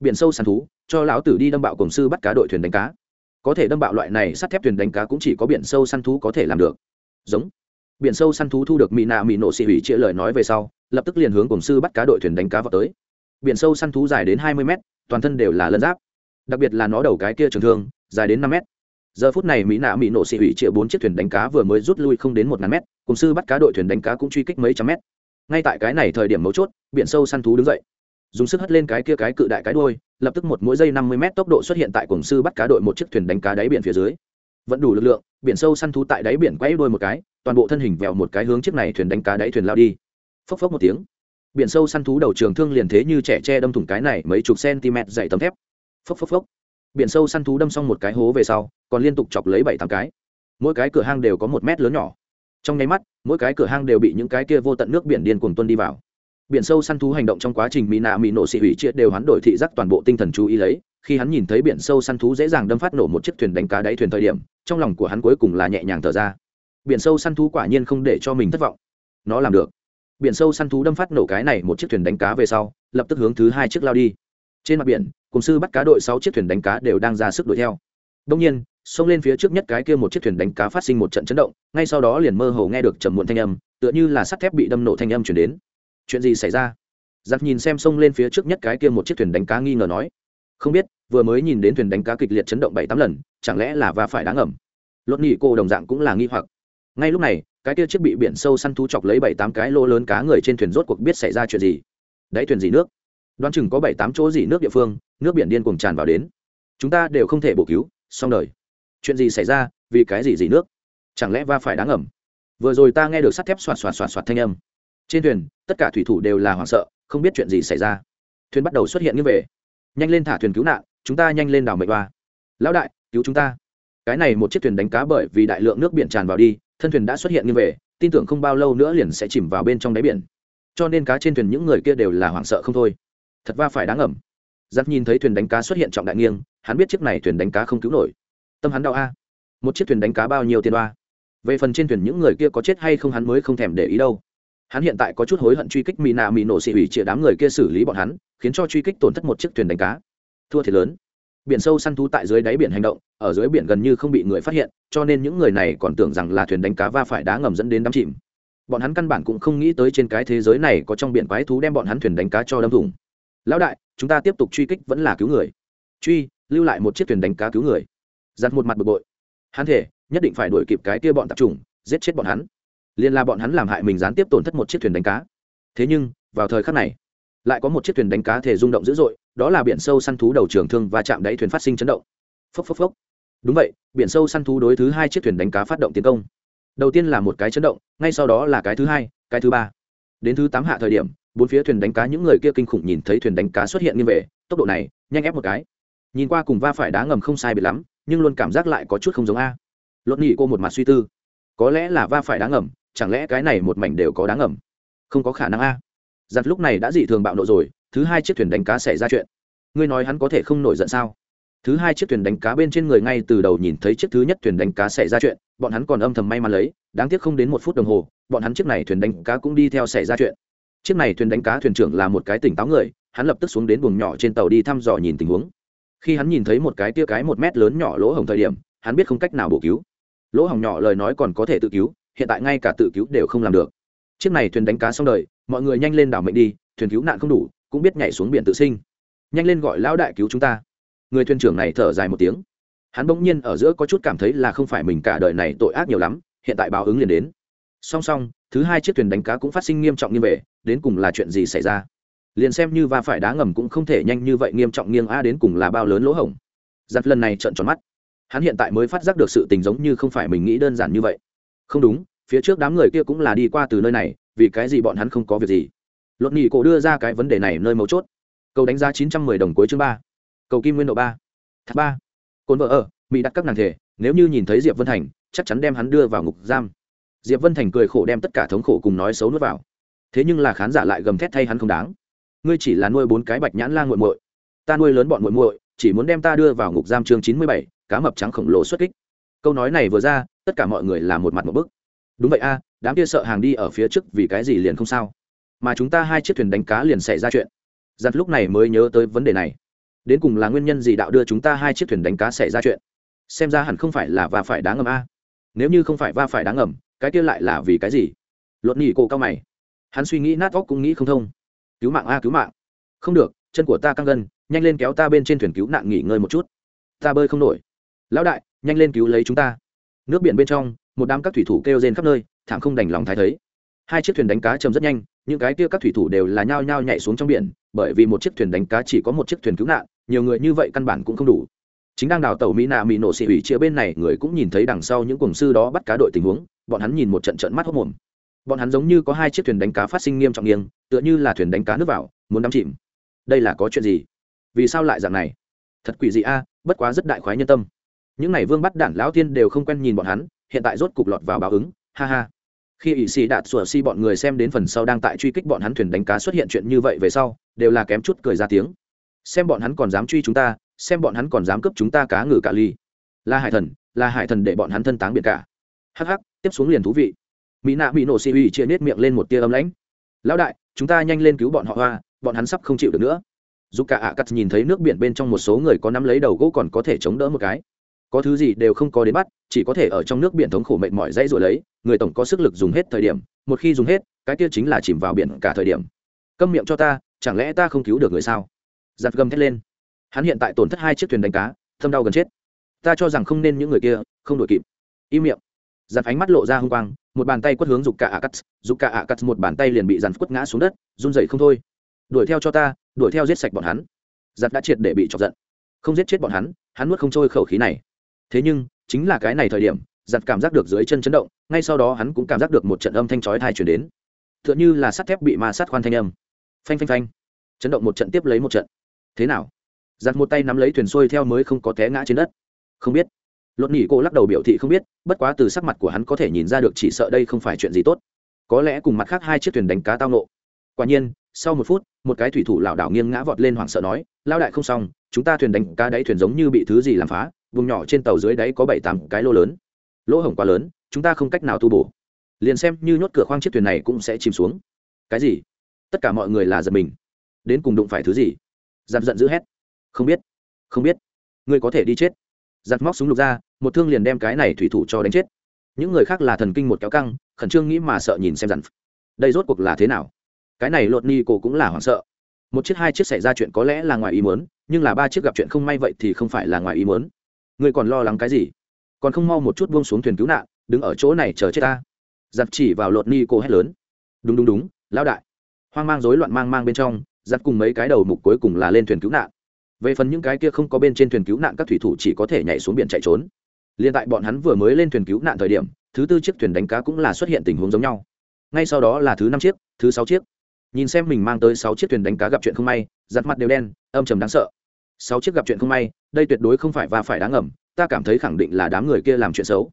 A: Biển sâu săn thú, cho lão tử đi đâm bạo cổng sư bắt cá đội thuyền đánh cá. Có thể đâm bạo loại này sắt thép thuyền đánh cá cũng chỉ có biển sâu săn thú có thể làm được. Giống biển sâu săn thú thu được mỹ nạ mỹ nổ xị hủy chia lời nói về sau, lập tức liền hướng cổng sư bắt cá đội thuyền đánh cá vào tới. Biển sâu săn thú dài đến hai mươi mét, toàn thân đều là lân giáp. Đặc biệt là nó đầu cái kia trường thương, dài đến năm mét. Giờ phút này mỹ nạ mỹ nổ xị hủy chia bốn chiếc thuyền đánh cá vừa mới rút lui không đến một ngàn mét cổng sư bắt cá đội thuyền đánh cá cũng truy kích mấy trăm mét. Ngay tại cái này thời điểm mấu chốt, biển sâu săn thú đứng dậy. Dùng sức hất lên cái kia cái cự đại cái đôi lập tức một mỗi giây năm mươi mét tốc độ xuất hiện tại cổng sư bắt cá đội một chiếc thuyền đánh cá đáy biển phía dưới. Vẫn đủ lực lượng, biển sâu săn thú tại đáy biển quay đôi một cái toàn bộ thân hình vẹo một cái hướng chiếc này thuyền đánh cá đáy thuyền lao đi. Phốc phốc một tiếng, biển sâu săn thú đầu trường thương liền thế như trẻ tre đâm thủng cái này mấy chục cm dày tấm thép. Phốc phốc phốc. Biển sâu săn thú đâm xong một cái hố về sau, còn liên tục chọc lấy bảy tám cái. Mỗi cái cửa hang đều có một mét lớn nhỏ. Trong nháy mắt, mỗi cái cửa hang đều bị những cái kia vô tận nước biển điên cuồng tuân đi vào. Biển sâu săn thú hành động trong quá trình mỹ nạ mỹ nổ xị hủy chia đều hắn đổi thị giác toàn bộ tinh thần chú ý lấy. Khi hắn nhìn thấy biển sâu săn thú dễ dàng đâm phát nổ một chiếc thuyền đánh cá đáy thuyền thời điểm, trong lòng của hắn cuối cùng là nhẹ nhàng thở ra biển sâu săn thú quả nhiên không để cho mình thất vọng. Nó làm được. Biển sâu săn thú đâm phát nổ cái này một chiếc thuyền đánh cá về sau, lập tức hướng thứ hai chiếc lao đi. Trên mặt biển, cùng sư bắt cá đội sáu chiếc thuyền đánh cá đều đang ra sức đuổi theo. Đông nhiên, xông lên phía trước nhất cái kia một chiếc thuyền đánh cá phát sinh một trận chấn động, ngay sau đó liền mơ hồ nghe được trầm muộn thanh âm, tựa như là sắt thép bị đâm nổ thanh âm chuyển đến. Chuyện gì xảy ra? Giặc nhìn xem xông lên phía trước nhất cái kia một chiếc thuyền đánh cá nghi ngờ nói. Không biết, vừa mới nhìn đến thuyền đánh cá kịch liệt chấn động bảy tám lần, chẳng lẽ là va phải đáng ẩm lốt nhị cô đồng dạng cũng là nghi hoặc ngay lúc này, cái kia chiếc bị biển sâu săn thú chọc lấy bảy tám cái lô lớn cá người trên thuyền rốt cuộc biết xảy ra chuyện gì. Đáy thuyền gì nước. Đoán chừng có bảy tám chỗ gì nước địa phương, nước biển điên cuồng tràn vào đến. Chúng ta đều không thể bổ cứu, xong đời. Chuyện gì xảy ra, vì cái gì gì nước? Chẳng lẽ va phải đáng ẩm vừa rồi ta nghe được sắt thép xoạt xoạt xoạt xoạt thanh âm. Trên thuyền, tất cả thủy thủ đều là hoảng sợ, không biết chuyện gì xảy ra. Thuyền bắt đầu xuất hiện như về. Nhanh lên thả thuyền cứu nạn, chúng ta nhanh lên đảo mệnh ba. lão đại, cứu chúng ta. Cái này một chiếc thuyền đánh cá bởi vì đại lượng nước biển tràn vào đi thân thuyền đã xuất hiện như về, tin tưởng không bao lâu nữa liền sẽ chìm vào bên trong đáy biển. Cho nên cá trên thuyền những người kia đều là hoảng sợ không thôi. Thật va phải đáng ẩm. Giáp nhìn thấy thuyền đánh cá xuất hiện trọng đại nghiêng, hắn biết chiếc này thuyền đánh cá không cứu nổi. Tâm hắn đau a. Một chiếc thuyền đánh cá bao nhiêu tiền ba về phần trên thuyền những người kia có chết hay không hắn mới không thèm để ý đâu. Hắn hiện tại có chút hối hận truy kích mỹ nạ mỹ nổ xị hủy chĩa đám người kia xử lý bọn hắn, khiến cho truy kích tổn thất một chiếc thuyền đánh cá. Thua thiệt lớn biển sâu săn thú tại dưới đáy biển hành động, ở dưới biển gần như không bị người phát hiện, cho nên những người này còn tưởng rằng là thuyền đánh cá va phải đá ngầm dẫn đến đám chìm. Bọn hắn căn bản cũng không nghĩ tới trên cái thế giới này có trong biển quái thú đem bọn hắn thuyền đánh cá cho đâm thủng. Lão đại, chúng ta tiếp tục truy kích vẫn là cứu người. Truy, lưu lại một chiếc thuyền đánh cá cứu người. Giặt một mặt bực bội. Hắn thể, nhất định phải đuổi kịp cái kia bọn tạp trùng giết chết bọn hắn. Liên la bọn hắn làm hại mình gián tiếp tổn thất một chiếc thuyền đánh cá. Thế nhưng, vào thời khắc này, lại có một chiếc thuyền đánh cá thể rung động dữ dội đó là biển sâu săn thú đầu trường thương và chạm đáy thuyền phát sinh chấn động. Phốc phốc phốc. Đúng vậy, biển sâu săn thú đối thứ hai chiếc thuyền đánh cá phát động tiến công. Đầu tiên là một cái chấn động, ngay sau đó là cái thứ hai, cái thứ ba. Đến thứ tám hạ thời điểm, bốn phía thuyền đánh cá những người kia kinh khủng nhìn thấy thuyền đánh cá xuất hiện như vậy tốc độ này, nhanh ép một cái. Nhìn qua cùng va phải đá ngầm không sai biệt lắm, nhưng luôn cảm giác lại có chút không giống a. Lột nhị cô một mặt suy tư. Có lẽ là va phải đá ngầm, chẳng lẽ cái này một mảnh đều có đá ngầm? Không có khả năng a. Giặt lúc này đã dị thường bạo nộ rồi thứ hai chiếc thuyền đánh cá xảy ra chuyện. Ngươi nói hắn có thể không nổi giận sao? Thứ hai chiếc thuyền đánh cá bên trên người ngay từ đầu nhìn thấy chiếc thứ nhất thuyền đánh cá xảy ra chuyện, bọn hắn còn âm thầm may mắn lấy, đáng tiếc không đến một phút đồng hồ, bọn hắn chiếc này thuyền đánh cá cũng đi theo xảy ra chuyện. Chiếc này thuyền đánh cá thuyền trưởng là một cái tỉnh táo người, hắn lập tức xuống đến buồng nhỏ trên tàu đi thăm dò nhìn tình huống. Khi hắn nhìn thấy một cái tia cái một mét lớn nhỏ lỗ hồng thời điểm, hắn biết không cách nào bổ cứu. Lỗ hồng nhỏ lời nói còn có thể tự cứu, hiện tại ngay cả tự cứu đều không làm được. Chiếc này thuyền đánh cá xong đời, mọi người nhanh lên đảo mệnh đi, thuyền cứu nạn không đủ cũng biết nhảy xuống biển tự sinh. Nhanh lên gọi lão đại cứu chúng ta. Người thuyền trưởng này thở dài một tiếng. Hắn bỗng nhiên ở giữa có chút cảm thấy là không phải mình cả đời này tội ác nhiều lắm, hiện tại báo ứng liền đến. Song song, thứ hai chiếc thuyền đánh cá cũng phát sinh nghiêm trọng như vậy, đến cùng là chuyện gì xảy ra? Liền xem như va phải đá ngầm cũng không thể nhanh như vậy nghiêm trọng nghiêng a đến cùng là bao lớn lỗ hổng. Giặt lần này trợn tròn mắt. Hắn hiện tại mới phát giác được sự tình giống như không phải mình nghĩ đơn giản như vậy. Không đúng, phía trước đám người kia cũng là đi qua từ nơi này, vì cái gì bọn hắn không có việc gì? Luật nghị cổ đưa ra cái vấn đề này nơi mấu chốt. Cầu đánh giá chín trăm mười đồng cuối chương ba. Cầu kim nguyên độ ba. Thác ba. Cồn vợ ở, mỹ đặt các nàng thể, nếu như nhìn thấy diệp vân thành, chắc chắn đem hắn đưa vào ngục giam. Diệp vân thành cười khổ đem tất cả thống khổ cùng nói xấu nuốt vào. Thế nhưng là khán giả lại gầm thét thay hắn không đáng. Ngươi chỉ là nuôi bốn cái bạch nhãn la g u muội. Ta nuôi lớn bọn muội muội, chỉ muốn đem ta đưa vào ngục giam chương chín mươi bảy, cá mập trắng khổng lồ xuất kích. Câu nói này vừa ra, tất cả mọi người là một mặt một bức. Đúng vậy a, đám kia sợ hàng đi ở phía trước vì cái gì liền không sao? Mà chúng ta hai chiếc thuyền đánh cá liền xảy ra chuyện. Giặt lúc này mới nhớ tới vấn đề này. Đến cùng là nguyên nhân gì đạo đưa chúng ta hai chiếc thuyền đánh cá xảy ra chuyện? Xem ra hẳn không phải là va phải đáng ngầm a. Nếu như không phải va phải đáng ngầm, cái kia lại là vì cái gì? Luật nhị cổ cao mày. Hắn suy nghĩ nát óc cũng nghĩ không thông. Cứu mạng a, cứu mạng. Không được, chân của ta căng gân, nhanh lên kéo ta bên trên thuyền cứu nạn nghỉ ngơi một chút. Ta bơi không nổi. Lão đại, nhanh lên cứu lấy chúng ta. Nước biển bên trong, một đám các thủy thủ kêu rên khắp nơi, thảm không đành lòng thái thấy hai chiếc thuyền đánh cá chầm rất nhanh, những cái kia các thủy thủ đều là nhao nhao nhảy xuống trong biển, bởi vì một chiếc thuyền đánh cá chỉ có một chiếc thuyền cứu nạn, nhiều người như vậy căn bản cũng không đủ. Chính đang đào tàu mỹ nạ mỹ nổ xị ủy chia bên này, người cũng nhìn thấy đằng sau những cuồng sư đó bắt cá đội tình huống, bọn hắn nhìn một trận trận mắt hốc mồm. Bọn hắn giống như có hai chiếc thuyền đánh cá phát sinh nghiêm trọng nghiêng, tựa như là thuyền đánh cá nước vào, muốn đắm chìm. Đây là có chuyện gì? Vì sao lại dạng này? Thật quỷ dị a, bất quá rất đại khoái nhân tâm. Những n à y vương bắt đản lão tiên đều không quen nhìn bọn hắn, hiện tại rốt cục lọt vào báo ứng, ha ha khi ỵ sĩ đạt sủa si bọn người xem đến phần sau đang tại truy kích bọn hắn thuyền đánh cá xuất hiện chuyện như vậy về sau, đều là kém chút cười ra tiếng. Xem bọn hắn còn dám truy chúng ta, xem bọn hắn còn dám cướp chúng ta cá ngừ cả ly. Là hải thần là hải thần để bọn hắn thân táng biệt cả. Hắc hắc, tiếp xuống liền thú vị. Mỹ nạ bị nổ xì uy chia nết miệng lên một tia ấm lãnh. Lão đại, chúng ta nhanh lên cứu bọn họ hoa, bọn hắn sắp không chịu được nữa. Dù cả ạ cắt nhìn thấy nước biển bên trong một số người có nắm lấy đầu gỗ còn có thể chống đỡ một cái có thứ gì đều không có đến bắt, chỉ có thể ở trong nước biển thống khổ mệt mỏi dãy rồi lấy, người tổng có sức lực dùng hết thời điểm, một khi dùng hết, cái kia chính là chìm vào biển cả thời điểm. Câm miệng cho ta, chẳng lẽ ta không cứu được người sao? Giặt gầm thét lên. Hắn hiện tại tổn thất hai chiếc thuyền đánh cá, thâm đau gần chết. Ta cho rằng không nên những người kia, không đổi kịp. Im miệng. Giặt ánh mắt lộ ra h u n g quang, một bàn tay quất hướng dục cả ạ cắt, dục cả ạ cắt một bàn tay liền bị giặt quất ngã xuống đất, run dậy không thôi. Đuổi theo cho ta, đuổi theo giết sạch bọn hắn. Giặt đã triệt để bị chọc giận. Không giết chết bọn hắn hắn nuốt không trôi khẩu khí này thế nhưng, chính là cái này thời điểm giặt cảm giác được dưới chân chấn động, ngay sau đó hắn cũng cảm giác được một trận âm thanh chói thai chuyển đến. T h ư ợ n h ư là sắt thép bị ma sát khoan thanh âm. Phanh phanh phanh. Chấn động một trận tiếp lấy một trận. Thế nào? Giặt một tay nắm lấy thuyền xuôi theo mới không có té ngã trên đất. Không biết. Lột nỉ cô lắc đầu biểu thị không biết, bất quá từ sắc mặt của hắn có thể nhìn ra được chỉ sợ đây không phải chuyện gì tốt. Có lẽ cùng mặt khác hai chiếc thuyền đánh cá tao nộ quả nhiên, sau một phút, một cái thủy thủ lảo đảo nghiêng ngã vọt lên hoảng sợ nói lao đại không xong, chúng ta thuyền đánh cá đáy thuyền giống như bị thứ gì làm phá vùng nhỏ trên tàu dưới đáy có bảy tám cái lô lớn. Lỗ hổng quá lớn, chúng ta không cách nào tu bổ. Liền xem như nhốt cửa khoang chiếc thuyền này cũng sẽ chìm xuống. Cái gì? Tất cả mọi người là giật mình. Đến cùng đụng phải thứ gì? Giặt giận dữ hét. Không biết không biết. Ngươi có thể đi chết. Giặt móc súng lục ra, một thương liền đem cái này thủy thủ cho đánh chết. Những người khác là thần kinh một kéo căng, khẩn trương nghĩ mà sợ nhìn xem giặt đây rốt cuộc là thế nào? Cái này lột ni cổ cũng là hoảng sợ. Một chiếc hai chiếc xảy ra chuyện có lẽ là ngoài ý muốn, nhưng là ba chiếc gặp chuyện không may vậy thì không phải là ngoài ý muốn ngươi còn lo lắng cái gì? Còn không mau một chút buông xuống thuyền cứu nạn, đứng ở chỗ này chờ chết ta. Giặt chỉ vào lột ni cô hét lớn. Đúng đúng đúng, lão đại. Hoang mang rối loạn mang mang bên trong giặt cùng mấy cái đầu mục cuối cùng là lên thuyền cứu nạn. Về phần những cái kia không có bên trên thuyền cứu nạn, các thủy thủ chỉ có thể nhảy xuống biển chạy trốn. Liên tại bọn hắn vừa mới lên thuyền cứu nạn thời điểm, thứ tư chiếc thuyền đánh cá cũng là xuất hiện tình huống giống nhau. Ngay sau đó là thứ năm chiếc, thứ sáu chiếc. Nhìn xem mình mang tới sáu chiếc thuyền đánh cá gặp chuyện không may giặt mặt đều đen, âm trầm đáng sợ sáu chiếc gặp chuyện không may, đây tuyệt đối không phải và phải đáng ngầm, ta cảm thấy khẳng định là đám người kia làm chuyện xấu.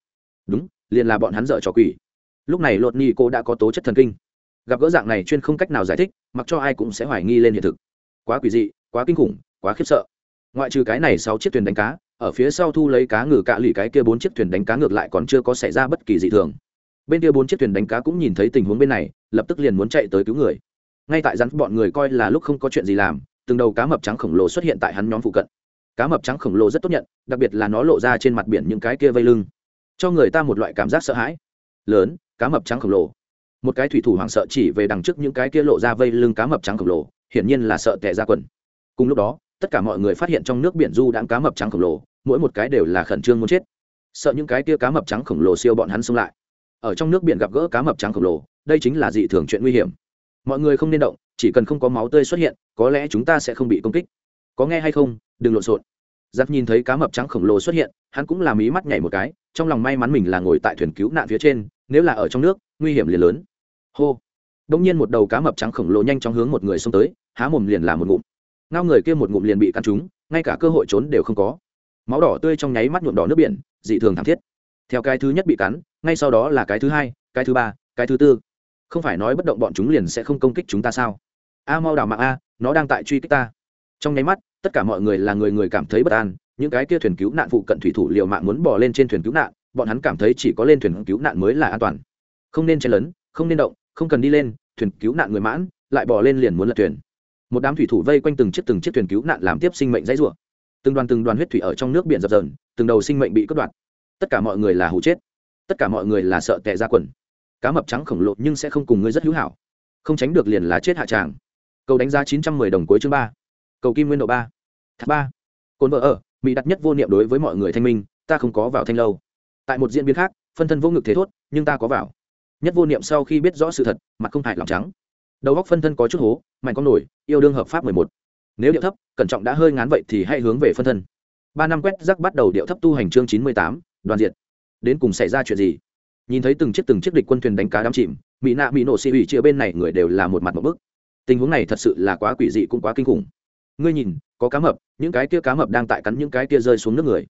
A: Đúng, liền là bọn hắn dở trò quỷ. Lúc này lột ni cô đã có tố chất thần kinh. Gặp gỡ dạng này chuyên không cách nào giải thích, mặc cho ai cũng sẽ hoài nghi lên hiện thực. Quá quỷ dị, quá kinh khủng, quá khiếp sợ. Ngoại trừ cái này sáu chiếc thuyền đánh cá, ở phía sau thu lấy cá ngừ cạ lì cái kia bốn chiếc thuyền đánh cá ngược lại còn chưa có xảy ra bất kỳ dị thường. Bên kia bốn chiếc thuyền đánh cá cũng nhìn thấy tình huống bên này, lập tức liền muốn chạy tới cứu người. Ngay tại rắn bọn người coi là lúc không có chuyện gì làm từng đầu cá mập trắng khổng lồ xuất hiện tại hắn nhóm phụ cận. Cá mập trắng khổng lồ rất tốt nhận, đặc biệt là nó lộ ra trên mặt biển những cái kia vây lưng. Cho người ta một loại cảm giác sợ hãi. Lớn, cá mập trắng khổng lồ. Một cái thủy thủ hoảng sợ chỉ về đằng trước những cái kia lộ ra vây lưng cá mập trắng khổng lồ, hiển nhiên là sợ tẻ ra quần. Cùng lúc đó, tất cả mọi người phát hiện trong nước biển du đãng cá mập trắng khổng lồ, mỗi một cái đều là khẩn trương muốn chết. Sợ những cái kia cá mập trắng khổng lồ siêu bọn hắn xông lại. Ở trong nước biển gặp gỡ cá mập trắng khổng lồ, đây chính là dị thường chuyện nguy hiểm mọi người không nên động, chỉ cần không có máu tươi xuất hiện, có lẽ chúng ta sẽ không bị công kích. Có nghe hay không? Đừng lộn xộn. Giặc nhìn thấy cá mập trắng khổng lồ xuất hiện, hắn cũng làm ý mắt nhảy một cái, trong lòng may mắn mình là ngồi tại thuyền cứu nạn phía trên, nếu là ở trong nước, nguy hiểm liền lớn. Hô. Đông nhiên một đầu cá mập trắng khổng lồ nhanh chóng hướng một người xông tới, há mồm liền là một ngụm. Ngao người kia một ngụm liền bị cắn trúng, ngay cả cơ hội trốn đều không có. Máu đỏ tươi trong nháy mắt nhuộm đỏ nước biển, dị thường thảm thiết. Theo cái thứ nhất bị cắn, ngay sau đó là cái thứ hai, cái thứ ba, cái thứ tư không phải nói bất động bọn chúng liền sẽ không công kích chúng ta sao? A, mau đào mạng a, nó đang tại truy kích ta. Trong nháy mắt, tất cả mọi người là người người cảm thấy bất an, những cái kia thuyền cứu nạn phụ cận thủy thủ liệu mạng muốn bỏ lên trên thuyền cứu nạn, bọn hắn cảm thấy chỉ có lên thuyền cứu nạn mới là an toàn. Không nên chen lấn, không nên động, không cần đi lên, thuyền cứu nạn người mãn, lại bỏ lên liền muốn lật thuyền. Một đám thủy thủ vây quanh từng chiếc từng chiếc thuyền cứu nạn làm tiếp sinh mệnh dãy rủa. Từng đoàn từng đoàn huyết thủy ở trong nước biển dập dờn, từng đầu sinh mệnh bị cướp đoạt. Tất cả mọi người là hụ chết. Tất cả mọi người là sợ tệ ra quần cá mập trắng khổng lồ nhưng sẽ không cùng ngươi rất hữu hảo. Không tránh được liền là chết hạ tràng. Cầu đánh giá chín trăm mười đồng cuối chương ba. Cầu kim nguyên độ ba. Tháp ba. Cồn vợ ở, mỹ đặt nhất vô niệm đối với mọi người thanh minh, ta không có vào thanh lâu. Tại một diễn biến khác, phân thân vô ngực thế thốt, nhưng ta có vào. Nhất vô niệm sau khi biết rõ sự thật, mặt không hại lòng trắng. Đầu góc phân thân có chút hố, mạnh con nổi, yêu đương hợp pháp mười một. Nếu điệu thấp, cẩn trọng đã hơi ngán vậy thì hãy hướng về phân thân. Ba năm quét rắc bắt đầu điệu thấp tu hành chương chín mươi tám, đoàn diện đến cùng xảy ra chuyện gì? Nhìn thấy từng chiếc từng chiếc địch quân thuyền đánh cá đắm chìm, mỹ nạ mỹ nổ xị ủy chia bên này người đều là một mặt một bức. Tình huống này thật sự là quá quỷ dị cũng quá kinh khủng. Ngươi nhìn, có cá mập, những cái kia cá mập đang tại cắn những cái kia rơi xuống nước người.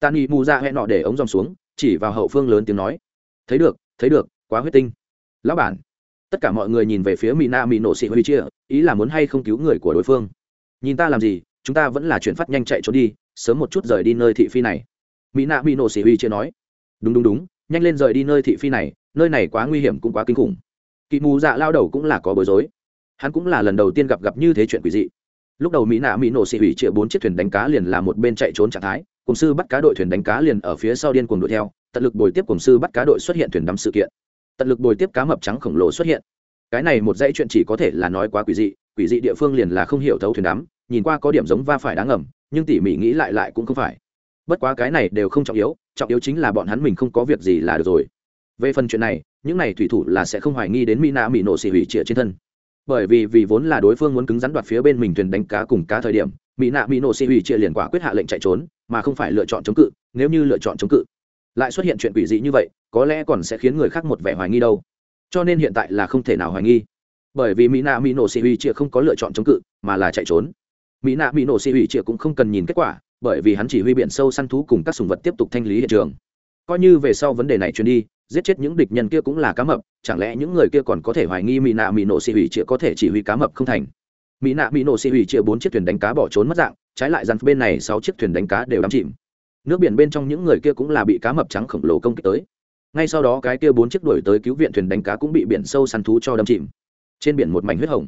A: Ta nghĩ mù ra hẹn nọ để ống dòng xuống, chỉ vào hậu phương lớn tiếng nói. Thấy được thấy được, quá huyết tinh. Lão bản. Tất cả mọi người nhìn về phía mỹ na mỹ nổ xị huy chia, ý là muốn hay không cứu người của đối phương. Nhìn ta làm gì, chúng ta vẫn là chuyển phát nhanh chạy trốn đi, sớm một chút rời đi nơi thị phi này. Mỹ na mỹ nổ xị huy chia nói. Đúng đúng đúng nhanh lên rời đi nơi thị phi này, nơi này quá nguy hiểm cũng quá kinh khủng. Kỵ mù dạ lao đầu cũng là có bối rối. Hắn cũng là lần đầu tiên gặp gặp như thế chuyện quỷ dị. Lúc đầu mỹ nạ mỹ nổ xị hủy chĩa bốn chiếc thuyền đánh cá liền là một bên chạy trốn trạng thái, cùng sư bắt cá đội thuyền đánh cá liền ở phía sau điên cuồng đuổi theo, tận lực bồi tiếp cùng sư bắt cá đội xuất hiện thuyền đắm sự kiện. Tận lực bồi tiếp cá mập trắng khổng lồ xuất hiện. Cái này một dãy chuyện chỉ có thể là nói quá quỷ dị quỷ dị địa phương liền là không hiểu thấu thuyền đắm, nhìn qua có điểm giống va phải đáng ngầm, nhưng tỉ mỉ nghĩ lại lại cũng không phải. Bất quá cái này đều không trọng yếu trọng yếu chính là bọn hắn mình không có việc gì là được rồi. Về phần chuyện này, những này thủy thủ là sẽ không hoài nghi đến mỹ nạ mỹ nổ xỉ hủy trịa trên thân. Bởi vì vì vốn là đối phương muốn cứng rắn đoạt phía bên mình thuyền đánh cá cùng cá thời điểm mỹ nạ mỹ nổ xỉ hủy trịa liền quả quyết hạ lệnh chạy trốn, mà không phải lựa chọn chống cự, nếu như lựa chọn chống cự. Lại xuất hiện chuyện quỷ dị như vậy, có lẽ còn sẽ khiến người khác một vẻ hoài nghi đâu. Cho nên hiện tại là không thể nào hoài nghi. Bởi vì mỹ nạ mỹ nổ xỉ hủy trịa không có lựa chọn chống cự, mà là chạy trốn. Mỹ nạ mỹ nổ xỉ hủy trịa cũng không cần nhìn kết quả bởi vì hắn chỉ huy biển sâu săn thú cùng các sùng vật tiếp tục thanh lý hiện trường. Coi như về sau vấn đề này truyền đi, giết chết những địch nhân kia cũng là cá mập, chẳng lẽ những người kia còn có thể hoài nghi mỹ nạ mỹ nổ xì hủy chĩa có thể chỉ huy cá mập không thành? Mỹ nạ mỹ nổ xì hủy chĩa bốn chiếc thuyền đánh cá bỏ trốn mất dạng, trái lại dàn bên này sáu chiếc thuyền đánh cá đều đắm chìm. Nước biển bên trong những người kia cũng là bị cá mập trắng khổng lồ công kích tới. Ngay sau đó cái kia bốn chiếc đuổi tới cứu viện thuyền đánh cá cũng bị biển sâu săn thú cho đâm chìm. Trên biển một mảnh huyết hồng.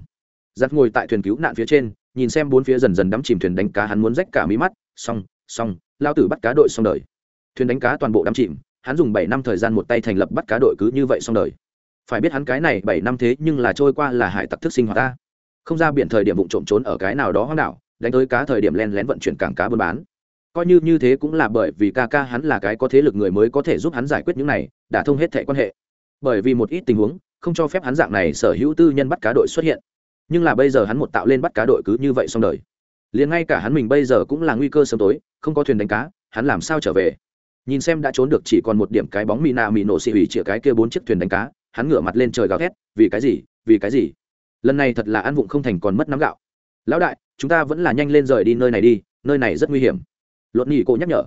A: Giặt ngồi tại thuyền cứu nạn phía trên, nhìn xem bốn phía dần dần đắm chìm thuyền đánh cá hắn muốn rách cả mí mắt xong xong, lao tử bắt cá đội xong đời. Thuyền đánh cá toàn bộ đắm chìm, hắn dùng bảy năm thời gian một tay thành lập bắt cá đội cứ như vậy xong đời. Phải biết hắn cái này bảy năm thế nhưng là trôi qua là hải tặc thức sinh hoạt ta. Không ra biển thời điểm vụ trộm trốn ở cái nào đó hoang đảo, đánh tới cá thời điểm len lén vận chuyển cảng cá buôn bán. Coi như như thế cũng là bởi vì ca ca hắn là cái có thế lực người mới có thể giúp hắn giải quyết những này, đã thông hết thệ quan hệ. Bởi vì một ít tình huống, không cho phép hắn dạng này sở hữu tư nhân bắt cá đội xuất hiện. Nhưng là bây giờ hắn một tạo lên bắt cá đội cứ như vậy xong đời liền ngay cả hắn mình bây giờ cũng là nguy cơ sớm tối, không có thuyền đánh cá, hắn làm sao trở về? Nhìn xem đã trốn được chỉ còn một điểm cái bóng mỹ nạ mỹ nổ xị hủy chĩa cái kia bốn chiếc thuyền đánh cá, hắn ngửa mặt lên trời gào thét, vì cái gì? Vì cái gì? Lần này thật là ăn vụng không thành còn mất nắm gạo. Lão đại, chúng ta vẫn là nhanh lên rời đi nơi này đi, nơi này rất nguy hiểm. Lột nhị cô nhắc nhở.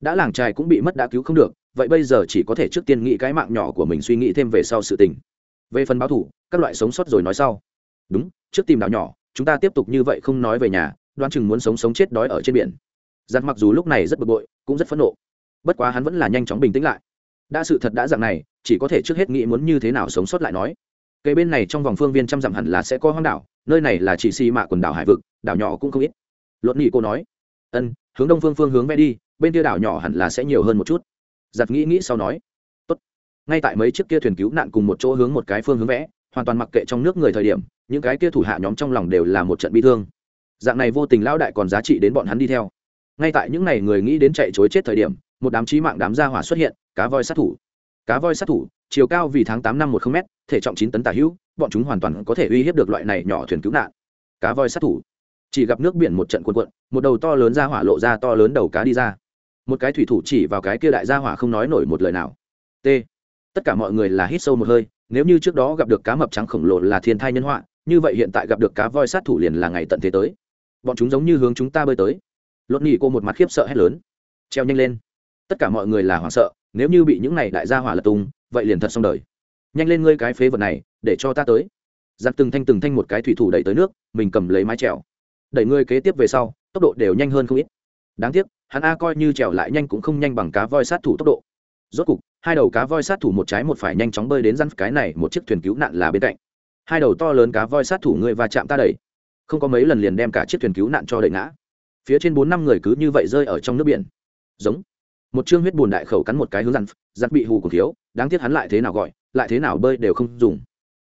A: Đã làng trài cũng bị mất đã cứu không được, vậy bây giờ chỉ có thể trước tiên nghĩ cái mạng nhỏ của mình suy nghĩ thêm về sau sự tình. Về phần báo thủ, các loại sống sót rồi nói sau. Đúng, trước tìm đảo nhỏ, chúng ta tiếp tục như vậy không nói về nhà đoan chừng muốn sống sống chết đói ở trên biển. Giặt mặc dù lúc này rất bực bội, cũng rất phẫn nộ. Bất quá hắn vẫn là nhanh chóng bình tĩnh lại. Đã sự thật đã dạng này, chỉ có thể trước hết nghĩ muốn như thế nào sống sót lại nói. Cây bên này trong vòng phương viên trăm dặm hẳn là sẽ có hoang đảo, nơi này là chỉ xì mạ quần đảo hải vực, đảo nhỏ cũng không ít. Luận nghị cô nói, ân, hướng đông phương phương hướng vẽ đi, bên kia đảo nhỏ hẳn là sẽ nhiều hơn một chút. Giặt nghĩ nghĩ sau nói, Tốt. ngay tại mấy chiếc kia thuyền cứu nạn cùng một chỗ hướng một cái phương hướng vẽ, hoàn toàn mặc kệ trong nước người thời điểm, những cái kia thủ hạ nhóm trong lòng đều là một trận bi thương dạng này vô tình lão đại còn giá trị đến bọn hắn đi theo. Ngay tại những ngày người nghĩ đến chạy chối chết thời điểm, một đám trí mạng đám gia hỏa xuất hiện, cá voi sát thủ. Cá voi sát thủ, chiều cao vì tháng tám năm một không m thể trọng chín tấn tả hữu, bọn chúng hoàn toàn có thể uy hiếp được loại này nhỏ thuyền cứu nạn. Cá voi sát thủ. Chỉ gặp nước biển một trận cuộn cuộn, một đầu to lớn ra hỏa lộ ra to lớn đầu cá đi ra. Một cái thủy thủ chỉ vào cái kia đại gia hỏa không nói nổi một lời nào. T. Tất cả mọi người là hít sâu một hơi, nếu như trước đó gặp được cá mập trắng khổng lồ là thiên thai nhân họa, như vậy hiện tại gặp được cá voi sát thủ liền là ngày tận thế tới bọn chúng giống như hướng chúng ta bơi tới. Lột nhị cô một mặt khiếp sợ hét lớn. Treo nhanh lên. Tất cả mọi người là hoảng sợ, nếu như bị những này đại gia hỏa lật tung, vậy liền thật xong đời. Nhanh lên ngươi cái phế vật này, để cho ta tới. Giặc từng thanh từng thanh một cái thủy thủ đẩy tới nước, mình cầm lấy mái trèo đẩy ngươi kế tiếp về sau, tốc độ đều nhanh hơn không ít. Đáng tiếc, hắn a coi như trèo lại nhanh cũng không nhanh bằng cá voi sát thủ tốc độ. Rốt cục, hai đầu cá voi sát thủ một trái một phải nhanh chóng bơi đến răn cái này một chiếc thuyền cứu nạn là bên cạnh. Hai đầu to lớn cá voi sát thủ ngươi và chạm ta đẩy không có mấy lần liền đem cả chiếc thuyền cứu nạn cho đẩy ngã. Phía trên bốn năm người cứ như vậy rơi ở trong nước biển. Giống. Một chương huyết bùn đại khẩu cắn một cái hướng dặn giặt bị hù cùng thiếu, đáng tiếc hắn lại thế nào gọi, lại thế nào bơi đều không dùng.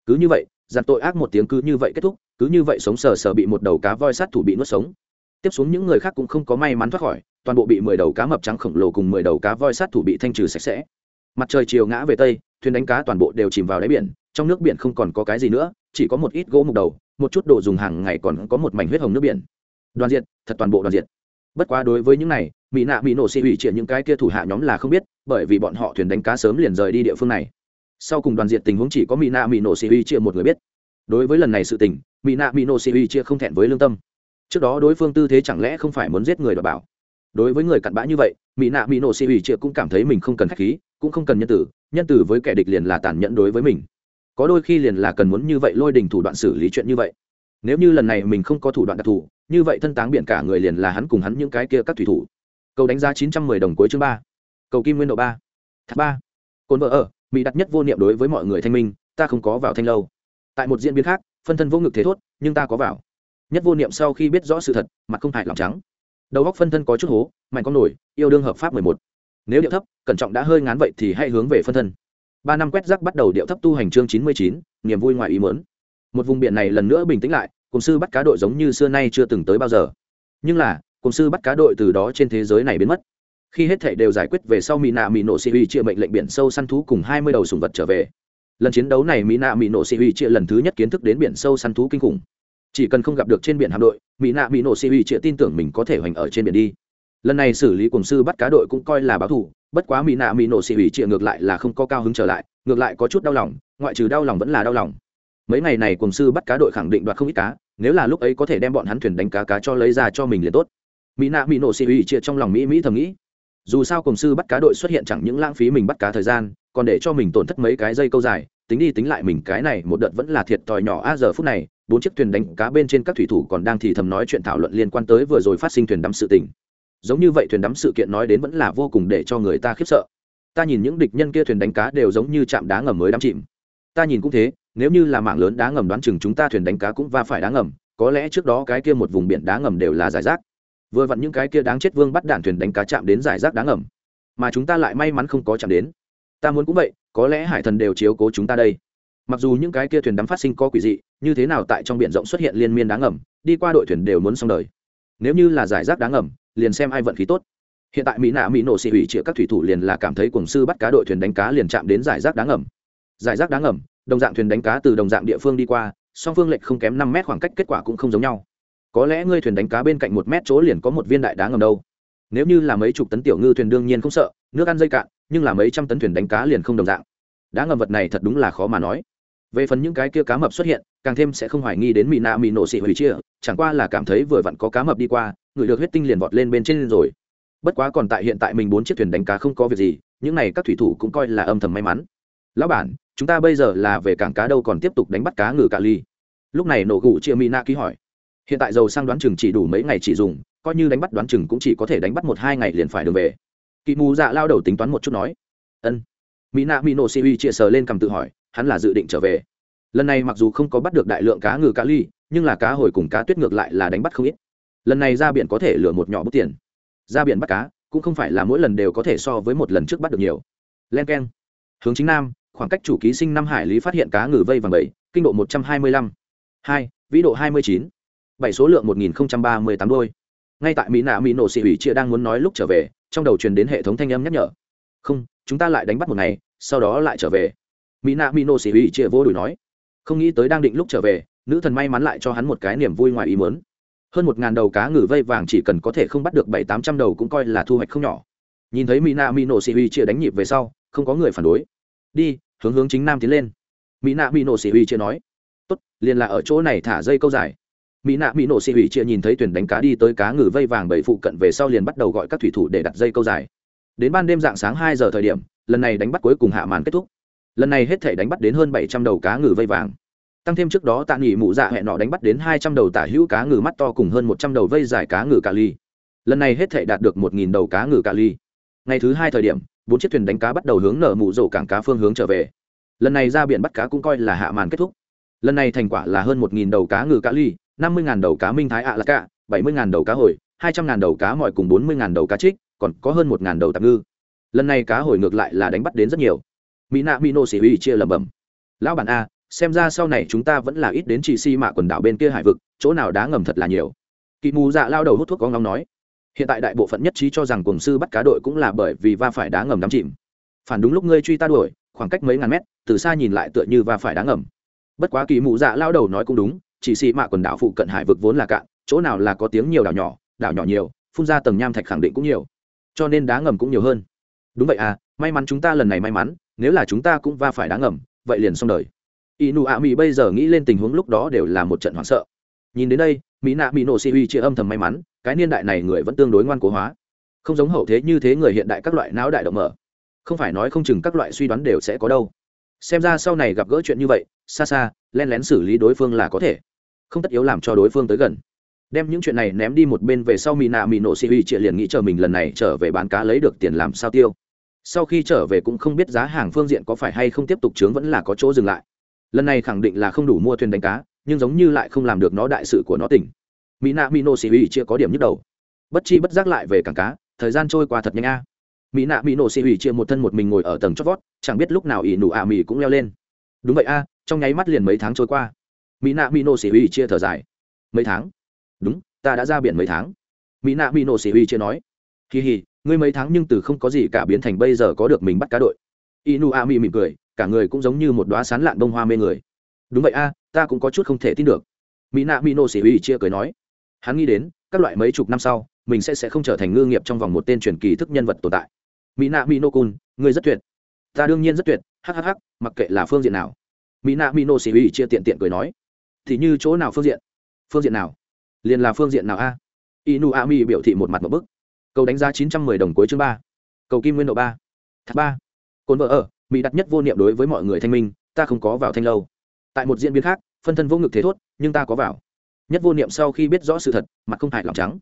A: Cứ như vậy giặt tội ác một tiếng cứ như vậy kết thúc, cứ như vậy sống sờ sờ bị một đầu cá voi sát thủ bị nuốt sống. Tiếp xuống những người khác cũng không có may mắn thoát khỏi, toàn bộ bị mười đầu cá mập trắng khổng lồ cùng mười đầu cá voi sát thủ bị thanh trừ sạch sẽ. Mặt trời chiều ngã về tây, thuyền đánh cá toàn bộ đều chìm vào đáy biển, trong nước biển không còn có cái gì nữa, chỉ có một ít gỗ mục đầu một chút đồ dùng hàng ngày còn có một mảnh huyết hồng nước biển. Đoàn diện thật toàn bộ đoàn diện bất quá đối với những này, mỹ nạ mỹ nổ xị hủy triệt những cái kia thủ hạ nhóm là không biết, bởi vì bọn họ thuyền đánh cá sớm liền rời đi địa phương này. Sau cùng đoàn diện tình huống chỉ có mỹ nạ mỹ nổ xị hủy chia một người biết. Đối với lần này sự tình, mỹ nạ mỹ nổ xị hủy chia không thẹn với lương tâm. Trước đó đối phương tư thế chẳng lẽ không phải muốn giết người đ bảo? Đối với người cặn bã như vậy, mỹ nạ mỹ nổ xị hủy chia cũng cảm thấy mình không cần k khí, cũng không cần nhân tử nhân tử với kẻ địch liền là tàn nhẫn đối với mình có đôi khi liền là cần muốn như vậy lôi đình thủ đoạn xử lý chuyện như vậy. Nếu như lần này mình không có thủ đoạn đặc thù, như vậy thân táng biển cả người liền là hắn cùng hắn những cái kia các thủy thủ. Cầu đánh giá chín trăm mười đồng cuối chương ba. Cầu kim nguyên độ ba. Thác ba. Cồn vợ ở, mỹ đặt nhất vô niệm đối với mọi người thanh minh, ta không có vào thanh lâu. Tại một diễn biến khác, phân thân vô ngực thế thốt, nhưng ta có vào. Nhất vô niệm sau khi biết rõ sự thật, mặt không hại lòng trắng. Đầu góc phân thân có chút hố, mạnh con nổi, yêu đương hợp pháp mười một. Nếu điệu thấp, cẩn trọng đã hơi ngán vậy thì hãy hướng về phân thân ba năm quét rác bắt đầu điệu thấp tu hành chương chín mươi chín, niềm vui ngoài ý mớn một vùng biển này lần nữa bình tĩnh lại, cùng sư bắt cá đội giống như xưa nay chưa từng tới bao giờ. Nhưng là, cùng sư bắt cá đội từ đó trên thế giới này biến mất. Khi hết thảy đều giải quyết về sau mỹ nạ mỹ nổ sĩ huy chia mệnh lệnh biển sâu săn thú cùng hai mươi đầu sùng vật trở về. Lần chiến đấu này mỹ nạ mỹ nổ sĩ huy chia lần thứ nhất kiến thức đến biển sâu săn thú kinh khủng. Chỉ cần không gặp được trên biển hạm đội mỹ nạ mỹ nổ sĩ huy chia tin tưởng mình có thể hoành ở trên biển đi lần này xử lý cùng sư bắt cá đội cũng coi là báo thù, bất quá mỹ nạ mỹ nổ sĩ ủy trịa ngược lại là không có cao hứng trở lại, ngược lại có chút đau lòng, ngoại trừ đau lòng vẫn là đau lòng. Mấy ngày này cùng sư bắt cá đội khẳng định đoạt không ít cá, nếu là lúc ấy có thể đem bọn hắn thuyền đánh cá cá cho lấy ra cho mình liền tốt. Mỹ nạ mỹ nổ xì ủy chia trong lòng mỹ mỹ thầm nghĩ, dù sao cùng sư bắt cá đội xuất hiện chẳng những lãng phí mình bắt cá thời gian, còn để cho mình tổn thất mấy cái dây câu dài, tính đi tính lại mình cái này một đợt vẫn là thiệt thòi nhỏ a, giờ phút này, bốn chiếc thuyền đánh cá bên trên các thủy thủ còn đang thì thầm nói chuyện thảo luận liên quan tới vừa rồi phát sinh thuyền đắm sự tình giống như vậy thuyền đắm sự kiện nói đến vẫn là vô cùng để cho người ta khiếp sợ. Ta nhìn những địch nhân kia thuyền đánh cá đều giống như chạm đá ngầm mới đắm chìm. Ta nhìn cũng thế, nếu như là mảng lớn đá ngầm đoán chừng chúng ta thuyền đánh cá cũng va phải đá ngầm, có lẽ trước đó cái kia một vùng biển đá ngầm đều là giải rác. Vừa vặn những cái kia đáng chết vương bắt đạn thuyền đánh cá chạm đến giải rác đá ngầm, mà chúng ta lại may mắn không có chạm đến. Ta muốn cũng vậy, có lẽ hải thần đều chiếu cố chúng ta đây. Mặc dù những cái kia thuyền đắm phát sinh có quỷ dị, như thế nào tại trong biển rộng xuất hiện liên miên đá ngầm, đi qua đội thuyền đều muốn xong đời. Nếu như là giải rác đá ngầm liền xem ai vận khí tốt. Hiện tại mỹ nạ mỹ nổ xị hủy chĩa các thủy thủ liền là cảm thấy cuồng sư bắt cá đội thuyền đánh cá liền chạm đến giải rác đá ngầm giải rác đá ngầm đồng dạng thuyền đánh cá từ đồng dạng địa phương đi qua, song phương lệch không kém năm mét khoảng cách kết quả cũng không giống nhau. Có lẽ ngươi thuyền đánh cá bên cạnh một mét chỗ liền có một viên đại đá ngầm đâu. Nếu như là mấy chục tấn tiểu ngư thuyền đương nhiên không sợ, nước ăn dây cạn, nhưng là mấy trăm tấn thuyền đánh cá liền không đồng dạng. Đá ngầm vật này thật đúng là khó mà nói về phần những cái kia cá mập xuất hiện, càng thêm sẽ không hoài nghi đến mỹ nạ mỹ nổ xị hủy chia chẳng qua là cảm thấy vừa vặn có cá mập đi qua, người được huyết tinh liền vọt lên bên trên rồi. Bất quá còn tại hiện tại mình bốn chiếc thuyền đánh cá không có việc gì, những này các thủy thủ cũng coi là âm thầm may mắn. Lão bản, chúng ta bây giờ là về cảng cá đâu còn tiếp tục đánh bắt cá ngừ cà ly? Lúc này nổ gù chia mỹ nạ ký hỏi. Hiện tại dầu sang đoán chừng chỉ đủ mấy ngày chỉ dùng, coi như đánh bắt đoán chừng cũng chỉ có thể đánh bắt một hai ngày liền phải đường về. Kỵ mù dạ lao đầu tính toán một chút nói. Ân. Mỹ nạ mỹ nổ xị hủy chia sờ lên cầm tự hỏi hắn là dự định trở về. Lần này mặc dù không có bắt được đại lượng cá ngừ cá ly, nhưng là cá hồi cùng cá tuyết ngược lại là đánh bắt không ít. Lần này ra biển có thể lừa một nhỏ bút tiền. Ra biển bắt cá cũng không phải là mỗi lần đều có thể so với một lần trước bắt được nhiều. Len k e n hướng chính nam, khoảng cách chủ ký sinh năm hải lý phát hiện cá ngừ vây vàng bảy, kinh độ một trăm hai mươi lăm. Hai, vĩ độ hai mươi chín. Bảy số lượng một nghìn ba mươi tám đôi. Ngay tại mỹ nạ mỹ nổ xị ủy chia đang muốn nói lúc trở về, trong đầu truyền đến hệ thống thanh âm nhắc nhở. Không, chúng ta lại đánh bắt một ngày, sau đó lại trở về mỹ nạ mỹ nô xỉ ủy chia vô đùi nói. Không nghĩ tới đang định lúc trở về, nữ thần may mắn lại cho hắn một cái niềm vui ngoài ý mớn hơn một ngàn đầu cá ngừ vây vàng chỉ cần có thể không bắt được bảy tám trăm đầu cũng coi là thu hoạch không nhỏ. Nhìn thấy mỹ nạ mỹ nổ xị ủy chia đánh nhịp về sau, không có người phản đối. Đi, hướng hướng chính nam tiến lên. Mỹ nạ mỹ nổ xị ủy chia nói. Tốt, liền là ở chỗ này thả dây câu dài. Mỹ nạ mỹ nổ xị ủy chia nhìn thấy thuyền đánh cá đi tới cá ngừ vây vàng bảy phụ cận về sau liền bắt đầu gọi các thủy thủ để đặt dây câu dài. Đến ban đêm dạng sáng hai giờ thời điểm, lần này đánh bắt cuối cùng hạ màn kết thúc lần này hết thể đánh bắt đến hơn bảy trăm đầu cá ngừ vây vàng. Tăng thêm trước đó tạ nghỉ mụ dạ hẹn nọ đánh bắt đến hai trăm đầu tả hữu cá ngừ mắt to cùng hơn một trăm đầu vây dài cá ngừ cà ly. Lần này hết thể đạt được một nghìn đầu cá ngừ cà ly. Ngày thứ hai thời điểm, bốn chiếc thuyền đánh cá bắt đầu hướng nở mụ rổ cảng cá phương hướng trở về. Lần này ra biển bắt cá cũng coi là hạ màn kết thúc. Lần này thành quả là hơn một nghìn đầu cá ngừ cá ly, năm mươi đầu cá minh thái ạ là cả bảy mươi đầu cá hồi, hai trăm ngàn đầu cá mọi cùng bốn mươi ngàn đầu cá trích, còn có hơn một ngàn đầu tạp ngư. Lần này cá hồi ngược lại là đánh bắt đến rất nhiều mỹ nạ mỹ nô xỉ uy chia lầm bầm lão bản a, xem ra sau này chúng ta vẫn là ít đến chỉ si mạ quần đảo bên kia hải vực, chỗ nào đá ngầm thật là nhiều. Kỵ mù dạ lao đầu hút thuốc có ngóng nói. Hiện tại đại bộ phận nhất trí cho rằng cùng sư bắt cá đội cũng là bởi vì va phải đá ngầm đắm chìm. Phản đúng lúc ngươi truy ta đuổi, khoảng cách mấy ngàn mét, từ xa nhìn lại tựa như va phải đá ngầm. Bất quá kỳ mù dạ lao đầu nói cũng đúng, chỉ xì mạ quần đảo phụ cận hải vực vốn là cạn, chỗ nào là có tiếng nhiều đảo nhỏ đảo nhỏ nhiều, phun ra tầng nham thạch khẳng định cũng nhiều, cho nên đá ngầm cũng nhiều hơn. Đúng vậy à may mắn chúng ta lần này may mắn, nếu là chúng ta cũng va phải đá ngầm, vậy liền xong đời. Y nụ ạ mỹ bây giờ nghĩ lên tình huống lúc đó đều là một trận hoảng sợ. Nhìn đến đây mỹ nạ mỹ nổ si uy chia âm thầm may mắn, cái niên đại này người vẫn tương đối ngoan cố hóa. Không giống hậu thế như thế người hiện đại các loại não đại động mở. Không phải nói không chừng các loại suy đoán đều sẽ có đâu. Xem ra sau này gặp gỡ chuyện như vậy, xa xa, len lén xử lý đối phương là có thể. Không tất yếu làm cho đối phương tới gần. Đem những chuyện này ném đi một bên về sau mỹ nạ mỹ nổ si uy chia liền nghĩ chờ mình lần này trở về bán cá lấy được tiền làm sao tiêu sau khi trở về cũng không biết giá hàng phương diện có phải hay không tiếp tục chướng vẫn là có chỗ dừng lại. Lần này khẳng định là không đủ mua thuyền đánh cá, nhưng giống như lại không làm được nó đại sự của nó tỉnh. Mỹ nạ mỹ nô xì ủy chia có điểm nhức đầu. Bất chi bất giác lại về cảng cá, thời gian trôi qua thật nhanh a. Mỹ nạ mỹ nổ xì ủy chia một thân một mình ngồi ở tầng chót vót, chẳng biết lúc nào ỷ nụ ạ à mỹ cũng leo lên. Đúng vậy a, trong nháy mắt liền mấy tháng trôi qua. Mỹ nạ mỹ nổ xì ủy chia thở dài. Mấy tháng? Đúng, ta đã ra biển mấy tháng. Mỹ nạ mỹ nổ xì ủy chia nói. Kỳ hì ngươi mấy tháng nhưng từ không có gì cả biến thành bây giờ có được mình bắt cá đội. Inu a mi mỉm cười, cả người cũng giống như một đoá sán lạn bông hoa mê người. Đúng vậy a, ta cũng có chút không thể tin được. Mỹ nạ mỹ nổ uy chia cười nói. Hắn nghĩ đến, các loại mấy chục năm sau, mình sẽ sẽ không trở thành ngư nghiệp trong vòng một tên truyền kỳ thức nhân vật tồn tại. Mỹ nạ mỹ nô cun ngươi rất tuyệt. Ta đương nhiên rất tuyệt hhh mặc kệ là phương diện nào. Mỹ nạ mỹ nô uy chia tiện tiện cười nói. Thì như chỗ nào phương diện? Phương diện nào? Liền là phương diện nào a? Inu a mi biểu thị một mặt một bức câu đánh giá chín trăm mười đồng cuối chương ba. Cầu kim nguyên độ ba. Thác ba. Cồn vợ ở, mỹ đặt nhất vô niệm đối với mọi người thanh minh, ta không có vào thanh lâu. Tại một diễn biến khác, phân thân vô ngực thế thốt, nhưng ta có vào. Nhất vô niệm sau khi biết rõ sự thật, mặt không hại lòng trắng.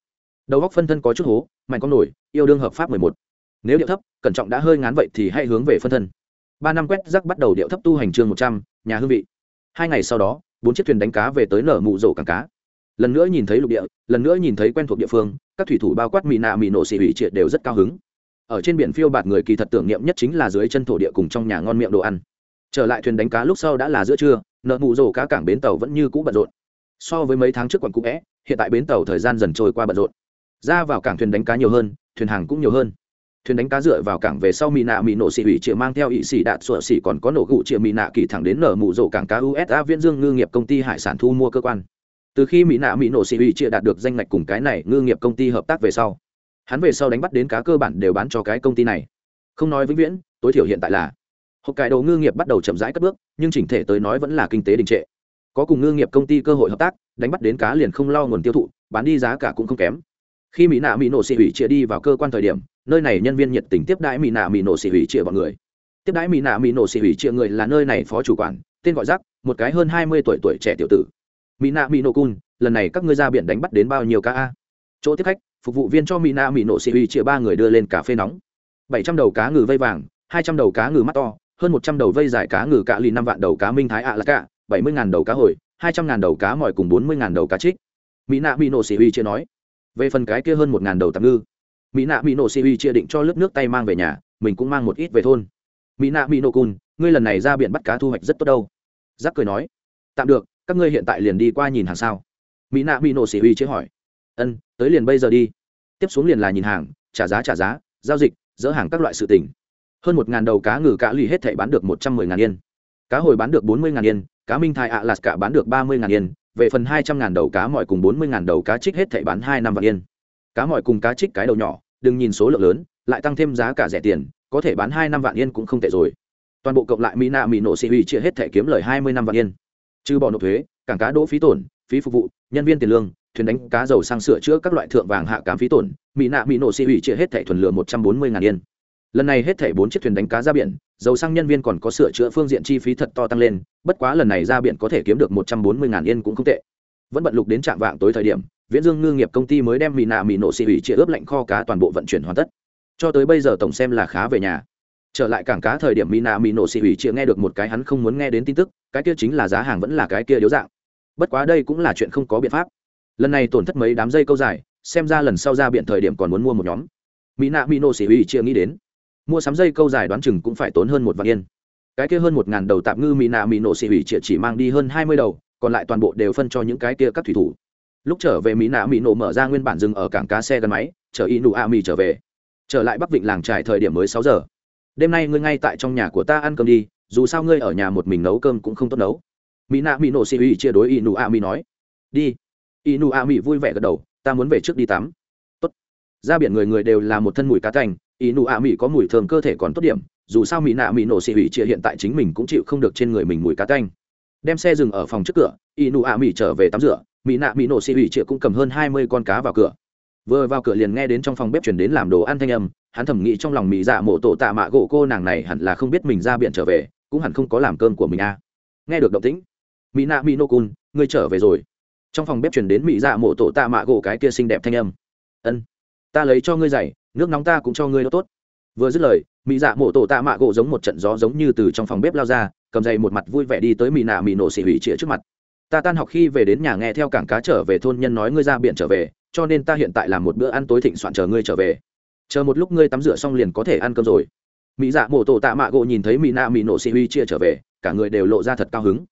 A: Đầu góc phân thân có chút hố, mạnh con nổi, yêu đương hợp pháp mười một. Nếu điệu thấp, cẩn trọng đã hơi ngán vậy thì hãy hướng về phân thân. Ba năm quét rắc bắt đầu điệu thấp tu hành chương một trăm, nhà hương vị. Hai ngày sau đó, bốn chiếc thuyền đánh cá về tới nở mụ rổ cảng cá lần nữa nhìn thấy lục địa, lần nữa nhìn thấy quen thuộc địa phương, các thủy thủ bao quát mỹ nạ mỹ nổ xị hủy triệt đều rất cao hứng. Ở trên biển phiêu bạt người kỳ thật tưởng niệm nhất chính là dưới chân thổ địa cùng trong nhà ngon miệng đồ ăn. Trở lại thuyền đánh cá lúc sau đã là giữa trưa, nợ mụ rổ cá cảng bến tàu vẫn như cũ bận rộn. So với mấy tháng trước quận cũ vẽ hiện tại bến tàu thời gian dần trôi qua bận rộn. Ra vào cảng thuyền đánh cá nhiều hơn, thuyền hàng cũng nhiều hơn. Thuyền đánh cá dựa vào cảng về sau mỹ nạ mỹ nổ xị hủy chịa mang theo ỵ xỉ đạn sụa xỉ còn có nổ gụ chịa mỹ nạ kỳ thẳng đến nở mụ rổ cảng cá usa viễn dương ngư nghiệp công ty hải sản thu mua cơ quan từ khi mỹ nạ mỹ nổ xị hủy chia đạt được danh ngạch cùng cái này ngư nghiệp công ty hợp tác về sau, hắn về sau đánh bắt đến cá cơ bản đều bán cho cái công ty này. Không nói vĩnh viễn, tối thiểu hiện tại là, hộp cải đồ ngư nghiệp bắt đầu chậm rãi cất bước, nhưng chỉnh thể tới nói vẫn là kinh tế đình trệ. Có cùng ngư nghiệp công ty cơ hội hợp tác, đánh bắt đến cá liền không lo nguồn tiêu thụ, bán đi giá cả cũng không kém. Khi mỹ nạ mỹ nổ xị hủy chia đi vào cơ quan thời điểm, nơi này nhân viên nhiệt tình tiếp đãi mỹ nạ mỹ nổ xị hủy chia bọn người. Tiếp đãi mỹ nạ mỹ nổ xị hủy chia người là nơi này phó chủ quản, tên gọi giác một cái hơn hai mươi tuổi tuổi trẻ tiểu tử mỹ nạ mỹ nổ cun, lần này các ngươi ra biển đánh bắt đến bao nhiêu cá a? Chỗ tiếp khách, phục vụ viên cho mỹ nạ mỹ nổ xị Huy chia ba người đưa lên cà phê nóng. Bảy trăm đầu cá ngừ vây vàng, hai trăm đầu cá ngừ mắt to, hơn một trăm đầu vây dài cá ngừ cạ lì năm vạn đầu cá minh thái ạ là cạ, bảy mươi ngàn đầu cá hồi, hai trăm ngàn đầu cá mỏi cùng bốn mươi ngàn đầu cá trích. Mỹ nạ mỹ nổ xì huy chia nói, về phần cái kia hơn một ngàn đầu tạm ngư. Mỹ nạ mỹ nổ xì huy chia định cho lớp nước tay mang về nhà, mình cũng mang một ít về thôn. Mỹ nạ mỹ nổ cun, ngươi lần này ra biển bắt cá thu hoạch rất tốt đâu. Giác cười nói, tạm được các ngươi hiện tại liền đi qua nhìn hàng sao? Mỹ nạ mỹ nổ xì huy chế hỏi. Ân, tới liền bây giờ đi. Tiếp xuống liền là nhìn hàng, trả giá trả giá, giao dịch, dỡ hàng các loại sự tỉnh hơn một ngàn đầu cá ngừ cá lì hết thảy bán được một trăm mười ngàn yên. Cá hồi bán được bốn mươi ngàn yên, cá minh thai ạ lạt cả bán được ba mươi ngàn yên, về phần hai trăm ngàn đầu cá mỏi cùng bốn mươi ngàn đầu cá trích hết thảy bán hai năm vạn yên. Cá mỏi cùng cá trích cái đầu nhỏ, đừng nhìn số lượng lớn, lại tăng thêm giá cả rẻ tiền, có thể bán hai năm vạn yên cũng không tệ rồi. Toàn bộ cộng lại mỹ nạ mỹ nổ xị huy chia hết thể kiếm lời hai mươi năm vạn yên trừ bỏ nộp thuế, cảng cá đỗ phí tổn, phí phục vụ, nhân viên tiền lương, thuyền đánh cá dầu sang sửa chữa các loại thượng vàng hạ cám phí tổn mỹ nạ mỹ nổ xị hủy chia hết thẻ thuần lửa một trăm bốn mươi ngàn yên. Lần này hết thảy bốn chiếc thuyền đánh cá ra biển, dầu xăng nhân viên còn có sửa chữa phương diện chi phí thật to tăng lên, bất quá lần này ra biển có thể kiếm được một trăm bốn mươi ngàn yên cũng không tệ. Vẫn bận lục đến trạm vạng tối thời điểm, viễn dương ngư nghiệp công ty mới đem mì nạ mì nổ xì hủy chia ướp lạnh kho cá toàn bộ vận chuyển hoàn tất. Cho tới bây giờ tổng xem là khá về nhà trở lại cảng cá thời điểm Mina Mino nổ xì hủy chịa nghe được một cái hắn không muốn nghe đến tin tức, cái kia chính là giá hàng vẫn là cái kia điếu dạng. Bất quá đây cũng là chuyện không có biện pháp. Lần này tổn thất mấy đám dây câu dài, xem ra lần sau ra biển thời điểm còn muốn mua một nhóm. Mina Mino mỹ nổ xỉ hủy chịa nghĩ đến, mua sắm dây câu dài đoán chừng cũng phải tốn hơn một vạn yên. Cái kia hơn một ngàn đầu tạm ngư Mina Mino mỹ nổ hủy triệt chỉ mang đi hơn hai mươi đầu, còn lại toàn bộ đều phân cho những cái kia các thủy thủ. Lúc trở về mỹ nạ mỹ nổ mở ra nguyên bản dừng ở cảng cá xe gắn máy chở y nụ a mỹ trở về. Trở lại bắc vịnh làng trải thời điểm mới sáu giờ đêm nay ngươi ngay tại trong nhà của ta ăn cơm đi, dù sao ngươi ở nhà một mình nấu cơm cũng không tốt nấu. Mỹ nạ mỹ nổ xì uy chia đối inu a mi nói. Đi. Inu a mi vui vẻ gật đầu, ta muốn về trước đi tắm. Tốt. Ra biển người người đều là một thân mùi cá canh inu a mi có mùi thường cơ thể còn tốt điểm, dù sao mỹ nạ mỹ nổ xì uy chia hiện tại chính mình cũng chịu không được trên người mình mùi cá canh đem xe dừng ở phòng trước cửa, inu a mi trở về tắm rửa, mỹ nạ mỹ nổ xì uy chia cũng cầm hơn hai mươi con cá vào cửa vừa vào cửa liền nghe đến trong phòng bếp chuyển đến làm đồ ăn thanh âm, hắn thầm nghĩ trong lòng mỹ dạ mộ tổ tạ mạ gỗ cô nàng này hẳn là không biết mình ra biển trở về, cũng hẳn không có làm cơm của mình a à. nghe được động tĩnh mỹ nạ mỹ nô cun, ngươi trở về rồi. Trong phòng bếp chuyển đến mỹ dạ mộ tổ tạ mạ gỗ cái kia xinh đẹp thanh âm. Ân, ta lấy cho ngươi giày, nước nóng ta cũng cho ngươi đốt tốt. Vừa dứt lời mỹ dạ mộ tổ tạ mạ gỗ giống một trận gió giống như từ trong phòng bếp lao ra, cầm giày một mặt vui vẻ đi tới mỹ nạ mỹ nổ xỉ hủy chĩa trước mặt. Ta tan học khi về đến nhà nghe theo cảng cá trở về thôn nhân nói ngươi ra biển trở về cho nên ta hiện tại làm một bữa ăn tối thịnh soạn chờ ngươi trở về. Chờ một lúc ngươi tắm rửa xong liền có thể ăn cơm rồi. Mỹ dạ mộ tổ tạ mạ gỗ nhìn thấy mỹ nạ mỹ nổ xỉ huy chia trở về, cả người đều lộ ra thật cao hứng.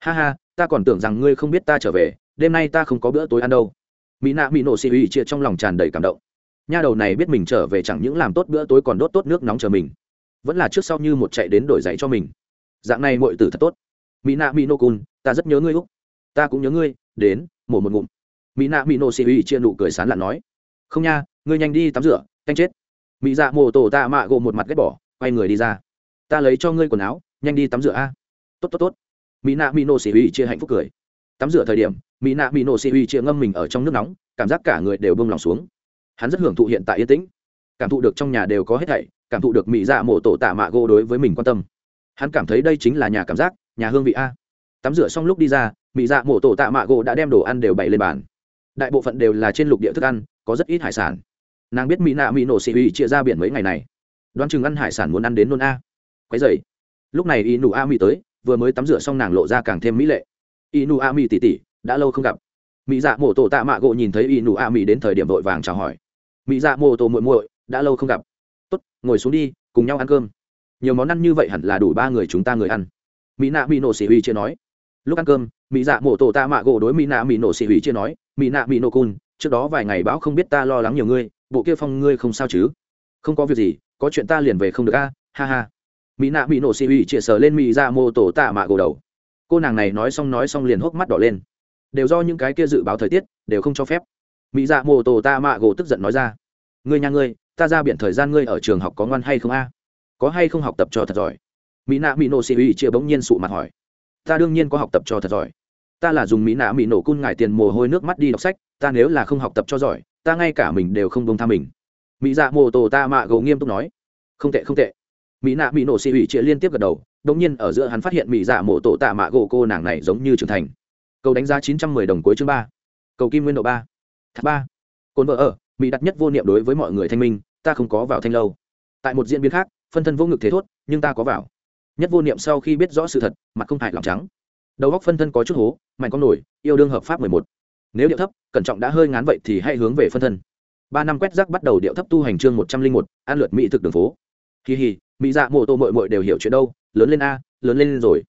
A: Ha ha, ta còn tưởng rằng ngươi không biết ta trở về, đêm nay ta không có bữa tối ăn đâu. Mỹ nạ mỹ nổ xỉ huy chia trong lòng tràn đầy cảm động. Nha đầu này biết mình trở về chẳng những làm tốt bữa tối còn đốt tốt nước nóng chờ mình, vẫn là trước sau như một chạy đến đổi dạy cho mình. Dạng này mọi tử thật tốt. Mỹ nạ mỹ nô cun ta rất nhớ ngươi úc. Ta cũng nhớ ngươi, đến, mổ một ngụm mỹ nạ mỹ nô xì uy chia nụ cười sán lặn nói, không nha, ngươi nhanh đi tắm rửa, canh chết. Mỹ dạ mồ tổ tạ mạ gộ một mặt ghét bỏ, quay người đi ra. Ta lấy cho ngươi quần áo, nhanh đi tắm rửa a. Tốt tốt tốt. Mỹ nạ mỹ nô xì uy chia hạnh phúc cười. Tắm rửa thời điểm, mỹ nạ mỹ nô xì uy chia ngâm mình ở trong nước nóng, cảm giác cả người đều bông lòng xuống. Hắn rất hưởng thụ hiện tại yên tĩnh. Cảm thụ được trong nhà đều có hết thảy, cảm thụ được mỹ dạ mổ tổ tạ mạ gỗ đối với mình quan tâm. Hắn cảm thấy đây chính là nhà cảm giác, nhà hương vị a. Tắm rửa xong lúc đi ra, mỹ dạ mổ tổ tạ mạ gỗ đã đem đồ ăn đều bày lên bàn đại bộ phận đều là trên lục địa thức ăn, có rất ít hải sản. Nàng biết mỹ nạ mỹ nổ xị hủy chia ra biển mấy ngày này. Đoán chừng ăn hải sản muốn ăn đến nôn a. Quái dày lúc này y nụ a mỹ tới, vừa mới tắm rửa xong nàng lộ ra càng thêm mỹ lệ. Y nụ a mỹ tỉ tỉ, đã lâu không gặp. Mỹ dạ mổ tổ tạ mạ gỗ nhìn thấy y nụ a mỹ đến thời điểm vội vàng chào hỏi. Mỹ dạ mổ tổ muội muội, đã lâu không gặp. Tốt, ngồi xuống đi, cùng nhau ăn cơm. Nhiều món ăn như vậy hẳn là đủ ba người chúng ta người ăn. Mỹ nạ mỹ nổ xị huy chưa nói. Lúc ăn cơm, mỹ dạ mổ tổ tạ mạ gỗ đối mỹ nạ mỹ nổ xị huy chưa nói mỹ nạ mỹ nổ cun, trước đó vài ngày bão không biết ta lo lắng nhiều ngươi, bộ kia phong ngươi không sao chứ? Không có việc gì, có chuyện ta liền về không được a, ha ha. Mỹ nạ mỹ nổ xì ủy chĩa sờ lên mỹ ra mô tổ tạ mạ gồ đầu. Cô nàng này nói xong nói xong liền hốc mắt đỏ lên. Đều do những cái kia dự báo thời tiết, đều không cho phép. Mỹ dạ mô tổ tạ mạ gồ tức giận nói ra. Ngươi nhà ngươi, ta ra biển thời gian ngươi ở trường học có ngoan hay không a? Có hay không học tập cho thật giỏi? Mỹ nạ mỹ nổ xì ủy chĩa bỗng nhiên sụ mặt hỏi. Ta đương nhiên có học tập cho thật giỏi ta là dùng mỹ nạ mỹ nổ cun ngải tiền mồ hôi nước mắt đi đọc sách, ta nếu là không học tập cho giỏi, ta ngay cả mình đều không bông tha mình. Mỹ dạ mô tổ ta mạ gầu nghiêm túc nói. Không tệ không tệ. Mỹ nạ mỹ nổ xì ủy chĩa liên tiếp gật đầu đ ỗ n g nhiên ở giữa hắn phát hiện mỹ dạ mô tổ tạ mạ gỗ cô nàng này giống như trưởng thành. Cầu đánh giá chín trăm mười đồng cuối chương ba. Cầu kim nguyên độ ba. Thác ba. Cồn vợ ở, mỹ đặt nhất vô niệm đối với mọi người thanh minh, ta không có vào thanh lâu. Tại một diễn biến khác, phân thân vô ngực thế thốt, nhưng ta có vào. Nhất vô niệm sau khi biết rõ sự thật, mặt không hại lòng trắng đầu góc phân thân có chút hố, mạnh con nổi, yêu đương hợp pháp mười một. Nếu điệu thấp, cẩn trọng đã hơi ngán vậy thì hãy hướng về phân thân. Ba năm quét rác bắt đầu điệu thấp tu hành chương một trăm linh một, an lượt mỹ thực đường phố. Kỳ hì, mỹ dạ mộ tô mội mội đều hiểu chuyện đâu, lớn lên a, lớn lên rồi.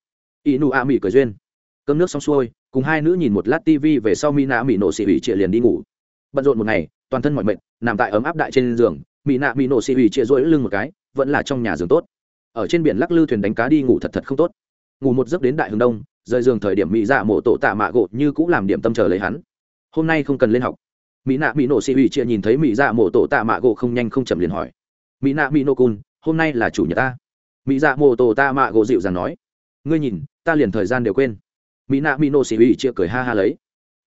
A: Y nu a mỹ cười duyên. Cơm nước xong xuôi, cùng hai nữ nhìn một lát tv về sau mỹ nạ mỹ nổ xị ủy trịa liền đi ngủ. Bận rộn một ngày, toàn thân mọi mệt, nằm tại ấm áp đại trên giường mỹ nạ mỹ nổ xị ủy trịa rỗi lưng một cái, vẫn là trong nhà giường tốt. Ở trên biển lắc lư thuyền đánh cá đi ngủ thật thật không tốt. Ngủ một giấc đến đại hướng đông rời giường thời điểm mỹ dạ mộ tổ tạ mạ gỗ như cũng làm điểm tâm chờ lấy hắn. Hôm nay không cần lên học. Mỹ nạ mỹ nổ xị ủy chia nhìn thấy mỹ dạ mộ tổ tạ mạ gỗ không nhanh không chậm liền hỏi. Mỹ nạ mỹ nổ cun hôm nay là chủ nhật ta. Mỹ dạ mộ tổ tạ mạ gỗ dịu dàng nói. Ngươi nhìn, ta liền thời gian đều quên. Mỹ nạ mỹ nổ xị ủy chia cười ha ha lấy.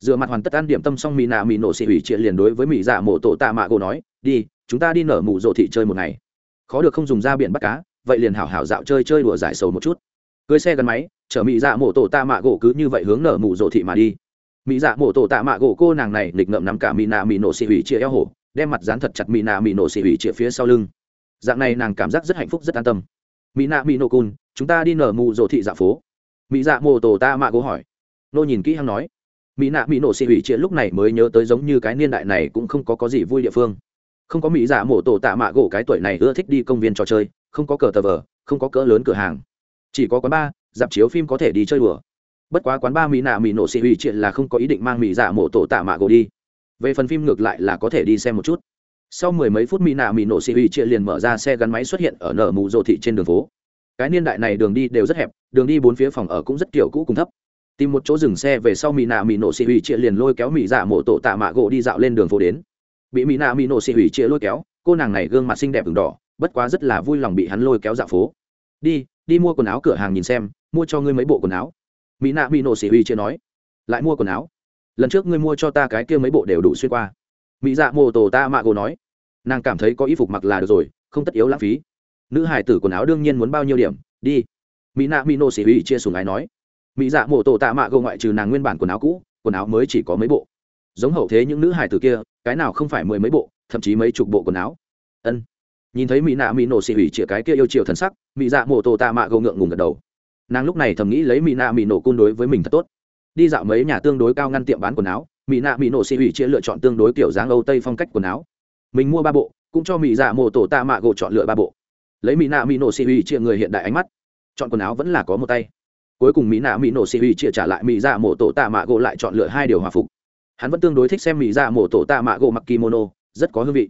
A: Dựa mặt hoàn tất ăn điểm tâm xong mỹ nạ mỹ nổ xị ủy chia liền đối với mỹ dạ mộ tổ tạ mạ gỗ nói, đi, chúng ta đi nở mụ rộ thị chơi một ngày. Khó được không dùng ra biển bắt cá, vậy liền hảo hảo dạo chơi chơi đùa giải sầu một chút. Cưới xe gắn máy chở mỹ dạ mổ tổ tạ mạ gỗ cứ như vậy hướng nở mụ rộ thị mà đi. Mỹ dạ mổ tổ tạ mạ gỗ cô nàng này nghịch ngợm nắm cả mỹ nạ mỹ nổ xị hủy chia eo hổ, đem mặt dán thật chặt mỹ nạ mỹ nổ xị hủy chia phía sau lưng. Dạng này nàng cảm giác rất hạnh phúc, rất an tâm. Mỹ nạ mỹ nổ cun chúng ta đi nở mù rộ thị dạ phố. Mỹ dạ mổ tổ tạ mạ gỗ hỏi. Nô nhìn kỹ hăng nói. Mỹ nạ mỹ nổ xị hủy chia lúc này mới nhớ tới giống như cái niên đại này cũng không có có gì vui địa phương. Không có mỹ dạ mổ tổ tạ mạ gỗ cái tuổi này ưa thích đi công viên trò chơi, không có cờ tờ vờ, không có cỡ lớn cửa hàng. Chỉ có quán bar dạp chiếu phim có thể đi chơi đùa. Bất quá quán ba mỹ nạ mỹ nổ xì hủy triệt là không có ý định mang mỹ dạ mộ tổ tạ mạ gỗ đi. Về phần phim ngược lại là có thể đi xem một chút. Sau mười mấy phút mỹ nạ mỹ nổ xì hủy triệt liền mở ra xe gắn máy xuất hiện ở nở mù rộ thị trên đường phố. Cái niên đại này đường đi đều rất hẹp, đường đi bốn phía phòng ở cũng rất kiểu cũ cùng thấp. Tìm một chỗ dừng xe về sau mỹ nạ mỹ nổ xì hủy triệt liền lôi kéo mỹ dạ mộ tổ tạ mạ gỗ đi dạo lên đường phố đến. Bị mỹ nạ mỹ nổ xì hủy triệt lôi kéo, cô nàng này gương mặt xinh đẹp ửng đỏ, bất quá rất là vui lòng bị hắn lôi kéo dạo phố. Đi đi mua quần áo cửa hàng nhìn xem, mua cho ngươi mấy bộ quần áo. Mỹ nạ mỹ nổ xỉ huy chưa nói, lại mua quần áo. Lần trước ngươi mua cho ta cái kia mấy bộ đều đủ xuyên qua. Mỹ dạ mô tổ ta mạ gồ nói, nàng cảm thấy có y phục mặc là được rồi, không tất yếu lãng phí. Nữ hải tử quần áo đương nhiên muốn bao nhiêu điểm, đi. Mỹ nạ mỹ nổ xỉ huy chia sùng ái nói, mỹ dạ mô tổ tạ mạ gồ ngoại trừ nàng nguyên bản quần áo cũ, quần áo mới chỉ có mấy bộ. Giống hậu thế những nữ hải tử kia, cái nào không phải mười mấy bộ, thậm chí mấy chục bộ quần áo. Ân nhìn thấy mỹ nạ mỹ nổ xì hủy chĩa cái kia yêu chiều thần sắc, mỹ dạ mô tổ tạ mạ gồ ngượng ngùng gật đầu. Nàng lúc này thầm nghĩ lấy mỹ nạ mỹ nổ cun đối với mình thật tốt. Đi dạo mấy nhà tương đối cao ngăn tiệm bán quần áo, mỹ nạ mỹ nổ xị hủy chia lựa chọn tương đối kiểu dáng âu tây phong cách quần áo. Mình mua ba bộ, cũng cho mỹ dạ mô tổ tạ mạ gỗ chọn lựa ba bộ. Lấy mỹ nạ mỹ nổ xị hủy chia người hiện đại ánh mắt, chọn quần áo vẫn là có một tay. Cuối cùng mỹ nạ mỹ nổ xị hủy chia trả lại mỹ dạ mô tổ tạ mạ gỗ lại chọn lựa hai điều hòa phục. Hắn vẫn tương đối thích xem mỹ dạ mô tổ tạ mạ gỗ mặc kimono, rất có hương vị.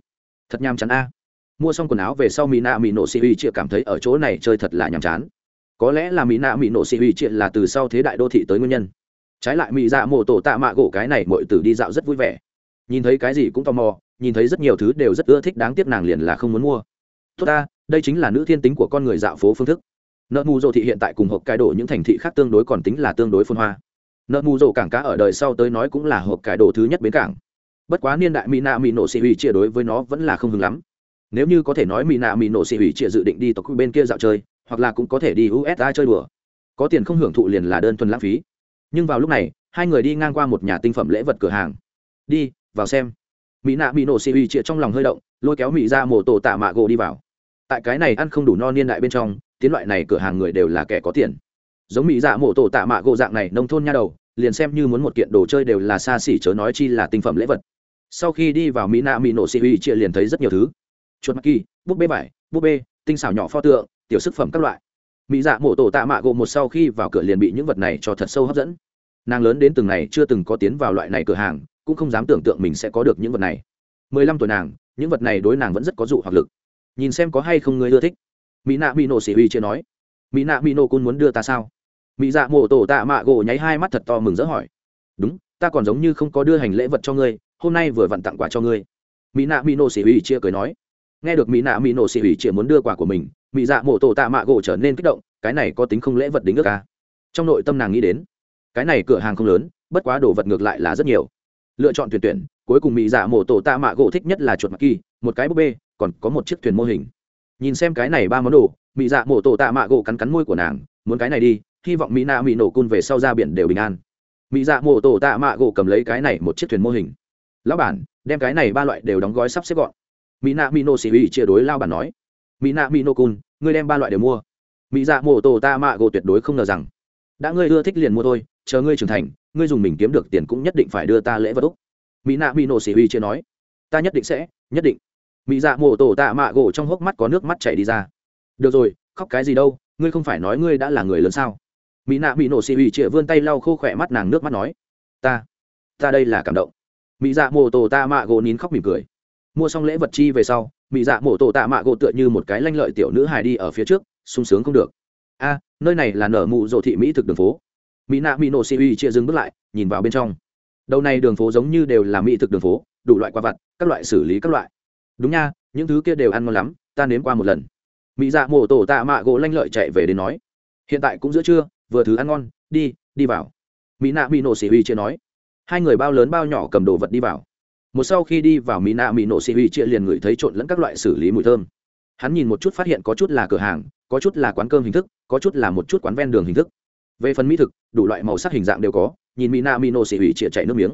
A: Thật nham chắn a mua xong quần áo về sau mỹ nạ mỹ nổ xị ủy chia cảm thấy ở chỗ này chơi thật là nhàm chán. Có lẽ là mỹ nạ mỹ nổ xị hủy triệt là từ sau thế đại đô thị tới nguyên nhân. Trái lại mỹ dạ mổ tổ tạ mạ gỗ cái này mọi tử đi dạo rất vui vẻ. Nhìn thấy cái gì cũng tò mò, nhìn thấy rất nhiều thứ đều rất ưa thích đáng tiếc nàng liền là không muốn mua. Tốt ta, đây chính là nữ thiên tính của con người dạo phố phương thức. Nợ mù rộ thị hiện tại cùng hộp cải đổ những thành thị khác tương đối còn tính là tương đối phân hoa. Nợ mù rộ cảng cá ở đời sau tới nói cũng là hộp cải đổ thứ nhất bến cảng. Bất quá niên đại mỹ nạ mỹ nổ xị hủy chia đối với nó vẫn là không hứng lắm nếu như có thể nói mỹ nạ mỹ nổ xì ủy trịa dự định đi tộc bên kia dạo chơi, hoặc là cũng có thể đi usa chơi đùa. Có tiền không hưởng thụ liền là đơn thuần lãng phí. Nhưng vào lúc này, hai người đi ngang qua một nhà tinh phẩm lễ vật cửa hàng. Đi, vào xem. Mỹ nạ mỹ nổ xì ủy trịa trong lòng hơi động, lôi kéo mỹ ra mổ tổ tạ mạ gỗ đi vào. Tại cái này ăn không đủ no niên đại bên trong, tiến loại này cửa hàng người đều là kẻ có tiền. Giống mỹ dạ mổ tổ tạ mạ gỗ dạng này nông thôn nha đầu, liền xem như muốn một kiện đồ chơi đều là xa xỉ chớ nói chi là tinh phẩm lễ vật. Sau khi đi vào mỹ nạ mỹ nổ xì hủy chia liền thấy rất nhiều thứ chuột mắc kỳ búp bê vải, búp bê, tinh xảo nhỏ pho tượng, tiểu sức phẩm các loại. Mỹ dạ mổ tổ tạ mạ gỗ một sau khi vào cửa liền bị những vật này cho thật sâu hấp dẫn. Nàng lớn đến từng này chưa từng có tiến vào loại này cửa hàng, cũng không dám tưởng tượng mình sẽ có được những vật này. Mười lăm tuổi nàng, những vật này đối nàng vẫn rất có dụ hoặc lực. Nhìn xem có hay không người ưa thích. Mỹ nạ mỹ nổ xì uy chưa nói. Mỹ nạ mỹ nổ cun muốn đưa ta sao? Mỹ dạ mổ tổ tạ mạ gỗ nháy hai mắt thật to mừng rỡ hỏi. Đúng, ta còn giống như không có đưa hành lễ vật cho ngươi, hôm nay vừa vặn tặng quà cho ngươi. Mỹ nạ mỹ nổ xỉ uy chia cười nói nghe được mỹ nạ mỹ nổ xỉ ủy chỉ muốn đưa quà của mình, mỹ dạ mổ tổ tạ mạ gỗ trở nên kích động, cái này có tính không lễ vật đính ước ca trong nội tâm nàng nghĩ đến, cái này cửa hàng không lớn, bất quá đồ vật ngược lại là rất nhiều. Lựa chọn tuyển tuyển, cuối cùng mỹ dạ mổ tổ tạ mạ gỗ thích nhất là chuột mặc kỳ, một cái búp bê, còn có một chiếc thuyền mô hình. Nhìn xem cái này ba món đồ, mỹ dạ mổ tổ tạ mạ gỗ cắn cắn môi của nàng, muốn cái này đi, hy vọng mỹ nạ mỹ nổ cun về sau ra biển đều bình an. Mỹ dạ mổ tổ tạ mạ gỗ cầm lấy cái này một chiếc thuyền mô hình. Lão bản, đem cái này ba loại đều đóng gói sắp xếp gọn mỹ nạ mỹ nô xì ủy chia đối lao bản nói, mỹ nạ mỹ nô cun, ngươi đem ba loại đều mua. Mỹ dạ mô tô ta mạ gỗ tuyệt đối không ngờ rằng, đã ngươi ưa thích liền mua thôi, chờ ngươi trưởng thành, ngươi dùng mình kiếm được tiền cũng nhất định phải đưa ta lễ vật úc. Mỹ nạ mỹ nô xì ủy chia nói, ta nhất định sẽ, nhất định. Mỹ dạ mô tô ta mạ gỗ trong hốc mắt có nước mắt chảy đi ra. Được rồi, khóc cái gì đâu, ngươi không phải nói ngươi đã là người lớn sao? Mỹ nạ mỹ nổ xì ủy chĩa vươn tay lau khô khỏe mắt, nàng nước mắt nói, ta ta đây là cảm động. Mỹ dạ mô tô ta mạ gỗ nín khóc mỉm cười mua xong lễ vật chi về sau mỹ dạ mổ tổ tạ mạ gỗ tựa như một cái lanh lợi tiểu nữ hài đi ở phía trước, sung sướng không được. A, nơi này là nở mụ rộ thị mỹ thực đường phố. Mỹ nạ mỹ nổ xì uy chia dừng bước lại, nhìn vào bên trong. Đầu này đường phố giống như đều là mỹ thực đường phố, đủ loại quả vặt, các loại xử lý các loại. Đúng nha, những thứ kia đều ăn ngon lắm, ta nếm qua một lần. Mỹ dạ mổ tổ tạ mạ gỗ lanh lợi chạy về đến nói. Hiện tại cũng giữa trưa, vừa thứ ăn ngon, đi đi vào. Mỹ nạ mỹ nổ xì huy chia nói. Hai người bao lớn bao nhỏ cầm đồ vật đi vào một sau khi đi vào mỹ nạ mỹ nổ xì huy chia liền ngửi thấy trộn lẫn các loại xử lý mùi thơm. Hắn nhìn một chút phát hiện có chút là cửa hàng, có chút là quán cơm hình thức, có chút là một chút quán ven đường hình thức. Về phần mỹ thực, đủ loại màu sắc hình dạng đều có, nhìn mỹ nạ mỹ nổ xì huy chia chạy nước miếng.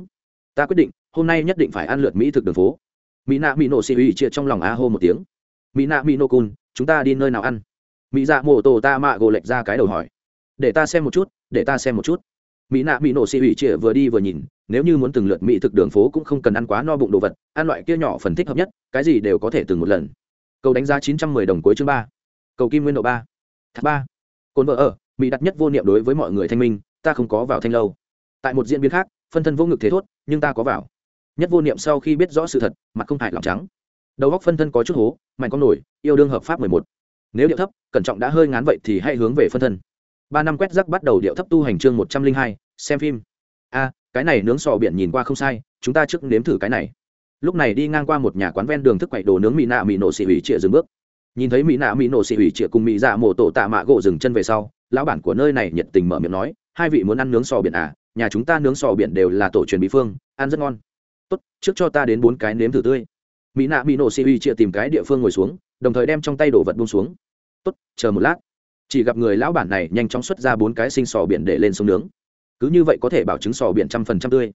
A: Ta quyết định, hôm nay nhất định phải ăn lượt mỹ thực đường phố. Mỹ nạ mỹ nổ xì huy chia trong lòng a hô một tiếng. Mỹ nạ mỹ nô cun, chúng ta đi nơi nào ăn? Mỹ dạ mô tô ta mạ gồ lệch ra cái đầu hỏi. Để ta xem một chút, để ta xem một chút. Mỹ nạ mỹ nổ xì huy chia vừa đi vừa nhìn nếu như muốn từng lượt mỹ thực đường phố cũng không cần ăn quá no bụng đồ vật, ăn loại kia nhỏ phần thích hợp nhất, cái gì đều có thể từng một lần. Cầu đánh giá chín trăm mười đồng cuối chương ba. Cầu kim nguyên độ ba. Thác ba. Cồn vợ ở, mỹ đặt nhất vô niệm đối với mọi người thanh minh, ta không có vào thanh lâu. Tại một diễn biến khác, phân thân vô ngực thế thốt, nhưng ta có vào. Nhất vô niệm sau khi biết rõ sự thật, mặt không hại lòng trắng. Đầu góc phân thân có chút hố, mạnh con nổi, yêu đương hợp pháp mười một. Nếu điệu thấp, cẩn trọng đã hơi ngán vậy thì hãy hướng về phân thân. Ba năm quét rắc bắt đầu điệu thấp tu hành chương một trăm linh hai, xem phim. A cái này nướng sò biển nhìn qua không sai, chúng ta trước nếm thử cái này. Lúc này đi ngang qua một nhà quán ven đường thức quậy đồ nướng mỹ nạ mỹ nổ xị hủy trịa dừng bước. Nhìn thấy mỹ nạ mỹ nổ xị hủy trịa cùng mỹ dạ mổ tổ tạ mạ gỗ dừng chân về sau, lão bản của nơi này nhiệt tình mở miệng nói, hai vị muốn ăn nướng sò biển à? Nhà chúng ta nướng sò biển đều là tổ truyền bí phương, ăn rất ngon. Tốt, trước cho ta đến bốn cái nếm thử tươi. Mỹ nạ mỹ nổ xị hủy trịa tìm cái địa phương ngồi xuống, đồng thời đem trong tay đồ vật buông xuống. Tốt, chờ một lát. Chỉ gặp người lão bản này nhanh chóng xuất ra bốn cái sinh sò biển để lên sông nướng cứ như vậy có thể bảo chứng sò biển trăm phần trăm tươi.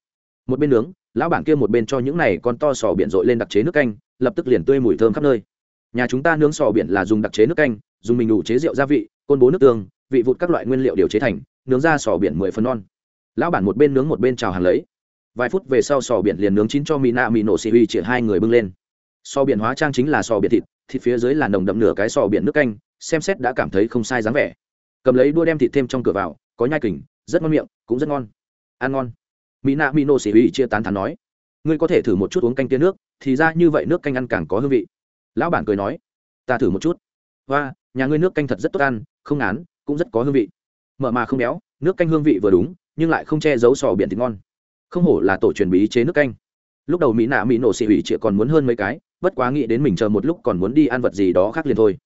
A: Một bên nướng, lão bản kia một bên cho những này con to sò biển dội lên đặc chế nước canh, lập tức liền tươi mùi thơm khắp nơi. Nhà chúng ta nướng sò biển là dùng đặc chế nước canh, dùng mình đủ chế rượu gia vị, côn bố nước tương, vị vụt các loại nguyên liệu điều chế thành, nướng ra sò biển mười phần non lão bản một bên nướng một bên trào hàng lấy. Vài phút về sau sò biển liền nướng chín cho mì nạ mì nổ xì huy chỉ hai người bưng lên. Sò biển hóa trang chính là sò biển thịt thịt phía dưới là nồng đậm nửa cái sò biển nước canh, xem xét đã cảm thấy không sai dáng vẻ. Cầm lấy đua đem thịt thêm trong cửa vào, có nhai kình rất ngon miệng, cũng rất ngon. Ăn ngon. Mỹ nạ mỹ nô xỉ hủy chia tán thán nói, ngươi có thể thử một chút uống canh tiên nước, thì ra như vậy nước canh ăn càng có hương vị. Lão bản cười nói, ta thử một chút. Và nhà ngươi nước canh thật rất tốt ăn, không ngán, cũng rất có hương vị. Mợ mà không béo, nước canh hương vị vừa đúng, nhưng lại không che giấu sò biển thịt ngon. Không hổ là tổ truyền bí chế nước canh. Lúc đầu mỹ nạ mỹ nổ xị hủy chia còn muốn hơn mấy cái, bất quá nghĩ đến mình chờ một lúc còn muốn đi ăn vật gì đó khác liền thôi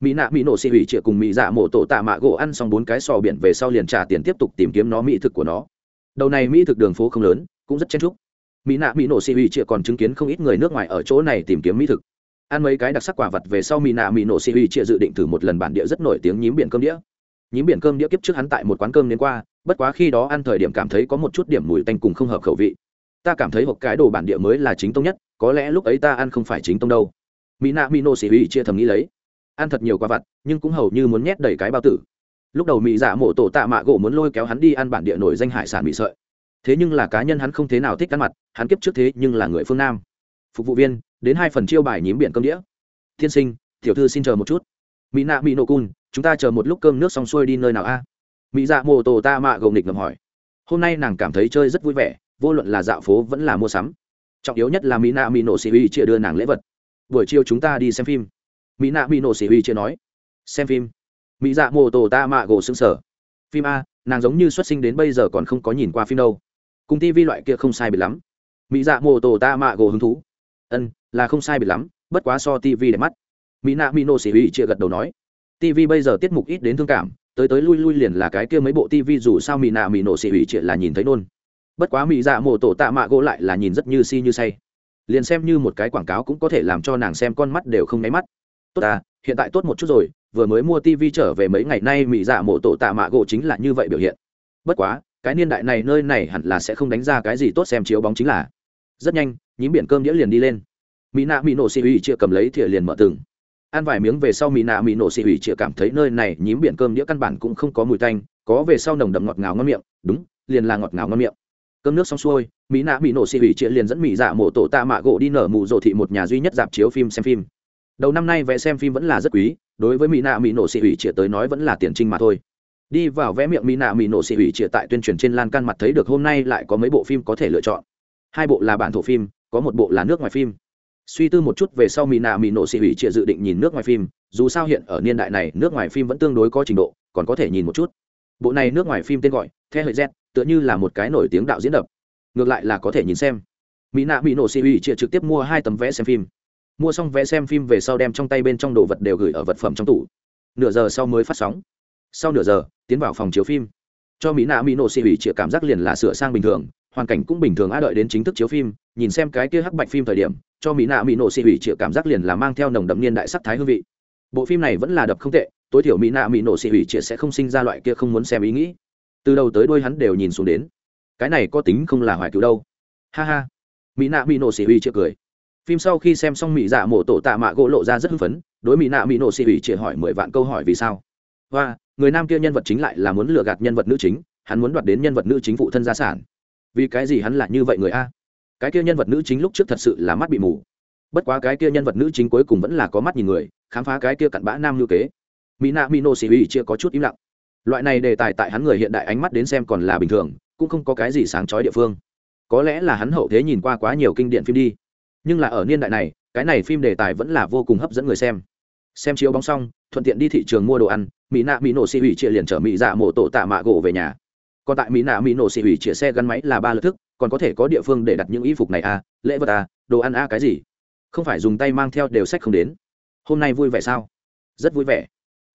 A: mỹ nạ mỹ nổ xị hủy trịa cùng mỹ dạ mổ tổ tạ mạ gỗ ăn xong bốn cái sò biển về sau liền trả tiền tiếp tục tìm kiếm nó, mỹ thực của nó. Đầu này mỹ thực đường phố không lớn, cũng rất chen trúc mỹ nạ mỹ nổ xị hủy trịa còn chứng kiến không ít người nước ngoài ở chỗ này tìm kiếm mỹ thực. Ăn mấy cái đặc sắc quả vật về sau mỹ nạ mỹ nổ xì huy chia dự định thử một lần bản địa rất nổi tiếng nhím biển cơm đĩa. Nhím biển cơm đĩa kiếp trước hắn tại một quán cơm đến qua, bất quá khi đó ăn thời điểm cảm thấy có một chút điểm mùi tanh cùng không hợp khẩu vị. Ta cảm thấy hộp cái đồ bản địa mới là chính tông nhất, có lẽ lúc ấy ta ăn không phải chính tông đâu. Mỹ nạ mỹ nổ xì huy chia thầm nghĩ lấy ăn thật nhiều quả vặt, nhưng cũng hầu như muốn nhét đầy cái bao tử. Lúc đầu mỹ dạ mộ tổ tạ mạ gỗ muốn lôi kéo hắn đi ăn bản địa nổi danh hải sản bị sợi. Thế nhưng là cá nhân hắn không thế nào thích ăn mặt, hắn kiếp trước thế nhưng là người phương nam. Phục vụ viên, đến hai phần chiêu bài nhím biển cơm đĩa. Tiên sinh, tiểu thư xin chờ một chút. Mỹ nạ mỹ Nô cun, chúng ta chờ một lúc cơm nước xong xuôi đi nơi nào a? Mỹ dạ mô tổ ta mạ gồng nghịch ngầm hỏi. Hôm nay nàng cảm thấy chơi rất vui vẻ, vô luận là dạo phố vẫn là mua sắm. Trọng yếu nhất là mỹ nạ mỹ nổ sĩ uy chia đưa nàng lễ vật. Buổi chiều chúng ta đi xem phim mỹ nạ mỹ nổ sĩ uy chia nói. Xem phim. Mỹ dạ mô tổ ta mạ gỗ xứng sở phim a, nàng giống như xuất sinh đến bây giờ còn không có nhìn qua phim đâu. Cùng tivi loại kia không sai biệt lắm. Mỹ dạ mô tổ ta mạ gỗ hứng thú. Ân, là không sai biệt lắm, bất quá so tivi đẹp mắt. Mỹ nạ mỹ nổ xỉ hủy chia gật đầu nói. Tivi bây giờ tiết mục ít đến thương cảm, tới tới lui lui liền là cái kia mấy bộ tivi dù sao mỹ nạ mỹ nổ xỉ hủy chia là nhìn thấy nôn bất quá mỹ dạ mô tổ tạ mạ gỗ lại là nhìn rất như si như say. Liền xem như một cái quảng cáo cũng có thể làm cho nàng xem con mắt đều không nháy mắt tốt à hiện tại tốt một chút rồi, vừa mới mua tivi trở về mấy ngày nay mỹ dạ mộ tổ tạ mạ gỗ chính là như vậy biểu hiện. Bất quá, cái niên đại này nơi này hẳn là sẽ không đánh ra cái gì tốt xem chiếu bóng chính là. Rất nhanh, nhím biển cơm đĩa liền đi lên. Mỹ nạ mỹ nổ xì ủy chia cầm lấy thìa liền mở từng ăn vài miếng về sau mỹ nạ mỹ nổ xì ủy chia cảm thấy nơi này nhím biển cơm đĩa căn bản cũng không có mùi tanh, có về sau nồng đậm ngọt ngào ngon miệng. Đúng, liền là ngọt ngào ngon miệng. Cơm nước xong xuôi mỹ nạ mỹ nổ xì ủy chia liền dẫn mỹ dạ mộ tổ tạ mạ gỗ đi nở mù rộ thị một nhà duy nhất dạp chiếu phim xem phim đầu năm nay vé xem phim vẫn là rất quý, đối với mỹ nạ mỹ nổ xì ủy chia tới nói vẫn là tiền trinh mà thôi. Đi vào vé miệng mỹ nạ mỹ nổ xì ủy chia tại tuyên truyền trên lan can mặt thấy được hôm nay lại có mấy bộ phim có thể lựa chọn. Hai bộ là bản thổ phim, có một bộ là nước ngoài phim. Suy tư một chút về sau mỹ nạ mỹ nổ xì ủy chia dự định nhìn nước ngoài phim, dù sao hiện ở niên đại này nước ngoài phim vẫn tương đối có trình độ, còn có thể nhìn một chút. Bộ này nước ngoài phim tên gọi, the hơi z tựa như là một cái nổi tiếng đạo diễn đập. Ngược lại là có thể nhìn xem. Mỹ nạ mỹ nổ xì ủy chia trực tiếp mua hai tấm vé xem phim mua xong vé xem phim về sau đem trong tay bên trong đồ vật đều gửi ở vật phẩm trong tủ. Nửa giờ sau mới phát sóng. Sau nửa giờ, tiến vào phòng chiếu phim. Cho mỹ nạ mỹ nổ xì ủy chịa cảm giác liền là sửa sang bình thường, hoàn cảnh cũng bình thường a đợi đến chính thức chiếu phim, nhìn xem cái kia hắc bạch phim thời điểm, cho mỹ nạ mỹ nổ xì ủy chịa cảm giác liền là mang theo nồng đậm niên đại sắc thái hương vị. Bộ phim này vẫn là đập không tệ, tối thiểu mỹ nạ mỹ nổ xì ủy chịa sẽ không sinh ra loại kia không muốn xem ý nghĩ. Từ đầu tới đôi hắn đều nhìn xuống đến. Cái này có tính không là hoài cứu đâu. Ha ha. Mỹ nạ mỹ nổ xì ủy chịa cười phim sau khi xem xong mỹ dạ mổ tổ tạ mạ gỗ lộ ra rất hưng phấn, đối mỹ nạ mỹ nổ xì ủy chỉ hỏi mười vạn câu hỏi vì sao. Và người nam kia nhân vật chính lại là muốn lừa gạt nhân vật nữ chính, hắn muốn đoạt đến nhân vật nữ chính phụ thân gia sản. Vì cái gì hắn là như vậy người a? Cái kia nhân vật nữ chính lúc trước thật sự là mắt bị mù. Bất quá cái kia nhân vật nữ chính cuối cùng vẫn là có mắt nhìn người, khám phá cái kia cặn bã nam lưu kế. Mị nổ xì ủy chưa có chút im lặng. Loại này đề tài tại hắn người hiện đại ánh mắt đến xem còn là bình thường, cũng không có cái gì sáng chói địa phương. Có lẽ là hắn hậu thế nhìn qua quá nhiều kinh điển phim đi nhưng là ở niên đại này, cái này phim đề tài vẫn là vô cùng hấp dẫn người xem. Xem chiếu bóng xong, thuận tiện đi thị trường mua đồ ăn, mỹ nạ mỹ nổ xì ủy chia liền chở mỹ dạ mổ tổ tạ mạ gỗ về nhà. Còn tại mỹ nạ mỹ nổ xì hủy chia xe gắn máy là ba lượt thức, còn có thể có địa phương để đặt những y phục này à lễ vật à đồ ăn à cái gì? Không phải dùng tay mang theo đều sách không đến. Hôm nay vui vẻ sao? Rất vui vẻ.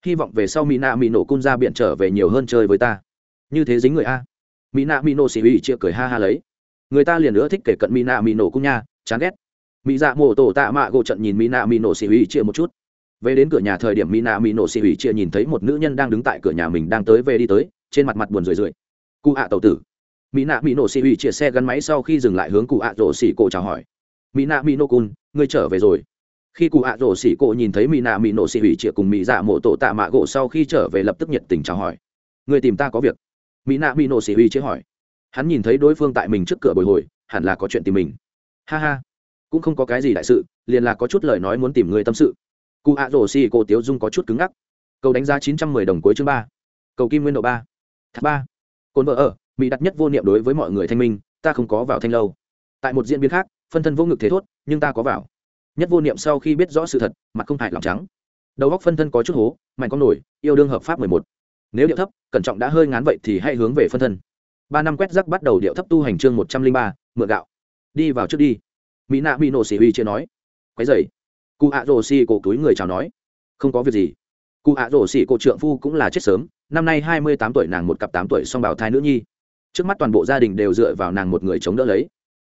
A: Hy vọng về sau mỹ nạ mỹ nổ cun ra biển trở về nhiều hơn chơi với ta. Như thế dính người a. Mỹ nạ mỹ nổ xì hủy chia cười ha ha lấy. Người ta liền nữa thích kể cận mỹ nạ mỹ nổ cun nha, chán ghét mỹ dạ mổ tổ tạ mạ gỗ trận nhìn mỹ nạ mỹ nổ xì hủy Chia một chút. Về đến cửa nhà thời điểm mỹ nạ mỹ nổ xì hủy Chia nhìn thấy một nữ nhân đang đứng tại cửa nhà mình đang tới về đi tới, trên mặt mặt buồn rười rượi. Cụ ạ tàu tử. Mỹ nạ mỹ nổ xì Hủy chia xe gắn máy sau khi dừng lại hướng cụ ạ rổ xì cổ chào hỏi. Mỹ nạ mỹ nổ cun, ngươi trở về rồi. Khi cụ ạ rổ xỉ cổ nhìn thấy mỹ nạ mỹ nổ xì Hủy chia cùng mỹ dạ mộ tổ tạ mạ gỗ sau khi trở về lập tức nhiệt tình chào hỏi. Người tìm ta có việc. Mỹ nạ mỹ nổ xì Hủy chia hỏi. Hắn nhìn thấy đối phương tại mình trước cửa bồi hồi, hẳn là có chuyện tìm mình. Ha ha cũng không có cái gì đại sự, liền là có chút lời nói muốn tìm người tâm sự. Cụ ạ rổ xì cổ tiếu dung có chút cứng ngắc. Cầu đánh giá chín trăm mười đồng cuối chương ba. Cầu kim nguyên độ ba. Ba. Cồn vợ ở, mỹ đặt nhất vô niệm đối với mọi người thanh minh, ta không có vào thanh lâu. Tại một diễn biến khác, phân thân vô ngực thế thốt, nhưng ta có vào. Nhất vô niệm sau khi biết rõ sự thật, mặt không hại lòng trắng. Đầu góc phân thân có chút hố, mạnh con nổi, yêu đương hợp pháp mười một. Nếu điệu thấp, cẩn trọng đã hơi ngán vậy thì hãy hướng về phân thân. Ba năm quét rắc bắt đầu điệu thấp tu hành chương một trăm linh ba, mượn gạo. Đi vào trước đi mỹ nạ mỹ nổ xỉ huy chưa nói. Quái dày cụ ạ rồ xỉ cổ túi người chào nói. Không có việc gì. Cụ ạ rồ xỉ cổ trượng phu cũng là chết sớm. Năm nay hai mươi tám tuổi nàng một cặp tám tuổi song bảo thai nữ nhi. Trước mắt toàn bộ gia đình đều dựa vào nàng một người chống đỡ lấy.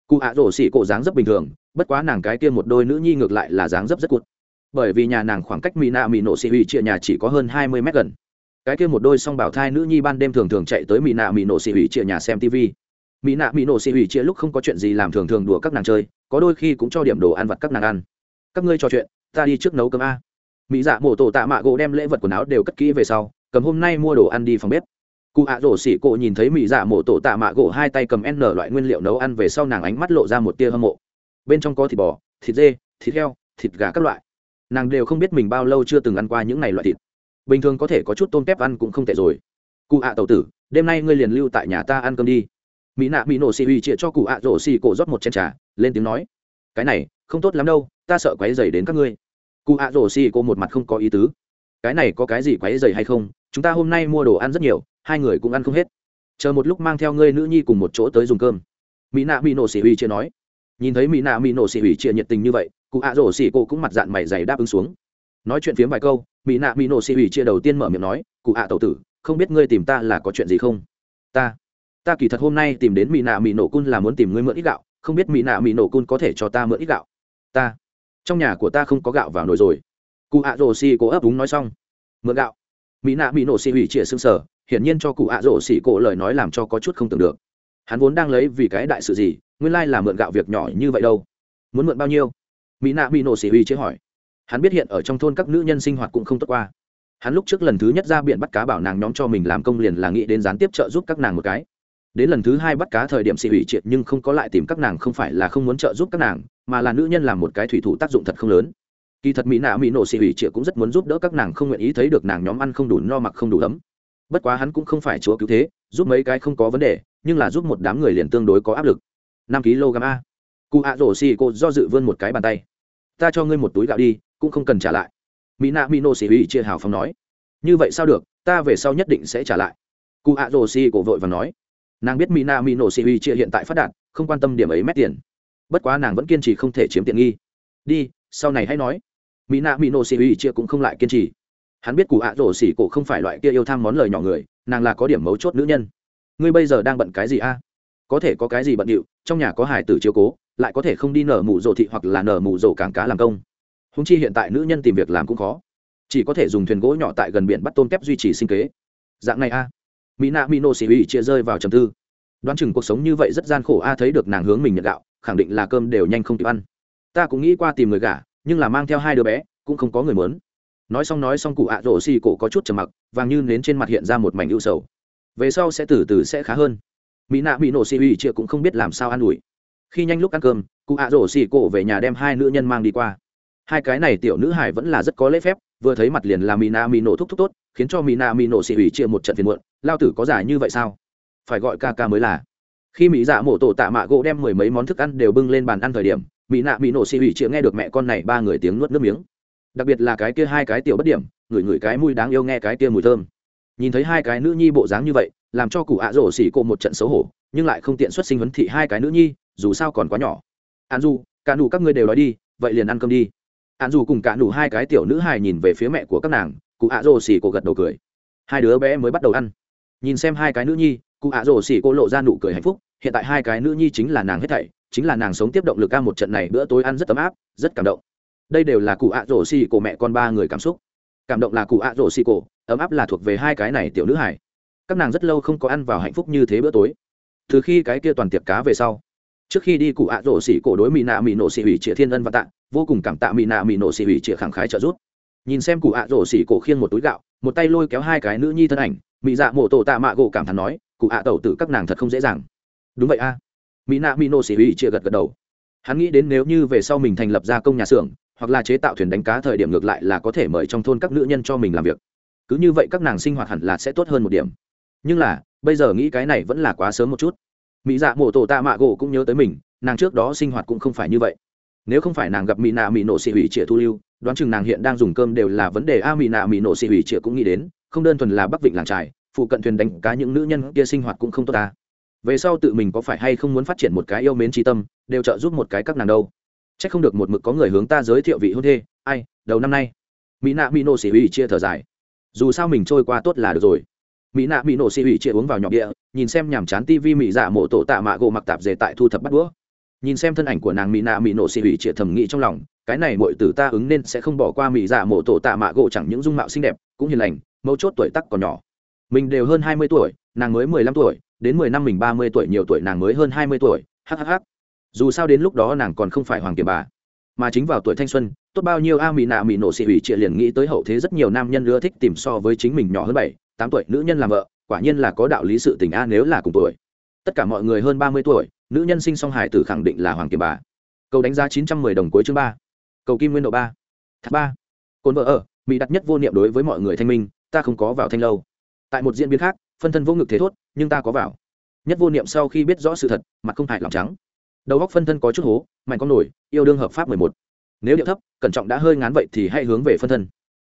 A: Cụ ạ rổ xỉ cổ dáng rất bình thường, bất quá nàng cái kia một đôi nữ nhi ngược lại là dáng dấp rất cụt. Bởi vì nhà nàng khoảng cách mỹ nạ mỹ nổ xỉ huy chia nhà chỉ có hơn hai mươi mét gần. Cái kia một đôi song bảo thai nữ nhi ban đêm thường thường chạy tới mỹ nạ mỹ nổ xỉ huy chia nhà xem tv mỹ nạ mỹ nổ xì hủy chia lúc không có chuyện gì làm thường thường đùa các nàng chơi, có đôi khi cũng cho điểm đồ ăn vặt các nàng ăn. Các ngươi trò chuyện, ta đi trước nấu cơm a. Mỹ dạ mổ tổ tạ mạ gỗ đem lễ vật quần áo đều cất kỹ về sau, cầm hôm nay mua đồ ăn đi phòng bếp. Cụ ạ rổ xỉ cộ nhìn thấy mỹ dạ mổ tổ tạ mạ gỗ hai tay cầm n loại nguyên liệu nấu ăn về sau nàng ánh mắt lộ ra một tia hâm mộ. Bên trong có thịt bò, thịt dê, thịt heo, thịt gà các loại. Nàng đều không biết mình bao lâu chưa từng ăn qua những này loại thịt. Bình thường có thể có chút tôm tép ăn cũng không tệ rồi. Cụ ạ tàu tử, đêm nay ngươi liền lưu tại nhà ta ăn cơm đi mỹ nạ mỹ nổ xì uy chia cho cụ ạ rổ xì cổ rót một chén trà, lên tiếng nói, cái này, không tốt lắm đâu, ta sợ quấy dày đến các ngươi. Cụ ạ rổ xì cổ một mặt không có ý tứ, cái này có cái gì quấy dày hay không? Chúng ta hôm nay mua đồ ăn rất nhiều, hai người cũng ăn không hết. Chờ một lúc mang theo ngươi nữ nhi cùng một chỗ tới dùng cơm. Mỹ nạ mỹ nổ xì uy chia nói. Nhìn thấy mỹ nạ mỹ nổ xì uy chia nhiệt tình như vậy, cụ ạ rổ xì cổ cũng mặt dạng mày dày đáp ứng xuống. Nói chuyện phiếm vài câu, mỹ nạ mỹ nổ xì uy chia đầu tiên mở miệng nói, cụ ạ tẩu tử, không biết ngươi tìm ta là có chuyện gì không? Ta ta kỳ thật hôm nay tìm đến mỹ nạ mỹ nổ cun là muốn tìm ngươi mượn ít gạo, không biết mỹ nạ mỹ nổ cun có thể cho ta mượn ít gạo. Ta, trong nhà của ta không có gạo vào nồi rồi. Cụ ạ rổ xì cổ ấp đúng nói xong. Mượn gạo. Mỹ nạ mỹ nổ xì hủy chĩa xương sở, hiển nhiên cho cụ ạ rổ xì cổ lời nói làm cho có chút không tưởng được. Hắn vốn đang lấy vì cái đại sự gì, nguyên lai là mượn gạo việc nhỏ như vậy đâu. Muốn mượn bao nhiêu? Mỹ nạ mỹ nổ xì hủy chĩa hỏi. Hắn biết hiện ở trong thôn các nữ nhân sinh hoạt cũng không tốt qua. Hắn lúc trước lần thứ nhất ra biển bắt cá bảo nàng nhóm cho mình làm công liền là nghĩ đến gián tiếp trợ giúp các nàng một cái đến lần thứ hai bắt cá thời điểm xì hủy triệt nhưng không có lại tìm các nàng, không phải là không muốn trợ giúp các nàng, mà là nữ nhân làm một cái thủy thủ tác dụng thật không lớn. Kỳ thật mỹ nạ mỹ nổ xì hủy triệt cũng rất muốn giúp đỡ các nàng, không nguyện ý thấy được nàng nhóm ăn không đủ no mặc không đủ ấm. Bất quá hắn cũng không phải chúa cứu thế, giúp mấy cái không có vấn đề, nhưng là giúp một đám người liền tương đối có áp lực. Năm kg a. Cụ ạ rổ xì cô do dự vươn một cái bàn tay. Ta cho ngươi một túi gạo đi, cũng không cần trả lại. Mỹ nạ mỹ nổ xì hủy chia hào phong nói. Như vậy sao được, ta về sau nhất định sẽ trả lại. Cụ ạ rổ xì cổ vội và nói nàng biết mỹ na mỹ nổ xì hủy chia hiện tại phát đạt, không quan tâm điểm ấy mét tiền. Bất quá nàng vẫn kiên trì không thể chiếm tiện nghi. Đi, sau này hãy nói. Mỹ nạ mỹ nổ xì hủy chia cũng không lại kiên trì. Hắn biết cụ ạ rổ xỉ cổ không phải loại kia yêu tham món lời nhỏ người, nàng là có điểm mấu chốt nữ nhân. Ngươi bây giờ đang bận cái gì a? Có thể có cái gì bận điệu, trong nhà có hải tử chiếu cố, lại có thể không đi nở mù rổ thị hoặc là nở mù rổ cảng cá làm công. Húng chi hiện tại nữ nhân tìm việc làm cũng khó. Chỉ có thể dùng thuyền gỗ nhỏ tại gần biển bắt tôm kép duy trì sinh kế. Dạng này a mỹ nạ mỹ nô xì hủy chia rơi vào trầm tư. Đoán chừng cuộc sống như vậy rất gian khổ, a, thấy được nàng hướng mình nhận gạo, khẳng định là cơm đều nhanh không kịp ăn. Ta cũng nghĩ qua tìm người gả, nhưng là mang theo hai đứa bé, cũng không có người muốn. Nói xong nói xong cụ ạ, rổ xì cổ có chút trầm mặc, vàng như nến trên mặt hiện ra một mảnh ưu sầu. Về sau sẽ từ từ sẽ khá hơn. Mỹ nạ mỹ nổ xì hủy chia cũng không biết làm sao an ủi. Khi nhanh lúc ăn cơm, cụ ạ, rổ xì cổ về nhà đem hai nữ nhân mang đi qua. Hai cái này tiểu nữ hải vẫn là rất có lễ phép, vừa thấy mặt liền là mỹ nạ mỹ nổ thúc thúc tốt, khiến cho mỹ nạ mỹ nổ xì hủy chia một trận phiền muộn lao tử có giả như vậy sao? Phải gọi ca ca mới là. Khi mỹ dạ mổ tổ tạ mạ gỗ đem mười mấy món thức ăn đều bưng lên bàn ăn thời điểm, mỹ nạ mỹ nổ xì hủy chịa nghe được mẹ con này ba người tiếng nuốt nước miếng. Đặc biệt là cái kia hai cái tiểu bất điểm, ngửi ngửi cái mùi đáng yêu nghe cái kia mùi thơm. Nhìn thấy hai cái nữ nhi bộ dáng như vậy, làm cho cụ ạ rổ xỉ cô một trận xấu hổ, nhưng lại không tiện xuất sinh huấn thị hai cái nữ nhi, dù sao còn quá nhỏ. An du, cả nụ các ngươi đều nói đi, vậy liền ăn cơm đi. An du cùng cả nụ hai cái tiểu nữ hài nhìn về phía mẹ của các nàng, cụ ạ rổ xỉ cô gật đầu cười. Hai đứa bé mới bắt đầu ăn nhìn xem hai cái nữ nhi, cụ ạ rổ xỉ cô lộ ra nụ cười hạnh phúc, hiện tại hai cái nữ nhi chính là nàng hết thảy, chính là nàng sống tiếp động lực ca một trận này bữa tối ăn rất ấm áp, rất cảm động. Đây đều là cụ ạ rổ xỉ cổ mẹ con ba người cảm xúc. Cảm động là cụ ạ rổ xỉ cổ ấm áp là thuộc về hai cái này tiểu nữ hải các nàng rất lâu không có ăn vào hạnh phúc như thế bữa tối. Từ khi cái kia toàn tiệc cá về sau, trước khi đi cụ ạ rổ xỉ cổ đối mỹ nạ mỹ nổ xỉ ủy trịa thiên ân và tạ, vô cùng cảm tạ mỹ nạ mỹ nổ xỉ ủy trịa khẳng khái trợ giúp. Nhìn xem cụ ạ rổ xỉ cổ khiêng một túi gạo, một tay lôi kéo hai cái nữ nhi thân ảnh mỹ dạ mộ tổ tạ mạ gỗ cảm thán nói, cụ ạ tẩu tử các nàng thật không dễ dàng. Đúng vậy a. Mỹ nạ mỹ nô xỉ ủy chia gật gật đầu. Hắn nghĩ đến nếu như về sau mình thành lập gia công nhà xưởng, hoặc là chế tạo thuyền đánh cá thời điểm ngược lại là có thể mời trong thôn các nữ nhân cho mình làm việc. Cứ như vậy các nàng sinh hoạt hẳn là sẽ tốt hơn một điểm. Nhưng là, bây giờ nghĩ cái này vẫn là quá sớm một chút. Mỹ dạ mộ tổ tạ mạ gỗ cũng nhớ tới mình, nàng trước đó sinh hoạt cũng không phải như vậy. Nếu không phải nàng gặp mỹ nạ mỹ nổ xị hủy trịa thu lưu, đoán chừng nàng hiện đang dùng cơm đều là vấn đề a mỹ nạ mỹ nổ xị hủy trịa cũng nghĩ đến không đơn thuần là bắc vịnh làng trài, phụ cận thuyền đánh cá những nữ nhân kia sinh hoạt cũng không tốt ta. Về sau tự mình có phải hay không muốn phát triển một cái yêu mến trí tâm, đều trợ giúp một cái các nàng đâu. C h ắ c không được một mực có người hướng ta giới thiệu vị hôn thê, ai, đầu năm nay. Mỹ nạ mỹ nổ xỉ ủy chia thở dài. Dù sao mình trôi qua tốt là được rồi. Mỹ nạ mỹ nổ xỉ ủy chia uống vào nhọc địa, nhìn xem nhàm chán tivi mỹ dạ mộ tổ tạ mạ gỗ mặc tạp dề tại thu thập bắt đũa. Nhìn xem thân ảnh của nàng mỹ nạ mỹ nổ xỉ ủy chia thầm nghĩ trong lòng, cái này mọi tử ta ứng nên sẽ không bỏ qua mỹ dạ mộ tổ tạ mạ gỗ chẳng những dung mạo xinh đẹp, cũng hiền lành mấu chốt tuổi tắc còn nhỏ. Mình đều hơn hai mươi tuổi, nàng mới mười lăm tuổi, đến mười năm mình ba mươi tuổi, nhiều tuổi nàng mới hơn hai mươi tuổi hhh dù sao đến lúc đó nàng còn không phải hoàng kiệt bà, mà chính vào tuổi thanh xuân, tốt bao nhiêu a mỹ nạ mỹ nổ xị ủy triệt liền nghĩ tới hậu thế rất nhiều nam nhân ưa thích tìm so với chính mình nhỏ hơn bảy, tám tuổi, nữ nhân làm vợ, quả nhiên là có đạo lý sự tình a nếu là cùng tuổi. Tất cả mọi người hơn ba mươi tuổi, nữ nhân sinh song hải tử khẳng định là hoàng kiệt bà. Cầu đánh giá chín trăm mười đồng cuối chương ba. Cầu kim nguyên độ ba. Thác ba. Cồn vợ ở mỹ đặt nhất vô niệm đối với mọi người thanh minh ta không có vào thanh lâu. Tại một diễn biến khác, phân thân vô ngực thế thốt, nhưng ta có vào. Nhất vô niệm sau khi biết rõ sự thật, mặt không hại lòng trắng. Đầu góc phân thân có chút hố, mạnh con nổi, yêu đương hợp pháp mười một. Nếu điệu thấp, cẩn trọng đã hơi ngán vậy thì hãy hướng về phân thân.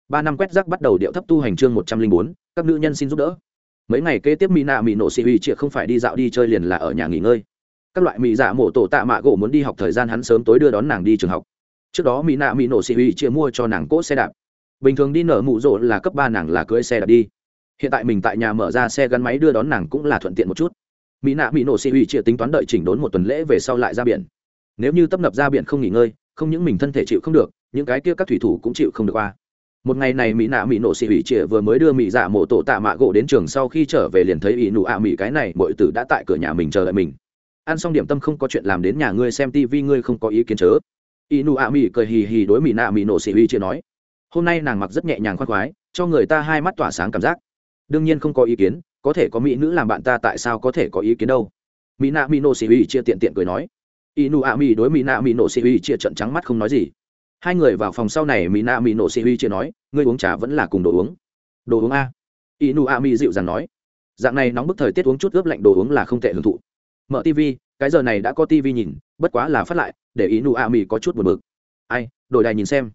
A: Ba năm quét rác bắt đầu điệu thấp tu hành chương một trăm linh bốn, các nữ nhân xin giúp đỡ. Mấy ngày kế tiếp mỹ nạ mỹ nổ xì uy chịa không phải đi dạo đi chơi liền là ở nhà nghỉ ngơi. Các loại mỹ dạ mổ tổ tạ mạ gỗ muốn đi học thời gian hắn sớm tối đưa đón nàng đi trường học. Trước đó mỹ nạ mỹ nổ xì uy chịa mua cho nàng cỗ xe đạp bình thường đi nở mụ rộ là cấp ba nàng là cưới xe đạp đi. Hiện tại mình tại nhà mở ra xe gắn máy đưa đón nàng cũng là thuận tiện một chút. Mỹ nạ mỹ nổ xì hủy chịa tính toán đợi chỉnh đốn một tuần lễ về sau lại ra biển. Nếu như tấp nập ra biển không nghỉ ngơi, không những mình thân thể chịu không được, những cái kia các thủy thủ cũng chịu không được qua. Một ngày này mỹ nạ mỹ nổ xì hủy chia vừa mới đưa mỹ dạ mộ tổ tạ mạ gỗ đến trường sau khi trở về liền thấy ỷ nụ ạ mỹ cái này, mọi tử đã tại cửa nhà mình chờ đợi mình. Ăn xong điểm tâm không có chuyện làm đến nhà ngươi xem tivi ngươi không có ý kiến chớ. Ỷ nụ ạ mỹ cười hì hì đối mỹ nạ mỹ nổ xì hủy chia nói hôm nay nàng mặc rất nhẹ nhàng khoan khoái, cho người ta hai mắt tỏa sáng cảm giác. Đương nhiên không có ý kiến, có thể có mỹ nữ làm bạn ta tại sao có thể có ý kiến đâu. Mỹ nạ mỹ nổ xì huy chia tiện tiện cười nói. Inu a mi đối mỹ nạ mỹ nổ xì huy chia trận trắng mắt không nói gì. Hai người vào phòng sau này, mỹ nạ mỹ nổ xì huy chia nói, ngươi uống trà vẫn là cùng đồ uống. Đồ uống a? Inu a mi dịu dàng nói. Dạng này nóng bức thời tiết uống chút ướp lạnh đồ uống là không tệ hưởng thụ. Mở tv cái giờ này đã có tv nhìn, bất quá là phát lại, để inu a mi có chút buồn bực. Ai, đổi đài nhìn xem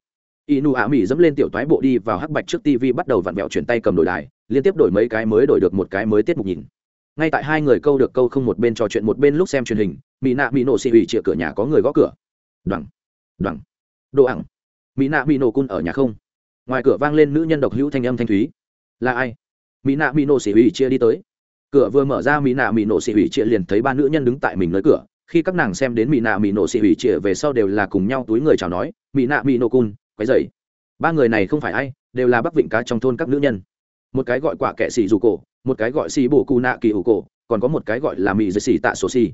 A: inu a mi dẫm lên tiểu toái bộ đi vào hắc bạch trước tv bắt đầu vặn vẹo chuyển tay cầm đổi đài, liên tiếp đổi mấy cái mới đổi được một cái mới tiết mục nhìn. Ngay tại hai người câu được câu không một bên trò chuyện một bên lúc xem truyền hình mỹ nạ mỹ nổ xị ủy chĩa cửa nhà có người gõ cửa. Đoằng đoằng đồ ẳng. Mỹ nạ mỹ nổ cun ở nhà không? Ngoài cửa vang lên nữ nhân độc hữu thanh âm thanh thúy. Là ai? Mỹ nạ mỹ nổ xị ủy chia đi tới. Cửa vừa mở ra mỹ nạ mỹ nổ xị ủy chia liền thấy ba nữ nhân đứng tại mình nơi cửa. Khi các nàng xem đến mỹ nạ mỹ nổ xị ủy chia về sau đều là cùng nhau túi người chào nói mỹ nạ mỹ nổ cun quấy dày ba người này không phải ai, đều là bắc vịnh cá trong thôn các nữ nhân. Một cái gọi quả kệ xì dù cổ, một cái gọi xì bổ cụ nạ kỳ ủ cổ, còn có một cái gọi là mỹ dây xì tạ sổ xì.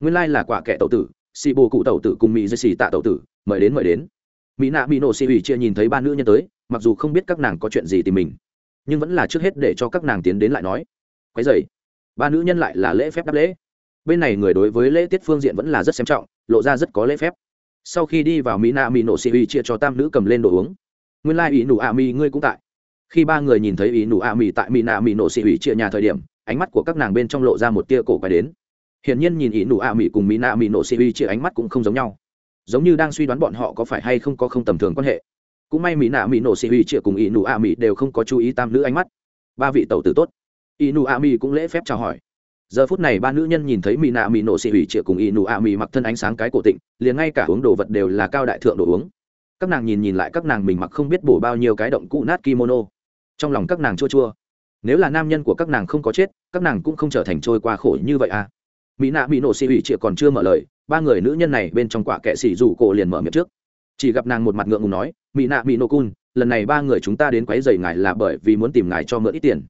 A: Nguyên lai là quả kệ tậu tử, xì bổ cụ tậu tử cùng mỹ dây xì tạ tậu tử, mời đến mời đến. Mỹ nạ mỹ nổ xì ủy chia nhìn thấy ba nữ nhân tới, mặc dù không biết các nàng có chuyện gì tìm mình, nhưng vẫn là trước hết để cho các nàng tiến đến lại nói. Quấy dày ba nữ nhân lại là lễ phép đáp lễ. Bên này người đối với lễ tiết phương diện vẫn là rất xem trọng, lộ ra rất có lễ phép sau khi đi vào mỹ nạ mỹ nổ xì uy chia cho tam nữ cầm lên đồ uống. Nguyên lai ý nụ ạ mỹ ngươi cũng tại. Khi ba người nhìn thấy ý nụ a mì tại mỹ nạ mì nổ xị uy chia nhà thời điểm, ánh mắt của các nàng bên trong lộ ra một tia cổ quái đến. Hiển nhiên nhìn ý nụ a mì cùng mỹ nạ mì nổ xị uy chia ánh mắt cũng không giống nhau. Giống như đang suy đoán bọn họ có phải hay không có không tầm thường quan hệ. Cũng may mỹ nạ mỹ nổ xị uy chia cùng ý nụ ạ mì đều không có chú ý tam nữ ánh mắt. Ba vị tẩu tử tốt. Ý nụ ạ mì cũng lễ phép chào hỏi giờ phút này ba nữ nhân nhìn thấy mỹ nạ mỹ nổ xị hủy chia cùng y nụ ạ mỹ mặc thân ánh sáng cái cổ tịnh, liền ngay cả uống đồ vật đều là cao đại thượng đồ uống. Các nàng nhìn nhìn lại các nàng mình mặc không biết bổ bao nhiêu cái động cụ nát kimono. Trong lòng các nàng chua chua. Nếu là nam nhân của các nàng không có chết, các nàng cũng không trở thành trôi qua khổ như vậy à. Mỹ nạ mỹ nổ xị ủy chịa còn chưa mở lời, ba người nữ nhân này bên trong quả kệ xỉ rủ cổ liền mở miệng trước. Chỉ gặp nàng một mặt ngượng ngùng nói mỹ nạ mỹ nổ cun, lần này ba người chúng ta đến quấy rầy ngài là bởi vì muốn tìm ngài cho mượn ít tiền.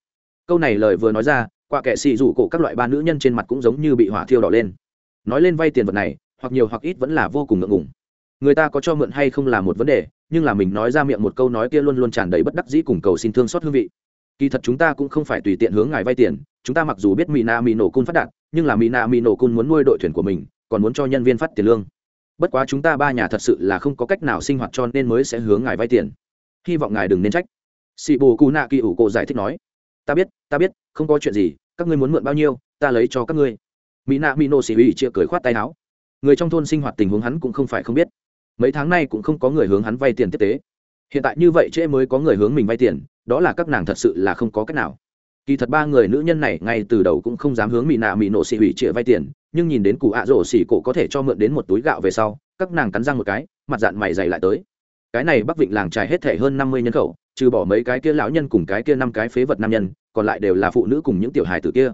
A: Câu này lời vừa nói ra qua kệ xì rủ cổ các loại ba nữ nhân trên mặt cũng giống như bị hỏa thiêu đỏ lên. Nói lên vay tiền vật này, hoặc nhiều hoặc ít vẫn là vô cùng ngượng ngùng. Người ta có cho mượn hay không là một vấn đề, nhưng là mình nói ra miệng một câu nói kia luôn luôn tràn đầy bất đắc dĩ cùng cầu xin thương xót hương vị. Kỳ thật chúng ta cũng không phải tùy tiện hướng ngài vay tiền, chúng ta mặc dù biết mỹ na mỹ nổ cun phát đạt, nhưng là mỹ na mỹ nổ cun muốn nuôi đội thuyền của mình, còn muốn cho nhân viên phát tiền lương. Bất quá chúng ta ba nhà thật sự là không có cách nào sinh hoạt cho nên mới sẽ hướng ngài vay tiền. Hy vọng ngài đừng nên trách. Sĩ bồ cù nạ kỳ ủ cổ giải thích nói ta biết ta biết, không có chuyện gì, các ngươi muốn mượn bao nhiêu, ta lấy cho các ngươi. Mỹ nạ mỹ nô xì ủy chia cười khoát tay áo. Người trong thôn sinh hoạt tình huống hắn cũng không phải không biết. Mấy tháng nay cũng không có người hướng hắn vay tiền tiếp tế. Hiện tại như vậy trễ mới có người hướng mình vay tiền, đó là các nàng thật sự là không có cách nào. Kỳ thật ba người nữ nhân này ngay từ đầu cũng không dám hướng mỹ nạ mỹ nổ xị hủy trịa vay tiền, nhưng nhìn đến cụ ạ rổ xỉ cổ có thể cho mượn đến một túi gạo về sau, các nàng cắn răng một cái, mặt dạng mày dày lại tới. Cái này bắc vịnh làng trài hết thể hơn năm mươi nhân khẩu trừ bỏ mấy cái kia lão nhân cùng cái kia năm cái phế vật nam nhân, còn lại đều là phụ nữ cùng những tiểu hài tử kia.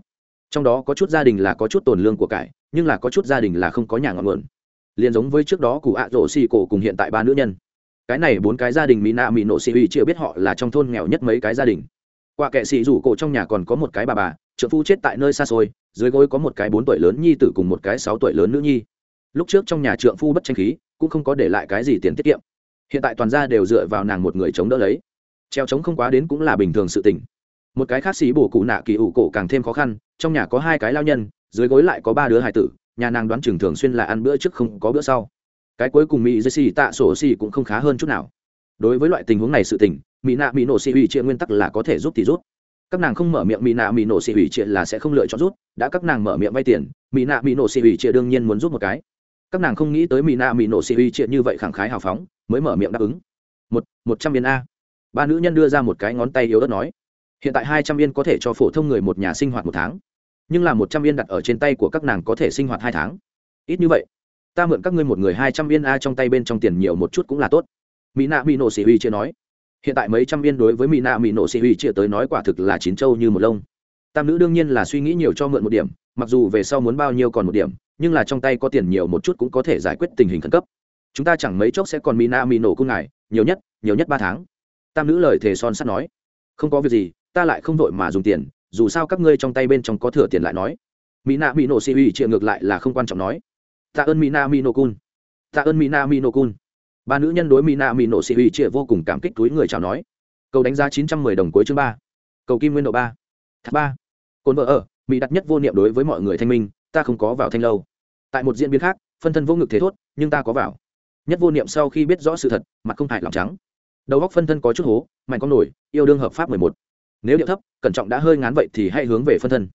A: Trong đó có chút gia đình là có chút tồn lương của cải, nhưng là có chút gia đình là không có nhà ngọn nguồn. Liền giống với trước đó cụ ạ rổ xì cổ cùng hiện tại ba nữ nhân. Cái này bốn cái gia đình mỹ nạ mỹ nộ xì uy chưa biết họ là trong thôn nghèo nhất mấy cái gia đình. Qua kệ xì rủ cổ trong nhà còn có một cái bà bà trợ phu chết tại nơi xa xôi, dưới gối có một cái bốn tuổi lớn nhi tử cùng một cái sáu tuổi lớn nữ nhi. Lúc trước trong nhà trượng phu bất tranh khí, cũng không có để lại cái gì tiền tiết kiệm. Hiện tại toàn gia đều dựa vào nàng một người chống đỡ lấy treo chống không quá đến cũng là bình thường sự tình. Một cái khác xí bổ cụ nạ kỳ ủ cổ càng thêm khó khăn, trong nhà có hai cái lao nhân, dưới gối lại có ba đứa hài tử, nhà nàng đoán chừng thường xuyên là ăn bữa trước không có bữa sau. Cái cuối cùng mỹ dây xì tạ sổ xì cũng không khá hơn chút nào. Đối với loại tình huống này sự tình, mỹ nạ mỹ nổ xì ủy chia nguyên tắc là có thể giúp thì rút các nàng không mở miệng mỹ nạ mỹ nổ xì ủy chia là sẽ không lựa chọn rút đã các nàng mở miệng vay tiền, mỹ nạ mỹ nổ xì ủy chia đương nhiên muốn rút một cái. Các nàng không nghĩ tới mỹ nạ mỹ nổ xì ủy chia như vậy khẳng khái hào phóng, mới mở miệng đáp ứng. Một một trăm viên a ba nữ nhân đưa ra một cái ngón tay yếu đất nói, hiện tại hai trăm yên có thể cho phổ thông người một nhà sinh hoạt một tháng, nhưng là một trăm yên đặt ở trên tay của các nàng có thể sinh hoạt hai tháng. Ít như vậy, ta mượn các ngươi một người hai trăm yên a trong tay bên trong tiền nhiều một chút cũng là tốt. Mỹ nạ mỹ nổ xì huy chia nói, hiện tại mấy trăm yên đối với mỹ nạ mỹ nổ xì huy chia tới nói quả thực là chín châu như một lông. Tam nữ đương nhiên là suy nghĩ nhiều cho mượn một điểm, mặc dù về sau muốn bao nhiêu còn một điểm, nhưng là trong tay có tiền nhiều một chút cũng có thể giải quyết tình hình khẩn cấp. Chúng ta chẳng mấy chốc sẽ còn mỹ nạ mỹ nổ cung ngài, nhiều nhất nhiều nhất ba tháng tam nữ lời thề son sắt nói, không có việc gì, ta lại không vội mà dùng tiền, dù sao các ngươi trong tay bên trong có thừa tiền lại nói. Mỹ nạ mỹ nổ xì uy chịa ngược lại là không quan trọng nói tạ ơn mỹ nạ mỹ nổ cun tạ ơn mỹ nạ mỹ nổ cun ba nữ nhân đối mỹ nạ mỹ nổ xì uy chịa vô cùng cảm kích túi người chào nói, cầu đánh giá chín trăm mười đồng cuối chương ba, cầu kim nguyên độ ba ba, cồn vợ ở, mỹ đặt nhất vô niệm đối với mọi người thanh minh, ta không có vào thanh lâu. Tại một diễn biến khác, phân thân vô ngực thế thốt, nhưng ta có vào. Nhất vô niệm sau khi biết rõ sự thật, mặt không hại lòng trắng đầu góc phân thân có chút hố, mạnh con nổi, yêu đương hợp pháp mười một. Nếu điệu thấp, cẩn trọng đã hơi ngán vậy thì hãy hướng về phân thân.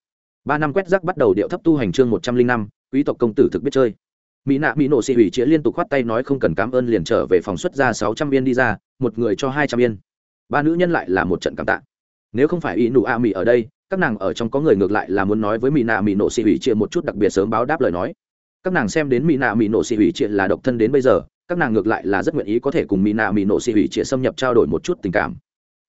A: Ba năm quét rác bắt đầu điệu thấp tu hành chương một trăm linh năm, quý tộc công tử thực biết chơi. Mỹ nạ mỹ nổ xị hủy chĩa liên tục khoát tay nói không cần cảm ơn liền trở về phòng xuất ra sáu trăm viên đi ra, một người cho hai trăm viên. Ba nữ nhân lại là một trận cảm tạ. Nếu không phải y nụ a mỹ ở đây, các nàng ở trong có người ngược lại là muốn nói với mỹ nạ mỹ nổ xị hủy chĩa một chút đặc biệt sớm báo đáp lời nói. Các nàng xem đến mỹ nạ mỹ nổ xị hủy chĩa là độc thân đến bây giờ các nàng ngược lại là rất nguyện ý có thể cùng mỹ nạ mỹ nổ xị hủy chia xâm nhập trao đổi một chút tình cảm.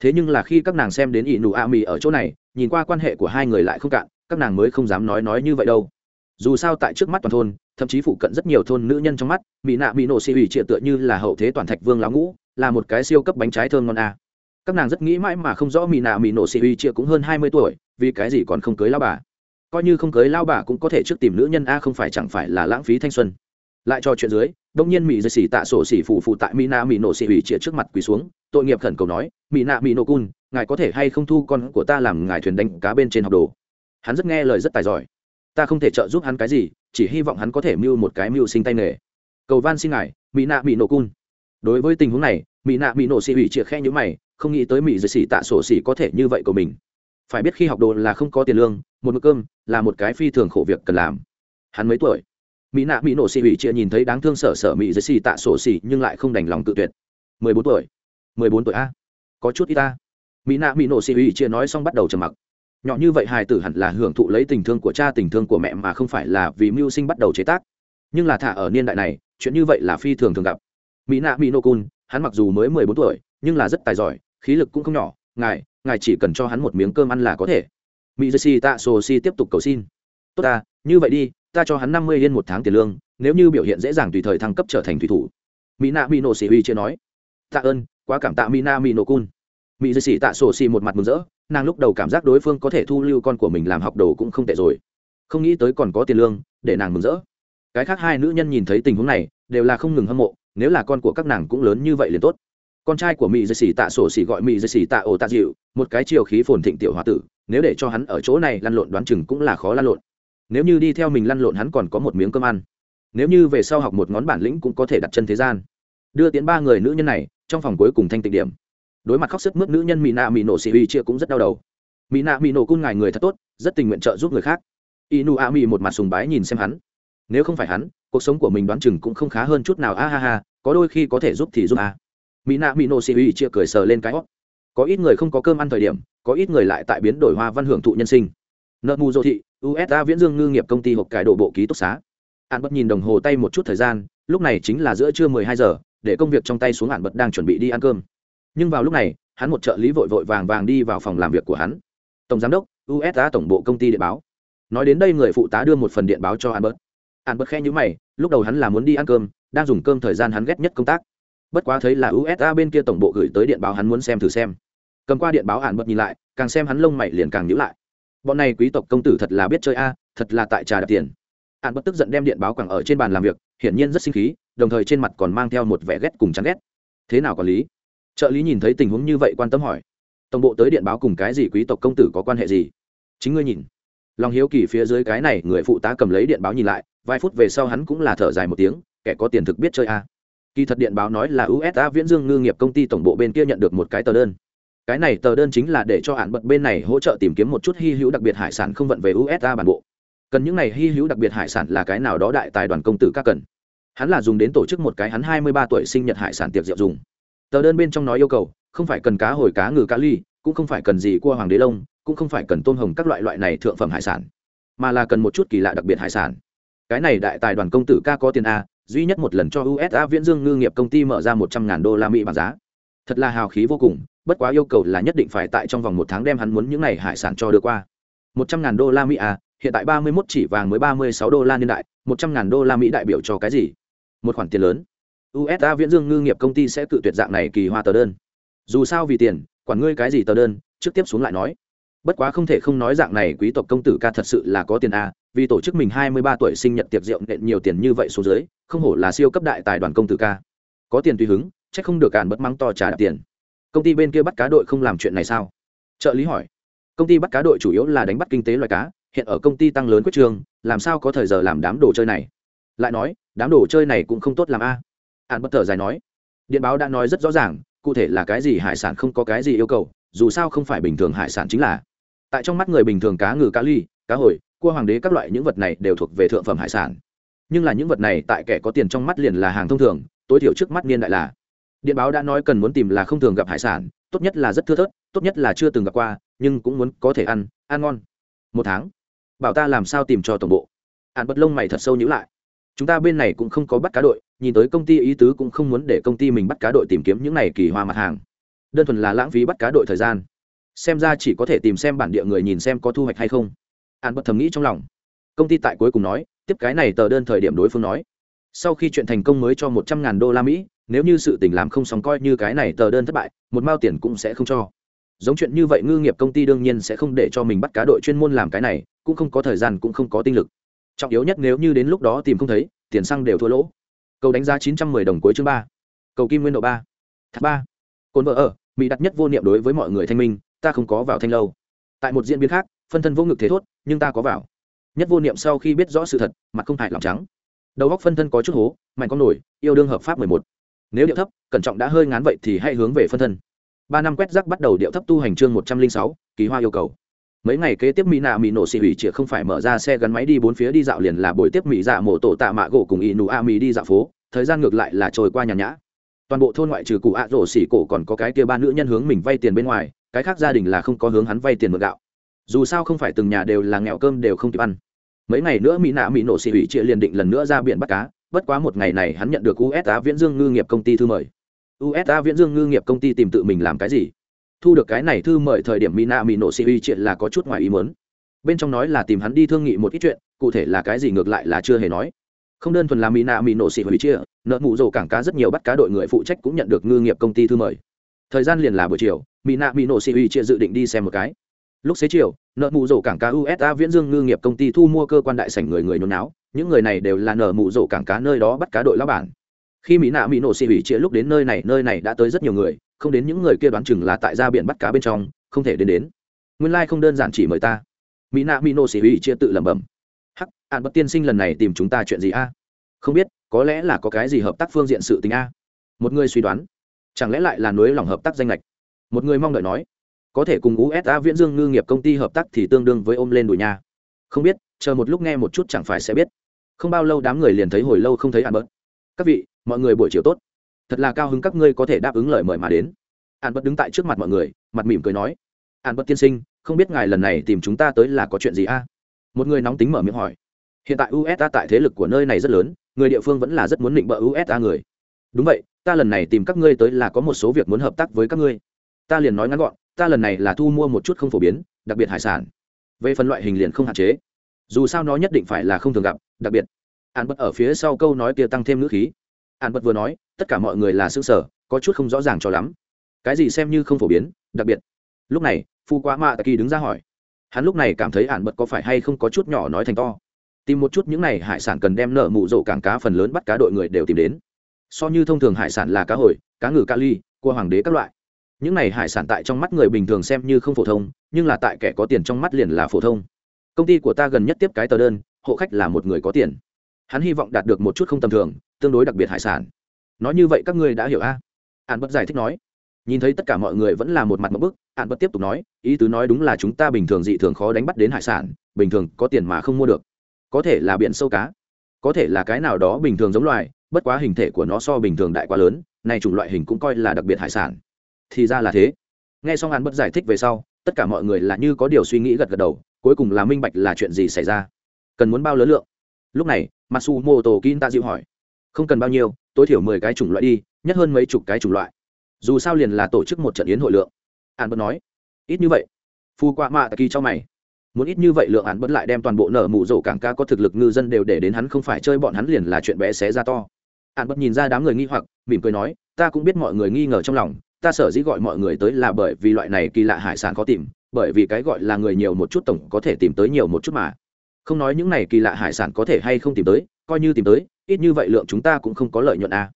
A: Thế nhưng là khi các nàng xem đến ỷ nụ a mỹ ở chỗ này, nhìn qua quan hệ của hai người lại không cạn, các nàng mới không dám nói nói như vậy đâu. Dù sao tại trước mắt toàn thôn, thậm chí phụ cận rất nhiều thôn nữ nhân trong mắt mỹ nạ mỹ nổ xì hủy trịa tựa như là hậu thế toàn thạch vương láo ngũ, là một cái siêu cấp bánh trái thơm ngon a. Các nàng rất nghĩ mãi mà không rõ mỹ nạ mỹ nổ xì hủy trịa cũng hơn hai mươi tuổi, vì cái gì còn không cưới lao bà? Coi như không cưới lao bà cũng có thể trước tìm nữ nhân a, không phải chẳng phải là lãng phí thanh xuân. Lại cho chuyện dưới đông nhiên mỹ dây xỉ tạ sổ xỉ phụ phụ tại mỹ nạ mỹ nổ xỉ ủy chĩa trước mặt quỳ xuống, tội nghiệp khẩn cầu nói mỹ nạ mỹ nổ cun, ngài có thể hay không thu con của ta làm ngài thuyền đánh cá bên trên học đồ? Hắn rất nghe lời rất tài giỏi. Ta không thể trợ giúp hắn cái gì, chỉ hy vọng hắn có thể mưu một cái mưu sinh tay nghề. Cầu van xin ngài mỹ nạ mỹ nổ cun. Đối với tình huống này mỹ nạ mỹ nổ xỉ ủy chĩa khe nhữ mày, không nghĩ tới mỹ dây xỉ tạ sổ xỉ có thể như vậy của mình. Phải biết khi học đồ là không có tiền lương, một bữa cơm là một cái phi thường khổ việc cần làm. Hắn mấy tuổi? Mỹ nạ mỹ nổ xì ủy chia nhìn thấy đáng thương sở sở mỹ dưới xì tạ sổ xì, nhưng lại không đành lòng tự tuyệt. Mười bốn tuổi. Mười bốn tuổi a. Có chút ít ta mỹ nạ mỹ nổ xì ủy chia nói xong bắt đầu trầm mặc. Nhỏ như vậy hài tử hẳn là hưởng thụ lấy tình thương của cha, tình thương của mẹ mà không phải là vì mưu sinh bắt đầu chế tác. Nhưng là thả ở niên đại này, chuyện như vậy là phi thường thường gặp. Mỹ nạ mỹ nổ cun hắn mặc dù mới mười bốn tuổi, nhưng là rất tài giỏi, khí lực cũng không nhỏ. Ngài ngài chỉ cần cho hắn một miếng cơm ăn là có thể. Mỹ dê xì tạ sổ xì tiếp tục cầu xin. Tốt ta, như vậy đi ta cho hắn năm mươi yên một tháng tiền lương, nếu như biểu hiện dễ dàng tùy thời thăng cấp trở thành thủy thủ. Mỹ nạ mỹ nổ xỉ huy chưa nói. Tạ ơn, quá cảm tạ mỹ na mỹ nổ cun mỹ dư xỉ tạ sổ xỉ một mặt mừng rỡ, nàng lúc đầu cảm giác đối phương có thể thu lưu con của mình làm học đồ cũng không tệ rồi. Không nghĩ tới còn có tiền lương, để nàng mừng rỡ. Cái khác hai nữ nhân nhìn thấy tình huống này, đều là không ngừng hâm mộ, nếu là con của các nàng cũng lớn như vậy liền tốt. Con trai của mỹ dư xỉ tạ sổ xỉ gọi mỹ dư xỉ tạ ổ tạ dịu một cái chiều khí phồn thịnh tiểu h tử, nếu để cho hắn ở chỗ này lăn lộn đoán chừng cũng là khó lăn lộn nếu như đi theo mình lăn lộn hắn còn có một miếng cơm ăn. Nếu như về sau học một ngón bản lĩnh cũng có thể đặt chân thế gian. Đưa tiến ba người nữ nhân này, trong phòng cuối cùng thanh tịnh điểm. Đối mặt khóc sức mướt nữ nhân mỹ nạ mỹ nổ xì uy chia cũng rất đau đầu. Mỹ nạ mỹ nổ cung ngài người thật tốt, rất tình nguyện trợ giúp người khác. Inu a mỹ một mặt sùng bái nhìn xem hắn. Nếu không phải hắn, cuộc sống của mình đoán chừng cũng không khá hơn chút nào. A ha ha, có đôi khi có thể giúp thì giúp a. Mỹ nạ mỹ nổ xì uy chia cười sờ lên cái hót có ít người không có cơm ăn thời điểm, có ít người lại tại biến đổi hoa văn hưởng thụ nhân sinh nợ mù dô thị usa viễn dương ngư nghiệp công ty hộp cải độ bộ ký túc xá. Hạn bật nhìn đồng hồ tay một chút thời gian, lúc này chính là giữa trưa mười hai giờ, để công việc trong tay xuống hạn bật đang chuẩn bị đi ăn cơm. Nhưng vào lúc này, hắn một trợ lý vội vội vàng vàng đi vào phòng làm việc của hắn. Tổng giám đốc usa tổng bộ công ty điện báo. Nói đến đây người phụ tá đưa một phần điện báo cho hạn bật. Hạn bật khe nhữ mày, lúc đầu hắn là muốn đi ăn cơm, đang dùng cơm thời gian hắn ghét nhất công tác. Bất quá thấy là usa bên kia tổng bộ gửi tới điện báo hắn muốn xem thử xem. Cầm qua điện báo hạn bật nhìn lại, càng xem hắn lông mày liền càng nhữ lại bọn này quý tộc công tử thật là biết chơi a, thật là tại trà đạp tiền. Hạn bất tức giận đem điện báo quẳng ở trên bàn làm việc, hiển nhiên rất sinh khí, đồng thời trên mặt còn mang theo một vẻ ghét cùng chán ghét. Thế nào quản lý? Trợ lý nhìn thấy tình huống như vậy quan tâm hỏi. Tổng bộ tới điện báo cùng cái gì quý tộc công tử có quan hệ gì? Chính ngươi nhìn. Lòng hiếu kỳ phía dưới cái này người phụ tá cầm lấy điện báo nhìn lại, vài phút về sau hắn cũng là thở dài một tiếng, kẻ có tiền thực biết chơi a. Kỳ thật điện báo nói là usa viễn dương ngư nghiệp công ty tổng bộ bên kia nhận được một cái tờ đơn cái này tờ đơn chính là để cho hạn bật bên này hỗ trợ tìm kiếm một chút hy hữu đặc biệt hải sản không vận về usa bản bộ. Cần những này hy hữu đặc biệt hải sản là cái nào đó đại tài đoàn công tử các cần. Hắn là dùng đến tổ chức một cái hắn hai mươi ba tuổi sinh nhật hải sản tiệc rượu dùng. Tờ đơn bên trong nói yêu cầu, không phải cần cá hồi cá ngừ cá ly, cũng không phải cần gì cua hoàng đế lông, cũng không phải cần tôm hồng các loại loại này thượng phẩm hải sản, mà là cần một chút kỳ lạ đặc biệt hải sản. Cái này đại tài đoàn công tử ca có tiền a, duy nhất một lần cho usa viễn dương ngư nghiệp công ty mở ra một trăm ngàn đô la mỹ bằng giá. Thật là hào khí vô cùng bất quá yêu cầu là nhất định phải tại trong vòng một tháng đem hắn muốn những này hải sản cho được qua. Một trăm ngàn đô la mỹ à hiện tại ba mươi mốt chỉ vàng mới ba mươi sáu đô la niên đại, một trăm ngàn đô la mỹ đại biểu cho cái gì? Một khoản tiền lớn. Usa viễn dương ngư nghiệp công ty sẽ cự tuyệt dạng này kỳ hoa tờ đơn. Dù sao vì tiền, quản ngươi cái gì tờ đơn, trước tiếp xuống lại nói. Bất quá không thể không nói dạng này quý tộc công tử ca thật sự là có tiền a vì tổ chức mình hai mươi ba tuổi sinh nhật tiệc rượu nện nhiều tiền như vậy số dưới, không hổ là siêu cấp đại tài đoàn công tử ca. Có tiền tùy hứng, chắc không được cản bất mắng to trả tiền công ty bên kia bắt cá đội không làm chuyện này sao? Trợ lý hỏi. Công ty bắt cá đội chủ yếu là đánh bắt kinh tế loài cá, hiện ở công ty tăng lớn quyết trường, làm sao có thời giờ làm đám đồ chơi này? Lại nói, đám đồ chơi này cũng không tốt làm a. An bất thở dài nói. Điện báo đã nói rất rõ ràng, cụ thể là cái gì hải sản không có cái gì yêu cầu, dù sao không phải bình thường hải sản chính là. Tại trong mắt người bình thường cá ngừ, cá ly, cá hồi, cua hoàng đế các loại những vật này đều thuộc về thượng phẩm hải sản. Nhưng là những vật này tại kẻ có tiền trong mắt liền là hàng thông thường, tối thiểu trước mắt niên đại là điện báo đã nói cần muốn tìm là không thường gặp hải sản, tốt nhất là rất thưa thớt, tốt nhất là chưa từng gặp qua, nhưng cũng muốn có thể ăn ăn ngon. Một tháng. Bảo ta làm sao tìm cho tổng bộ? Hạn bất lông mày thật sâu nhữ lại. Chúng ta bên này cũng không có bắt cá đội, nhìn tới công ty ý tứ cũng không muốn để công ty mình bắt cá đội tìm kiếm những này kỳ hoa mặt hàng. Đơn thuần là lãng phí bắt cá đội thời gian. Xem ra chỉ có thể tìm xem bản địa người nhìn xem có thu hoạch hay không. An bất thầm nghĩ trong lòng. Công ty tại cuối cùng nói, tiếp cái này tờ đơn thời điểm đối phương nói sau khi chuyện thành công mới cho một trăm ngàn đô la mỹ, nếu như sự tình làm không xong coi như cái này tờ đơn thất bại, một mao tiền cũng sẽ không cho. Giống chuyện như vậy ngư nghiệp công ty đương nhiên sẽ không để cho mình bắt cá đội chuyên môn làm cái này, cũng không có thời gian cũng không có tinh lực. Trọng yếu nhất nếu như đến lúc đó tìm không thấy, tiền xăng đều thua lỗ. Cầu đánh giá chín trăm mười đồng cuối chương ba. Cầu kim nguyên độ ba. Thác ba. Cồn vợ ở, mỹ đặt nhất vô niệm đối với mọi người thanh minh, ta không có vào thanh lâu. Tại một diễn biến khác, phân thân vô ngực thế thốt, nhưng ta có vào. Nhất vô niệm sau khi biết rõ sự thật, mặt không hại lòng trắng đầu góc phân thân có chút hố, mạnh con nổi, yêu đương hợp pháp mười một. Nếu điệu thấp, cẩn trọng đã hơi ngán vậy thì hãy hướng về phân thân. Ba năm quét rác bắt đầu điệu thấp tu hành chương một trăm linh sáu ký hoa yêu cầu. Mấy ngày kế tiếp mỹ nạ mỹ nổ xị hủy chĩa không phải mở ra xe gắn máy đi bốn phía đi dạo liền là buổi tiếp mỹ dạ mổ tổ tạ mạ gỗ cùng ỷ nụ a mỹ đi dạo phố. Thời gian ngược lại là trôi qua nhàn nhã. Toàn bộ thôn ngoại trừ cụ ạ rổ xỉ cổ còn có cái kia ba nữ nhân hướng mình vay tiền bên ngoài, cái khác gia đình là không có hướng hắn vay tiền mượn gạo. Dù sao không phải từng nhà đều là nghèo cơm đều không kịp ăn mấy ngày nữa mỹ nạ mỹ nổ xị hủy chia liền định lần nữa ra biển bắt cá, bất quá một ngày này hắn nhận được usa viễn dương ngư nghiệp công ty thư mời. Usa viễn dương ngư nghiệp công ty tìm tự mình làm cái gì? Thu được cái này thư mời thời điểm mina mỹ nổ xì uy chia là có chút ngoài ý muốn. Bên trong nói là tìm hắn đi thương nghị một ít chuyện, cụ thể là cái gì ngược lại là chưa hề nói. Không đơn thuần là mina mỹ nổ xì uy chia nợ mụ rồ cảng cá rất nhiều bắt cá đội người phụ trách cũng nhận được ngư nghiệp công ty thư mời. Thời gian liền là buổi chiều mina mỹ nổ xì uy chia dự định đi xem một cái lúc xế chiều, nợ mụ rổ cảng cá usa viễn dương ngư nghiệp công ty thu mua cơ quan đại sảnh người người nôn náo những người này đều là nợ mụ rổ cảng cá nơi đó bắt cá đội lao bản. Khi mỹ nạ mỹ nổ xì hủy chia lúc đến nơi này nơi này đã tới rất nhiều người, không đến những người kia đoán chừng là tại ra biển bắt cá bên trong, không thể đến đến. Nguyên lai、like、không đơn giản chỉ mời ta. Mỹ nạ mỹ nổ xì hủy chia tự lẩm bẩm. Hắc ạn bất tiên sinh lần này tìm chúng ta chuyện gì a? Không biết, có lẽ là có cái gì hợp tác phương diện sự tình a? Một người suy đoán. Chẳng lẽ lại là nối lòng hợp tác danh lệch? Một người mong đợi nói có thể cùng usa viễn dương ngư nghiệp công ty hợp tác thì tương đương với ôm lên đùi nha. Không biết, chờ một lúc nghe một chút chẳng phải sẽ biết. Không bao lâu đám người liền thấy hồi lâu không thấy ạn bớt các vị, mọi người buổi chiều tốt. Thật là cao hứng các ngươi có thể đáp ứng lời mời mà đến. An bất đứng tại trước mặt mọi người, mặt mỉm cười nói. An bất tiên sinh, không biết ngài lần này tìm chúng ta tới là có chuyện gì a? Một người nóng tính mở miệng hỏi. Hiện tại usa tại thế lực của nơi này rất lớn, người địa phương vẫn là rất muốn định bợ usa người. Đúng vậy, ta lần này tìm các ngươi tới là có một số việc muốn hợp tác với các ngươi. Ta liền nói ngắn gọn ta lần này là thu mua một chút không phổ biến, đặc biệt hải sản. Về phần loại hình liền không hạn chế. Dù sao nó nhất định phải là không thường gặp, đặc biệt. Ạn bật ở phía sau câu nói kia tăng thêm ngữ khí. Ạn bật vừa nói, tất cả mọi người là xương sở có chút không rõ ràng cho lắm. Cái gì xem như không phổ biến, đặc biệt. Lúc này, phu quá mạ kỳ đứng ra hỏi. Hắn lúc này cảm thấy ạn bật có phải hay không có chút nhỏ nói thành to. Tìm một chút những này hải sản cần đem nợ mụ rộ cảng cá phần lớn bắt cá đội người đều tìm đến. So như thông thường hải sản là cá hồi, cá ngừ ca ly, cua hoàng đế các loại những này hải sản tại trong mắt người bình thường xem như không phổ thông, nhưng là tại kẻ có tiền trong mắt liền là phổ thông. Công ty của ta gần nhất tiếp cái tờ đơn, hộ khách là một người có tiền. Hắn hy vọng đạt được một chút không tầm thường, tương đối đặc biệt hải sản. Nói như vậy các ngươi đã hiểu a? À? an bất giải thích nói. Nhìn thấy tất cả mọi người vẫn là một mặt một bức an bất tiếp tục nói, ý tứ nói đúng là chúng ta bình thường dị thường khó đánh bắt đến hải sản, bình thường có tiền mà không mua được. Có thể là biển sâu cá, có thể là cái nào đó bình thường giống loài, bất quá hình thể của nó so bình thường đại quá lớn, này chủng loại hình cũng coi là đặc biệt hải sản thì ra là thế. Nghe xong an bất giải thích về sau, tất cả mọi người là như có điều suy nghĩ gật gật đầu, cuối cùng là minh bạch là chuyện gì xảy ra. Cần muốn bao lớn lượng? Lúc này masu mô tô kin ta dịu hỏi. Không cần bao nhiêu, tối thiểu mười cái chủng loại đi, nhất hơn mấy chục cái chủng loại. Dù sao liền là tổ chức một trận yến hội lượng. An bất nói. Ít như vậy. Phu qua mạ kỳ cho mày. Muốn ít như vậy lượng hắn bất lại đem toàn bộ nở mụ rổ cảng ca có thực lực ngư dân đều để đến hắn không phải chơi bọn hắn liền là chuyện bé xé ra to. Hắn bất nhìn ra đám người nghi hoặc, mỉm cười nói, ta cũng biết mọi người nghi ngờ trong lòng ta sở dĩ gọi mọi người tới là bởi vì loại này kỳ lạ hải sản khó tìm, bởi vì cái gọi là người nhiều một chút tổng có thể tìm tới nhiều một chút mà. Không nói những này kỳ lạ hải sản có thể hay không tìm tới, coi như tìm tới, ít như vậy lượng chúng ta cũng không có lợi nhuận à.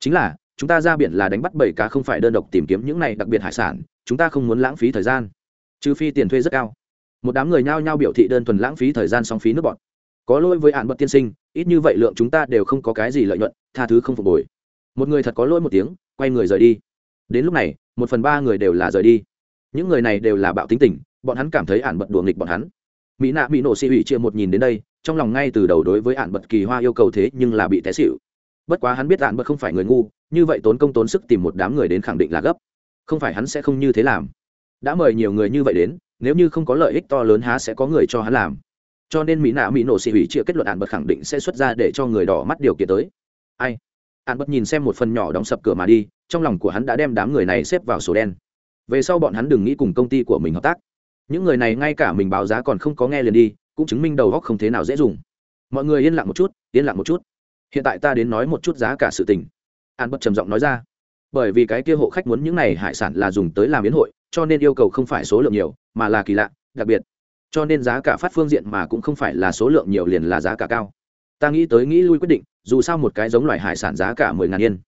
A: chính là, chúng ta ra biển là đánh bắt bảy cá không phải đơn độc tìm kiếm những này đặc biệt hải sản, chúng ta không muốn lãng phí thời gian. Trừ phi tiền thuê rất cao. Một đám người nhao nhao biểu thị đơn thuần lãng phí thời gian song phí nước bọn có lỗi với hạn bậc tiên sinh, ít như vậy lượng chúng ta đều không có cái gì lợi nhuận, tha thứ không phục hồi. Một người thật có lỗi một tiếng, quay người rời đi đến lúc này, một phần ba người đều là rời đi. Những người này đều là bạo tính tình, bọn hắn cảm thấy ạn bật đùa nghịch bọn hắn. Mỹ nạ bị nổ xị ủy chia một nhìn đến đây, trong lòng ngay từ đầu đối với ạn bật kỳ hoa yêu cầu thế nhưng là bị té xịu bất quá hắn biết ạn bật không phải người ngu, như vậy tốn công tốn sức tìm một đám người đến khẳng định là gấp. Không phải hắn sẽ không như thế làm. Đã mời nhiều người như vậy đến, nếu như không có lợi ích to lớn há sẽ có người cho hắn làm. Cho nên mỹ nạ mỹ nổ xị hủy chia kết luận ạn bật khẳng định sẽ xuất ra để cho người đỏ mắt điều kiện tới. Ai? Ạn bật nhìn xem một phần nhỏ đóng sập cửa mà đi trong lòng của hắn đã đem đám người này xếp vào sổ đen. Về sau bọn hắn đừng nghĩ cùng công ty của mình hợp tác. Những người này ngay cả mình báo giá còn không có nghe liền đi, cũng chứng minh đầu góc không thế nào dễ dùng. Mọi người yên lặng một chút, yên lặng một chút. Hiện tại ta đến nói một chút giá cả sự tình. An bất trầm giọng nói ra. Bởi vì cái kia hộ khách muốn những này hải sản là dùng tới làm biến hội, cho nên yêu cầu không phải số lượng nhiều, mà là kỳ lạ, đặc biệt. Cho nên giá cả phát phương diện mà cũng không phải là số lượng nhiều liền là giá cả cao. Ta nghĩ tới nghĩ lui quyết định, dù sao một cái giống loài hải sản giá cả mười ngàn yên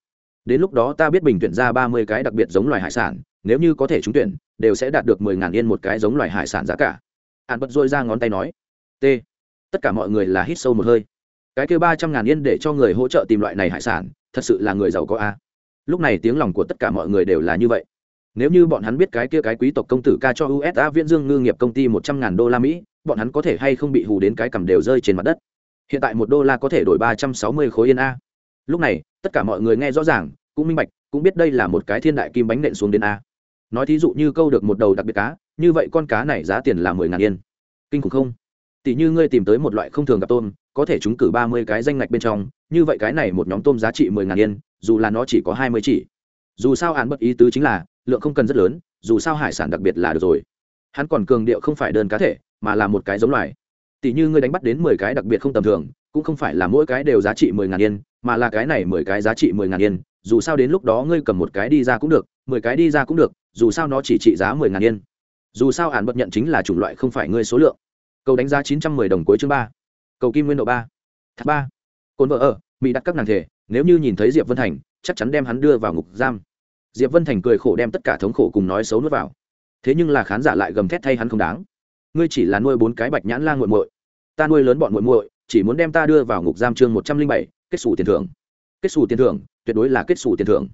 A: đến lúc đó ta biết bình tuyển ra ba mươi cái đặc biệt giống loài hải sản, nếu như có thể trúng tuyển, đều sẽ đạt được mười ngàn yên một cái giống loài hải sản giá cả. An bật dôi ra ngón tay nói. T. Tất cả mọi người là hít sâu một hơi. Cái kêu ba trăm ngàn yên để cho người hỗ trợ tìm loại này hải sản, thật sự là người giàu có a. Lúc này tiếng lòng của tất cả mọi người đều là như vậy. Nếu như bọn hắn biết cái kia cái quý tộc công tử ca cho usa viễn dương ngư nghiệp công ty một trăm ngàn đô la mỹ, bọn hắn có thể hay không bị hù đến cái cầm đều rơi trên mặt đất. Hiện tại một đô la có thể đổi ba trăm sáu mươi khối yên a lúc này, tất cả mọi người nghe rõ ràng, cũng minh bạch, cũng biết đây là một cái thiên đại kim bánh nện xuống đến a. Nói thí dụ như câu được một đầu đặc biệt cá, như vậy con cá này giá tiền là mười ngàn yên. Kinh khủng không? Tỷ như ngươi tìm tới một loại không thường gặp tôm, có thể chúng cử ba mươi cái danh ngạch bên trong, như vậy cái này một nhóm tôm giá trị mười ngàn yên, dù là nó chỉ có hai mươi chỉ. Dù sao án bất ý tứ chính là, lượng không cần rất lớn, dù sao hải sản đặc biệt là được rồi. Hắn còn cường điệu không phải đơn cá thể, mà là một cái giống loài. Tỷ như ngươi đánh bắt đến mười cái đặc biệt không tầm thường cũng không phải là mỗi cái đều giá trị mười ngàn yên, mà là cái này mười cái giá trị mười ngàn yên, dù sao đến lúc đó ngươi cầm một cái đi ra cũng được, mười cái đi ra cũng được, dù sao nó chỉ trị giá mười ngàn yên. Dù sao hạn bật nhận chính là chủng loại không phải ngươi số lượng. Cầu đánh giá chín trăm mười đồng cuối chương ba. Cầu kim nguyên độ ba. Thác ba. Cồn vợ ở, mỹ đặt các nàng thể, nếu như nhìn thấy diệp vân thành, chắc chắn đem hắn đưa vào ngục giam. Diệp vân thành cười khổ đem tất cả thống khổ cùng nói xấu nuốt vào. Thế nhưng là khán giả lại gầm thét thay hắn không đáng. Ngươi chỉ là nuôi bốn cái bạch nhãn la g u muội. Ta nuôi lớn bọn muội muội chỉ muốn đem ta đưa vào ngục giam chương một trăm linh bảy, kết xù tiền thưởng. Kết xù tiền thưởng, tuyệt đối là kết xù tiền thưởng.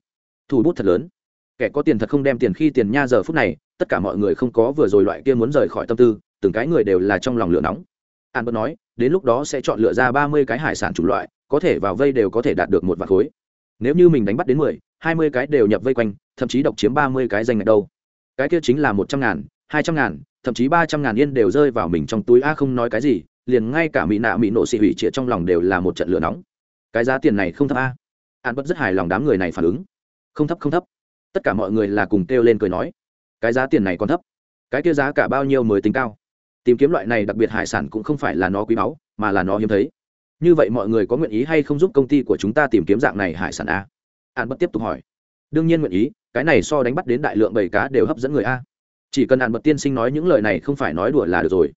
A: Thủ bút thật lớn. Kẻ có tiền thật không đem tiền khi tiền nha giờ phút này, tất cả mọi người không có vừa rồi loại kia muốn rời khỏi tâm tư, từng cái người đều là trong lòng lửa nóng. An bất nói, đến lúc đó sẽ chọn lựa ra ba mươi cái hải sản chủng loại, có thể vào vây đều có thể đạt được một vạt khối. Nếu như mình đánh bắt đến mười, hai mươi cái đều nhập vây quanh, thậm chí độc chiếm ba mươi cái danh ngạch đâu. Cái kia chính là một trăm ngàn, hai trăm ngàn, thậm chí ba trăm ngàn yên đều rơi vào mình trong túi. A, không nói cái gì liền ngay cả mỹ nạ mỹ nộ xị hủy trịa trong lòng đều là một trận lửa nóng. Cái giá tiền này không thấp a. An bất rất hài lòng đám người này phản ứng. Không thấp không thấp. Tất cả mọi người là cùng kêu lên cười nói. Cái giá tiền này còn thấp. Cái kia giá cả bao nhiêu mới tính cao? Tìm kiếm loại này đặc biệt hải sản cũng không phải là nó quý báu, mà là nó hiếm thấy. Như vậy mọi người có nguyện ý hay không giúp công ty của chúng ta tìm kiếm dạng này hải sản a? An bất tiếp tục hỏi. Đương nhiên nguyện ý, cái này so đánh bắt đến đại lượng bầy cá đều hấp dẫn người a. Chỉ cần an bật tiên sinh nói những lời này không phải nói đùa là được rồi.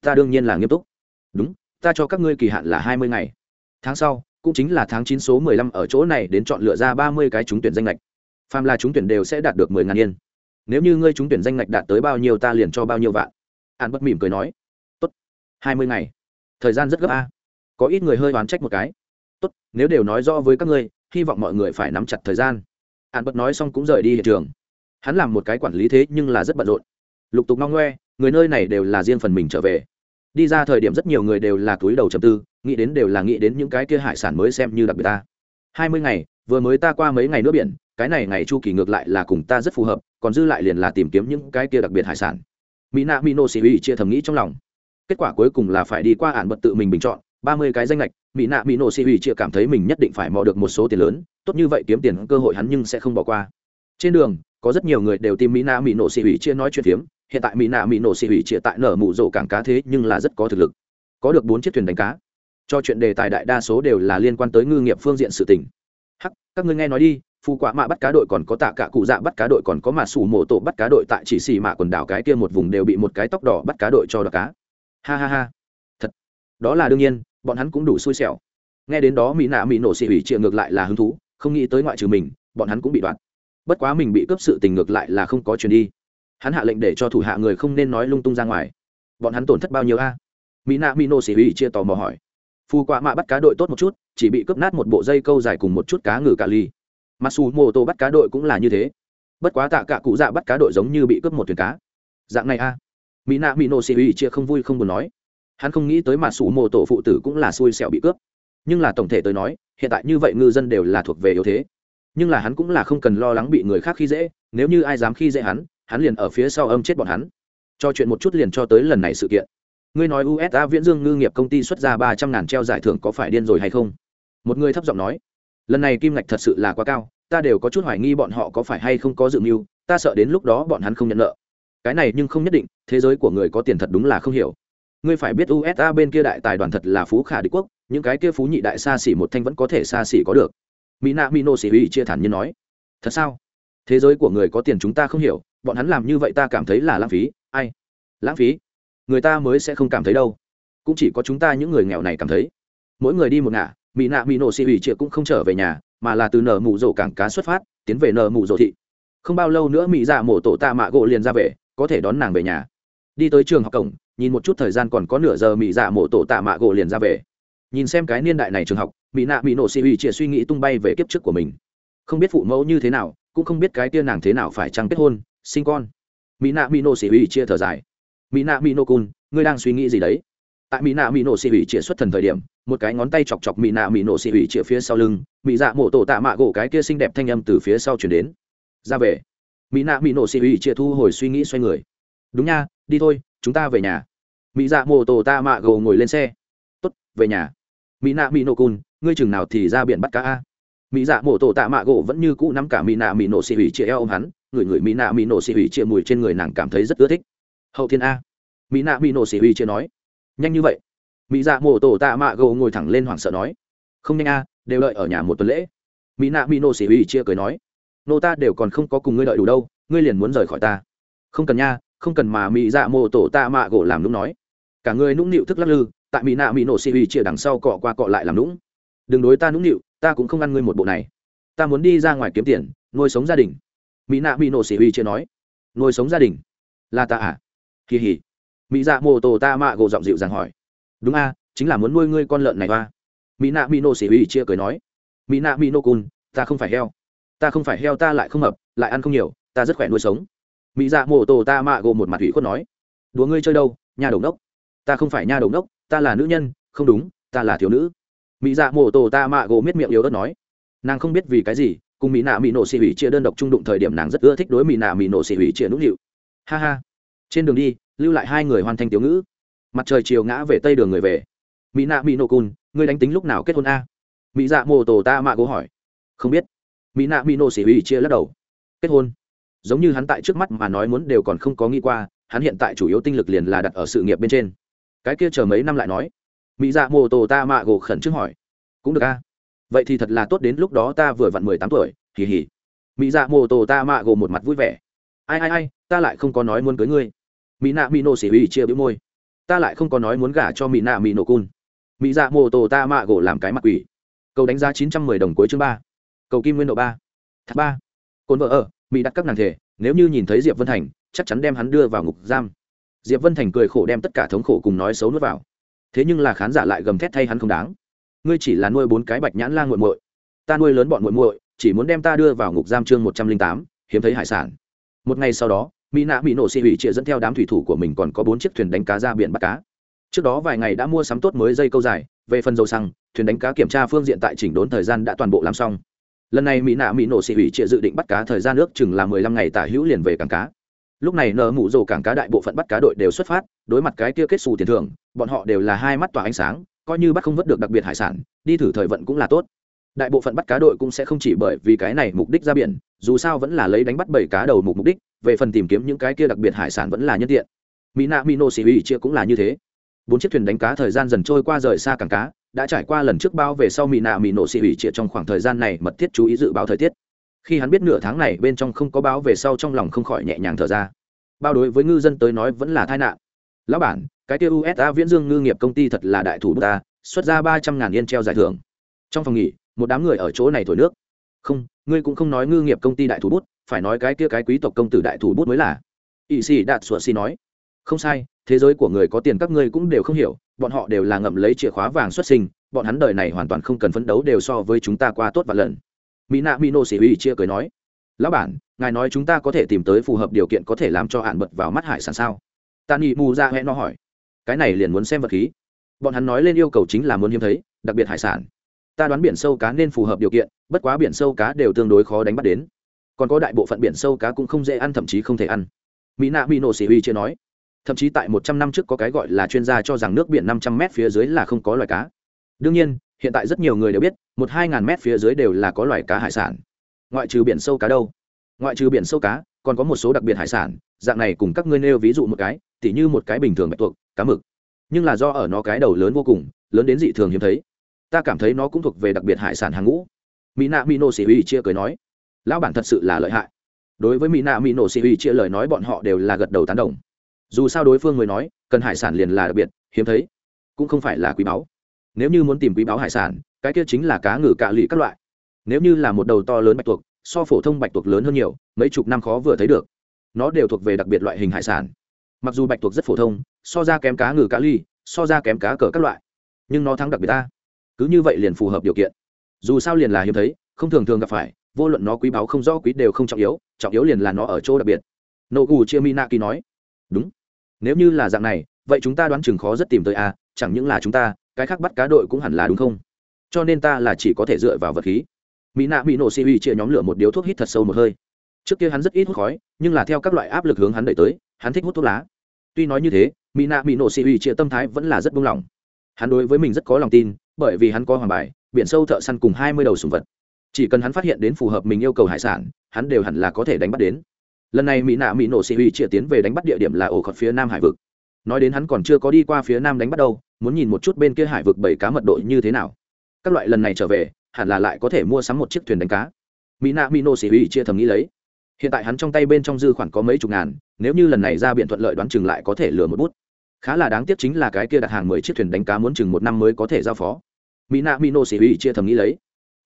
A: Ta đương nhiên là nghiêm túc đúng, ta cho các ngươi kỳ hạn là hai mươi ngày. Tháng sau, cũng chính là tháng chín số mười lăm ở chỗ này đến chọn lựa ra ba mươi cái trúng tuyển danh lệch phàm là trúng tuyển đều sẽ đạt được mười ngàn yên. Nếu như ngươi trúng tuyển danh lệch đạt tới bao nhiêu ta liền cho bao nhiêu vạn. An bất mỉm cười nói. Tốt, hai mươi ngày. Thời gian rất gấp a. Có ít người hơi oán trách một cái. Tốt, nếu đều nói rõ với các ngươi, hy vọng mọi người phải nắm chặt thời gian. An bất nói xong cũng rời đi hiện trường. Hắn làm một cái quản lý thế nhưng là rất bận rộn. Lục tục ngong ngoe, người nơi này đều là riêng phần mình trở về đi ra thời điểm rất nhiều người đều là túi đầu chầm tư, nghĩ đến đều là nghĩ đến những cái kia hải sản mới xem như đặc biệt ta. Hai mươi ngày, vừa mới ta qua mấy ngày nữa biển, cái này ngày chu kỳ ngược lại là cùng ta rất phù hợp, còn dư lại liền là tìm kiếm những cái kia đặc biệt hải sản. Mỹ nạ mỹ nô xì ủy chia thầm nghĩ trong lòng. Kết quả cuối cùng là phải đi qua ản bật tự mình bình chọn, ba mươi cái danh lệch mỹ nạ mỹ nô xì ủy chia cảm thấy mình nhất định phải mò được một số tiền lớn, tốt như vậy kiếm tiền, cơ hội hắn nhưng sẽ không bỏ qua. Trên đường, có rất nhiều người đều tìm mỹ nạ mỹ nô xì ủy chia nói chuyện phiếm hiện tại mỹ nạ mỹ nổ xì hủy chia tại nở mụ rổ cảng cá thế nhưng là rất có thực lực. Có được bốn chiếc thuyền đánh cá. Cho chuyện đề tài đại đa số đều là liên quan tới ngư nghiệp phương diện sự tình. Hắc, các ngươi nghe nói đi, phu quả mạ bắt cá đội còn có tạ cả cụ dạ bắt cá đội còn có mà sủ mổ tổ bắt cá đội tại chỉ xì mạ quần đảo cái kia một vùng đều bị một cái tóc đỏ bắt cá đội cho đ cá. Ha ha ha. Thật. Đó là đương nhiên, bọn hắn cũng đủ xui xẻo. Nghe đến đó mỹ nạ mỹ nổ xì hủy chia ngược lại là hứng thú, không nghĩ tới ngoại trừ mình, bọn hắn cũng bị đoạt. Bất quá mình bị cướp sự tình ngược lại là không có chuyện đi hắn hạ lệnh để cho thủ hạ người không nên nói lung tung ra ngoài. Bọn hắn tổn thất bao nhiêu a? Mỹ nạ mỹ nô xỉ ủy chia tò mò hỏi. Phù quạ mạ bắt cá đội tốt một chút, chỉ bị cướp nát một bộ dây câu dài cùng một chút cá ngừ cà ly. Masu dù mô tô bắt cá đội cũng là như thế. Bất quá tạ cả cụ dạ bắt cá đội giống như bị cướp một thuyền cá. Dạng này a? Mỹ nạ mỹ nô xỉ ủy chia không vui không buồn nói. Hắn không nghĩ tới mà sủ mô tổ phụ tử cũng là xui xẻo bị cướp. Nhưng là tổng thể tới nói, hiện tại như vậy ngư dân đều là thuộc về yếu thế. Nhưng là hắn cũng là không cần lo lắng bị người khác khi dễ, nếu như ai dám khi dễ hắn hắn liền ở phía sau âm chết bọn hắn. Cho chuyện một chút liền cho tới lần này sự kiện. Ngươi nói usa viễn dương ngư nghiệp công ty xuất ra ba trăm ngàn treo giải thưởng có phải điên rồi hay không? Một người thấp giọng nói. Lần này kim ngạch thật sự là quá cao, ta đều có chút hoài nghi bọn họ có phải hay không có dự mưu, ta sợ đến lúc đó bọn hắn không nhận nợ. Cái này nhưng không nhất định, thế giới của người có tiền thật đúng là không hiểu. Ngươi phải biết usa bên kia đại tài đoàn thật là phú khả đế quốc, những cái kia phú nhị đại xa xỉ một thanh vẫn có thể xa xỉ có được. Mỹ nạ mỹ nô xỉ huy chia thản như nói. Thật sao? Thế giới của người có tiền chúng ta không hiểu bọn hắn làm như vậy ta cảm thấy là lãng phí. Ai? Lãng phí? Người ta mới sẽ không cảm thấy đâu. Cũng chỉ có chúng ta những người nghèo này cảm thấy. Mỗi người đi một ngả, mỹ nạ mỹ nổ xì ủy triệu cũng không trở về nhà, mà là từ nở mù rổ cảng cá xuất phát, tiến về nở mù rổ thị. Không bao lâu nữa mỹ dạ mổ tổ tạ mạ gỗ liền ra về, có thể đón nàng về nhà. Đi tới trường học cổng, nhìn một chút thời gian còn có nửa giờ mỹ dạ mổ tổ tạ mạ gỗ liền ra về. Nhìn xem cái niên đại này trường học, mỹ nạ mỹ nổ xì ủy chia suy nghĩ tung bay về kiếp trước của mình. Không biết phụ mẫu như thế nào, cũng không biết cái tia nàng thế nào phải chăng kết hôn sinh con. Mỹ nạ mỹ nô xỉ ủy chia thở dài. Mỹ nạ mỹ nô cun ngươi đang suy nghĩ gì đấy? Tại mỹ nạ mỹ nổ xỉ ủy chia xuất thần thời điểm, một cái ngón tay chọc chọc mỹ nạ mỹ nổ xỉ ủy chia phía sau lưng mỹ dạ mổ tổ tạ mạ gỗ cái kia xinh đẹp thanh âm từ phía sau chuyển đến. Ra về. Mỹ nạ mỹ nổ xỉ ủy chia thu hồi suy nghĩ xoay người. Đúng nha, đi thôi, chúng ta về nhà. Mỹ dạ mổ tổ tạ mạ gỗ ngồi lên xe. Tốt, về nhà. Mỹ nạ mỹ nổ cun ngươi chừng nào thì ra biển bắt cá a? Mỹ dạ mổ tổ tạ mạ gỗ vẫn như cũ nắm cả mỹ nạ mỹ nổ xỉ hủy chia eo ô hắn người người mỹ nạ mỹ nổ xì hủy chia mùi trên người nàng cảm thấy rất ưa thích. Hậu thiên a. Mỹ nạ mỹ nổ xì hủy chia nói. Nhanh như vậy. Mỹ dạ mổ tổ tạ mạ gỗ ngồi thẳng lên hoảng sợ nói. Không nhanh a, đều đợi ở nhà một tuần lễ. Mỹ nạ mỹ nổ xì hủy chia cười nói. Nô ta đều còn không có cùng ngươi đợi đủ đâu, ngươi liền muốn rời khỏi ta. Không cần nha, không cần mà mỹ dạ mổ tổ tạ mạ gỗ làm lúc nói. Cả người nũng nịu thức lắc lư, tại mỹ nạ mỹ nổ xì hủy chia đằng sau cọ qua cọ lại làm lũng đừng đối ta nũng nịu, ta cũng không ăn ngươi một bộ này. Ta muốn đi ra ngoài kiếm tiền, nuôi sống gia đình mỹ nạ mỹ nổ xỉ huy chưa nói. Nuôi sống gia đình. Là ta à? Kỳ hỉ. Mỹ dạ mô tô ta mạ gộ giọng dịu dàng hỏi. Đúng a, chính là muốn nuôi ngươi con lợn này hoa. Mỹ nạ mỹ nổ xỉ huy chia cười nói. Mỹ nạ mỹ nô cun ta không phải heo. Ta không phải heo, ta lại không hợp lại ăn không nhiều, ta rất khỏe nuôi sống. Mỹ dạ mô tô ta mạ gộ một mặt ủy khuất nói. Đùa ngươi chơi đâu, nhà đầu nốc ta không phải nhà đầu nốc ta là nữ nhân, không đúng, ta là thiếu nữ. Mỹ dạ mô tô ta mạ gỗ miết miệng yếu ớt nói. Nàng không biết vì cái gì cùng mỹ nạ mỹ nổ xì hủy chia đơn độc trung đụng thời điểm nàng rất ưa thích đối mỹ nạ mỹ nổ xì hủy chia nũng nịu. Ha ha. Trên đường đi, lưu lại hai người hoàn thành tiểu ngữ. Mặt trời chiều ngã về tây đường người về. Mỹ nạ mỹ nổ cun ngươi đánh tính lúc nào kết hôn a? Mỹ dạ mô tổ ta mạ cố hỏi. Không biết. Mỹ nạ mỹ nổ xì hủy chia lắc đầu. Kết hôn. Giống như hắn tại trước mắt mà nói muốn đều còn không có nghĩ qua, hắn hiện tại chủ yếu tinh lực liền là đặt ở sự nghiệp bên trên. Cái kia chờ mấy năm lại nói. Mỹ dạ mô tổ ta mạ gỗ khẩn trương hỏi. Cũng được a vậy thì thật là tốt đến lúc đó ta vừa vặn mười tám tuổi, hì hì. Mỹ dạ mô tô ta mạ gồ một mặt vui vẻ. Ai ai ai, ta lại không có nói muốn cưới ngươi. Mỹ nạ mỹ nổ xỉ ủy chia bĩu môi. Ta lại không có nói muốn gả cho mỹ nạ mỹ nổ cun. Mỹ dạ mô tô ta mạ gỗ làm cái mặt quỷ. Cầu đánh giá chín trăm mười đồng cuối chương ba. Cầu kim nguyên độ ba. Thác ba. Cồn vợ ở mỹ đặt các nàng thể, nếu như nhìn thấy diệp vân thành, chắc chắn đem hắn đưa vào ngục giam. Diệp vân thành cười khổ đem tất cả thống khổ cùng nói xấu nuốt vào. Thế nhưng là khán giả lại gầm thét thay hắn không đáng ngươi chỉ là nuôi bốn cái bạch nhãn lan g u muội, ta nuôi lớn bọn muội muội, chỉ muốn đem ta đưa vào ngục giam chương một trăm linh tám, hiếm thấy hải sản. Một ngày sau đó, mỹ nạ mỹ nổ xị hủy trịa dẫn theo đám thủy thủ của mình còn có bốn chiếc thuyền đánh cá ra biển bắt cá. Trước đó vài ngày đã mua sắm tốt mới dây câu dài, về phần dầu xăng, thuyền đánh cá kiểm tra phương diện tại chỉnh đốn thời gian đã toàn bộ làm xong. Lần này mỹ nạ mỹ nổ xị hủy trịa dự định bắt cá thời gian nước chừng là mười lăm ngày tả hữu liền về cảng cá. Lúc này nở mụ rồ cảng cá đại bộ phận bắt cá đội đều xuất phát, đối mặt cái kia kết xù tiền thưởng, bọn họ đều là hai mắt tỏa ánh sáng coi như bắt không vớt được đặc biệt hải sản, đi thử thời vận cũng là tốt. Đại bộ phận bắt cá đội cũng sẽ không chỉ bởi vì cái này mục đích ra biển, dù sao vẫn là lấy đánh bắt bảy cá đầu mục mục đích, về phần tìm kiếm những cái kia đặc biệt hải sản vẫn là nhân tiện. Mỹ nạ mỹ nổ xì ủy chia cũng là như thế. Bốn chiếc thuyền đánh cá thời gian dần trôi qua rời xa cảng cá, đã trải qua lần trước bao về sau mỹ nạ mỹ nổ xì ủy chia trong khoảng thời gian này mật thiết chú ý dự báo thời tiết. Khi hắn biết nửa tháng này bên trong không có báo về sau trong lòng không khỏi nhẹ nhàng thở ra. Bao đối với ngư dân tới nói vẫn là tai nạn. Lão bản cái kia usa viễn dương ngư nghiệp công ty thật là đại thủ ta, xuất ra ba trăm ngàn yên treo giải thưởng. Trong phòng nghỉ, một đám người ở chỗ này thổi nước. Không, ngươi cũng không nói ngư nghiệp công ty đại thủ bút, phải nói cái kia cái quý tộc công tử đại thủ bút mới là. Ỵ sĩ đạt sủa xì nói. Không sai, thế giới của người có tiền các ngươi cũng đều không hiểu, bọn họ đều là ngậm lấy chìa khóa vàng xuất sinh, bọn hắn đời này hoàn toàn không cần phấn đấu đều so với chúng ta qua tốt và lần mỹ nạ mỹ nô sĩ uy chia cười nói. Lão bản, ngài nói chúng ta có thể tìm tới phù hợp điều kiện có thể làm cho hạn bật vào mắt hải sản sao? Tàn nghị mù ra hẹn nó hỏi cái này liền muốn xem vật khí. Bọn hắn nói lên yêu cầu chính là muốn hiếm thấy, đặc biệt hải sản. Ta đoán biển sâu cá nên phù hợp điều kiện, bất quá biển sâu cá đều tương đối khó đánh bắt đến. Còn có đại bộ phận biển sâu cá cũng không dễ ăn, thậm chí không thể ăn. Mỹ nạ mỹ nổ sĩ huy chưa nói. Thậm chí tại một trăm năm trước có cái gọi là chuyên gia cho rằng nước biển năm trăm m phía dưới là không có loài cá. Đương nhiên, hiện tại rất nhiều người đều biết, một hai ngàn mét phía dưới đều là có loài cá hải sản. Ngoại trừ biển sâu cá đâu? Ngoại trừ biển sâu cá, còn có một số đặc biệt hải sản, dạng này cùng các ngươi nêu ví dụ một cái tỉ như một cái bình thường bạch tuộc, cá mực. Nhưng là do ở nó cái đầu lớn vô cùng, lớn đến dị thường hiếm thấy. Ta cảm thấy nó cũng thuộc về đặc biệt hải sản hàng ngũ. Mỹ nạ mỹ nô sĩ uy chia cười nói, lão bản thật sự là lợi hại. Đối với mỹ nạ mỹ nổ sĩ uy chia lời nói bọn họ đều là gật đầu tán đồng. Dù sao đối phương người nói, cần hải sản liền là đặc biệt, hiếm thấy, cũng không phải là quý báu. Nếu như muốn tìm quý báu hải sản, cái kia chính là cá ngừ cạ lụy các loại. Nếu như là một đầu to lớn bạch tuộc, so phổ thông bạch tuộc lớn hơn nhiều, mấy chục năm khó vừa thấy được. Nó đều thuộc về đặc biệt loại hình hải sản mặc dù bạch tuộc rất phổ thông, so ra kém cá ngừ cá ly, so ra kém cá cờ các loại, nhưng nó thắng đặc biệt ta. Cứ như vậy liền phù hợp điều kiện. Dù sao liền là hiếm thấy, không thường thường gặp phải, vô luận nó quý báu không rõ quý đều không trọng yếu trọng yếu liền là nó ở chỗ đặc biệt. Nô gù chia minaki nói. Đúng. Nếu như là dạng này, vậy chúng ta đoán chừng khó rất tìm tới a, chẳng những là chúng ta, cái khác bắt cá đội cũng hẳn là đúng không? Cho nên ta là chỉ có thể dựa vào vật khí. Mỹ nạ bị nổ xì uy chia nhóm lửa một điếu thuốc hít thật sâu một hơi. Trước kia hắn rất ít hút khói, nhưng là theo các loại áp lực hướng hắn đẩy tới, hắn thích hút thuốc lá tuy nói như thế, mỹ nạ bị nổ xì uy chia tâm thái vẫn là rất buông lỏng. Hắn đối với mình rất có lòng tin, bởi vì hắn có hoàng bài, biển sâu thợ săn cùng hai mươi đầu sùng vật. Chỉ cần hắn phát hiện đến phù hợp mình yêu cầu hải sản, hắn đều hẳn là có thể đánh bắt đến. Lần này mỹ nạ mỹ nổ xì huy chia tiến về đánh bắt địa điểm là ổ khọt phía nam hải vực. Nói đến hắn còn chưa có đi qua phía nam đánh bắt đâu, muốn nhìn một chút bên kia hải vực bảy cá mật độ như thế nào. Các loại lần này trở về, hẳn là lại có thể mua sắm một chiếc thuyền đánh cá. Mỹ nạ mỹ nổ xì huy chia thầm nghĩ lấy hiện tại hắn trong tay bên trong dư khoản có mấy chục ngàn, nếu như lần này ra biển thuận lợi đoán chừng lại có thể lừa một bút. Khá là đáng tiếc chính là cái kia đặt hàng mười chiếc thuyền đánh cá muốn chừng một năm mới có thể giao phó. Mỹ nạ mỹ nô xì huy chia thầm nghĩ lấy.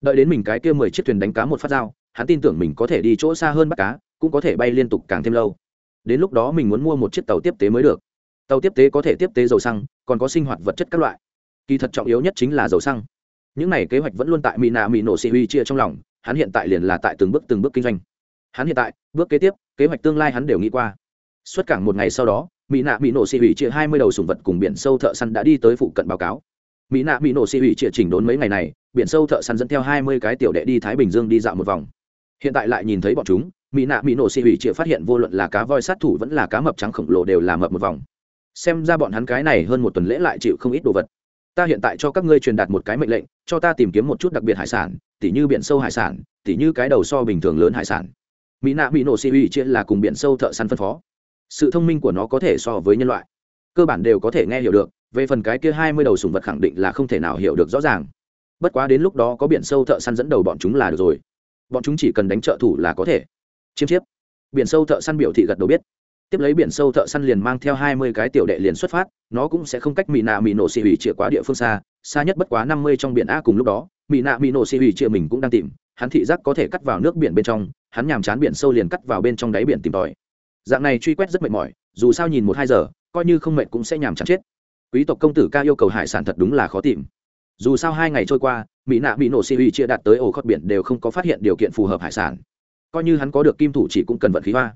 A: Đợi đến mình cái kia mười chiếc thuyền đánh cá một phát giao, hắn tin tưởng mình có thể đi chỗ xa hơn bắt cá, cũng có thể bay liên tục càng thêm lâu. Đến lúc đó mình muốn mua một chiếc tàu tiếp tế mới được. Tàu tiếp tế có thể tiếp tế dầu xăng, còn có sinh hoạt vật chất các loại. Kỳ thật trọng yếu nhất chính là dầu xăng. Những này kế hoạch vẫn luôn tại mỹ nạ mỹ nổ xì huy chia trong lòng, hắn hiện tại liền là tại từng bước từng bước kinh doanh hắn hiện tại, bước kế tiếp, kế hoạch tương lai hắn đều nghĩ qua. Xuất cảng một ngày sau đó, mỹ nạ mỹ nổ xị hủy chia hai mươi đầu sùng vật cùng biển sâu thợ săn đã đi tới phụ cận báo cáo. Mỹ nạ mỹ nổ xị hủy chia chỉnh đốn mấy ngày này, biển sâu thợ săn dẫn theo hai mươi cái tiểu đệ đi thái bình dương đi dạo một vòng. Hiện tại lại nhìn thấy bọn chúng, mỹ nạ mỹ nổ xị hủy chia phát hiện vô luận là cá voi sát thủ vẫn là cá mập trắng khổng lồ đều là mập một vòng. Xem ra bọn hắn cái này hơn một tuần lễ lại chịu không ít đồ vật. Ta hiện tại cho các ngươi truyền đạt một cái mệnh lệnh, cho ta tìm kiếm một chút đặc biệt hải sản, tỉ như biển sâu hải sản, tỉ như cái đầu so bình thường lớn hải sản mỹ nạ mỹ nổ xì ủy chia là cùng biển sâu thợ săn phân phó. Sự thông minh của nó có thể so với nhân loại. Cơ bản đều có thể nghe hiểu được, về phần cái kia hai mươi đầu sùng vật khẳng định là không thể nào hiểu được rõ ràng. Bất quá đến lúc đó có biển sâu thợ săn dẫn đầu bọn chúng là được rồi. Bọn chúng chỉ cần đánh trợ thủ là có thể. Chiêm chiếp. Biển sâu thợ săn biểu thị gật đầu biết. Tiếp lấy biển sâu thợ săn liền mang theo hai mươi cái tiểu đệ liền xuất phát, nó cũng sẽ không cách mỹ nạ mỹ nổ xì ủy chĩa quá địa phương xa xa nhất bất quá năm mươi trong biển a cùng lúc đó, mỹ nạ mỹ nổ xì ủy chĩa mình cũng đang tìm, hắn thị giác có thể cắt vào nước biển bên trong hắn nhàm chán biển sâu liền cắt vào bên trong đáy biển tìm tòi. Dạng này truy quét rất mệt mỏi, dù sao nhìn một hai giờ, coi như không mệt cũng sẽ nhàm chán chết. Quý tộc công tử ca yêu cầu hải sản thật đúng là khó tìm. Dù sao hai ngày trôi qua, mỹ nạ mỹ nổ xì hủy chia đạt tới ổ khót biển đều không có phát hiện điều kiện phù hợp hải sản. Coi như hắn có được kim thủ chỉ cũng cần vận khí hoa.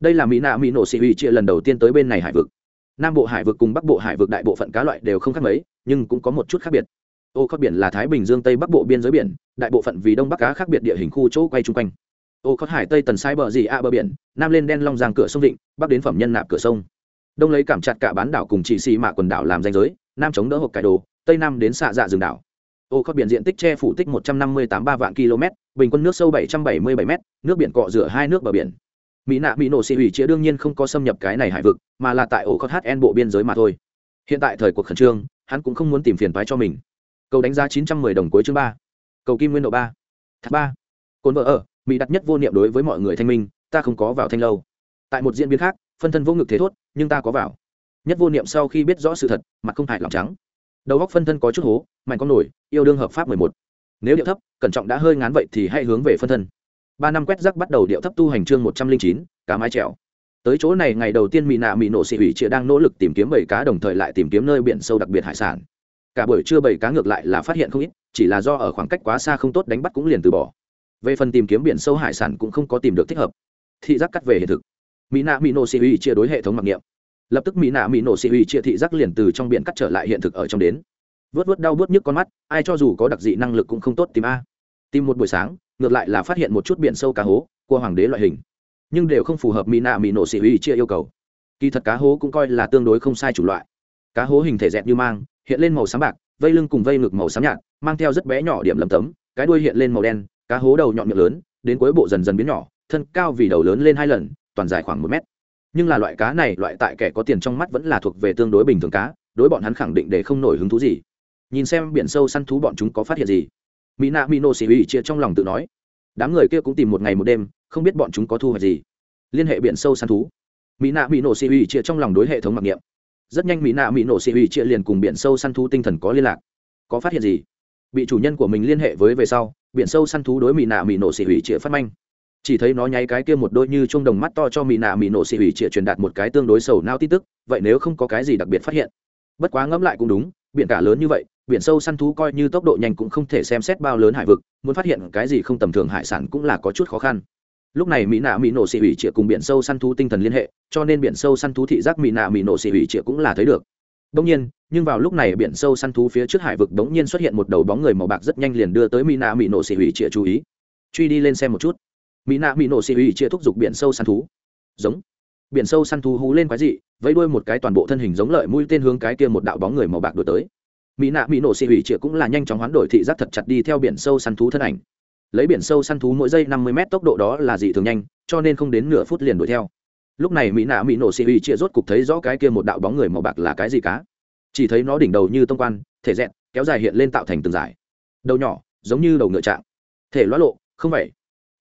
A: Đây là mỹ nạ mỹ nổ xì hủy chia lần đầu tiên tới bên này hải vực. Nam bộ hải vực cùng bắc bộ hải vực đại bộ phận cá loại đều không khác mấy, nhưng cũng có một chút khác biệt. Ô khót biển là thái bình dương tây bắc bộ biên giới biển, đại bộ phận vì đông bắc cá khác biệt địa hình khu chỗ quay chung quanh ô khót hải tây tần sai bờ gì a bờ biển, nam lên đen long giang cửa sông định bắc đến phẩm nhân nạp cửa sông. Đông lấy cảm chặt cả bán đảo cùng chỉ xì mạ quần đảo làm danh giới, nam chống đỡ hộp cải đồ, tây nam đến xạ dạ rừng đảo. Ô khót biển diện tích che phủ tích một trăm năm mươi tám ba vạn km bình quân nước sâu bảy trăm bảy mươi bảy m nước biển cọ rửa hai nước bờ biển. Mỹ nạ mỹ nổ xì hủy chĩa đương nhiên không có xâm nhập cái này hải vực, mà là tại ổ khót hn bộ biên giới mà thôi. Hiện tại thời cuộc khẩn trương, hắn cũng không muốn tìm phiền phái cho mình. Cầu đánh giá chín trăm mười đồng cuối chương ba. Cầu kim nguyên độ ba. Thác ba. Cồn vợ ở mỹ đặt nhất vô niệm đối với mọi người thanh minh, ta không có vào thanh lâu. Tại một diễn biến khác, phân thân vô ngực thế thốt, nhưng ta có vào. Nhất vô niệm sau khi biết rõ sự thật, mặt không hại lòng trắng. Đầu góc phân thân có chút hố, mạnh con nổi, yêu đương hợp pháp mười một. Nếu điệu thấp, cẩn trọng đã hơi ngán vậy thì hãy hướng về phân thân. Ba năm quét rắc bắt đầu điệu thấp tu hành chương một trăm linh chín, cá mái trèo. Tới chỗ này ngày đầu tiên mỹ nạ mỹ nổ xị hủy chịa đang nỗ lực tìm kiếm bầy cá đồng thời lại tìm kiếm nơi biển sâu đặc biệt hải sản. Cả buổi trưa bầy cá ngược lại là phát hiện không ít, chỉ là do ở khoảng cách quá xa không tốt đánh bắt cũng liền từ bỏ về phần tìm kiếm biển sâu hải sản cũng không có tìm được thích hợp. Thị giác cắt về hiện thực. Mỹ nạ mỹ nổ xì huy chia đối hệ thống mặc niệm. Lập tức mỹ nạ mỹ nổ xì huy chia thị giác liền từ trong biển cắt trở lại hiện thực ở trong đến. Vớt vớt đau vớt nhức con mắt, ai cho dù có đặc dị năng lực cũng không tốt tìm a. Tìm một buổi sáng, ngược lại là phát hiện một chút biển sâu cá hố cua hoàng đế loại hình. Nhưng đều không phù hợp mỹ nạ mỹ nổ xì huy chia yêu cầu. Kỳ thật cá hố cũng coi là tương đối không sai chủ loại. Cá hố hình thể dẹt như mang, hiện lên màu sáng bạc, vây lưng cùng vây ngực màu xám nhạt, mang theo rất bé nhỏ điểm lầm tấm, cái đuôi hiện lên màu đen cá hố đầu nhọn miệng lớn, đến cuối bộ dần dần biến nhỏ, thân cao vì đầu lớn lên hai lần, toàn dài khoảng một mét. Nhưng là loại cá này, loại tại kẻ có tiền trong mắt vẫn là thuộc về tương đối bình thường cá, đối bọn hắn khẳng định để không nổi hứng thú gì. Nhìn xem biển sâu săn thú bọn chúng có phát hiện gì? Mỹ nạ mỹ nổ xì ủy chia trong lòng tự nói. Đám người kia cũng tìm một ngày một đêm, không biết bọn chúng có thu hoạch gì. Liên hệ biển sâu săn thú. Mỹ nạ mỹ nổ xì ủy chia trong lòng đối hệ thống mặc niệm. Rất nhanh mỹ nạ mỹ nổ xì ủy chia liền cùng biển sâu săn thú tinh thần có liên lạc. Có phát hiện gì? Bị chủ nhân của mình liên hệ với về sau biển sâu săn thú đối mỹ nạ mỹ nổ xì hủy chĩa phát manh. Chỉ thấy nó nháy cái kia một đôi như chung đồng mắt to cho mỹ nạ mỹ nổ xì hủy chĩa truyền đạt một cái tương đối sầu nao tin tức, vậy nếu không có cái gì đặc biệt phát hiện? Bất quá ngẫm lại cũng đúng, biển cả lớn như vậy, biển sâu săn thú coi như tốc độ nhanh cũng không thể xem xét bao lớn hải vực, muốn phát hiện cái gì không tầm thường hải sản cũng là có chút khó khăn. Lúc này mỹ nạ mỹ nổ xị hủy trịa cùng biển sâu săn thú tinh thần liên hệ, cho nên biển sâu săn thú thị giác mỹ nạ mỹ nổ xị hủy trịa cũng là thấy được đông nhiên, nhưng vào lúc này biển sâu săn thú phía trước hải vực đống nhiên xuất hiện một đầu bóng người màu bạc rất nhanh liền đưa tới Mina nạ mỹ nổ chia trịa chú ý. Truy đi lên xem một chút. Mina nạ mỹ nổ chia trịa thúc giục biển sâu săn thú. Giống. Biển sâu săn thú hú lên quái dị, vẫy đuôi một cái toàn bộ thân hình giống lợi mũi tên hướng cái kia một đạo bóng người màu bạc đuổi tới. Mỹ nạ mỹ nổ chia trịa cũng là nhanh chóng hoán đổi thị giác thật chặt đi theo biển sâu săn thú thân ảnh. Lấy biển sâu săn thú mỗi giây năm mươi m tốc độ đó là dị thường nhanh, cho nên không đến nửa phút liền đuổi theo lúc này mỹ nạ mỹ nổ xị uy chia rốt cục thấy rõ cái kia một đạo bóng người màu bạc là cái gì cá. Chỉ thấy nó đỉnh đầu như tông quan, thể dẹn kéo dài hiện lên tạo thành từng dải. Đầu nhỏ, giống như đầu ngựa trạng. Thể lõa lộ, không vậy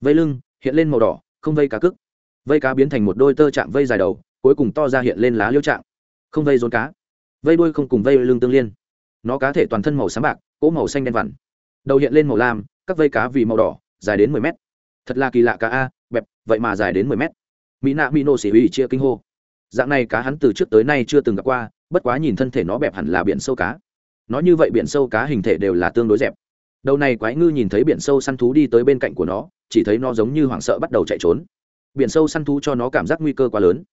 A: vây lưng, hiện lên màu đỏ, không vây cá cức. Vây cá biến thành một đôi tơ chạm vây dài đầu, cuối cùng to ra hiện lên lá liêu trạng. Không vây rốn cá. Vây đuôi không cùng vây lưng tương liên. Nó cá thể toàn thân màu sáng bạc, cỗ màu xanh đen vằn đầu hiện lên màu lam, các vây cá vì màu đỏ, dài đến mười mét. Thật là kỳ lạ cá a, bẹp, vậy mà dài đến mười mét mỹ nạ mỹ nổ xỉ ủy chia kinh hô. Dạng này cá hắn từ trước tới nay chưa từng gặp qua, bất quá nhìn thân thể nó bẹp hẳn là biển sâu cá. Nói như vậy biển sâu cá hình thể đều là tương đối dẹp. Đầu này quái ngư nhìn thấy biển sâu săn thú đi tới bên cạnh của nó, chỉ thấy nó giống như hoảng sợ bắt đầu chạy trốn. Biển sâu săn thú cho nó cảm giác nguy cơ quá lớn.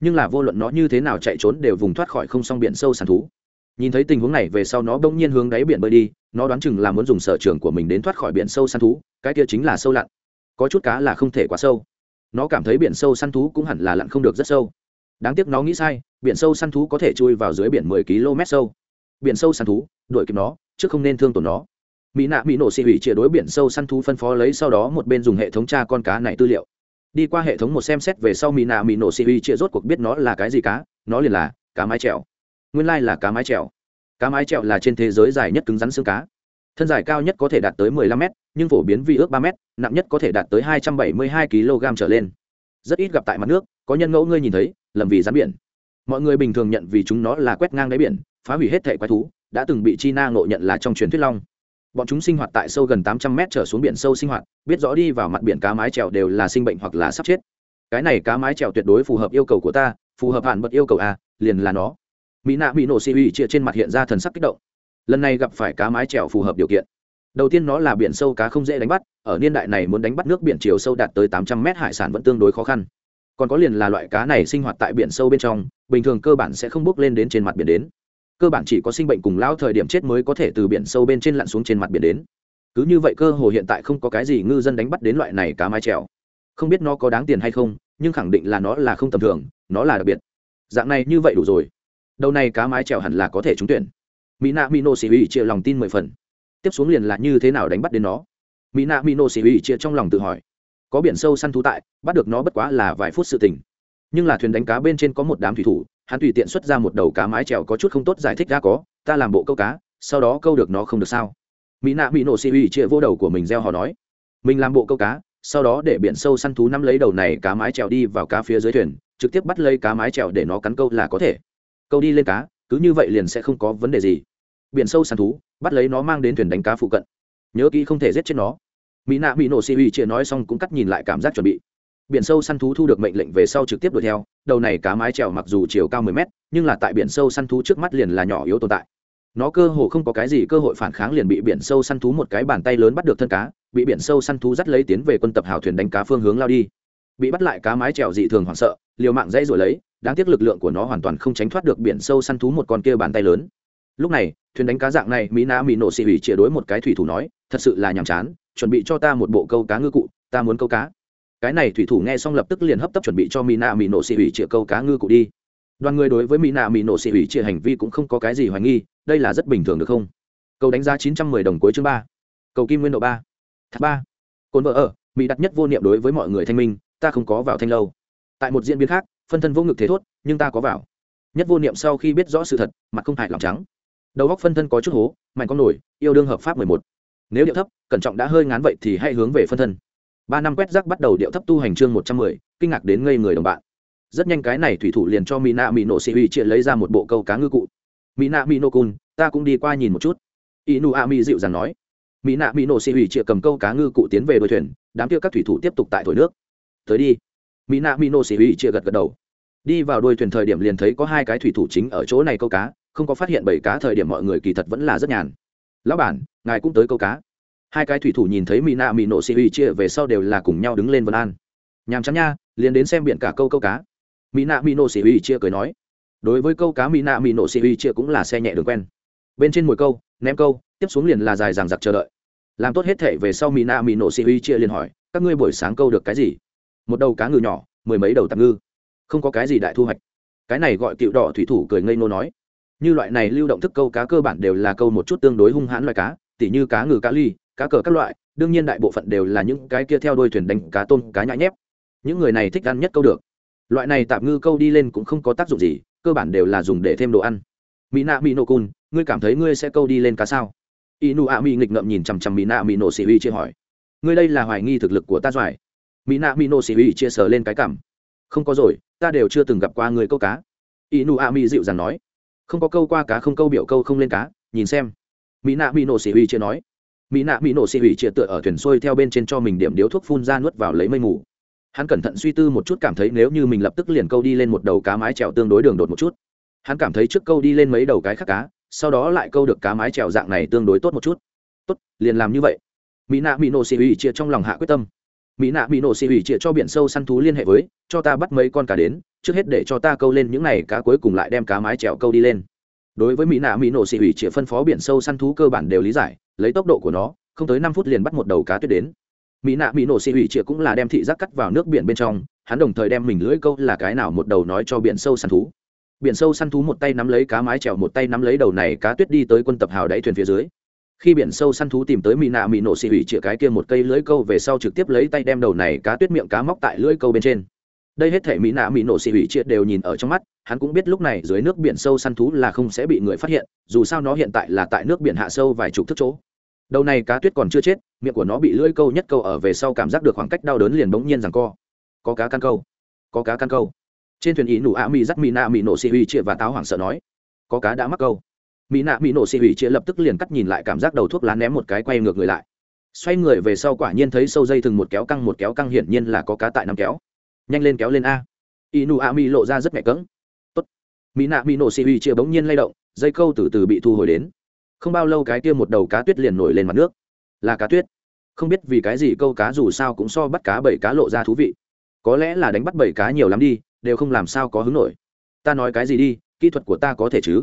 A: Nhưng là vô luận nó như thế nào chạy trốn đều vùng thoát khỏi không xong biển sâu săn thú. Nhìn thấy tình huống này về sau nó bỗng nhiên hướng đáy biển bơi đi, nó đoán chừng là muốn dùng sở trường của mình đến thoát khỏi biển sâu săn thú, cái kia chính là sâu lặn. Có chút cá là không thể quá sâu nó cảm thấy biển sâu săn thú cũng hẳn là lặn không được rất sâu. Đáng tiếc nó nghĩ sai, biển sâu săn thú có thể chui vào dưới biển mười km sâu. Biển sâu săn thú, đuổi kịp nó, chứ không nên thương tổn nó. Mỹ nạ mỹ nổ xị hủy chia đối biển sâu săn thú phân phó lấy sau đó một bên dùng hệ thống tra con cá này tư liệu. Đi qua hệ thống một xem xét về sau mỹ nạ mỹ nổ xị hủy chia rốt cuộc biết nó là cái gì cá, nó liền là cá mái trèo nguyên lai là cá mái trèo cá mái trèo là trên thế giới dài nhất cứng rắn xương cá. Thân dài cao nhất có thể đạt tới mười lăm mét nhưng phổ biến vi ước 3 m nặng nhất có thể đạt tới 272 kg trở lên. Rất ít gặp tại mặt nước, có nhân ngẫu ngươi nhìn thấy, lầm vì rắn biển. Mọi người bình thường nhận vì chúng nó là quét ngang đáy biển, phá hủy hết thể quái thú, đã từng bị china ngộ nhận là trong truyền thuyết long. Bọn chúng sinh hoạt tại sâu gần 800 mét trở xuống biển sâu sinh hoạt, biết rõ đi vào mặt biển cá mái trèo đều là sinh bệnh hoặc là sắp chết. Cái này cá mái trèo tuyệt đối phù hợp yêu cầu của ta, phù hợp hạn bật yêu cầu a, liền là nó. Mỹ nạ bị nổ xì uy chia trên mặt hiện ra thần sắc kích động. Lần này gặp phải cá mái trèo phù hợp điều kiện đầu tiên nó là biển sâu cá không dễ đánh bắt, ở niên đại này muốn đánh bắt nước biển chiều sâu đạt tới tám trăm mét hải sản vẫn tương đối khó khăn. Còn có liền là loại cá này sinh hoạt tại biển sâu bên trong, bình thường cơ bản sẽ không bước lên đến trên mặt biển đến. Cơ bản chỉ có sinh bệnh cùng lão thời điểm chết mới có thể từ biển sâu bên trên lặn xuống trên mặt biển đến. Cứ như vậy cơ hồ hiện tại không có cái gì ngư dân đánh bắt đến loại này cá mái trèo không biết nó có đáng tiền hay không, nhưng khẳng định là nó là không tầm thường, nó là đặc biệt. Dạng này như vậy đủ rồi. Đầu này cá mái trèo hẳn là có thể trúng tuyển. Mỹ nạ mỹ nô xì ủy chia lòng tin mười phần tiếp xuống liền là như thế nào đánh bắt đến nó? Mỹ nạ mỹ nô xì ủy chia trong lòng tự hỏi. Có biển sâu săn thú tại, bắt được nó bất quá là vài phút sự tình. Nhưng là thuyền đánh cá bên trên có một đám thủy thủ, hắn tùy tiện xuất ra một đầu cá mái trèo có chút không tốt giải thích ra có, ta làm bộ câu cá, sau đó câu được nó không được sao? Mỹ nạ mỹ nổ xì ủy chia vô đầu của mình gieo họ nói, mình làm bộ câu cá, sau đó để biển sâu săn thú nắm lấy đầu này cá mái trèo đi vào cá phía dưới thuyền, trực tiếp bắt lấy cá mái trèo để nó cắn câu là có thể. Câu đi lên cá, cứ như vậy liền sẽ không có vấn đề gì biển sâu săn thú, bắt lấy nó mang đến thuyền đánh cá phụ cận. Nhớ kỹ không thể giết chết nó. Mỹ nạ mỹ nổ xì uy chia nói xong cũng cắt nhìn lại cảm giác chuẩn bị. Biển sâu săn thú thu được mệnh lệnh về sau trực tiếp đuổi theo, đầu này cá mái trèo mặc dù chiều cao 10 mét, nhưng là tại biển sâu săn thú trước mắt liền là nhỏ yếu tồn tại. Nó cơ hồ không có cái gì cơ hội phản kháng liền bị biển sâu săn thú một cái bàn tay lớn bắt được thân cá, bị biển sâu săn thú dắt lấy tiến về quân tập hào thuyền đánh cá phương hướng lao đi. Bị bắt lại cá mái trèo dị thường hoảng sợ, liều mạng dãy rồi lấy, đáng tiếc lực lượng của nó hoàn toàn không tránh thoát được biển sâu săn thú một con kia bàn tay lớn lúc này, thuyền đánh cá dạng này, mỹ nã mỹ nổ xị hủy chia đối một cái thủy thủ nói, thật sự là nhàm chán, chuẩn bị cho ta một bộ câu cá ngư cụ, ta muốn câu cá. Cái này thủy thủ nghe xong lập tức liền hấp tấp chuẩn bị cho mỹ nạ mỹ nổ xị hủy chia câu cá ngư cụ đi. Đoàn người đối với mỹ nạ mỹ nổ xị hủy chia hành vi cũng không có cái gì hoài nghi, đây là rất bình thường được không? Câu đánh giá chín trăm mười đồng cuối chương ba. Cầu kim nguyên độ ba. Thác ba. Cồn vợ ở, mỹ đặt nhất vô niệm đối với mọi người thanh minh, ta không có vào thanh lâu. Tại một diễn biến khác, phân thân vô ngực thế thốt, nhưng ta có vào. Nhất vô niệm sau khi biết rõ sự thật, mặt không hại lòng trắng đầu góc phân thân có chút hố, mạnh con nổi, yêu đương hợp pháp mười một. Nếu điệu thấp, cẩn trọng đã hơi ngán vậy thì hãy hướng về phân thân. Ba năm quét rác bắt đầu điệu thấp tu hành chương một trăm mười, kinh ngạc đến ngây người đồng bạn. Rất nhanh cái này thủy thủ liền cho mỹ nạ mỹ nổ xị huy chia lấy ra một bộ câu cá ngư cụ. Mỹ nạ mỹ nô cun ta cũng đi qua nhìn một chút. Inu a mỹ dịu dàng nói. Mỹ nạ mỹ nổ xị huy chia cầm câu cá ngư cụ tiến về đôi thuyền, đám kia các thủy thủ tiếp tục tại thổi nước. Tới đi. Mỹ nạ mỹ nổ xị huy chia gật gật đầu. Đi vào đuôi thuyền thời điểm liền thấy có hai cái thủy thủ chính ở chỗ này câu cá không có phát hiện bảy cá thời điểm mọi người kỳ thật vẫn là rất nhàn. Lão bản, ngài cũng tới câu cá. Hai cái thủy thủ nhìn thấy mỹ nạ mỹ nổ xì uy chia về sau đều là cùng nhau đứng lên vân an. Nhàm chán nha, liền đến xem biển cả câu câu cá. Mỹ nạ mỹ nổ xì uy chia cười nói. Đối với câu cá mỹ nạ mỹ nổ xì uy chia cũng là xe nhẹ đường quen. Bên trên mồi câu, ném câu, tiếp xuống liền là dài dằng dặc chờ đợi. Làm tốt hết thể về sau mỹ nạ mỹ nổ xì uy chia liền hỏi, các ngươi buổi sáng câu được cái gì? Một đầu cá ngừ nhỏ, mười mấy đầu tạm ngư. Không có cái gì đại thu hoạch. Cái này gọi cựu đỏ thủy thủ cười ngây nô nói như loại này lưu động thức câu cá cơ bản đều là câu một chút tương đối hung hãn loại cá, tỉ như cá ngừ, cá ly, cá cờ, các loại, đương nhiên đại bộ phận đều là những cái kia theo đôi thuyền đánh cá tôm, cá nhãi nhép. Những người này thích ăn nhất câu được. Loại này tạm ngư câu đi lên cũng không có tác dụng gì, cơ bản đều là dùng để thêm đồ ăn. Mỹ nạ mỹ nổ cun ngươi cảm thấy ngươi sẽ câu đi lên cá sao? Inu a mỹ nghịch ngậm nhìn chằm chằm mỹ nạ mỹ nổ xì uy chia hỏi. Ngươi đây là hoài nghi thực lực của ta doài. Mỹ nạ mỹ nổ xì uy chia sờ lên cái cảm không có rồi, ta đều chưa từng gặp qua người câu cá. Inu a mỹ dịu dàng nói không có câu qua cá không câu biểu câu không lên cá, nhìn xem. Mỹ nạ mỹ nổ xỉ huy chia nói. Mỹ nạ mỹ nổ xỉ huy chia tựa ở thuyền xuôi theo bên trên cho mình điểm điếu thuốc phun ra nuốt vào lấy mây mù. Hắn cẩn thận suy tư một chút cảm thấy nếu như mình lập tức liền câu đi lên một đầu cá mái trèo tương đối đường đột một chút. Hắn cảm thấy trước câu đi lên mấy đầu cái khác cá, sau đó lại câu được cá mái trèo dạng này tương đối tốt một chút. Tốt, liền làm như vậy. Mỹ nạ mỹ nổ xỉ huy chia trong lòng hạ quyết tâm mỹ nạ mỹ nổ xì hủy chĩa cho biển sâu săn thú liên hệ với, cho ta bắt mấy con cá đến, trước hết để cho ta câu lên những này cá cuối cùng lại đem cá mái trèo câu đi lên. Đối với mỹ nạ mỹ nổ xì hủy chĩa phân phó biển sâu săn thú cơ bản đều lý giải, lấy tốc độ của nó, không tới năm phút liền bắt một đầu cá tuyết đến. Mỹ nạ mỹ nổ xì hủy chĩa cũng là đem thị giác cắt vào nước biển bên trong, hắn đồng thời đem mình lưỡi câu là cái nào một đầu nói cho biển sâu săn thú. Biển sâu săn thú một tay nắm lấy cá mái trèo, một tay nắm lấy đầu này cá tuyết đi tới quân tập hào đáy thuyền phía dưới khi biển sâu săn thú tìm tới mỹ nạ mỹ nổ xì hủy chĩa cái kia một cây lưỡi câu về sau trực tiếp lấy tay đem đầu này cá tuyết miệng cá móc tại lưỡi câu bên trên. Đây hết thể mỹ nạ mỹ nổ xì hủy chĩa đều nhìn ở trong mắt, hắn cũng biết lúc này dưới nước biển sâu săn thú là không sẽ bị người phát hiện, dù sao nó hiện tại là tại nước biển hạ sâu vài chục thước chỗ. Đầu này cá tuyết còn chưa chết, miệng của nó bị lưỡi câu nhất câu ở về sau cảm giác được khoảng cách đau đớn liền bỗng nhiên rằng co. Có cá căn câu. Có cá căn câu. Trên thuyền ý nụ ạ mỹ dắt mỹ nạ mỹ nổ xì hủy chĩa và táo hoảng sợ nói, có cá đã mắc câu mỹ nạ mỹ nổ xì hủy chia lập tức liền cắt nhìn lại cảm giác đầu thuốc lá ném một cái quay ngược người lại. Xoay người về sau quả nhiên thấy sâu dây thừng một kéo căng một kéo căng hiển nhiên là có cá tại năm kéo. Nhanh lên kéo lên a. Inu a mi lộ ra rất mẹ cỡng tốt. Mỹ nạ mỹ nổ xì huy chia bỗng nhiên lay động, dây câu từ từ bị thu hồi đến. Không bao lâu cái kia một đầu cá tuyết liền nổi lên mặt nước. Là cá tuyết. Không biết vì cái gì câu cá dù sao cũng so bắt cá bảy cá lộ ra thú vị. Có lẽ là đánh bắt bảy cá nhiều lắm đi, đều không làm sao có hứng nổi. Ta nói cái gì đi, kỹ thuật của ta có thể chứ?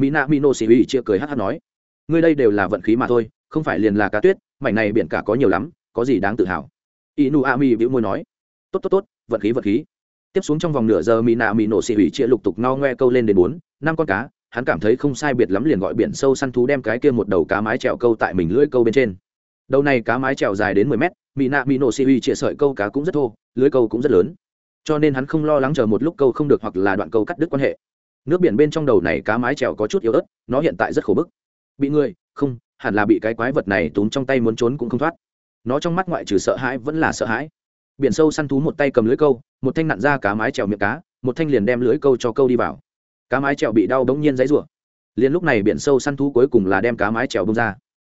A: Mỹ nạ mỹ nô xì huy chia cười hát hát nói, ngươi đây đều là vận khí mà thôi, không phải liền là cá tuyết, mảnh này biển cả có nhiều lắm, có gì đáng tự hào? Inu a mi bĩu môi nói, tốt tốt tốt, vận khí vận khí. Tiếp xuống trong vòng nửa giờ, mỹ nạ mỹ nổ xì hủy chia lục tục ngao ngoe câu lên đến bốn, năm con cá, hắn cảm thấy không sai biệt lắm liền gọi biển sâu săn thú đem cái kia một đầu cá mái trèo câu tại mình lưỡi câu bên trên. Đầu này cá mái trèo dài đến mười mét, mỹ nạ mỹ nổ xì hủy chia sợi câu cá cũng rất thô lưới câu cũng rất lớn. Cho nên hắn không lo lắng chờ một lúc câu không được hoặc là đoạn câu cắt đứt quan hệ nước biển bên trong đầu này cá mái trèo có chút yếu ớt, nó hiện tại rất khổ bức. Bị người, không, hẳn là bị cái quái vật này túm trong tay muốn trốn cũng không thoát. Nó trong mắt ngoại trừ sợ hãi vẫn là sợ hãi. Biển sâu săn thú một tay cầm lưới câu, một thanh nặn ra cá mái trèo miệng cá, một thanh liền đem lưới câu cho câu đi vào. Cá mái trèo bị đau bỗng nhiên dãy rủa. Liền lúc này biển sâu săn thú cuối cùng là đem cá mái trèo bông ra.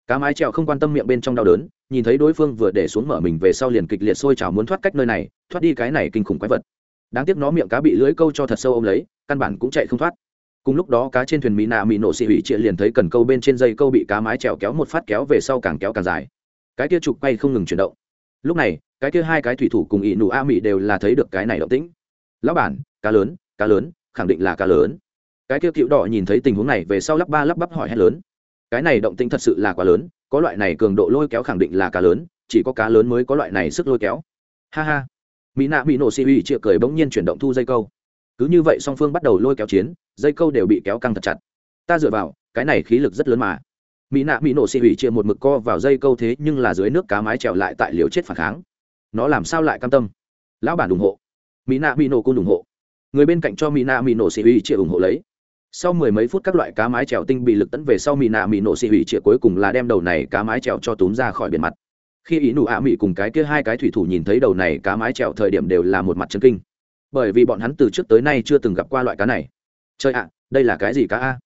A: Cá mái trèo không quan tâm miệng bên trong đau đớn, nhìn thấy đối phương vừa để xuống mở mình về sau liền kịch liệt sôi trào muốn thoát cách nơi này, thoát đi cái này kinh khủng quái vật đáng tiếc nó miệng cá bị lưới câu cho thật sâu ôm lấy, căn bản cũng chạy không thoát. Cùng lúc đó cá trên thuyền mỹ nạ mỹ nổ xị hủy trịa liền thấy cần câu bên trên dây câu bị cá mái trèo kéo một phát kéo về sau càng kéo càng dài. Cái kia trục bay không ngừng chuyển động. Lúc này, cái kia hai cái thủy thủ cùng ỵ nụ a mỹ đều là thấy được cái này động tĩnh. Lão bản, cá lớn cá lớn, khẳng định là cá lớn. Cái kia cựu đỏ nhìn thấy tình huống này về sau lắp ba lắp bắp hỏi hét lớn. Cái này động tĩnh thật sự là quá lớn, có loại này cường độ lôi kéo khẳng định là cá lớn, chỉ có cá lớn mới có loại này sức lôi kéo. Ha ha mỹ nạ mỹ nổ xì uy chịa cười bỗng nhiên chuyển động thu dây câu. Cứ như vậy song phương bắt đầu lôi kéo chiến, dây câu đều bị kéo căng thật chặt. Ta dựa vào, cái này khí lực rất lớn mà. Mỹ nạ mỹ nổ xì hủy chia một mực co vào dây câu thế nhưng là dưới nước cá mái trèo lại tại liều chết phản kháng. Nó làm sao lại cam tâm? Lão bản ủng hộ. Mỹ nạ mỹ nổ cun ủng hộ. Người bên cạnh cho mỹ nạ mỹ nổ xì hủy chia ủng hộ lấy. Sau mười mấy phút các loại cá mái trèo tinh bị lực tấn về sau mỹ nạ mỹ nổ xì hủy chia cuối cùng là đem đầu này cá mái trèo cho túm ra khỏi biển mặt khi ý nụ ạ mỹ cùng cái kia hai cái thủy thủ nhìn thấy đầu này cá mái trèo thời điểm đều là một mặt chân kinh. Bởi vì bọn hắn từ trước tới nay chưa từng gặp qua loại cá này. Chơi ạ, đây là cái gì cá a?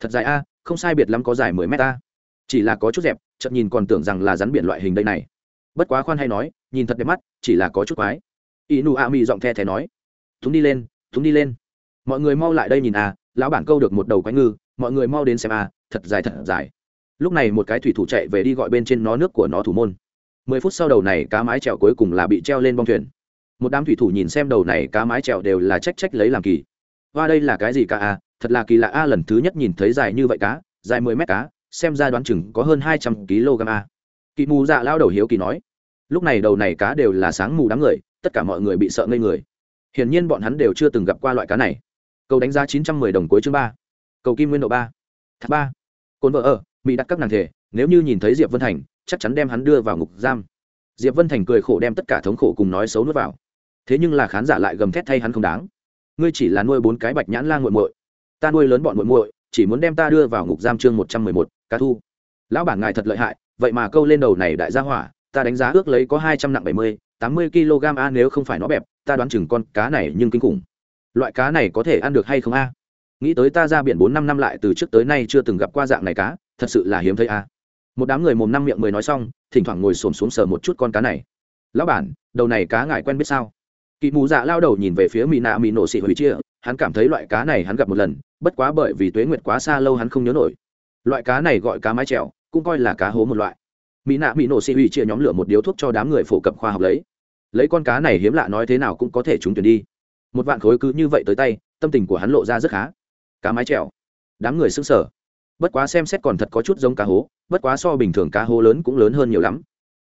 A: Thật dài a, không sai biệt lắm có dài mười mét a. Chỉ là có chút dẹp chậm nhìn còn tưởng rằng là rắn biển loại hình đây này. Bất quá khoan hay nói, nhìn thật đẹp mắt, chỉ là có chút quái. Inu a Mị giọng the thé nói. Chúng đi lên chúng đi lên. Mọi người mau lại đây nhìn a, lão bản câu được một đầu quái ngư, mọi người mau đến xem a, thật dài thật dài. Lúc này một cái thủy thủ chạy về đi gọi bên trên nó nước của nó thủ môn mười phút sau đầu này cá mái trèo cuối cùng là bị treo lên bong thuyền. Một đám thủy thủ nhìn xem đầu này cá mái trèo đều là trách trách lấy làm kỳ. Và đây là cái gì cá a thật là kỳ lạ a, lần thứ nhất nhìn thấy dài như vậy cá, dài mười mét cá, xem ra đoán chừng có hơn hai trăm kg a. Kỳ mù dạ lao đầu hiếu kỳ nói, lúc này đầu này cá đều là sáng mù đám người, tất cả mọi người bị sợ ngây người. Hiển nhiên bọn hắn đều chưa từng gặp qua loại cá này. Cầu đánh giá chín trăm mười đồng cuối chương ba. Cầu kim nguyên độ ba. Thác ba. Cồn vợ ở, mỹ đặt các nàng thể, nếu như nhìn thấy diệp vân thành chắc chắn đem hắn đưa vào ngục giam. Diệp vân thành cười khổ đem tất cả thống khổ cùng nói xấu nuốt vào. Thế nhưng là khán giả lại gầm thét thay hắn không đáng. Ngươi chỉ là nuôi bốn cái bạch nhãn lang muội muội. Ta nuôi lớn bọn muội muội, chỉ muốn đem ta đưa vào ngục giam chương một trăm mười một, cá thu. Lão bản ngài thật lợi hại, vậy mà câu lên đầu này đại gia hỏa, ta đánh giá ước lấy có hai trăm nặng bảy mươi, tám mươi kg a nếu không phải nó bẹp, ta đoán chừng con cá này nhưng kinh khủng. Loại cá này có thể ăn được hay không a? Nghĩ tới ta ra biển bốn năm năm lại từ trước tới nay chưa từng gặp qua dạng này cá, thật sự là hiếm thấy a một đám người mồm năm miệng mười nói xong, thỉnh thoảng ngồi xổm xuống sờ một chút con cá này. Lão bản, đầu này cá ngài quen biết sao? Kỳ mù dạ lao đầu nhìn về phía mỹ nạ mỹ nổ xị hủy chia, hắn cảm thấy loại cá này hắn gặp một lần, bất quá bởi vì tuế nguyệt quá xa lâu hắn không nhớ nổi. Loại cá này gọi cá mái trèo cũng coi là cá hố một loại. Mỹ nạ mỹ nổ xị hủy chia nhóm lửa một điếu thuốc cho đám người phổ cập khoa học lấy. Lấy con cá này hiếm lạ nói thế nào cũng có thể trúng tuyển đi. Một vạn khối cứ như vậy tới tay, tâm tình của hắn lộ ra rất khá. Cá mái trèo đám người xứng sở bất quá xem xét còn thật có chút giống cá hố, bất quá so bình thường cá hố lớn cũng lớn hơn nhiều lắm.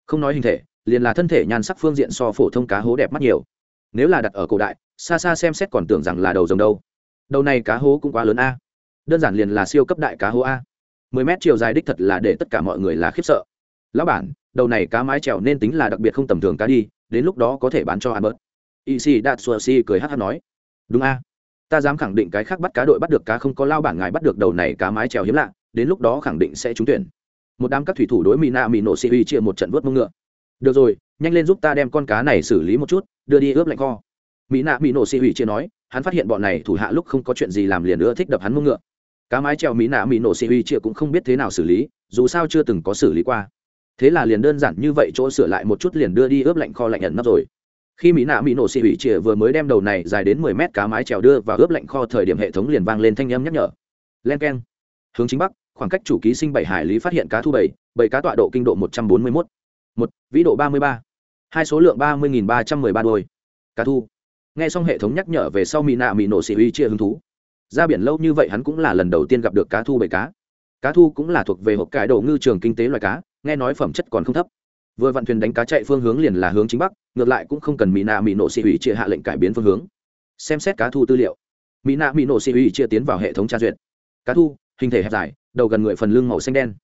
A: Không nói hình thể, liền là thân thể nhan sắc phương diện so phổ thông cá hố đẹp mắt nhiều. Nếu là đặt ở cổ đại, xa xa xem xét còn tưởng rằng là đầu rồng đâu. Đầu này cá hố cũng quá lớn a. Đơn giản liền là siêu cấp đại cá hố a. Mười mét chiều dài đích thật là để tất cả mọi người là khiếp sợ. Lão bản, đầu này cá mái trèo nên tính là đặc biệt không tầm thường cá đi, đến lúc đó có thể bán cho ăn bớt y si đạt xua si cười hát hát nói. Đúng a ta dám khẳng định cái khác bắt cá đội bắt được cá không có lao bảng ngài bắt được đầu này cá mái trèo hiếm lạ, đến lúc đó khẳng định sẽ trúng tuyển. Một đám các thủy thủ đối mỹ na mỹ nổ xị uy chia một trận vớt mông ngựa. Được rồi, nhanh lên giúp ta đem con cá này xử lý một chút, đưa đi ướp lạnh kho. Mỹ nạ mỹ nổ xị uy chia nói, hắn phát hiện bọn này thủ hạ lúc không có chuyện gì làm liền nữa thích đập hắn mông ngựa. Cá mái trèo mỹ nạ mỹ nổ xị uy chia cũng không biết thế nào xử lý, dù sao chưa từng có xử lý qua. Thế là liền đơn giản như vậy chỗ sửa lại một chút liền đưa đi ướp lạnh kho lạnh nhận nắp rồi khi mỹ nạ mỹ nổ xị hủy chĩa vừa mới đem đầu này dài đến mười mét cá mái trèo đưa và ướp lạnh kho thời điểm hệ thống liền vang lên thanh âm nhắc nhở. Len k e n hướng chính bắc, khoảng cách chủ ký sinh bảy hải lý phát hiện cá thu bảy bảy cá tọa độ kinh độ một trăm bốn mươi mốt. Một, vĩ độ ba mươi ba. Hai số lượng ba mươi ba trăm mười ba đôi. Cá thu. N g h e xong hệ thống nhắc nhở về sau mỹ nạ mỹ nổ xị hủy chia hứng thú. Ra biển lâu như vậy hắn cũng là lần đầu tiên gặp được cá thu bảy cá. Cá thu cũng là thuộc về hộp cải đồ ngư trường kinh tế loài cá, nghe nói phẩm chất còn không thấp vừa vặn thuyền đánh cá chạy phương hướng liền là hướng chính bắc, ngược lại cũng không cần mỹ nạ mỹ nổ xị hủy chia hạ lệnh cải biến phương hướng. Xem xét cá thu tư liệu. Mỹ nạ mỹ nổ xị hủy chia tiến vào hệ thống tra duyệt. Cá thu, hình thể hẹp dài, đầu gần người phần lưng màu xanh đen.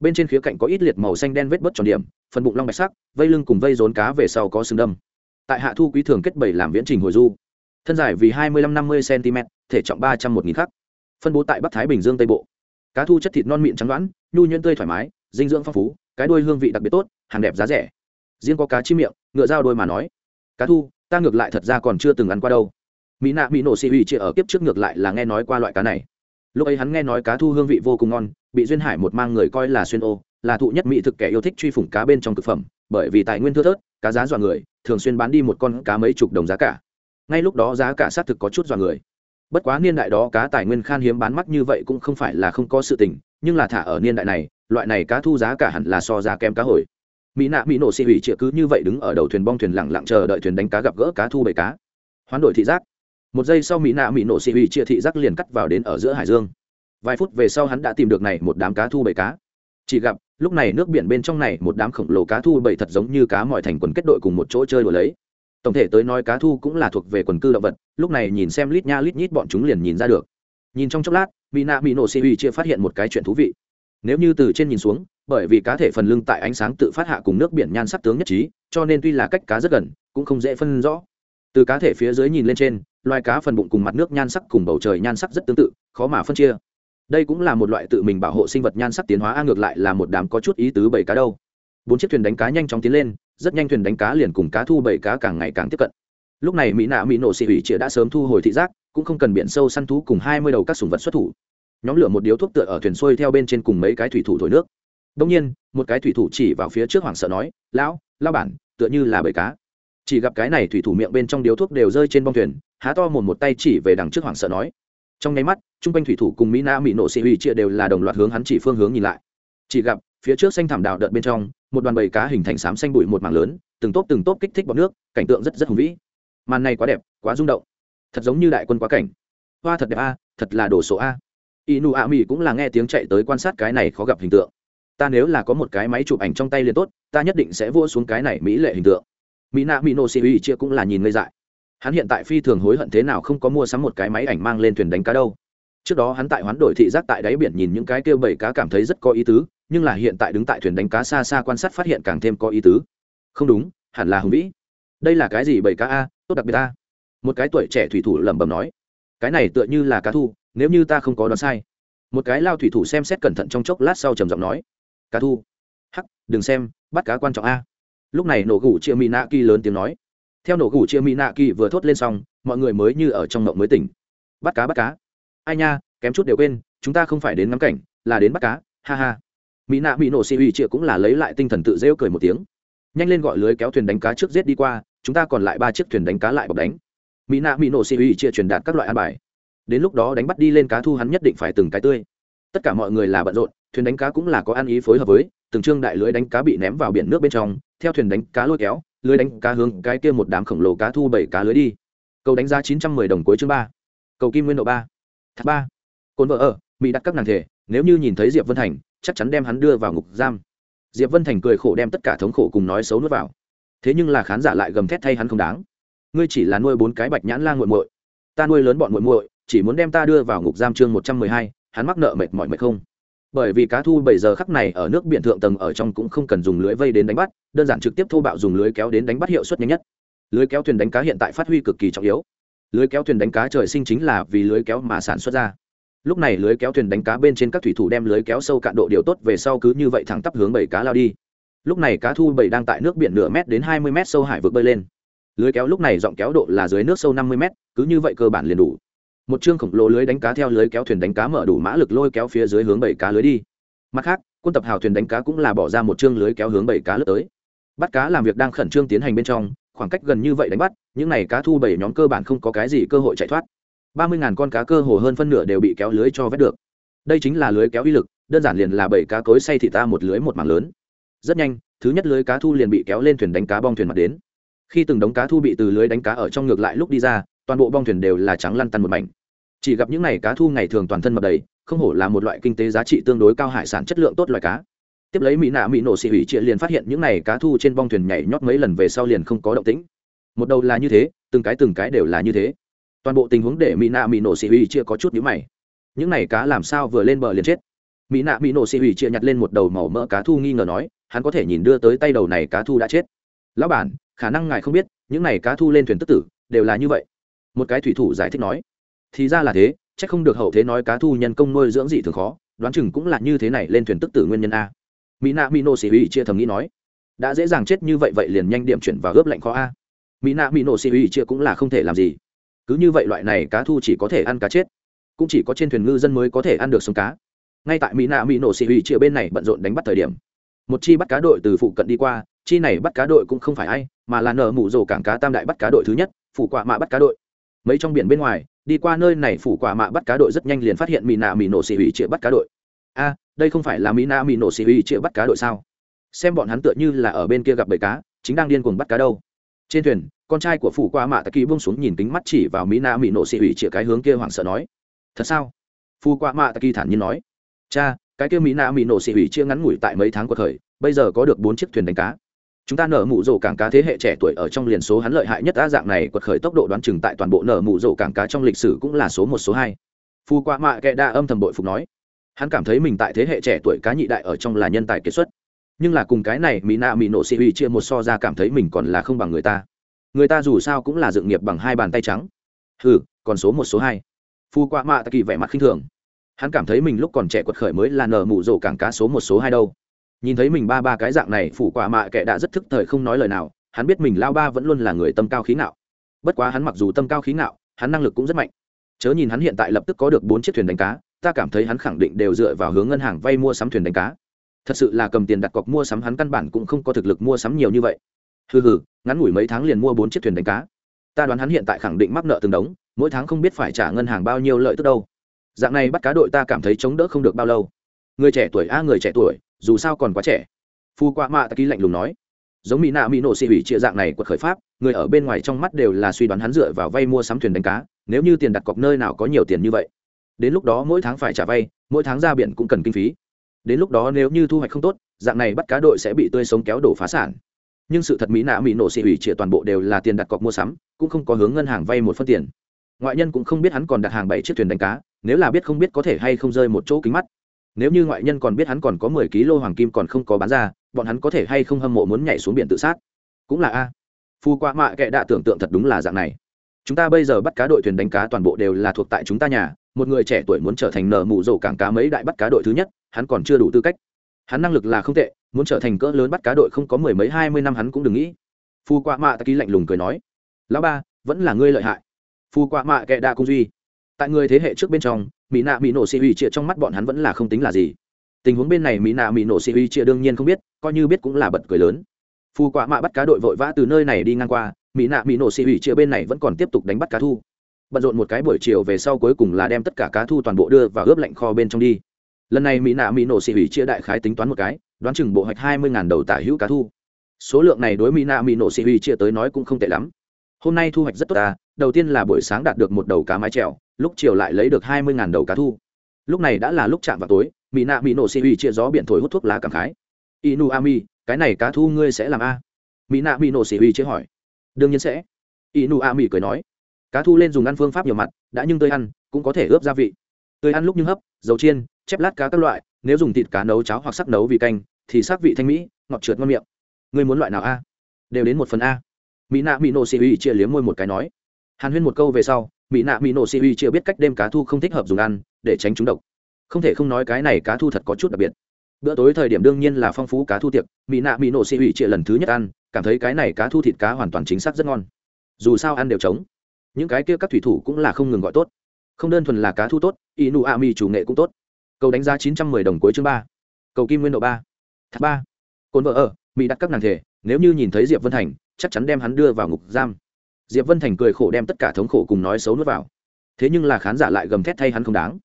A: Bên trên khía cạnh có ít liệt màu xanh đen vết bớt tròn điểm, phần bụng long bạch sắc, vây lưng cùng vây rốn cá về sau có sừng đâm. Tại hạ thu quý thường kết bảy làm viễn trình hồi du. Thân dài vì hai mươi lăm năm mươi cm thể trọng ba trăm một nghìn khắc. Phân bố tại bắc thái bình dương tây bộ. Cá thu chất thịt non mịn trắng đoán nhu nhuyễn tươi thoải mái, dinh dưỡng phong phú cái đuôi hương vị đặc biệt tốt, hàng đẹp giá rẻ. Riêng có cá chi miệng, ngựa dao đôi mà nói. Cá thu, ta ngược lại thật ra còn chưa từng ăn qua đâu. Mỹ nạ mỹ nổ xì uy chị ở kiếp trước ngược lại là nghe nói qua loại cá này. Lúc ấy hắn nghe nói cá thu hương vị vô cùng ngon, bị duyên hải một mang người coi là xuyên ô, là thụ nhất mỹ thực kẻ yêu thích truy phủng cá bên trong thực phẩm, bởi vì tài nguyên thưa thớt, cá giá dọa người, thường xuyên bán đi một con cá mấy chục đồng giá cả. Ngay lúc đó giá cả xác thực có chút dọa người. Bất quá niên đại đó cá tài nguyên khan hiếm bán mắc như vậy cũng không phải là không có sự tình, nhưng là thả ở niên đại này loại này cá thu giá cả hẳn là so giá kém cá hồi. Mỹ nạ mỹ nổ xị hủy chĩa cứ như vậy đứng ở đầu thuyền bong thuyền lặng lặng chờ đợi thuyền đánh cá gặp gỡ cá thu bầy cá. Hoán đổi thị giác. Một giây sau mỹ nạ mỹ nổ xị hủy chĩa thị giác liền cắt vào đến ở giữa hải dương. Vài phút về sau hắn đã tìm được này một đám cá thu bầy cá. Chỉ gặp, lúc này nước biển bên trong này một đám khổng lồ cá thu bầy thật giống như cá mọi thành quần kết đội cùng một chỗ chơi đùa lấy. Tổng thể tới nói cá thu cũng là thuộc về quần cư động vật, lúc này nhìn xem lít nha lít nhít bọn chúng liền nhìn ra được. Nhìn trong chốc lát, mỹ nạ mỹ nổ xị hủy chia phát hiện một cái chuyện thú vị nếu như từ trên nhìn xuống, bởi vì cá thể phần lưng tại ánh sáng tự phát hạ cùng nước biển nhan sắc tướng nhất trí, cho nên tuy là cách cá rất gần, cũng không dễ phân rõ. Từ cá thể phía dưới nhìn lên trên, loài cá phần bụng cùng mặt nước nhan sắc cùng bầu trời nhan sắc rất tương tự, khó mà phân chia. Đây cũng là một loại tự mình bảo hộ sinh vật nhan sắc tiến hóa, a, ngược lại là một đám có chút ý tứ bảy cá đâu. Bốn chiếc thuyền đánh cá nhanh chóng tiến lên, rất nhanh thuyền đánh cá liền cùng cá thu bảy cá càng ngày càng tiếp cận. Lúc này mỹ nạ mỹ nổ xị hủy chĩa đã sớm thu hồi thị giác, cũng không cần biển sâu săn thú cùng hai mươi đầu các sùng vật xuất thủ nhóm lửa một điếu thuốc tựa ở thuyền xuôi theo bên trên cùng mấy cái thủy thủ thổi nước. Đông nhiên, một cái thủy thủ chỉ vào phía trước hoảng sợ nói, lão lao bản, tựa như là bầy cá. Chỉ gặp cái này thủy thủ miệng bên trong điếu thuốc đều rơi trên bông thuyền, há to một một tay chỉ về đằng trước hoảng sợ nói. Trong nháy mắt, chung quanh thủy thủ cùng mỹ na mỹ nộ sĩ huy chia đều là đồng loạt hướng hắn chỉ phương hướng nhìn lại. Chỉ gặp, phía trước xanh thảm đào đợt bên trong, một đoàn bầy cá hình thành xám xanh bụi một mảng lớn, từng tốp từng tốp kích thích bọc nước, cảnh tượng rất rất hùng vĩ. Màn này quá đẹp, quá rung động. Thật giống như đại quân quá cảnh. Hoa thật đẹp a, thật là đồ số a inu Ami mỹ cũng là nghe tiếng chạy tới quan sát cái này khó gặp hình tượng. Ta nếu là có một cái máy chụp ảnh trong tay liền tốt, ta nhất định sẽ vua xuống cái này mỹ lệ hình tượng. Mỹ nạ mỹ nô sĩ uy chia cũng là nhìn ngây dại. Hắn hiện tại phi thường hối hận thế nào không có mua sắm một cái máy ảnh mang lên thuyền đánh cá đâu. Trước đó hắn tại hoán đổi thị giác tại đáy biển nhìn những cái kêu bảy cá cảm thấy rất có ý tứ, nhưng là hiện tại đứng tại thuyền đánh cá xa xa quan sát phát hiện càng thêm có ý tứ. Không đúng, hẳn là hùng vĩ. Đây là cái gì bảy cá a, tốt đặc biệt a. Một cái tuổi trẻ thủy thủ lẩm bẩm nói. Cái này tựa như là cá thu nếu như ta không có đoán sai. Một cái lao thủy thủ xem xét cẩn thận trong chốc lát sau trầm giọng nói, cá thu. Hắc, đừng xem, bắt cá quan trọng a. Lúc này nổ gủ chia mỹ nạ kỳ lớn tiếng nói. Theo nổ gủ chia mỹ nạ kỳ vừa thốt lên xong, mọi người mới như ở trong mộng mới tỉnh. Bắt cá bắt cá. Ai nha, kém chút đều quên, chúng ta không phải đến ngắm cảnh, là đến bắt cá, ha ha. Mỹ nạ mỹ nổ xì uy chia cũng là lấy lại tinh thần tự rêu cười một tiếng. Nhanh lên gọi lưới kéo thuyền đánh cá trước giết đi qua, chúng ta còn lại ba chiếc thuyền đánh cá lại bọc đánh. Mỹ nạ mỹ nổ xì uy chia truyền đạt các loại an bài đến lúc đó đánh bắt đi lên cá thu hắn nhất định phải từng cái tươi. Tất cả mọi người là bận rộn, thuyền đánh cá cũng là có ăn ý phối hợp với, từng trương đại lưới đánh cá bị ném vào biển nước bên trong, theo thuyền đánh cá lôi kéo, lưới đánh cá hướng cái kia một đám khổng lồ cá thu bảy cá lưới đi. Cầu đánh giá chín trăm mười đồng cuối chương ba. Cầu kim nguyên độ ba. Thác ba. Cồn vợ ở, mỹ đặt các nàng thể, nếu như nhìn thấy diệp vân thành, chắc chắn đem hắn đưa vào ngục giam. Diệp vân thành cười khổ đem tất cả thống khổ cùng nói xấu nuốt vào. Thế nhưng là khán giả lại gầm thét thay hắn không đáng. Ngươi chỉ là nuôi bốn cái bạch nhãn la nguội muội. Ta nuôi lớn bọn muội muội chỉ muốn đem ta đưa vào ngục giam chương một trăm mười hai, hắn mắc nợ mệt mỏi mệt không? Bởi vì cá thu bảy giờ khắc này ở nước biển thượng tầng ở trong cũng không cần dùng lưới vây đến đánh bắt, đơn giản trực tiếp thô bạo dùng lưới kéo đến đánh bắt hiệu suất nhanh nhất. Lưới kéo thuyền đánh cá hiện tại phát huy cực kỳ trọng yếu. Lưới kéo thuyền đánh cá trời sinh chính là vì lưới kéo mà sản xuất ra. Lúc này lưới kéo thuyền đánh cá bên trên các thủy thủ đem lưới kéo sâu cạn độ điều tốt về sau cứ như vậy thẳng tắp hướng bảy cá lao đi. Lúc này cá thu bảy đang tại nước biển nửa mét đến hai mươi mét sâu hải vực bơi lên. Lưới kéo lúc này dọn kéo độ là dưới nước sâu năm mươi mét, cứ như vậy cơ bản liền đủ một chương khổng lồ lưới đánh cá theo lưới kéo thuyền đánh cá mở đủ mã lực lôi kéo phía dưới hướng bảy cá lưới đi. Mặt khác, quân tập hào thuyền đánh cá cũng là bỏ ra một chương lưới kéo hướng bảy cá lướt tới. Bắt cá làm việc đang khẩn trương tiến hành bên trong, khoảng cách gần như vậy đánh bắt, những n à y cá thu bảy nhóm cơ bản không có cái gì cơ hội chạy thoát. Ba mươi ngàn con cá cơ hồ hơn phân nửa đều bị kéo lưới cho vét được. Đây chính là lưới kéo uy lực, đơn giản liền là bảy cá cối say thị ta một lưới một mảng lớn. Rất nhanh, thứ nhất lưới cá thu liền bị kéo lên thuyền đánh cá bong thuyền mặt đến. Khi từng đống cá thu bị từ lưới đánh cá ở trong ngược lại lúc đi ra, toàn bộ bong thuyền đều là trắng lăn tăn một mảnh chỉ gặp những n à y cá thu ngày thường toàn thân mập đầy, không hổ là một loại kinh tế giá trị tương đối cao hải sản chất lượng tốt loại cá. Tiếp lấy mỹ nạ mỹ nổ xị hủy triệt liền phát hiện những n à y cá thu trên bong thuyền nhảy nhót mấy lần về sau liền không có động tĩnh. Một đầu là như thế, từng cái từng cái đều là như thế. Toàn bộ tình huống để mỹ nạ mỹ nổ xị hủy chia có chút nhữ mày. Những n à y cá làm sao vừa lên bờ liền chết? Mỹ nạ mỹ nổ xị hủy chia nhặt lên một đầu màu mỡ cá thu nghi ngờ nói, hắn có thể nhìn đưa tới tay đầu này cá thu đã chết. Lão bản, khả năng ngài không biết, những n à y cá thu lên thuyền tức tử, đều là như vậy. Một cái thủy thủ giải thích nói thì ra là thế c h ắ c không được hậu thế nói cá thu nhân công nuôi dưỡng dị thường khó, đoán chừng cũng là như thế này lên thuyền tức tử nguyên nhân a. Mỹ nạ mỹ nô sĩ ủy chia thầm nghĩ nói, đã dễ dàng chết như vậy vậy liền nhanh điểm chuyển vào ướp lạnh khó a. Mỹ nạ mỹ nô sĩ ủy chia cũng là không thể làm gì. Cứ như vậy loại này cá thu chỉ có thể ăn cá chết, cũng chỉ có trên thuyền ngư dân mới có thể ăn được sống cá. Ngay tại mỹ nạ mỹ nổ xì ủy chia bên này bận rộn đánh bắt thời điểm, một chi bắt cá đội từ phụ cận đi qua, chi này bắt cá đội cũng không phải ai, mà là nở mụ rổ cảng cá tam đại bắt cá đội thứ nhất phủ quạ mạ bắt cá đội. Mấy trong biển bên ngoài đi qua nơi này phủ quả mạ bắt cá đội rất nhanh liền phát hiện mỹ nạ mỹ nổ xì hủy chĩa bắt cá đội. A, đây không phải là mỹ nạ mỹ nổ xì hủy chĩa bắt cá đội sao? Xem bọn hắn tựa như là ở bên kia gặp bầy cá, chính đang điên cuồng bắt cá đâu. Trên thuyền, con trai của phủ qua mạ tạ kỳ bông xuống nhìn kính mắt chỉ vào mỹ nạ mỹ nổ xì hủy chĩa cái hướng kia hoảng sợ nói, thật sao? Phu qua mạ tạ kỳ thản nhiên nói, cha, cái kia mỹ nạ mỹ nổ xì hủy chia ngắn ngủi tại mấy tháng của thời, bây giờ có được bốn chiếc thuyền đánh cá chúng ta nở mụ rổ cảng cá thế hệ trẻ tuổi ở trong liền số hắn lợi hại nhất đa dạng này, quật khởi tốc độ đoán chừng tại toàn bộ nở mụ rổ cảng cá trong lịch sử cũng là số một, số hai. Phu qua mạ kệ đa âm thầm bội phục nói, hắn cảm thấy mình tại thế hệ trẻ tuổi cá nhị đại ở trong là nhân tài kiệt xuất. Nhưng là cùng cái này mỹ nạ mỹ nổ xị huy chia một so ra cảm thấy mình còn là không bằng người ta. Người ta dù sao cũng là dựng nghiệp bằng hai bàn tay trắng. Ừ còn số một, số hai. Phu qua mạ kỳ vẻ mặt khinh thường. Hắn cảm thấy mình lúc còn trẻ quật khởi mới là nở mụ rổ cảng cá số một, số hai đâu nhìn thấy mình ba ba cái dạng này, phủ quả mạ kệ đã rất thức thời không nói lời nào, hắn biết mình lao ba vẫn luôn là người tâm cao khí ngạo. Bất quá hắn mặc dù tâm cao khí ngạo, hắn năng lực cũng rất mạnh. Chớ nhìn hắn hiện tại lập tức có được bốn chiếc thuyền đánh cá, ta cảm thấy hắn khẳng định đều dựa vào hướng ngân hàng vay mua sắm thuyền đánh cá. Thật sự là cầm tiền đặt cọc mua sắm hắn căn bản cũng không có thực lực mua sắm nhiều như vậy. Hừ hừ, ngắn ngủi mấy tháng liền mua bốn chiếc thuyền đánh cá. Ta đoán hắn hiện tại khẳng định mắc nợ từng đống, mỗi tháng không biết phải trả ngân hàng bao nhiêu lợi tức đâu. Dạng này bắt cá đội ta cảm thấy chống đỡ không được bao lâu. Người trẻ tuổi a, người trẻ tuổi dù sao còn quá trẻ. Phu qua mạ tạ ký lạnh lùng nói. Giống mỹ nạ mỹ nổ xị hủy chia dạng này quật khởi pháp, người ở bên ngoài trong mắt đều là suy đoán hắn dựa vào vay mua sắm thuyền đánh cá, nếu như tiền đặt cọc nơi nào có nhiều tiền như vậy. Đến lúc đó mỗi tháng phải trả vay, mỗi tháng ra biển cũng cần kinh phí. Đến lúc đó nếu như thu hoạch không tốt, dạng này bắt cá đội sẽ bị tươi sống kéo đổ phá sản. Nhưng sự thật mỹ nạ mỹ nổ xị hủy chia toàn bộ đều là tiền đặt cọc mua sắm, cũng không có hướng ngân hàng vay một phân tiền. Ngoại nhân cũng không biết hắn còn đặt hàng bảy chiếc thuyền đánh cá, nếu là biết không biết có thể hay không rơi một chỗ kính mắt nếu như ngoại nhân còn biết hắn còn có mười kg hoàng kim còn không có bán ra, bọn hắn có thể hay không hâm mộ muốn nhảy xuống biển tự sát? Cũng là a. Phu qua mạ kệ đạ tưởng tượng thật đúng là dạng này. Chúng ta bây giờ bắt cá đội thuyền đánh cá toàn bộ đều là thuộc tại chúng ta nhà, một người trẻ tuổi muốn trở thành nở mụ rổ cảng cá mấy đại bắt cá đội thứ nhất, hắn còn chưa đủ tư cách. Hắn năng lực là không tệ, muốn trở thành cỡ lớn bắt cá đội không có mười mấy hai mươi năm hắn cũng đừng nghĩ. Phu qua mạ ta ký lạnh lùng cười nói, lão ba, vẫn là ngươi lợi hại. Phu qua mạ kệ đạ cung duy tại người thế hệ trước bên trong, mỹ nạ mỹ nổ xì uy chia trong mắt bọn hắn vẫn là không tính là gì. Tình huống bên này mỹ nạ mỹ nổ xì uy chia đương nhiên không biết, coi như biết cũng là bật cười lớn. Phù quả mạ bắt cá đội vội vã từ nơi này đi ngang qua, mỹ nạ mỹ nổ xì uy chia bên này vẫn còn tiếp tục đánh bắt cá thu. Bận rộn một cái buổi chiều về sau cuối cùng là đem tất cả cá thu toàn bộ đưa vào ướp lạnh kho bên trong đi. Lần này mỹ nạ mỹ nổ xì uy chia đại khái tính toán một cái, đoán chừng bộ hoạch hai mươi đầu tả hữu cá thu. Số lượng này đối mỹ nạ mỹ nổ xì uy chia tới nói cũng không tệ lắm hôm nay thu hoạch rất tốt ta, đầu tiên là buổi sáng đạt được một đầu cá mái trèo lúc chiều lại lấy được hai mươi đầu cá thu. Lúc này đã là lúc chạm vào tối mỹ nạ mỹ nổ xì uy chia gió biển thổi hút thuốc lá cảm khái. Inu ami, cái này cá thu ngươi sẽ làm a? Mỹ nạ mỹ nổ xì uy chia hỏi. Đương nhiên sẽ. Inu ami cười nói. Cá thu lên dùng ăn phương pháp nhiều mặt, đã nhưng tươi ăn, cũng có thể ướp gia vị. Tươi ăn lúc như hấp, dầu chiên, chép lát cá các loại, nếu dùng thịt cá nấu cháo hoặc sắc nấu vì canh, thì sắc vị thanh mỹ, ngọt trượt ngon miệng. Ngươi muốn loại nào a? Đều đến một phần a mỹ nạ mỹ nổ xì uy chia liếm môi một cái nói. Hàn huyên một câu về sau, mỹ nạ mỹ nổ xì uy chia biết cách đem cá thu không thích hợp dùng ăn, để tránh chúng độc. Không thể không nói cái này cá thu thật có chút đặc biệt. Bữa tối thời điểm đương nhiên là phong phú cá thu tiệc, mỹ nạ mỹ nổ xì uy chia lần thứ nhất ăn, cảm thấy cái này cá thu thịt cá hoàn toàn chính xác rất ngon. Dù sao ăn đều trống. Những cái kia các thủy thủ cũng là không ngừng gọi tốt. Không đơn thuần là cá thu tốt y nụ a mi chủ nghệ cũng tốt. Cầu đánh giá chín trăm mười đồng cuối chương ba. Cầu kim nguyên độ ba. Thác ba. Cồn vợ ở, mỹ đặt các nàng thể, nếu như nhìn thấy diệp vân thành chắc chắn đem hắn đưa vào ngục giam. Diệp vân thành cười khổ đem tất cả thống khổ cùng nói xấu nuốt vào. Thế nhưng là khán giả lại gầm thét thay hắn không đáng.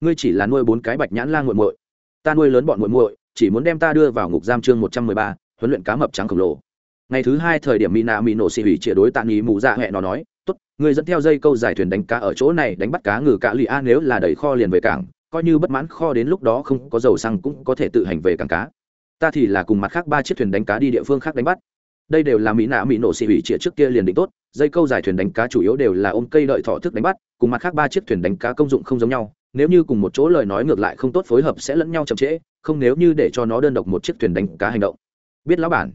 A: Ngươi chỉ là nuôi bốn cái bạch nhãn la nguội muội. Ta nuôi lớn bọn muội muội, chỉ muốn đem ta đưa vào ngục giam chương một trăm mười ba, huấn luyện cá mập trắng khổng lồ. Ngày thứ hai thời điểm mina mỹ nổ xì hủy chia đối tạ nghỉ mù dạ hẹ nó nói, tốt, Ngươi dẫn theo dây câu giải thuyền đánh cá ở chỗ này, đánh bắt cá ngừ cả lì a, nếu là đẩy kho liền về cảng, coi như bất mãn kho đến lúc đó không có dầu xăng cũng có thể tự hành về cảng cá. Ta thì là cùng mặt khác ba chiếc thuyền đánh cá đi địa phương khác đánh bắt đây đều là mỹ nạ mỹ nổ xì hủy trịa trước kia liền định tốt, dây câu dài thuyền đánh cá chủ yếu đều là ôm cây đợi thọ thức đánh bắt, cùng mặt khác ba chiếc thuyền đánh cá công dụng không giống nhau, nếu như cùng một chỗ lời nói ngược lại không tốt phối hợp sẽ lẫn nhau chậm trễ, không nếu như để cho nó đơn độc một chiếc thuyền đánh cá hành động. Biết lão bản.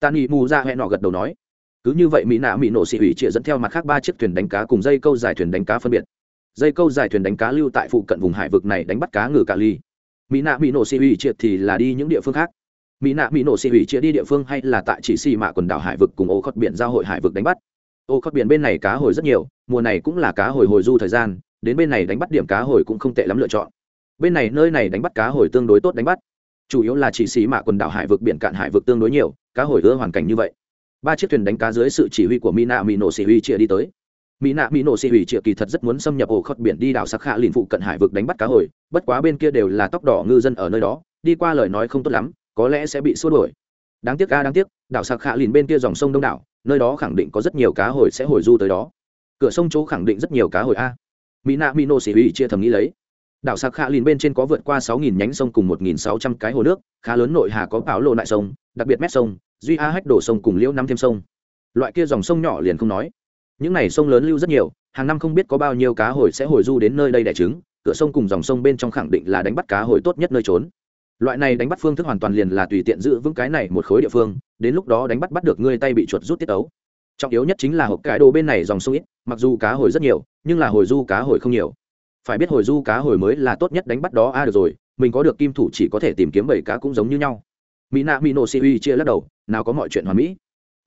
A: Tàn ị mù ra hẹn nọ gật đầu nói. Cứ như vậy mỹ nạ mỹ nổ xị hủy trịa dẫn theo mặt khác ba chiếc thuyền đánh cá cùng dây câu dài thuyền đánh cá phân biệt. Dây câu dài thuyền đánh cá lưu tại phụ cận vùng hải vực này đánh bắt cá ngừ cà ly. Mỹ nạ mỹ nổ xị hủy triệt thì là đi những địa phương khác mỹ nạ mỹ nổ xị hủy chia đi địa phương hay là tại chỉ xì mạ quần đảo hải vực cùng ô khót biển giao hội hải vực đánh bắt. Ô khót biển bên này cá hồi rất nhiều, mùa này cũng là cá hồi hồi du thời gian, đến bên này đánh bắt điểm cá hồi cũng không tệ lắm lựa chọn. Bên này nơi này đánh bắt cá hồi tương đối tốt đánh bắt. Chủ yếu là chỉ xì mạ quần đảo hải vực, biển cạn hải vực tương đối nhiều, cá hồi ưa hoàn cảnh như vậy. Ba chiếc thuyền đánh cá dưới sự chỉ huy của mỹ nạ mỹ nổ xì huy chia đi tới. Mỹ nạ mỹ nổ xì huy chia kỳ thật rất muốn xâm nhập ổ khót biển đi đảo sắc hạ liền phụ cận hải vực đánh bắt cá hồi, bất quá bên kia đều là tóc đỏ ngư dân ở nơi đó, đi qua lời nói không tốt lắm có lẽ sẽ bị xua đuổi. Đáng tiếc ca đáng tiếc, đảo sạc hạ liền bên kia dòng sông đông đảo, nơi đó khẳng định có rất nhiều cá hồi sẽ hồi du tới đó. Cửa sông chỗ khẳng định rất nhiều cá hồi a. Mỹ nạ mỹ nô xỉ huy chia thầm nghĩ lấy. Đảo sạc hạ liền bên trên có vượt qua sáu nghìn nhánh sông cùng một nghìn sáu trăm cái hồ nước, khá lớn nội hà có bảo lộ lại sông, đặc biệt mét sông, duy a hách đổ sông cùng liễu năm thêm sông. Loại kia dòng sông nhỏ liền không nói. Những này sông lớn lưu rất nhiều, hàng năm không biết có bao nhiêu cá hồi sẽ hồi du đến nơi đây đẻ trứng, cửa sông cùng dòng sông bên trong khẳng định là đánh bắt cá hồi tốt nhất nơi trốn loại này đánh bắt phương thức hoàn toàn liền là tùy tiện giữ vững cái này một khối địa phương, đến lúc đó đánh bắt bắt được ngươi tay bị chuột rút tiết ấu trọng yếu nhất chính là hộp cái đồ bên này dòng sông ít, mặc dù cá hồi rất nhiều, nhưng là hồi du cá hồi không nhiều. Phải biết hồi du cá hồi mới là tốt nhất đánh bắt đó, a à được rồi, mình có được kim thủ chỉ có thể tìm kiếm bảy cá cũng giống như nhau. Mỹ nạ mỹ nổ si uy chia lắc đầu, nào có mọi chuyện hoàn mỹ.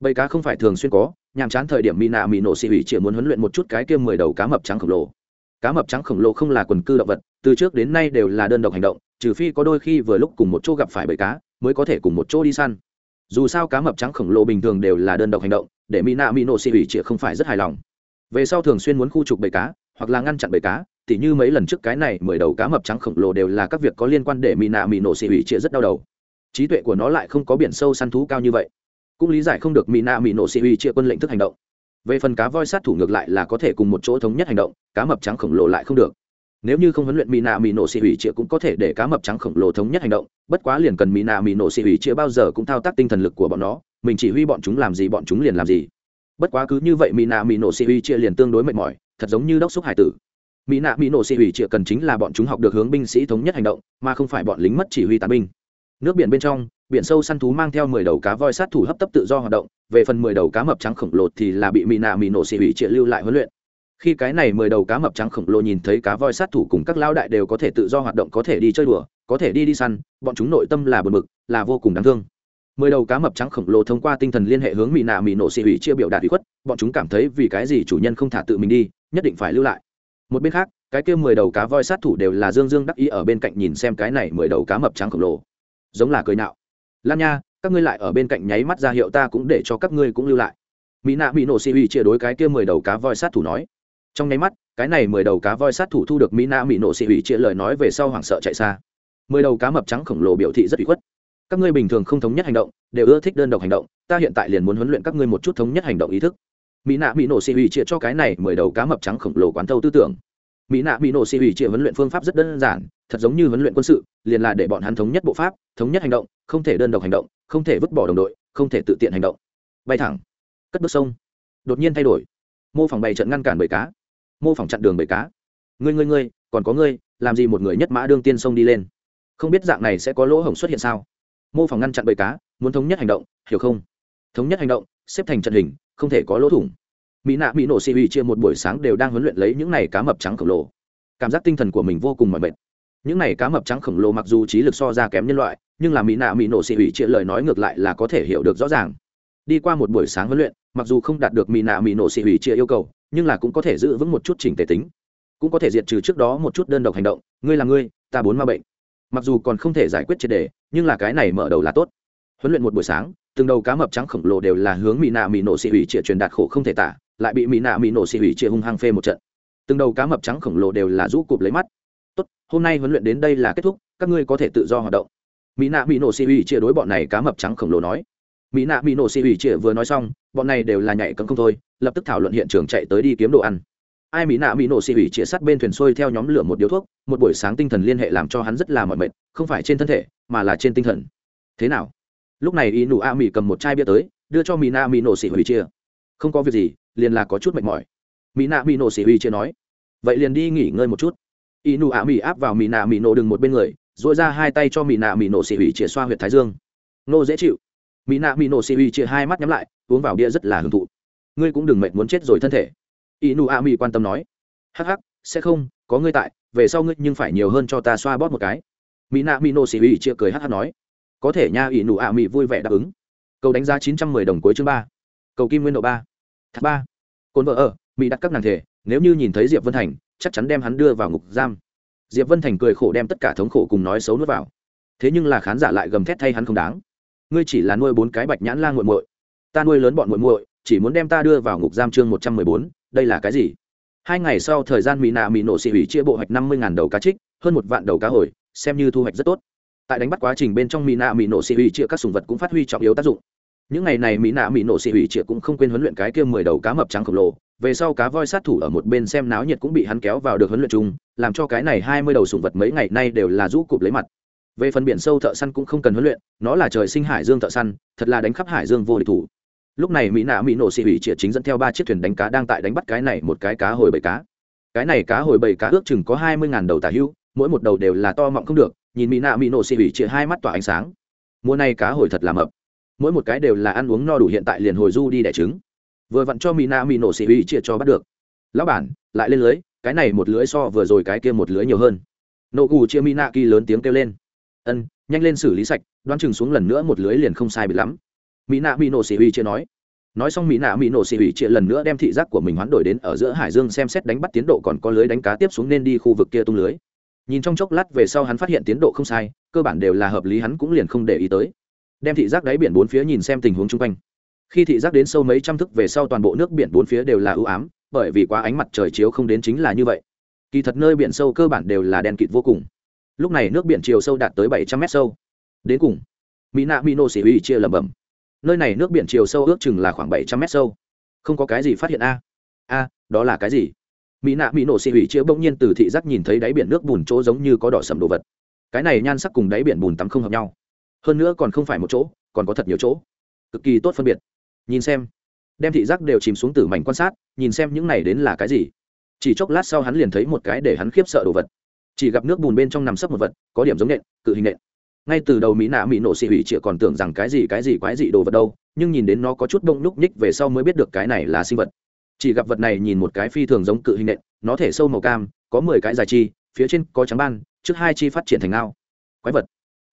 A: Bảy cá không phải thường xuyên có, nhàm chán thời điểm mỹ nạ mỹ nổ si uy chia muốn huấn luyện một chút cái kia mười đầu cá mập trắng khổng lồ. Cá mập trắng khổng lồ không là quần cư động vật, từ trước đến nay đều là đơn độc hành động trừ phi có đôi khi vừa lúc cùng một chỗ gặp phải bầy cá, mới có thể cùng một chỗ đi săn. Dù sao cá mập trắng khổng lồ bình thường đều là đơn độc hành động, để mỹ nạ mỹ nổ si uy chia không phải rất hài lòng. Về sau thường xuyên muốn khu trục bầy cá, hoặc là ngăn chặn bầy cá thì như mấy lần trước cái này mười đầu cá mập trắng khổng lồ đều là các việc có liên quan để mỹ nạ mỹ nổ xì hủy chia rất đau đầu. Trí tuệ của nó lại không có biển sâu săn thú cao như vậy. Cũng lý giải không được mỹ nạ mỹ nổ xì hủy chia quân lệnh thức hành động. Về phần cá voi sát thủ ngược lại là có thể cùng một chỗ thống nhất hành động, cá mập trắng khổng lồ lại không được nếu như không huấn luyện mỹ nạ mỹ nổ xì hủy chia cũng có thể để cá mập trắng khổng lồ thống nhất hành động, bất quá liền cần mỹ nạ mỹ nổ xì hủy chia bao giờ cũng thao tác tinh thần lực của bọn nó, mình chỉ huy bọn chúng làm gì bọn chúng liền làm gì. Bất quá cứ như vậy mỹ nạ mỹ nổ xì hủy chia liền tương đối mệt mỏi, thật giống như đốc xúc hải tử. Mỹ nạ mỹ nổ xì hủy chia cần chính là bọn chúng học được hướng binh sĩ thống nhất hành động, mà không phải bọn lính mất chỉ huy tàn binh. Nước biển bên trong, biển sâu săn thú mang theo mười đầu cá voi sát thủ hấp tấp tự do hoạt động, về phần mười đầu cá mập trắng khổng lồ thì là bị mỹ nạ mỹ nổ xì hủy chia lưu lại huấn luyện khi cái này mười đầu cá mập trắng khổng lồ nhìn thấy cá voi sát thủ cùng các lao đại đều có thể tự do hoạt động, có thể đi chơi đùa, có thể đi đi săn, bọn chúng nội tâm là bờ mực là vô cùng đáng thương. Mười đầu cá mập trắng khổng lồ thông qua tinh thần liên hệ hướng mỹ nạ mỹ nổ xì hủy chia biểu đạt bị khuất, bọn chúng cảm thấy vì cái gì chủ nhân không thả tự mình đi, nhất định phải lưu lại. Một bên khác, cái kia mười đầu cá voi sát thủ đều là dương dương đắc ý ở bên cạnh nhìn xem cái này mười đầu cá mập trắng khổng lồ. Giống là cười nạo lan nha, các ngươi lại ở bên cạnh nháy mắt ra hiệu ta cũng để cho các ngươi cũng lưu lại. Mỹ nạ mỹ nổ xị hủy chia đối cái kia mười đầu cá voi sát thủ nói trong nháy mắt, cái này mười đầu cá voi sát thủ thu được mỹ na mỹ nổ si ủy chia lời nói về sau hoảng sợ chạy xa. Mười đầu cá mập trắng khổng lồ biểu thị rất bị khuất. Các ngươi bình thường không thống nhất hành động, đều ưa thích đơn độc hành động, ta hiện tại liền muốn huấn luyện các ngươi một chút thống nhất hành động ý thức. Mỹ nạ mỹ nổ si ủy chia cho cái này mười đầu cá mập trắng khổng lồ quán thâu tư tưởng. Mỹ nạ mỹ nổ xị hủy chia huấn luyện phương pháp rất đơn giản, thật giống như huấn luyện quân sự, liền là để bọn hắn thống nhất bộ pháp, thống nhất hành động, không thể đơn độc hành động, không thể vứt bỏ đồng đội, không thể tự tiện hành động. Bay thẳng. Cất bước sông. Đột nhiên thay đổi. Mô phỏng bày trận ngăn cản bầy cá mô phỏng chặn đường bầy cá. Ngươi ngươi ngươi, còn có ngươi, làm gì một người nhất mã đương tiên sông đi lên? Không biết dạng này sẽ có lỗ hổng xuất hiện sao? Mô phỏng ngăn chặn bầy cá, muốn thống nhất hành động, hiểu không? Thống nhất hành động, xếp thành trận hình, không thể có lỗ thủng. Mỹ nạ, mỹ nổ xì ủy chia một buổi sáng đều đang huấn luyện lấy những này cá mập trắng khổng lồ. Cảm giác tinh thần của mình vô cùng mỏi mệt. Những này cá mập trắng khổng lồ mặc dù trí lực so ra kém nhân loại, nhưng là mỹ nạ, mỹ nổ xì ủy chia lời nói ngược lại là có thể hiểu được rõ ràng đi qua một buổi sáng huấn luyện, mặc dù không đạt được mỹ nạ mỹ nổ xì hủy chia yêu cầu, nhưng là cũng có thể giữ vững một chút chỉnh tề tính. Cũng có thể diệt trừ trước đó một chút đơn độc hành động, ngươi là ngươi, ta bốn ma bệnh. Mặc dù còn không thể giải quyết triệt đề, nhưng là cái này mở đầu là tốt. Huấn luyện một buổi sáng, từng đầu cá mập trắng khổng lồ đều là hướng mỹ nạ mỹ nổ xị hủy chia truyền đạt khổ không thể tả, lại bị mỹ nạ mỹ nổ xị hủy chia hung hăng phê một trận. Từng đầu cá mập trắng khổng lồ đều là rũ cụp lấy mắt. Tốt, hôm nay huấn luyện đến đây là kết thúc, các ngươi có thể tự do hoạt động. Mỹ nạ mỹ nổ xị hủy chia đối bọn này cá mập trắng khổng lồ nói mỹ nạ mỹ nổ xị ủy trịa vừa nói xong, bọn này đều là nhảy cấm không thôi, lập tức thảo luận hiện trường chạy tới đi kiếm đồ ăn. Ai mỹ nạ mỹ nổ xị ủy trịa sát bên thuyền xuôi theo nhóm lửa một điếu thuốc, một buổi sáng tinh thần liên hệ làm cho hắn rất là mỏi mệt, không phải trên thân thể, mà là trên tinh thần. Thế nào? Lúc này y nụ a mỹ cầm một chai bia tới, đưa cho mỹ nạ mỹ nổ xị ủy chia không có việc gì, liền là có chút mệt mỏi. Mỹ nạ mỹ nổ xị ủy chia nói. Vậy liền đi nghỉ ngơi một chút. Y nụ a mỹ áp vào mỹ nạ mỹ nổ đừng một bên người dội ra hai tay cho mỹ nạ mỹ nổ xị ủy chia xoa huyệt thái dương. Nô dễ chịu mỹ nạ mỹ nổ si uy chia hai mắt nhắm lại, uống vào bia rất là hưởng thụ. Ngươi cũng đừng mệt muốn chết rồi thân thể. Y nu a mi quan tâm nói. Hắc hắc, sẽ không, có ngươi tại, về sau ngươi nhưng phải nhiều hơn cho ta xoa bóp một cái. Mỹ nạ mỹ nổ si uy chia cười hắc hắc nói. Có thể nha y nu a mi vui vẻ đáp ứng. Cầu đánh giá chín trăm mười đồng cuối chương ba. Cầu kim nguyên độ ba. Thác ba. Cồn vợ ở, mỹ đặt các nàng thể, nếu như nhìn thấy diệp vân thành, chắc chắn đem hắn đưa vào ngục giam. Diệp vân thành cười khổ đem tất cả thống khổ cùng nói xấu nuốt vào. Thế nhưng là khán giả lại gầm thét thay hắn không đáng ngươi chỉ là nuôi bốn cái bạch nhãn la muội muội, ta nuôi lớn bọn muội muội, chỉ muốn đem ta đưa vào ngục giam chương một trăm mười bốn, đây là cái gì? Hai ngày sau thời gian mỹ nạ mỹ nổ xị hủy chia bộ hoạch năm mươi đầu cá trích, hơn một vạn đầu cá hồi, xem như thu hoạch rất tốt. Tại đánh bắt quá trình bên trong mỹ nạ mỹ nổ xị hủy chia các sùng vật cũng phát huy trọng yếu tác dụng. Những ngày này mỹ nạ mỹ nổ xị hủy chia cũng không quên huấn luyện cái kia mười đầu cá mập trắng khổng lồ, về sau cá voi sát thủ ở một bên xem náo nhiệt cũng bị hắn kéo vào được huấn luyện chung, làm cho cái này hai mươi đầu sùng vật mấy ngày nay đều là rũ cụp lấy mặt về phần biển sâu thợ săn cũng không cần huấn luyện, nó là trời sinh hải dương thợ săn, thật là đánh khắp hải dương vô địch thủ. Lúc này mỹ nạ mỹ nổ xị hủy chĩa chính dẫn theo ba chiếc thuyền đánh cá đang tại đánh bắt cái này một cái cá hồi bảy cá. Cái này cá hồi bảy cá ước chừng có hai mươi ngàn đầu tả hữu mỗi một đầu đều là to mọng không được, nhìn mỹ nạ mỹ nổ xì hủy chĩa hai mắt tỏa ánh sáng. Mùa này cá hồi thật là mập. Mỗi một cái đều là ăn uống no đủ hiện tại liền hồi du đi đẻ trứng. Vừa vặn cho mỹ nạ mỹ nổ xì hủy chia cho bắt được. Lão bản, lại lên lưới, cái này một lưới so vừa rồi cái kia một lưới nhiều hơn. Nổ gù chia mỹ nạ kỳ lớn tiếng kêu lên ân, nhanh lên xử lý sạch, đoán chừng xuống lần nữa một lưới liền không sai bị lắm. Mỹ nạ mỹ nổ xì hủy chia nói. Nói xong mỹ nạ mỹ nổ xì hủy chia lần nữa đem thị giác của mình hoán đổi đến ở giữa hải dương xem xét đánh bắt tiến độ còn có lưới đánh cá tiếp xuống nên đi khu vực kia tung lưới. Nhìn trong chốc lát về sau hắn phát hiện tiến độ không sai, cơ bản đều là hợp lý hắn cũng liền không để ý tới. Đem thị giác đáy biển bốn phía nhìn xem tình huống chung quanh. Khi thị giác đến sâu mấy trăm thức về sau toàn bộ nước biển bốn phía đều là ưu ám, bởi vì quá ánh mặt trời chiếu không đến chính là như vậy. Kỳ thật nơi biển sâu cơ bản đều là đen kịt vô cùng lúc này nước biển chiều sâu đạt tới bảy trăm mét sâu. Đến cùng mỹ nạ mỹ nô xỉ uy chia lẩm bẩm. Nơi này nước biển chiều sâu ước chừng là khoảng bảy trăm mét sâu. Không có cái gì phát hiện a. A, đó là cái gì? Mỹ nạ mỹ nổ xì hủy chia bỗng nhiên từ thị giác nhìn thấy đáy biển nước bùn chỗ giống như có đỏ sầm đồ vật. Cái này nhan sắc cùng đáy biển bùn tắm không hợp nhau. Hơn nữa còn không phải một chỗ, còn có thật nhiều chỗ. Cực kỳ tốt phân biệt. Nhìn xem. Đem thị giác đều chìm xuống từ mảnh quan sát, nhìn xem những này đến là cái gì. Chỉ chốc lát sau hắn liền thấy một cái để hắn khiếp sợ đồ vật chỉ gặp nước bùn bên trong nằm sấp một vật, có điểm giống nện, cự hình nện. Ngay từ đầu mỹ nạ mỹ nổ xị hủy chịa còn tưởng rằng cái gì cái gì quái dị đồ vật đâu, nhưng nhìn đến nó có chút bông núc ních về sau mới biết được cái này là sinh vật. Chỉ gặp vật này nhìn một cái phi thường giống cự hình nện, nó thể sâu màu cam, có mười cái dài chi, phía trên có trắng ban, trước hai chi phát triển thành ao. quái vật.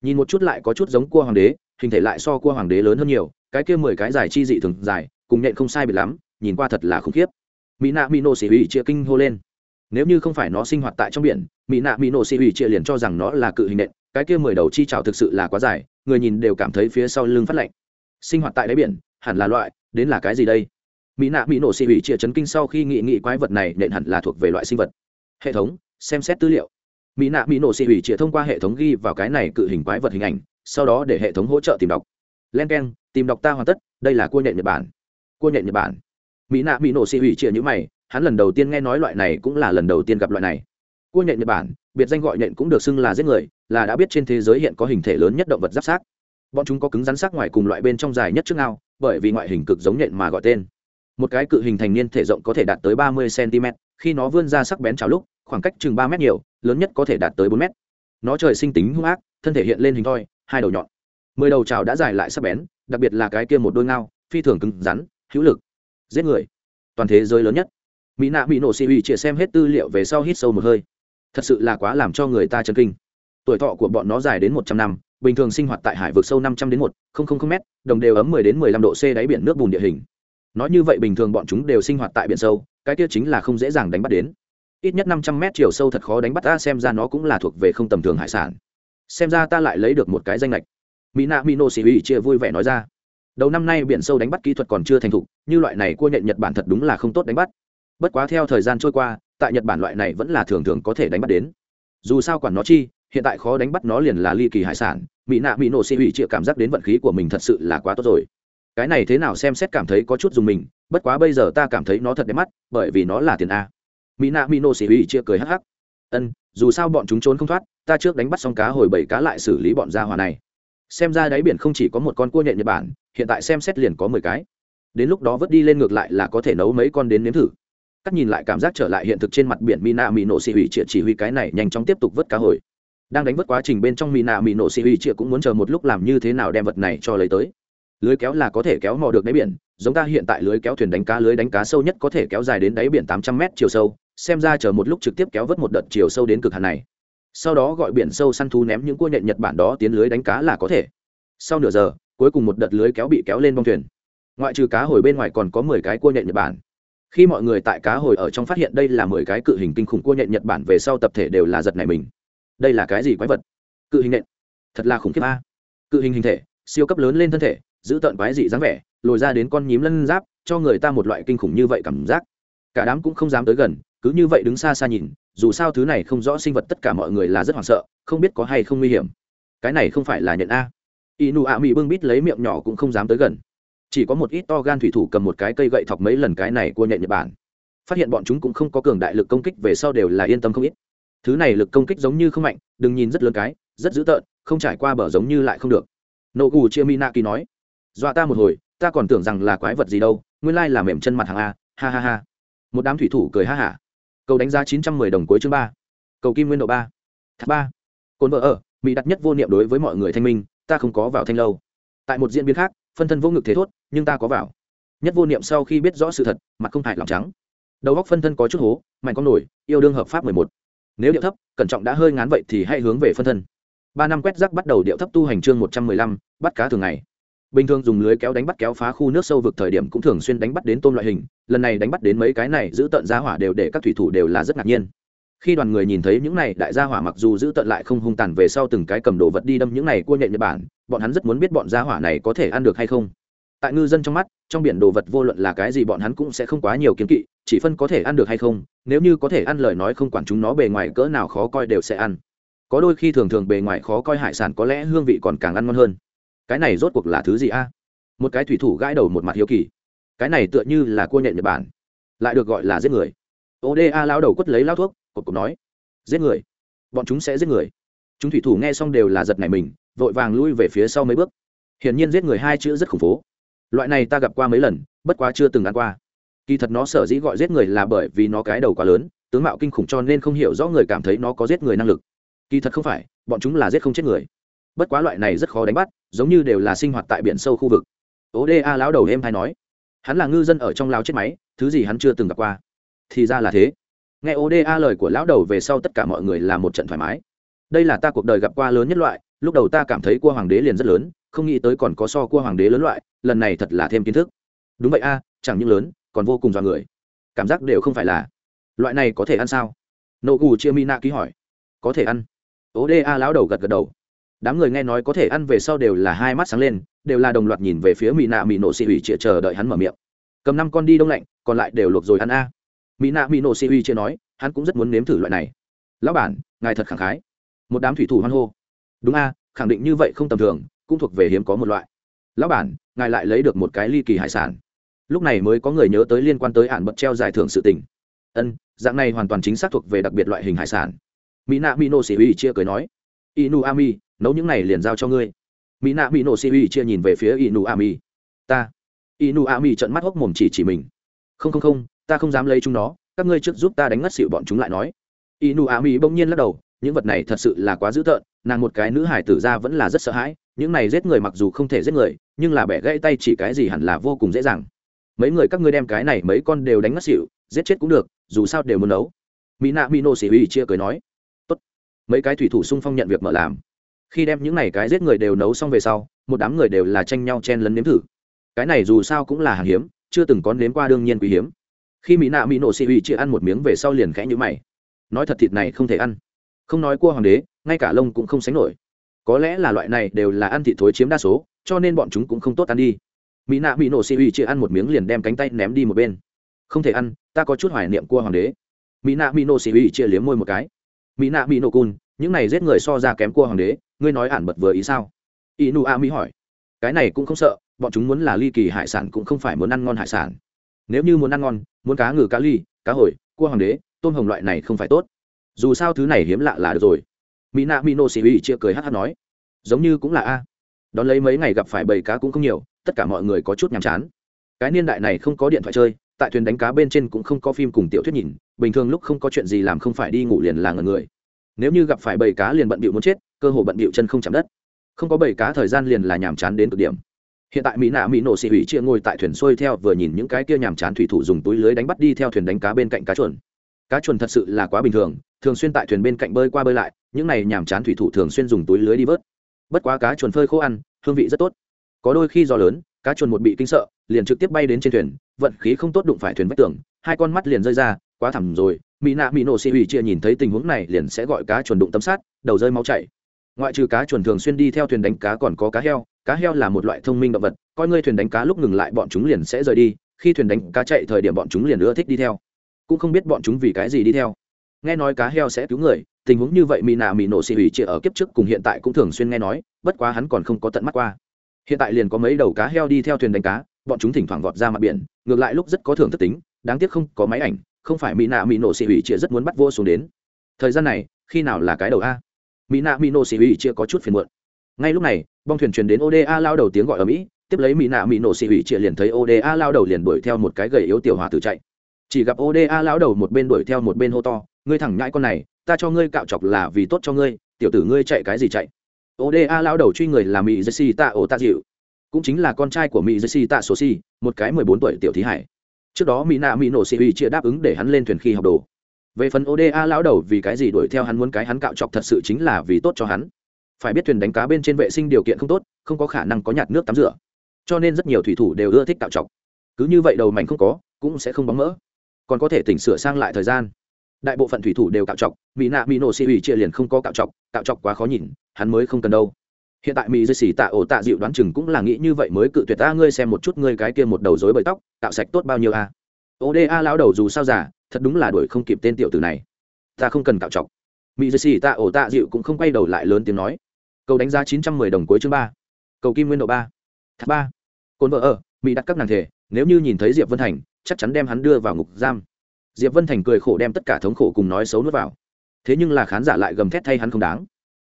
A: Nhìn một chút lại có chút giống cua hoàng đế, hình thể lại so cua hoàng đế lớn hơn nhiều, cái kia mười cái dài chi dị thường dài, cùng nện không sai biệt lắm, nhìn qua thật là khủng khiếp. Mỹ nạ mỹ nổ xỉ hủy chia kinh hô lên nếu như không phải nó sinh hoạt tại trong biển mỹ nạ mỹ nổ xì ủy chia liền cho rằng nó là cự hình nện, cái kia mười đầu chi trào thực sự là quá dài, người nhìn đều cảm thấy phía sau lưng phát lạnh. Sinh hoạt tại đáy biển, hẳn là loại, đến là cái gì đây? Mỹ nạ mỹ nổ xì hủy chia chấn kinh sau khi nghị nghị quái vật này nện hẳn là thuộc về loại sinh vật. Hệ thống, xem xét tư liệu. Mỹ nạ mỹ nổ xì hủy chia thông qua hệ thống ghi vào cái này cự hình quái vật hình ảnh, sau đó để hệ thống hỗ trợ tìm đọc. Len k e n tìm đọc ta hoàn tất, đây là cua nhện nhật bản. Cua nhện nhật bản. Mỹ nạ mỹ nổ xì hủy chia nhữ mày hắn lần đầu tiên nghe nói loại này cũng là lần đầu tiên gặp loại này. Cua nhện nhật bản, biệt danh gọi nhện cũng được xưng là giết người, là đã biết trên thế giới hiện có hình thể lớn nhất động vật giáp sát. Bọn chúng có cứng rắn sắc ngoài cùng loại bên trong dài nhất trước nào bởi vì ngoại hình cực giống nhện mà gọi tên. Một cái cự hình thành niên thể rộng có thể đạt tới ba mươi cm, khi nó vươn ra sắc bén chảo lúc, khoảng cách chừng ba m nhiều, lớn nhất có thể đạt tới bốn m nó trời sinh tính hung ác, thân thể hiện lên hình thoi, hai đầu nhọn. Mười đầu chảo đã dài lại sắc bén, đặc biệt là cái kia một đôi ngao, phi thường cứng rắn, hữu lực, giết người. Toàn thế giới lớn nhất mỹ nạ mỹ nổ xì ủy chia xem hết tư liệu về sau hít sâu một hơi. Thật sự là quá làm cho người ta chấn kinh. Tuổi thọ của bọn nó dài đến một trăm năm, bình thường sinh hoạt tại hải vực sâu năm trăm đến một m đồng đều ấm mười đến mười lăm độ c đáy biển nước bùn địa hình. Nói như vậy bình thường bọn chúng đều sinh hoạt tại biển sâu, cái kia chính là không dễ dàng đánh bắt đến. Ít nhất năm trăm mét chiều sâu thật khó đánh bắt ta, xem ra nó cũng là thuộc về không tầm thường hải sản. Xem ra ta lại lấy được một cái danh lệch. Mỹ nạ mỹ nổ xì ủy chia vui vẻ nói ra. Đầu năm nay biển sâu đánh bắt kỹ thuật còn chưa thành thục, như loại này cua nhện nhật bản thật đúng là không tốt đánh bắt bất quá theo thời gian trôi qua, tại nhật bản loại này vẫn là thường thường có thể đánh bắt đến. Dù sao quản nó chi, hiện tại khó đánh bắt nó liền là ly kỳ hải sản mỹ nạ mỹ nổ xì hủy chịa cảm giác đến vận khí của mình thật sự là quá tốt rồi. Cái này thế nào xem xét cảm thấy có chút dùng mình, bất quá bây giờ ta cảm thấy nó thật đẹp mắt, bởi vì nó là tiền a. Mỹ nạ mỹ nổ xì hủy chịa cười hắc hắc. Ân, dù sao bọn chúng trốn không thoát, ta trước đánh bắt xong cá hồi bảy cá lại xử lý bọn gia hòa này. Xem ra đáy biển không chỉ có một con cua nhện nhật bản, hiện tại xem xét liền có mười cái. Đến lúc đó vớt đi lên ngược lại là có thể nấu mấy con đến nếm thử cắt nhìn lại cảm giác trở lại hiện thực trên mặt biển mina mỹ nổ xì hủy trịa chỉ huy cái này nhanh chóng tiếp tục vớt cá hồi. Đang đánh vớt quá trình bên trong mina mỹ nổ xì hủy trịa cũng muốn chờ một lúc làm như thế nào đem vật này cho lấy tới. Lưới kéo là có thể kéo mò được đáy biển, giống ta hiện tại lưới kéo thuyền đánh cá, lưới đánh cá sâu nhất có thể kéo dài đến đáy biển tám trăm mét chiều sâu, xem ra chờ một lúc trực tiếp kéo vớt một đợt chiều sâu đến cực hạn này. Sau đó gọi biển sâu săn thú ném những cua nhện nhật bản đó tiến lưới đánh cá là có thể. Sau nửa giờ, cuối cùng một đợt lưới kéo bị kéo lên bong thuyền. Ngoại trừ cá hồi bên ngoài còn có mười cái cua nhện nhật bản khi mọi người tại cá hồi ở trong phát hiện đây là mười cái cự hình kinh khủng cua nhện nhật bản về sau tập thể đều là giật này mình. Đây là cái gì quái vật? Cự hình nện. Thật là khủng khiếp a. Cự hình hình thể, siêu cấp lớn lên thân thể, giữ tợn quái dị dáng vẻ, lồi ra đến con nhím lân giáp, cho người ta một loại kinh khủng như vậy cảm giác. Cả đám cũng không dám tới gần, cứ như vậy đứng xa xa nhìn, dù sao thứ này không rõ sinh vật tất cả mọi người là rất hoảng sợ, không biết có hay không nguy hiểm. Cái này không phải là nhận a. Inu a mỹ bưng bít lấy miệng nhỏ cũng không dám tới gần chỉ có một ít to gan thủy thủ cầm một cái cây gậy thọc mấy lần cái này của nhện nhật bản. Phát hiện bọn chúng cũng không có cường đại lực công kích về sau đều là yên tâm không ít. Thứ này lực công kích giống như không mạnh, đừng nhìn rất lớn cái, rất dữ tợn, không trải qua bờ giống như lại không được. Nô gù chia minaki nói, dọa ta một hồi, ta còn tưởng rằng là quái vật gì đâu, nguyên lai là mềm chân mặt hàng a, ha ha ha. Một đám thủy thủ cười ha hả. Cầu đánh giá chín trăm mười đồng cuối chương ba. Cầu kim nguyên độ ba. Thác ba. Cồn vợ ở, mỹ đặt nhất vô niệm đối với mọi người thanh minh, ta không có vào thanh lâu. Tại một diễn biến khác, phân thân vô ngực thế thốt nhưng ta có vào. Nhất vô niệm sau khi biết rõ sự thật, mặt không hại lòng trắng. Đầu góc phân thân có chút hố, mạnh con nổi, yêu đương hợp pháp mười một. Nếu điệu thấp, cẩn trọng đã hơi ngán vậy thì hãy hướng về phân thân. Ba năm quét rác bắt đầu điệu thấp tu hành chương một trăm mười lăm, bắt cá thường ngày. Bình thường dùng lưới kéo đánh bắt kéo phá khu nước sâu vực thời điểm cũng thường xuyên đánh bắt đến tôm loại hình, lần này đánh bắt đến mấy cái này giữ tận giá hỏa đều để các thủy thủ đều là rất ngạc nhiên. Khi đoàn người nhìn thấy những này, đại gia hỏa mặc dù giữ tận lại không hung tàn về sau từng cái cầm đồ vật đi đâm những này cua nhện nhật bản, bọn hắn rất muốn biết bọn gia hỏa này có thể ăn được hay không tại ngư dân trong mắt, trong biển đồ vật vô luận là cái gì bọn hắn cũng sẽ không quá nhiều kiến kỵ, chỉ phân có thể ăn được hay không, nếu như có thể ăn lời nói không quản chúng nó bề ngoài cỡ nào khó coi đều sẽ ăn. Có đôi khi thường thường bề ngoài khó coi hải sản có lẽ hương vị còn càng ăn ngon hơn. Cái này rốt cuộc là thứ gì a? Một cái thủy thủ gãi đầu một mặt hiếu kỳ. Cái này tựa như là cua nhện nhật bản, lại được gọi là giết người. Oda lao đầu quất lấy lao thuốc cột cột nói, giết người? Bọn chúng sẽ giết người? Chúng thủy thủ nghe xong đều là giật này mình, vội vàng lui về phía sau mấy bước. Hiển nhiên giết người hai chữ rất khủng phố loại này ta gặp qua mấy lần, bất quá chưa từng ăn qua. Kỳ thật nó sở dĩ gọi giết người là bởi vì nó cái đầu quá lớn, tướng mạo kinh khủng cho nên không hiểu rõ người cảm thấy nó có giết người năng lực. Kỳ thật không phải, bọn chúng là giết không chết người. Bất quá loại này rất khó đánh bắt, giống như đều là sinh hoạt tại biển sâu khu vực. Ố đê a lão đầu em hay nói, hắn là ngư dân ở trong lao chết máy, thứ gì hắn chưa từng gặp qua. Thì ra là thế. Nghe oda lời của lão đầu về sau tất cả mọi người là một trận thoải mái. Đây là ta cuộc đời gặp qua lớn nhất loại lúc đầu ta cảm thấy cua hoàng đế liền rất lớn, không nghĩ tới còn có so cua hoàng đế lớn loại, lần này thật là thêm kiến thức. Đúng vậy a, chẳng những lớn, còn vô cùng dọa người. Cảm giác đều không phải là. Loại này có thể ăn sao? Nô gù chia mina ký hỏi. Có thể ăn. Oda lão đầu gật gật đầu. Đám người nghe nói có thể ăn về sau đều là hai mắt sáng lên, đều là đồng loạt nhìn về phía mỹ nạ mỹ nổ xị ủy chĩa chờ đợi hắn mở miệng. Cầm năm con đi đông lạnh, còn lại đều luộc rồi ăn a. Mỹ nạ mỹ nổ xị ủy chĩa nói, hắn cũng rất muốn nếm thử loại này. Lão bản, ngài thật khẳng khái. Một đám thủy thủ hoan hô đúng a, khẳng định như vậy không tầm thường, cũng thuộc về hiếm có một loại. Lão bản, ngài lại lấy được một cái ly kỳ hải sản. Lúc này mới có người nhớ tới liên quan tới ạn bật treo giải thưởng sự tình. Ân, dạng này hoàn toàn chính xác thuộc về đặc biệt loại hình hải sản. Mỹ nạ mỹ nô sĩ uy chia cười nói inu ami nấu những này liền giao cho ngươi. Mỹ nạ mỹ nô sĩ uy chia nhìn về phía inu ami ta. Inu ami trận mắt hốc mồm chỉ chỉ mình. Không không không, ta không dám lấy chúng nó, các ngươi trước giúp ta đánh ngất xịu bọn chúng lại nói. Inu ami bỗng nhiên lắc đầu những vật này thật sự là quá dữ tợn, nàng một cái nữ hải tử ra vẫn là rất sợ hãi, những này giết người mặc dù không thể giết người, nhưng là bẻ gãy tay chỉ cái gì hẳn là vô cùng dễ dàng. Mấy người các ngươi đem cái này mấy con đều đánh ngất xỉu, giết chết cũng được, dù sao đều muốn nấu. Mỹ nạ mỹ nô xỉ huy chia cười nói. Tốt. mấy cái thủy thủ sung phong nhận việc mở làm. Khi đem những này cái giết người đều nấu xong về sau, một đám người đều là tranh nhau chen lấn nếm thử. Cái này dù sao cũng là hàng hiếm, chưa từng có nếm qua đương nhiên quý hiếm. Khi mỹ nạ mỹ nổ xỉ huy chia ăn một miếng về sau liền khẽ nhữ mày. Nói thật thịt này không thể ăn không nói cua hoàng đế, ngay cả lông cũng không sánh nổi. Có lẽ là loại này đều là ăn thịt thối chiếm đa số, cho nên bọn chúng cũng không tốt ăn đi. Mỹ nạ mỹ nổ xì uy chia ăn một miếng liền đem cánh tay ném đi một bên. Không thể ăn, ta có chút hoài niệm cua hoàng đế. Mỹ nạ mỹ nổ xì uy chia liếm môi một cái. Mỹ nạ mỹ nổ cun những này giết người so ra kém cua hoàng đế, ngươi nói ản bật vừa ý sao? Y nu a mỹ hỏi. Cái này cũng không sợ, bọn chúng muốn là ly kỳ hải sản cũng không phải muốn ăn ngon hải sản. Nếu như muốn ăn ngon, muốn cá ngừ cá ly, cá hồi, cua hoàng đế, tôm hồng loại này không phải tốt dù sao thứ này hiếm lạ là được rồi. Mỹ nạ mỹ nô xì uy chia cười hát hát nói, giống như cũng là a. Đón lấy mấy ngày gặp phải bầy cá cũng không nhiều, tất cả mọi người có chút nhàm chán. Cái niên đại này không có điện thoại chơi, tại thuyền đánh cá bên trên cũng không có phim cùng tiểu thuyết nhìn, bình thường lúc không có chuyện gì làm không phải đi ngủ liền là ngần người. Nếu như gặp phải bầy cá liền bận bịu muốn chết, cơ hồ bận bịu chân không chạm đất. Không có bầy cá thời gian liền là nhàm chán đến cực điểm. Hiện tại mỹ nạ mỹ nổ xị hủy chia ngồi tại thuyền xuôi theo vừa nhìn những cái kia nhàm chán thủy thủ dùng túi lưới đánh bắt đi theo thuyền đánh cá bên cạnh cá chuẩn cá chuồn thật sự là quá bình thường thường xuyên tại thuyền bên cạnh bơi qua bơi lại, những này nhàm chán thủy thủ thường xuyên dùng túi lưới đi vớt. Bất quá cá chuồn phơi khô ăn, hương vị rất tốt. Có đôi khi do lớn, cá chuồn một bị kinh sợ, liền trực tiếp bay đến trên thuyền, vận khí không tốt đụng phải thuyền vách tường, hai con mắt liền rơi ra, quá thẳm rồi. Mỹ nạ mỹ nổ xị hủy chia nhìn thấy tình huống này liền sẽ gọi cá chuồn đụng tấm sát đầu rơi máu chảy. Ngoại trừ cá chuồn thường xuyên đi theo thuyền đánh cá còn có cá heo cá heo là một loại thông minh động vật, coi ngươi thuyền đánh cá lúc ngừng lại bọn chúng liền sẽ rời đi, khi thuyền đánh cá chạy thời điểm bọn chúng liền ưa thích đi theo cũng không biết bọn chúng vì cái gì đi theo. Nghe nói cá heo sẽ cứu người, tình huống như vậy mỹ nạ mỹ nổ xị hủy chia ở kiếp trước cùng hiện tại cũng thường xuyên nghe nói, bất quá hắn còn không có tận mắt qua. Hiện tại liền có mấy đầu cá heo đi theo thuyền đánh cá, bọn chúng thỉnh thoảng vọt ra mặt biển, ngược lại lúc rất có thưởng thức tính, đáng tiếc không có máy ảnh, không phải mỹ nạ mỹ nổ xị hủy chia rất muốn bắt vô xuống đến. Thời gian này, khi nào là cái đầu a? Mỹ nạ mỹ nổ xị hủy chia có chút phiền muộn. Ngay lúc này, bong thuyền truyền đến oda lao đầu tiếng gọi ở mỹ, tiếp lấy mỹ nạ mỹ nổ xị hủy chia liền thấy oda lao đầu liền đuổi theo một cái gầy yếu tiểu hòa tử chạy chỉ gặp oda lão đầu một bên đuổi theo một bên hô to, ngươi thẳng nhãi con này, ta cho ngươi cạo chọc là vì tốt cho ngươi, tiểu tử ngươi chạy cái gì chạy? Oda lão đầu truy người là mỹ jesse tạ ổ tạ dịu cũng chính là con trai của mỹ jesse tạ sô si một cái mười bốn tuổi tiểu thí hải. Trước đó mỹ nạ mỹ nổ sĩ uy chia đáp ứng để hắn lên thuyền khi học đồ. Về phần oda lão đầu vì cái gì đuổi theo hắn muốn cái hắn cạo chọc thật sự chính là vì tốt cho hắn. Phải biết thuyền đánh cá bên trên vệ sinh điều kiện không tốt, không có khả năng có nhạt nước tắm rửa. Cho nên rất nhiều thủy thủ đều ưa thích cạo chọc. Cứ như vậy đầu mảnh không có, cũng sẽ không bóng mỡ còn có thể tỉnh sửa sang lại thời gian. Đại bộ phận thủy thủ đều cạo chọc mỹ nạ mỹ nổ xì ủy chia liền không có cạo chọc cạo chọc quá khó nhìn, hắn mới không cần đâu. Hiện tại mỹ dư xì tạ ổ tạ dịu đoán chừng cũng là nghĩ như vậy mới cự tuyệt ta, ngươi xem một chút ngươi cái kia một đầu rối bời tóc, cạo sạch tốt bao nhiêu a? Oda lão đầu dù sao giả thật đúng là đuổi không kịp tên tiểu tử này. Ta không cần cạo chọc mỹ dư xì tạ ổ tạ dịu cũng không quay đầu lại lớn tiếng nói. Cầu đánh giá chín trăm mười đồng cuối chương ba. Cầu kim nguyên độ ba. Thác ba. Cồn vợ ở, mỹ đặt các nàng thể, nếu như nhìn thấy diệp vân thành chắc chắn đem hắn đưa vào ngục giam. Diệp vân thành cười khổ đem tất cả thống khổ cùng nói xấu nuốt vào. Thế nhưng là khán giả lại gầm thét thay hắn không đáng.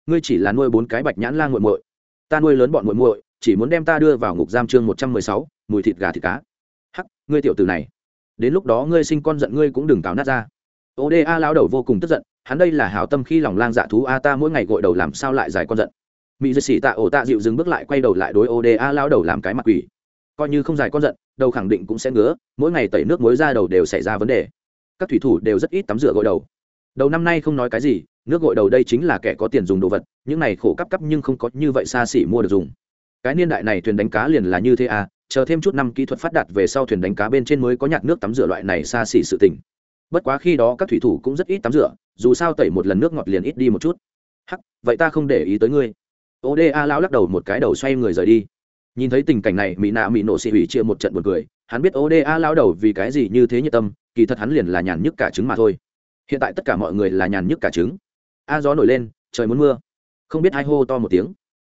A: Ngươi chỉ là nuôi bốn cái bạch nhãn la nguội muội. Ta nuôi lớn bọn muội muội, chỉ muốn đem ta đưa vào ngục giam chương một trăm mười sáu, mùi thịt gà thịt cá. Hắc, ngươi tiểu tử này. Đến lúc đó ngươi sinh con giận ngươi cũng đừng táo nát ra. Oda lao đầu vô cùng tức giận, hắn đây là hào tâm khi lòng lang dạ thú a ta mỗi ngày gội đầu làm sao lại dài con giận. Mỹ dư sĩ tạ ổ tạ dịu dừng bước lại, quay đầu lại đối oda lao đầu làm cái mặt quỷ coi như không dài con giận, đầu khẳng định cũng sẽ ngứa, mỗi ngày tẩy nước muối ra đầu đều xảy ra vấn đề. Các thủy thủ đều rất ít tắm rửa gội đầu. Đầu năm nay không nói cái gì, nước gội đầu đây chính là kẻ có tiền dùng đồ vật, những này khổ cấp cấp nhưng không có như vậy xa xỉ mua được dùng. Cái niên đại này thuyền đánh cá liền là như thế à chờ thêm chút năm kỹ thuật phát đạt về sau thuyền đánh cá bên trên mới có nhạt nước tắm rửa loại này xa xỉ sự tình. Bất quá khi đó các thủy thủ cũng rất ít tắm rửa, dù sao tẩy một lần nước ngọt liền ít đi một chút. Hắc, vậy ta không để ý tới ngươi. Oda lão lắc đầu một cái đầu xoay người rời đi nhìn thấy tình cảnh này mỹ nạ mỹ nổ xị hủy chia một trận buồn cười. Hắn biết oda lao đầu vì cái gì như thế nhiệt tâm, kỳ thật hắn liền là nhàn nhức cả trứng mà thôi. Hiện tại tất cả mọi người là nhàn nhức cả trứng. A gió nổi lên, trời muốn mưa. Không biết ai hô to một tiếng.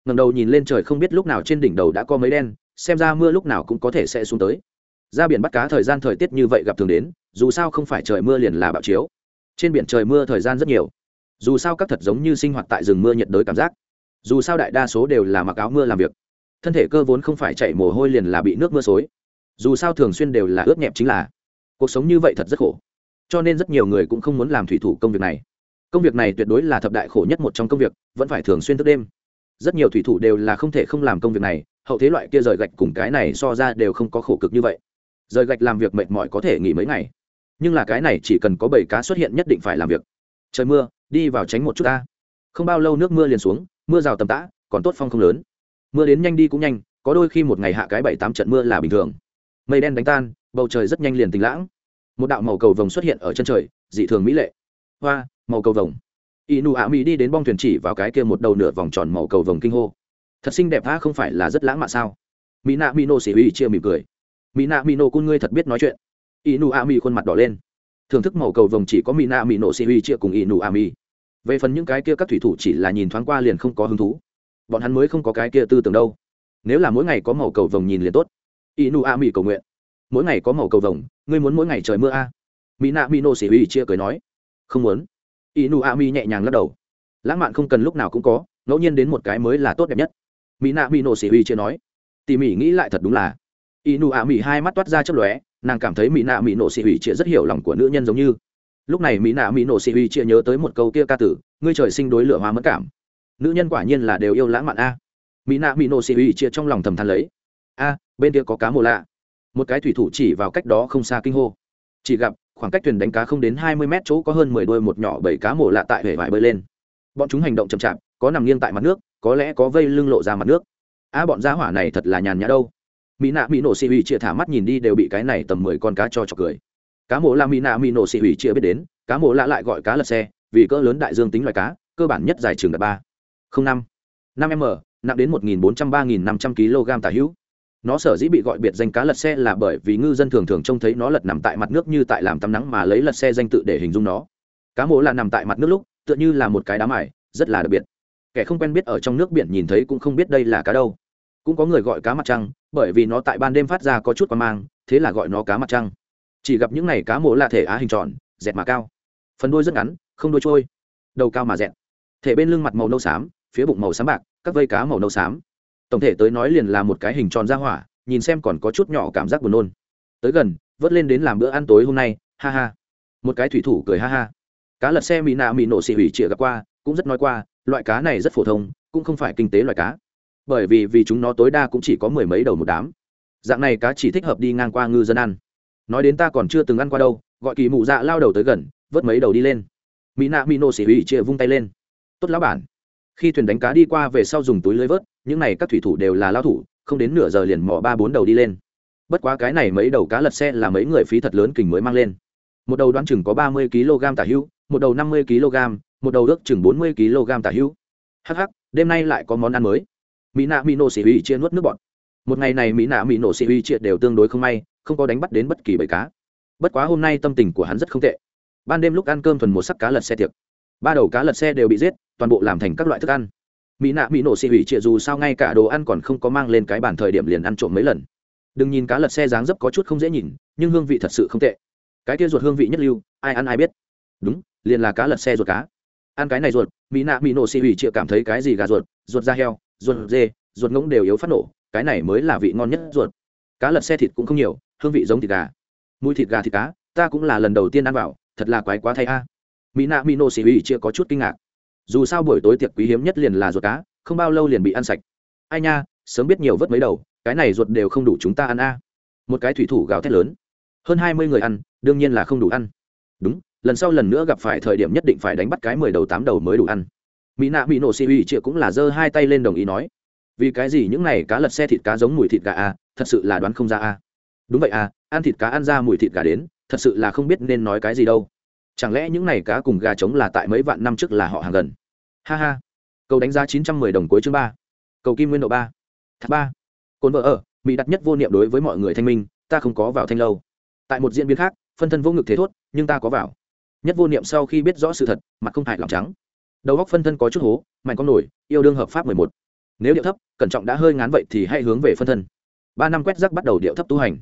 A: Ngầm đầu nhìn lên trời không biết lúc nào trên đỉnh đầu đã có mấy đen, xem ra mưa lúc nào cũng có thể sẽ xuống tới. Ra biển bắt cá thời gian thời tiết như vậy gặp thường đến, dù sao không phải trời mưa liền là bạo chiếu. Trên biển trời mưa thời gian rất nhiều. Dù sao các thật giống như sinh hoạt tại rừng mưa nhiệt đới cảm giác. Dù sao đại đa số đều là mặc áo mưa làm việc thân thể cơ vốn không phải chạy mồ hôi liền là bị nước mưa xối. Dù sao thường xuyên đều là ướt nhẹp chính là. Cuộc sống như vậy thật rất khổ. Cho nên rất nhiều người cũng không muốn làm thủy thủ công việc này. Công việc này tuyệt đối là thập đại khổ nhất một trong công việc, vẫn phải thường xuyên thức đêm. Rất nhiều thủy thủ đều là không thể không làm công việc này, hậu thế loại kia rời gạch cùng cái này so ra đều không có khổ cực như vậy. Rời gạch làm việc mệt mỏi có thể nghỉ mấy ngày. Nhưng là cái này chỉ cần có bảy cá xuất hiện nhất định phải làm việc. Trời mưa, đi vào tránh một chút ta. Không bao lâu nước mưa liền xuống, mưa rào tầm tã, còn tốt phong không lớn mưa đến nhanh đi cũng nhanh, có đôi khi một ngày hạ cái bảy tám trận mưa là bình thường. Mây đen đánh tan, bầu trời rất nhanh liền tỉnh lãng. Một đạo màu cầu vồng xuất hiện ở chân trời, dị thường mỹ lệ. Hoa, màu cầu vồng. Inu ạ mỹ đi đến bong thuyền chỉ vào cái kia một đầu nửa vòng tròn màu cầu vồng kinh hô. Thật xinh đẹp tha không phải là rất lãng mạn sao? Mỹ nạ mỹ nô xỉ uy chia mỉm cười. Mỹ nạ mỹ nô cun ngươi thật biết nói chuyện. Inu ạ mỹ khuôn mặt đỏ lên. Thưởng thức màu cầu vồng chỉ có mỹ nạ mỹ nô xỉ uy chia cùng inu ạ mỹ về phần những cái kia các thủy thủ chỉ là nhìn thoáng qua liền không có hứng thú bọn hắn mới không có cái kia tư tưởng đâu. Nếu là mỗi ngày có màu cầu vồng nhìn liền tốt. Inu a mỹ cầu nguyện. Mỗi ngày có màu cầu vồng, ngươi muốn mỗi ngày trời mưa a? À? mỹ nạ mỹ nô xỉ uy chia cười nói. Không muốn. Inu a mỹ nhẹ nhàng lắc đầu. Lãng mạn không cần lúc nào cũng có, ngẫu nhiên đến một cái mới là tốt đẹp nhất. Mỹ nạ mỹ nô xỉ uy chia nói. Tỉ mỉ nghĩ lại thật đúng là. Inu a mỹ hai mắt toát ra chất lóe, nàng cảm thấy mỹ nạ mỹ nô xỉ uy chia rất hiểu lòng của nữ nhân giống như. Lúc này mỹ nạ mỹ nổ xì uy chia nhớ tới một câu kia ca tử, ngươi trời sinh đối lửa hoa mất cảm nữ nhân quả nhiên là đều yêu lãng mạn a. Mỹ nạ mỹ nổ xì uy chia trong lòng thầm than lấy. A, bên kia có cá mồ lạ. Một cái thủy thủ chỉ vào cách đó không xa kinh hô. Chỉ gặp, khoảng cách thuyền đánh cá không đến hai mươi mét chỗ có hơn mười đôi một nhỏ bảy cá mồ lạ tại hệ vải bơi lên. Bọn chúng hành động chậm chạp, có nằm nghiêng tại mặt nước, có lẽ có vây lưng lộ ra mặt nước. A, bọn gia hỏa này thật là nhàn nhã đâu. Mỹ nạ mỹ nổ xì uy chia thả mắt nhìn đi đều bị cái này tầm mười con cá cho trọc cười. Cá mổ lạ mỹ nạ mỹ nổ xì hủy chia biết đến, cá mổ lạ lại gọi cá lật xe, vì cỡ lớn đại dương tính loài cá, cơ bản nhất dài trường đạt ba năm. Năm m, nặng đến một nghìn bốn trăm ba nghìn năm trăm kg tả hữu. Nó sở dĩ bị gọi biệt danh cá lật xe là bởi vì ngư dân thường thường trông thấy nó lật nằm tại mặt nước như tại làm tắm nắng mà lấy lật xe danh tự để hình dung nó. Cá mổ là nằm tại mặt nước lúc, tựa như là một cái đá mải rất là đặc biệt. Kẻ không quen biết ở trong nước biển nhìn thấy cũng không biết đây là cá đâu. Cũng có người gọi cá mặt trăng, bởi vì nó tại ban đêm phát ra có chút qua mang, thế là gọi nó cá mặt trăng. Chỉ gặp những này cá mổ là thể á hình tròn, dẹt mà cao. Phần đuôi rất ngắn, không đuôi trôi, đầu cao mà dẹt. Thể bên lưng mặt màu nâu xám phía bụng màu xám bạc, các vây cá màu nâu xám. Tổng thể tới nói liền là một cái hình tròn ra hỏa, nhìn xem còn có chút nhỏ cảm giác buồn nôn. Tới gần, vớt lên đến làm bữa ăn tối hôm nay, ha ha. Một cái thủy thủ cười ha ha. Cá lật xe mỹ nạ mỹ nổ xị hủy chĩa gặp qua, cũng rất nói qua, loại cá này rất phổ thông, cũng không phải kinh tế loại cá. Bởi vì vì chúng nó tối đa cũng chỉ có mười mấy đầu một đám. Dạng này cá chỉ thích hợp đi ngang qua ngư dân ăn. Nói đến ta còn chưa từng ăn qua đâu, gọi kỳ mụ dạ lao đầu tới gần, vớt mấy đầu đi lên. Mỹ nạ mỹ nổ xị hủy chĩa vung tay lên. Tốt lão bản khi thuyền đánh cá đi qua về sau dùng túi lưới vớt, những này các thủy thủ đều là lao thủ, không đến nửa giờ liền mỏ ba bốn đầu đi lên. Bất quá cái này mấy đầu cá lật xe là mấy người phí thật lớn kình mới mang lên. Một đầu đoán chừng có ba mươi kg tả hữu, một đầu năm mươi kg, một đầu ước chừng bốn mươi kg tả hữu. Hh đêm nay lại có món ăn mới. Mỹ nạ mỹ nổ xỉ huy chia nuốt nước bọt. Một ngày này mỹ nạ mỹ nổ xỉ huy chia đều tương đối không may, không có đánh bắt đến bất kỳ bầy cá. Bất quá hôm nay tâm tình của hắn rất không tệ. Ban đêm lúc ăn cơm thuần một sắc cá lật xe tiệc ba đầu cá lật xe đều bị giết, toàn bộ làm thành các loại thức ăn. Mỹ nạ mỹ nổ xị hủy trịa dù sao ngay cả đồ ăn còn không có mang lên cái bàn thời điểm liền ăn trộm mấy lần. Đừng nhìn cá lật xe dáng dấp có chút không dễ nhìn, nhưng hương vị thật sự không tệ. Cái kia ruột hương vị nhất lưu, ai ăn ai biết. Đúng, liền là cá lật xe ruột cá. Ăn cái này ruột, mỹ nạ mỹ nổ xị hủy trịa cảm thấy cái gì gà ruột ruột da heo, ruột dê, ruột ngỗng đều yếu phát nổ, cái này mới là vị ngon nhất ruột. Cá lật xe thịt cũng không nhiều, hương vị giống thịt gà. Mùi thịt gà thịt cá, ta cũng là lần đầu tiên ăn vào, thật là quái quá thay a mỹ nạ mỹ Nô xì uy chưa có chút kinh ngạc. Dù sao buổi tối tiệc quý hiếm nhất liền là ruột cá, không bao lâu liền bị ăn sạch. Ai nha, sớm biết nhiều vớt mấy đầu, cái này ruột đều không đủ chúng ta ăn a. Một cái thủy thủ gào thét lớn. Hơn hai mươi người ăn, đương nhiên là không đủ ăn. Đúng, lần sau lần nữa gặp phải thời điểm nhất định phải đánh bắt cái mười đầu tám đầu mới đủ ăn. Mỹ nạ mỹ nổ xì uy chia cũng là giơ hai tay lên đồng ý nói. Vì cái gì những này cá lật xe thịt cá giống mùi thịt gà a, thật sự là đoán không ra a. Đúng vậy à ăn thịt cá ăn ra mùi thịt gà đến, thật sự là không biết nên nói cái gì đâu chẳng lẽ những này cá cùng gà trống là tại mấy vạn năm trước là họ hàng gần? Ha ha. Cầu đánh giá chín trăm mười đồng cuối chương ba. Cầu kim nguyên độ ba. Thác ba. Cồn vợ ở, mỹ đặt nhất vô niệm đối với mọi người thanh minh, ta không có vào thanh lâu. Tại một diễn biến khác, phân thân vô ngực thế thốt, nhưng ta có vào. Nhất vô niệm sau khi biết rõ sự thật, mặt không hại lòng trắng. Đầu góc phân thân có chút hố, mạnh con nổi, yêu đương hợp pháp mười một. Nếu điệu thấp, cẩn trọng đã hơi ngán vậy thì hãy hướng về phân thân. Ba năm quét rác bắt đầu điệu thấp tu hành.